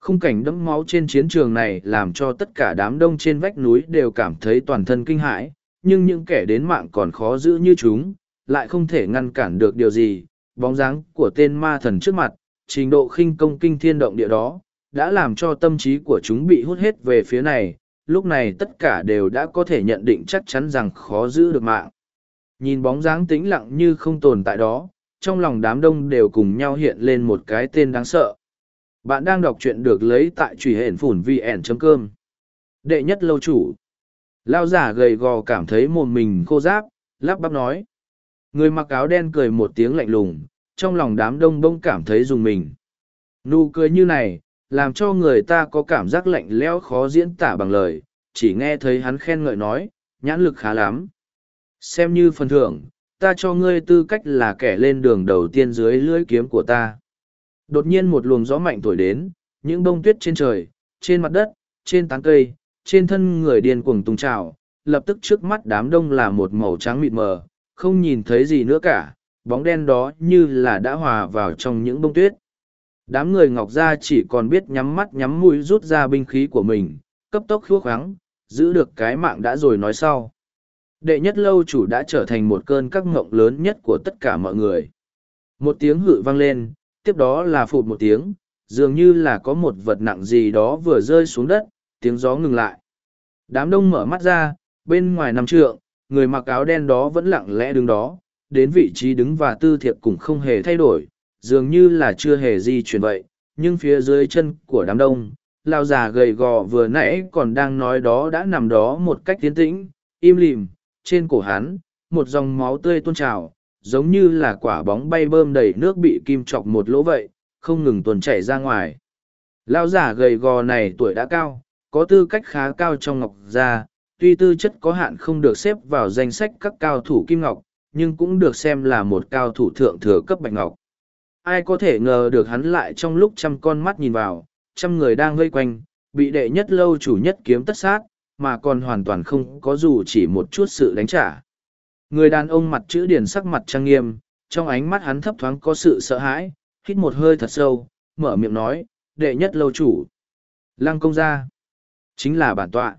Khung cảnh đẫm máu trên chiến trường này làm cho tất cả đám đông trên vách núi đều cảm thấy toàn thân kinh hãi, nhưng những kẻ đến mạng còn khó giữ như chúng, lại không thể ngăn cản được điều gì. Bóng dáng của tên ma thần trước mặt, trình độ khinh công kinh thiên động địa đó, đã làm cho tâm trí của chúng bị hút hết về phía này, lúc này tất cả đều đã có thể nhận định chắc chắn rằng khó giữ được mạng. Nhìn bóng dáng tĩnh lặng như không tồn tại đó, trong lòng đám đông đều cùng nhau hiện lên một cái tên đáng sợ. Bạn đang đọc truyện được lấy tại truy hển phủn vn.com. Đệ nhất lâu chủ. Lao giả gầy gò cảm thấy mồm mình khô giáp, lắp bắp nói. Người mặc áo đen cười một tiếng lạnh lùng, trong lòng đám đông bông cảm thấy dùng mình. Nụ cười như này, làm cho người ta có cảm giác lạnh lẽo khó diễn tả bằng lời, chỉ nghe thấy hắn khen ngợi nói, nhãn lực khá lắm. Xem như phần thưởng, ta cho ngươi tư cách là kẻ lên đường đầu tiên dưới lưỡi kiếm của ta. Đột nhiên một luồng gió mạnh thổi đến, những bông tuyết trên trời, trên mặt đất, trên tán cây, trên thân người điên cuồng tung trào, lập tức trước mắt đám đông là một màu trắng mịt mờ, không nhìn thấy gì nữa cả, bóng đen đó như là đã hòa vào trong những bông tuyết. Đám người ngọc gia chỉ còn biết nhắm mắt nhắm mũi rút ra binh khí của mình, cấp tốc khua khoáng, giữ được cái mạng đã rồi nói sau. Đệ nhất lâu chủ đã trở thành một cơn các ngộng lớn nhất của tất cả mọi người. Một tiếng hự vang lên, tiếp đó là phụt một tiếng, dường như là có một vật nặng gì đó vừa rơi xuống đất, tiếng gió ngừng lại. Đám đông mở mắt ra, bên ngoài nằm trượng, người mặc áo đen đó vẫn lặng lẽ đứng đó, đến vị trí đứng và tư thiệp cũng không hề thay đổi, dường như là chưa hề di chuyển vậy, nhưng phía dưới chân của đám đông, lao già gầy gò vừa nãy còn đang nói đó đã nằm đó một cách tiến tĩnh, im lìm, trên cổ hắn, một dòng máu tươi tuôn trào, giống như là quả bóng bay bơm đầy nước bị kim chọc một lỗ vậy, không ngừng tuần chảy ra ngoài. Lao giả gầy gò này tuổi đã cao, có tư cách khá cao trong ngọc gia, tuy tư chất có hạn không được xếp vào danh sách các cao thủ kim ngọc, nhưng cũng được xem là một cao thủ thượng thừa cấp bạch ngọc. Ai có thể ngờ được hắn lại trong lúc trăm con mắt nhìn vào, trăm người đang vây quanh, bị đệ nhất lâu chủ nhất kiếm tất sát, mà còn hoàn toàn không có dù chỉ một chút sự đánh trả. Người đàn ông mặt chữ điển sắc mặt trang nghiêm, trong ánh mắt hắn thấp thoáng có sự sợ hãi, hít một hơi thật sâu, mở miệng nói, đệ nhất lâu chủ. Lăng công gia. Chính là bản tọa.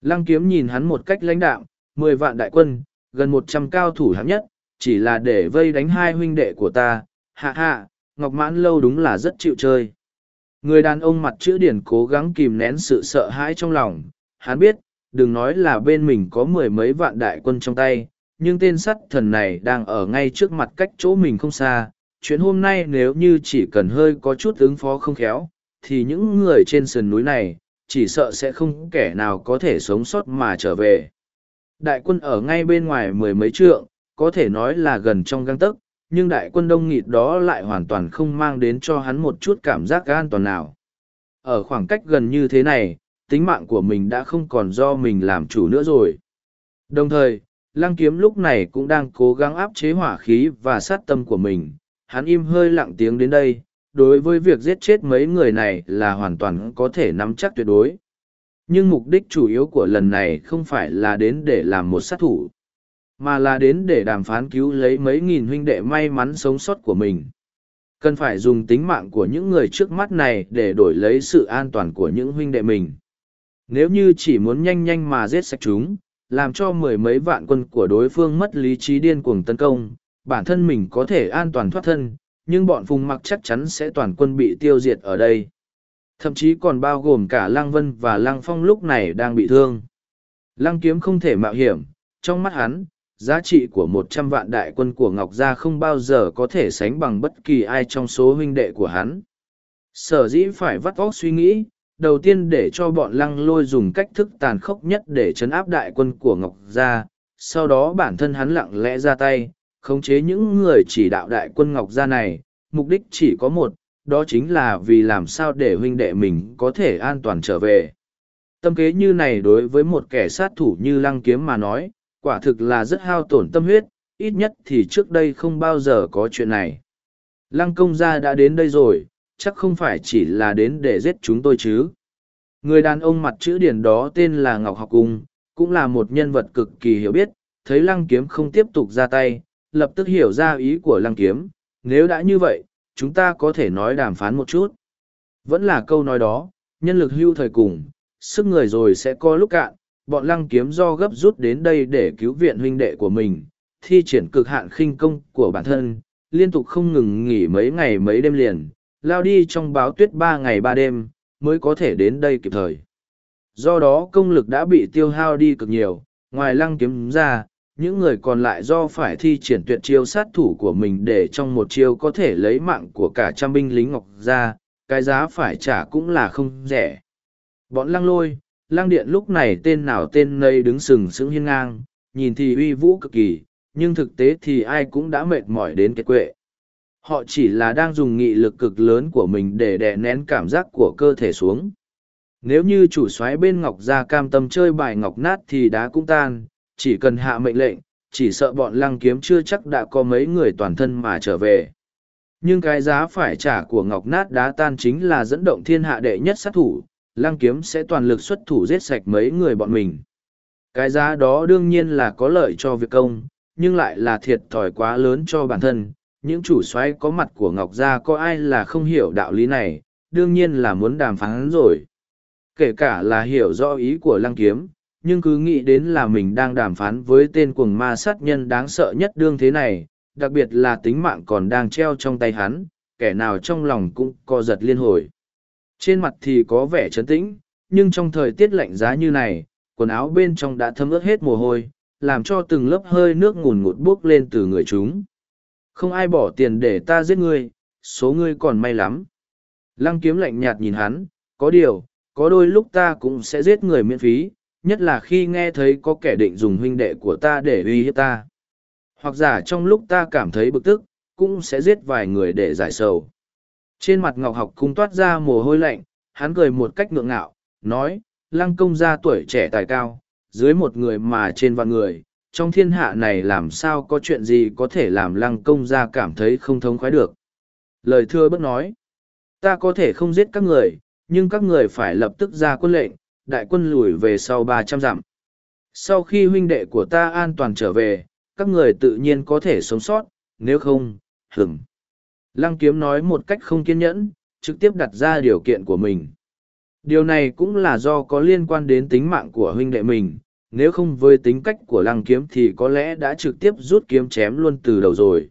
Lăng kiếm nhìn hắn một cách lãnh đạo, mười vạn đại quân, gần một trăm cao thủ hạng nhất, chỉ là để vây đánh hai huynh đệ của ta, hạ hạ, Ngọc Mãn Lâu đúng là rất chịu chơi. Người đàn ông mặt chữ điển cố gắng kìm nén sự sợ hãi trong lòng, hắn biết, đừng nói là bên mình có mười mấy vạn đại quân trong tay, nhưng tên sắt thần này đang ở ngay trước mặt cách chỗ mình không xa. Chuyện hôm nay nếu như chỉ cần hơi có chút ứng phó không khéo, thì những người trên sườn núi này, chỉ sợ sẽ không kẻ nào có thể sống sót mà trở về. Đại quân ở ngay bên ngoài mười mấy trượng, có thể nói là gần trong găng tấc, nhưng đại quân đông nghịt đó lại hoàn toàn không mang đến cho hắn một chút cảm giác an toàn nào. Ở khoảng cách gần như thế này, tính mạng của mình đã không còn do mình làm chủ nữa rồi. Đồng thời, lăng kiếm lúc này cũng đang cố gắng áp chế hỏa khí và sát tâm của mình. Hắn im hơi lặng tiếng đến đây, đối với việc giết chết mấy người này là hoàn toàn có thể nắm chắc tuyệt đối. Nhưng mục đích chủ yếu của lần này không phải là đến để làm một sát thủ, mà là đến để đàm phán cứu lấy mấy nghìn huynh đệ may mắn sống sót của mình. Cần phải dùng tính mạng của những người trước mắt này để đổi lấy sự an toàn của những huynh đệ mình. Nếu như chỉ muốn nhanh nhanh mà giết sạch chúng, làm cho mười mấy vạn quân của đối phương mất lý trí điên cuồng tấn công, bản thân mình có thể an toàn thoát thân, nhưng bọn phùng mặc chắc chắn sẽ toàn quân bị tiêu diệt ở đây. Thậm chí còn bao gồm cả Lăng Vân và Lăng Phong lúc này đang bị thương. Lăng kiếm không thể mạo hiểm, trong mắt hắn, giá trị của một trăm vạn đại quân của Ngọc Gia không bao giờ có thể sánh bằng bất kỳ ai trong số huynh đệ của hắn. Sở dĩ phải vắt óc suy nghĩ, đầu tiên để cho bọn lăng lôi dùng cách thức tàn khốc nhất để chấn áp đại quân của Ngọc Gia, sau đó bản thân hắn lặng lẽ ra tay, khống chế những người chỉ đạo đại quân Ngọc Gia này, mục đích chỉ có một, đó chính là vì làm sao để huynh đệ mình có thể an toàn trở về. Tâm kế như này đối với một kẻ sát thủ như lăng kiếm mà nói, quả thực là rất hao tổn tâm huyết, ít nhất thì trước đây không bao giờ có chuyện này. Lăng công gia đã đến đây rồi, chắc không phải chỉ là đến để giết chúng tôi chứ. Người đàn ông mặt chữ điển đó tên là Ngọc Học Cung, cũng là một nhân vật cực kỳ hiểu biết, thấy lăng kiếm không tiếp tục ra tay, lập tức hiểu ra ý của lăng kiếm, nếu đã như vậy, chúng ta có thể nói đàm phán một chút. Vẫn là câu nói đó, nhân lực hưu thời cùng, sức người rồi sẽ có lúc cạn, bọn lăng kiếm do gấp rút đến đây để cứu viện huynh đệ của mình, thi triển cực hạn khinh công của bản thân, liên tục không ngừng nghỉ mấy ngày mấy đêm liền, lao đi trong báo tuyết ba ngày ba đêm, mới có thể đến đây kịp thời. Do đó công lực đã bị tiêu hao đi cực nhiều, ngoài lăng kiếm ra, những người còn lại do phải thi triển tuyệt chiêu sát thủ của mình để trong một chiêu có thể lấy mạng của cả trăm binh lính ngọc ra, cái giá phải trả cũng là không rẻ. Bọn lăng lôi, lăng điện lúc này tên nào tên nây đứng sừng sững hiên ngang, nhìn thì uy vũ cực kỳ, nhưng thực tế thì ai cũng đã mệt mỏi đến kết quệ. Họ chỉ là đang dùng nghị lực cực lớn của mình để đè nén cảm giác của cơ thể xuống. Nếu như chủ soái bên Ngọc Gia cam tâm chơi bài Ngọc nát thì đá cũng tan, chỉ cần hạ mệnh lệnh, chỉ sợ bọn lăng kiếm chưa chắc đã có mấy người toàn thân mà trở về. Nhưng cái giá phải trả của Ngọc nát đá tan chính là dẫn động thiên hạ đệ nhất sát thủ, lăng kiếm sẽ toàn lực xuất thủ giết sạch mấy người bọn mình. Cái giá đó đương nhiên là có lợi cho việc công, nhưng lại là thiệt thòi quá lớn cho bản thân. Những chủ soái có mặt của Ngọc Gia có ai là không hiểu đạo lý này, đương nhiên là muốn đàm phán rồi. Kể cả là hiểu rõ ý của lăng kiếm, nhưng cứ nghĩ đến là mình đang đàm phán với tên cuồng ma sát nhân đáng sợ nhất đương thế này, đặc biệt là tính mạng còn đang treo trong tay hắn, kẻ nào trong lòng cũng co giật liên hồi. Trên mặt thì có vẻ trấn tĩnh, nhưng trong thời tiết lạnh giá như này, quần áo bên trong đã thấm ướt hết mồ hôi, làm cho từng lớp hơi nước ngùn ngụt buốc lên từ người chúng. Không ai bỏ tiền để ta giết ngươi, số ngươi còn may lắm. Lăng kiếm lạnh nhạt nhìn hắn, có điều, có đôi lúc ta cũng sẽ giết người miễn phí, nhất là khi nghe thấy có kẻ định dùng huynh đệ của ta để uy hiếp ta. Hoặc giả trong lúc ta cảm thấy bực tức, cũng sẽ giết vài người để giải sầu. Trên mặt Ngọc Học cung toát ra mồ hôi lạnh, hắn cười một cách ngượng ngạo, nói, lăng công gia tuổi trẻ tài cao, dưới một người mà trên vạn người, trong thiên hạ này làm sao có chuyện gì có thể làm lăng công gia cảm thấy không thống khoái được. Lời thưa bất nói, ta có thể không giết các người, nhưng các người phải lập tức ra quân lệnh, đại quân lùi về sau ba trăm dặm. Sau khi huynh đệ của ta an toàn trở về, các người tự nhiên có thể sống sót, nếu không, hửng. Lăng kiếm nói một cách không kiên nhẫn, trực tiếp đặt ra điều kiện của mình. Điều này cũng là do có liên quan đến tính mạng của huynh đệ mình, nếu không với tính cách của lăng kiếm thì có lẽ đã trực tiếp rút kiếm chém luôn từ đầu rồi.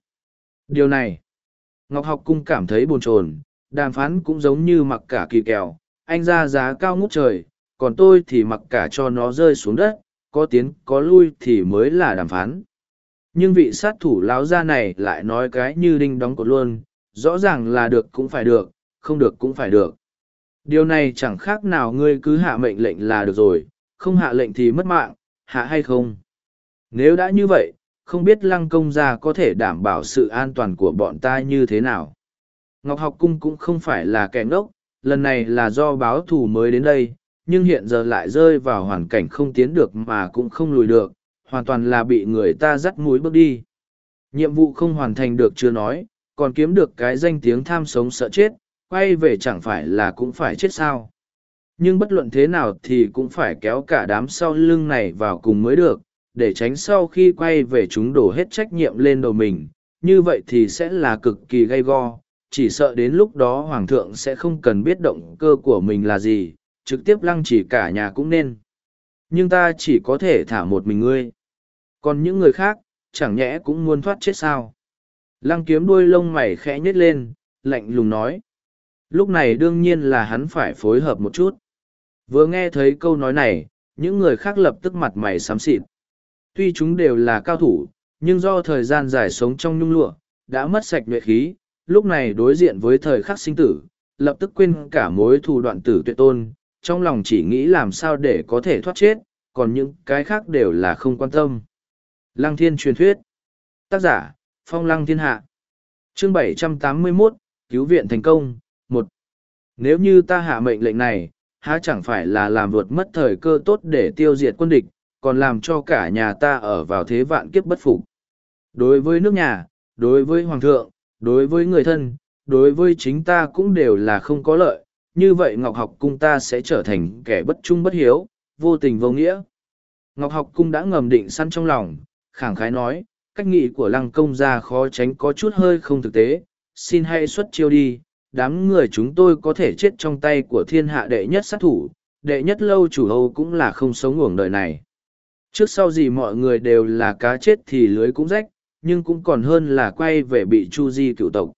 Điều này, Ngọc Học Cung cảm thấy buồn chồn, đàm phán cũng giống như mặc cả kỳ kèo, anh ra giá cao ngút trời, còn tôi thì mặc cả cho nó rơi xuống đất, có tiến có lui thì mới là đàm phán. Nhưng vị sát thủ láo ra này lại nói cái như đinh đóng cột luôn, rõ ràng là được cũng phải được, không được cũng phải được. Điều này chẳng khác nào ngươi cứ hạ mệnh lệnh là được rồi, không hạ lệnh thì mất mạng, hạ hay không? Nếu đã như vậy, không biết lăng công gia có thể đảm bảo sự an toàn của bọn ta như thế nào. Ngọc học cung cũng không phải là kẻ ngốc, lần này là do báo thù mới đến đây, nhưng hiện giờ lại rơi vào hoàn cảnh không tiến được mà cũng không lùi được, hoàn toàn là bị người ta dắt mũi bước đi. Nhiệm vụ không hoàn thành được chưa nói, còn kiếm được cái danh tiếng tham sống sợ chết, quay về chẳng phải là cũng phải chết sao. Nhưng bất luận thế nào thì cũng phải kéo cả đám sau lưng này vào cùng mới được, để tránh sau khi quay về chúng đổ hết trách nhiệm lên đầu mình, như vậy thì sẽ là cực kỳ gay go, chỉ sợ đến lúc đó Hoàng thượng sẽ không cần biết động cơ của mình là gì, trực tiếp lăng chỉ cả nhà cũng nên. Nhưng ta chỉ có thể thả một mình ngươi. Còn những người khác, chẳng nhẽ cũng muốn thoát chết sao. Lăng kiếm đuôi lông mày khẽ nhếch lên, lạnh lùng nói. Lúc này đương nhiên là hắn phải phối hợp một chút. Vừa nghe thấy câu nói này, những người khác lập tức mặt mày xám xịt. Tuy chúng đều là cao thủ, nhưng do thời gian dài sống trong nhung lụa, đã mất sạch nhuệ khí, lúc này đối diện với thời khắc sinh tử, lập tức quên cả mối thù đoạn tử tuyệt tôn, trong lòng chỉ nghĩ làm sao để có thể thoát chết, còn những cái khác đều là không quan tâm. Lăng thiên truyền thuyết Tác giả, Phong Lăng Thiên Hạ Chương 781, Cứu viện thành công, một Nếu như ta hạ mệnh lệnh này, há chẳng phải là làm vượt mất thời cơ tốt để tiêu diệt quân địch, còn làm cho cả nhà ta ở vào thế vạn kiếp bất phục. Đối với nước nhà, đối với hoàng thượng, đối với người thân, đối với chính ta cũng đều là không có lợi, như vậy Ngọc Học Cung ta sẽ trở thành kẻ bất trung bất hiếu, vô tình vô nghĩa. Ngọc Học Cung đã ngầm định săn trong lòng, khẳng khái nói, cách nghị của lăng công gia khó tránh có chút hơi không thực tế, xin hãy xuất chiêu đi, đám người chúng tôi có thể chết trong tay của thiên hạ đệ nhất sát thủ, đệ nhất lâu chủ Âu cũng là không sống uổng đời này. Trước sau gì mọi người đều là cá chết thì lưới cũng rách, nhưng cũng còn hơn là quay về bị chu di cựu tộc.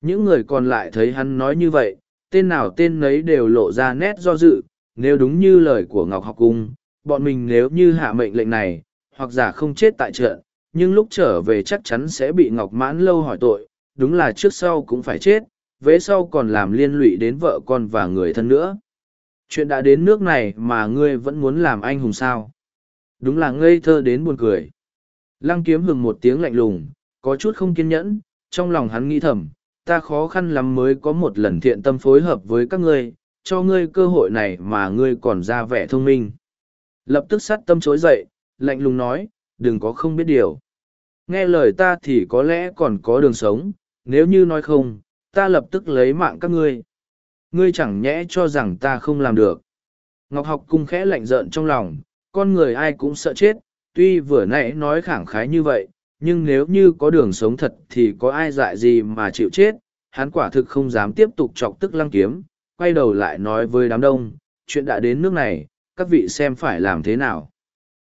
Những người còn lại thấy hắn nói như vậy, tên nào tên nấy đều lộ ra nét do dự, nếu đúng như lời của Ngọc Học Cung, bọn mình nếu như hạ mệnh lệnh này, hoặc giả không chết tại trận, nhưng lúc trở về chắc chắn sẽ bị Ngọc Mãn Lâu hỏi tội, đúng là trước sau cũng phải chết, vế sau còn làm liên lụy đến vợ con và người thân nữa. Chuyện đã đến nước này mà ngươi vẫn muốn làm anh hùng sao. Đúng là ngây thơ đến buồn cười. Lăng kiếm hừng một tiếng lạnh lùng, có chút không kiên nhẫn, trong lòng hắn nghĩ thầm, ta khó khăn lắm mới có một lần thiện tâm phối hợp với các ngươi, cho ngươi cơ hội này mà ngươi còn ra vẻ thông minh. Lập tức sát tâm chối dậy, lạnh lùng nói, đừng có không biết điều. Nghe lời ta thì có lẽ còn có đường sống, nếu như nói không, ta lập tức lấy mạng các ngươi. Ngươi chẳng nhẽ cho rằng ta không làm được. Ngọc học cung khẽ lạnh rợn trong lòng, con người ai cũng sợ chết, tuy vừa nãy nói khẳng khái như vậy, nhưng nếu như có đường sống thật thì có ai dại gì mà chịu chết, hắn quả thực không dám tiếp tục chọc tức lăng kiếm, quay đầu lại nói với đám đông, chuyện đã đến nước này, các vị xem phải làm thế nào.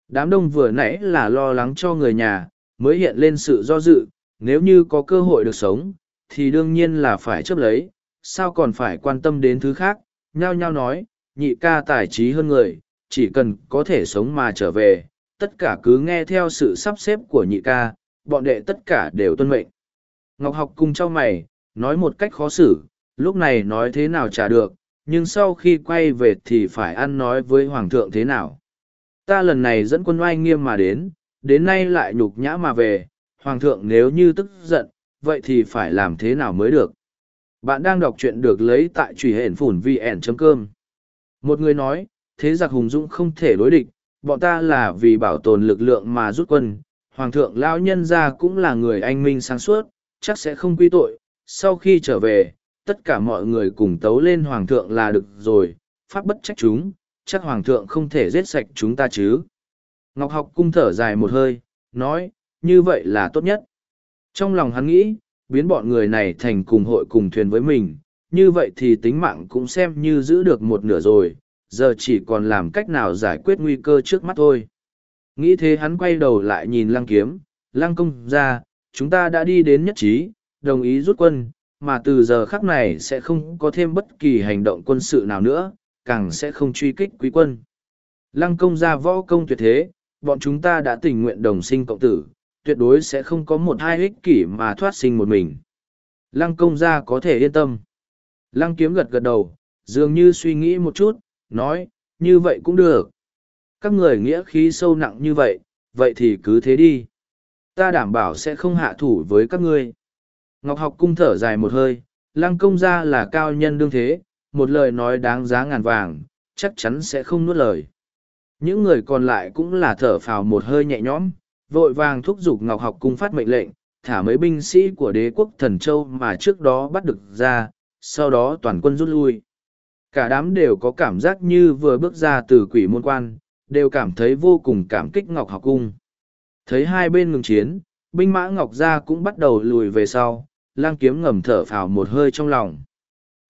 Đám đông vừa nãy là lo lắng cho người nhà, mới hiện lên sự do dự, nếu như có cơ hội được sống, thì đương nhiên là phải chấp lấy, sao còn phải quan tâm đến thứ khác, nhao nhao nói, nhị ca tài trí hơn người, chỉ cần có thể sống mà trở về, tất cả cứ nghe theo sự sắp xếp của nhị ca, bọn đệ tất cả đều tuân mệnh. Ngọc học cùng trao mày, nói một cách khó xử, lúc này nói thế nào trả được, nhưng sau khi quay về thì phải ăn nói với hoàng thượng thế nào. Ta lần này dẫn quân oai nghiêm mà đến, đến nay lại nhục nhã mà về, hoàng thượng nếu như tức giận, vậy thì phải làm thế nào mới được. Bạn đang đọc truyện được lấy tại truy hển phủn vn.com. Một người nói, thế giặc hùng dũng không thể đối địch, bọn ta là vì bảo tồn lực lượng mà rút quân, hoàng thượng lão nhân gia cũng là người anh minh sáng suốt, chắc sẽ không quy tội, sau khi trở về, tất cả mọi người cùng tấu lên hoàng thượng là được rồi, pháp bất trách chúng, chắc hoàng thượng không thể giết sạch chúng ta chứ. Ngọc học cung thở dài một hơi, nói, như vậy là tốt nhất. Trong lòng hắn nghĩ, biến bọn người này thành cùng hội cùng thuyền với mình, như vậy thì tính mạng cũng xem như giữ được một nửa rồi, giờ chỉ còn làm cách nào giải quyết nguy cơ trước mắt thôi. Nghĩ thế hắn quay đầu lại nhìn lăng kiếm, lăng công ra, chúng ta đã đi đến nhất trí, đồng ý rút quân, mà từ giờ khắc này sẽ không có thêm bất kỳ hành động quân sự nào nữa, càng sẽ không truy kích quý quân. Lăng công ra võ công tuyệt thế, bọn chúng ta đã tình nguyện đồng sinh cộng tử, tuyệt đối sẽ không có một hai ích kỷ mà thoát sinh một mình. Lăng công Gia có thể yên tâm. Lăng kiếm gật gật đầu, dường như suy nghĩ một chút, nói, như vậy cũng được. Các người nghĩa khí sâu nặng như vậy, vậy thì cứ thế đi. Ta đảm bảo sẽ không hạ thủ với các ngươi. Ngọc học cung thở dài một hơi, lăng công Gia là cao nhân đương thế, một lời nói đáng giá ngàn vàng, chắc chắn sẽ không nuốt lời. Những người còn lại cũng là thở phào một hơi nhẹ nhõm, vội vàng thúc giục Ngọc học cung phát mệnh lệnh, thả mấy binh sĩ của đế quốc thần châu mà trước đó bắt được ra, sau đó toàn quân rút lui. Cả đám đều có cảm giác như vừa bước ra từ quỷ môn quan, đều cảm thấy vô cùng cảm kích Ngọc học cung. Thấy hai bên ngừng chiến, binh mã Ngọc Gia cũng bắt đầu lùi về sau, lang kiếm ngầm thở phào một hơi trong lòng.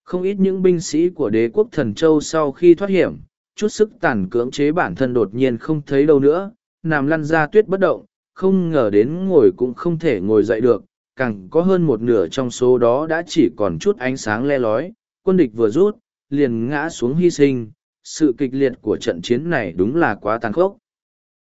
Không ít những binh sĩ của đế quốc thần châu sau khi thoát hiểm, chút sức tàn cưỡng chế bản thân đột nhiên không thấy đâu nữa, nằm lăn ra tuyết bất động, không ngờ đến ngồi cũng không thể ngồi dậy được, càng có hơn một nửa trong số đó đã chỉ còn chút ánh sáng le lói, quân địch vừa rút, liền ngã xuống hy sinh, sự kịch liệt của trận chiến này đúng là quá tàn khốc.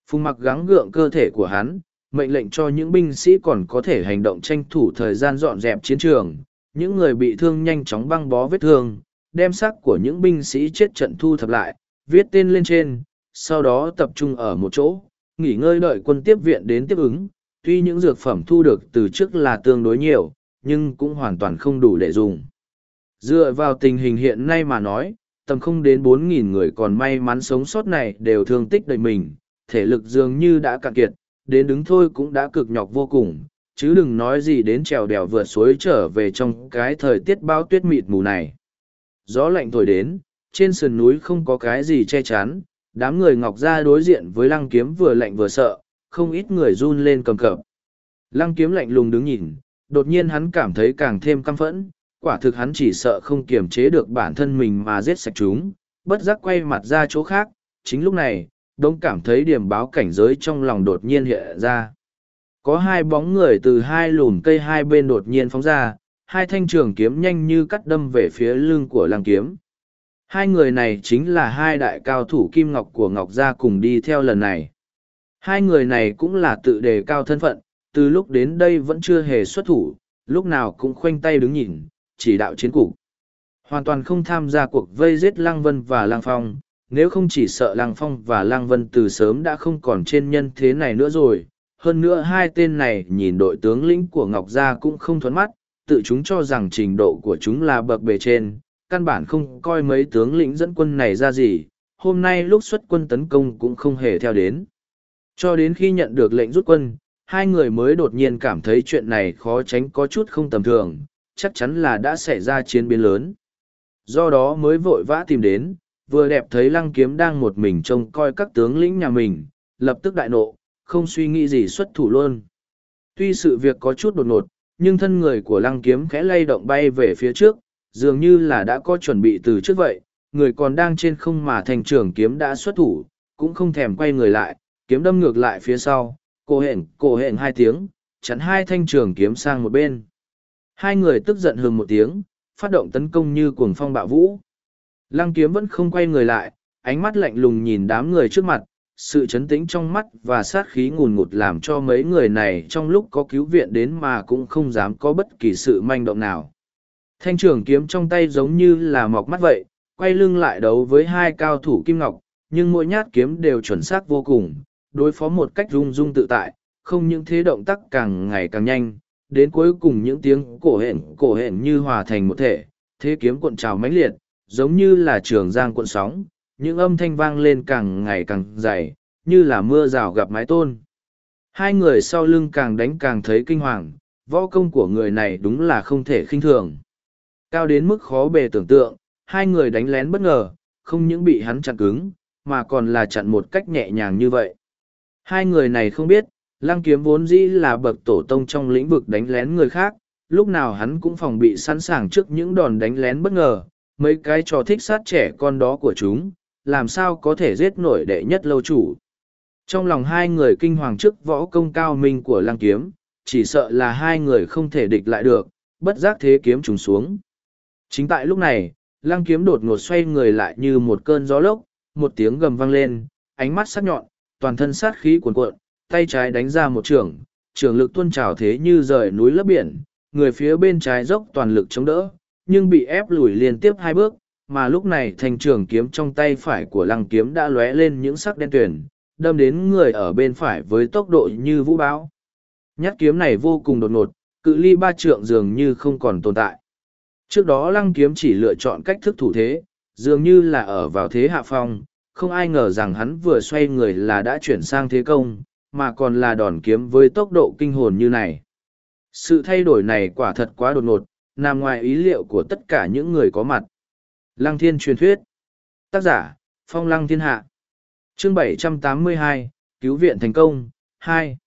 Phùng mặc gắng gượng cơ thể của hắn, mệnh lệnh cho những binh sĩ còn có thể hành động tranh thủ thời gian dọn dẹp chiến trường, những người bị thương nhanh chóng băng bó vết thương, đem xác của những binh sĩ chết trận thu thập lại, viết tên lên trên, sau đó tập trung ở một chỗ, nghỉ ngơi đợi quân tiếp viện đến tiếp ứng. Tuy những dược phẩm thu được từ trước là tương đối nhiều, nhưng cũng hoàn toàn không đủ để dùng. Dựa vào tình hình hiện nay mà nói, tầm không đến 4.000 người còn may mắn sống sót này đều thương tích đầy mình, thể lực dường như đã cạn kiệt, đến đứng thôi cũng đã cực nhọc vô cùng, chứ đừng nói gì đến trèo đèo vượt suối trở về trong cái thời tiết bao tuyết mịt mù này. Gió lạnh thổi đến, trên sườn núi không có cái gì che chắn, đám người ngọc ra đối diện với lăng kiếm vừa lạnh vừa sợ, không ít người run lên cầm cập. Lăng kiếm lạnh lùng đứng nhìn, đột nhiên hắn cảm thấy càng thêm căm phẫn, quả thực hắn chỉ sợ không kiềm chế được bản thân mình mà giết sạch chúng, bất giác quay mặt ra chỗ khác, chính lúc này, đông cảm thấy điểm báo cảnh giới trong lòng đột nhiên hiện ra. Có hai bóng người từ hai lùn cây hai bên đột nhiên phóng ra, hai thanh trường kiếm nhanh như cắt đâm về phía lưng của lăng kiếm. Hai người này chính là hai đại cao thủ Kim Ngọc của Ngọc Gia cùng đi theo lần này. Hai người này cũng là tự đề cao thân phận, từ lúc đến đây vẫn chưa hề xuất thủ, lúc nào cũng khoanh tay đứng nhìn, chỉ đạo chiến cục. Hoàn toàn không tham gia cuộc vây giết Lăng Vân và Lăng Phong, nếu không chỉ sợ Lăng Phong và Lăng Vân từ sớm đã không còn trên nhân thế này nữa rồi. Hơn nữa hai tên này nhìn đội tướng lĩnh của Ngọc Gia cũng không thuẫn mắt, tự chúng cho rằng trình độ của chúng là bậc bề trên, căn bản không coi mấy tướng lĩnh dẫn quân này ra gì, hôm nay lúc xuất quân tấn công cũng không hề theo đến. Cho đến khi nhận được lệnh rút quân, hai người mới đột nhiên cảm thấy chuyện này khó tránh có chút không tầm thường, chắc chắn là đã xảy ra chiến biến lớn. Do đó mới vội vã tìm đến, vừa đẹp thấy lăng kiếm đang một mình trông coi các tướng lĩnh nhà mình, lập tức đại nộ, không suy nghĩ gì xuất thủ luôn. Tuy sự việc có chút đột ngột, nhưng thân người của lăng kiếm khẽ lay động bay về phía trước, dường như là đã có chuẩn bị từ trước vậy, người còn đang trên không mà thành trưởng kiếm đã xuất thủ, cũng không thèm quay người lại, kiếm đâm ngược lại phía sau, cổ hện cổ hện hai tiếng, chắn hai thanh trường kiếm sang một bên. Hai người tức giận hừng một tiếng, phát động tấn công như cuồng phong bạo vũ. Lăng kiếm vẫn không quay người lại, ánh mắt lạnh lùng nhìn đám người trước mặt, sự chấn tĩnh trong mắt và sát khí ngùn ngụt làm cho mấy người này trong lúc có cứu viện đến mà cũng không dám có bất kỳ sự manh động nào. Thanh trường kiếm trong tay giống như là mọc mắt vậy, quay lưng lại đấu với hai cao thủ kim ngọc, nhưng mỗi nhát kiếm đều chuẩn xác vô cùng, đối phó một cách rung rung tự tại, không những thế động tác càng ngày càng nhanh, đến cuối cùng những tiếng cổ hển cổ hển như hòa thành một thể, thế kiếm cuộn trào mãnh liệt, giống như là trường giang cuộn sóng, những âm thanh vang lên càng ngày càng dày, như là mưa rào gặp mái tôn. Hai người sau lưng càng đánh càng thấy kinh hoàng, võ công của người này đúng là không thể khinh thường. Cao đến mức khó bề tưởng tượng, hai người đánh lén bất ngờ, không những bị hắn chặn cứng, mà còn là chặn một cách nhẹ nhàng như vậy. Hai người này không biết, lăng kiếm vốn dĩ là bậc tổ tông trong lĩnh vực đánh lén người khác, lúc nào hắn cũng phòng bị sẵn sàng trước những đòn đánh lén bất ngờ, mấy cái trò thích sát trẻ con đó của chúng, làm sao có thể giết nổi đệ nhất lâu chủ. Trong lòng hai người kinh hoàng trước võ công cao minh của lăng kiếm, chỉ sợ là hai người không thể địch lại được, bất giác thế kiếm trùng xuống. Chính tại lúc này, lăng kiếm đột ngột xoay người lại như một cơn gió lốc, một tiếng gầm vang lên, ánh mắt sắc nhọn, toàn thân sát khí cuồn cuộn, tay trái đánh ra một trường, trường lực tuôn trào thế như rời núi lấp biển, người phía bên trái dốc toàn lực chống đỡ, nhưng bị ép lùi liên tiếp hai bước, mà lúc này thành trường kiếm trong tay phải của lăng kiếm đã lóe lên những sắc đen tuyển, đâm đến người ở bên phải với tốc độ như vũ bão. Nhát kiếm này vô cùng đột ngột, cự ly ba trượng dường như không còn tồn tại. Trước đó lăng kiếm chỉ lựa chọn cách thức thủ thế, dường như là ở vào thế hạ phong, không ai ngờ rằng hắn vừa xoay người là đã chuyển sang thế công, mà còn là đòn kiếm với tốc độ kinh hồn như này. Sự thay đổi này quả thật quá đột ngột, nằm ngoài ý liệu của tất cả những người có mặt. Lăng thiên truyền thuyết. Tác giả, Phong Lăng Thiên Hạ. Chương 782, Cứu viện thành công, 2.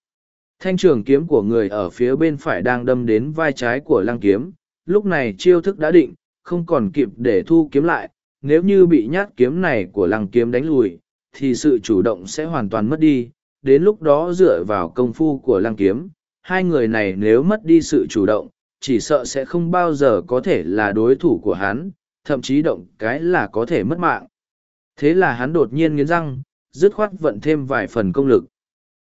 Thanh trường kiếm của người ở phía bên phải đang đâm đến vai trái của lăng kiếm, lúc này chiêu thức đã định, không còn kịp để thu kiếm lại, nếu như bị nhát kiếm này của lăng kiếm đánh lùi, thì sự chủ động sẽ hoàn toàn mất đi, đến lúc đó dựa vào công phu của lăng kiếm, hai người này nếu mất đi sự chủ động, chỉ sợ sẽ không bao giờ có thể là đối thủ của hắn, thậm chí động cái là có thể mất mạng. Thế là hắn đột nhiên nghiến răng, dứt khoát vận thêm vài phần công lực.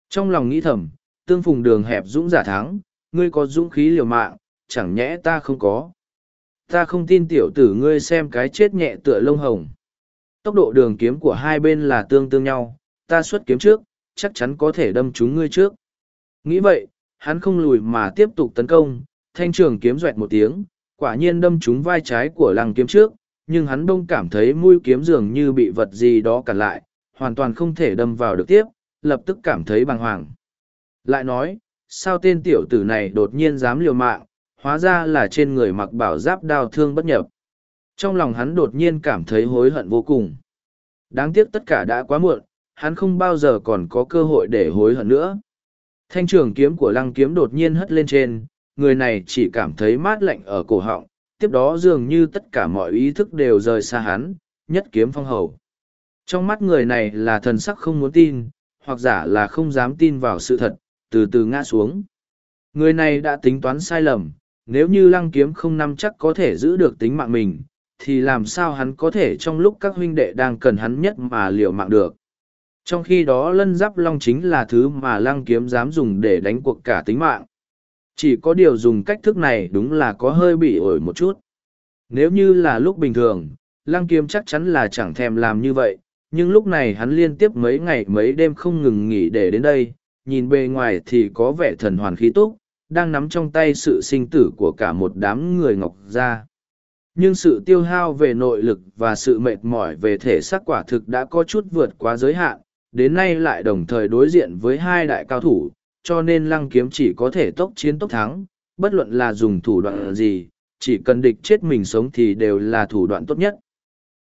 Trong lòng nghĩ thầm, tương phùng đường hẹp dũng giả thắng, ngươi có dũng khí liều mạng, chẳng nhẽ ta không có. Ta không tin tiểu tử ngươi xem cái chết nhẹ tựa lông hồng. Tốc độ đường kiếm của hai bên là tương tương nhau, ta xuất kiếm trước, chắc chắn có thể đâm trúng ngươi trước. Nghĩ vậy, hắn không lùi mà tiếp tục tấn công, thanh trường kiếm doẹt một tiếng, quả nhiên đâm trúng vai trái của lăng kiếm trước, nhưng hắn đông cảm thấy mũi kiếm dường như bị vật gì đó cản lại, hoàn toàn không thể đâm vào được tiếp, lập tức cảm thấy bàng hoàng. Lại nói, sao tên tiểu tử này đột nhiên dám liều mạng, hóa ra là trên người mặc bảo giáp đao thương bất nhập. Trong lòng hắn đột nhiên cảm thấy hối hận vô cùng. Đáng tiếc tất cả đã quá muộn, hắn không bao giờ còn có cơ hội để hối hận nữa. Thanh trường kiếm của lăng kiếm đột nhiên hất lên trên, người này chỉ cảm thấy mát lạnh ở cổ họng, tiếp đó dường như tất cả mọi ý thức đều rời xa hắn, nhất kiếm phong hầu. Trong mắt người này là thần sắc không muốn tin, hoặc giả là không dám tin vào sự thật, từ từ ngã xuống. Người này đã tính toán sai lầm, nếu như lăng kiếm không nắm chắc có thể giữ được tính mạng mình, thì làm sao hắn có thể trong lúc các huynh đệ đang cần hắn nhất mà liều mạng được. Trong khi đó lân giáp long chính là thứ mà lăng kiếm dám dùng để đánh cuộc cả tính mạng. Chỉ có điều dùng cách thức này đúng là có hơi bị ổi một chút. Nếu như là lúc bình thường, lăng kiếm chắc chắn là chẳng thèm làm như vậy, nhưng lúc này hắn liên tiếp mấy ngày mấy đêm không ngừng nghỉ để đến đây, nhìn bề ngoài thì có vẻ thần hoàn khí túc, đang nắm trong tay sự sinh tử của cả một đám người ngọc gia. Nhưng sự tiêu hao về nội lực và sự mệt mỏi về thể xác quả thực đã có chút vượt quá giới hạn, đến nay lại đồng thời đối diện với hai đại cao thủ, cho nên lăng kiếm chỉ có thể tốc chiến tốc thắng, bất luận là dùng thủ đoạn gì, chỉ cần địch chết mình sống thì đều là thủ đoạn tốt nhất.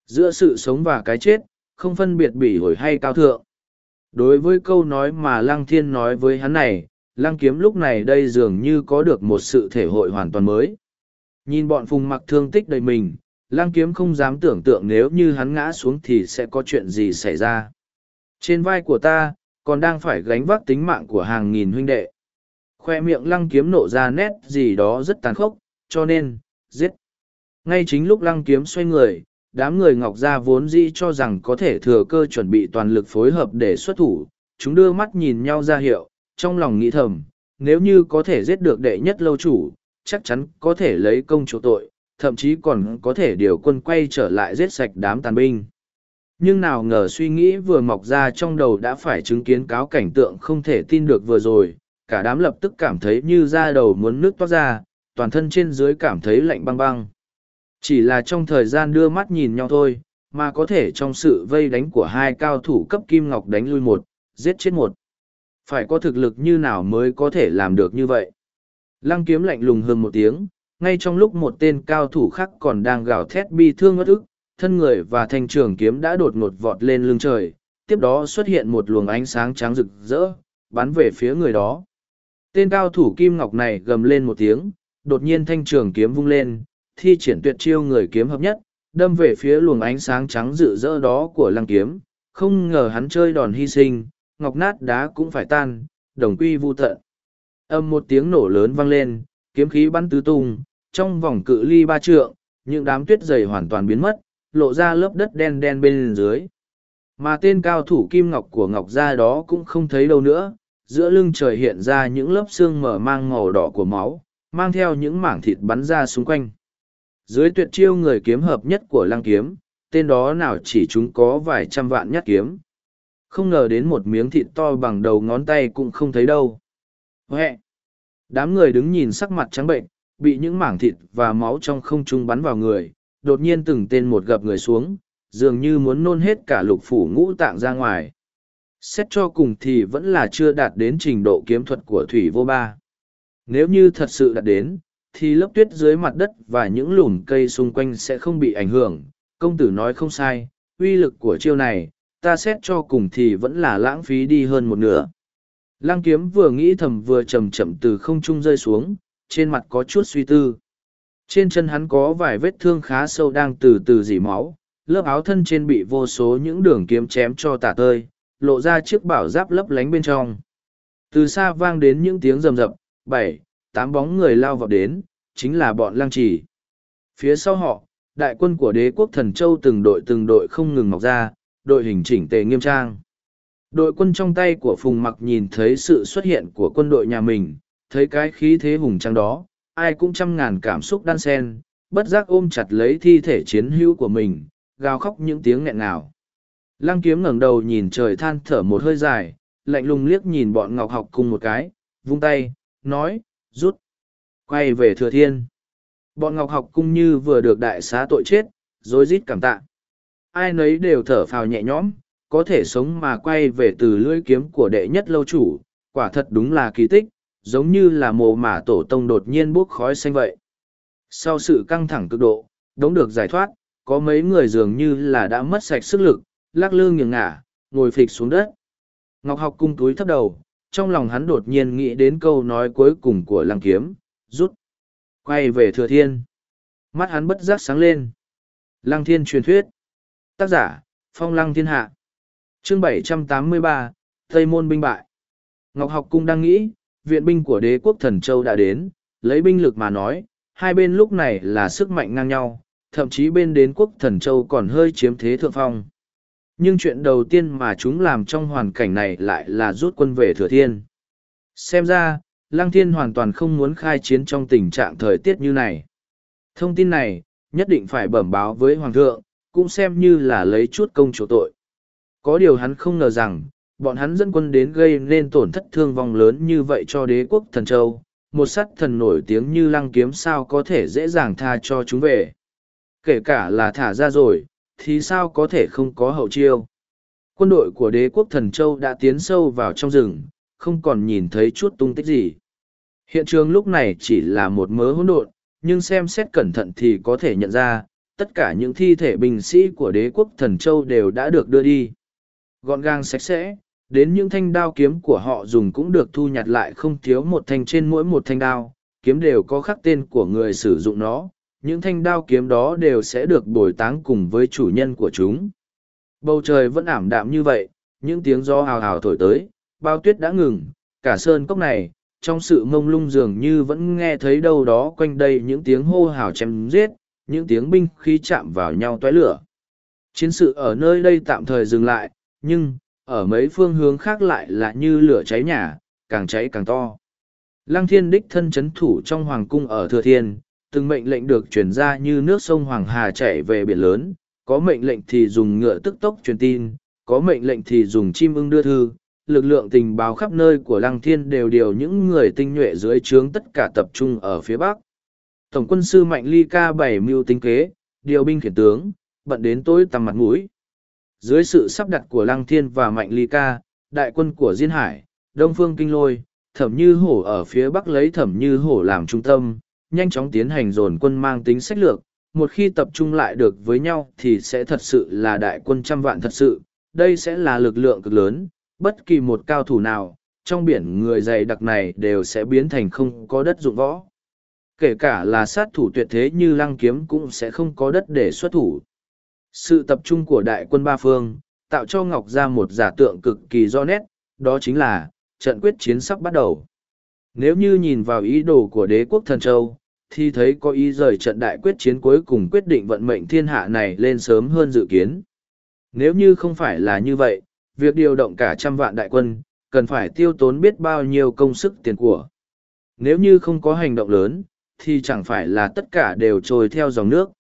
Giữa sự sống và cái chết, không phân biệt bỉ ổi hay cao thượng. Đối với câu nói mà lăng thiên nói với hắn này, lăng kiếm lúc này đây dường như có được một sự thể hội hoàn toàn mới. Nhìn bọn phùng mặc thương tích đầy mình, lăng kiếm không dám tưởng tượng nếu như hắn ngã xuống thì sẽ có chuyện gì xảy ra. Trên vai của ta, còn đang phải gánh vác tính mạng của hàng nghìn huynh đệ. Khoe miệng lăng kiếm nộ ra nét gì đó rất tàn khốc, cho nên, giết. Ngay chính lúc lăng kiếm xoay người, đám người ngọc gia vốn dĩ cho rằng có thể thừa cơ chuẩn bị toàn lực phối hợp để xuất thủ, chúng đưa mắt nhìn nhau ra hiệu, trong lòng nghĩ thầm, nếu như có thể giết được đệ nhất lâu chủ, chắc chắn có thể lấy công chỗ tội, thậm chí còn có thể điều quân quay trở lại giết sạch đám tàn binh. Nhưng nào ngờ suy nghĩ vừa mọc ra trong đầu đã phải chứng kiến cáo cảnh tượng không thể tin được vừa rồi, cả đám lập tức cảm thấy như da đầu muốn nước toát ra, toàn thân trên dưới cảm thấy lạnh băng băng. Chỉ là trong thời gian đưa mắt nhìn nhau thôi, mà có thể trong sự vây đánh của hai cao thủ cấp kim ngọc đánh lui một, giết chết một. Phải có thực lực như nào mới có thể làm được như vậy. Lăng kiếm lạnh lùng hơn một tiếng, ngay trong lúc một tên cao thủ khác còn đang gào thét bi thương ngất ức, thân người và thanh trường kiếm đã đột ngột vọt lên lưng trời, tiếp đó xuất hiện một luồng ánh sáng trắng rực rỡ, bắn về phía người đó. Tên cao thủ kim ngọc này gầm lên một tiếng, đột nhiên thanh trường kiếm vung lên, thi triển tuyệt chiêu người kiếm hợp nhất, đâm về phía luồng ánh sáng trắng rực rỡ đó của lăng kiếm, không ngờ hắn chơi đòn hy sinh, ngọc nát đá cũng phải tan, đồng quy vu tận. Âm một tiếng nổ lớn vang lên, kiếm khí bắn tứ tung, trong vòng cự ly ba trượng, những đám tuyết dày hoàn toàn biến mất, lộ ra lớp đất đen đen bên dưới. Mà tên cao thủ kim ngọc của ngọc gia đó cũng không thấy đâu nữa, giữa lưng trời hiện ra những lớp xương mở mang màu đỏ của máu, mang theo những mảng thịt bắn ra xung quanh. Dưới tuyệt chiêu người kiếm hợp nhất của lăng kiếm, tên đó nào chỉ chúng có vài trăm vạn nhát kiếm. Không ngờ đến một miếng thịt to bằng đầu ngón tay cũng không thấy đâu. Huệ! Đám người đứng nhìn sắc mặt trắng bệnh, bị những mảng thịt và máu trong không trung bắn vào người, đột nhiên từng tên một gập người xuống, dường như muốn nôn hết cả lục phủ ngũ tạng ra ngoài. Xét cho cùng thì vẫn là chưa đạt đến trình độ kiếm thuật của Thủy Vô Ba. Nếu như thật sự đạt đến, thì lớp tuyết dưới mặt đất và những lùm cây xung quanh sẽ không bị ảnh hưởng. Công tử nói không sai, uy lực của chiêu này, ta xét cho cùng thì vẫn là lãng phí đi hơn một nửa. Lăng kiếm vừa nghĩ thầm vừa chầm chậm từ không trung rơi xuống, trên mặt có chút suy tư. Trên chân hắn có vài vết thương khá sâu đang từ từ dỉ máu, lớp áo thân trên bị vô số những đường kiếm chém cho tả tơi, lộ ra chiếc bảo giáp lấp lánh bên trong. Từ xa vang đến những tiếng rầm rập, bảy, tám bóng người lao vào đến, chính là bọn lăng trì. Phía sau họ, đại quân của đế quốc thần châu từng đội từng đội không ngừng mọc ra, đội hình chỉnh tề nghiêm trang. Đội quân trong tay của Phùng Mặc nhìn thấy sự xuất hiện của quân đội nhà mình, thấy cái khí thế hùng trang đó, ai cũng trăm ngàn cảm xúc đan sen, bất giác ôm chặt lấy thi thể chiến hữu của mình, gào khóc những tiếng nghẹn ngào. Lăng kiếm ngẩng đầu nhìn trời than thở một hơi dài, lạnh lùng liếc nhìn bọn ngọc học cùng một cái, vung tay, nói, rút, quay về thừa thiên. Bọn ngọc học cung như vừa được đại xá tội chết, rối rít cảm tạ. Ai nấy đều thở phào nhẹ nhõm, có thể sống mà quay về từ lưỡi kiếm của đệ nhất lâu chủ, quả thật đúng là kỳ tích, giống như là mồ mả tổ tông đột nhiên bốc khói xanh vậy. Sau sự căng thẳng cực độ, đống được giải thoát, có mấy người dường như là đã mất sạch sức lực, lắc lư nghiêng ngả, ngồi phịch xuống đất. Ngọc học cung túi thấp đầu, trong lòng hắn đột nhiên nghĩ đến câu nói cuối cùng của lăng kiếm, rút, quay về thừa thiên. Mắt hắn bất giác sáng lên. Lăng thiên truyền thuyết. Tác giả, Phong Lăng Thiên Hạ. Chương 783, Tây Môn Binh Bại. Ngọc học cung đang nghĩ, viện binh của đế quốc thần châu đã đến, lấy binh lực mà nói, hai bên lúc này là sức mạnh ngang nhau, thậm chí bên đến quốc thần châu còn hơi chiếm thế thượng phong. Nhưng chuyện đầu tiên mà chúng làm trong hoàn cảnh này lại là rút quân về thừa thiên. Xem ra, Lăng Thiên hoàn toàn không muốn khai chiến trong tình trạng thời tiết như này. Thông tin này, nhất định phải bẩm báo với Hoàng thượng, cũng xem như là lấy chút công chỗ tội. Có điều hắn không ngờ rằng, bọn hắn dẫn quân đến gây nên tổn thất thương vong lớn như vậy cho đế quốc thần châu. Một sát thần nổi tiếng như lăng kiếm sao có thể dễ dàng tha cho chúng về. Kể cả là thả ra rồi, thì sao có thể không có hậu chiêu. Quân đội của đế quốc thần châu đã tiến sâu vào trong rừng, không còn nhìn thấy chút tung tích gì. Hiện trường lúc này chỉ là một mớ hỗn độn, nhưng xem xét cẩn thận thì có thể nhận ra, tất cả những thi thể binh sĩ của đế quốc thần châu đều đã được đưa đi. Gọn gàng sạch sẽ, đến những thanh đao kiếm của họ dùng cũng được thu nhặt lại không thiếu một thanh trên mỗi một thanh đao, kiếm đều có khắc tên của người sử dụng nó, những thanh đao kiếm đó đều sẽ được bồi táng cùng với chủ nhân của chúng. Bầu trời vẫn ảm đạm như vậy, những tiếng gió hào hào thổi tới, bao tuyết đã ngừng, cả sơn cốc này, trong sự mông lung dường như vẫn nghe thấy đâu đó quanh đây những tiếng hô hào chém giết, những tiếng binh khí chạm vào nhau toái lửa. Chiến sự ở nơi đây tạm thời dừng lại, nhưng, ở mấy phương hướng khác lại là như lửa cháy nhà, càng cháy càng to. Lăng thiên đích thân chấn thủ trong hoàng cung ở Thừa Thiên, từng mệnh lệnh được truyền ra như nước sông Hoàng Hà chảy về biển lớn, có mệnh lệnh thì dùng ngựa tức tốc truyền tin, có mệnh lệnh thì dùng chim ưng đưa thư, lực lượng tình báo khắp nơi của Lăng Thiên đều điều những người tinh nhuệ dưới trướng tất cả tập trung ở phía Bắc. Tổng quân sư Mạnh Ly ca bảy mưu tính kế, điều binh khiển tướng, bận đến tối tầm mặt mũi. Dưới sự sắp đặt của Lăng Thiên và Mạnh Ly ca, đại quân của Diên Hải, Đông Phương Kinh Lôi, Thẩm Như Hổ ở phía Bắc lấy Thẩm Như Hổ làm trung tâm, nhanh chóng tiến hành dồn quân mang tính sách lược, một khi tập trung lại được với nhau thì sẽ thật sự là đại quân trăm vạn thật sự, đây sẽ là lực lượng cực lớn, bất kỳ một cao thủ nào, trong biển người dày đặc này đều sẽ biến thành không có đất dụng võ. Kể cả là sát thủ tuyệt thế như lăng kiếm cũng sẽ không có đất để xuất thủ. Sự tập trung của đại quân ba phương, tạo cho Ngọc ra một giả tượng cực kỳ do nét, đó chính là, trận quyết chiến sắp bắt đầu. Nếu như nhìn vào ý đồ của đế quốc thần châu, thì thấy có ý rời trận đại quyết chiến cuối cùng quyết định vận mệnh thiên hạ này lên sớm hơn dự kiến. Nếu như không phải là như vậy, việc điều động cả trăm vạn đại quân, cần phải tiêu tốn biết bao nhiêu công sức tiền của. Nếu như không có hành động lớn, thì chẳng phải là tất cả đều trôi theo dòng nước.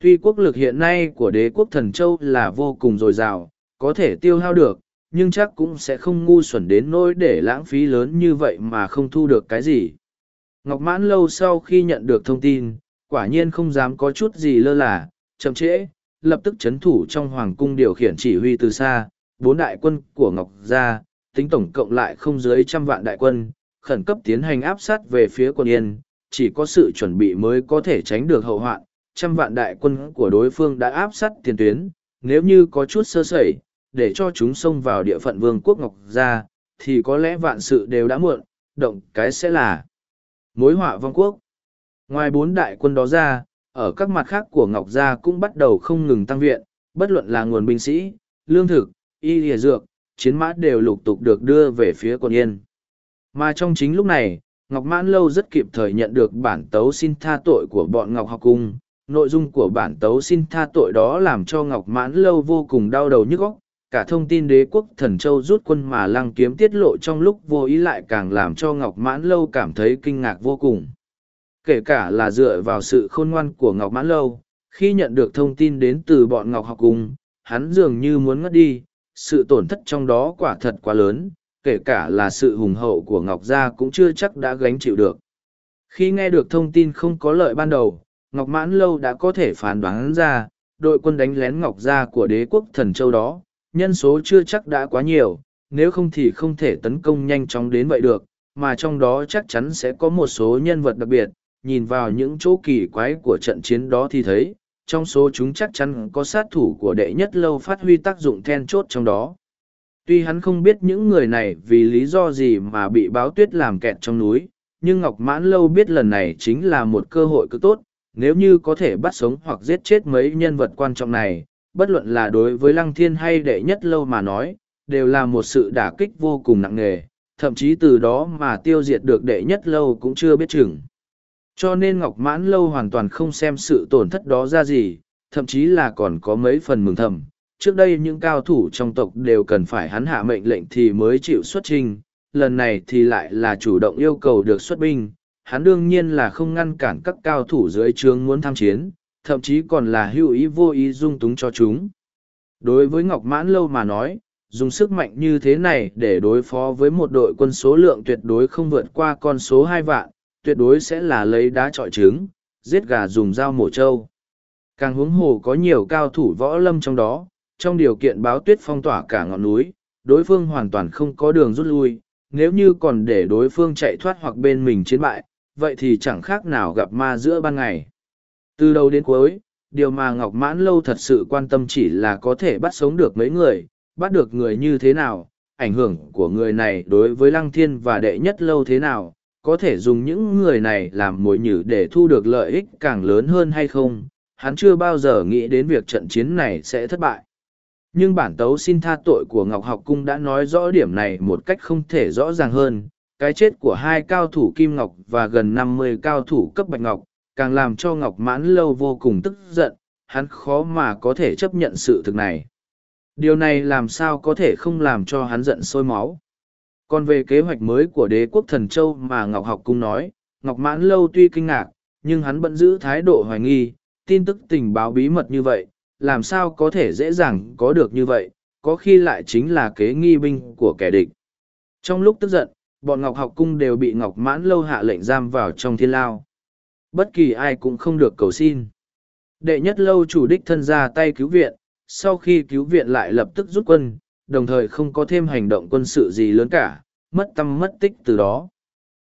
Tuy quốc lực hiện nay của đế quốc thần châu là vô cùng dồi dào, có thể tiêu hao được, nhưng chắc cũng sẽ không ngu xuẩn đến nỗi để lãng phí lớn như vậy mà không thu được cái gì. Ngọc Mãn lâu sau khi nhận được thông tin, quả nhiên không dám có chút gì lơ là, chậm trễ, lập tức chấn thủ trong hoàng cung điều khiển chỉ huy từ xa, bốn đại quân của Ngọc Gia, tính tổng cộng lại không dưới trăm vạn đại quân, khẩn cấp tiến hành áp sát về phía quân Yên, chỉ có sự chuẩn bị mới có thể tránh được hậu hoạn. Trăm vạn đại quân của đối phương đã áp sát tiền tuyến, nếu như có chút sơ sẩy, để cho chúng xông vào địa phận vương quốc Ngọc Gia, thì có lẽ vạn sự đều đã muộn, động cái sẽ là mối họa vong quốc. Ngoài bốn đại quân đó ra, ở các mặt khác của Ngọc Gia cũng bắt đầu không ngừng tăng viện, bất luận là nguồn binh sĩ, lương thực, y lìa dược, chiến mã đều lục tục được đưa về phía quân yên. Mà trong chính lúc này, Ngọc Mãn Lâu rất kịp thời nhận được bản tấu xin tha tội của bọn Ngọc Học Cung. Nội dung của bản tấu xin tha tội đó làm cho Ngọc Mãn Lâu vô cùng đau đầu nhức óc. Cả thông tin đế quốc thần châu rút quân mà lăng kiếm tiết lộ trong lúc vô ý lại càng làm cho Ngọc Mãn Lâu cảm thấy kinh ngạc vô cùng. Kể cả là dựa vào sự khôn ngoan của Ngọc Mãn Lâu, khi nhận được thông tin đến từ bọn Ngọc Học Cung, hắn dường như muốn ngất đi, sự tổn thất trong đó quả thật quá lớn, kể cả là sự hùng hậu của Ngọc Gia cũng chưa chắc đã gánh chịu được. Khi nghe được thông tin không có lợi ban đầu, Ngọc Mãn Lâu đã có thể phán đoán ra, đội quân đánh lén Ngọc Gia của đế quốc thần châu đó, nhân số chưa chắc đã quá nhiều, nếu không thì không thể tấn công nhanh chóng đến vậy được, mà trong đó chắc chắn sẽ có một số nhân vật đặc biệt, nhìn vào những chỗ kỳ quái của trận chiến đó thì thấy, trong số chúng chắc chắn có sát thủ của đệ nhất lâu phát huy tác dụng then chốt trong đó. Tuy hắn không biết những người này vì lý do gì mà bị báo tuyết làm kẹt trong núi, nhưng Ngọc Mãn Lâu biết lần này chính là một cơ hội cực tốt, nếu như có thể bắt sống hoặc giết chết mấy nhân vật quan trọng này, bất luận là đối với Lăng Thiên hay đệ nhất lâu mà nói, đều là một sự đả kích vô cùng nặng nề, thậm chí từ đó mà tiêu diệt được đệ nhất lâu cũng chưa biết chừng. Cho nên Ngọc Mãn Lâu hoàn toàn không xem sự tổn thất đó ra gì, thậm chí là còn có mấy phần mừng thầm. Trước đây những cao thủ trong tộc đều cần phải hắn hạ mệnh lệnh thì mới chịu xuất trình, lần này thì lại là chủ động yêu cầu được xuất binh. Hắn đương nhiên là không ngăn cản các cao thủ dưới trướng muốn tham chiến, thậm chí còn là hữu ý vô ý dung túng cho chúng. Đối với Ngọc Mãn Lâu mà nói, dùng sức mạnh như thế này để đối phó với một đội quân số lượng tuyệt đối không vượt qua con số hai vạn, tuyệt đối sẽ là lấy đá trọi trứng, giết gà dùng dao mổ trâu. Càng huống hồ có nhiều cao thủ võ lâm trong đó, trong điều kiện báo tuyết phong tỏa cả ngọn núi, đối phương hoàn toàn không có đường rút lui, nếu như còn để đối phương chạy thoát hoặc bên mình chiến bại, vậy thì chẳng khác nào gặp ma giữa ban ngày. Từ đầu đến cuối, điều mà Ngọc Mãn Lâu thật sự quan tâm chỉ là có thể bắt sống được mấy người, bắt được người như thế nào, ảnh hưởng của người này đối với Lăng Thiên và đệ nhất lâu thế nào, có thể dùng những người này làm mồi nhử để thu được lợi ích càng lớn hơn hay không, hắn chưa bao giờ nghĩ đến việc trận chiến này sẽ thất bại. Nhưng bản tấu xin tha tội của Ngọc Học Cung đã nói rõ điểm này một cách không thể rõ ràng hơn. Cái chết của hai cao thủ Kim Ngọc và gần năm mươi cao thủ cấp Bạch Ngọc, càng làm cho Ngọc Mãn Lâu vô cùng tức giận, hắn khó mà có thể chấp nhận sự thực này. Điều này làm sao có thể không làm cho hắn giận sôi máu. Còn về kế hoạch mới của đế quốc thần châu mà Ngọc Học Cung nói, Ngọc Mãn Lâu tuy kinh ngạc, nhưng hắn vẫn giữ thái độ hoài nghi, tin tức tình báo bí mật như vậy, làm sao có thể dễ dàng có được như vậy, có khi lại chính là kế nghi binh của kẻ địch. Trong lúc tức giận, bọn Ngọc Học Cung đều bị Ngọc Mãn Lâu hạ lệnh giam vào trong thiên lao. Bất kỳ ai cũng không được cầu xin. Đệ nhất lâu chủ đích thân ra tay cứu viện, sau khi cứu viện lại lập tức rút quân, đồng thời không có thêm hành động quân sự gì lớn cả, mất tâm mất tích từ đó.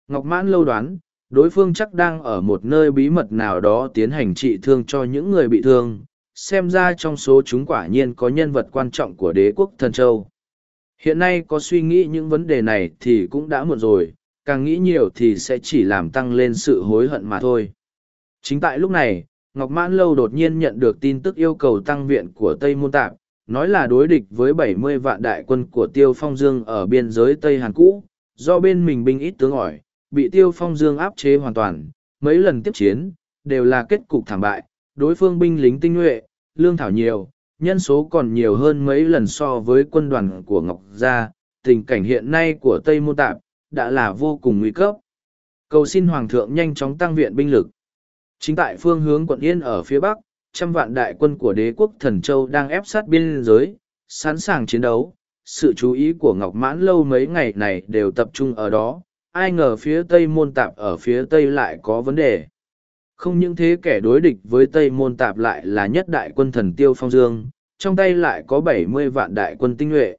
Ngọc Mãn lâu đoán, đối phương chắc đang ở một nơi bí mật nào đó tiến hành trị thương cho những người bị thương, xem ra trong số chúng quả nhiên có nhân vật quan trọng của đế quốc thần châu. Hiện nay có suy nghĩ những vấn đề này thì cũng đã muộn rồi, càng nghĩ nhiều thì sẽ chỉ làm tăng lên sự hối hận mà thôi. Chính tại lúc này, Ngọc Mãn Lâu đột nhiên nhận được tin tức yêu cầu tăng viện của Tây Môn Tạp, nói là đối địch với 70 vạn đại quân của Tiêu Phong Dương ở biên giới Tây Hàn cũ, do bên mình binh ít tướng ỏi, bị Tiêu Phong Dương áp chế hoàn toàn, mấy lần tiếp chiến, đều là kết cục thảm bại, đối phương binh lính tinh nhuệ, lương thảo nhiều, nhân số còn nhiều hơn mấy lần so với quân đoàn của Ngọc Gia, tình cảnh hiện nay của Tây Môn Tạp, đã là vô cùng nguy cấp. Cầu xin Hoàng thượng nhanh chóng tăng viện binh lực. Chính tại phương hướng quận Yên ở phía Bắc, trăm vạn đại quân của đế quốc Thần Châu đang ép sát biên giới, sẵn sàng chiến đấu. Sự chú ý của Ngọc Mãn lâu mấy ngày này đều tập trung ở đó, ai ngờ phía Tây Môn Tạp ở phía Tây lại có vấn đề. Không những thế kẻ đối địch với Tây Môn Tạp lại là nhất đại quân thần Tiêu Phong Dương, trong tay lại có bảy mươi vạn đại quân tinh nhuệ.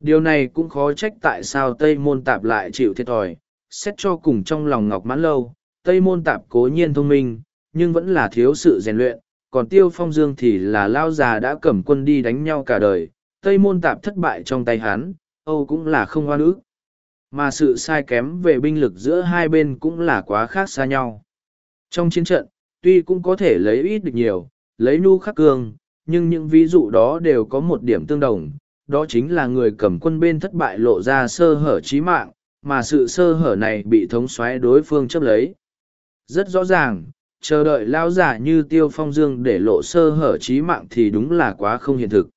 Điều này cũng khó trách tại sao Tây Môn Tạp lại chịu thiệt thòi, xét cho cùng trong lòng Ngọc Mãn Lâu, Tây Môn Tạp cố nhiên thông minh, nhưng vẫn là thiếu sự rèn luyện, còn Tiêu Phong Dương thì là lao già đã cầm quân đi đánh nhau cả đời, Tây Môn Tạp thất bại trong tay hắn, Âu cũng là không hoa ức. Mà sự sai kém về binh lực giữa hai bên cũng là quá khác xa nhau. Trong chiến trận, tuy cũng có thể lấy ít được nhiều, lấy nu khắc cương, nhưng những ví dụ đó đều có một điểm tương đồng, đó chính là người cầm quân bên thất bại lộ ra sơ hở trí mạng, mà sự sơ hở này bị thống xoáy đối phương chấp lấy. Rất rõ ràng, chờ đợi lao giả như tiêu phong dương để lộ sơ hở trí mạng thì đúng là quá không hiện thực.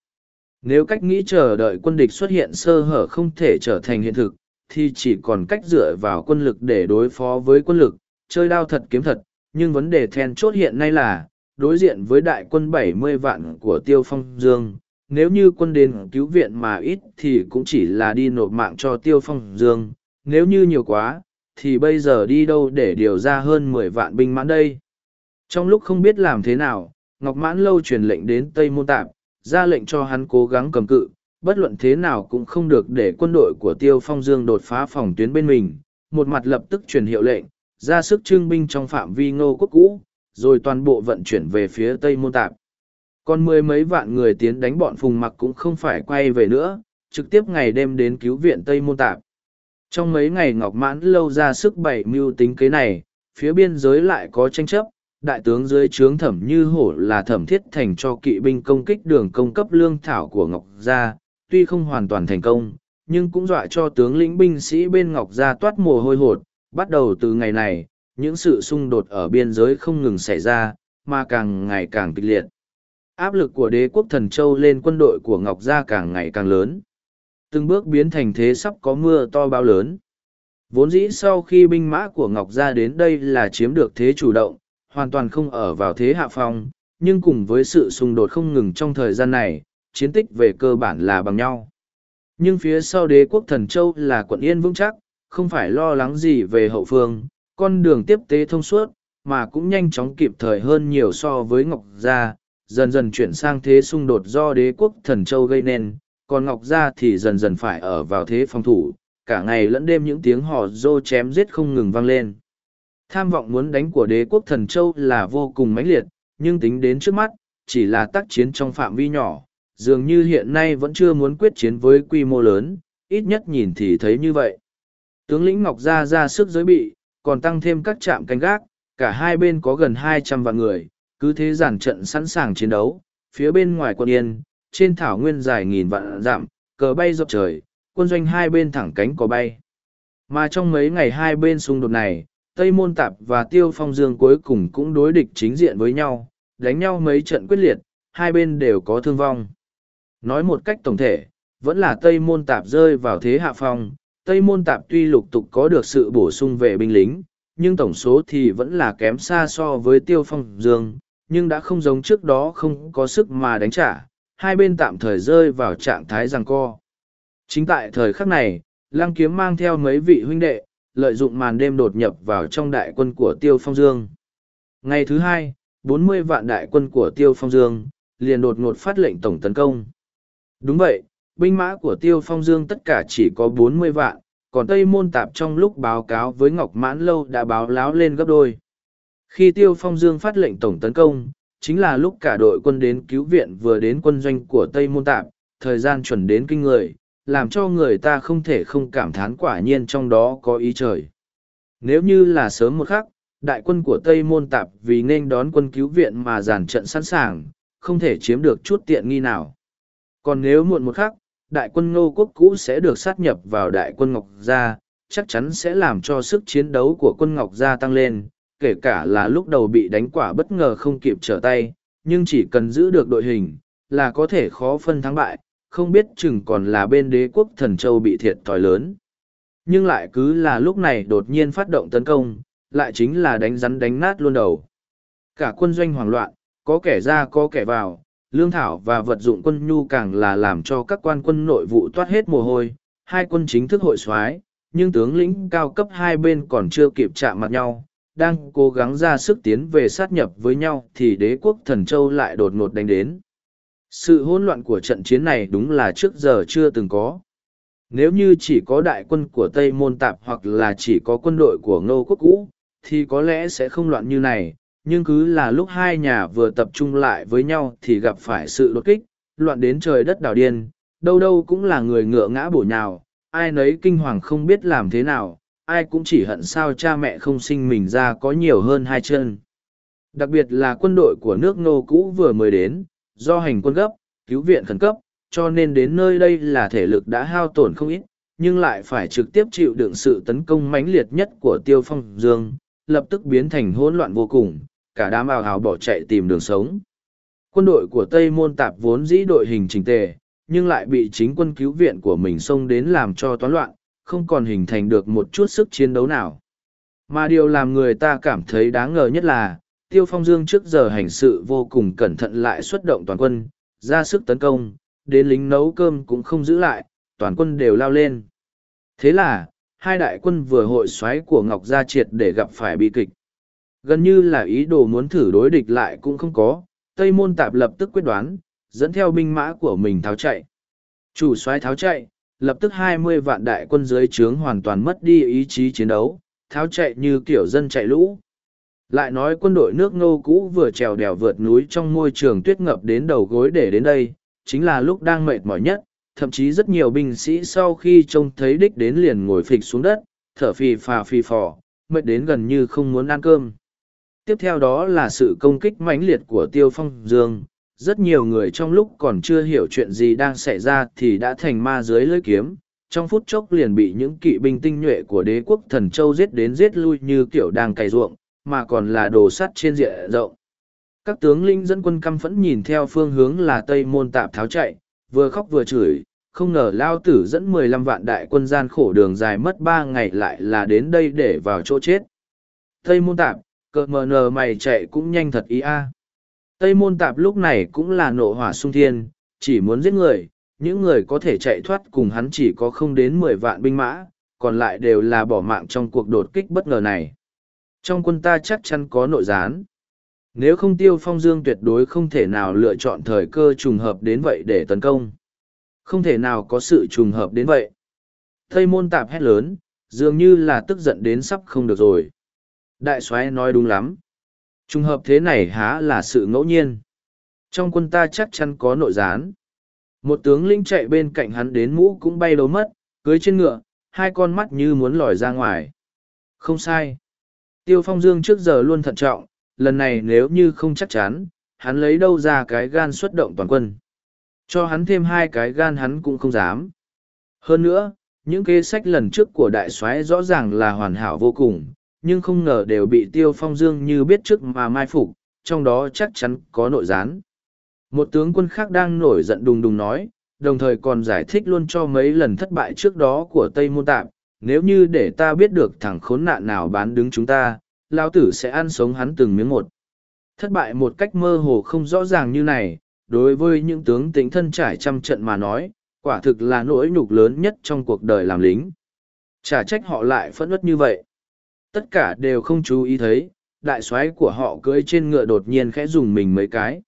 Nếu cách nghĩ chờ đợi quân địch xuất hiện sơ hở không thể trở thành hiện thực, thì chỉ còn cách dựa vào quân lực để đối phó với quân lực, chơi đao thật kiếm thật, nhưng vấn đề then chốt hiện nay là, đối diện với đại quân bảy mươi vạn của Tiêu Phong Dương, nếu như quân đến cứu viện mà ít thì cũng chỉ là đi nộp mạng cho Tiêu Phong Dương, nếu như nhiều quá, thì bây giờ đi đâu để điều ra hơn mười vạn binh mãn đây. Trong lúc không biết làm thế nào, Ngọc Mãn Lâu truyền lệnh đến Tây Môn Tạp, ra lệnh cho hắn cố gắng cầm cự, bất luận thế nào cũng không được để quân đội của Tiêu Phong Dương đột phá phòng tuyến bên mình, một mặt lập tức truyền hiệu lệnh, ra sức trưng binh trong phạm vi ngô quốc cũ, rồi toàn bộ vận chuyển về phía Tây Môn Tạp. Còn mười mấy vạn người tiến đánh bọn Phùng Mặc cũng không phải quay về nữa, trực tiếp ngày đêm đến cứu viện Tây Môn Tạp. Trong mấy ngày Ngọc Mãn lâu ra sức bảy mưu tính kế này, phía biên giới lại có tranh chấp, đại tướng dưới trướng thẩm như hổ là thẩm thiết thành cho kỵ binh công kích đường công cấp lương thảo của Ngọc Gia, tuy không hoàn toàn thành công, nhưng cũng dọa cho tướng lĩnh binh sĩ bên Ngọc Gia toát mồ hôi hột. Bắt đầu từ ngày này, những sự xung đột ở biên giới không ngừng xảy ra, mà càng ngày càng kịch liệt. Áp lực của đế quốc thần châu lên quân đội của Ngọc Gia càng ngày càng lớn. Từng bước biến thành thế sắp có mưa to bao lớn. Vốn dĩ sau khi binh mã của Ngọc Gia đến đây là chiếm được thế chủ động, hoàn toàn không ở vào thế hạ phong, nhưng cùng với sự xung đột không ngừng trong thời gian này, chiến tích về cơ bản là bằng nhau. Nhưng phía sau đế quốc thần châu là quận yên vững chắc, không phải lo lắng gì về hậu phương, con đường tiếp tế thông suốt, mà cũng nhanh chóng kịp thời hơn nhiều so với Ngọc Gia, dần dần chuyển sang thế xung đột do đế quốc thần châu gây nên, còn Ngọc Gia thì dần dần phải ở vào thế phòng thủ, cả ngày lẫn đêm những tiếng hò rô chém giết không ngừng vang lên. Tham vọng muốn đánh của đế quốc thần châu là vô cùng mãnh liệt, nhưng tính đến trước mắt, chỉ là tác chiến trong phạm vi nhỏ, dường như hiện nay vẫn chưa muốn quyết chiến với quy mô lớn, ít nhất nhìn thì thấy như vậy. Tướng lĩnh Ngọc Gia ra sức giới bị, còn tăng thêm các trạm canh gác, cả hai bên có gần hai trăm vạn người, cứ thế giản trận sẵn sàng chiến đấu, phía bên ngoài quân yên, trên thảo nguyên dài nghìn vạn dặm, cờ bay dọc trời, quân doanh hai bên thẳng cánh có bay. Mà trong mấy ngày hai bên xung đột này, Tây Môn Tạp và Tiêu Phong Dương cuối cùng cũng đối địch chính diện với nhau, đánh nhau mấy trận quyết liệt, hai bên đều có thương vong. Nói một cách tổng thể, vẫn là Tây Môn Tạp rơi vào thế hạ phong, Tây Môn Tạp tuy lục tục có được sự bổ sung về binh lính, nhưng tổng số thì vẫn là kém xa so với Tiêu Phong Dương, nhưng đã không giống trước đó không có sức mà đánh trả, hai bên tạm thời rơi vào trạng thái giằng co. Chính tại thời khắc này, Lăng Kiếm mang theo mấy vị huynh đệ, lợi dụng màn đêm đột nhập vào trong đại quân của Tiêu Phong Dương. Ngày thứ hai, bốn mươi vạn đại quân của Tiêu Phong Dương, liền đột ngột phát lệnh tổng tấn công. Đúng vậy, binh mã của Tiêu Phong Dương tất cả chỉ có bốn mươi vạn, còn Tây Môn Tạp trong lúc báo cáo với Ngọc Mãn Lâu đã báo láo lên gấp đôi. Khi Tiêu Phong Dương phát lệnh tổng tấn công, chính là lúc cả đội quân đến cứu viện vừa đến quân doanh của Tây Môn Tạp, thời gian chuẩn đến kinh người, làm cho người ta không thể không cảm thán quả nhiên trong đó có ý trời. Nếu như là sớm một khắc, đại quân của Tây Môn Tạp vì nên đón quân cứu viện mà giàn trận sẵn sàng, không thể chiếm được chút tiện nghi nào. Còn nếu muộn một khắc, đại quân ngô quốc cũ sẽ được sát nhập vào đại quân Ngọc Gia, chắc chắn sẽ làm cho sức chiến đấu của quân Ngọc Gia tăng lên, kể cả là lúc đầu bị đánh quả bất ngờ không kịp trở tay, nhưng chỉ cần giữ được đội hình, là có thể khó phân thắng bại, không biết chừng còn là bên đế quốc thần châu bị thiệt thòi lớn. Nhưng lại cứ là lúc này đột nhiên phát động tấn công, lại chính là đánh rắn đánh nát luôn đầu. Cả quân doanh hoảng loạn, có kẻ ra có kẻ vào, lương thảo và vật dụng quân nhu càng là làm cho các quan quân nội vụ toát hết mồ hôi, hai quân chính thức hội soái nhưng tướng lĩnh cao cấp hai bên còn chưa kịp chạm mặt nhau, đang cố gắng ra sức tiến về sát nhập với nhau thì đế quốc thần châu lại đột ngột đánh đến. Sự hỗn loạn của trận chiến này đúng là trước giờ chưa từng có. Nếu như chỉ có đại quân của Tây Môn Tạp hoặc là chỉ có quân đội của Ngô Quốc Cũ, thì có lẽ sẽ không loạn như này, nhưng cứ là lúc hai nhà vừa tập trung lại với nhau thì gặp phải sự đột kích, loạn đến trời đất đảo điên, đâu đâu cũng là người ngựa ngã bổ nhào, ai nấy kinh hoàng không biết làm thế nào, ai cũng chỉ hận sao cha mẹ không sinh mình ra có nhiều hơn hai chân. Đặc biệt là quân đội của nước nô cũ vừa mới đến, do hành quân gấp, cứu viện khẩn cấp, cho nên đến nơi đây là thể lực đã hao tổn không ít, nhưng lại phải trực tiếp chịu đựng sự tấn công mãnh liệt nhất của Tiêu Phong Dương, lập tức biến thành hỗn loạn vô cùng, cả đám ào ào bỏ chạy tìm đường sống. Quân đội của Tây Môn Tạp vốn dĩ đội hình trình tề, nhưng lại bị chính quân cứu viện của mình xông đến làm cho toán loạn, không còn hình thành được một chút sức chiến đấu nào. Mà điều làm người ta cảm thấy đáng ngờ nhất là, Tiêu Phong Dương trước giờ hành sự vô cùng cẩn thận lại xuất động toàn quân, ra sức tấn công, đến lính nấu cơm cũng không giữ lại, toàn quân đều lao lên. Thế là, hai đại quân vừa hội xoáy của Ngọc Gia Triệt để gặp phải bi kịch. Gần như là ý đồ muốn thử đối địch lại cũng không có, Tây Môn Tạp lập tức quyết đoán, dẫn theo binh mã của mình tháo chạy. Chủ soái tháo chạy, lập tức hai mươi vạn đại quân dưới trướng hoàn toàn mất đi ý chí chiến đấu, tháo chạy như kiểu dân chạy lũ. Lại nói quân đội nước ngô cũ vừa trèo đèo vượt núi trong môi trường tuyết ngập đến đầu gối để đến đây, chính là lúc đang mệt mỏi nhất, thậm chí rất nhiều binh sĩ sau khi trông thấy đích đến liền ngồi phịch xuống đất, thở phì phà phì phò, mệt đến gần như không muốn ăn cơm. Tiếp theo đó là sự công kích mãnh liệt của Tiêu Phong Dương, rất nhiều người trong lúc còn chưa hiểu chuyện gì đang xảy ra thì đã thành ma dưới lưỡi kiếm, trong phút chốc liền bị những kỵ binh tinh nhuệ của đế quốc thần châu giết đến giết lui như kiểu đang cày ruộng, mà còn là đồ sắt trên diện rộng. Các tướng linh dẫn quân căm phẫn nhìn theo phương hướng là Tây Môn Tạp tháo chạy, vừa khóc vừa chửi, không ngờ Lao Tử dẫn mười lăm vạn đại quân gian khổ đường dài mất ba ngày lại là đến đây để vào chỗ chết. Tây Môn Tạp, cờ mờ nờ mày chạy cũng nhanh thật ý a. Tây Môn Tạp lúc này cũng là nộ hỏa sung thiên, chỉ muốn giết người, những người có thể chạy thoát cùng hắn chỉ có không đến mười vạn binh mã, còn lại đều là bỏ mạng trong cuộc đột kích bất ngờ này. Trong quân ta chắc chắn có nội gián. Nếu không tiêu phong dương tuyệt đối không thể nào lựa chọn thời cơ trùng hợp đến vậy để tấn công. Không thể nào có sự trùng hợp đến vậy. Tây môn tạp hét lớn, dường như là tức giận đến sắp không được rồi. Đại soái nói đúng lắm. Trùng hợp thế này há là sự ngẫu nhiên. Trong quân ta chắc chắn có nội gián. Một tướng lĩnh chạy bên cạnh hắn đến mũ cũng bay đầu mất, cưới trên ngựa, hai con mắt như muốn lòi ra ngoài. Không sai. Tiêu Phong Dương trước giờ luôn thận trọng, lần này nếu như không chắc chắn, hắn lấy đâu ra cái gan xuất động toàn quân. Cho hắn thêm hai cái gan hắn cũng không dám. Hơn nữa, những kế sách lần trước của đại soái rõ ràng là hoàn hảo vô cùng, nhưng không ngờ đều bị Tiêu Phong Dương như biết trước mà mai phục, trong đó chắc chắn có nội gián. Một tướng quân khác đang nổi giận đùng đùng nói, đồng thời còn giải thích luôn cho mấy lần thất bại trước đó của Tây Môn Tạp, nếu như để ta biết được thằng khốn nạn nào bán đứng chúng ta, lao tử sẽ ăn sống hắn từng miếng một. Thất bại một cách mơ hồ không rõ ràng như này, đối với những tướng tính thân trải trăm trận mà nói, quả thực là nỗi nhục lớn nhất trong cuộc đời làm lính. Chả trách họ lại phẫn uất như vậy. Tất cả đều không chú ý thấy, đại soái của họ cưỡi trên ngựa đột nhiên khẽ dùng mình mấy cái.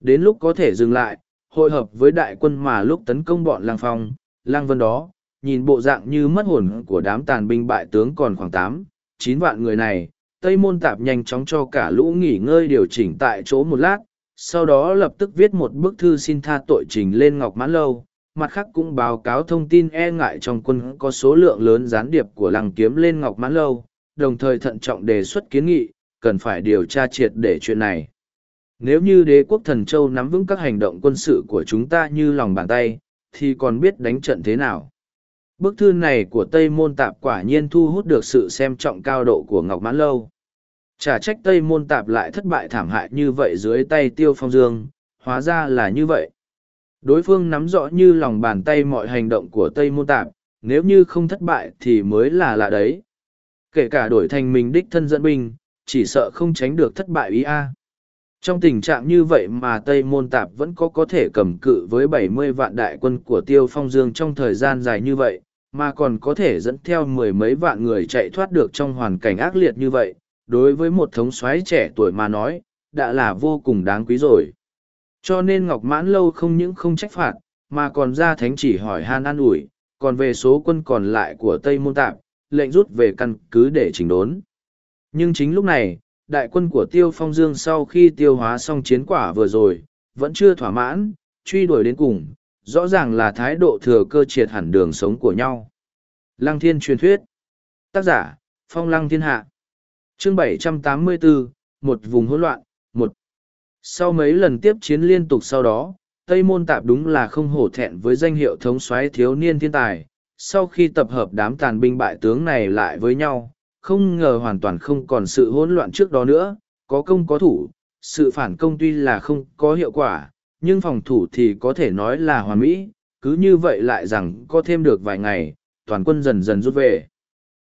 Đến lúc có thể dừng lại, hội hợp với đại quân mà lúc tấn công bọn lang phong, lang vân đó, nhìn bộ dạng như mất hồn của đám tàn binh bại tướng còn khoảng tám, chín vạn người này, Tây Môn Tạp nhanh chóng cho cả lũ nghỉ ngơi điều chỉnh tại chỗ một lát, sau đó lập tức viết một bức thư xin tha tội trình lên Ngọc Mãn Lâu, mặt khác cũng báo cáo thông tin e ngại trong quân có số lượng lớn gián điệp của lăng kiếm lên Ngọc Mãn Lâu, đồng thời thận trọng đề xuất kiến nghị, cần phải điều tra triệt để chuyện này. Nếu như đế quốc thần châu nắm vững các hành động quân sự của chúng ta như lòng bàn tay, thì còn biết đánh trận thế nào. Bức thư này của Tây Môn Tạp quả nhiên thu hút được sự xem trọng cao độ của Ngọc Mãn Lâu. Chả trách Tây Môn Tạp lại thất bại thảm hại như vậy dưới tay Tiêu Phong Dương, hóa ra là như vậy. Đối phương nắm rõ như lòng bàn tay mọi hành động của Tây Môn Tạp, nếu như không thất bại thì mới là lạ đấy. Kể cả đổi thành mình đích thân dẫn binh, chỉ sợ không tránh được thất bại ý a. Trong tình trạng như vậy mà Tây Môn Tạp vẫn có có thể cầm cự với bảy mươi vạn đại quân của Tiêu Phong Dương trong thời gian dài như vậy, mà còn có thể dẫn theo mười mấy vạn người chạy thoát được trong hoàn cảnh ác liệt như vậy, đối với một thống soái trẻ tuổi mà nói, đã là vô cùng đáng quý rồi. Cho nên Ngọc Mãn Lâu không những không trách phạt, mà còn ra thánh chỉ hỏi han an ủi, còn về số quân còn lại của Tây Môn Tạp, lệnh rút về căn cứ để chỉnh đốn. Nhưng chính lúc này, đại quân của Tiêu Phong Dương sau khi tiêu hóa xong chiến quả vừa rồi, vẫn chưa thỏa mãn, truy đuổi đến cùng, rõ ràng là thái độ thừa cơ triệt hẳn đường sống của nhau. Lăng Thiên truyền thuyết Tác giả, Phong Lăng Thiên Hạ Chương 784, một vùng hỗn loạn, một Sau mấy lần tiếp chiến liên tục sau đó, Tây Môn Tạp đúng là không hổ thẹn với danh hiệu thống soái thiếu niên thiên tài. Sau khi tập hợp đám tàn binh bại tướng này lại với nhau, không ngờ hoàn toàn không còn sự hỗn loạn trước đó nữa, có công có thủ, sự phản công tuy là không có hiệu quả, nhưng phòng thủ thì có thể nói là hoàn mỹ, cứ như vậy lại rằng có thêm được vài ngày, toàn quân dần dần rút về.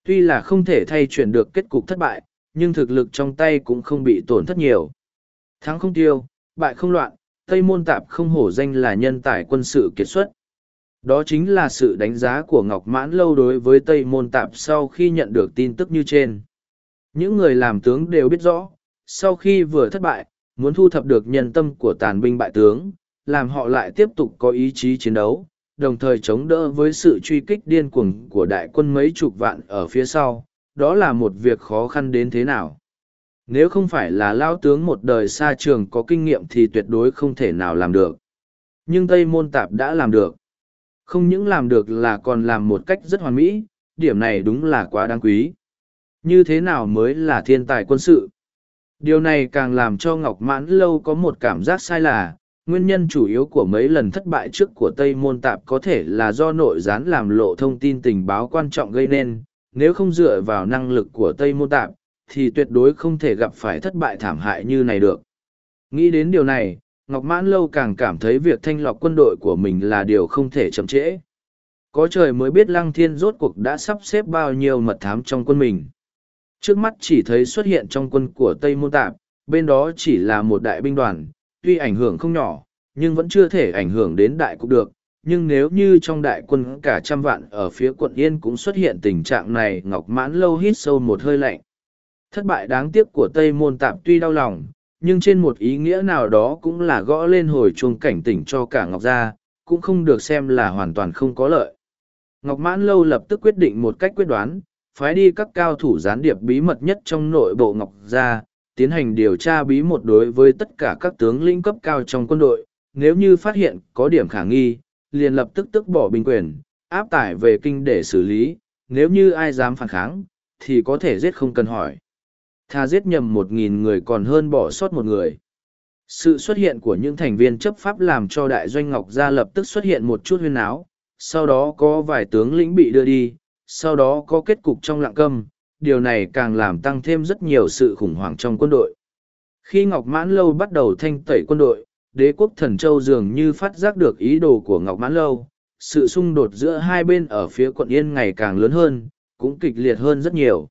Tuy là không thể thay chuyển được kết cục thất bại, nhưng thực lực trong tay cũng không bị tổn thất nhiều. Thắng không tiêu, bại không loạn, Tây Môn Tạp không hổ danh là nhân tài quân sự kiệt xuất. Đó chính là sự đánh giá của Ngọc Mãn Lâu đối với Tây Môn Tạp sau khi nhận được tin tức như trên. Những người làm tướng đều biết rõ, sau khi vừa thất bại, muốn thu thập được nhân tâm của tàn binh bại tướng, làm họ lại tiếp tục có ý chí chiến đấu, đồng thời chống đỡ với sự truy kích điên cuồng của đại quân mấy chục vạn ở phía sau, đó là một việc khó khăn đến thế nào. Nếu không phải là lao tướng một đời xa trường có kinh nghiệm thì tuyệt đối không thể nào làm được. Nhưng Tây Môn Tạp đã làm được. Không những làm được là còn làm một cách rất hoàn mỹ, điểm này đúng là quá đáng quý. Như thế nào mới là thiên tài quân sự? Điều này càng làm cho Ngọc Mãn Lâu có một cảm giác sai là, nguyên nhân chủ yếu của mấy lần thất bại trước của Tây Môn Tạp có thể là do nội gián làm lộ thông tin tình báo quan trọng gây nên, nếu không dựa vào năng lực của Tây Môn Tạp, thì tuyệt đối không thể gặp phải thất bại thảm hại như này được. Nghĩ đến điều này, Ngọc Mãn Lâu càng cảm thấy việc thanh lọc quân đội của mình là điều không thể chậm trễ. Có trời mới biết Lăng Thiên rốt cuộc đã sắp xếp bao nhiêu mật thám trong quân mình. Trước mắt chỉ thấy xuất hiện trong quân của Tây Môn Tạp, bên đó chỉ là một đại binh đoàn, tuy ảnh hưởng không nhỏ, nhưng vẫn chưa thể ảnh hưởng đến đại cục được. Nhưng nếu như trong đại quân cả trăm vạn ở phía quận Yên cũng xuất hiện tình trạng này Ngọc Mãn Lâu hít sâu một hơi lạnh. Thất bại đáng tiếc của Tây Môn Tạp tuy đau lòng, nhưng trên một ý nghĩa nào đó cũng là gõ lên hồi chuông cảnh tỉnh cho cả Ngọc Gia, cũng không được xem là hoàn toàn không có lợi. Ngọc Mãn Lâu lập tức quyết định một cách quyết đoán, phái đi các cao thủ gián điệp bí mật nhất trong nội bộ Ngọc Gia, tiến hành điều tra bí mật đối với tất cả các tướng lĩnh cấp cao trong quân đội, nếu như phát hiện có điểm khả nghi, liền lập tức tức bỏ binh quyền, áp tải về kinh để xử lý, nếu như ai dám phản kháng, thì có thể giết không cần hỏi. Tha giết nhầm một nghìn người còn hơn bỏ sót một người. Sự xuất hiện của những thành viên chấp pháp làm cho đại doanh Ngọc Gia lập tức xuất hiện một chút huyên áo, sau đó có vài tướng lĩnh bị đưa đi, sau đó có kết cục trong lặng câm, điều này càng làm tăng thêm rất nhiều sự khủng hoảng trong quân đội. Khi Ngọc Mãn Lâu bắt đầu thanh tẩy quân đội, đế quốc thần châu dường như phát giác được ý đồ của Ngọc Mãn Lâu, sự xung đột giữa hai bên ở phía quận Yên ngày càng lớn hơn, cũng kịch liệt hơn rất nhiều.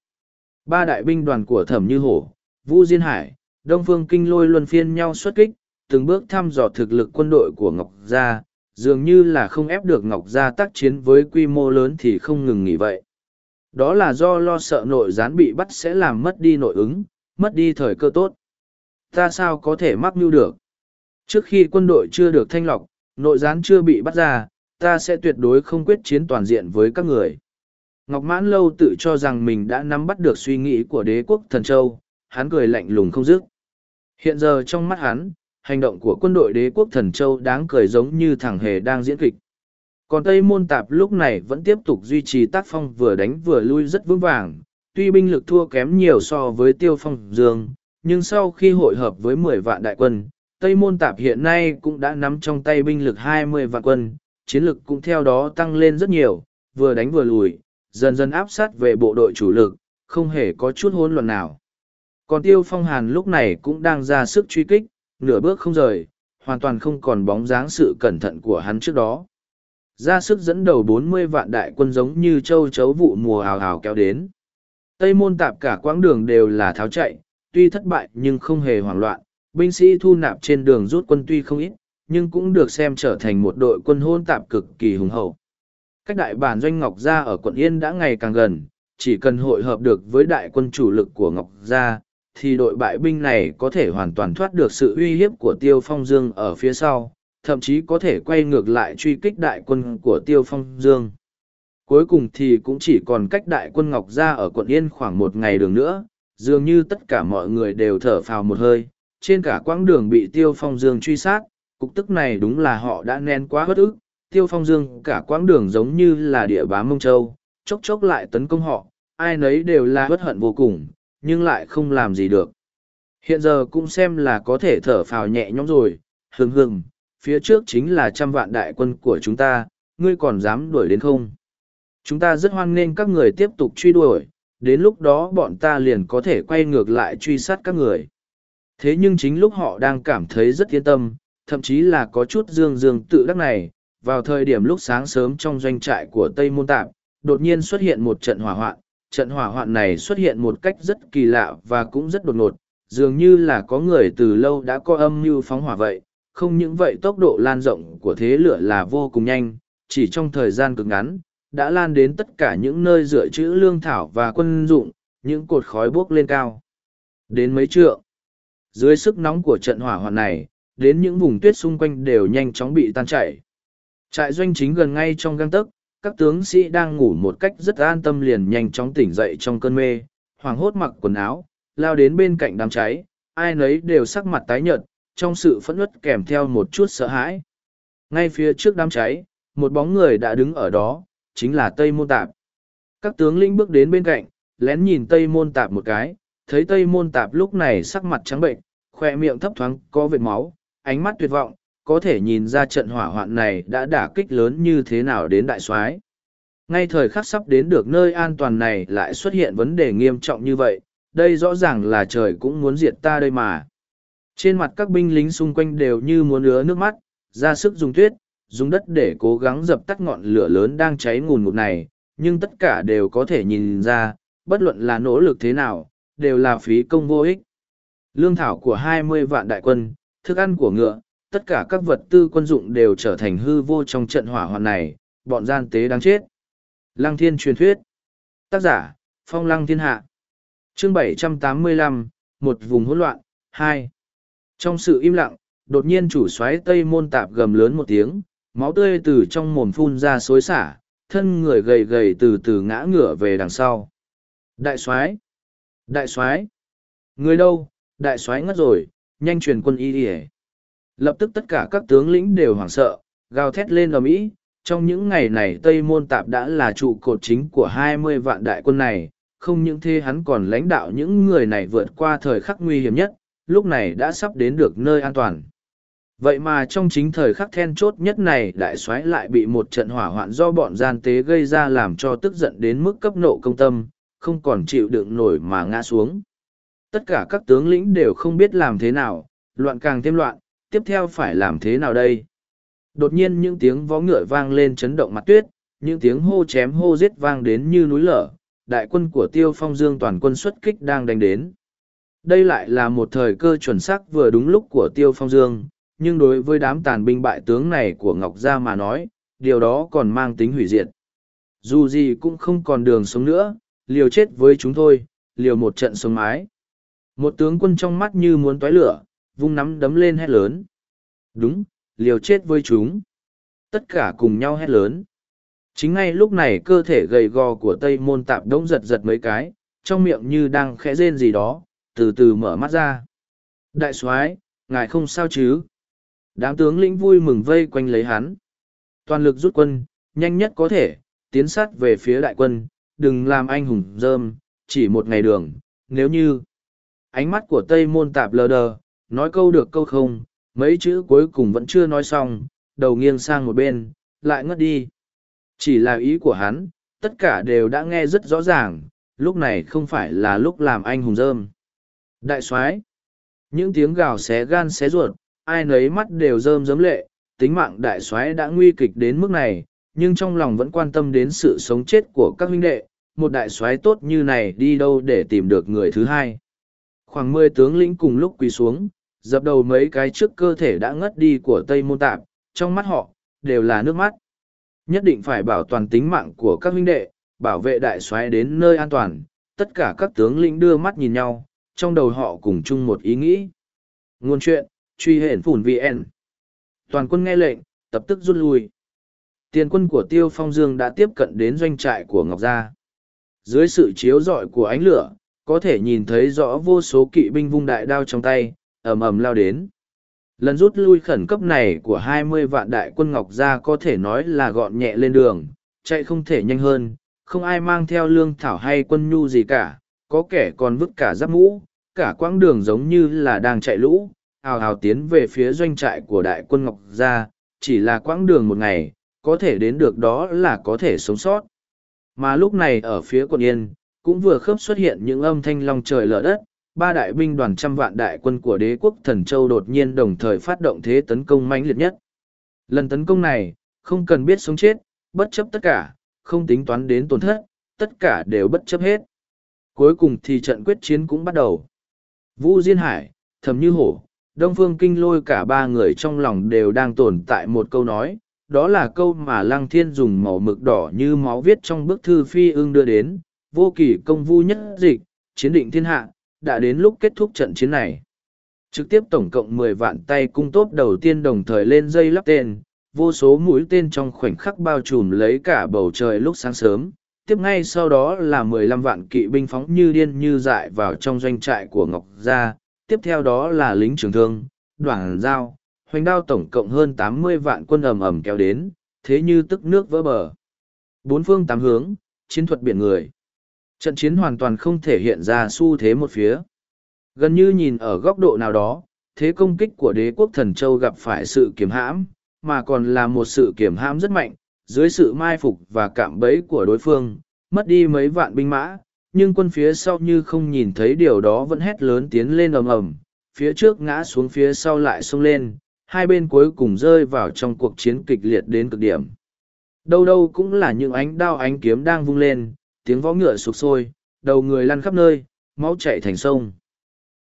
Ba đại binh đoàn của Thẩm Như Hổ, Vũ Diên Hải, Đông Phương Kinh Lôi luân phiên nhau xuất kích, từng bước thăm dò thực lực quân đội của Ngọc Gia, dường như là không ép được Ngọc Gia tác chiến với quy mô lớn thì không ngừng nghỉ vậy. Đó là do lo sợ nội gián bị bắt sẽ làm mất đi nội ứng, mất đi thời cơ tốt. Ta sao có thể mắc mưu được? Trước khi quân đội chưa được thanh lọc, nội gián chưa bị bắt ra, ta sẽ tuyệt đối không quyết chiến toàn diện với các người. Ngọc Mãn Lâu tự cho rằng mình đã nắm bắt được suy nghĩ của đế quốc thần châu, hắn cười lạnh lùng không dứt. Hiện giờ trong mắt hắn, hành động của quân đội đế quốc thần châu đáng cười giống như thằng hề đang diễn kịch. Còn Tây Môn Tạp lúc này vẫn tiếp tục duy trì tác phong vừa đánh vừa lui rất vững vàng, tuy binh lực thua kém nhiều so với Tiêu Phong Dương, nhưng sau khi hội hợp với mười vạn đại quân, Tây Môn Tạp hiện nay cũng đã nắm trong tay binh lực hai mươi vạn quân, chiến lực cũng theo đó tăng lên rất nhiều, vừa đánh vừa lùi, dần dần áp sát về bộ đội chủ lực, không hề có chút hỗn loạn nào. Còn Tiêu Phong Hàn lúc này cũng đang ra sức truy kích, nửa bước không rời, hoàn toàn không còn bóng dáng sự cẩn thận của hắn trước đó. Ra sức dẫn đầu bốn mươi vạn đại quân giống như châu chấu vụ mùa hào hào kéo đến. Tây môn tạp cả quãng đường đều là tháo chạy, tuy thất bại nhưng không hề hoảng loạn, binh sĩ thu nạp trên đường rút quân tuy không ít, nhưng cũng được xem trở thành một đội quân hôn tạp cực kỳ hùng hậu. Cách đại bản doanh Ngọc Gia ở quận Yên đã ngày càng gần, chỉ cần hội hợp được với đại quân chủ lực của Ngọc Gia, thì đội bại binh này có thể hoàn toàn thoát được sự uy hiếp của Tiêu Phong Dương ở phía sau, thậm chí có thể quay ngược lại truy kích đại quân của Tiêu Phong Dương. Cuối cùng thì cũng chỉ còn cách đại quân Ngọc Gia ở quận Yên khoảng một ngày đường nữa, dường như tất cả mọi người đều thở phào một hơi, trên cả quãng đường bị Tiêu Phong Dương truy sát, cục tức này đúng là họ đã nén quá bất ức, Tiêu Phong Dương cả quãng đường giống như là địa bám mông châu, chốc chốc lại tấn công họ, ai nấy đều là bất hận vô cùng, nhưng lại không làm gì được. Hiện giờ cũng xem là có thể thở phào nhẹ nhõm rồi, hừng hừng, phía trước chính là trăm vạn đại quân của chúng ta, ngươi còn dám đuổi đến không? Chúng ta rất hoan nghênh các người tiếp tục truy đuổi, đến lúc đó bọn ta liền có thể quay ngược lại truy sát các người. Thế nhưng chính lúc họ đang cảm thấy rất yên tâm, thậm chí là có chút dương dương tự đắc này, vào thời điểm lúc sáng sớm trong doanh trại của Tây Môn Tạp, đột nhiên xuất hiện một trận hỏa hoạn. Trận hỏa hoạn này xuất hiện một cách rất kỳ lạ và cũng rất đột ngột, dường như là có người từ lâu đã có âm mưu phóng hỏa vậy. Không những vậy tốc độ lan rộng của thế lửa là vô cùng nhanh, chỉ trong thời gian cực ngắn, đã lan đến tất cả những nơi dựa chữ lương thảo và quân dụng, những cột khói bốc lên cao. Đến mấy trượng, dưới sức nóng của trận hỏa hoạn này, đến những vùng tuyết xung quanh đều nhanh chóng bị tan chảy. Trại doanh chính gần ngay trong găng tấc, các tướng sĩ đang ngủ một cách rất an tâm liền nhanh chóng tỉnh dậy trong cơn mê, hoảng hốt mặc quần áo, lao đến bên cạnh đám cháy, ai nấy đều sắc mặt tái nhợt, trong sự phẫn uất kèm theo một chút sợ hãi. Ngay phía trước đám cháy, một bóng người đã đứng ở đó, chính là Tây Môn Tạp. Các tướng lĩnh bước đến bên cạnh, lén nhìn Tây Môn Tạp một cái, thấy Tây Môn Tạp lúc này sắc mặt trắng bệnh, khoe miệng thấp thoáng có vệt máu, ánh mắt tuyệt vọng, có thể nhìn ra trận hỏa hoạn này đã đả kích lớn như thế nào đến đại soái. Ngay thời khắc sắp đến được nơi an toàn này lại xuất hiện vấn đề nghiêm trọng như vậy, đây rõ ràng là trời cũng muốn diệt ta đây mà. Trên mặt các binh lính xung quanh đều như muốn ứa nước mắt, ra sức dùng tuyết, dùng đất để cố gắng dập tắt ngọn lửa lớn đang cháy ngùn ngụt này, nhưng tất cả đều có thể nhìn ra, bất luận là nỗ lực thế nào, đều là phí công vô ích. Lương thảo của hai mươi vạn đại quân, thức ăn của ngựa, tất cả các vật tư quân dụng đều trở thành hư vô trong trận hỏa hoạn này, bọn gian tế đáng chết. Lăng thiên truyền thuyết. Tác giả, Phong Lăng Thiên Hạ. Chương 785, một vùng hỗn loạn, 2. Trong sự im lặng, đột nhiên chủ xoáy Tây Môn Tạp gầm lớn một tiếng, máu tươi từ trong mồm phun ra xối xả, thân người gầy gầy từ từ ngã ngửa về đằng sau. Đại soái, Đại soái, Người đâu? Đại soái ngất rồi, nhanh truyền quân y đi Lập tức tất cả các tướng lĩnh đều hoảng sợ, gào thét lên ầm ĩ. Trong những ngày này Tây Môn Tạp đã là trụ cột chính của hai mươi vạn đại quân này, không những thế hắn còn lãnh đạo những người này vượt qua thời khắc nguy hiểm nhất, lúc này đã sắp đến được nơi an toàn. Vậy mà trong chính thời khắc then chốt nhất này đại soái lại bị một trận hỏa hoạn do bọn gian tế gây ra làm cho tức giận đến mức cấp nộ công tâm, không còn chịu đựng nổi mà ngã xuống. Tất cả các tướng lĩnh đều không biết làm thế nào, loạn càng thêm loạn, tiếp theo phải làm thế nào đây? Đột nhiên những tiếng vó ngựa vang lên chấn động mặt tuyết, những tiếng hô chém hô giết vang đến như núi lở, đại quân của Tiêu Phong Dương toàn quân xuất kích đang đánh đến. Đây lại là một thời cơ chuẩn xác vừa đúng lúc của Tiêu Phong Dương, nhưng đối với đám tàn binh bại tướng này của Ngọc Gia mà nói, điều đó còn mang tính hủy diệt. Dù gì cũng không còn đường sống nữa, liều chết với chúng thôi, liều một trận sống mái. Một tướng quân trong mắt như muốn tói lửa, vung nắm đấm lên hét lớn. Đúng, liều chết với chúng. Tất cả cùng nhau hét lớn. Chính ngay lúc này cơ thể gầy gò của Tây Môn Tạp đống giật giật mấy cái, trong miệng như đang khẽ rên gì đó, từ từ mở mắt ra. Đại soái, ngài không sao chứ? Đám tướng lĩnh vui mừng vây quanh lấy hắn. Toàn lực rút quân, nhanh nhất có thể, tiến sát về phía đại quân, đừng làm anh hùng dơm, chỉ một ngày đường, nếu như ánh mắt của Tây Môn Tạp lờ đờ, nói câu được câu không, mấy chữ cuối cùng vẫn chưa nói xong, đầu nghiêng sang một bên, lại ngất đi. Chỉ là ý của hắn, tất cả đều đã nghe rất rõ ràng, lúc này không phải là lúc làm anh hùng rơm. Đại soái những tiếng gào xé gan xé ruột, ai nấy mắt đều rơm rớm lệ, tính mạng đại soái đã nguy kịch đến mức này, nhưng trong lòng vẫn quan tâm đến sự sống chết của các huynh đệ, một đại soái tốt như này đi đâu để tìm được người thứ hai. Khoảng mười tướng lĩnh cùng lúc quỳ xuống, dập đầu mấy cái trước cơ thể đã ngất đi của Tây Môn Tạp, trong mắt họ, đều là nước mắt. Nhất định phải bảo toàn tính mạng của các huynh đệ, bảo vệ đại soái đến nơi an toàn, tất cả các tướng lĩnh đưa mắt nhìn nhau, trong đầu họ cùng chung một ý nghĩ. Nguồn chuyện, truy hển phủn VN. Toàn quân nghe lệnh, tập tức rút lui. Tiền quân của Tiêu Phong Dương đã tiếp cận đến doanh trại của Ngọc Gia. Dưới sự chiếu rọi của ánh lửa, có thể nhìn thấy rõ vô số kỵ binh vung đại đao trong tay, ầm ầm lao đến. Lần rút lui khẩn cấp này của hai mươi vạn đại quân Ngọc Gia có thể nói là gọn nhẹ lên đường, chạy không thể nhanh hơn, không ai mang theo lương thảo hay quân nhu gì cả, có kẻ còn vứt cả giáp mũ, cả quãng đường giống như là đang chạy lũ, hào hào tiến về phía doanh trại của đại quân Ngọc Gia, chỉ là quãng đường một ngày, có thể đến được đó là có thể sống sót. Mà lúc này ở phía quận Yên, cũng vừa khớp xuất hiện những âm thanh long trời lở đất, ba đại binh đoàn trăm vạn đại quân của đế quốc thần châu đột nhiên đồng thời phát động thế tấn công mãnh liệt nhất. Lần tấn công này, không cần biết sống chết, bất chấp tất cả, không tính toán đến tổn thất, tất cả đều bất chấp hết. Cuối cùng thì trận quyết chiến cũng bắt đầu. Vũ Diên Hải, Thẩm Như Hổ, Đông Phương Kinh lôi cả ba người trong lòng đều đang tồn tại một câu nói, đó là câu mà Lăng Thiên dùng màu mực đỏ như máu viết trong bức thư phi ưng đưa đến, vô kỳ công vu nhất dịch, chiến định thiên hạ, đã đến lúc kết thúc trận chiến này. Trực tiếp tổng cộng mười vạn tay cung tốt đầu tiên đồng thời lên dây lắp tên, vô số mũi tên trong khoảnh khắc bao trùm lấy cả bầu trời lúc sáng sớm. Tiếp ngay sau đó là mười lăm vạn kỵ binh phóng như điên như dại vào trong doanh trại của Ngọc Gia. Tiếp theo đó là lính trường thương, đoàn giao, hoành đao tổng cộng hơn tám mươi vạn quân ầm ầm kéo đến, thế như tức nước vỡ bờ. Bốn phương tám hướng, chiến thuật biển người. Trận chiến hoàn toàn không thể hiện ra xu thế một phía. Gần như nhìn ở góc độ nào đó, thế công kích của đế quốc thần châu gặp phải sự kiểm hãm, mà còn là một sự kiểm hãm rất mạnh, dưới sự mai phục và cạm bẫy của đối phương, mất đi mấy vạn binh mã, nhưng quân phía sau như không nhìn thấy điều đó vẫn hét lớn tiến lên ầm ầm, phía trước ngã xuống phía sau lại xông lên, hai bên cuối cùng rơi vào trong cuộc chiến kịch liệt đến cực điểm. Đâu đâu cũng là những ánh đao ánh kiếm đang vung lên, tiếng võ ngựa sục sôi, đầu người lăn khắp nơi, máu chảy thành sông.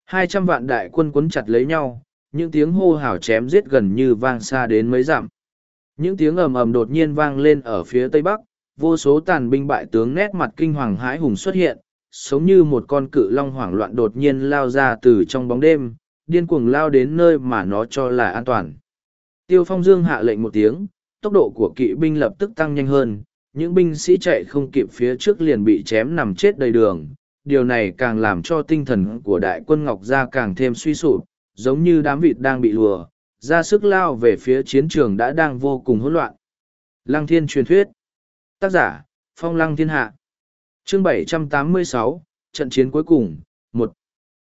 Hai trăm vạn đại quân quấn chặt lấy nhau, những tiếng hô hào chém giết gần như vang xa đến mấy dặm. Những tiếng ầm ầm đột nhiên vang lên ở phía tây bắc, vô số tàn binh bại tướng nét mặt kinh hoàng hãi hùng xuất hiện, giống như một con cự long hoảng loạn đột nhiên lao ra từ trong bóng đêm, điên cuồng lao đến nơi mà nó cho là an toàn. Tiêu Phong Dương hạ lệnh một tiếng, tốc độ của kỵ binh lập tức tăng nhanh hơn, những binh sĩ chạy không kịp phía trước liền bị chém nằm chết đầy đường. Điều này càng làm cho tinh thần của đại quân Ngọc Gia càng thêm suy sụp, giống như đám vịt đang bị lùa, ra sức lao về phía chiến trường đã đang vô cùng hỗn loạn. Lăng Thiên truyền thuyết. Tác giả, Phong Lăng Thiên Hạ. Chương 786, trận chiến cuối cùng, một.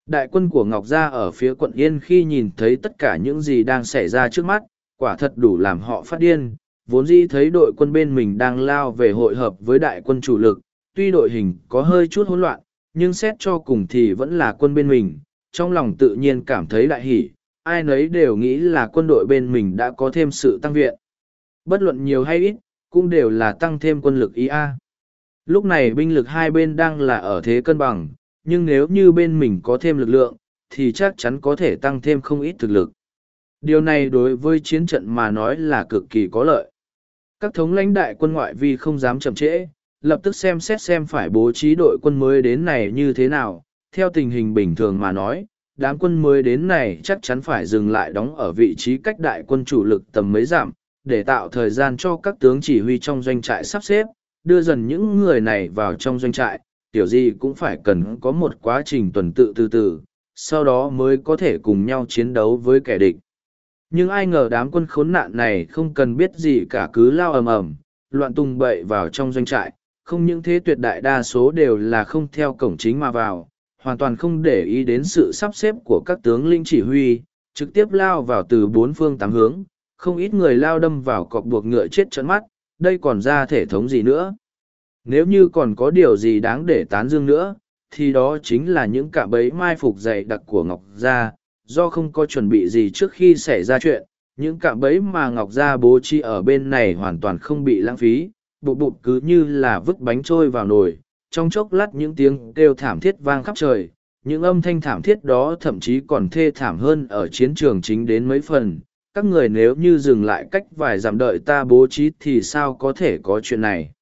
Đại quân của Ngọc Gia ở phía quận Yên khi nhìn thấy tất cả những gì đang xảy ra trước mắt, quả thật đủ làm họ phát điên, vốn dĩ thấy đội quân bên mình đang lao về hội hợp với đại quân chủ lực, tuy đội hình có hơi chút hỗn loạn, nhưng xét cho cùng thì vẫn là quân bên mình, trong lòng tự nhiên cảm thấy đại hỷ, ai nấy đều nghĩ là quân đội bên mình đã có thêm sự tăng viện. Bất luận nhiều hay ít, cũng đều là tăng thêm quân lực IA. Lúc này binh lực hai bên đang là ở thế cân bằng, nhưng nếu như bên mình có thêm lực lượng, thì chắc chắn có thể tăng thêm không ít thực lực. Điều này đối với chiến trận mà nói là cực kỳ có lợi. Các thống lãnh đại quân ngoại vi không dám chậm trễ, lập tức xem xét xem phải bố trí đội quân mới đến này như thế nào. Theo tình hình bình thường mà nói, đám quân mới đến này chắc chắn phải dừng lại đóng ở vị trí cách đại quân chủ lực tầm mấy giảm, để tạo thời gian cho các tướng chỉ huy trong doanh trại sắp xếp, đưa dần những người này vào trong doanh trại, tiểu gì cũng phải cần có một quá trình tuần tự từ từ, sau đó mới có thể cùng nhau chiến đấu với kẻ địch nhưng ai ngờ đám quân khốn nạn này không cần biết gì cả cứ lao ầm ầm loạn tung bậy vào trong doanh trại không những thế tuyệt đại đa số đều là không theo cổng chính mà vào hoàn toàn không để ý đến sự sắp xếp của các tướng linh chỉ huy, trực tiếp lao vào từ bốn phương tám hướng, không ít người lao đâm vào cọc buộc ngựa chết trận mắt, đây còn ra thể thống gì nữa. Nếu như còn có điều gì đáng để tán dương nữa, thì đó chính là những cạm bẫy mai phục dày đặc của Ngọc Gia, do không có chuẩn bị gì trước khi xảy ra chuyện, những cạm bẫy mà Ngọc Gia bố trí ở bên này hoàn toàn không bị lãng phí, bụt bụt cứ như là vứt bánh trôi vào nồi, trong chốc lát những tiếng kêu thảm thiết vang khắp trời, những âm thanh thảm thiết đó thậm chí còn thê thảm hơn ở chiến trường chính đến mấy phần. Các người nếu như dừng lại cách vài giảm đợi ta bố trí thì sao có thể có chuyện này?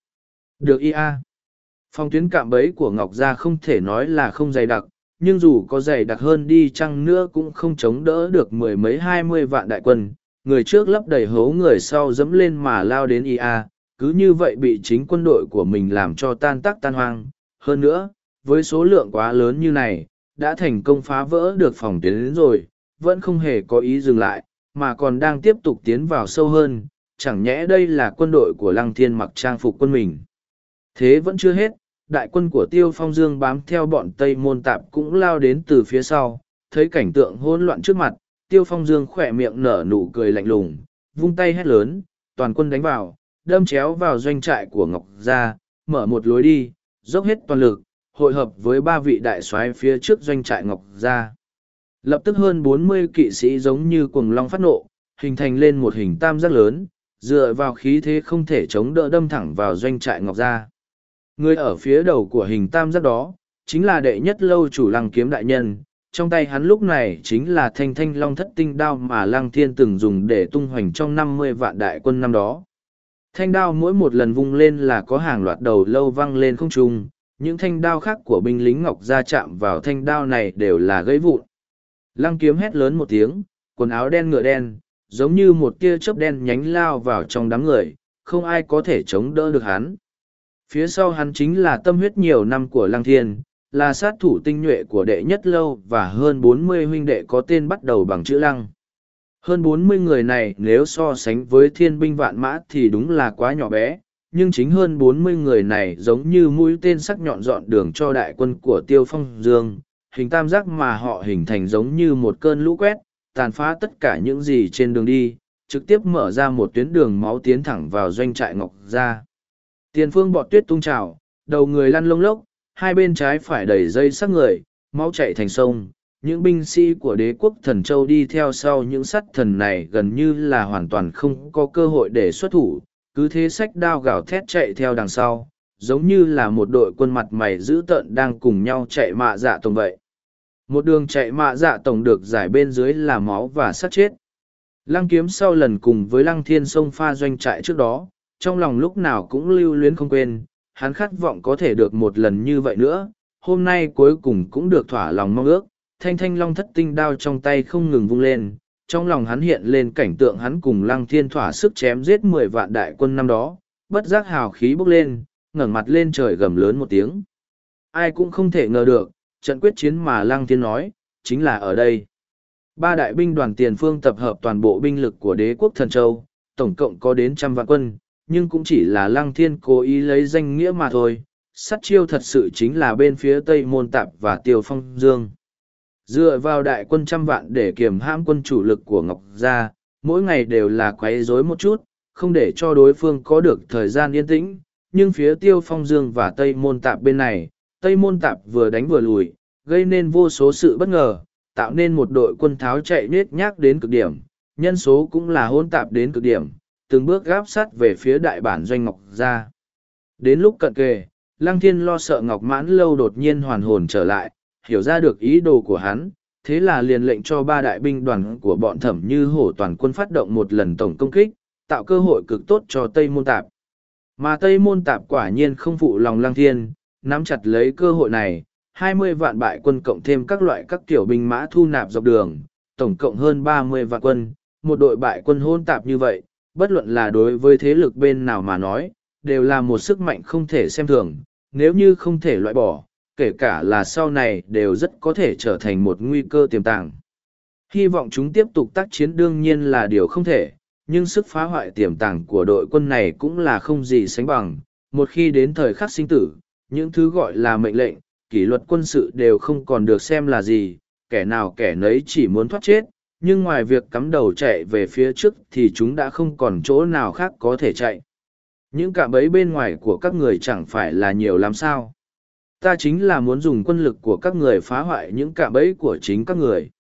Được ia. Phong tuyến cạm bẫy của Ngọc Gia không thể nói là không dày đặc, nhưng dù có dày đặc hơn đi chăng nữa cũng không chống đỡ được mười mấy hai mươi vạn đại quân. Người trước lấp đầy hố người sau dẫm lên mà lao đến ia, cứ như vậy bị chính quân đội của mình làm cho tan tác tan hoang. Hơn nữa, với số lượng quá lớn như này, đã thành công phá vỡ được phòng tuyến đến rồi, vẫn không hề có ý dừng lại, mà còn đang tiếp tục tiến vào sâu hơn, chẳng nhẽ đây là quân đội của Lăng Thiên mặc trang phục quân mình. Thế vẫn chưa hết, đại quân của Tiêu Phong Dương bám theo bọn Tây Môn Tạp cũng lao đến từ phía sau, thấy cảnh tượng hỗn loạn trước mặt, Tiêu Phong Dương khỏe miệng nở nụ cười lạnh lùng, vung tay hét lớn, toàn quân đánh vào, đâm chéo vào doanh trại của Ngọc Gia, mở một lối đi, dốc hết toàn lực, hội hợp với ba vị đại soái phía trước doanh trại Ngọc Gia. Lập tức hơn bốn mươi kỵ sĩ giống như cuồng long phát nộ, hình thành lên một hình tam giác lớn, dựa vào khí thế không thể chống đỡ đâm thẳng vào doanh trại Ngọc Gia. Người ở phía đầu của hình tam giác đó, chính là đệ nhất lâu chủ lăng kiếm đại nhân. Trong tay hắn lúc này chính là thanh thanh long thất tinh đao mà lăng thiên từng dùng để tung hoành trong năm mươi vạn đại quân năm đó. Thanh đao mỗi một lần vung lên là có hàng loạt đầu lâu văng lên không trung, những thanh đao khác của binh lính ngọc ra chạm vào thanh đao này đều là gãy vụn. Lăng kiếm hét lớn một tiếng, quần áo đen ngựa đen, giống như một tia chớp đen nhánh lao vào trong đám người, không ai có thể chống đỡ được hắn. Phía sau hắn chính là tâm huyết nhiều năm của Lăng Thiên, là sát thủ tinh nhuệ của đệ nhất lâu và hơn bốn mươi huynh đệ có tên bắt đầu bằng chữ Lăng. Hơn bốn mươi người này nếu so sánh với thiên binh vạn mã thì đúng là quá nhỏ bé, nhưng chính hơn bốn mươi người này giống như mũi tên sắc nhọn dọn đường cho đại quân của Tiêu Phong Dương, hình tam giác mà họ hình thành giống như một cơn lũ quét, tàn phá tất cả những gì trên đường đi, trực tiếp mở ra một tuyến đường máu tiến thẳng vào doanh trại Ngọc Gia. Tiền phương bọt tuyết tung trào, đầu người lăn lông lốc, hai bên trái phải đẩy dây sắc người, máu chạy thành sông. Những binh sĩ của đế quốc thần châu đi theo sau những sắt thần này gần như là hoàn toàn không có cơ hội để xuất thủ, cứ thế sách đao gào thét chạy theo đằng sau, giống như là một đội quân mặt mày dữ tợn đang cùng nhau chạy mạ dạ tổng vậy. Một đường chạy mạ dạ tổng được giải bên dưới là máu và sát chết. Lăng kiếm sau lần cùng với lăng thiên sông pha doanh trại trước đó, trong lòng lúc nào cũng lưu luyến không quên, hắn khát vọng có thể được một lần như vậy nữa, hôm nay cuối cùng cũng được thỏa lòng mong ước, thanh thanh long thất tinh đao trong tay không ngừng vung lên, trong lòng hắn hiện lên cảnh tượng hắn cùng lăng thiên thỏa sức chém giết mười vạn đại quân năm đó, bất giác hào khí bốc lên, ngẩng mặt lên trời gầm lớn một tiếng. Ai cũng không thể ngờ được, trận quyết chiến mà lăng thiên nói, chính là ở đây. Ba đại binh đoàn tiền phương tập hợp toàn bộ binh lực của đế quốc thần châu, tổng cộng có đến trăm vạn quân, nhưng cũng chỉ là lăng thiên cố ý lấy danh nghĩa mà thôi. Sắt chiêu thật sự chính là bên phía Tây Môn Tạp và Tiêu Phong Dương. Dựa vào đại quân trăm vạn để kiềm hãm quân chủ lực của Ngọc Gia, mỗi ngày đều là quấy rối một chút, không để cho đối phương có được thời gian yên tĩnh. Nhưng phía Tiêu Phong Dương và Tây Môn Tạp bên này, Tây Môn Tạp vừa đánh vừa lùi, gây nên vô số sự bất ngờ, tạo nên một đội quân tháo chạy nết nhác đến cực điểm, nhân số cũng là hôn tạp đến cực điểm, từng bước gáp sát về phía đại bản doanh ngọc ra. Đến lúc cận kề, Lăng Thiên lo sợ Ngọc Mãn Lâu đột nhiên hoàn hồn trở lại, hiểu ra được ý đồ của hắn, thế là liền lệnh cho ba đại binh đoàn của bọn thẩm như hổ toàn quân phát động một lần tổng công kích, tạo cơ hội cực tốt cho Tây Môn Tạp. Mà Tây Môn Tạp quả nhiên không phụ lòng Lăng Thiên, nắm chặt lấy cơ hội này, hai mươi vạn bại quân cộng thêm các loại các kiểu binh mã thu nạp dọc đường, tổng cộng hơn ba mươi vạn quân, một đội bại quân hôn tạp như vậy, bất luận là đối với thế lực bên nào mà nói, đều là một sức mạnh không thể xem thường, nếu như không thể loại bỏ, kể cả là sau này đều rất có thể trở thành một nguy cơ tiềm tàng. Hy vọng chúng tiếp tục tác chiến đương nhiên là điều không thể, nhưng sức phá hoại tiềm tàng của đội quân này cũng là không gì sánh bằng. Một khi đến thời khắc sinh tử, những thứ gọi là mệnh lệnh, kỷ luật quân sự đều không còn được xem là gì, kẻ nào kẻ nấy chỉ muốn thoát chết, nhưng ngoài việc cắm đầu chạy về phía trước thì chúng đã không còn chỗ nào khác có thể chạy. Những cạm bẫy bên ngoài của các người chẳng phải là nhiều lắm sao. Ta chính là muốn dùng quân lực của các người phá hoại những cạm bẫy của chính các người.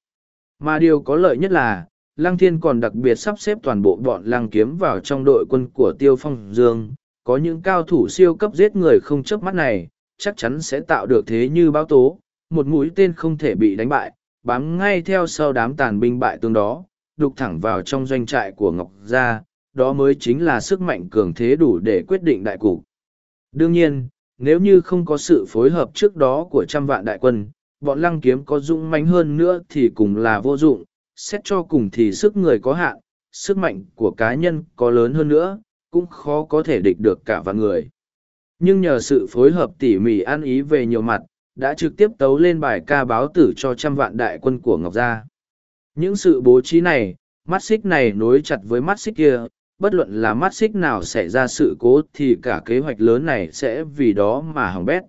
Mà điều có lợi nhất là, Lăng Thiên còn đặc biệt sắp xếp toàn bộ bọn Lăng Kiếm vào trong đội quân của Tiêu Phong Dương. Có những cao thủ siêu cấp giết người không chớp mắt này, chắc chắn sẽ tạo được thế như báo tố, một mũi tên không thể bị đánh bại, bám ngay theo sau đám tàn binh bại tướng đó, đục thẳng vào trong doanh trại của Ngọc Gia, đó mới chính là sức mạnh cường thế đủ để quyết định đại cục. Đương nhiên, nếu như không có sự phối hợp trước đó của trăm vạn đại quân, bọn lăng kiếm có dũng mãnh hơn nữa thì cùng là vô dụng, xét cho cùng thì sức người có hạn, sức mạnh của cá nhân có lớn hơn nữa, cũng khó có thể địch được cả vạn người. Nhưng nhờ sự phối hợp tỉ mỉ ăn ý về nhiều mặt, đã trực tiếp tấu lên bài ca báo tử cho trăm vạn đại quân của Ngọc Gia. Những sự bố trí này, mắt xích này nối chặt với mắt xích kia, bất luận là mắt xích nào xảy ra sự cố thì cả kế hoạch lớn này sẽ vì đó mà hỏng bét.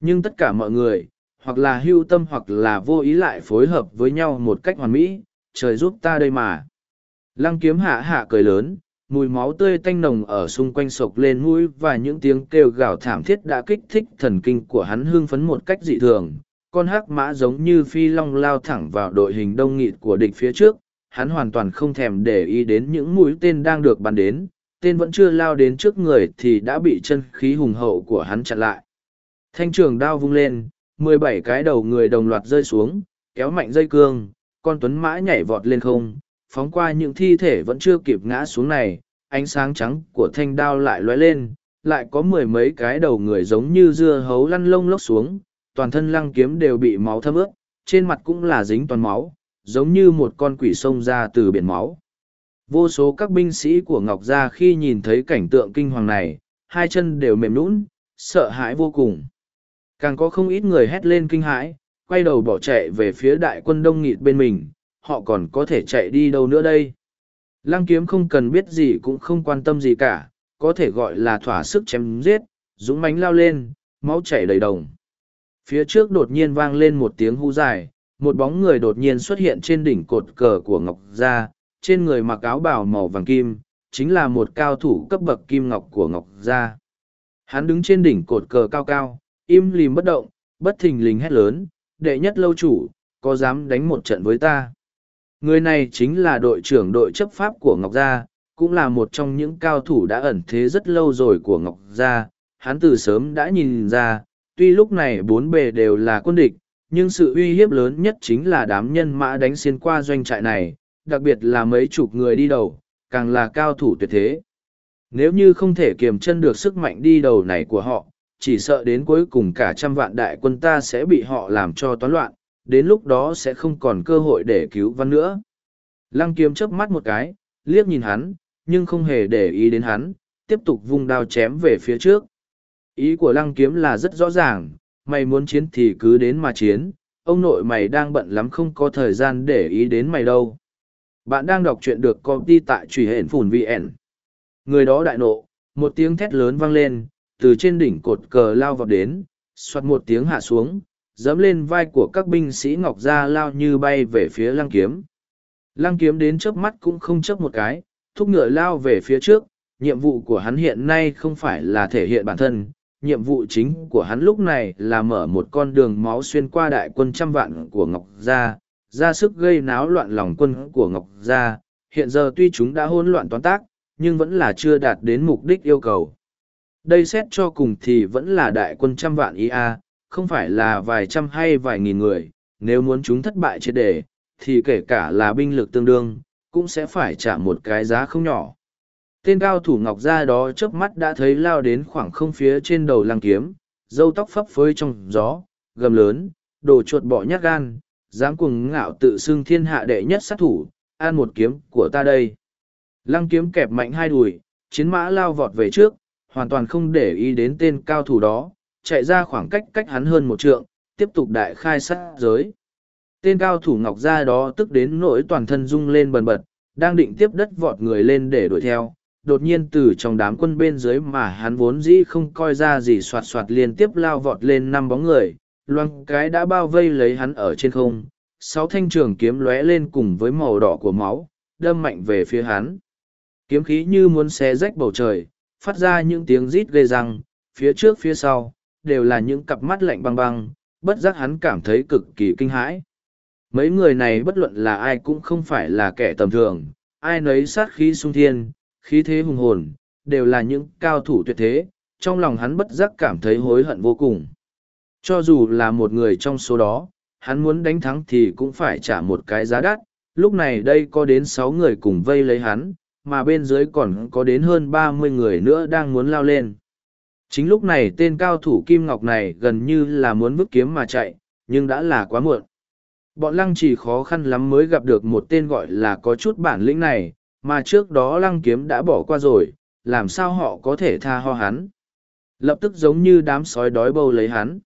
Nhưng tất cả mọi người, hoặc là hưu tâm hoặc là vô ý lại phối hợp với nhau một cách hoàn mỹ, trời giúp ta đây mà. Lăng kiếm hạ hạ cười lớn, mùi máu tươi tanh nồng ở xung quanh sộc lên mũi và những tiếng kêu gào thảm thiết đã kích thích thần kinh của hắn hưng phấn một cách dị thường. Con hắc mã giống như phi long lao thẳng vào đội hình đông nghịt của địch phía trước, hắn hoàn toàn không thèm để ý đến những mũi tên đang được bắn đến, tên vẫn chưa lao đến trước người thì đã bị chân khí hùng hậu của hắn chặn lại. Thanh trường đao vung lên, mười bảy cái đầu người đồng loạt rơi xuống, kéo mạnh dây cương, con tuấn mã nhảy vọt lên không, phóng qua những thi thể vẫn chưa kịp ngã xuống này, ánh sáng trắng của thanh đao lại lóe lên, lại có mười mấy cái đầu người giống như dưa hấu lăn lông lốc xuống, toàn thân lăng kiếm đều bị máu thấm ướt, trên mặt cũng là dính toàn máu, giống như một con quỷ sông ra từ biển máu. Vô số các binh sĩ của Ngọc Gia khi nhìn thấy cảnh tượng kinh hoàng này, hai chân đều mềm nũng, sợ hãi vô cùng. Càng có không ít người hét lên kinh hãi, quay đầu bỏ chạy về phía đại quân đông nghịt bên mình, họ còn có thể chạy đi đâu nữa đây. Lăng kiếm không cần biết gì cũng không quan tâm gì cả, có thể gọi là thỏa sức chém giết, dũng mánh lao lên, máu chảy đầy đồng. Phía trước đột nhiên vang lên một tiếng hú dài, một bóng người đột nhiên xuất hiện trên đỉnh cột cờ của Ngọc Gia, trên người mặc áo bào màu vàng kim, chính là một cao thủ cấp bậc kim ngọc của Ngọc Gia. Hắn đứng trên đỉnh cột cờ cao cao, im lìm bất động, bất thình lình hét lớn, đệ nhất lâu chủ, có dám đánh một trận với ta? Người này chính là đội trưởng đội chấp pháp của Ngọc Gia, cũng là một trong những cao thủ đã ẩn thế rất lâu rồi của Ngọc Gia. Hắn từ sớm đã nhìn ra, tuy lúc này bốn bề đều là quân địch, nhưng sự uy hiếp lớn nhất chính là đám nhân mã đánh xuyên qua doanh trại này, đặc biệt là mấy chục người đi đầu, càng là cao thủ tuyệt thế. Nếu như không thể kiềm chân được sức mạnh đi đầu này của họ, chỉ sợ đến cuối cùng cả trăm vạn đại quân ta sẽ bị họ làm cho toán loạn, đến lúc đó sẽ không còn cơ hội để cứu văn nữa. Lăng kiếm chớp mắt một cái, liếc nhìn hắn, nhưng không hề để ý đến hắn, tiếp tục vung đao chém về phía trước. Ý của lăng kiếm là rất rõ ràng, mày muốn chiến thì cứ đến mà chiến, ông nội mày đang bận lắm không có thời gian để ý đến mày đâu. Bạn đang đọc truyện được công ty tại truy hển phùn VN. Người đó đại nộ, một tiếng thét lớn vang lên, từ trên đỉnh cột cờ lao vào đến, xoát một tiếng hạ xuống, dẫm lên vai của các binh sĩ ngọc gia lao như bay về phía lăng kiếm. Lăng kiếm đến chớp mắt cũng không chớp một cái, thúc ngựa lao về phía trước, nhiệm vụ của hắn hiện nay không phải là thể hiện bản thân, nhiệm vụ chính của hắn lúc này là mở một con đường máu xuyên qua đại quân trăm vạn của Ngọc Gia, ra sức gây náo loạn lòng quân của Ngọc Gia. Hiện giờ tuy chúng đã hỗn loạn toán tác, nhưng vẫn là chưa đạt đến mục đích yêu cầu. Đây xét cho cùng thì vẫn là đại quân trăm vạn IA, không phải là vài trăm hay vài nghìn người, nếu muốn chúng thất bại triệt đề, thì kể cả là binh lực tương đương, cũng sẽ phải trả một cái giá không nhỏ. Tên cao thủ ngọc ra đó chớp mắt đã thấy lao đến khoảng không phía trên đầu lăng kiếm, dâu tóc phấp phới trong gió, gầm lớn, đồ chuột bỏ nhát gan, dám cuồng ngạo tự xưng thiên hạ đệ nhất sát thủ, an một kiếm của ta đây. Lăng kiếm kẹp mạnh hai đùi, chiến mã lao vọt về trước, hoàn toàn không để ý đến tên cao thủ đó, chạy ra khoảng cách cách hắn hơn một trượng, tiếp tục đại khai sát giới. Tên cao thủ ngọc ra đó tức đến nỗi toàn thân rung lên bần bật, đang định tiếp đất vọt người lên để đuổi theo. Đột nhiên từ trong đám quân bên dưới mà hắn vốn dĩ không coi ra gì soạt soạt liên tiếp lao vọt lên năm bóng người, loang cái đã bao vây lấy hắn ở trên không, sáu thanh trường kiếm lóe lên cùng với màu đỏ của máu, đâm mạnh về phía hắn. Kiếm khí như muốn xé rách bầu trời, phát ra những tiếng rít ghê răng, phía trước phía sau, đều là những cặp mắt lạnh băng băng, bất giác hắn cảm thấy cực kỳ kinh hãi. Mấy người này bất luận là ai cũng không phải là kẻ tầm thường, ai nấy sát khí sung thiên, khí thế hùng hồn, đều là những cao thủ tuyệt thế, trong lòng hắn bất giác cảm thấy hối hận vô cùng. Cho dù là một người trong số đó, hắn muốn đánh thắng thì cũng phải trả một cái giá đắt, lúc này đây có đến sáu người cùng vây lấy hắn, mà bên dưới còn có đến hơn ba mươi người nữa đang muốn lao lên. Chính lúc này tên cao thủ Kim Ngọc này gần như là muốn vứt kiếm mà chạy, nhưng đã là quá muộn. Bọn lăng chỉ khó khăn lắm mới gặp được một tên gọi là có chút bản lĩnh này, mà trước đó lăng kiếm đã bỏ qua rồi, làm sao họ có thể tha ho hắn. Lập tức giống như đám sói đói bâu lấy hắn.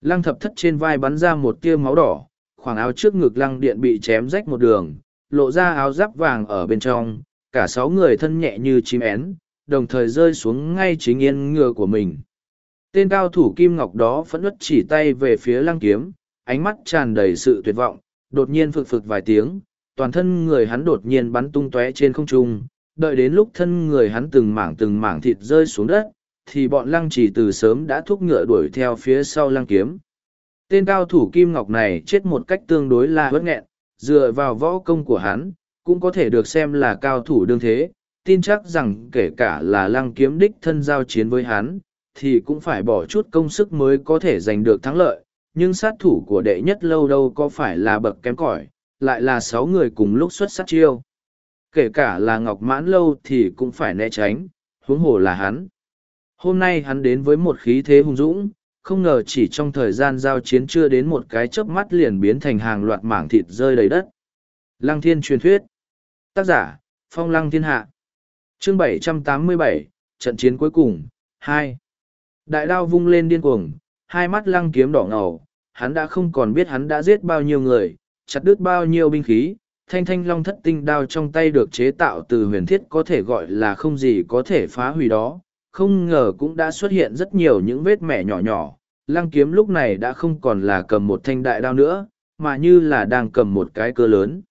Lăng thập thất trên vai bắn ra một tia máu đỏ, khoảng áo trước ngực lăng điện bị chém rách một đường, lộ ra áo giáp vàng ở bên trong, cả sáu người thân nhẹ như chim én, đồng thời rơi xuống ngay chính yên ngựa của mình. Tên cao thủ Kim Ngọc đó phẫn nứt chỉ tay về phía lăng kiếm, ánh mắt tràn đầy sự tuyệt vọng, đột nhiên phực phực vài tiếng, toàn thân người hắn đột nhiên bắn tung tóe trên không trung, đợi đến lúc thân người hắn từng mảng từng mảng thịt rơi xuống đất, thì bọn lăng chỉ từ sớm đã thúc ngựa đuổi theo phía sau lăng kiếm. Tên cao thủ Kim Ngọc này chết một cách tương đối là bất nghẹn, dựa vào võ công của hắn, cũng có thể được xem là cao thủ đương thế, tin chắc rằng kể cả là lăng kiếm đích thân giao chiến với hắn, thì cũng phải bỏ chút công sức mới có thể giành được thắng lợi, nhưng sát thủ của đệ nhất lâu đâu có phải là bậc kém cỏi, lại là sáu người cùng lúc xuất sát chiêu. Kể cả là Ngọc Mãn Lâu thì cũng phải né tránh, huống hồ là hắn. Hôm nay hắn đến với một khí thế hùng dũng, không ngờ chỉ trong thời gian giao chiến chưa đến một cái chớp mắt liền biến thành hàng loạt mảng thịt rơi đầy đất. Lăng thiên truyền thuyết. Tác giả, Phong Lăng Thiên Hạ. Chương 787, trận chiến cuối cùng, 2. Đại đao vung lên điên cuồng, hai mắt lăng kiếm đỏ ngầu, hắn đã không còn biết hắn đã giết bao nhiêu người, chặt đứt bao nhiêu binh khí, thanh thanh long thất tinh đao trong tay được chế tạo từ huyền thiết có thể gọi là không gì có thể phá hủy đó, không ngờ cũng đã xuất hiện rất nhiều những vết mẻ nhỏ nhỏ, lăng kiếm lúc này đã không còn là cầm một thanh đại đao nữa, mà như là đang cầm một cái cơ lớn.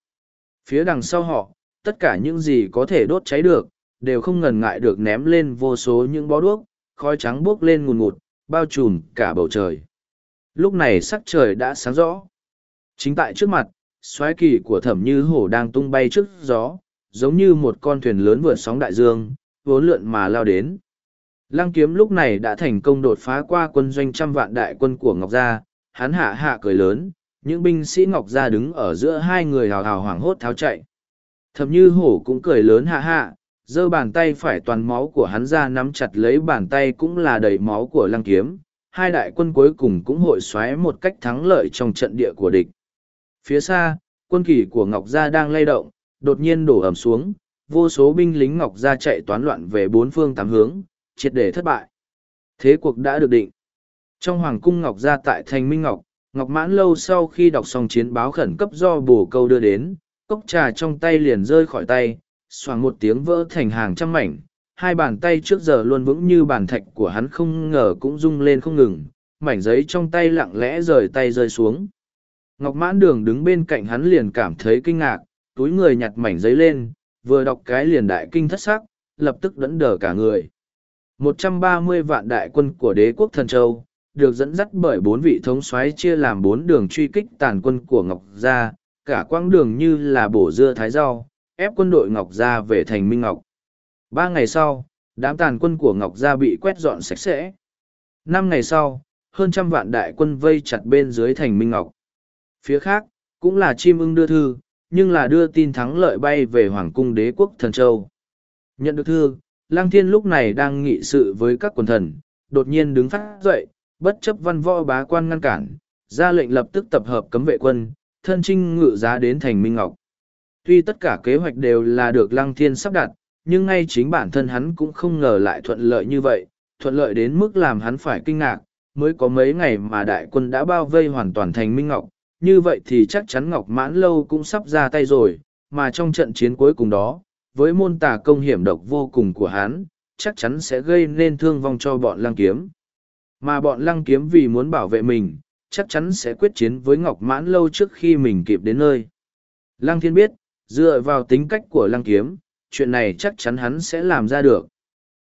Phía đằng sau họ, tất cả những gì có thể đốt cháy được, đều không ngần ngại được ném lên vô số những bó đuốc, khói trắng buốc lên ngùn ngụt, bao trùm cả bầu trời. Lúc này sắc trời đã sáng rõ. Chính tại trước mặt, xoáy kỳ của thẩm như hổ đang tung bay trước gió, giống như một con thuyền lớn vượt sóng đại dương, vốn lượn mà lao đến. Lăng kiếm lúc này đã thành công đột phá qua quân doanh trăm vạn đại quân của Ngọc Gia, hắn hạ hạ cười lớn, những binh sĩ Ngọc Gia đứng ở giữa hai người hào hào hoảng hốt tháo chạy. Thẩm như hổ cũng cười lớn hạ hạ, giơ bàn tay phải toàn máu của hắn ra nắm chặt lấy bàn tay cũng là đầy máu của lăng kiếm. Hai đại quân cuối cùng cũng hội xoáy một cách thắng lợi trong trận địa của địch. Phía xa, quân kỳ của Ngọc Gia đang lay động, đột nhiên đổ ẩm xuống, vô số binh lính Ngọc Gia chạy toán loạn về bốn phương tám hướng, triệt để thất bại. Thế cuộc đã được định. Trong Hoàng cung Ngọc Gia tại Thành Minh Ngọc, Ngọc Mãn lâu sau khi đọc xong chiến báo khẩn cấp do bổ câu đưa đến, cốc trà trong tay liền rơi khỏi tay, xoàng một tiếng vỡ thành hàng trăm mảnh. Hai bàn tay trước giờ luôn vững như bàn thạch của hắn không ngờ cũng rung lên không ngừng, mảnh giấy trong tay lặng lẽ rời tay rơi xuống. Ngọc mãn đường đứng bên cạnh hắn liền cảm thấy kinh ngạc, túi người nhặt mảnh giấy lên, vừa đọc cái liền đại kinh thất sắc, lập tức đẫn đờ cả người. 130 vạn đại quân của đế quốc thần châu, được dẫn dắt bởi bốn vị thống soái chia làm bốn đường truy kích tàn quân của Ngọc Gia, cả quãng đường như là bổ dưa thái rau, ép quân đội Ngọc Gia về thành Minh Ngọc. Ba ngày sau, đám tàn quân của Ngọc Gia bị quét dọn sạch sẽ. Năm ngày sau, hơn trăm vạn đại quân vây chặt bên dưới thành Minh Ngọc. Phía khác, cũng là chim ưng đưa thư, nhưng là đưa tin thắng lợi bay về Hoàng cung đế quốc thần châu. Nhận được thư, Lăng Thiên lúc này đang nghị sự với các quần thần, đột nhiên đứng phát dậy, bất chấp văn võ bá quan ngăn cản, ra lệnh lập tức tập hợp cấm vệ quân, thân trinh ngự giá đến thành Minh Ngọc. Tuy tất cả kế hoạch đều là được Lăng Thiên sắp đặt, nhưng ngay chính bản thân hắn cũng không ngờ lại thuận lợi như vậy, thuận lợi đến mức làm hắn phải kinh ngạc, mới có mấy ngày mà đại quân đã bao vây hoàn toàn thành Minh Ngọc, như vậy thì chắc chắn Ngọc Mãn Lâu cũng sắp ra tay rồi, mà trong trận chiến cuối cùng đó, với môn tà công hiểm độc vô cùng của hắn, chắc chắn sẽ gây nên thương vong cho bọn lăng kiếm. Mà bọn lăng kiếm vì muốn bảo vệ mình, chắc chắn sẽ quyết chiến với Ngọc Mãn Lâu trước khi mình kịp đến nơi. Lăng Thiên biết, dựa vào tính cách của Lăng Kiếm, chuyện này chắc chắn hắn sẽ làm ra được.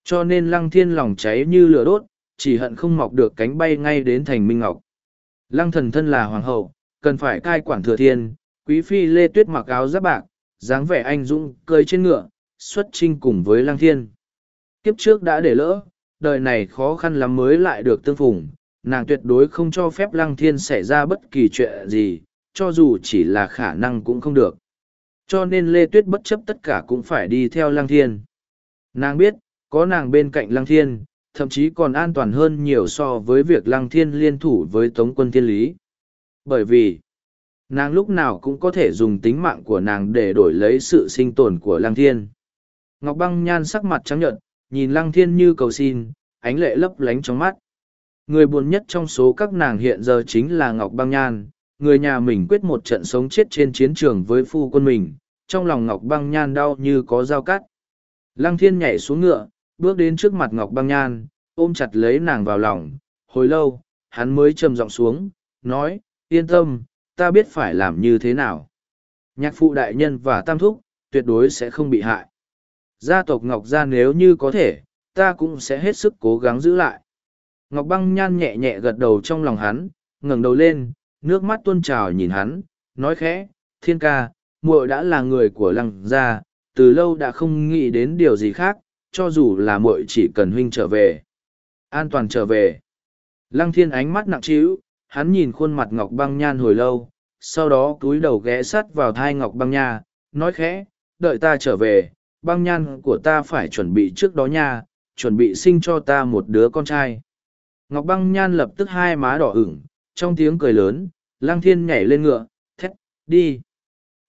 Cho nên Lăng Thiên lòng cháy như lửa đốt, chỉ hận không mọc được cánh bay ngay đến thành Minh Ngọc. Lăng thần thân là hoàng hậu, cần phải cai quản thừa thiên, quý phi Lê Tuyết mặc áo giáp bạc, dáng vẻ anh dũng, cơi trên ngựa, xuất trinh cùng với Lăng Thiên. Kiếp trước đã để lỡ, đời này khó khăn lắm mới lại được tương phùng, nàng tuyệt đối không cho phép Lăng Thiên xảy ra bất kỳ chuyện gì, cho dù chỉ là khả năng cũng không được. Cho nên Lê Tuyết bất chấp tất cả cũng phải đi theo Lăng Thiên. Nàng biết, có nàng bên cạnh Lăng Thiên, thậm chí còn an toàn hơn nhiều so với việc Lăng Thiên liên thủ với Tống quân Thiên Lý. Bởi vì, nàng lúc nào cũng có thể dùng tính mạng của nàng để đổi lấy sự sinh tồn của Lăng Thiên. Ngọc Băng Nhan sắc mặt trắng nhợt, nhìn Lăng Thiên như cầu xin, ánh lệ lấp lánh trong mắt. Người buồn nhất trong số các nàng hiện giờ chính là Ngọc Băng Nhan, người nhà mình quyết một trận sống chết trên chiến trường với phu quân mình, trong lòng Ngọc Băng Nhan đau như có dao cắt. Lăng Thiên nhảy xuống ngựa, bước đến trước mặt Ngọc Băng Nhan, ôm chặt lấy nàng vào lòng, hồi lâu, hắn mới trầm giọng xuống, nói, yên tâm, ta biết phải làm như thế nào. Nhạc phụ đại nhân và tam thúc, tuyệt đối sẽ không bị hại. Gia tộc Ngọc Gia nếu như có thể, ta cũng sẽ hết sức cố gắng giữ lại. Ngọc Băng Nhan nhẹ nhẹ gật đầu trong lòng hắn, ngẩng đầu lên, nước mắt tuôn trào nhìn hắn, nói khẽ, thiên ca, muội đã là người của lăng gia, từ lâu đã không nghĩ đến điều gì khác, cho dù là muội chỉ cần huynh trở về. An toàn trở về. Lăng thiên ánh mắt nặng trĩu, hắn nhìn khuôn mặt Ngọc Băng Nhan hồi lâu, sau đó cúi đầu ghé sắt vào thai Ngọc Băng Nha, nói khẽ, đợi ta trở về, băng nhan của ta phải chuẩn bị trước đó nha, chuẩn bị sinh cho ta một đứa con trai. Ngọc băng nhan lập tức hai má đỏ ửng, trong tiếng cười lớn, lang thiên nhảy lên ngựa, thét, đi.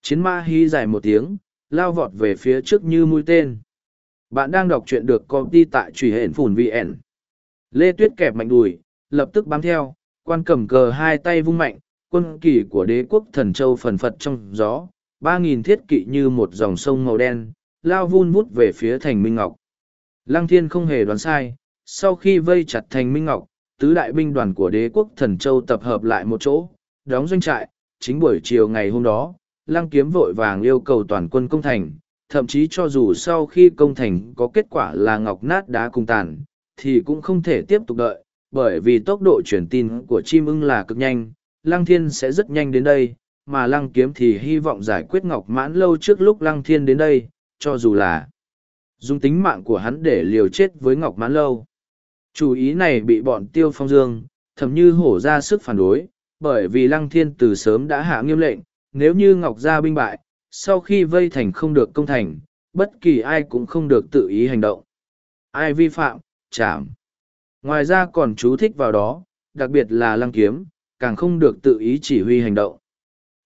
Chiến ma hí dài một tiếng, lao vọt về phía trước như mũi tên. Bạn đang đọc truyện được công ty tại truy hển phùn VN. Lê Tuyết kẹp mạnh đùi, lập tức bám theo, quan cầm cờ hai tay vung mạnh, quân kỳ của đế quốc thần châu phần phật trong gió, ba nghìn thiết kỵ như một dòng sông màu đen, lao vun vút về phía thành Minh Ngọc. Lăng thiên không hề đoán sai, sau khi vây chặt thành Minh Ngọc, tứ đại binh đoàn của đế quốc thần châu tập hợp lại một chỗ, đóng doanh trại, chính buổi chiều ngày hôm đó, lăng kiếm vội vàng yêu cầu toàn quân công thành, thậm chí cho dù sau khi công thành có kết quả là ngọc nát đá cùng tàn, thì cũng không thể tiếp tục đợi, bởi vì tốc độ truyền tin của chim ưng là cực nhanh, lăng thiên sẽ rất nhanh đến đây, mà lăng kiếm thì hy vọng giải quyết ngọc mãn lâu trước lúc lăng thiên đến đây, cho dù là dùng tính mạng của hắn để liều chết với ngọc mãn lâu. Chủ ý này bị bọn tiêu phong dương, thầm như hổ ra sức phản đối, bởi vì lăng thiên từ sớm đã hạ nghiêm lệnh, nếu như ngọc gia binh bại, sau khi vây thành không được công thành, bất kỳ ai cũng không được tự ý hành động. Ai vi phạm, chảm. Ngoài ra còn chú thích vào đó, đặc biệt là lăng kiếm, càng không được tự ý chỉ huy hành động.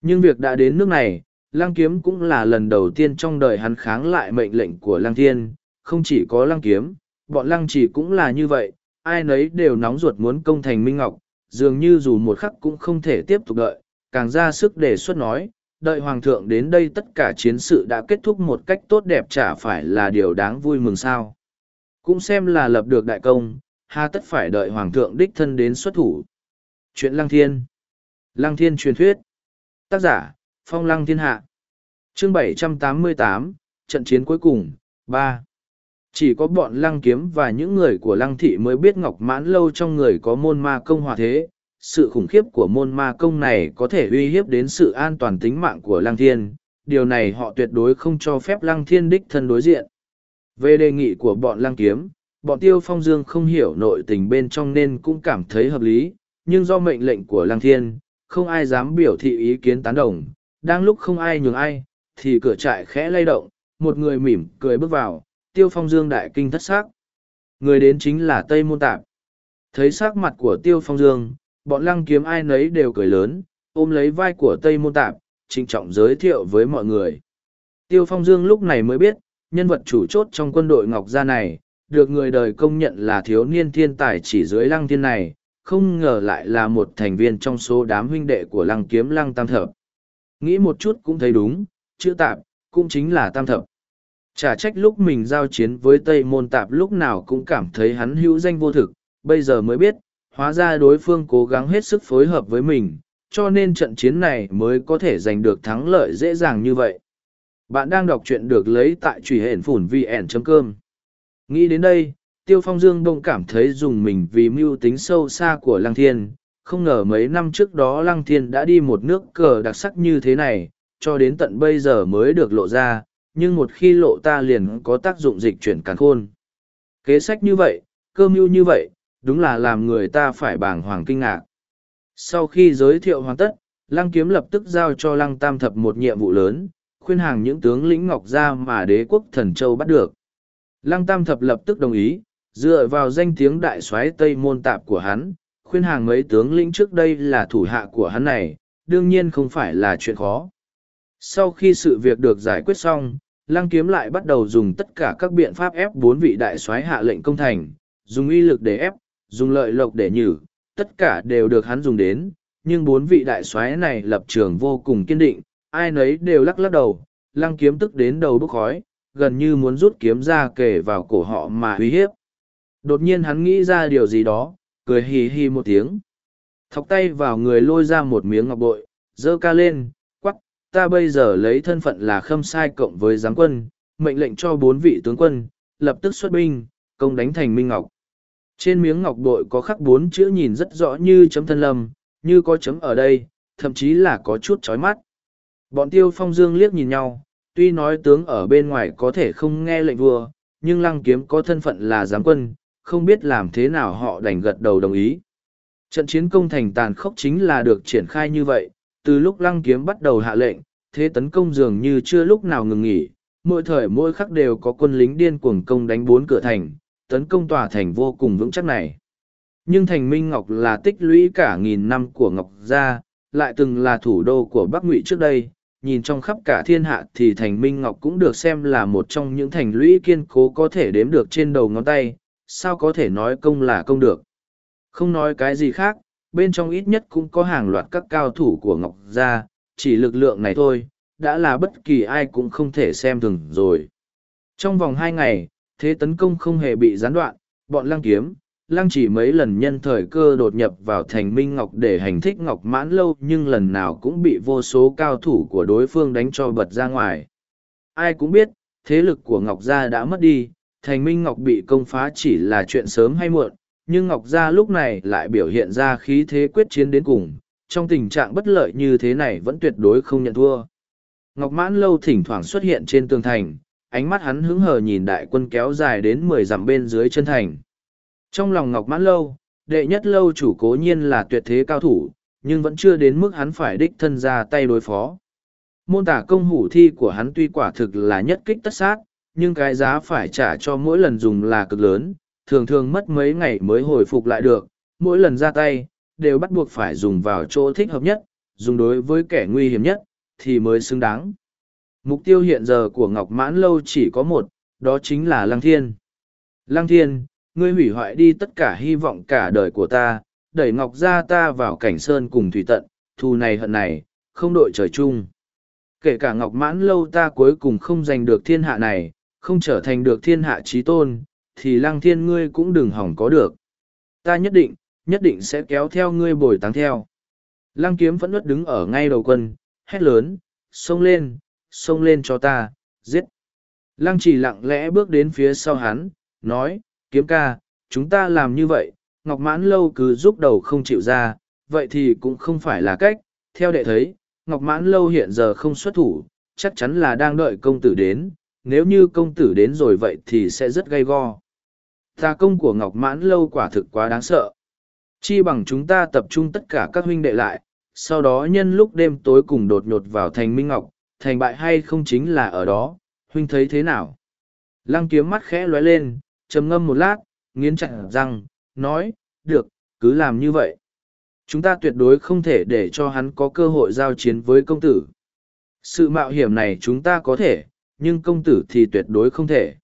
Nhưng việc đã đến nước này, lăng kiếm cũng là lần đầu tiên trong đời hắn kháng lại mệnh lệnh của lăng thiên, không chỉ có lăng kiếm, bọn lăng chỉ cũng là như vậy, ai nấy đều nóng ruột muốn công thành Minh Ngọc, dường như dù một khắc cũng không thể tiếp tục đợi, càng ra sức đề xuất nói, đợi Hoàng thượng đến đây tất cả chiến sự đã kết thúc một cách tốt đẹp chả phải là điều đáng vui mừng sao. Cũng xem là lập được đại công, ha tất phải đợi Hoàng thượng đích thân đến xuất thủ. Chuyện Lăng Thiên Lăng Thiên truyền thuyết Tác giả, Phong Lăng Thiên Hạ chương 788, trận chiến cuối cùng, ba chỉ có bọn lăng kiếm và những người của lăng thị mới biết ngọc mãn lâu trong người có môn ma công hòa thế. Sự khủng khiếp của môn ma công này có thể uy hiếp đến sự an toàn tính mạng của lăng thiên. Điều này họ tuyệt đối không cho phép lăng thiên đích thân đối diện. Về đề nghị của bọn lăng kiếm, bọn tiêu phong dương không hiểu nội tình bên trong nên cũng cảm thấy hợp lý, nhưng do mệnh lệnh của lăng thiên, không ai dám biểu thị ý kiến tán đồng. Đang lúc không ai nhường ai, thì cửa trại khẽ lay động, một người mỉm cười bước vào, tiêu phong dương đại kinh thất xác. Người đến chính là Tây Môn Tạp. Thấy sắc mặt của tiêu phong dương, bọn lăng kiếm ai nấy đều cười lớn, ôm lấy vai của Tây Môn Tạp, trịnh trọng giới thiệu với mọi người. Tiêu phong dương lúc này mới biết, nhân vật chủ chốt trong quân đội Ngọc Gia này, được người đời công nhận là thiếu niên thiên tài chỉ dưới lăng thiên này, không ngờ lại là một thành viên trong số đám huynh đệ của lăng kiếm lăng tam thập. Nghĩ một chút cũng thấy đúng, chữ tạp, cũng chính là tam thập. Chả trách lúc mình giao chiến với Tây Môn Tạp lúc nào cũng cảm thấy hắn hữu danh vô thực, bây giờ mới biết, hóa ra đối phương cố gắng hết sức phối hợp với mình, cho nên trận chiến này mới có thể giành được thắng lợi dễ dàng như vậy. Bạn đang đọc truyện được lấy tại truy hển phủn vn.com. Nghĩ đến đây, Tiêu Phong Dương đông cảm thấy dùng mình vì mưu tính sâu xa của Lăng Thiên. Không ngờ mấy năm trước đó Lăng Thiên đã đi một nước cờ đặc sắc như thế này, cho đến tận bây giờ mới được lộ ra, nhưng một khi lộ ta liền có tác dụng dịch chuyển càn khôn. Kế sách như vậy, cơ mưu như vậy, đúng là làm người ta phải bàng hoàng kinh ngạc. Sau khi giới thiệu hoàn tất, Lăng Kiếm lập tức giao cho Lăng Tam Thập một nhiệm vụ lớn, khuyên hàng những tướng lĩnh Ngọc Gia mà đế quốc Thần Châu bắt được. Lăng Tam Thập lập tức đồng ý, dựa vào danh tiếng đại soái Tây Môn Tạp của hắn, khuyên hàng mấy tướng lĩnh trước đây là thủ hạ của hắn này, đương nhiên không phải là chuyện khó. Sau khi sự việc được giải quyết xong, Lăng Kiếm lại bắt đầu dùng tất cả các biện pháp ép bốn vị đại soái hạ lệnh công thành, dùng uy lực để ép, dùng lợi lộc để nhử, tất cả đều được hắn dùng đến, nhưng bốn vị đại soái này lập trường vô cùng kiên định, ai nấy đều lắc lắc đầu, Lăng Kiếm tức đến đầu bốc khói, gần như muốn rút kiếm ra kề vào cổ họ mà uy hiếp. Đột nhiên hắn nghĩ ra điều gì đó, cười hì hì một tiếng. Thọc tay vào người lôi ra một miếng ngọc bội, dơ ca lên, ta bây giờ lấy thân phận là khâm sai cộng với Giám quân, mệnh lệnh cho bốn vị tướng quân, lập tức xuất binh, công đánh thành Minh Ngọc. Trên miếng ngọc bội có khắc bốn chữ nhìn rất rõ như chấm thân lâm, như có chấm ở đây, thậm chí là có chút chói mắt. Bọn tiêu phong dương liếc nhìn nhau, tuy nói tướng ở bên ngoài có thể không nghe lệnh vua, nhưng lăng kiếm có thân phận là giám quân, không biết làm thế nào họ đành gật đầu đồng ý. Trận chiến công thành tàn khốc chính là được triển khai như vậy, từ lúc lăng kiếm bắt đầu hạ lệnh, thế tấn công dường như chưa lúc nào ngừng nghỉ, mỗi thời mỗi khắc đều có quân lính điên cuồng công đánh bốn cửa thành, tấn công tòa thành vô cùng vững chắc này. Nhưng thành Minh Ngọc là tích lũy cả nghìn năm của Ngọc Gia, lại từng là thủ đô của Bắc Ngụy trước đây, nhìn trong khắp cả thiên hạ thì thành Minh Ngọc cũng được xem là một trong những thành lũy kiên cố có thể đếm được trên đầu ngón tay, sao có thể nói công là công được. Không nói cái gì khác, bên trong ít nhất cũng có hàng loạt các cao thủ của Ngọc Gia, chỉ lực lượng này thôi, đã là bất kỳ ai cũng không thể xem thường rồi. Trong vòng hai ngày, thế tấn công không hề bị gián đoạn, bọn lăng kiếm, lăng chỉ mấy lần nhân thời cơ đột nhập vào thành Minh Ngọc để hành thích Ngọc mãn lâu nhưng lần nào cũng bị vô số cao thủ của đối phương đánh cho bật ra ngoài. Ai cũng biết, thế lực của Ngọc Gia đã mất đi, thành Minh Ngọc bị công phá chỉ là chuyện sớm hay muộn, nhưng Ngọc Gia lúc này lại biểu hiện ra khí thế quyết chiến đến cùng, trong tình trạng bất lợi như thế này vẫn tuyệt đối không nhận thua. Ngọc Mãn Lâu thỉnh thoảng xuất hiện trên tường thành, ánh mắt hắn hứng hờ nhìn đại quân kéo dài đến mười dặm bên dưới chân thành. Trong lòng Ngọc Mãn Lâu, đệ nhất lâu chủ cố nhiên là tuyệt thế cao thủ, nhưng vẫn chưa đến mức hắn phải đích thân ra tay đối phó. Môn tả công hủ thi của hắn tuy quả thực là nhất kích tất sát, nhưng cái giá phải trả cho mỗi lần dùng là cực lớn, thường thường mất mấy ngày mới hồi phục lại được, mỗi lần ra tay, đều bắt buộc phải dùng vào chỗ thích hợp nhất, dùng đối với kẻ nguy hiểm nhất, thì mới xứng đáng. Mục tiêu hiện giờ của Ngọc Mãn Lâu chỉ có một, đó chính là Lăng Thiên. Lăng Thiên, ngươi hủy hoại đi tất cả hy vọng cả đời của ta, đẩy Ngọc gia ta vào cảnh sơn cùng thủy tận, thù này hận này, không đội trời chung. Kể cả Ngọc Mãn Lâu ta cuối cùng không giành được thiên hạ này, không trở thành được thiên hạ trí tôn, thì Lăng Thiên ngươi cũng đừng hỏng có được. Ta nhất định, nhất định sẽ kéo theo ngươi bồi táng theo. Lăng kiếm vẫn nuốt đứng ở ngay đầu quân, hét lớn, xông lên, xông lên cho ta, giết. Lăng chỉ lặng lẽ bước đến phía sau hắn, nói, kiếm ca, chúng ta làm như vậy, Ngọc Mãn Lâu cứ giúp đầu không chịu ra, vậy thì cũng không phải là cách, theo đệ thấy, Ngọc Mãn Lâu hiện giờ không xuất thủ, chắc chắn là đang đợi công tử đến, nếu như công tử đến rồi vậy thì sẽ rất gay go. Tà công của Ngọc Mãn Lâu quả thực quá đáng sợ. Chi bằng chúng ta tập trung tất cả các huynh đệ lại, sau đó nhân lúc đêm tối cùng đột nhột vào thành Minh Ngọc, thành bại hay không chính là ở đó, huynh thấy thế nào? Lăng kiếm mắt khẽ lóe lên, trầm ngâm một lát, nghiến chặt răng, nói, được, cứ làm như vậy. Chúng ta tuyệt đối không thể để cho hắn có cơ hội giao chiến với công tử. Sự mạo hiểm này chúng ta có thể, nhưng công tử thì tuyệt đối không thể.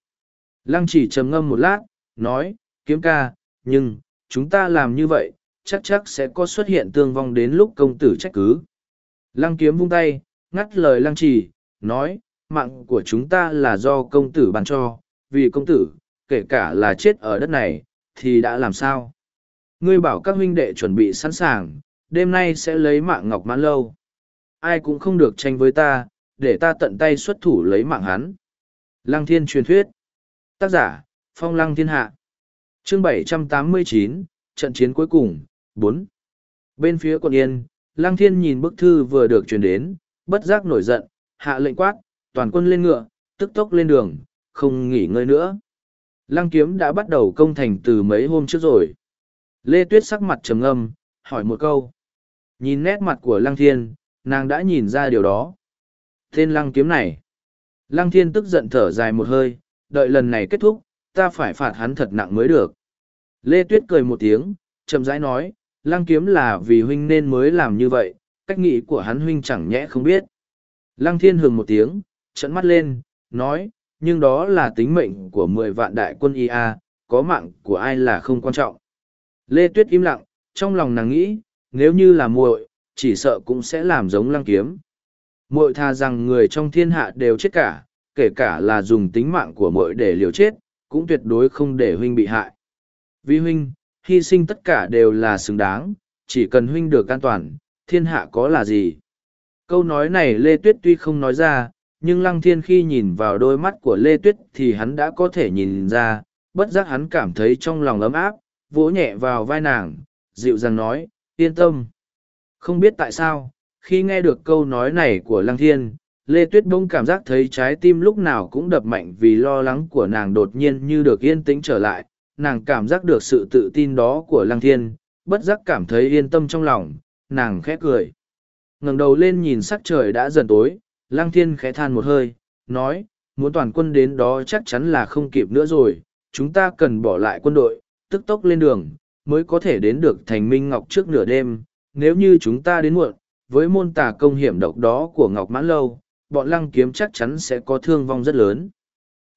Lăng chỉ trầm ngâm một lát, nói, kiếm ca, nhưng, chúng ta làm như vậy, chắc chắc sẽ có xuất hiện tương vong đến lúc công tử trách cứ. Lăng kiếm vung tay, ngắt lời lăng trì, nói, mạng của chúng ta là do công tử ban cho, vì công tử, kể cả là chết ở đất này, thì đã làm sao? ngươi bảo các huynh đệ chuẩn bị sẵn sàng, đêm nay sẽ lấy mạng Ngọc Mãn Lâu. Ai cũng không được tranh với ta, để ta tận tay xuất thủ lấy mạng hắn. Lăng Thiên truyền thuyết. Tác giả, Phong Lăng Thiên Hạ. Chương 789, trận chiến cuối cùng, 4. Bên phía quận Yên, Lăng Thiên nhìn bức thư vừa được truyền đến, bất giác nổi giận, hạ lệnh quát, toàn quân lên ngựa, tức tốc lên đường, không nghỉ ngơi nữa. Lăng kiếm đã bắt đầu công thành từ mấy hôm trước rồi. Lê Tuyết sắc mặt trầm ngâm, hỏi một câu. Nhìn nét mặt của Lăng Thiên, nàng đã nhìn ra điều đó. Tên Lăng kiếm này. Lăng Thiên tức giận thở dài một hơi, đợi lần này kết thúc, ta phải phạt hắn thật nặng mới được. Lê Tuyết cười một tiếng, chậm rãi nói, Lăng kiếm là vì huynh nên mới làm như vậy, cách nghĩ của hắn huynh chẳng nhẽ không biết. Lăng Thiên hừng một tiếng, trận mắt lên, nói, nhưng đó là tính mệnh của mười vạn đại quân IA, có mạng của ai là không quan trọng. Lê Tuyết im lặng, trong lòng nàng nghĩ, nếu như là muội, chỉ sợ cũng sẽ làm giống lăng kiếm. Muội tha rằng người trong thiên hạ đều chết cả, kể cả là dùng tính mạng của muội để liều chết, cũng tuyệt đối không để huynh bị hại. Vì huynh, hy sinh tất cả đều là xứng đáng, chỉ cần huynh được an toàn, thiên hạ có là gì. Câu nói này Lê Tuyết tuy không nói ra, nhưng Lăng Thiên khi nhìn vào đôi mắt của Lê Tuyết thì hắn đã có thể nhìn ra, bất giác hắn cảm thấy trong lòng ấm áp, vỗ nhẹ vào vai nàng, dịu dàng nói, yên tâm. Không biết tại sao, khi nghe được câu nói này của Lăng Thiên, Lê Tuyết Bông cảm giác thấy trái tim lúc nào cũng đập mạnh vì lo lắng của nàng đột nhiên như được yên tĩnh trở lại, nàng cảm giác được sự tự tin đó của Lăng Thiên, bất giác cảm thấy yên tâm trong lòng, nàng khẽ cười. ngẩng đầu lên nhìn sắc trời đã dần tối, Lăng Thiên khẽ than một hơi, nói, muốn toàn quân đến đó chắc chắn là không kịp nữa rồi, chúng ta cần bỏ lại quân đội, tức tốc lên đường, mới có thể đến được thành Minh Ngọc trước nửa đêm, nếu như chúng ta đến muộn, với môn tà công hiểm độc đó của Ngọc Mãn Lâu, bọn lăng kiếm chắc chắn sẽ có thương vong rất lớn.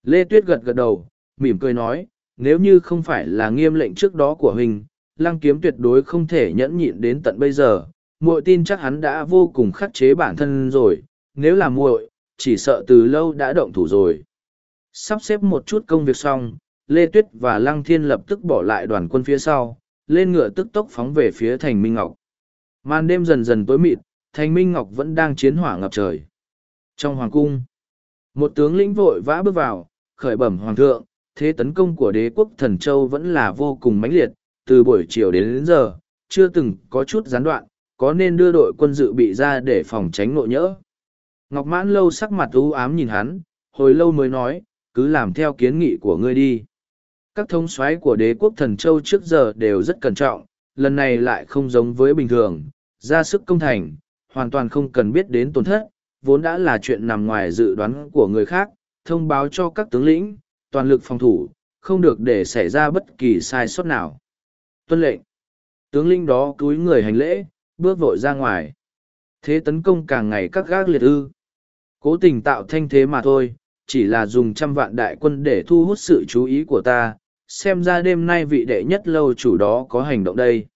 Lê Tuyết gật gật đầu, mỉm cười nói, nếu như không phải là nghiêm lệnh trước đó của Huynh, lăng kiếm tuyệt đối không thể nhẫn nhịn đến tận bây giờ, muội tin chắc hắn đã vô cùng khắc chế bản thân rồi, nếu là muội, chỉ sợ từ lâu đã động thủ rồi. Sắp xếp một chút công việc xong, Lê Tuyết và Lăng Thiên lập tức bỏ lại đoàn quân phía sau, lên ngựa tức tốc phóng về phía thành Minh Ngọc. Màn đêm dần dần tối mịt, thành Minh Ngọc vẫn đang chiến hỏa ngập trời. Trong hoàng cung, một tướng lĩnh vội vã bước vào, khởi bẩm hoàng thượng, thế tấn công của đế quốc thần châu vẫn là vô cùng mãnh liệt, từ buổi chiều đến, đến giờ, chưa từng có chút gián đoạn, có nên đưa đội quân dự bị ra để phòng tránh nội nhỡ. Ngọc mãn lâu sắc mặt u ám nhìn hắn, hồi lâu mới nói, cứ làm theo kiến nghị của ngươi đi. Các thống soái của đế quốc thần châu trước giờ đều rất cẩn trọng, lần này lại không giống với bình thường, ra sức công thành, hoàn toàn không cần biết đến tổn thất, vốn đã là chuyện nằm ngoài dự đoán của người khác, thông báo cho các tướng lĩnh, toàn lực phòng thủ, không được để xảy ra bất kỳ sai sót nào. Tuân lệnh. Tướng lĩnh đó cúi người hành lễ, bước vội ra ngoài. Thế tấn công càng ngày các gác liệt ư. Cố tình tạo thanh thế mà thôi, chỉ là dùng trăm vạn đại quân để thu hút sự chú ý của ta, xem ra đêm nay vị đệ nhất lâu chủ đó có hành động đây.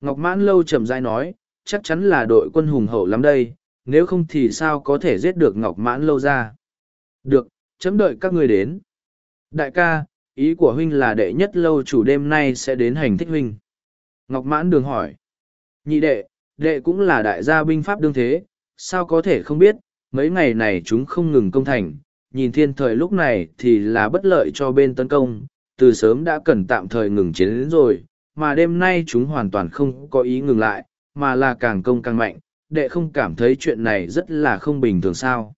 Ngọc Mãn Lâu chậm rãi nói, chắc chắn là đội quân hùng hậu lắm đây, nếu không thì sao có thể giết được Ngọc Mãn Lâu ra. Được, chấm đợi các ngươi đến. Đại ca, ý của huynh là đệ nhất lâu chủ đêm nay sẽ đến hành thích huynh. Ngọc Mãn đường hỏi. Nhị đệ, đệ cũng là đại gia binh pháp đương thế, sao có thể không biết, mấy ngày này chúng không ngừng công thành, nhìn thiên thời lúc này thì là bất lợi cho bên tấn công, từ sớm đã cần tạm thời ngừng chiến đến rồi, mà đêm nay chúng hoàn toàn không có ý ngừng lại, mà là càng công càng mạnh, đệ không cảm thấy chuyện này rất là không bình thường sao.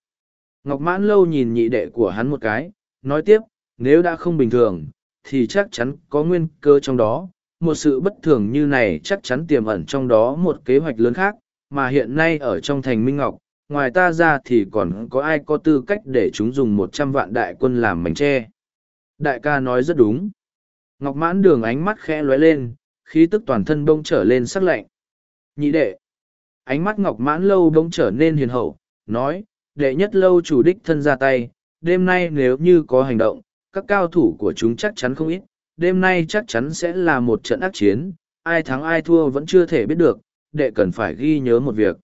Ngọc Mãn Lâu nhìn nhị đệ của hắn một cái, nói tiếp, nếu đã không bình thường, thì chắc chắn có nguyên cơ trong đó, một sự bất thường như này chắc chắn tiềm ẩn trong đó một kế hoạch lớn khác, mà hiện nay ở trong thành Minh Ngọc, ngoài ta ra thì còn có ai có tư cách để chúng dùng một trăm vạn đại quân làm mảnh tre. Đại ca nói rất đúng. Ngọc mãn đường ánh mắt khẽ lóe lên, khí tức toàn thân bông trở lên sắc lạnh. Nhị đệ. Ánh mắt ngọc mãn lâu bỗng trở nên hiền hậu, nói, đệ nhất lâu chủ đích thân ra tay, đêm nay nếu như có hành động, các cao thủ của chúng chắc chắn không ít, đêm nay chắc chắn sẽ là một trận ác chiến, ai thắng ai thua vẫn chưa thể biết được, đệ cần phải ghi nhớ một việc.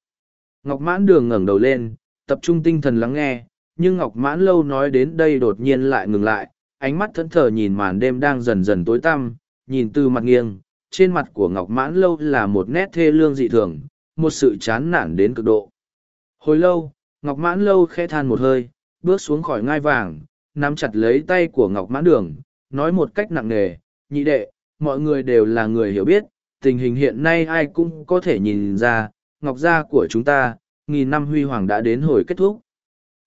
Ngọc mãn đường ngẩng đầu lên, tập trung tinh thần lắng nghe, nhưng Ngọc mãn lâu nói đến đây đột nhiên lại ngừng lại, ánh mắt thẫn thờ nhìn màn đêm đang dần dần tối tăm, nhìn từ mặt nghiêng, trên mặt của ngọc mãn lâu là một nét thê lương dị thường một sự chán nản đến cực độ. Hồi lâu, ngọc mãn lâu khẽ than một hơi, bước xuống khỏi ngai vàng, nắm chặt lấy tay của ngọc mãn đường, nói một cách nặng nề, nhị đệ, mọi người đều là người hiểu biết, tình hình hiện nay ai cũng có thể nhìn ra, ngọc gia của chúng ta, nghìn năm huy hoàng đã đến hồi kết thúc.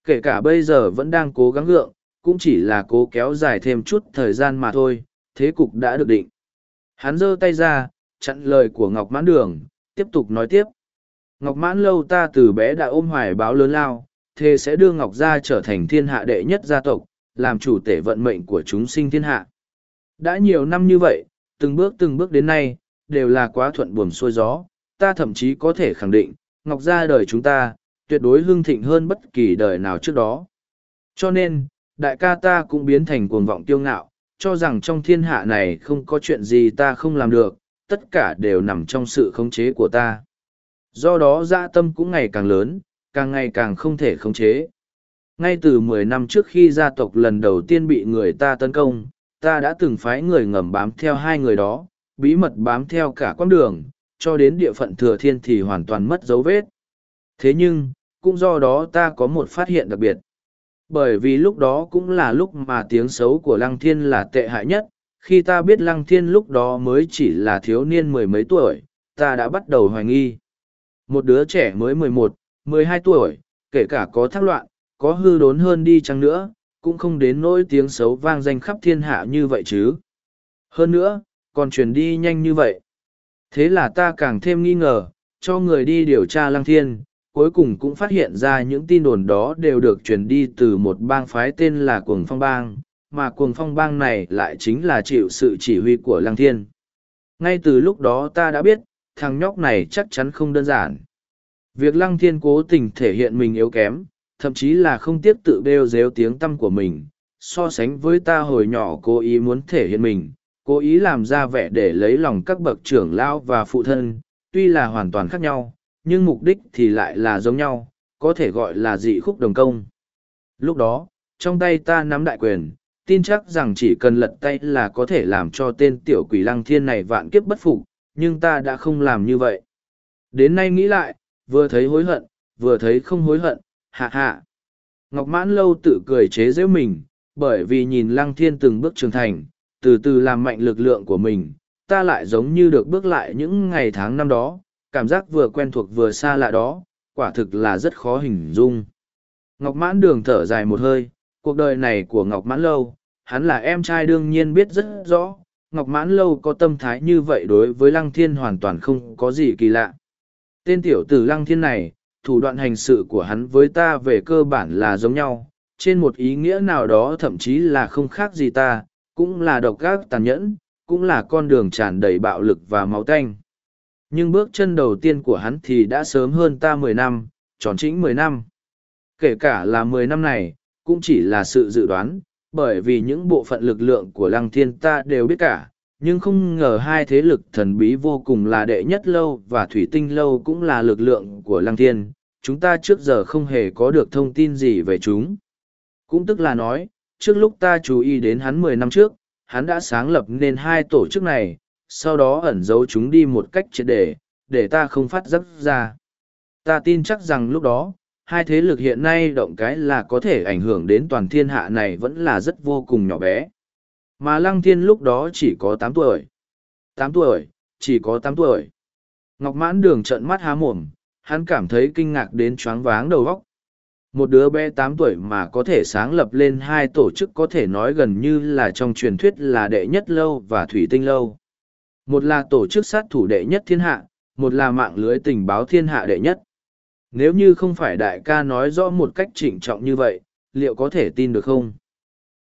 Kể cả bây giờ vẫn đang cố gắng gượng, cũng chỉ là cố kéo dài thêm chút thời gian mà thôi, thế cục đã được định. Hắn giơ tay ra, chặn lời của ngọc mãn đường, tiếp tục nói tiếp ngọc mãn lâu ta từ bé đã ôm hoài báo lớn lao, thế sẽ đưa ngọc gia trở thành thiên hạ đệ nhất gia tộc, làm chủ tể vận mệnh của chúng sinh thiên hạ. Đã nhiều năm như vậy, từng bước từng bước đến nay, đều là quá thuận buồm xuôi gió, ta thậm chí có thể khẳng định, ngọc gia đời chúng ta, tuyệt đối hưng thịnh hơn bất kỳ đời nào trước đó. Cho nên, đại ca ta cũng biến thành cuồng vọng tiêu ngạo, cho rằng trong thiên hạ này không có chuyện gì ta không làm được, tất cả đều nằm trong sự khống chế của ta do đó dã tâm cũng ngày càng lớn, càng ngày càng không thể khống chế. Ngay từ mười năm trước khi gia tộc lần đầu tiên bị người ta tấn công, ta đã từng phái người ngầm bám theo hai người đó, bí mật bám theo cả quãng đường, cho đến địa phận thừa thiên thì hoàn toàn mất dấu vết. Thế nhưng, cũng do đó ta có một phát hiện đặc biệt. Bởi vì lúc đó cũng là lúc mà tiếng xấu của lăng thiên là tệ hại nhất, khi ta biết lăng thiên lúc đó mới chỉ là thiếu niên mười mấy tuổi, ta đã bắt đầu hoài nghi một đứa trẻ mới mười một, mười hai tuổi, kể cả có thác loạn, có hư đốn hơn đi chăng nữa, cũng không đến nỗi tiếng xấu vang danh khắp thiên hạ như vậy chứ. Hơn nữa, còn truyền đi nhanh như vậy. Thế là ta càng thêm nghi ngờ, cho người đi điều tra lăng thiên, cuối cùng cũng phát hiện ra những tin đồn đó đều được truyền đi từ một bang phái tên là cuồng phong bang, mà cuồng phong bang này lại chính là chịu sự chỉ huy của lăng thiên. Ngay từ lúc đó ta đã biết thằng nhóc này chắc chắn không đơn giản việc lăng thiên cố tình thể hiện mình yếu kém thậm chí là không tiếc tự bêu dếu tiếng tâm của mình so sánh với ta hồi nhỏ cố ý muốn thể hiện mình cố ý làm ra vẻ để lấy lòng các bậc trưởng lão và phụ thân tuy là hoàn toàn khác nhau nhưng mục đích thì lại là giống nhau, có thể gọi là dị khúc đồng công. Lúc đó, trong tay ta nắm đại quyền, tin chắc rằng chỉ cần lật tay là có thể làm cho tên tiểu quỷ lăng thiên này vạn kiếp bất phục, nhưng ta đã không làm như vậy. Đến nay nghĩ lại, vừa thấy hối hận, vừa thấy không hối hận, hạ hạ. Ngọc Mãn Lâu tự cười chế giễu mình, bởi vì nhìn lăng thiên từng bước trưởng thành, từ từ làm mạnh lực lượng của mình, ta lại giống như được bước lại những ngày tháng năm đó, cảm giác vừa quen thuộc vừa xa lạ đó, quả thực là rất khó hình dung. Ngọc Mãn Đường thở dài một hơi, cuộc đời này của Ngọc Mãn Lâu, hắn là em trai đương nhiên biết rất rõ, Ngọc Mãn Lâu có tâm thái như vậy đối với Lăng Thiên hoàn toàn không có gì kỳ lạ. Tên tiểu tử Lăng Thiên này, thủ đoạn hành sự của hắn với ta về cơ bản là giống nhau, trên một ý nghĩa nào đó thậm chí là không khác gì ta, cũng là độc ác tàn nhẫn, cũng là con đường tràn đầy bạo lực và máu tanh. Nhưng bước chân đầu tiên của hắn thì đã sớm hơn ta mười năm tròn chính mười năm. Kể cả là mười năm này cũng chỉ là sự dự đoán bởi vì những bộ phận lực lượng của lăng thiên ta đều biết cả nhưng không ngờ hai thế lực thần bí vô cùng là đệ nhất lâu và thủy tinh lâu cũng là lực lượng của lăng thiên chúng ta trước giờ không hề có được thông tin gì về chúng cũng tức là nói trước lúc ta chú ý đến hắn mười năm trước hắn đã sáng lập nên hai tổ chức này sau đó ẩn giấu chúng đi một cách triệt để, để ta không phát giác ra. Ta tin chắc rằng lúc đó, hai thế lực hiện nay động cái là có thể ảnh hưởng đến toàn thiên hạ này vẫn là rất vô cùng nhỏ bé. Mà Lăng Thiên lúc đó chỉ có tám tuổi. tám tuổi, chỉ có tám tuổi. Ngọc Mãn Đường trợn mắt há mồm, hắn cảm thấy kinh ngạc đến choáng váng đầu óc. Một đứa bé tám tuổi mà có thể sáng lập lên hai tổ chức có thể nói gần như là trong truyền thuyết là đệ nhất lâu và thủy tinh lâu. Một là tổ chức sát thủ đệ nhất thiên hạ, một là mạng lưới tình báo thiên hạ đệ nhất. Nếu như không phải đại ca nói rõ một cách trịnh trọng như vậy, liệu có thể tin được không?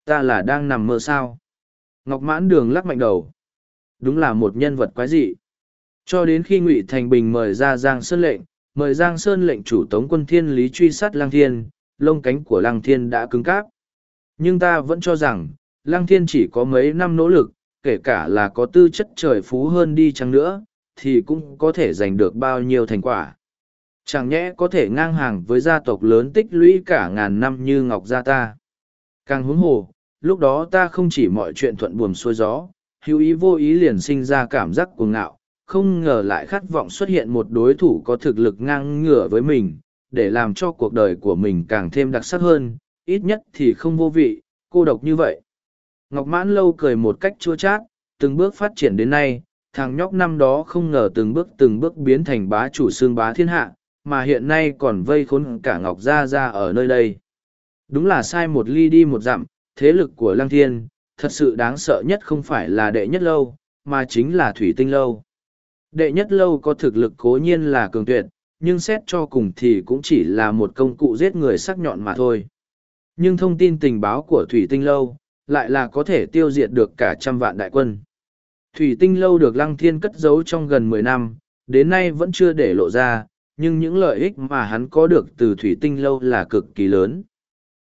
Ta là đang nằm mơ sao? Ngọc mãn đường lắc mạnh đầu. Đúng là một nhân vật quái dị. Cho đến khi Ngụy Thành Bình mời ra Giang Sơn lệnh, mời Giang Sơn lệnh chủ tống quân thiên lý truy sát Lang Thiên, lông cánh của Lang Thiên đã cứng cáp. Nhưng ta vẫn cho rằng, Lang Thiên chỉ có mấy năm nỗ lực, kể cả là có tư chất trời phú hơn đi chăng nữa, thì cũng có thể giành được bao nhiêu thành quả. Chẳng nhẽ có thể ngang hàng với gia tộc lớn tích lũy cả ngàn năm như Ngọc Gia ta. Càng huống hồ, lúc đó ta không chỉ mọi chuyện thuận buồm xuôi gió, hữu ý vô ý liền sinh ra cảm giác cuồng ngạo, không ngờ lại khát vọng xuất hiện một đối thủ có thực lực ngang ngửa với mình, để làm cho cuộc đời của mình càng thêm đặc sắc hơn, ít nhất thì không vô vị, cô độc như vậy. Ngọc Mãn Lâu cười một cách chua chát, từng bước phát triển đến nay, thằng nhóc năm đó không ngờ từng bước từng bước biến thành bá chủ xương bá thiên hạ, mà hiện nay còn vây khốn cả Ngọc Gia Gia ở nơi đây. Đúng là sai một ly đi một dặm, thế lực của Lăng Thiên, thật sự đáng sợ nhất không phải là đệ nhất lâu, mà chính là thủy tinh lâu. Đệ nhất lâu có thực lực cố nhiên là cường tuyệt, nhưng xét cho cùng thì cũng chỉ là một công cụ giết người sắc nhọn mà thôi. Nhưng thông tin tình báo của thủy tinh lâu, lại là có thể tiêu diệt được cả trăm vạn đại quân. Thủy tinh lâu được Lăng Thiên cất giấu trong gần mười năm, đến nay vẫn chưa để lộ ra, nhưng những lợi ích mà hắn có được từ thủy tinh lâu là cực kỳ lớn.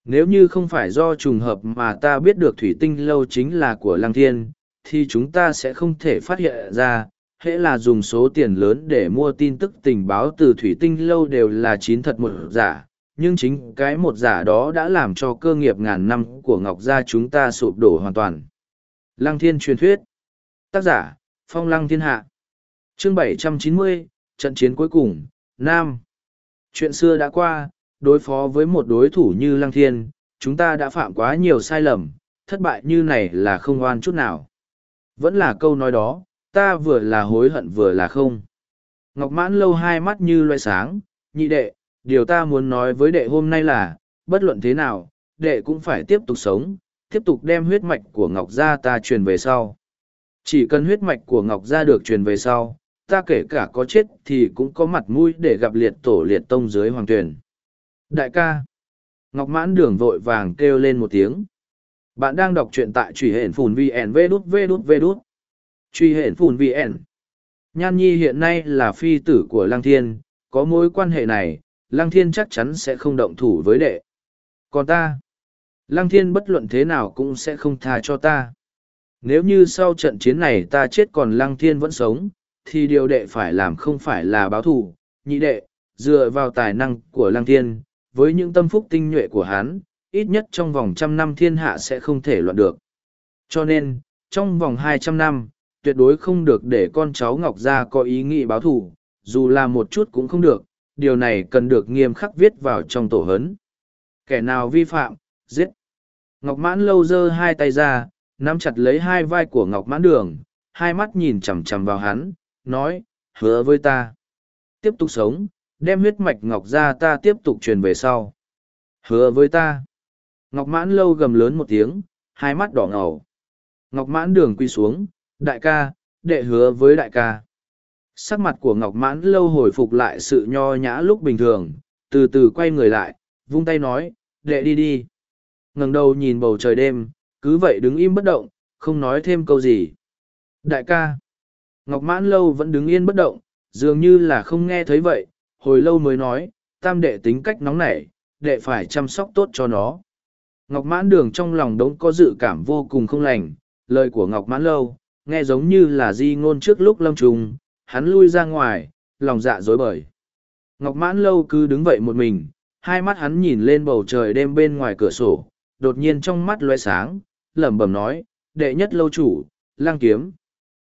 Nếu như không phải do trùng hợp mà ta biết được thủy tinh lâu chính là của Lăng Thiên, thì chúng ta sẽ không thể phát hiện ra, hễ là dùng số tiền lớn để mua tin tức tình báo từ thủy tinh lâu đều là chín thật một giả. Nhưng chính cái một giả đó đã làm cho cơ nghiệp ngàn năm của Ngọc Gia chúng ta sụp đổ hoàn toàn. Lăng Thiên truyền thuyết Tác giả, Phong Lăng Thiên Hạ Chương 790, trận chiến cuối cùng, Nam Chuyện xưa đã qua, đối phó với một đối thủ như Lăng Thiên, chúng ta đã phạm quá nhiều sai lầm, thất bại như này là không oan chút nào. Vẫn là câu nói đó, ta vừa là hối hận vừa là không. Ngọc mãn lâu hai mắt như loe sáng, nhị đệ, điều ta muốn nói với đệ hôm nay là, bất luận thế nào, đệ cũng phải tiếp tục sống, tiếp tục đem huyết mạch của Ngọc gia ta truyền về sau. Chỉ cần huyết mạch của Ngọc gia được truyền về sau, ta kể cả có chết thì cũng có mặt mũi để gặp liệt tổ liệt tông dưới hoàng tuyển. Đại ca. Ngọc mãn đường vội vàng kêu lên một tiếng. Bạn đang đọc truyện tại truy hển phùn VN vê đút vê đút vê đút. Truy hển phùn VN. Nhan Nhi hiện nay là phi tử của Lăng Thiên, có mối quan hệ này, Lăng Thiên chắc chắn sẽ không động thủ với đệ. Còn ta, Lăng Thiên bất luận thế nào cũng sẽ không tha cho ta. Nếu như sau trận chiến này ta chết còn Lăng Thiên vẫn sống, thì điều đệ phải làm không phải là báo thù, nhị đệ, dựa vào tài năng của Lăng Thiên, với những tâm phúc tinh nhuệ của hắn, ít nhất trong vòng trăm năm thiên hạ sẽ không thể loạn được. Cho nên, trong vòng hai trăm năm, tuyệt đối không được để con cháu Ngọc Gia có ý nghĩ báo thù, dù là một chút cũng không được, điều này cần được nghiêm khắc viết vào trong tổ hấn. Kẻ nào vi phạm, giết. Ngọc Mãn lâu giơ hai tay ra, nắm chặt lấy hai vai của Ngọc Mãn Đường, hai mắt nhìn chằm chằm vào hắn, nói, hứa với ta. Tiếp tục sống, đem huyết mạch Ngọc ra ta tiếp tục truyền về sau. Hứa với ta. Ngọc Mãn lâu gầm lớn một tiếng, hai mắt đỏ ngầu. Ngọc Mãn đường quy xuống, đại ca, đệ hứa với đại ca. Sắc mặt của Ngọc Mãn lâu hồi phục lại sự nho nhã lúc bình thường, từ từ quay người lại, vung tay nói, đệ đi đi. ngẩng đầu nhìn bầu trời đêm, cứ vậy đứng im bất động, không nói thêm câu gì. Đại ca. Ngọc Mãn lâu vẫn đứng yên bất động, dường như là không nghe thấy vậy, hồi lâu mới nói, tam đệ tính cách nóng nảy, đệ phải chăm sóc tốt cho nó. Ngọc mãn đường trong lòng đống có dự cảm vô cùng không lành, lời của Ngọc mãn lâu, nghe giống như là di ngôn trước lúc lâm trùng, hắn lui ra ngoài, lòng dạ dối bời. Ngọc mãn lâu cứ đứng vậy một mình, hai mắt hắn nhìn lên bầu trời đêm bên ngoài cửa sổ, đột nhiên trong mắt lóe sáng, lẩm bẩm nói, đệ nhất lâu chủ, lang kiếm.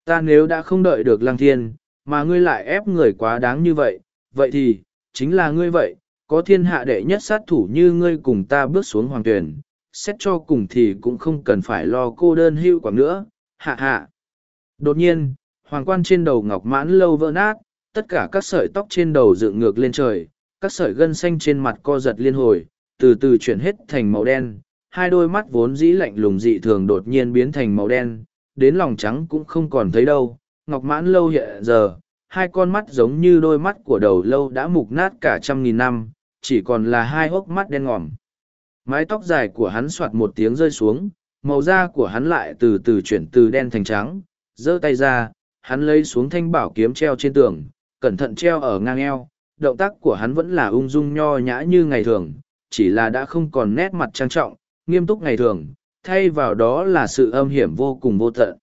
Ta nếu đã không đợi được lang thiên, mà ngươi lại ép người quá đáng như vậy, vậy thì, chính là ngươi vậy, có thiên hạ đệ nhất sát thủ như ngươi cùng ta bước xuống hoàng tuyển, xét cho cùng thì cũng không cần phải lo cô đơn hưu quảng nữa, hạ hạ. Đột nhiên, hoàng quan trên đầu ngọc mãn lâu vỡ nát, tất cả các sợi tóc trên đầu dựng ngược lên trời, các sợi gân xanh trên mặt co giật liên hồi, từ từ chuyển hết thành màu đen, hai đôi mắt vốn dĩ lạnh lùng dị thường đột nhiên biến thành màu đen, đến lòng trắng cũng không còn thấy đâu. Ngọc mãn lâu hiện giờ, hai con mắt giống như đôi mắt của đầu lâu đã mục nát cả trăm nghìn năm, chỉ còn là hai hốc mắt đen ngòm. Mái tóc dài của hắn soạt một tiếng rơi xuống, màu da của hắn lại từ từ chuyển từ đen thành trắng, giơ tay ra, hắn lấy xuống thanh bảo kiếm treo trên tường, cẩn thận treo ở ngang eo, động tác của hắn vẫn là ung dung nho nhã như ngày thường, chỉ là đã không còn nét mặt trang trọng, nghiêm túc ngày thường, thay vào đó là sự âm hiểm vô cùng vô tận.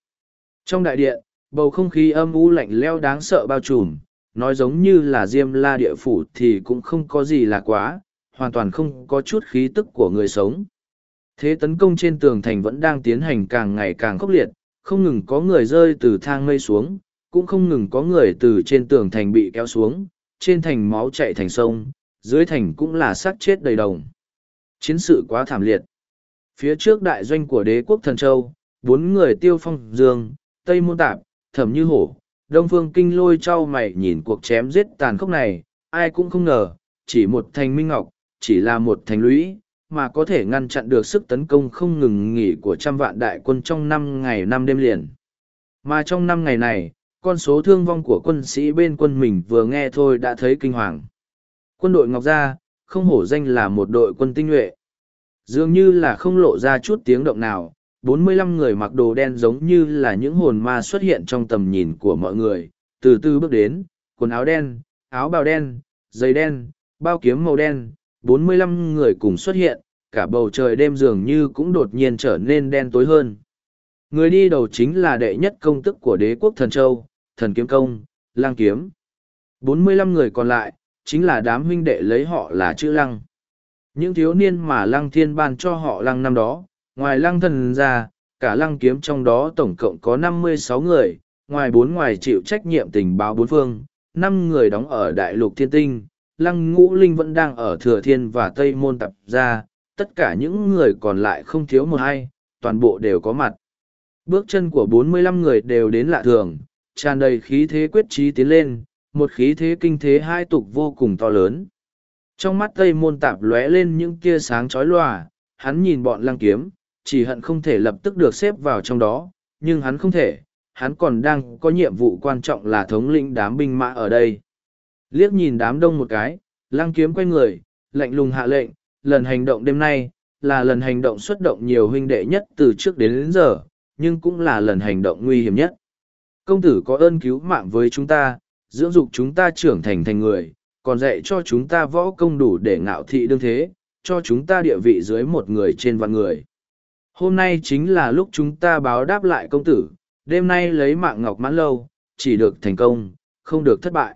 Trong đại điện, bầu không khí âm u lạnh leo đáng sợ bao trùm nói giống như là diêm la địa phủ thì cũng không có gì là quá hoàn toàn không có chút khí tức của người sống thế tấn công trên tường thành vẫn đang tiến hành càng ngày càng khốc liệt không ngừng có người rơi từ thang mây xuống, cũng không ngừng có người từ trên tường thành bị kéo xuống, trên thành máu chạy thành sông, dưới thành cũng là xác chết đầy đồng. Chiến sự quá thảm liệt. Phía trước đại doanh của đế quốc thần châu, bốn người tiêu phong dương, tây môn tạp, thẩm như hổ, đông phương kinh lôi trao mày nhìn cuộc chém giết tàn khốc này, ai cũng không ngờ, chỉ một thành minh ngọc, chỉ là một thành lũy, mà có thể ngăn chặn được sức tấn công không ngừng nghỉ của trăm vạn đại quân trong năm ngày năm đêm liền. Mà trong năm ngày này, con số thương vong của quân sĩ bên quân mình vừa nghe thôi đã thấy kinh hoàng. Quân đội Ngọc Gia, không hổ danh là một đội quân tinh nhuệ. Dường như là không lộ ra chút tiếng động nào, 45 người mặc đồ đen giống như là những hồn ma xuất hiện trong tầm nhìn của mọi người, từ từ bước đến, quần áo đen, áo bào đen, giày đen, bao kiếm màu đen, 45 người cùng xuất hiện, cả bầu trời đêm dường như cũng đột nhiên trở nên đen tối hơn. Người đi đầu chính là đệ nhất công tức của đế quốc thần châu, thần kiếm công, lang kiếm. 45 người còn lại, chính là đám huynh đệ lấy họ là chữ lăng. Những thiếu niên mà lăng thiên ban cho họ lăng năm đó, ngoài lăng thần ra, cả lăng kiếm trong đó tổng cộng có 56 người, ngoài bốn ngoài chịu trách nhiệm tình báo bốn phương, năm người đóng ở đại lục thiên tinh, lăng ngũ linh vẫn đang ở thừa thiên và tây môn tập ra, tất cả những người còn lại không thiếu một ai, toàn bộ đều có mặt. Bước chân của 45 người đều đến lạ thường, tràn đầy khí thế quyết trí tiến lên, một khí thế kinh thế hai tục vô cùng to lớn. Trong mắt Tây Môn Tạp lóe lên những tia sáng chói lòa, hắn nhìn bọn lăng kiếm, chỉ hận không thể lập tức được xếp vào trong đó, nhưng hắn không thể, hắn còn đang có nhiệm vụ quan trọng là thống lĩnh đám binh mã ở đây. Liếc nhìn đám đông một cái, lăng kiếm quay người, lạnh lùng hạ lệnh, lần hành động đêm nay, là lần hành động xuất động nhiều huynh đệ nhất từ trước đến, đến giờ, nhưng cũng là lần hành động nguy hiểm nhất. Công tử có ơn cứu mạng với chúng ta, dưỡng dục chúng ta trưởng thành thành người, còn dạy cho chúng ta võ công đủ để ngạo thị đương thế, cho chúng ta địa vị dưới một người trên vạn người. Hôm nay chính là lúc chúng ta báo đáp lại công tử, đêm nay lấy mạng ngọc mãn lâu, chỉ được thành công, không được thất bại.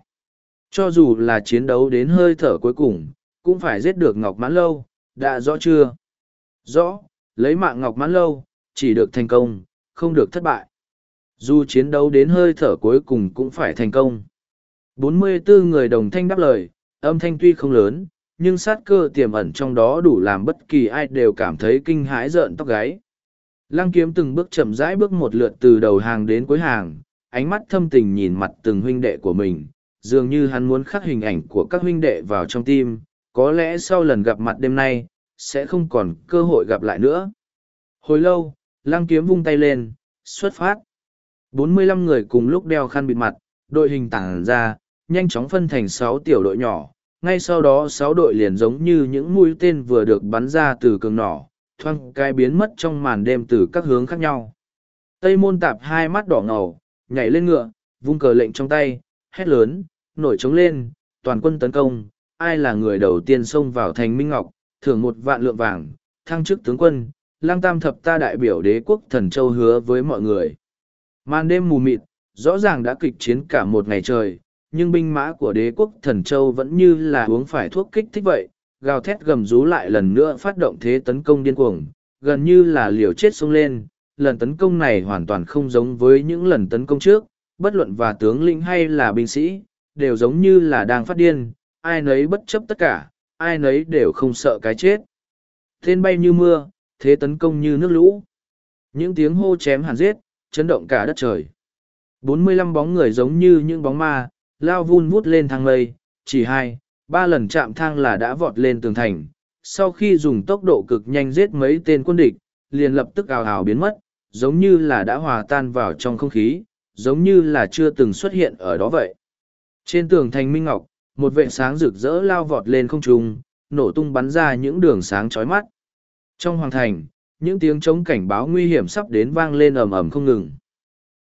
Cho dù là chiến đấu đến hơi thở cuối cùng, cũng phải giết được ngọc mãn lâu, đã rõ chưa? Rõ, lấy mạng ngọc mãn lâu, chỉ được thành công, không được thất bại. Dù chiến đấu đến hơi thở cuối cùng cũng phải thành công. 44 người đồng thanh đáp lời, âm thanh tuy không lớn, nhưng sát cơ tiềm ẩn trong đó đủ làm bất kỳ ai đều cảm thấy kinh hãi rợn tóc gáy. Lăng kiếm từng bước chậm rãi bước một lượt từ đầu hàng đến cuối hàng, ánh mắt thâm tình nhìn mặt từng huynh đệ của mình, dường như hắn muốn khắc hình ảnh của các huynh đệ vào trong tim, có lẽ sau lần gặp mặt đêm nay, sẽ không còn cơ hội gặp lại nữa. Hồi lâu, lăng kiếm vung tay lên, xuất phát. 45 người cùng lúc đeo khăn bịt mặt, đội hình tảng ra, nhanh chóng phân thành sáu tiểu đội nhỏ, ngay sau đó sáu đội liền giống như những mũi tên vừa được bắn ra từ cường nỏ, thoang cái biến mất trong màn đêm từ các hướng khác nhau. Tây môn tạp hai mắt đỏ ngầu, nhảy lên ngựa, vung cờ lệnh trong tay, hét lớn, nổi trống lên, toàn quân tấn công, ai là người đầu tiên xông vào thành Minh Ngọc, thưởng một vạn lượng vàng, thăng chức tướng quân, lang tam thập ta đại biểu đế quốc thần châu hứa với mọi người. Màn đêm mù mịt, rõ ràng đã kịch chiến cả một ngày trời, nhưng binh mã của đế quốc thần châu vẫn như là uống phải thuốc kích thích vậy, gào thét gầm rú lại lần nữa phát động thế tấn công điên cuồng, gần như là liều chết xông lên. Lần tấn công này hoàn toàn không giống với những lần tấn công trước, bất luận và tướng lĩnh hay là binh sĩ, đều giống như là đang phát điên, ai nấy bất chấp tất cả, ai nấy đều không sợ cái chết. Tên bay như mưa, thế tấn công như nước lũ. Những tiếng hô chém hàn giết, chấn động cả đất trời. 45 bóng người giống như những bóng ma, lao vun vút lên thang lây, chỉ hai, ba lần chạm thang là đã vọt lên tường thành. Sau khi dùng tốc độ cực nhanh giết mấy tên quân địch, liền lập tức ào ào biến mất, giống như là đã hòa tan vào trong không khí, giống như là chưa từng xuất hiện ở đó vậy. Trên tường thành Minh Ngọc, một vệ sáng rực rỡ lao vọt lên không trung, nổ tung bắn ra những đường sáng chói mắt. Trong hoàng thành, những tiếng chống cảnh báo nguy hiểm sắp đến vang lên ầm ầm không ngừng.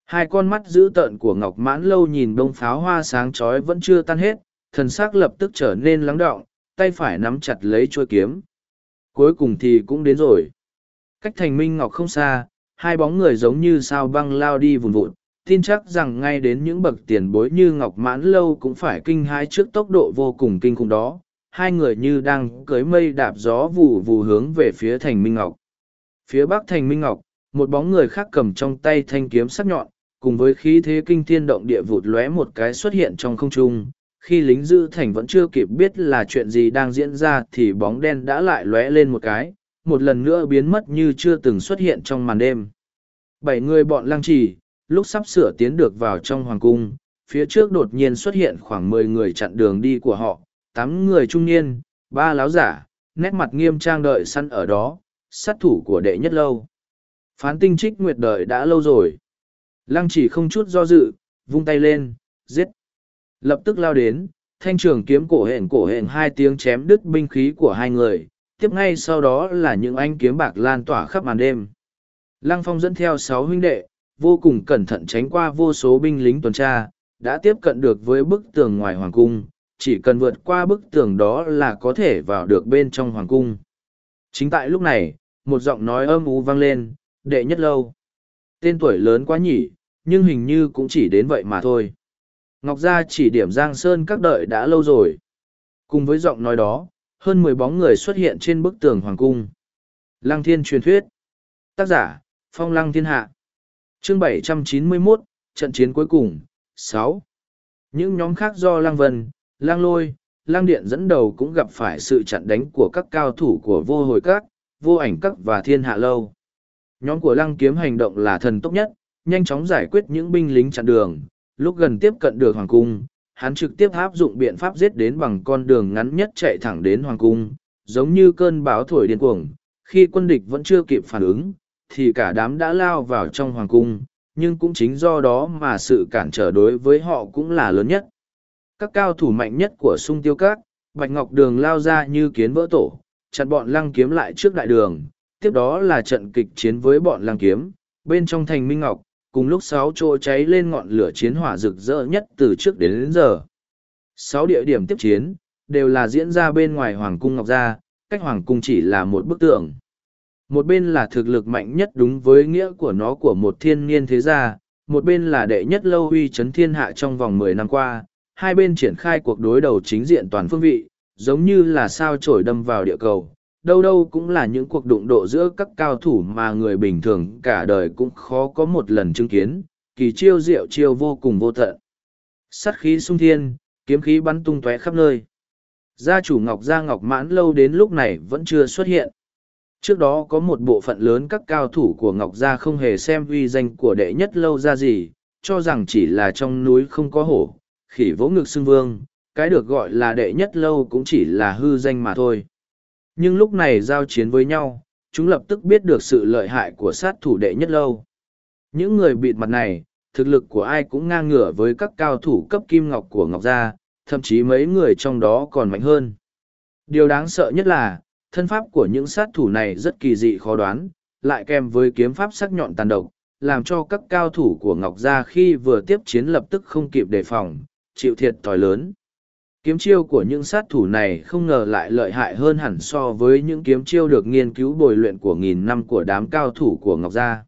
Hai con mắt dữ tợn của Ngọc Mãn Lâu nhìn bông pháo hoa sáng chói vẫn chưa tan hết, thần sắc lập tức trở nên lắng đọng, tay phải nắm chặt lấy chuôi kiếm. Cuối cùng thì cũng đến rồi. Cách thành minh Ngọc không xa, hai bóng người giống như sao băng lao đi vùn vụt. tin chắc rằng ngay đến những bậc tiền bối như Ngọc Mãn Lâu cũng phải kinh hãi trước tốc độ vô cùng kinh khủng đó. Hai người như đang cưới mây đạp gió vù vù hướng về phía thành Minh Ngọc. Phía bắc thành Minh Ngọc, một bóng người khác cầm trong tay thanh kiếm sắc nhọn cùng với khí thế kinh thiên động địa vụt lóe một cái xuất hiện trong không trung, khi lính giữ thành vẫn chưa kịp biết là chuyện gì đang diễn ra thì bóng đen đã lại lóe lên một cái, một lần nữa biến mất như chưa từng xuất hiện trong màn đêm. Bảy người bọn lăng trì, lúc sắp sửa tiến được vào trong hoàng cung, phía trước đột nhiên xuất hiện khoảng mười người chặn đường đi của họ, tám người trung niên, ba láo giả, nét mặt nghiêm trang đợi săn ở đó, sát thủ của đệ nhất lâu. Phán tinh trích nguyệt đợi đã lâu rồi lăng chỉ không chút do dự, vung tay lên, giết. Lập tức lao đến, thanh trường kiếm cổ hển cổ hển hai tiếng chém đứt binh khí của hai người, tiếp ngay sau đó là những anh kiếm bạc lan tỏa khắp màn đêm. Lăng phong dẫn theo sáu huynh đệ, vô cùng cẩn thận tránh qua vô số binh lính tuần tra, đã tiếp cận được với bức tường ngoài hoàng cung, chỉ cần vượt qua bức tường đó là có thể vào được bên trong hoàng cung. Chính tại lúc này, một giọng nói âm ú vang lên, đệ nhất lâu. Tên tuổi lớn quá nhỉ nhưng hình như cũng chỉ đến vậy mà thôi. Ngọc gia chỉ điểm giang sơn các đợi đã lâu rồi. Cùng với giọng nói đó hơn mười bóng người xuất hiện trên bức tường hoàng cung. Lăng thiên truyền thuyết. Tác giả phong lăng thiên hạ. Chương bảy trăm chín mươi 791, trận chiến cuối cùng sáu. Những nhóm khác do lăng vân lăng lôi lăng điện dẫn đầu cũng gặp phải sự chặn đánh của các cao thủ của vô hồi các vô ảnh các và thiên hạ lâu. Nhóm của lăng kiếm hành động là thần tốc nhất nhanh chóng giải quyết những binh lính chặn đường. Lúc gần tiếp cận được hoàng cung, hắn trực tiếp áp dụng biện pháp giết đến bằng con đường ngắn nhất chạy thẳng đến hoàng cung, giống như cơn bão thổi điên cuồng. Khi quân địch vẫn chưa kịp phản ứng, thì cả đám đã lao vào trong hoàng cung, nhưng cũng chính do đó mà sự cản trở đối với họ cũng là lớn nhất. Các cao thủ mạnh nhất của sung tiêu các, bạch ngọc đường lao ra như kiến vỡ tổ, chặn bọn lăng kiếm lại trước đại đường. Tiếp đó là trận kịch chiến với bọn lăng kiếm, bên trong thành minh ngọc cùng lúc sáu chỗ cháy lên ngọn lửa chiến hỏa rực rỡ nhất từ trước đến, đến giờ. Sáu địa điểm tiếp chiến đều là diễn ra bên ngoài hoàng cung ngọc gia cách hoàng cung chỉ là một bức tượng một bên là thực lực mạnh nhất đúng với nghĩa của nó của một thiên niên thế gia một bên là đệ nhất lâu uy chấn thiên hạ trong vòng mười năm qua. Hai bên triển khai cuộc đối đầu chính diện toàn phương vị giống như là sao trổi đâm vào địa cầu đâu đâu cũng là những cuộc đụng độ giữa các cao thủ mà người bình thường cả đời cũng khó có một lần chứng kiến, kỳ chiêu diệu chiêu vô cùng vô tận. Sắt khí sung thiên, kiếm khí bắn tung tóe khắp nơi. Gia chủ ngọc gia ngọc mãn lâu đến lúc này vẫn chưa xuất hiện. Trước đó có một bộ phận lớn các cao thủ của ngọc gia không hề xem uy danh của đệ nhất lâu ra gì, cho rằng chỉ là trong núi không có hổ, khỉ vỗ ngực xưng vương, cái được gọi là đệ nhất lâu cũng chỉ là hư danh mà thôi nhưng lúc này giao chiến với nhau, chúng lập tức biết được sự lợi hại của sát thủ đệ nhất lâu. Những người bịt mặt này, thực lực của ai cũng ngang ngửa với các cao thủ cấp kim ngọc của ngọc gia, thậm chí mấy người trong đó còn mạnh hơn. Điều đáng sợ nhất là, thân pháp của những sát thủ này rất kỳ dị khó đoán, lại kèm với kiếm pháp sắc nhọn tàn độc, làm cho các cao thủ của ngọc gia khi vừa tiếp chiến lập tức không kịp đề phòng, chịu thiệt thòi lớn kiếm chiêu của những sát thủ này không ngờ lại lợi hại hơn hẳn so với những kiếm chiêu được nghiên cứu bồi luyện của nghìn năm của đám cao thủ của ngọc gia.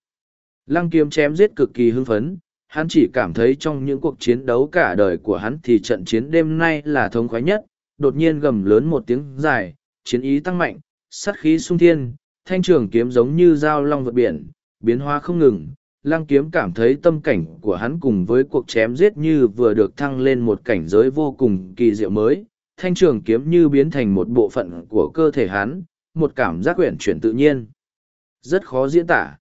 Lăng kiếm chém giết cực kỳ hưng phấn, hắn chỉ cảm thấy trong những cuộc chiến đấu cả đời của hắn thì trận chiến đêm nay là thống khoái nhất, đột nhiên gầm lớn một tiếng dài, chiến ý tăng mạnh, sát khí sung thiên, thanh trường kiếm giống như dao long vượt biển, biến hóa không ngừng lăng kiếm cảm thấy tâm cảnh của hắn cùng với cuộc chém giết như vừa được thăng lên một cảnh giới vô cùng kỳ diệu mới, thanh trường kiếm như biến thành một bộ phận của cơ thể hắn, một cảm giác quyển chuyển tự nhiên. Rất khó diễn tả.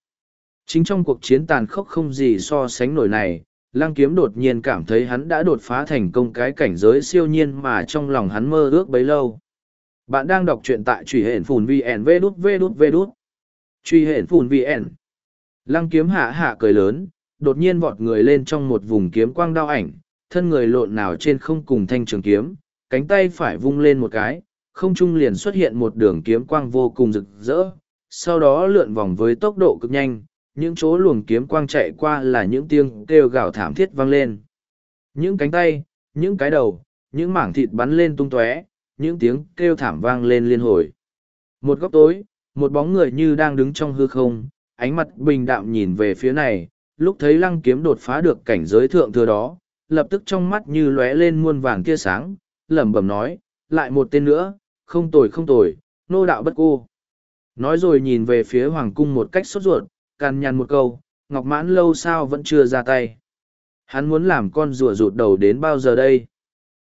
Chính trong cuộc chiến tàn khốc không gì so sánh nổi này, lăng kiếm đột nhiên cảm thấy hắn đã đột phá thành công cái cảnh giới siêu nhiên mà trong lòng hắn mơ ước bấy lâu. Bạn đang đọc truyện tại truy hển phùn vn vê đút vê đút vê đút. Truy hển phùn vn Lăng kiếm hạ hạ cười lớn, đột nhiên vọt người lên trong một vùng kiếm quang đao ảnh, thân người lộn nào trên không cùng thanh trường kiếm, cánh tay phải vung lên một cái, không trung liền xuất hiện một đường kiếm quang vô cùng rực rỡ, sau đó lượn vòng với tốc độ cực nhanh, những chỗ luồng kiếm quang chạy qua là những tiếng kêu gào thảm thiết vang lên. Những cánh tay, những cái đầu, những mảng thịt bắn lên tung tóe, những tiếng kêu thảm vang lên liên hồi. Một góc tối, một bóng người như đang đứng trong hư không, ánh mặt bình đạm nhìn về phía này, lúc thấy lăng kiếm đột phá được cảnh giới thượng thừa đó, lập tức trong mắt như lóe lên muôn vàng tia sáng, lẩm bẩm nói, lại một tên nữa, không tồi không tồi, nô đạo bất cô. Nói rồi nhìn về phía hoàng cung một cách sốt ruột, cằn nhằn một câu, Ngọc Mãn lâu sao vẫn chưa ra tay. Hắn muốn làm con rùa rụt đầu đến bao giờ đây?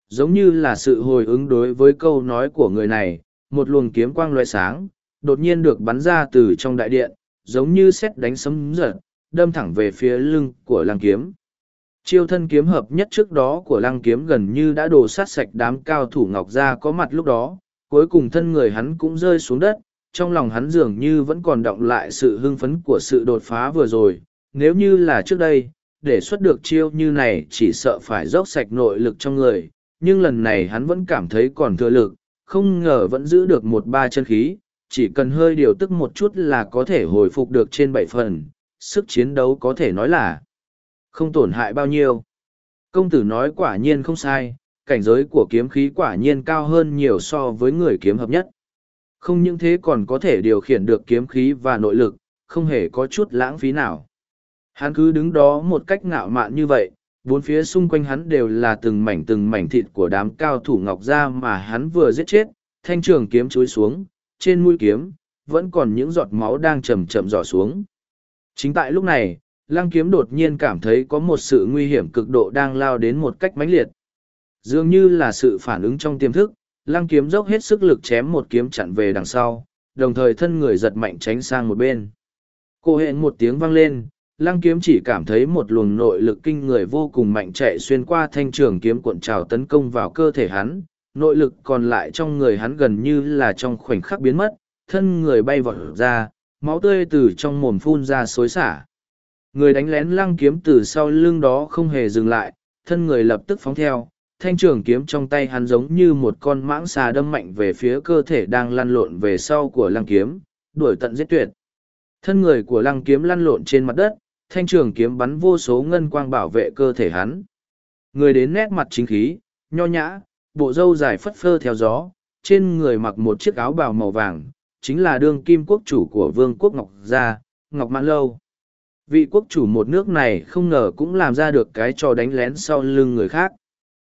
Giống như là sự hồi ứng đối với câu nói của người này, một luồng kiếm quang loại sáng, đột nhiên được bắn ra từ trong đại điện, giống như xét đánh sấm giật, đâm thẳng về phía lưng của lăng kiếm. Chiêu thân kiếm hợp nhất trước đó của lăng kiếm gần như đã đổ sát sạch đám cao thủ ngọc gia có mặt lúc đó, cuối cùng thân người hắn cũng rơi xuống đất, trong lòng hắn dường như vẫn còn động lại sự hưng phấn của sự đột phá vừa rồi, nếu như là trước đây, để xuất được chiêu như này chỉ sợ phải dốc sạch nội lực trong người, nhưng lần này hắn vẫn cảm thấy còn thừa lực, không ngờ vẫn giữ được một ba chân khí, chỉ cần hơi điều tức một chút là có thể hồi phục được trên bảy phần, sức chiến đấu có thể nói là không tổn hại bao nhiêu. Công tử nói quả nhiên không sai, cảnh giới của kiếm khí quả nhiên cao hơn nhiều so với người kiếm hợp nhất. Không những thế còn có thể điều khiển được kiếm khí và nội lực, không hề có chút lãng phí nào. Hắn cứ đứng đó một cách ngạo mạn như vậy, bốn phía xung quanh hắn đều là từng mảnh từng mảnh thịt của đám cao thủ ngọc gia mà hắn vừa giết chết, thanh trường kiếm chối xuống, trên mũi kiếm, vẫn còn những giọt máu đang chầm chậm dò xuống. Chính tại lúc này, lăng kiếm đột nhiên cảm thấy có một sự nguy hiểm cực độ đang lao đến một cách mãnh liệt. Dường như là sự phản ứng trong tiềm thức, lăng kiếm dốc hết sức lực chém một kiếm chặn về đằng sau, đồng thời thân người giật mạnh tránh sang một bên. Cô hẹn một tiếng vang lên, lăng kiếm chỉ cảm thấy một luồng nội lực kinh người vô cùng mạnh chạy xuyên qua thanh trường kiếm cuộn trào tấn công vào cơ thể hắn, nội lực còn lại trong người hắn gần như là trong khoảnh khắc biến mất, thân người bay vọt ra, máu tươi từ trong mồm phun ra xối xả. Người đánh lén lăng kiếm từ sau lưng đó không hề dừng lại, thân người lập tức phóng theo, thanh trường kiếm trong tay hắn giống như một con mãng xà đâm mạnh về phía cơ thể đang lăn lộn về sau của lăng kiếm, đuổi tận giết tuyệt. Thân người của lăng kiếm lăn lộn trên mặt đất, thanh trường kiếm bắn vô số ngân quang bảo vệ cơ thể hắn. Người đến nét mặt chính khí, nho nhã, bộ râu dài phất phơ theo gió, trên người mặc một chiếc áo bào màu vàng, chính là đương kim quốc chủ của vương quốc Ngọc Gia, Ngọc Mãn Lâu. Vị quốc chủ một nước này không ngờ cũng làm ra được cái trò đánh lén sau lưng người khác.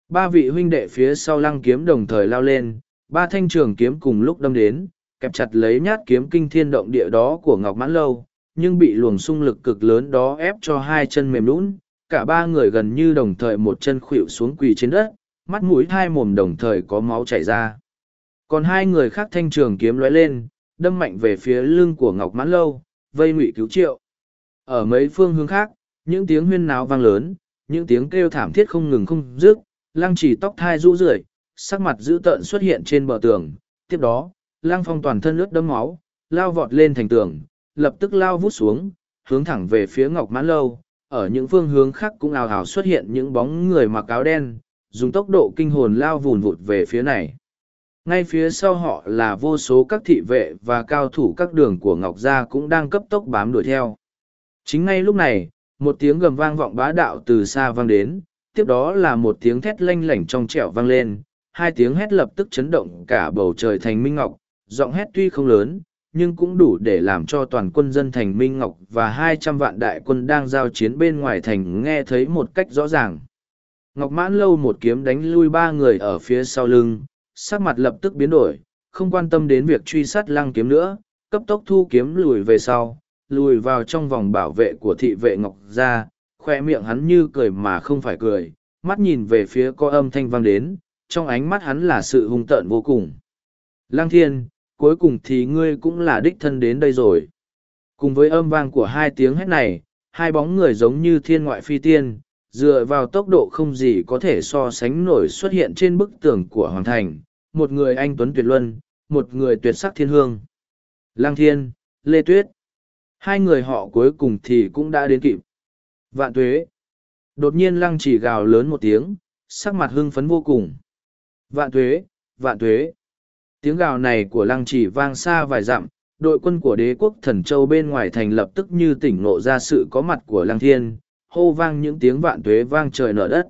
Ba vị huynh đệ phía sau lăng kiếm đồng thời lao lên, ba thanh trường kiếm cùng lúc đâm đến, kẹp chặt lấy nhát kiếm kinh thiên động địa đó của Ngọc Mãn Lâu, nhưng bị luồng xung lực cực lớn đó ép cho hai chân mềm lún, cả ba người gần như đồng thời một chân khuỵu xuống quỳ trên đất, mắt mũi hai mồm đồng thời có máu chảy ra. Còn hai người khác thanh trường kiếm lóe lên, đâm mạnh về phía lưng của Ngọc Mãn Lâu, vây ngụy cứu triệu. Ở mấy phương hướng khác, những tiếng huyên náo vang lớn, những tiếng kêu thảm thiết không ngừng không dứt, lăng chỉ tóc thai rũ rượi, sắc mặt dữ tợn xuất hiện trên bờ tường. Tiếp đó, lăng phong toàn thân ướt đẫm máu, lao vọt lên thành tường, lập tức lao vút xuống, hướng thẳng về phía Ngọc Mãn Lâu. Ở những phương hướng khác cũng ào ào xuất hiện những bóng người mặc áo đen, dùng tốc độ kinh hồn lao vùn vụt về phía này. Ngay phía sau họ là vô số các thị vệ và cao thủ các đường của Ngọc Gia cũng đang cấp tốc bám đuổi theo. Chính ngay lúc này, một tiếng gầm vang vọng bá đạo từ xa vang đến, tiếp đó là một tiếng thét lanh lảnh trong trẻo vang lên, hai tiếng hét lập tức chấn động cả bầu trời thành minh ngọc, giọng hét tuy không lớn, nhưng cũng đủ để làm cho toàn quân dân thành minh ngọc và hai trăm vạn đại quân đang giao chiến bên ngoài thành nghe thấy một cách rõ ràng. Ngọc mãn lâu một kiếm đánh lui ba người ở phía sau lưng, sắc mặt lập tức biến đổi, không quan tâm đến việc truy sát lăng kiếm nữa, cấp tốc thu kiếm lùi về sau, lùi vào trong vòng bảo vệ của thị vệ Ngọc Gia, khoe miệng hắn như cười mà không phải cười, mắt nhìn về phía có âm thanh vang đến, trong ánh mắt hắn là sự hung tợn vô cùng. Lăng thiên, cuối cùng thì ngươi cũng là đích thân đến đây rồi. Cùng với âm vang của hai tiếng hét này, hai bóng người giống như thiên ngoại phi tiên, dựa vào tốc độ không gì có thể so sánh nổi xuất hiện trên bức tường của Hoàng Thành, một người anh Tuấn Tuyệt Luân, một người tuyệt sắc thiên hương. Lang Thiên, Lê Tuyết. Hai người họ cuối cùng thì cũng đã đến kịp. Vạn tuế. Đột nhiên lăng chỉ gào lớn một tiếng, sắc mặt hưng phấn vô cùng. Vạn tuế, vạn tuế. Tiếng gào này của lăng chỉ vang xa vài dặm, đội quân của đế quốc thần châu bên ngoài thành lập tức như tỉnh ngộ ra sự có mặt của lăng thiên, hô vang những tiếng vạn tuế vang trời nở đất.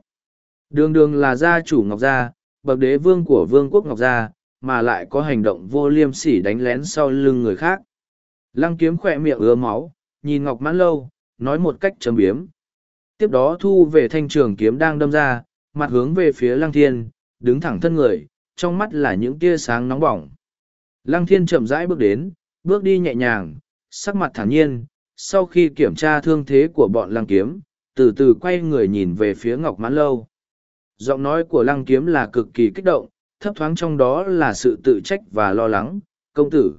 Đường đường là gia chủ Ngọc Gia, bậc đế vương của vương quốc Ngọc Gia, mà lại có hành động vô liêm sỉ đánh lén sau lưng người khác. Lăng kiếm khỏe miệng ứa máu, nhìn Ngọc Mãn Lâu, nói một cách trầm biếm. Tiếp đó thu về thanh trường kiếm đang đâm ra, mặt hướng về phía Lăng Thiên, đứng thẳng thân người, trong mắt là những tia sáng nóng bỏng. Lăng Thiên chậm rãi bước đến, bước đi nhẹ nhàng, sắc mặt thản nhiên, sau khi kiểm tra thương thế của bọn lăng kiếm, từ từ quay người nhìn về phía Ngọc Mãn Lâu. Giọng nói của lăng kiếm là cực kỳ kích động, thấp thoáng trong đó là sự tự trách và lo lắng. Công tử,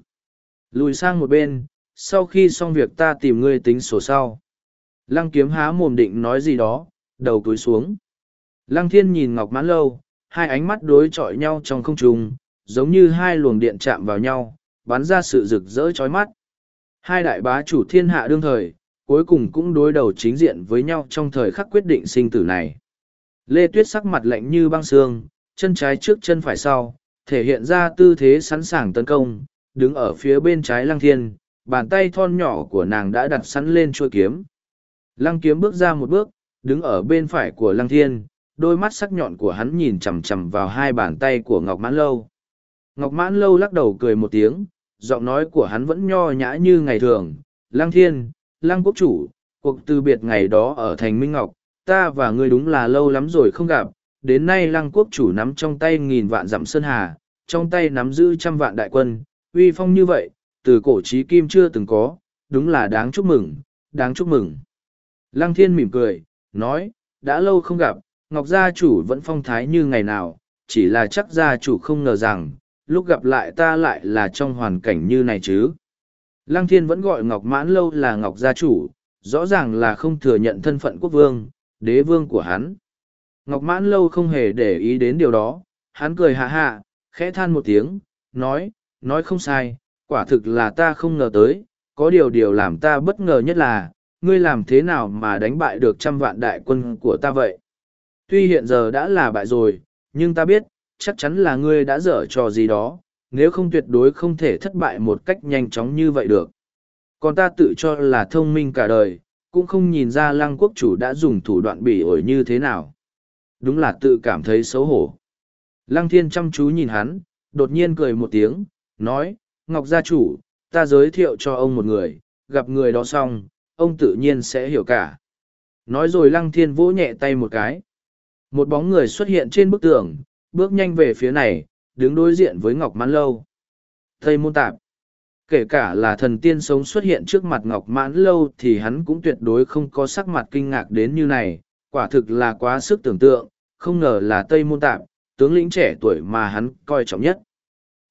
lùi sang một bên, sau khi xong việc ta tìm ngươi tính sổ sau. Lăng kiếm há mồm định nói gì đó, đầu túi xuống. Lăng thiên nhìn Ngọc Mãn Lâu, hai ánh mắt đối chọi nhau trong không trung, giống như hai luồng điện chạm vào nhau, bắn ra sự rực rỡ chói mắt. Hai đại bá chủ thiên hạ đương thời, cuối cùng cũng đối đầu chính diện với nhau trong thời khắc quyết định sinh tử này. Lê Tuyết sắc mặt lạnh như băng xương, chân trái trước chân phải sau, thể hiện ra tư thế sẵn sàng tấn công, đứng ở phía bên trái lăng thiên, bàn tay thon nhỏ của nàng đã đặt sẵn lên chuôi kiếm. Lăng kiếm bước ra một bước, đứng ở bên phải của lăng thiên, đôi mắt sắc nhọn của hắn nhìn chằm chằm vào hai bàn tay của Ngọc Mãn Lâu. Ngọc Mãn Lâu lắc đầu cười một tiếng, giọng nói của hắn vẫn nho nhã như ngày thường. Lăng thiên, lăng quốc chủ, cuộc từ biệt ngày đó ở thành Minh Ngọc, ta và ngươi đúng là lâu lắm rồi không gặp, đến nay lăng quốc chủ nắm trong tay nghìn vạn dặm sơn hà, trong tay nắm giữ trăm vạn đại quân, uy phong như vậy, từ cổ trí kim chưa từng có, đúng là đáng chúc mừng, đáng chúc mừng. Lăng thiên mỉm cười, nói, đã lâu không gặp, Ngọc gia chủ vẫn phong thái như ngày nào, chỉ là chắc gia chủ không ngờ rằng, lúc gặp lại ta lại là trong hoàn cảnh như này chứ. Lăng thiên vẫn gọi Ngọc mãn lâu là Ngọc gia chủ, rõ ràng là không thừa nhận thân phận quốc vương, đế vương của hắn. Ngọc mãn lâu không hề để ý đến điều đó, hắn cười hạ hạ, khẽ than một tiếng, nói, nói không sai, quả thực là ta không ngờ tới, có điều điều làm ta bất ngờ nhất là, ngươi làm thế nào mà đánh bại được trăm vạn đại quân của ta vậy? Tuy hiện giờ đã là bại rồi, nhưng ta biết, chắc chắn là ngươi đã dở trò gì đó, nếu không tuyệt đối không thể thất bại một cách nhanh chóng như vậy được. Còn ta tự cho là thông minh cả đời, cũng không nhìn ra lăng quốc chủ đã dùng thủ đoạn bỉ ổi như thế nào. Đúng là tự cảm thấy xấu hổ. Lăng thiên chăm chú nhìn hắn, đột nhiên cười một tiếng, nói, Ngọc gia chủ, ta giới thiệu cho ông một người, gặp người đó xong, ông tự nhiên sẽ hiểu cả. Nói rồi lăng thiên vỗ nhẹ tay một cái. Một bóng người xuất hiện trên bức tường, bước nhanh về phía này, đứng đối diện với Ngọc Mãn Lâu. Tây môn tạp. Kể cả là thần tiên sống xuất hiện trước mặt Ngọc Mãn Lâu thì hắn cũng tuyệt đối không có sắc mặt kinh ngạc đến như này, quả thực là quá sức tưởng tượng, không ngờ là Tây môn tạp, tướng lĩnh trẻ tuổi mà hắn coi trọng nhất.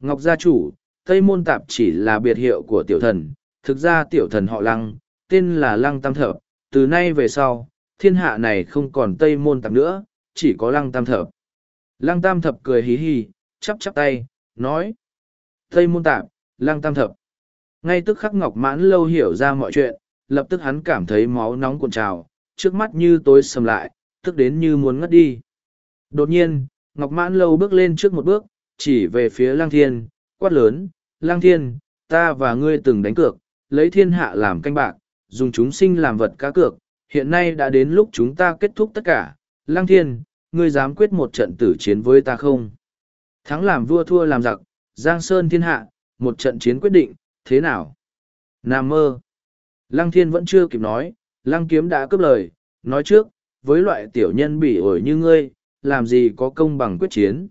Ngọc gia chủ, Tây môn tạp chỉ là biệt hiệu của tiểu thần, thực ra tiểu thần họ lăng, tên là lăng tam thập, từ nay về sau, thiên hạ này không còn Tây môn tạp nữa, chỉ có lăng tam thập. Lăng tam thập cười hí hí, chắp chắp tay, nói. Tây môn tạp, lăng tam thập. Ngay tức khắc ngọc mãn lâu hiểu ra mọi chuyện, lập tức hắn cảm thấy máu nóng cuộn trào, trước mắt như tối sầm lại, tức đến như muốn ngất đi. Đột nhiên, ngọc mãn lâu bước lên trước một bước, chỉ về phía lăng thiên, quát lớn, lăng thiên, ta và ngươi từng đánh cược, lấy thiên hạ làm canh bạc, dùng chúng sinh làm vật cá cược, hiện nay đã đến lúc chúng ta kết thúc tất cả, lăng thiên, ngươi dám quyết một trận tử chiến với ta không? Thắng làm vua thua làm giặc, Giang Sơn thiên hạ, một trận chiến quyết định, thế nào? Nam mơ. Lăng thiên vẫn chưa kịp nói, lăng kiếm đã cướp lời, nói trước, với loại tiểu nhân bỉ ổi như ngươi, làm gì có công bằng quyết chiến.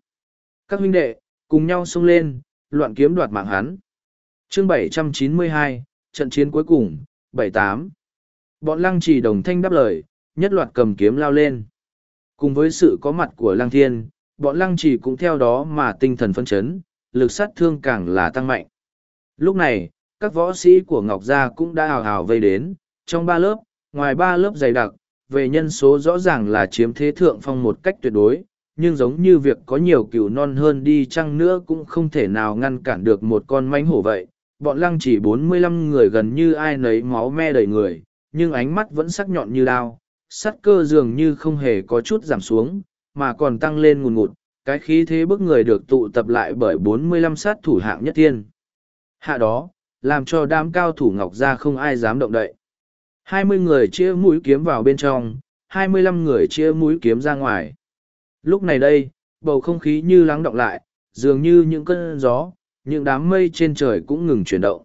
Các huynh đệ, cùng nhau xông lên, loạn kiếm đoạt mạng hắn. chương 792, trận chiến cuối cùng, 78. Bọn lăng chỉ đồng thanh đáp lời, nhất loạt cầm kiếm lao lên. Cùng với sự có mặt của lăng thiên, bọn lăng chỉ cũng theo đó mà tinh thần phân chấn, lực sát thương càng là tăng mạnh. Lúc này, các võ sĩ của Ngọc Gia cũng đã hào hào vây đến, trong ba lớp, ngoài ba lớp dày đặc, về nhân số rõ ràng là chiếm thế thượng phong một cách tuyệt đối, nhưng giống như việc có nhiều cừu non hơn đi chăng nữa cũng không thể nào ngăn cản được một con mánh hổ vậy. Bọn lăng chỉ bốn mươi lăm người gần như ai nấy máu me đầy người, nhưng ánh mắt vẫn sắc nhọn như đao, sắt cơ dường như không hề có chút giảm xuống, mà còn tăng lên ngùn ngụt, cái khí thế bức người được tụ tập lại bởi 45 sát thủ hạng nhất thiên. Hạ đó, làm cho đám cao thủ ngọc ra không ai dám động đậy. 20 người chia mũi kiếm vào bên trong, 25 người chia mũi kiếm ra ngoài. Lúc này đây, bầu không khí như lắng động lại, dường như những cơn gió, những đám mây trên trời cũng ngừng chuyển động.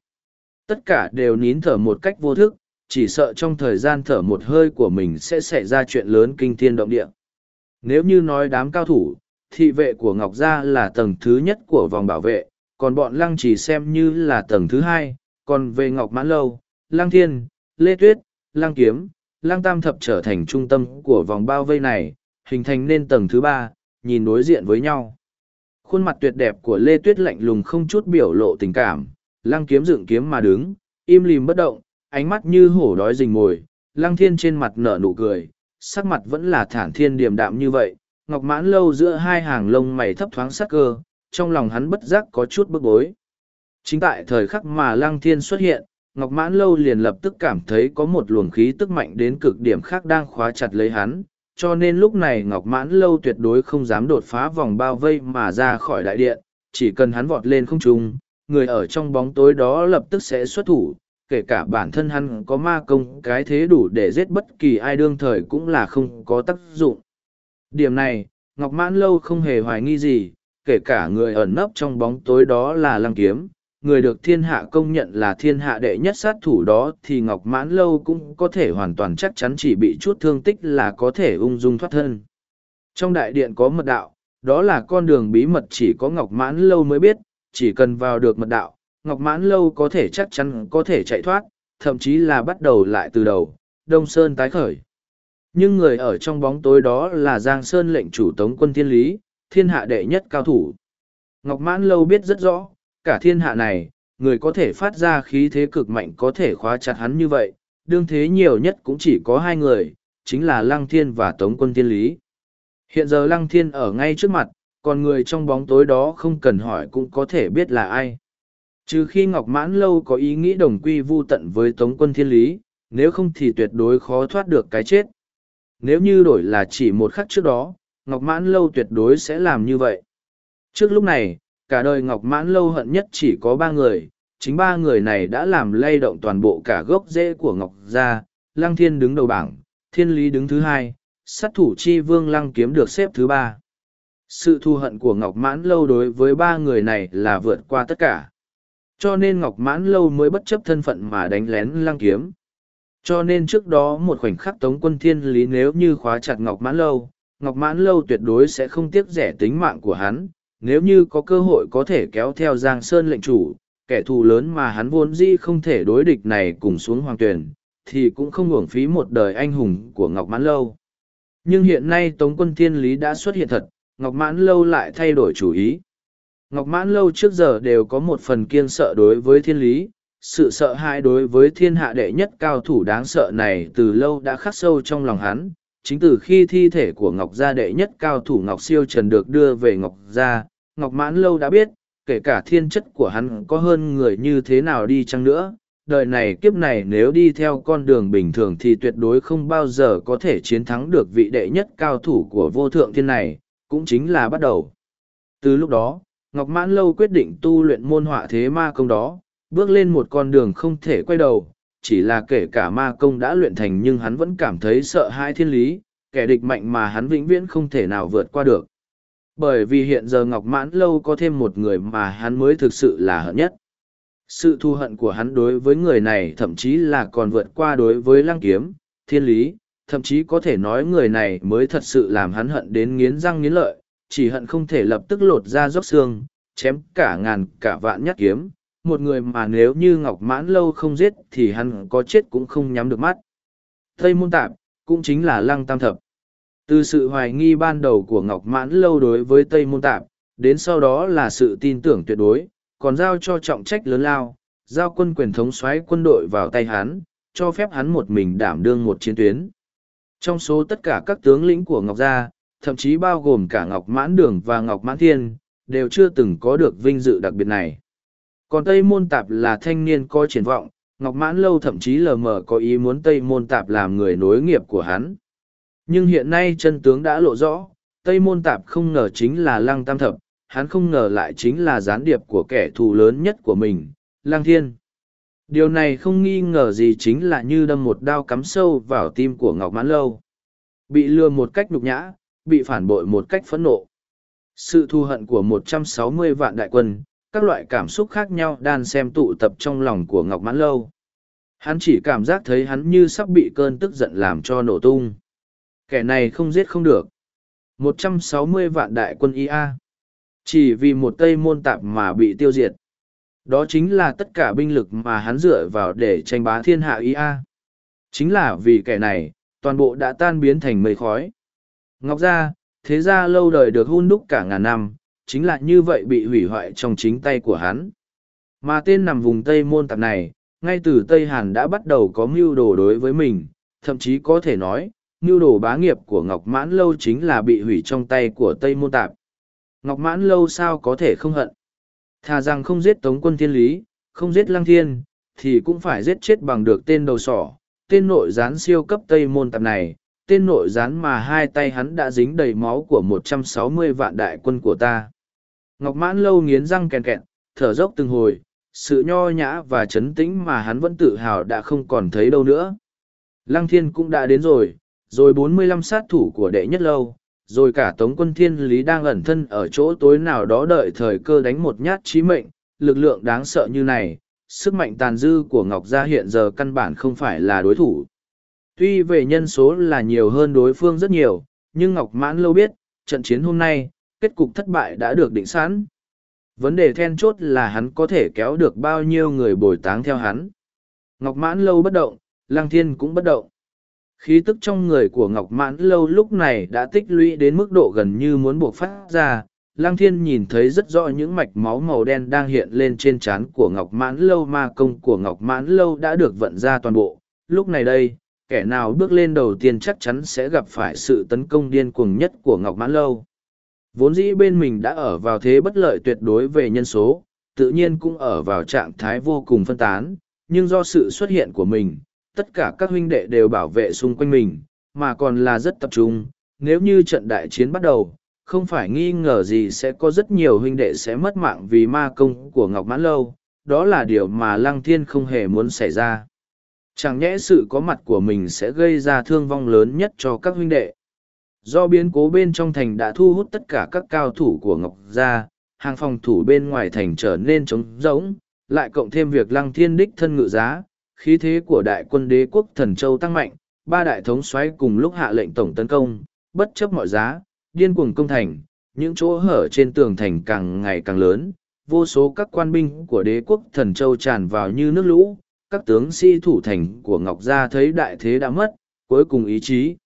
Tất cả đều nín thở một cách vô thức, chỉ sợ trong thời gian thở một hơi của mình sẽ xảy ra chuyện lớn kinh thiên động địa. Nếu như nói đám cao thủ, thị vệ của Ngọc Gia là tầng thứ nhất của vòng bảo vệ, còn bọn Lăng chỉ xem như là tầng thứ hai, còn về Ngọc Mãn Lâu, Lăng Thiên, Lê Tuyết, Lăng Kiếm, Lăng Tam Thập trở thành trung tâm của vòng bao vây này, hình thành nên tầng thứ ba, nhìn đối diện với nhau. Khuôn mặt tuyệt đẹp của Lê Tuyết lạnh lùng không chút biểu lộ tình cảm, Lăng Kiếm dựng kiếm mà đứng, im lìm bất động, ánh mắt như hổ đói rình mồi, Lăng Thiên trên mặt nở nụ cười, sắc mặt vẫn là thản thiên điềm đạm như vậy, ngọc mãn lâu giữa hai hàng lông mày thấp thoáng sắc cơ, trong lòng hắn bất giác có chút bức bối. Chính tại thời khắc mà Lăng Thiên xuất hiện, Ngọc Mãn Lâu liền lập tức cảm thấy có một luồng khí tức mạnh đến cực điểm khác đang khóa chặt lấy hắn, cho nên lúc này Ngọc Mãn Lâu tuyệt đối không dám đột phá vòng bao vây mà ra khỏi đại điện, chỉ cần hắn vọt lên không trung, người ở trong bóng tối đó lập tức sẽ xuất thủ, kể cả bản thân hắn có ma công cái thế đủ để giết bất kỳ ai đương thời cũng là không có tác dụng. Điểm này, Ngọc Mãn Lâu không hề hoài nghi gì, kể cả người ẩn nấp trong bóng tối đó là Lăng Kiếm, người được thiên hạ công nhận là thiên hạ đệ nhất sát thủ đó thì Ngọc Mãn Lâu cũng có thể hoàn toàn chắc chắn chỉ bị chút thương tích là có thể ung dung thoát thân. Trong đại điện có mật đạo, đó là con đường bí mật chỉ có Ngọc Mãn Lâu mới biết, chỉ cần vào được mật đạo, Ngọc Mãn Lâu có thể chắc chắn có thể chạy thoát, thậm chí là bắt đầu lại từ đầu, Đông Sơn tái khởi. Nhưng người ở trong bóng tối đó là Giang Sơn lệnh chủ tống quân thiên lý, thiên hạ đệ nhất cao thủ. Ngọc Mãn Lâu biết rất rõ, cả thiên hạ này, người có thể phát ra khí thế cực mạnh có thể khóa chặt hắn như vậy, đương thế nhiều nhất cũng chỉ có hai người, chính là Lăng Thiên và Tống quân Thiên Lý. Hiện giờ Lăng Thiên ở ngay trước mặt, còn người trong bóng tối đó không cần hỏi cũng có thể biết là ai. Trừ khi Ngọc Mãn Lâu có ý nghĩ đồng quy vu tận với Tống quân Thiên Lý, nếu không thì tuyệt đối khó thoát được cái chết. Nếu như đổi là chỉ một khắc trước đó, Ngọc Mãn Lâu tuyệt đối sẽ làm như vậy. Trước lúc này, cả đời Ngọc Mãn lâu hận nhất chỉ có ba người, chính ba người này đã làm lay động toàn bộ cả gốc rễ của Ngọc gia, Lăng Thiên đứng đầu bảng, Thiên Lý đứng thứ hai, sát thủ chi vương Lăng Kiếm được xếp thứ ba. Sự thù hận của Ngọc Mãn lâu đối với ba người này là vượt qua tất cả. Cho nên Ngọc Mãn lâu mới bất chấp thân phận mà đánh lén Lăng Kiếm. Cho nên trước đó một khoảnh khắc Tống quân Thiên Lý nếu như khóa chặt Ngọc Mãn lâu, Ngọc Mãn lâu tuyệt đối sẽ không tiếc rẻ tính mạng của hắn, nếu như có cơ hội có thể kéo theo Giang Sơn lệnh chủ, kẻ thù lớn mà hắn vốn dĩ không thể đối địch này cùng xuống hoàng tuyển, thì cũng không uổng phí một đời anh hùng của Ngọc Mãn Lâu. Nhưng hiện nay Tống quân Thiên Lý đã xuất hiện thật, Ngọc Mãn Lâu lại thay đổi chủ ý. Ngọc Mãn Lâu trước giờ đều có một phần kiên sợ đối với Thiên Lý, sự sợ hãi đối với thiên hạ đệ nhất cao thủ đáng sợ này từ lâu đã khắc sâu trong lòng hắn. Chính từ khi thi thể của Ngọc Gia đệ nhất cao thủ Ngọc Siêu Trần được đưa về Ngọc Gia, Ngọc Mãn Lâu đã biết, kể cả thiên chất của hắn có hơn người như thế nào đi chăng nữa, đời này kiếp này nếu đi theo con đường bình thường thì tuyệt đối không bao giờ có thể chiến thắng được vị đệ nhất cao thủ của vô thượng thiên này, cũng chính là bắt đầu. Từ lúc đó, Ngọc Mãn Lâu quyết định tu luyện môn họa thế ma công đó, bước lên một con đường không thể quay đầu, chỉ là kể cả ma công đã luyện thành nhưng hắn vẫn cảm thấy sợ hãi thiên lý, kẻ địch mạnh mà hắn vĩnh viễn không thể nào vượt qua được. Bởi vì hiện giờ Ngọc Mãn Lâu có thêm một người mà hắn mới thực sự là hận nhất. Sự thu hận của hắn đối với người này thậm chí là còn vượt qua đối với Lăng Kiếm, Thiên Lý, thậm chí có thể nói người này mới thật sự làm hắn hận đến nghiến răng nghiến lợi, chỉ hận không thể lập tức lột ra róc xương, chém cả ngàn cả vạn nhát kiếm. Một người mà nếu như Ngọc Mãn Lâu không giết thì hắn có chết cũng không nhắm được mắt. Tây Môn Tạp, cũng chính là Lăng Tam Thập. Từ sự hoài nghi ban đầu của Ngọc Mãn lâu đối với Tây Môn Tạp, đến sau đó là sự tin tưởng tuyệt đối, còn giao cho trọng trách lớn lao, giao quân quyền thống soái quân đội vào tay hắn, cho phép hắn một mình đảm đương một chiến tuyến. Trong số tất cả các tướng lĩnh của Ngọc Gia, thậm chí bao gồm cả Ngọc Mãn Đường và Ngọc Mãn Thiên, đều chưa từng có được vinh dự đặc biệt này. Còn Tây Môn Tạp là thanh niên có triển vọng, Ngọc Mãn Lâu thậm chí lờ mờ có ý muốn Tây Môn Tạp làm người nối nghiệp của hắn. Nhưng hiện nay chân tướng đã lộ rõ, Tây Môn Tạp không ngờ chính là Lăng Tam Thập, hắn không ngờ lại chính là gián điệp của kẻ thù lớn nhất của mình, Lăng Thiên. Điều này không nghi ngờ gì chính là như đâm một đao cắm sâu vào tim của Ngọc Mãn Lâu. Bị lừa một cách nhục nhã, bị phản bội một cách phẫn nộ. Sự thù hận của một trăm sáu mươi vạn đại quân, các loại cảm xúc khác nhau đan xem tụ tập trong lòng của Ngọc Mãn Lâu. Hắn chỉ cảm giác thấy hắn như sắp bị cơn tức giận làm cho nổ tung. Kẻ này không giết không được. 160 vạn đại quân IA. Chỉ vì một tây môn tạp mà bị tiêu diệt. Đó chính là tất cả binh lực mà hắn dựa vào để tranh bá thiên hạ IA. Chính là vì kẻ này, toàn bộ đã tan biến thành mây khói. Ngọc Gia, thế gia lâu đời được hun đúc cả ngàn năm, chính là như vậy bị hủy hoại trong chính tay của hắn. Mà tên nằm vùng Tây Môn Tạp này, ngay từ Tây Hàn đã bắt đầu có mưu đồ đối với mình, thậm chí có thể nói, mưu đồ bá nghiệp của Ngọc Mãn Lâu chính là bị hủy trong tay của Tây Môn Tạp. Ngọc Mãn Lâu sao có thể không hận? Thà rằng không giết Tống quân Thiên Lý, không giết Lăng Thiên, thì cũng phải giết chết bằng được tên đầu sỏ, tên nội gián siêu cấp Tây Môn Tạp này, tên nội gián mà hai tay hắn đã dính đầy máu của một trăm sáu mươi vạn đại quân của ta. Ngọc Mãn Lâu nghiến răng kèn kẹt, thở dốc từng hồi, sự nho nhã và trấn tĩnh mà hắn vẫn tự hào đã không còn thấy đâu nữa. Lăng Thiên cũng đã đến rồi, rồi bốn mươi lăm sát thủ của đệ nhất lâu, rồi cả Tống quân Thiên Lý đang ẩn thân ở chỗ tối nào đó đợi thời cơ đánh một nhát chí mệnh, lực lượng đáng sợ như này, sức mạnh tàn dư của Ngọc Gia hiện giờ căn bản không phải là đối thủ. Tuy về nhân số là nhiều hơn đối phương rất nhiều, nhưng Ngọc Mãn lâu biết, trận chiến hôm nay, kết cục thất bại đã được định sẵn. Vấn đề then chốt là hắn có thể kéo được bao nhiêu người bồi táng theo hắn. Ngọc Mãn lâu bất động, Lăng Thiên cũng bất động. Khí tức trong người của Ngọc Mãn lâu lúc này đã tích lũy đến mức độ gần như muốn buộc phát ra. Lăng Thiên nhìn thấy rất rõ những mạch máu màu đen đang hiện lên trên trán của Ngọc Mãn lâu ma công của Ngọc Mãn lâu đã được vận ra toàn bộ. Lúc này đây, kẻ nào bước lên đầu tiên chắc chắn sẽ gặp phải sự tấn công điên cuồng nhất của Ngọc Mãn lâu. Vốn dĩ bên mình đã ở vào thế bất lợi tuyệt đối về nhân số, tự nhiên cũng ở vào trạng thái vô cùng phân tán, nhưng do sự xuất hiện của mình, tất cả các huynh đệ đều bảo vệ xung quanh mình, mà còn là rất tập trung. Nếu như trận đại chiến bắt đầu, không phải nghi ngờ gì sẽ có rất nhiều huynh đệ sẽ mất mạng vì ma công của Ngọc Mãn Lâu, đó là điều mà Lăng Thiên không hề muốn xảy ra. Chẳng nhẽ sự có mặt của mình sẽ gây ra thương vong lớn nhất cho các huynh đệ. Do biến cố bên trong thành đã thu hút tất cả các cao thủ của Ngọc Gia, hàng phòng thủ bên ngoài thành trở nên trống rỗng, lại cộng thêm việc lăng thiên đích thân ngự giá, khí thế của đại quân đế quốc thần châu tăng mạnh, ba đại thống xoáy cùng lúc hạ lệnh tổng tấn công, bất chấp mọi giá, điên cuồng công thành, những chỗ hở trên tường thành càng ngày càng lớn, vô số các quan binh của đế quốc thần châu tràn vào như nước lũ, các tướng sĩ thủ thành của Ngọc Gia thấy đại thế đã mất, cuối cùng ý chí.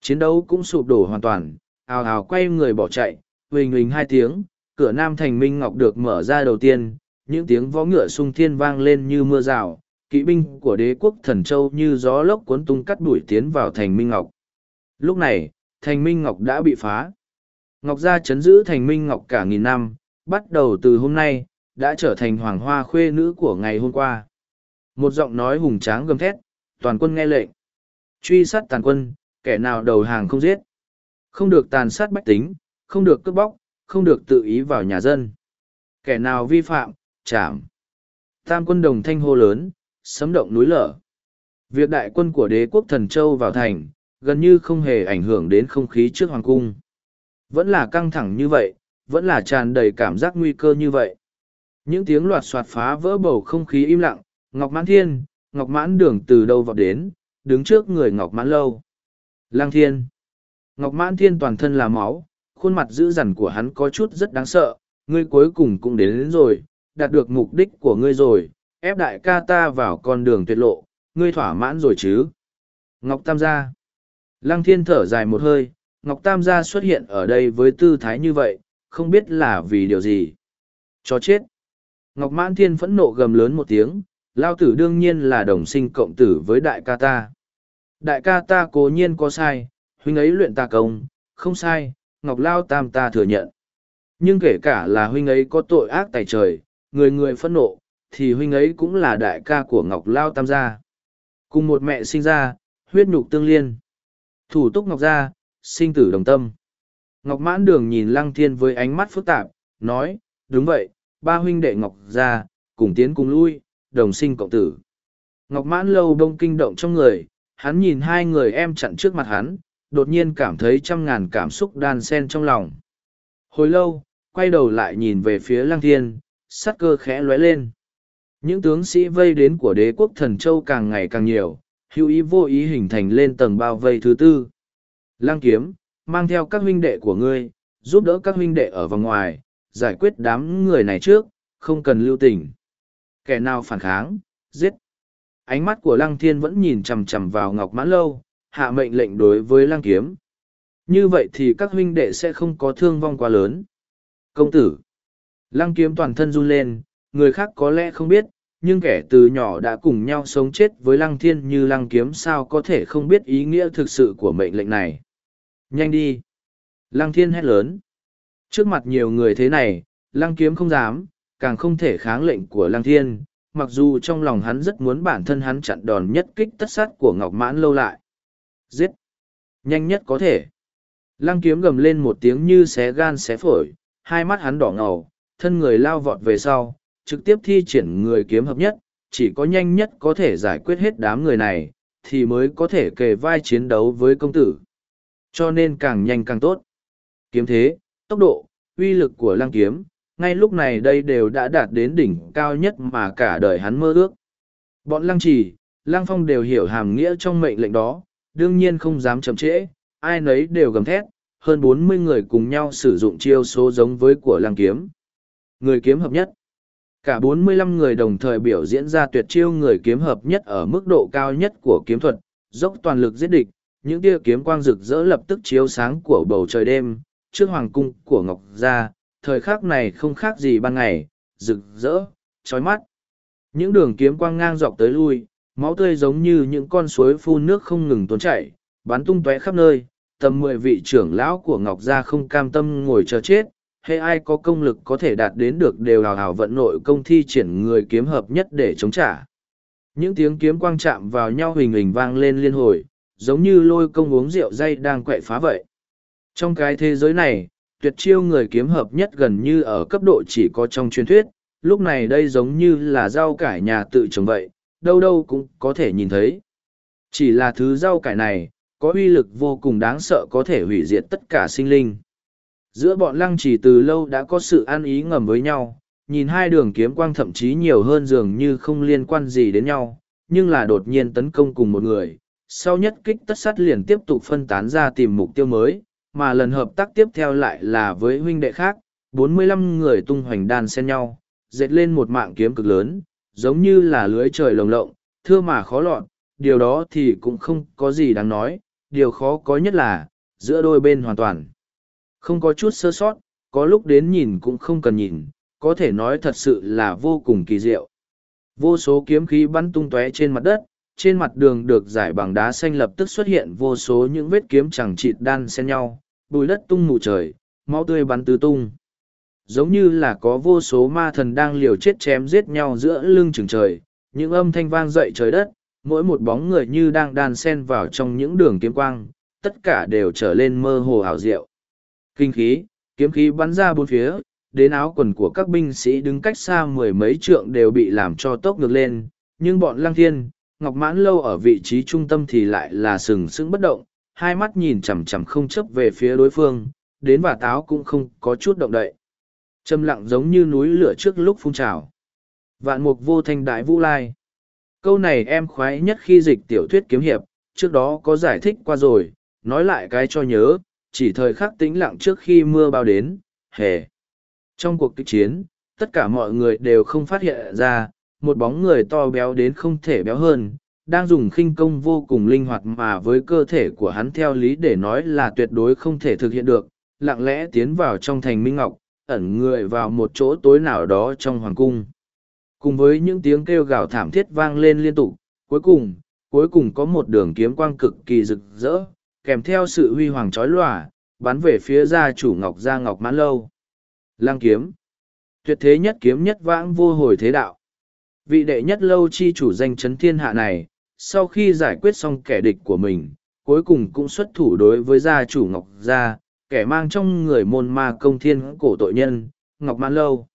Chiến đấu cũng sụp đổ hoàn toàn, ào ào quay người bỏ chạy, huỳnh huỳnh hai tiếng, cửa nam thành Minh Ngọc được mở ra đầu tiên, những tiếng vó ngựa sung thiên vang lên như mưa rào, kỵ binh của đế quốc thần châu như gió lốc cuốn tung cắt đuổi tiến vào thành Minh Ngọc. Lúc này, thành Minh Ngọc đã bị phá. Ngọc gia chấn giữ thành Minh Ngọc cả nghìn năm, bắt đầu từ hôm nay, đã trở thành hoàng hoa khuê nữ của ngày hôm qua. Một giọng nói hùng tráng gầm thét, toàn quân nghe lệnh. Truy sát tàn quân, kẻ nào đầu hàng không giết. Không được tàn sát bách tính, không được cướp bóc, không được tự ý vào nhà dân. Kẻ nào vi phạm, chảm. Tam quân đồng thanh hô lớn, sấm động núi lở. Việc đại quân của đế quốc thần châu vào thành, gần như không hề ảnh hưởng đến không khí trước hoàng cung. Vẫn là căng thẳng như vậy, vẫn là tràn đầy cảm giác nguy cơ như vậy. Những tiếng loạt soạt phá vỡ bầu không khí im lặng, Ngọc Mãn Thiên, Ngọc Mãn Đường từ đâu vào đến, đứng trước người Ngọc Mãn Lâu. Lang Thiên. Ngọc Mãn Thiên toàn thân là máu, khuôn mặt dữ dằn của hắn có chút rất đáng sợ, ngươi cuối cùng cũng đến, đến rồi, đạt được mục đích của ngươi rồi, ép đại ca ta vào con đường tuyệt lộ, ngươi thỏa mãn rồi chứ. Ngọc Tam gia. Lăng Thiên thở dài một hơi, Ngọc Tam gia xuất hiện ở đây với tư thái như vậy, không biết là vì điều gì. Cho chết. Ngọc Mãn Thiên phẫn nộ gầm lớn một tiếng, Lao tử đương nhiên là đồng sinh cộng tử với đại ca ta. Đại ca ta cố nhiên có sai, huynh ấy luyện ta công, không sai, Ngọc Lao Tam ta thừa nhận. Nhưng kể cả là huynh ấy có tội ác tài trời, người người phẫn nộ, thì huynh ấy cũng là đại ca của Ngọc Lao Tam gia. Cùng một mẹ sinh ra, huyết nhục tương liên. Thủ túc Ngọc gia, sinh tử đồng tâm. Ngọc Mãn Đường nhìn Lăng Thiên với ánh mắt phức tạp, nói, đúng vậy, ba huynh đệ Ngọc gia, cùng tiến cùng lui, đồng sinh cộng tử. Ngọc Mãn lâu đông kinh động trong người, hắn nhìn hai người em chặn trước mặt hắn, đột nhiên cảm thấy trăm ngàn cảm xúc đan xen trong lòng. Hồi lâu, quay đầu lại nhìn về phía Lăng Thiên, sắc cơ khẽ lóe lên. Những tướng sĩ vây đến của đế quốc thần châu càng ngày càng nhiều, hữu ý vô ý hình thành lên tầng bao vây thứ tư. Lăng kiếm, mang theo các huynh đệ của ngươi, giúp đỡ các huynh đệ ở vòng ngoài, giải quyết đám người này trước, không cần lưu tình. Kẻ nào phản kháng, giết. ánh mắt của lăng thiên vẫn nhìn chằm chằm vào ngọc mãn lâu hạ mệnh lệnh đối với lăng kiếm. Như vậy thì các huynh đệ sẽ không có thương vong quá lớn. Công tử. Lăng kiếm toàn thân run lên người khác có lẽ không biết nhưng kẻ từ nhỏ đã cùng nhau sống chết với lăng thiên như lăng kiếm sao có thể không biết ý nghĩa thực sự của mệnh lệnh này. Nhanh đi. Lăng thiên hét lớn. Trước mặt nhiều người thế này lăng kiếm không dám càng không thể kháng lệnh của lăng thiên, mặc dù trong lòng hắn rất muốn bản thân hắn chặn đòn nhất kích tất sát của ngọc mãn lâu lại. Giết! Nhanh nhất có thể! Lăng kiếm gầm lên một tiếng như xé gan xé phổi, hai mắt hắn đỏ ngầu, thân người lao vọt về sau, trực tiếp thi triển người kiếm hợp nhất, chỉ có nhanh nhất có thể giải quyết hết đám người này, thì mới có thể kề vai chiến đấu với công tử. Cho nên càng nhanh càng tốt. Kiếm thế, tốc độ, uy lực của lăng kiếm ngay lúc này đây đều đã đạt đến đỉnh cao nhất mà cả đời hắn mơ ước. Bọn lăng trì, lăng phong đều hiểu hàm nghĩa trong mệnh lệnh đó, đương nhiên không dám chậm trễ, ai nấy đều gầm thét, hơn bốn mươi người cùng nhau sử dụng chiêu số giống với của lăng kiếm. Người kiếm hợp nhất. Cả bốn mươi lăm người đồng thời biểu diễn ra tuyệt chiêu người kiếm hợp nhất ở mức độ cao nhất của kiếm thuật, dốc toàn lực giết địch, những tia kiếm quang rực rỡ lập tức chiếu sáng của bầu trời đêm, trước hoàng cung của Ngọc Gia, thời khắc này không khác gì ban ngày, rực rỡ, chói mắt. Những đường kiếm quang ngang dọc tới lui, máu tươi giống như những con suối phun nước không ngừng tuôn chảy, bắn tung tóe khắp nơi. Tầm mười vị trưởng lão của Ngọc Gia không cam tâm ngồi chờ chết, hay ai có công lực có thể đạt đến được đều hào hào vận nội công thi triển người kiếm hợp nhất để chống trả. Những tiếng kiếm quang chạm vào nhau hình hình vang lên liên hồi, giống như lôi công uống rượu dây đang quậy phá vậy. Trong cái thế giới này, tuyệt chiêu người kiếm hợp nhất gần như ở cấp độ chỉ có trong truyền thuyết, lúc này đây giống như là rau cải nhà tự trồng vậy, đâu đâu cũng có thể nhìn thấy. Chỉ là thứ rau cải này, có uy lực vô cùng đáng sợ có thể hủy diệt tất cả sinh linh. Giữa bọn lăng chỉ từ lâu đã có sự an ý ngầm với nhau, nhìn hai đường kiếm quang thậm chí nhiều hơn dường như không liên quan gì đến nhau, nhưng là đột nhiên tấn công cùng một người. Sau nhất kích tất sát liền tiếp tục phân tán ra tìm mục tiêu mới, mà lần hợp tác tiếp theo lại là với huynh đệ khác, 45 người tung hoành đan xen nhau, dệt lên một mạng kiếm cực lớn, giống như là lưới trời lồng lộng, thưa mà khó lọt, điều đó thì cũng không có gì đáng nói, điều khó có nhất là, giữa đôi bên hoàn toàn. Không có chút sơ sót, có lúc đến nhìn cũng không cần nhìn, có thể nói thật sự là vô cùng kỳ diệu. Vô số kiếm khí bắn tung tóe trên mặt đất, trên mặt đường được giải bằng đá xanh lập tức xuất hiện vô số những vết kiếm chẳng chịt đan xen nhau, bùi đất tung mù trời, máu tươi bắn tứ tung. Giống như là có vô số ma thần đang liều chết chém giết nhau giữa lưng chừng trời, những âm thanh vang dậy trời đất, mỗi một bóng người như đang đan xen vào trong những đường kiếm quang, tất cả đều trở lên mơ hồ ảo diệu. Kinh khí, kiếm khí bắn ra bốn phía, đến áo quần của các binh sĩ đứng cách xa mười mấy trượng đều bị làm cho tốc ngược lên, nhưng bọn lăng thiên, ngọc mãn lâu ở vị trí trung tâm thì lại là sừng sững bất động, hai mắt nhìn chằm chằm không chấp về phía đối phương, đến và táo cũng không có chút động đậy. Trầm lặng giống như núi lửa trước lúc phun trào. Vạn mục vô thanh đại vũ lai. Câu này em khoái nhất khi dịch tiểu thuyết kiếm hiệp, trước đó có giải thích qua rồi, nói lại cái cho nhớ, chỉ thời khắc tĩnh lặng trước khi mưa bao đến, hề. Trong cuộc kịch chiến, tất cả mọi người đều không phát hiện ra, một bóng người to béo đến không thể béo hơn, đang dùng khinh công vô cùng linh hoạt mà với cơ thể của hắn theo lý để nói là tuyệt đối không thể thực hiện được, lặng lẽ tiến vào trong thành Minh Ngọc, ẩn người vào một chỗ tối nào đó trong hoàng cung. Cùng với những tiếng kêu gào thảm thiết vang lên liên tục, cuối cùng, cuối cùng có một đường kiếm quang cực kỳ rực rỡ, kèm theo sự huy hoàng chói lòa, bắn về phía gia chủ Ngọc Gia Ngọc Mãn Lâu. Lang kiếm. Tuyệt thế nhất kiếm nhất vãng vô hồi thế đạo. Vị đệ nhất lâu chi chủ danh chấn thiên hạ này, sau khi giải quyết xong kẻ địch của mình, cuối cùng cũng xuất thủ đối với gia chủ Ngọc Gia, kẻ mang trong người môn ma công thiên cổ tội nhân, Ngọc Mãn Lâu.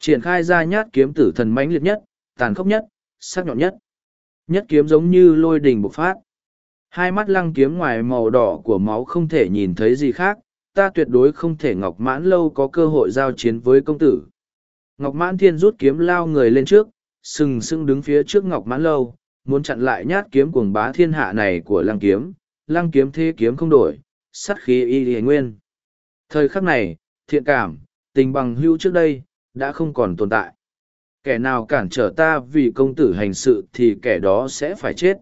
Triển khai ra nhát kiếm tử thần mãnh liệt nhất, tàn khốc nhất, sắc nhọn nhất. Nhất kiếm giống như lôi đình bộc phát. Hai mắt lăng kiếm ngoài màu đỏ của máu không thể nhìn thấy gì khác, ta tuyệt đối không thể Ngọc Mãn Lâu có cơ hội giao chiến với công tử. Ngọc Mãn Thiên rút kiếm lao người lên trước, sừng sững đứng phía trước Ngọc Mãn Lâu, muốn chặn lại nhát kiếm cuồng bá thiên hạ này của lăng kiếm, lăng kiếm thế kiếm không đổi, sắt khí y y nguyên. Thời khắc này, thiện cảm, tình bằng hữu trước đây, đã không còn tồn tại. Kẻ nào cản trở ta vì công tử hành sự thì kẻ đó sẽ phải chết.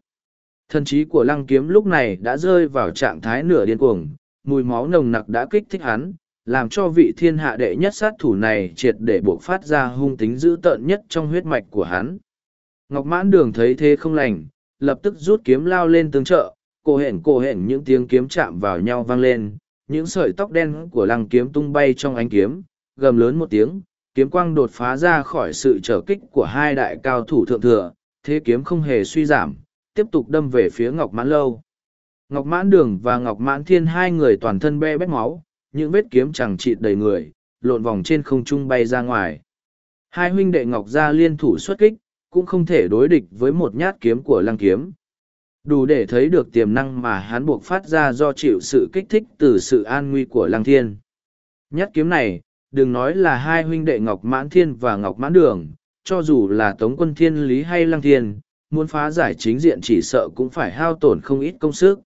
Thần trí của lăng kiếm lúc này đã rơi vào trạng thái nửa điên cuồng, mùi máu nồng nặc đã kích thích hắn, làm cho vị thiên hạ đệ nhất sát thủ này triệt để buộc phát ra hung tính dữ tợn nhất trong huyết mạch của hắn. Ngọc mãn đường thấy thế không lành, lập tức rút kiếm lao lên tương trợ, cổ hển cổ hển những tiếng kiếm chạm vào nhau vang lên, những sợi tóc đen của lăng kiếm tung bay trong ánh kiếm, gầm lớn một tiếng, kiếm quang đột phá ra khỏi sự trở kích của hai đại cao thủ thượng thừa, thế kiếm không hề suy giảm, tiếp tục đâm về phía Ngọc Mãn Lâu. Ngọc Mãn Đường và Ngọc Mãn Thiên hai người toàn thân be bét máu, những vết kiếm chẳng chịt đầy người, lộn vòng trên không trung bay ra ngoài. Hai huynh đệ Ngọc gia liên thủ xuất kích, cũng không thể đối địch với một nhát kiếm của lăng kiếm. Đủ để thấy được tiềm năng mà hắn buộc phát ra do chịu sự kích thích từ sự an nguy của lăng thiên. Nhát kiếm này, đừng nói là hai huynh đệ Ngọc Mãn Thiên và Ngọc Mãn Đường, cho dù là Tống Quân Thiên Lý hay Lăng Thiên, muốn phá giải chính diện chỉ sợ cũng phải hao tổn không ít công sức.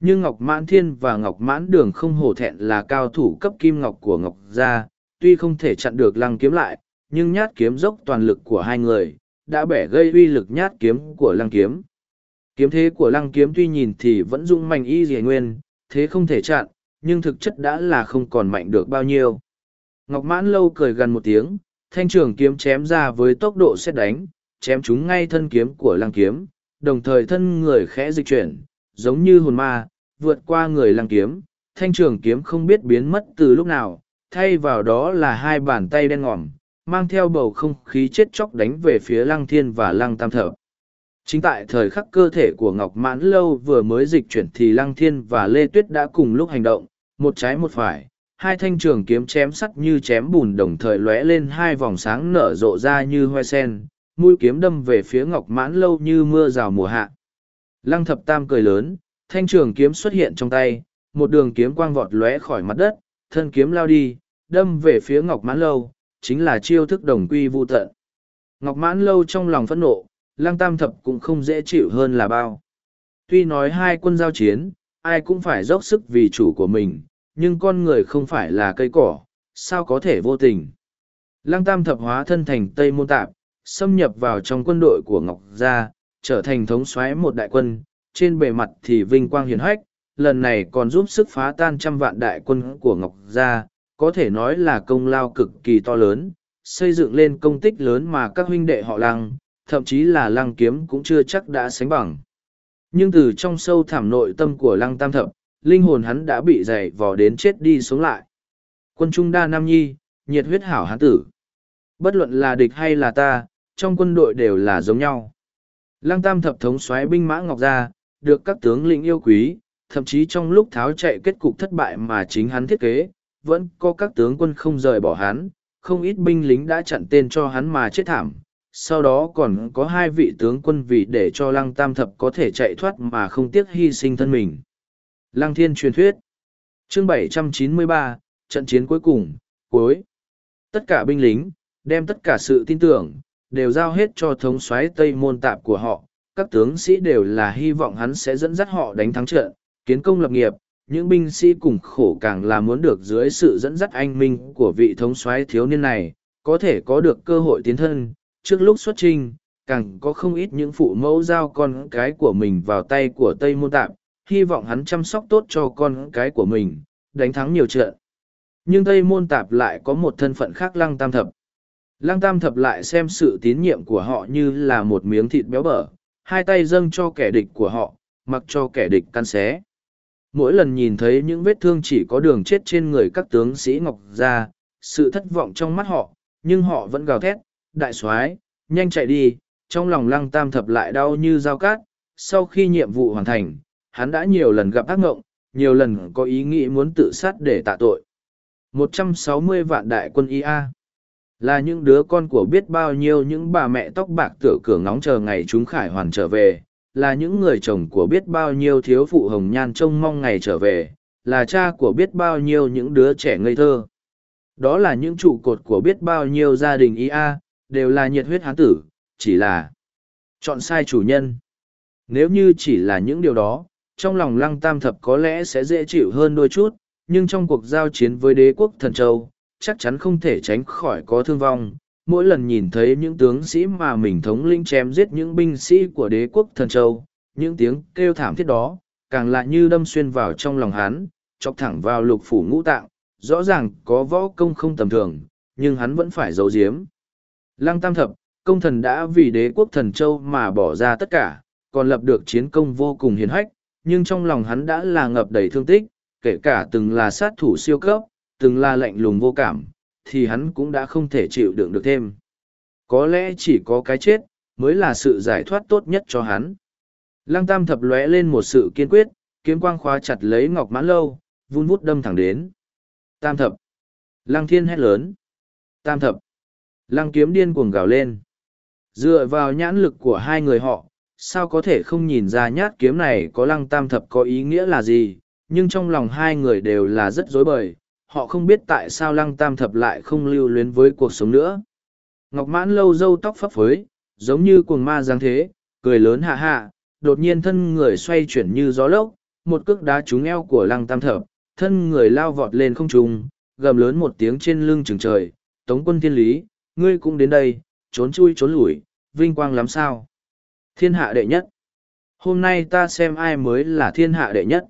Nhưng Ngọc Mãn Thiên và Ngọc Mãn Đường không hổ thẹn là cao thủ cấp kim ngọc của Ngọc Gia, tuy không thể chặn được lăng kiếm lại, nhưng nhát kiếm dốc toàn lực của hai người, đã bẻ gây uy lực nhát kiếm của lăng kiếm. Kiếm thế của lăng kiếm tuy nhìn thì vẫn dung mạnh y dề nguyên, thế không thể chặn, nhưng thực chất đã là không còn mạnh được bao nhiêu. Ngọc Mãn Lâu cười gần một tiếng, thanh trường kiếm chém ra với tốc độ xét đánh, chém chúng ngay thân kiếm của lăng kiếm, đồng thời thân người khẽ dịch chuyển, giống như hồn ma, vượt qua người lăng kiếm, thanh trường kiếm không biết biến mất từ lúc nào, thay vào đó là hai bàn tay đen ngòm, mang theo bầu không khí chết chóc đánh về phía lăng thiên và lăng tam thập. Chính tại thời khắc cơ thể của Ngọc Mãn Lâu vừa mới dịch chuyển thì Lăng Thiên và Lê Tuyết đã cùng lúc hành động, một trái một phải, hai thanh trường kiếm chém sắt như chém bùn đồng thời lóe lên hai vòng sáng nở rộ ra như hoe sen, mũi kiếm đâm về phía Ngọc Mãn Lâu như mưa rào mùa hạ. Lăng thập tam cười lớn, thanh trường kiếm xuất hiện trong tay, một đường kiếm quang vọt lóe khỏi mặt đất, thân kiếm lao đi, đâm về phía Ngọc Mãn Lâu, chính là chiêu thức đồng quy vu tận. Ngọc Mãn Lâu trong lòng phẫn nộ, Lăng Tam Thập cũng không dễ chịu hơn là bao. Tuy nói hai quân giao chiến, ai cũng phải dốc sức vì chủ của mình, nhưng con người không phải là cây cỏ, sao có thể vô tình. Lăng Tam Thập hóa thân thành Tây Môn Tạp, xâm nhập vào trong quân đội của Ngọc Gia, trở thành thống soái một đại quân, trên bề mặt thì vinh quang hiển hách, lần này còn giúp sức phá tan trăm vạn đại quân của Ngọc Gia, có thể nói là công lao cực kỳ to lớn, xây dựng lên công tích lớn mà các huynh đệ họ lăng, thậm chí là lăng kiếm cũng chưa chắc đã sánh bằng. Nhưng từ trong sâu thẳm nội tâm của lăng tam thập, linh hồn hắn đã bị dày vò đến chết đi sống lại. Quân Trung Đa Nam Nhi, nhiệt huyết hảo hán tử. Bất luận là địch hay là ta, trong quân đội đều là giống nhau. Lăng tam thập thống xoáy binh mã ngọc ra, được các tướng lĩnh yêu quý, thậm chí trong lúc tháo chạy kết cục thất bại mà chính hắn thiết kế, vẫn có các tướng quân không rời bỏ hắn, không ít binh lính đã chặn tên cho hắn mà chết thảm. Sau đó còn có hai vị tướng quân vì để cho lăng tam thập có thể chạy thoát mà không tiếc hy sinh thân mình. Lăng thiên truyền thuyết chương 793, trận chiến cuối cùng, cuối. Tất cả binh lính, đem tất cả sự tin tưởng, đều giao hết cho thống soái Tây Môn Tạp của họ. Các tướng sĩ đều là hy vọng hắn sẽ dẫn dắt họ đánh thắng trận, kiến công lập nghiệp. Những binh sĩ cùng khổ càng là muốn được dưới sự dẫn dắt anh minh của vị thống soái thiếu niên này, có thể có được cơ hội tiến thân. Trước lúc xuất trinh, càng có không ít những phụ mẫu giao con cái của mình vào tay của Tây Môn Tạp, hy vọng hắn chăm sóc tốt cho con cái của mình, đánh thắng nhiều trận. Nhưng Tây Môn Tạp lại có một thân phận khác Lăng Tam Thập. Lăng Tam Thập lại xem sự tín nhiệm của họ như là một miếng thịt béo bở, hai tay dâng cho kẻ địch của họ, mặc cho kẻ địch căn xé. Mỗi lần nhìn thấy những vết thương chỉ có đường chết trên người các tướng sĩ Ngọc ra, sự thất vọng trong mắt họ, nhưng họ vẫn gào thét, đại soái nhanh chạy đi, trong lòng Lăng Tam Thập lại đau như dao cát. Sau khi nhiệm vụ hoàn thành, hắn đã nhiều lần gặp ác ngộng, nhiều lần có ý nghĩ muốn tự sát để tạ tội. 160 vạn đại quân IA là những đứa con của biết bao nhiêu những bà mẹ tóc bạc tựa cửa ngóng chờ ngày chúng khải hoàn trở về, là những người chồng của biết bao nhiêu thiếu phụ hồng nhan trông mong ngày trở về, là cha của biết bao nhiêu những đứa trẻ ngây thơ. Đó là những trụ cột của biết bao nhiêu gia đình IA, đều là nhiệt huyết hán tử, chỉ là chọn sai chủ nhân. Nếu như chỉ là những điều đó, trong lòng lăng tam thập có lẽ sẽ dễ chịu hơn đôi chút, nhưng trong cuộc giao chiến với đế quốc thần châu, chắc chắn không thể tránh khỏi có thương vong, mỗi lần nhìn thấy những tướng sĩ mà mình thống lĩnh chém giết những binh sĩ của đế quốc thần châu, những tiếng kêu thảm thiết đó, càng lại như đâm xuyên vào trong lòng hắn, chọc thẳng vào lục phủ ngũ tạng, rõ ràng có võ công không tầm thường, nhưng hắn vẫn phải giấu giếm. Lăng tam thập, công thần đã vì đế quốc thần châu mà bỏ ra tất cả, còn lập được chiến công vô cùng hiền hách, nhưng trong lòng hắn đã là ngập đầy thương tích, kể cả từng là sát thủ siêu cấp, từng là lạnh lùng vô cảm, thì hắn cũng đã không thể chịu đựng được thêm. Có lẽ chỉ có cái chết, mới là sự giải thoát tốt nhất cho hắn. Lăng tam thập lóe lên một sự kiên quyết, kiếm quang khóa chặt lấy ngọc mãn lâu, vun vút đâm thẳng đến. Tam thập. Lăng thiên hét lớn. Tam thập. Lăng kiếm điên cuồng gào lên. Dựa vào nhãn lực của hai người họ, sao có thể không nhìn ra nhát kiếm này có lăng tam thập có ý nghĩa là gì, nhưng trong lòng hai người đều là rất dối bời, họ không biết tại sao lăng tam thập lại không lưu luyến với cuộc sống nữa. Ngọc mãn lâu dâu tóc phấp phới, giống như cuồng ma giáng thế, cười lớn hạ hạ, đột nhiên thân người xoay chuyển như gió lốc, một cước đá trúng eo của lăng tam thập, thân người lao vọt lên không trung, gầm lớn một tiếng trên lưng trường trời, tống quân thiên lý, ngươi cũng đến đây, trốn chui trốn lủi, vinh quang lắm sao. Thiên hạ đệ nhất. Hôm nay ta xem ai mới là thiên hạ đệ nhất.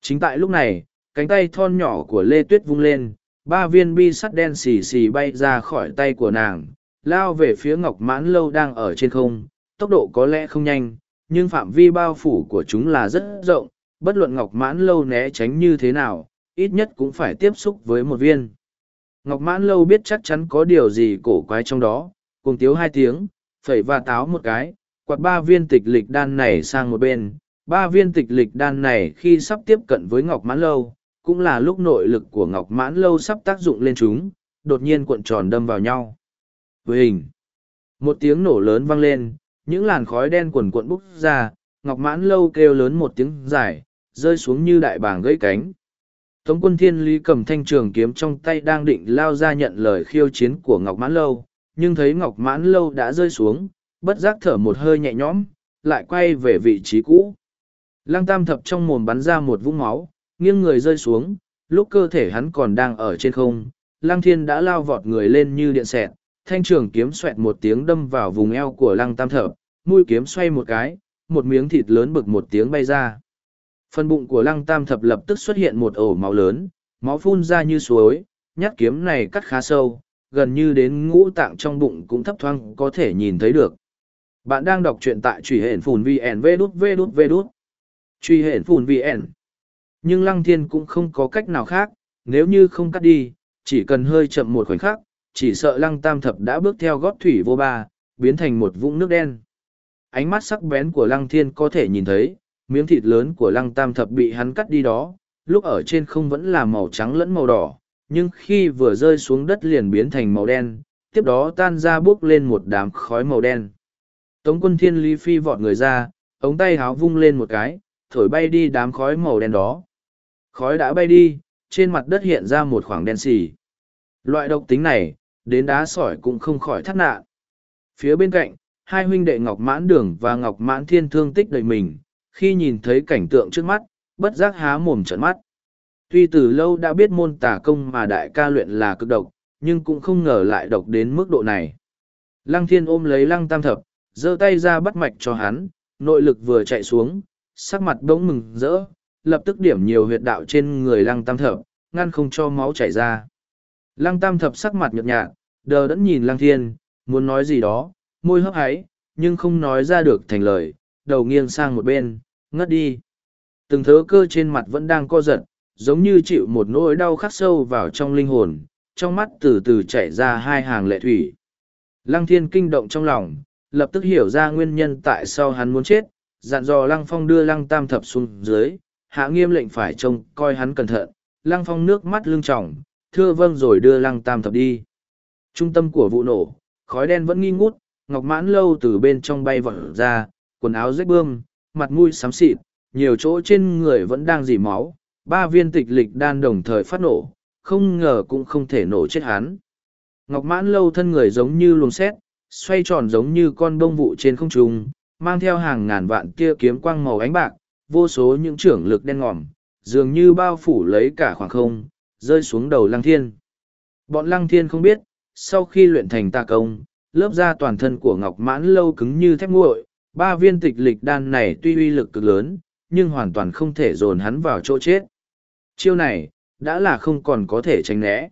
Chính tại lúc này, cánh tay thon nhỏ của Lê Tuyết vung lên, ba viên bi sắt đen xì xì bay ra khỏi tay của nàng, lao về phía Ngọc Mãn Lâu đang ở trên không, tốc độ có lẽ không nhanh, nhưng phạm vi bao phủ của chúng là rất rộng, bất luận Ngọc Mãn Lâu né tránh như thế nào, ít nhất cũng phải tiếp xúc với một viên. Ngọc Mãn Lâu biết chắc chắn có điều gì cổ quái trong đó, cùng tiếu hai tiếng, phẩy và táo một cái, quạt ba viên tịch lịch đan này sang một bên. Ba viên tịch lịch đan này khi sắp tiếp cận với Ngọc Mãn Lâu, cũng là lúc nội lực của Ngọc Mãn Lâu sắp tác dụng lên chúng, đột nhiên cuộn tròn đâm vào nhau. Với hình, một tiếng nổ lớn vang lên, những làn khói đen quần cuộn bút ra, Ngọc Mãn Lâu kêu lớn một tiếng dài, rơi xuống như đại bàng gãy cánh. Tống quân thiên lý cầm thanh trường kiếm trong tay đang định lao ra nhận lời khiêu chiến của Ngọc Mãn Lâu, nhưng thấy Ngọc Mãn Lâu đã rơi xuống, bất giác thở một hơi nhẹ nhõm, lại quay về vị trí cũ. Lăng tam thập trong mồm bắn ra một vũng máu, nghiêng người rơi xuống, lúc cơ thể hắn còn đang ở trên không, lăng thiên đã lao vọt người lên như điện xẹt, thanh trường kiếm xoẹt một tiếng đâm vào vùng eo của lăng tam thập, mũi kiếm xoay một cái, một miếng thịt lớn bực một tiếng bay ra. Phần bụng của lăng tam thập lập tức xuất hiện một ổ máu lớn, máu phun ra như suối, nhát kiếm này cắt khá sâu, gần như đến ngũ tạng trong bụng cũng thấp thoáng có thể nhìn thấy được. Bạn đang đọc truyện tại truy hển phùn VN vê đút vê đút vê đút. Truy hển phùn VN. Nhưng Lăng Thiên cũng không có cách nào khác, nếu như không cắt đi, chỉ cần hơi chậm một khoảnh khắc, chỉ sợ Lăng Tam Thập đã bước theo gót thủy vô ba, biến thành một vũng nước đen. Ánh mắt sắc bén của Lăng Thiên có thể nhìn thấy, miếng thịt lớn của Lăng Tam Thập bị hắn cắt đi đó, lúc ở trên không vẫn là màu trắng lẫn màu đỏ, nhưng khi vừa rơi xuống đất liền biến thành màu đen, tiếp đó tan ra bốc lên một đám khói màu đen. Tống quân thiên lý phi vọt người ra, ống tay háo vung lên một cái, thổi bay đi đám khói màu đen đó. Khói đã bay đi, trên mặt đất hiện ra một khoảng đen xì. Loại độc tính này, đến đá sỏi cũng không khỏi thắt nạn. Phía bên cạnh, hai huynh đệ Ngọc Mãn Đường và Ngọc Mãn Thiên thương tích đầy mình, khi nhìn thấy cảnh tượng trước mắt, bất giác há mồm trợn mắt. Tuy từ lâu đã biết môn tà công mà đại ca luyện là cực độc, nhưng cũng không ngờ lại độc đến mức độ này. Lăng Thiên ôm lấy Lăng Tam Thập, giơ tay ra bắt mạch cho hắn, nội lực vừa chạy xuống, sắc mặt bỗng mừng rỡ, lập tức điểm nhiều huyệt đạo trên người lăng tam thập, ngăn không cho máu chảy ra. Lăng tam thập sắc mặt nhợt nhạt, đờ đẫn nhìn lăng thiên, muốn nói gì đó, môi hấp háy, nhưng không nói ra được thành lời, đầu nghiêng sang một bên, ngất đi. Từng thớ cơ trên mặt vẫn đang co giật, giống như chịu một nỗi đau khắc sâu vào trong linh hồn, trong mắt từ từ chảy ra hai hàng lệ thủy. Lăng thiên kinh động trong lòng, lập tức hiểu ra nguyên nhân tại sao hắn muốn chết, dặn dò lăng phong đưa lăng tam thập xuống dưới, hạ nghiêm lệnh phải trông coi hắn cẩn thận, lăng phong nước mắt lưng tròng, thưa vâng rồi đưa lăng tam thập đi. Trung tâm của vụ nổ, khói đen vẫn nghi ngút, ngọc mãn lâu từ bên trong bay vọt ra, quần áo rách bươm, mặt mũi xám xịt, nhiều chỗ trên người vẫn đang dỉ máu, ba viên tịch lịch đan đồng thời phát nổ, không ngờ cũng không thể nổ chết hắn. Ngọc mãn lâu thân người giống như luồng xét, xoay tròn giống như con bông vụ trên không trung, mang theo hàng ngàn vạn tia kiếm quang màu ánh bạc, vô số những trưởng lực đen ngòm, dường như bao phủ lấy cả khoảng không, rơi xuống đầu lăng thiên. Bọn lăng thiên không biết, sau khi luyện thành tà công, lớp da toàn thân của Ngọc Mãn Lâu cứng như thép nguội, ba viên tịch lịch đan này tuy uy lực cực lớn, nhưng hoàn toàn không thể dồn hắn vào chỗ chết. Chiêu này, đã là không còn có thể tránh né.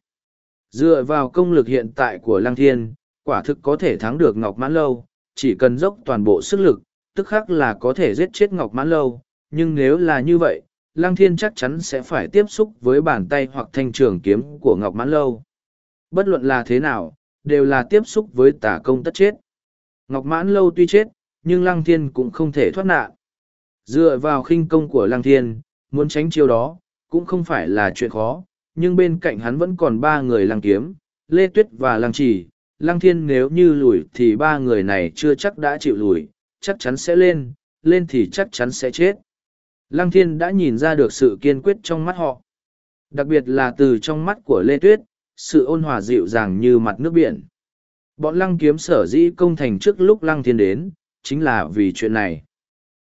Dựa vào công lực hiện tại của Lăng Thiên, quả thực có thể thắng được Ngọc Mãn Lâu, chỉ cần dốc toàn bộ sức lực, tức khắc là có thể giết chết Ngọc Mãn Lâu, nhưng nếu là như vậy, Lăng Thiên chắc chắn sẽ phải tiếp xúc với bàn tay hoặc thanh trường kiếm của Ngọc Mãn Lâu. Bất luận là thế nào, đều là tiếp xúc với tả công tất chết. Ngọc Mãn Lâu tuy chết, nhưng Lăng Thiên cũng không thể thoát nạn. Dựa vào khinh công của Lăng Thiên, muốn tránh chiêu đó, cũng không phải là chuyện khó, nhưng bên cạnh hắn vẫn còn ba người Lăng Kiếm, Lê Tuyết và Lăng Trì. Lăng Thiên nếu như lùi thì ba người này chưa chắc đã chịu lùi, chắc chắn sẽ lên, lên thì chắc chắn sẽ chết. Lăng Thiên đã nhìn ra được sự kiên quyết trong mắt họ. Đặc biệt là từ trong mắt của Lê Tuyết, sự ôn hòa dịu dàng như mặt nước biển. Bọn Lăng kiếm sở dĩ công thành trước lúc Lăng Thiên đến, chính là vì chuyện này.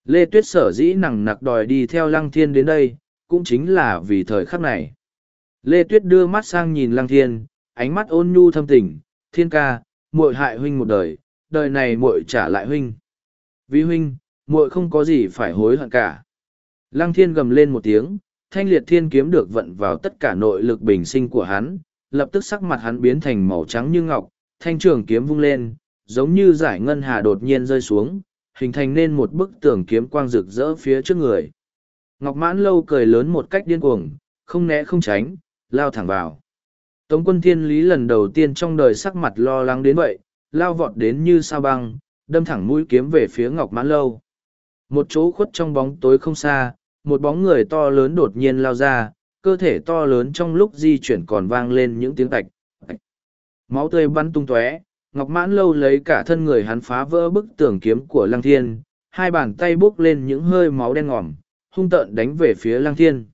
Lê Tuyết sở dĩ nặng nặc đòi đi theo Lăng Thiên đến đây, cũng chính là vì thời khắc này. Lê Tuyết đưa mắt sang nhìn Lăng Thiên, ánh mắt ôn nhu thâm tình, thiên ca, muội hại huynh một đời, đời này muội trả lại huynh. Vì huynh, muội không có gì phải hối hận cả. Lăng thiên gầm lên một tiếng, thanh liệt thiên kiếm được vận vào tất cả nội lực bình sinh của hắn, lập tức sắc mặt hắn biến thành màu trắng như ngọc, thanh trường kiếm vung lên, giống như giải ngân hà đột nhiên rơi xuống, hình thành nên một bức tường kiếm quang rực rỡ phía trước người. Ngọc mãn lâu cười lớn một cách điên cuồng, không né không tránh, lao thẳng vào. Tống quân thiên lý lần đầu tiên trong đời sắc mặt lo lắng đến vậy, lao vọt đến như sao băng, đâm thẳng mũi kiếm về phía ngọc mãn lâu. Một chỗ khuất trong bóng tối không xa, một bóng người to lớn đột nhiên lao ra, cơ thể to lớn trong lúc di chuyển còn vang lên những tiếng tạch. Máu tươi bắn tung tóe, Ngọc Mãn Lâu lấy cả thân người hắn phá vỡ bức tường kiếm của Lăng Thiên, hai bàn tay bốc lên những hơi máu đen ngòm, hung tợn đánh về phía Lăng Thiên.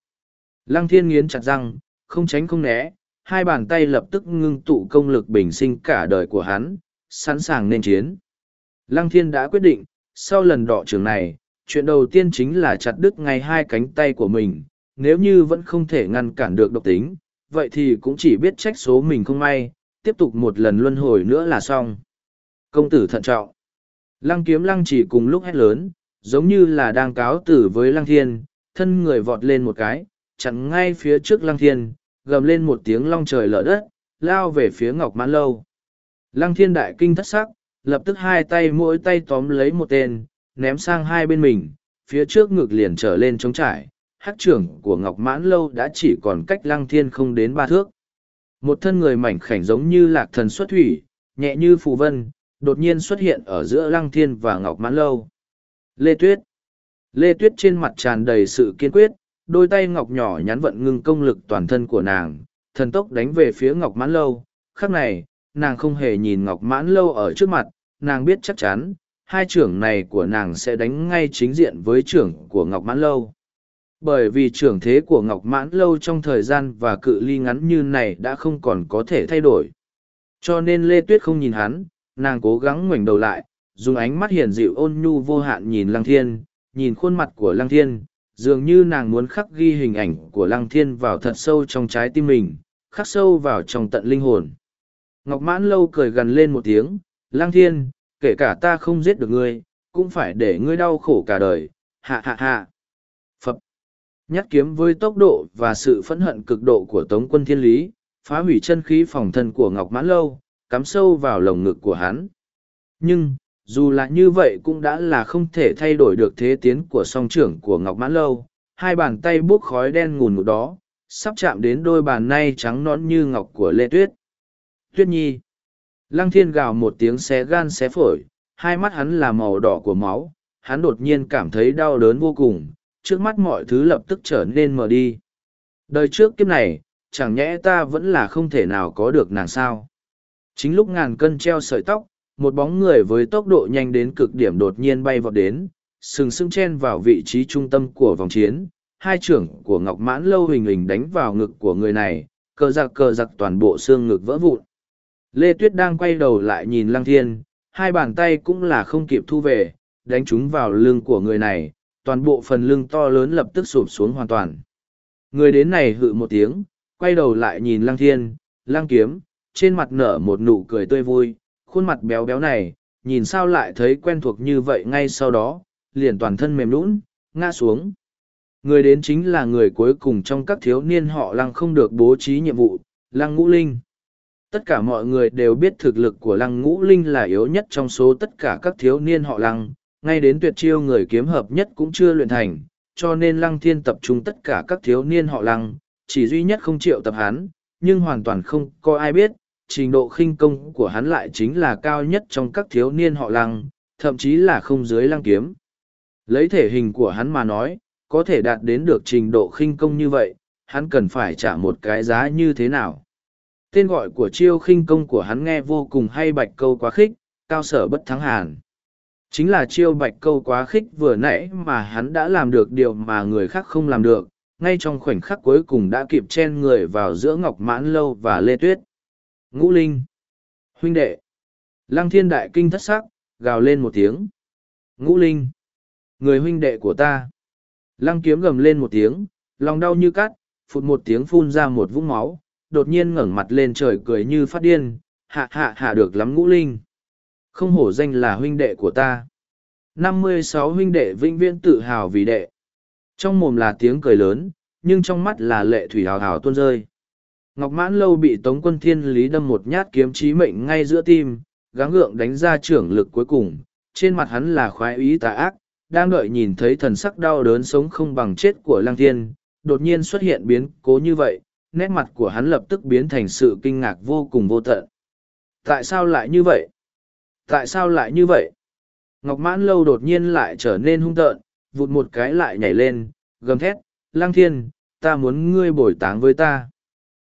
Lăng Thiên nghiến chặt răng, không tránh không né, hai bàn tay lập tức ngưng tụ công lực bình sinh cả đời của hắn, sẵn sàng nên chiến. Lăng Thiên đã quyết định, sau lần đọ trường này, chuyện đầu tiên chính là chặt đứt ngay hai cánh tay của mình, nếu như vẫn không thể ngăn cản được độc tính, vậy thì cũng chỉ biết trách số mình không may, tiếp tục một lần luân hồi nữa là xong. Công tử thận trọng. Lăng kiếm lăng chỉ cùng lúc hét lớn, giống như là đang cáo tử với lăng thiên, thân người vọt lên một cái, chặn ngay phía trước lăng thiên, gầm lên một tiếng long trời lở đất, lao về phía ngọc mãn lâu. Lăng thiên đại kinh thất sắc, lập tức hai tay mỗi tay tóm lấy một tên, ném sang hai bên mình, phía trước ngực liền trở lên trống trải, hát trưởng của Ngọc Mãn Lâu đã chỉ còn cách lăng thiên không đến ba thước. Một thân người mảnh khảnh giống như lạc thần xuất thủy, nhẹ như phù vân, đột nhiên xuất hiện ở giữa lăng thiên và Ngọc Mãn Lâu. Lê Tuyết Lê Tuyết trên mặt tràn đầy sự kiên quyết, đôi tay ngọc nhỏ nhắn vận ngưng công lực toàn thân của nàng, thần tốc đánh về phía Ngọc Mãn Lâu. Khắc này, nàng không hề nhìn Ngọc Mãn Lâu ở trước mặt, nàng biết chắc chắn, hai trưởng này của nàng sẽ đánh ngay chính diện với trưởng của Ngọc Mãn Lâu. Bởi vì trưởng thế của Ngọc Mãn Lâu trong thời gian và cự ly ngắn như này đã không còn có thể thay đổi. Cho nên Lê Tuyết không nhìn hắn, nàng cố gắng ngoảnh đầu lại, dùng ánh mắt hiền dịu ôn nhu vô hạn nhìn Lăng Thiên, nhìn khuôn mặt của Lăng Thiên, dường như nàng muốn khắc ghi hình ảnh của Lăng Thiên vào thật sâu trong trái tim mình, khắc sâu vào trong tận linh hồn. Ngọc Mãn Lâu cười gần lên một tiếng, Lăng Thiên, kể cả ta không giết được ngươi, cũng phải để ngươi đau khổ cả đời, hạ hạ hạ. Phập. Nhát kiếm với tốc độ và sự phẫn hận cực độ của Tống quân Thiên Lý, phá hủy chân khí phòng thân của Ngọc Mãn Lâu, cắm sâu vào lồng ngực của hắn. Nhưng, dù là như vậy cũng đã là không thể thay đổi được thế tiến của song trưởng của Ngọc Mãn Lâu, hai bàn tay buốc khói đen ngùn ngụt đó, sắp chạm đến đôi bàn nay trắng nõn như ngọc của Lê Tuyết. Tuyết Nhi Lăng thiên gào một tiếng xé gan xé phổi, hai mắt hắn là màu đỏ của máu, hắn đột nhiên cảm thấy đau đớn vô cùng, trước mắt mọi thứ lập tức trở nên mờ đi. Đời trước kiếp này, chẳng nhẽ ta vẫn là không thể nào có được nàng sao. Chính lúc ngàn cân treo sợi tóc, một bóng người với tốc độ nhanh đến cực điểm đột nhiên bay vọt đến, sừng sững chen vào vị trí trung tâm của vòng chiến. Hai trưởng của Ngọc Mãn lâu hình hình đánh vào ngực của người này, cờ giặc cờ giặc toàn bộ xương ngực vỡ vụn. Lê Tuyết đang quay đầu lại nhìn Lăng Thiên, hai bàn tay cũng là không kịp thu về, đánh chúng vào lưng của người này, toàn bộ phần lưng to lớn lập tức sụp xuống hoàn toàn. Người đến này hự một tiếng, quay đầu lại nhìn Lăng Thiên, Lăng Kiếm, trên mặt nở một nụ cười tươi vui, khuôn mặt béo béo này, nhìn sao lại thấy quen thuộc như vậy ngay sau đó, liền toàn thân mềm lún, ngã xuống. Người đến chính là người cuối cùng trong các thiếu niên họ lăng không được bố trí nhiệm vụ, lăng ngũ linh. Tất cả mọi người đều biết thực lực của lăng ngũ linh là yếu nhất trong số tất cả các thiếu niên họ lăng, ngay đến tuyệt chiêu người kiếm hợp nhất cũng chưa luyện thành, cho nên lăng thiên tập trung tất cả các thiếu niên họ lăng, chỉ duy nhất không chịu tập hắn, nhưng hoàn toàn không có ai biết, trình độ khinh công của hắn lại chính là cao nhất trong các thiếu niên họ lăng, thậm chí là không dưới lăng kiếm. Lấy thể hình của hắn mà nói, có thể đạt đến được trình độ khinh công như vậy, hắn cần phải trả một cái giá như thế nào. Tên gọi của chiêu khinh công của hắn nghe vô cùng hay bạch câu quá khích, cao sở bất thắng hàn. Chính là chiêu bạch câu quá khích vừa nãy mà hắn đã làm được điều mà người khác không làm được, ngay trong khoảnh khắc cuối cùng đã kịp chen người vào giữa Ngọc Mãn Lâu và Lê Tuyết. Ngũ Linh! Huynh đệ! Lăng thiên đại kinh thất sắc, gào lên một tiếng. Ngũ Linh! Người huynh đệ của ta! Lăng kiếm gầm lên một tiếng, lòng đau như cắt, phụt một tiếng phun ra một vũng máu, đột nhiên ngẩng mặt lên trời cười như phát điên, hạ hạ hạ được lắm ngũ linh. Không hổ danh là huynh đệ của ta. năm mươi sáu huynh đệ vĩnh viễn tự hào vì đệ. Trong mồm là tiếng cười lớn, nhưng trong mắt là lệ thủy hào hào tuôn rơi. Ngọc Mãn Lâu bị Tống quân thiên lý đâm một nhát kiếm chí mệnh ngay giữa tim, gắng gượng đánh ra trưởng lực cuối cùng, trên mặt hắn là khoái ý tà ác, đang đợi nhìn thấy thần sắc đau đớn sống không bằng chết của Lăng Thiên, đột nhiên xuất hiện biến cố như vậy, nét mặt của hắn lập tức biến thành sự kinh ngạc vô cùng vô tận. Tại sao lại như vậy? Tại sao lại như vậy? Ngọc Mãn Lâu đột nhiên lại trở nên hung tợn, vụt một cái lại nhảy lên, gầm thét, "Lang Thiên, ta muốn ngươi bồi táng với ta.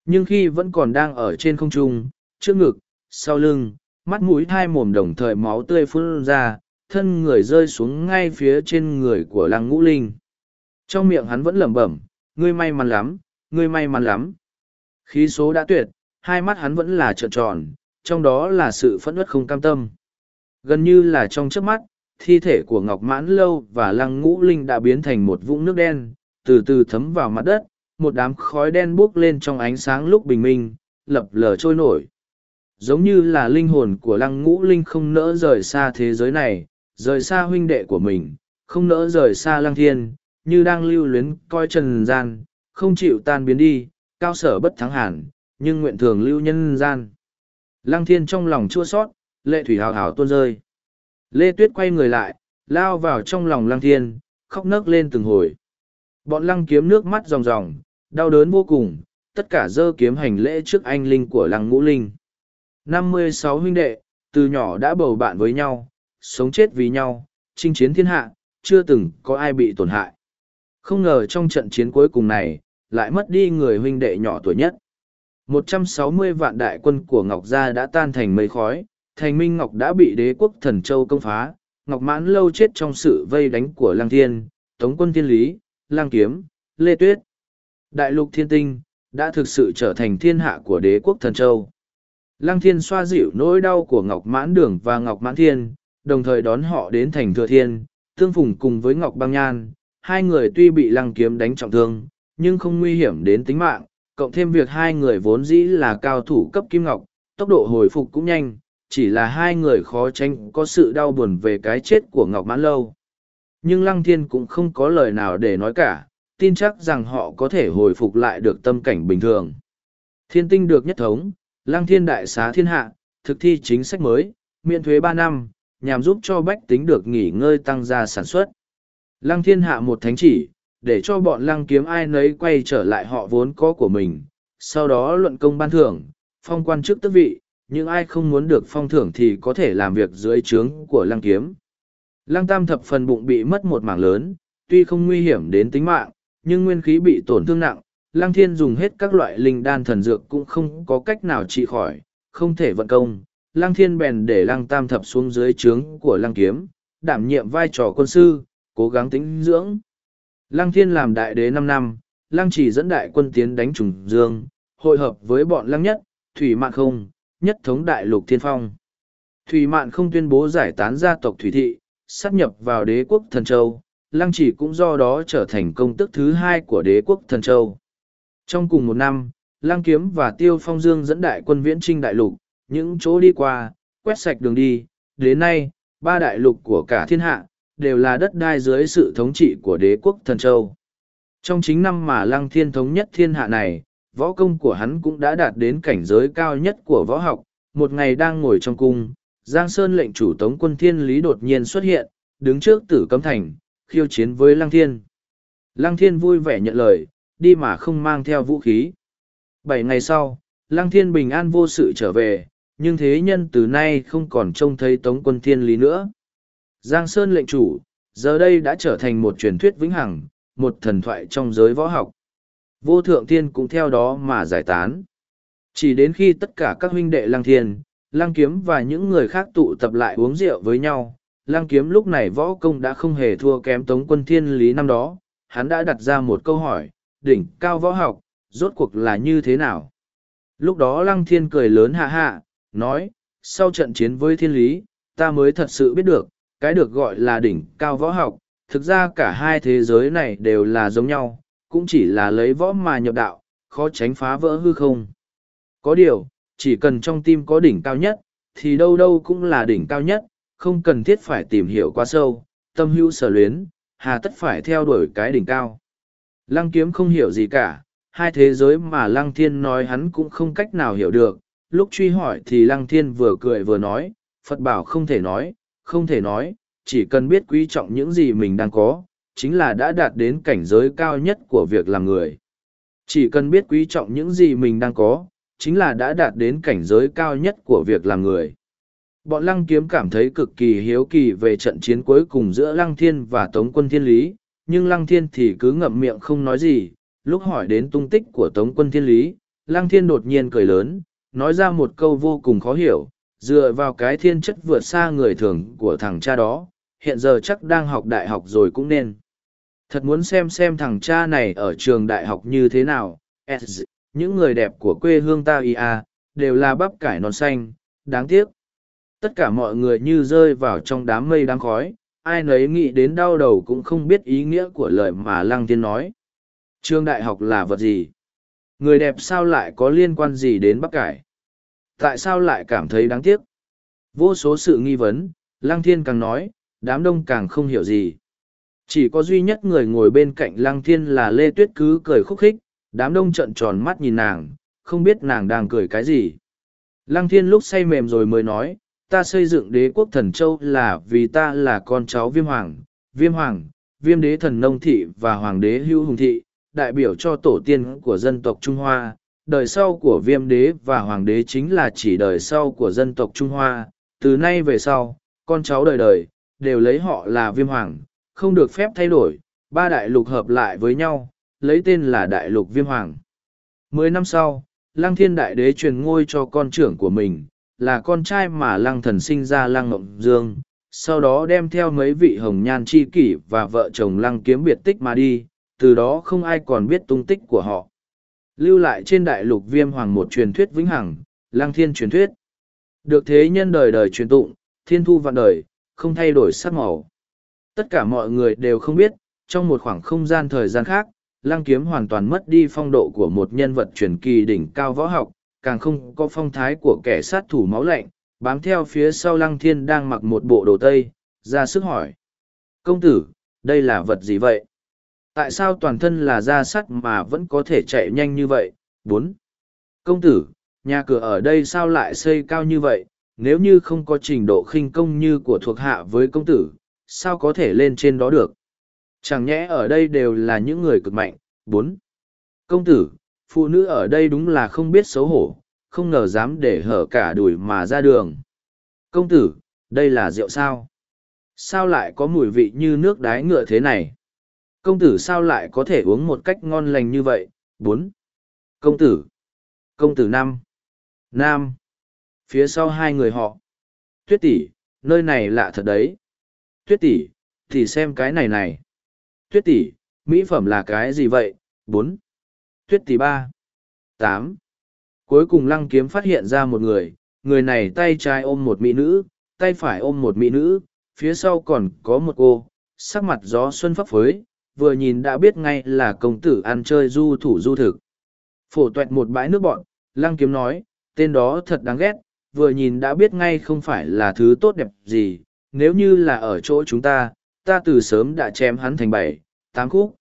Nhưng khi vẫn còn đang ở trên không trung, trước ngực, sau lưng, mắt mũi thai mồm đồng thời máu tươi phun ra, thân người rơi xuống ngay phía trên người của lăng ngũ linh. Trong miệng hắn vẫn lẩm bẩm, ngươi may mắn lắm, ngươi may mắn lắm. Khí số đã tuyệt, hai mắt hắn vẫn là trợn tròn, trong đó là sự phẫn uất không cam tâm. Gần như là trong trước mắt, thi thể của Ngọc Mãn Lâu và Lăng Ngũ Linh đã biến thành một vũng nước đen, từ từ thấm vào mặt đất, một đám khói đen bốc lên trong ánh sáng lúc bình minh, lập lờ trôi nổi. Giống như là linh hồn của Lăng Ngũ Linh không nỡ rời xa thế giới này, rời xa huynh đệ của mình, không nỡ rời xa Lăng Thiên, như đang lưu luyến coi trần gian, không chịu tan biến đi, cao sở bất thắng hẳn, nhưng nguyện thường lưu nhân gian. Lăng thiên trong lòng chua sót, lệ thủy hào hào tuôn rơi. Lê Tuyết quay người lại, lao vào trong lòng lăng thiên, khóc nấc lên từng hồi. Bọn lăng kiếm nước mắt ròng ròng, đau đớn vô cùng, tất cả dơ kiếm hành lễ trước anh linh của lăng ngũ linh. năm mươi sáu huynh đệ, từ nhỏ đã bầu bạn với nhau, sống chết vì nhau, chinh chiến thiên hạ, chưa từng có ai bị tổn hại. Không ngờ trong trận chiến cuối cùng này, lại mất đi người huynh đệ nhỏ tuổi nhất. 160 vạn đại quân của Ngọc Gia đã tan thành mây khói, thành Minh Ngọc đã bị đế quốc thần châu công phá, Ngọc Mãn lâu chết trong sự vây đánh của Lăng Thiên, Tống quân Thiên Lý, Lăng Kiếm, Lê Tuyết. Đại lục thiên tinh, đã thực sự trở thành thiên hạ của đế quốc thần châu. Lăng Thiên xoa dịu nỗi đau của Ngọc Mãn Đường và Ngọc Mãn Thiên, đồng thời đón họ đến thành Thừa Thiên, tương phùng cùng với Ngọc Băng Nhan. Hai người tuy bị Lăng Kiếm đánh trọng thương, nhưng không nguy hiểm đến tính mạng, cộng thêm việc hai người vốn dĩ là cao thủ cấp kim ngọc, tốc độ hồi phục cũng nhanh, chỉ là hai người khó tránh có sự đau buồn về cái chết của Ngọc Mãn Lâu. Nhưng Lăng Thiên cũng không có lời nào để nói cả, tin chắc rằng họ có thể hồi phục lại được tâm cảnh bình thường. Thiên tinh được nhất thống, Lăng Thiên đại xá thiên hạ, thực thi chính sách mới, miễn thuế ba năm, nhằm giúp cho bách tính được nghỉ ngơi tăng gia sản xuất. Lăng Thiên hạ một thánh chỉ, để cho bọn lăng kiếm ai nấy quay trở lại họ vốn có của mình, sau đó luận công ban thưởng, phong quan chức tước vị, nhưng ai không muốn được phong thưởng thì có thể làm việc dưới trướng của lăng kiếm. Lăng tam thập phần bụng bị mất một mảng lớn, tuy không nguy hiểm đến tính mạng, nhưng nguyên khí bị tổn thương nặng, lăng thiên dùng hết các loại linh đan thần dược cũng không có cách nào trị khỏi, không thể vận công. Lăng thiên bèn để lăng tam thập xuống dưới trướng của lăng kiếm, đảm nhiệm vai trò quân sư, cố gắng tính dưỡng. Lăng Thiên làm đại đế năm năm, Lăng chỉ dẫn đại quân tiến đánh trùng dương, hội hợp với bọn Lăng Nhất, Thủy Mạn không, nhất thống đại lục thiên phong. Thủy Mạn không tuyên bố giải tán gia tộc Thủy Thị, sát nhập vào đế quốc Thần Châu, Lăng chỉ cũng do đó trở thành công tức thứ hai của đế quốc Thần Châu. Trong cùng một năm, Lang Kiếm và Tiêu Phong Dương dẫn đại quân viễn trinh đại lục, những chỗ đi qua, quét sạch đường đi. Đến nay, ba đại lục của cả thiên hạ, đều là đất đai dưới sự thống trị của đế quốc thần châu. Trong chính năm mà Lăng Thiên thống nhất thiên hạ này, võ công của hắn cũng đã đạt đến cảnh giới cao nhất của võ học. Một ngày đang ngồi trong cung, Giang Sơn lệnh chủ tống quân thiên lý đột nhiên xuất hiện, đứng trước tử cấm thành, khiêu chiến với Lăng Thiên. Lăng Thiên vui vẻ nhận lời, đi mà không mang theo vũ khí. Bảy ngày sau, Lăng Thiên bình an vô sự trở về, nhưng thế nhân từ nay không còn trông thấy Tống quân Thiên Lý nữa. Giang Sơn lệnh chủ, giờ đây đã trở thành một truyền thuyết vĩnh hằng, một thần thoại trong giới võ học. Vô thượng thiên cũng theo đó mà giải tán. Chỉ đến khi tất cả các huynh đệ Lăng Thiên, Lăng Kiếm và những người khác tụ tập lại uống rượu với nhau, Lăng Kiếm lúc này võ công đã không hề thua kém Tống quân Thiên Lý năm đó, hắn đã đặt ra một câu hỏi, đỉnh cao võ học, rốt cuộc là như thế nào? Lúc đó Lăng Thiên cười lớn hạ hạ, nói, sau trận chiến với thiên lý, ta mới thật sự biết được, cái được gọi là đỉnh cao võ học, thực ra cả hai thế giới này đều là giống nhau, cũng chỉ là lấy võ mà nhập đạo, khó tránh phá vỡ hư không. Có điều, chỉ cần trong tim có đỉnh cao nhất, thì đâu đâu cũng là đỉnh cao nhất, không cần thiết phải tìm hiểu quá sâu, tâm hữu sở luyến, hà tất phải theo đuổi cái đỉnh cao. Lăng kiếm không hiểu gì cả, hai thế giới mà lăng thiên nói hắn cũng không cách nào hiểu được. Lúc truy hỏi thì lăng thiên vừa cười vừa nói, Phật bảo không thể nói, không thể nói, chỉ cần biết quý trọng những gì mình đang có, chính là đã đạt đến cảnh giới cao nhất của việc làm người. Chỉ cần biết quý trọng những gì mình đang có, chính là đã đạt đến cảnh giới cao nhất của việc làm người. Bọn lăng kiếm cảm thấy cực kỳ hiếu kỳ về trận chiến cuối cùng giữa lăng thiên và tống quân thiên lý, nhưng lăng thiên thì cứ ngậm miệng không nói gì. Lúc hỏi đến tung tích của tống quân thiên lý, lăng thiên đột nhiên cười lớn, nói ra một câu vô cùng khó hiểu, dựa vào cái thiên chất vượt xa người thường của thằng cha đó, hiện giờ chắc đang học đại học rồi cũng nên. Thật muốn xem xem thằng cha này ở trường đại học như thế nào, những người đẹp của quê hương ta ia, đều là bắp cải non xanh, đáng tiếc. Tất cả mọi người như rơi vào trong đám mây đáng khói, ai nấy nghĩ đến đau đầu cũng không biết ý nghĩa của lời mà Lăng Tiên nói. Trường đại học là vật gì? Người đẹp sao lại có liên quan gì đến bắp cải? Tại sao lại cảm thấy đáng tiếc? Vô số sự nghi vấn, Lăng Thiên càng nói, đám đông càng không hiểu gì. Chỉ có duy nhất người ngồi bên cạnh Lăng Thiên là Lê Tuyết cứ cười khúc khích, đám đông trợn tròn mắt nhìn nàng, không biết nàng đang cười cái gì. Lăng Thiên lúc say mềm rồi mới nói, ta xây dựng đế quốc thần châu là vì ta là con cháu viêm hoàng, viêm hoàng, viêm đế thần nông thị và hoàng đế hữu hùng thị, đại biểu cho tổ tiên của dân tộc Trung Hoa. Đời sau của viêm đế và hoàng đế chính là chỉ đời sau của dân tộc Trung Hoa. Từ nay về sau, con cháu đời đời, đều lấy họ là viêm hoàng, không được phép thay đổi, ba đại lục hợp lại với nhau, lấy tên là đại lục viêm hoàng. Mười năm sau, Lăng Thiên Đại Đế truyền ngôi cho con trưởng của mình, là con trai mà lăng thần sinh ra lăng ngộng dương, sau đó đem theo mấy vị hồng nhan chi kỷ và vợ chồng lăng kiếm biệt tích mà đi, từ đó không ai còn biết tung tích của họ. Lưu lại trên đại lục viêm hoàng một truyền thuyết vĩnh hằng, lang thiên truyền thuyết. Được thế nhân đời đời truyền tụng, thiên thu vạn đời, không thay đổi sắc màu. Tất cả mọi người đều không biết, trong một khoảng không gian thời gian khác, lang kiếm hoàn toàn mất đi phong độ của một nhân vật truyền kỳ đỉnh cao võ học, càng không có phong thái của kẻ sát thủ máu lạnh, bám theo phía sau lăng thiên đang mặc một bộ đồ tây, ra sức hỏi. Công tử, đây là vật gì vậy? Tại sao toàn thân là da sắt mà vẫn có thể chạy nhanh như vậy? Bốn. Công tử, nhà cửa ở đây sao lại xây cao như vậy? Nếu như không có trình độ khinh công như của thuộc hạ với công tử, sao có thể lên trên đó được? Chẳng nhẽ ở đây đều là những người cực mạnh. Bốn. Công tử, phụ nữ ở đây đúng là không biết xấu hổ, không ngờ dám để hở cả đùi mà ra đường. Công tử, đây là rượu sao? Sao lại có mùi vị như nước đái ngựa thế này? Công tử sao lại có thể uống một cách ngon lành như vậy? Bốn. Công tử. Công tử năm. Nam. Phía sau hai người họ. Tuyết tỷ, nơi này lạ thật đấy. Tuyết tỷ, thì xem cái này này. Tuyết tỷ, mỹ phẩm là cái gì vậy? Bốn tuyết tỷ ba tám cuối cùng lăng kiếm phát hiện ra một người người này tay trái ôm một mỹ nữ tay phải ôm một mỹ nữ phía sau còn có một cô sắc mặt gió xuân phấp phới vừa nhìn đã biết ngay là công tử ăn chơi du thủ du thực Phổ tuẹt một bãi nước bọn, lăng kiếm nói, tên đó thật đáng ghét, vừa nhìn đã biết ngay không phải là thứ tốt đẹp gì, nếu như là ở chỗ chúng ta, ta từ sớm đã chém hắn thành bảy, tám khúc.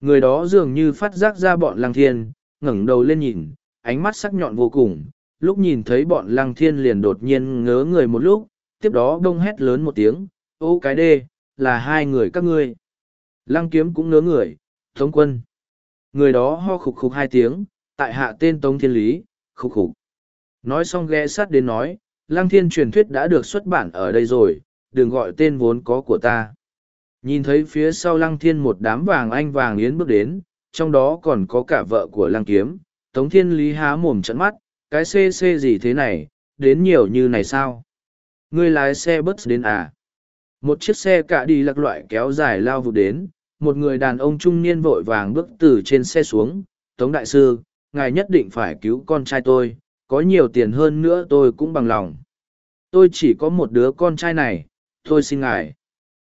Người đó dường như phát giác ra bọn lăng thiên, ngẩng đầu lên nhìn, ánh mắt sắc nhọn vô cùng, lúc nhìn thấy bọn lăng thiên liền đột nhiên ngớ người một lúc, tiếp đó đông hét lớn một tiếng, ô cái đê, là hai người các ngươi. Lăng kiếm cũng ngớ người, Tống quân. Người đó ho khục khục hai tiếng, tại hạ tên Tống Thiên Lý, khục khục. Nói xong ghé sát đến nói, Lăng Thiên truyền thuyết đã được xuất bản ở đây rồi, đừng gọi tên vốn có của ta. Nhìn thấy phía sau Lăng Thiên một đám vàng anh vàng yến bước đến, trong đó còn có cả vợ của Lăng Kiếm, Tống Thiên Lý há mồm trận mắt, cái xê xê gì thế này, đến nhiều như này sao? Ngươi lái xe bus đến à? Một chiếc xe cạ đi lạc loại kéo dài lao vụt đến, một người đàn ông trung niên vội vàng bước từ trên xe xuống, Tống Đại Sư, ngài nhất định phải cứu con trai tôi, có nhiều tiền hơn nữa tôi cũng bằng lòng. Tôi chỉ có một đứa con trai này, tôi xin ngài.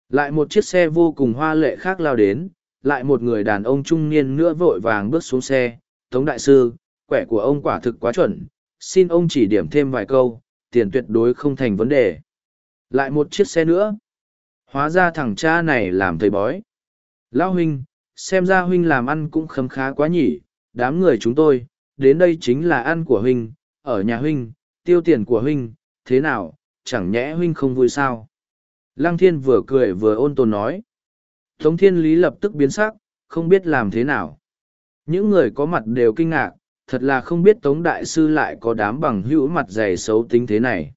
Lại một chiếc xe vô cùng hoa lệ khác lao đến, lại một người đàn ông trung niên nữa vội vàng bước xuống xe. Tống Đại Sư, quẻ của ông quả thực quá chuẩn, xin ông chỉ điểm thêm vài câu, tiền tuyệt đối không thành vấn đề. Lại một chiếc xe nữa. Hóa ra thằng cha này làm thầy bói. Lão huynh, xem ra huynh làm ăn cũng khấm khá quá nhỉ, đám người chúng tôi, đến đây chính là ăn của huynh, ở nhà huynh, tiêu tiền của huynh, thế nào, chẳng nhẽ huynh không vui sao? Lăng thiên vừa cười vừa ôn tồn nói. Tống thiên lý lập tức biến sắc, không biết làm thế nào. Những người có mặt đều kinh ngạc, thật là không biết Tống Đại Sư lại có đám bằng hữu mặt dày xấu tính thế này.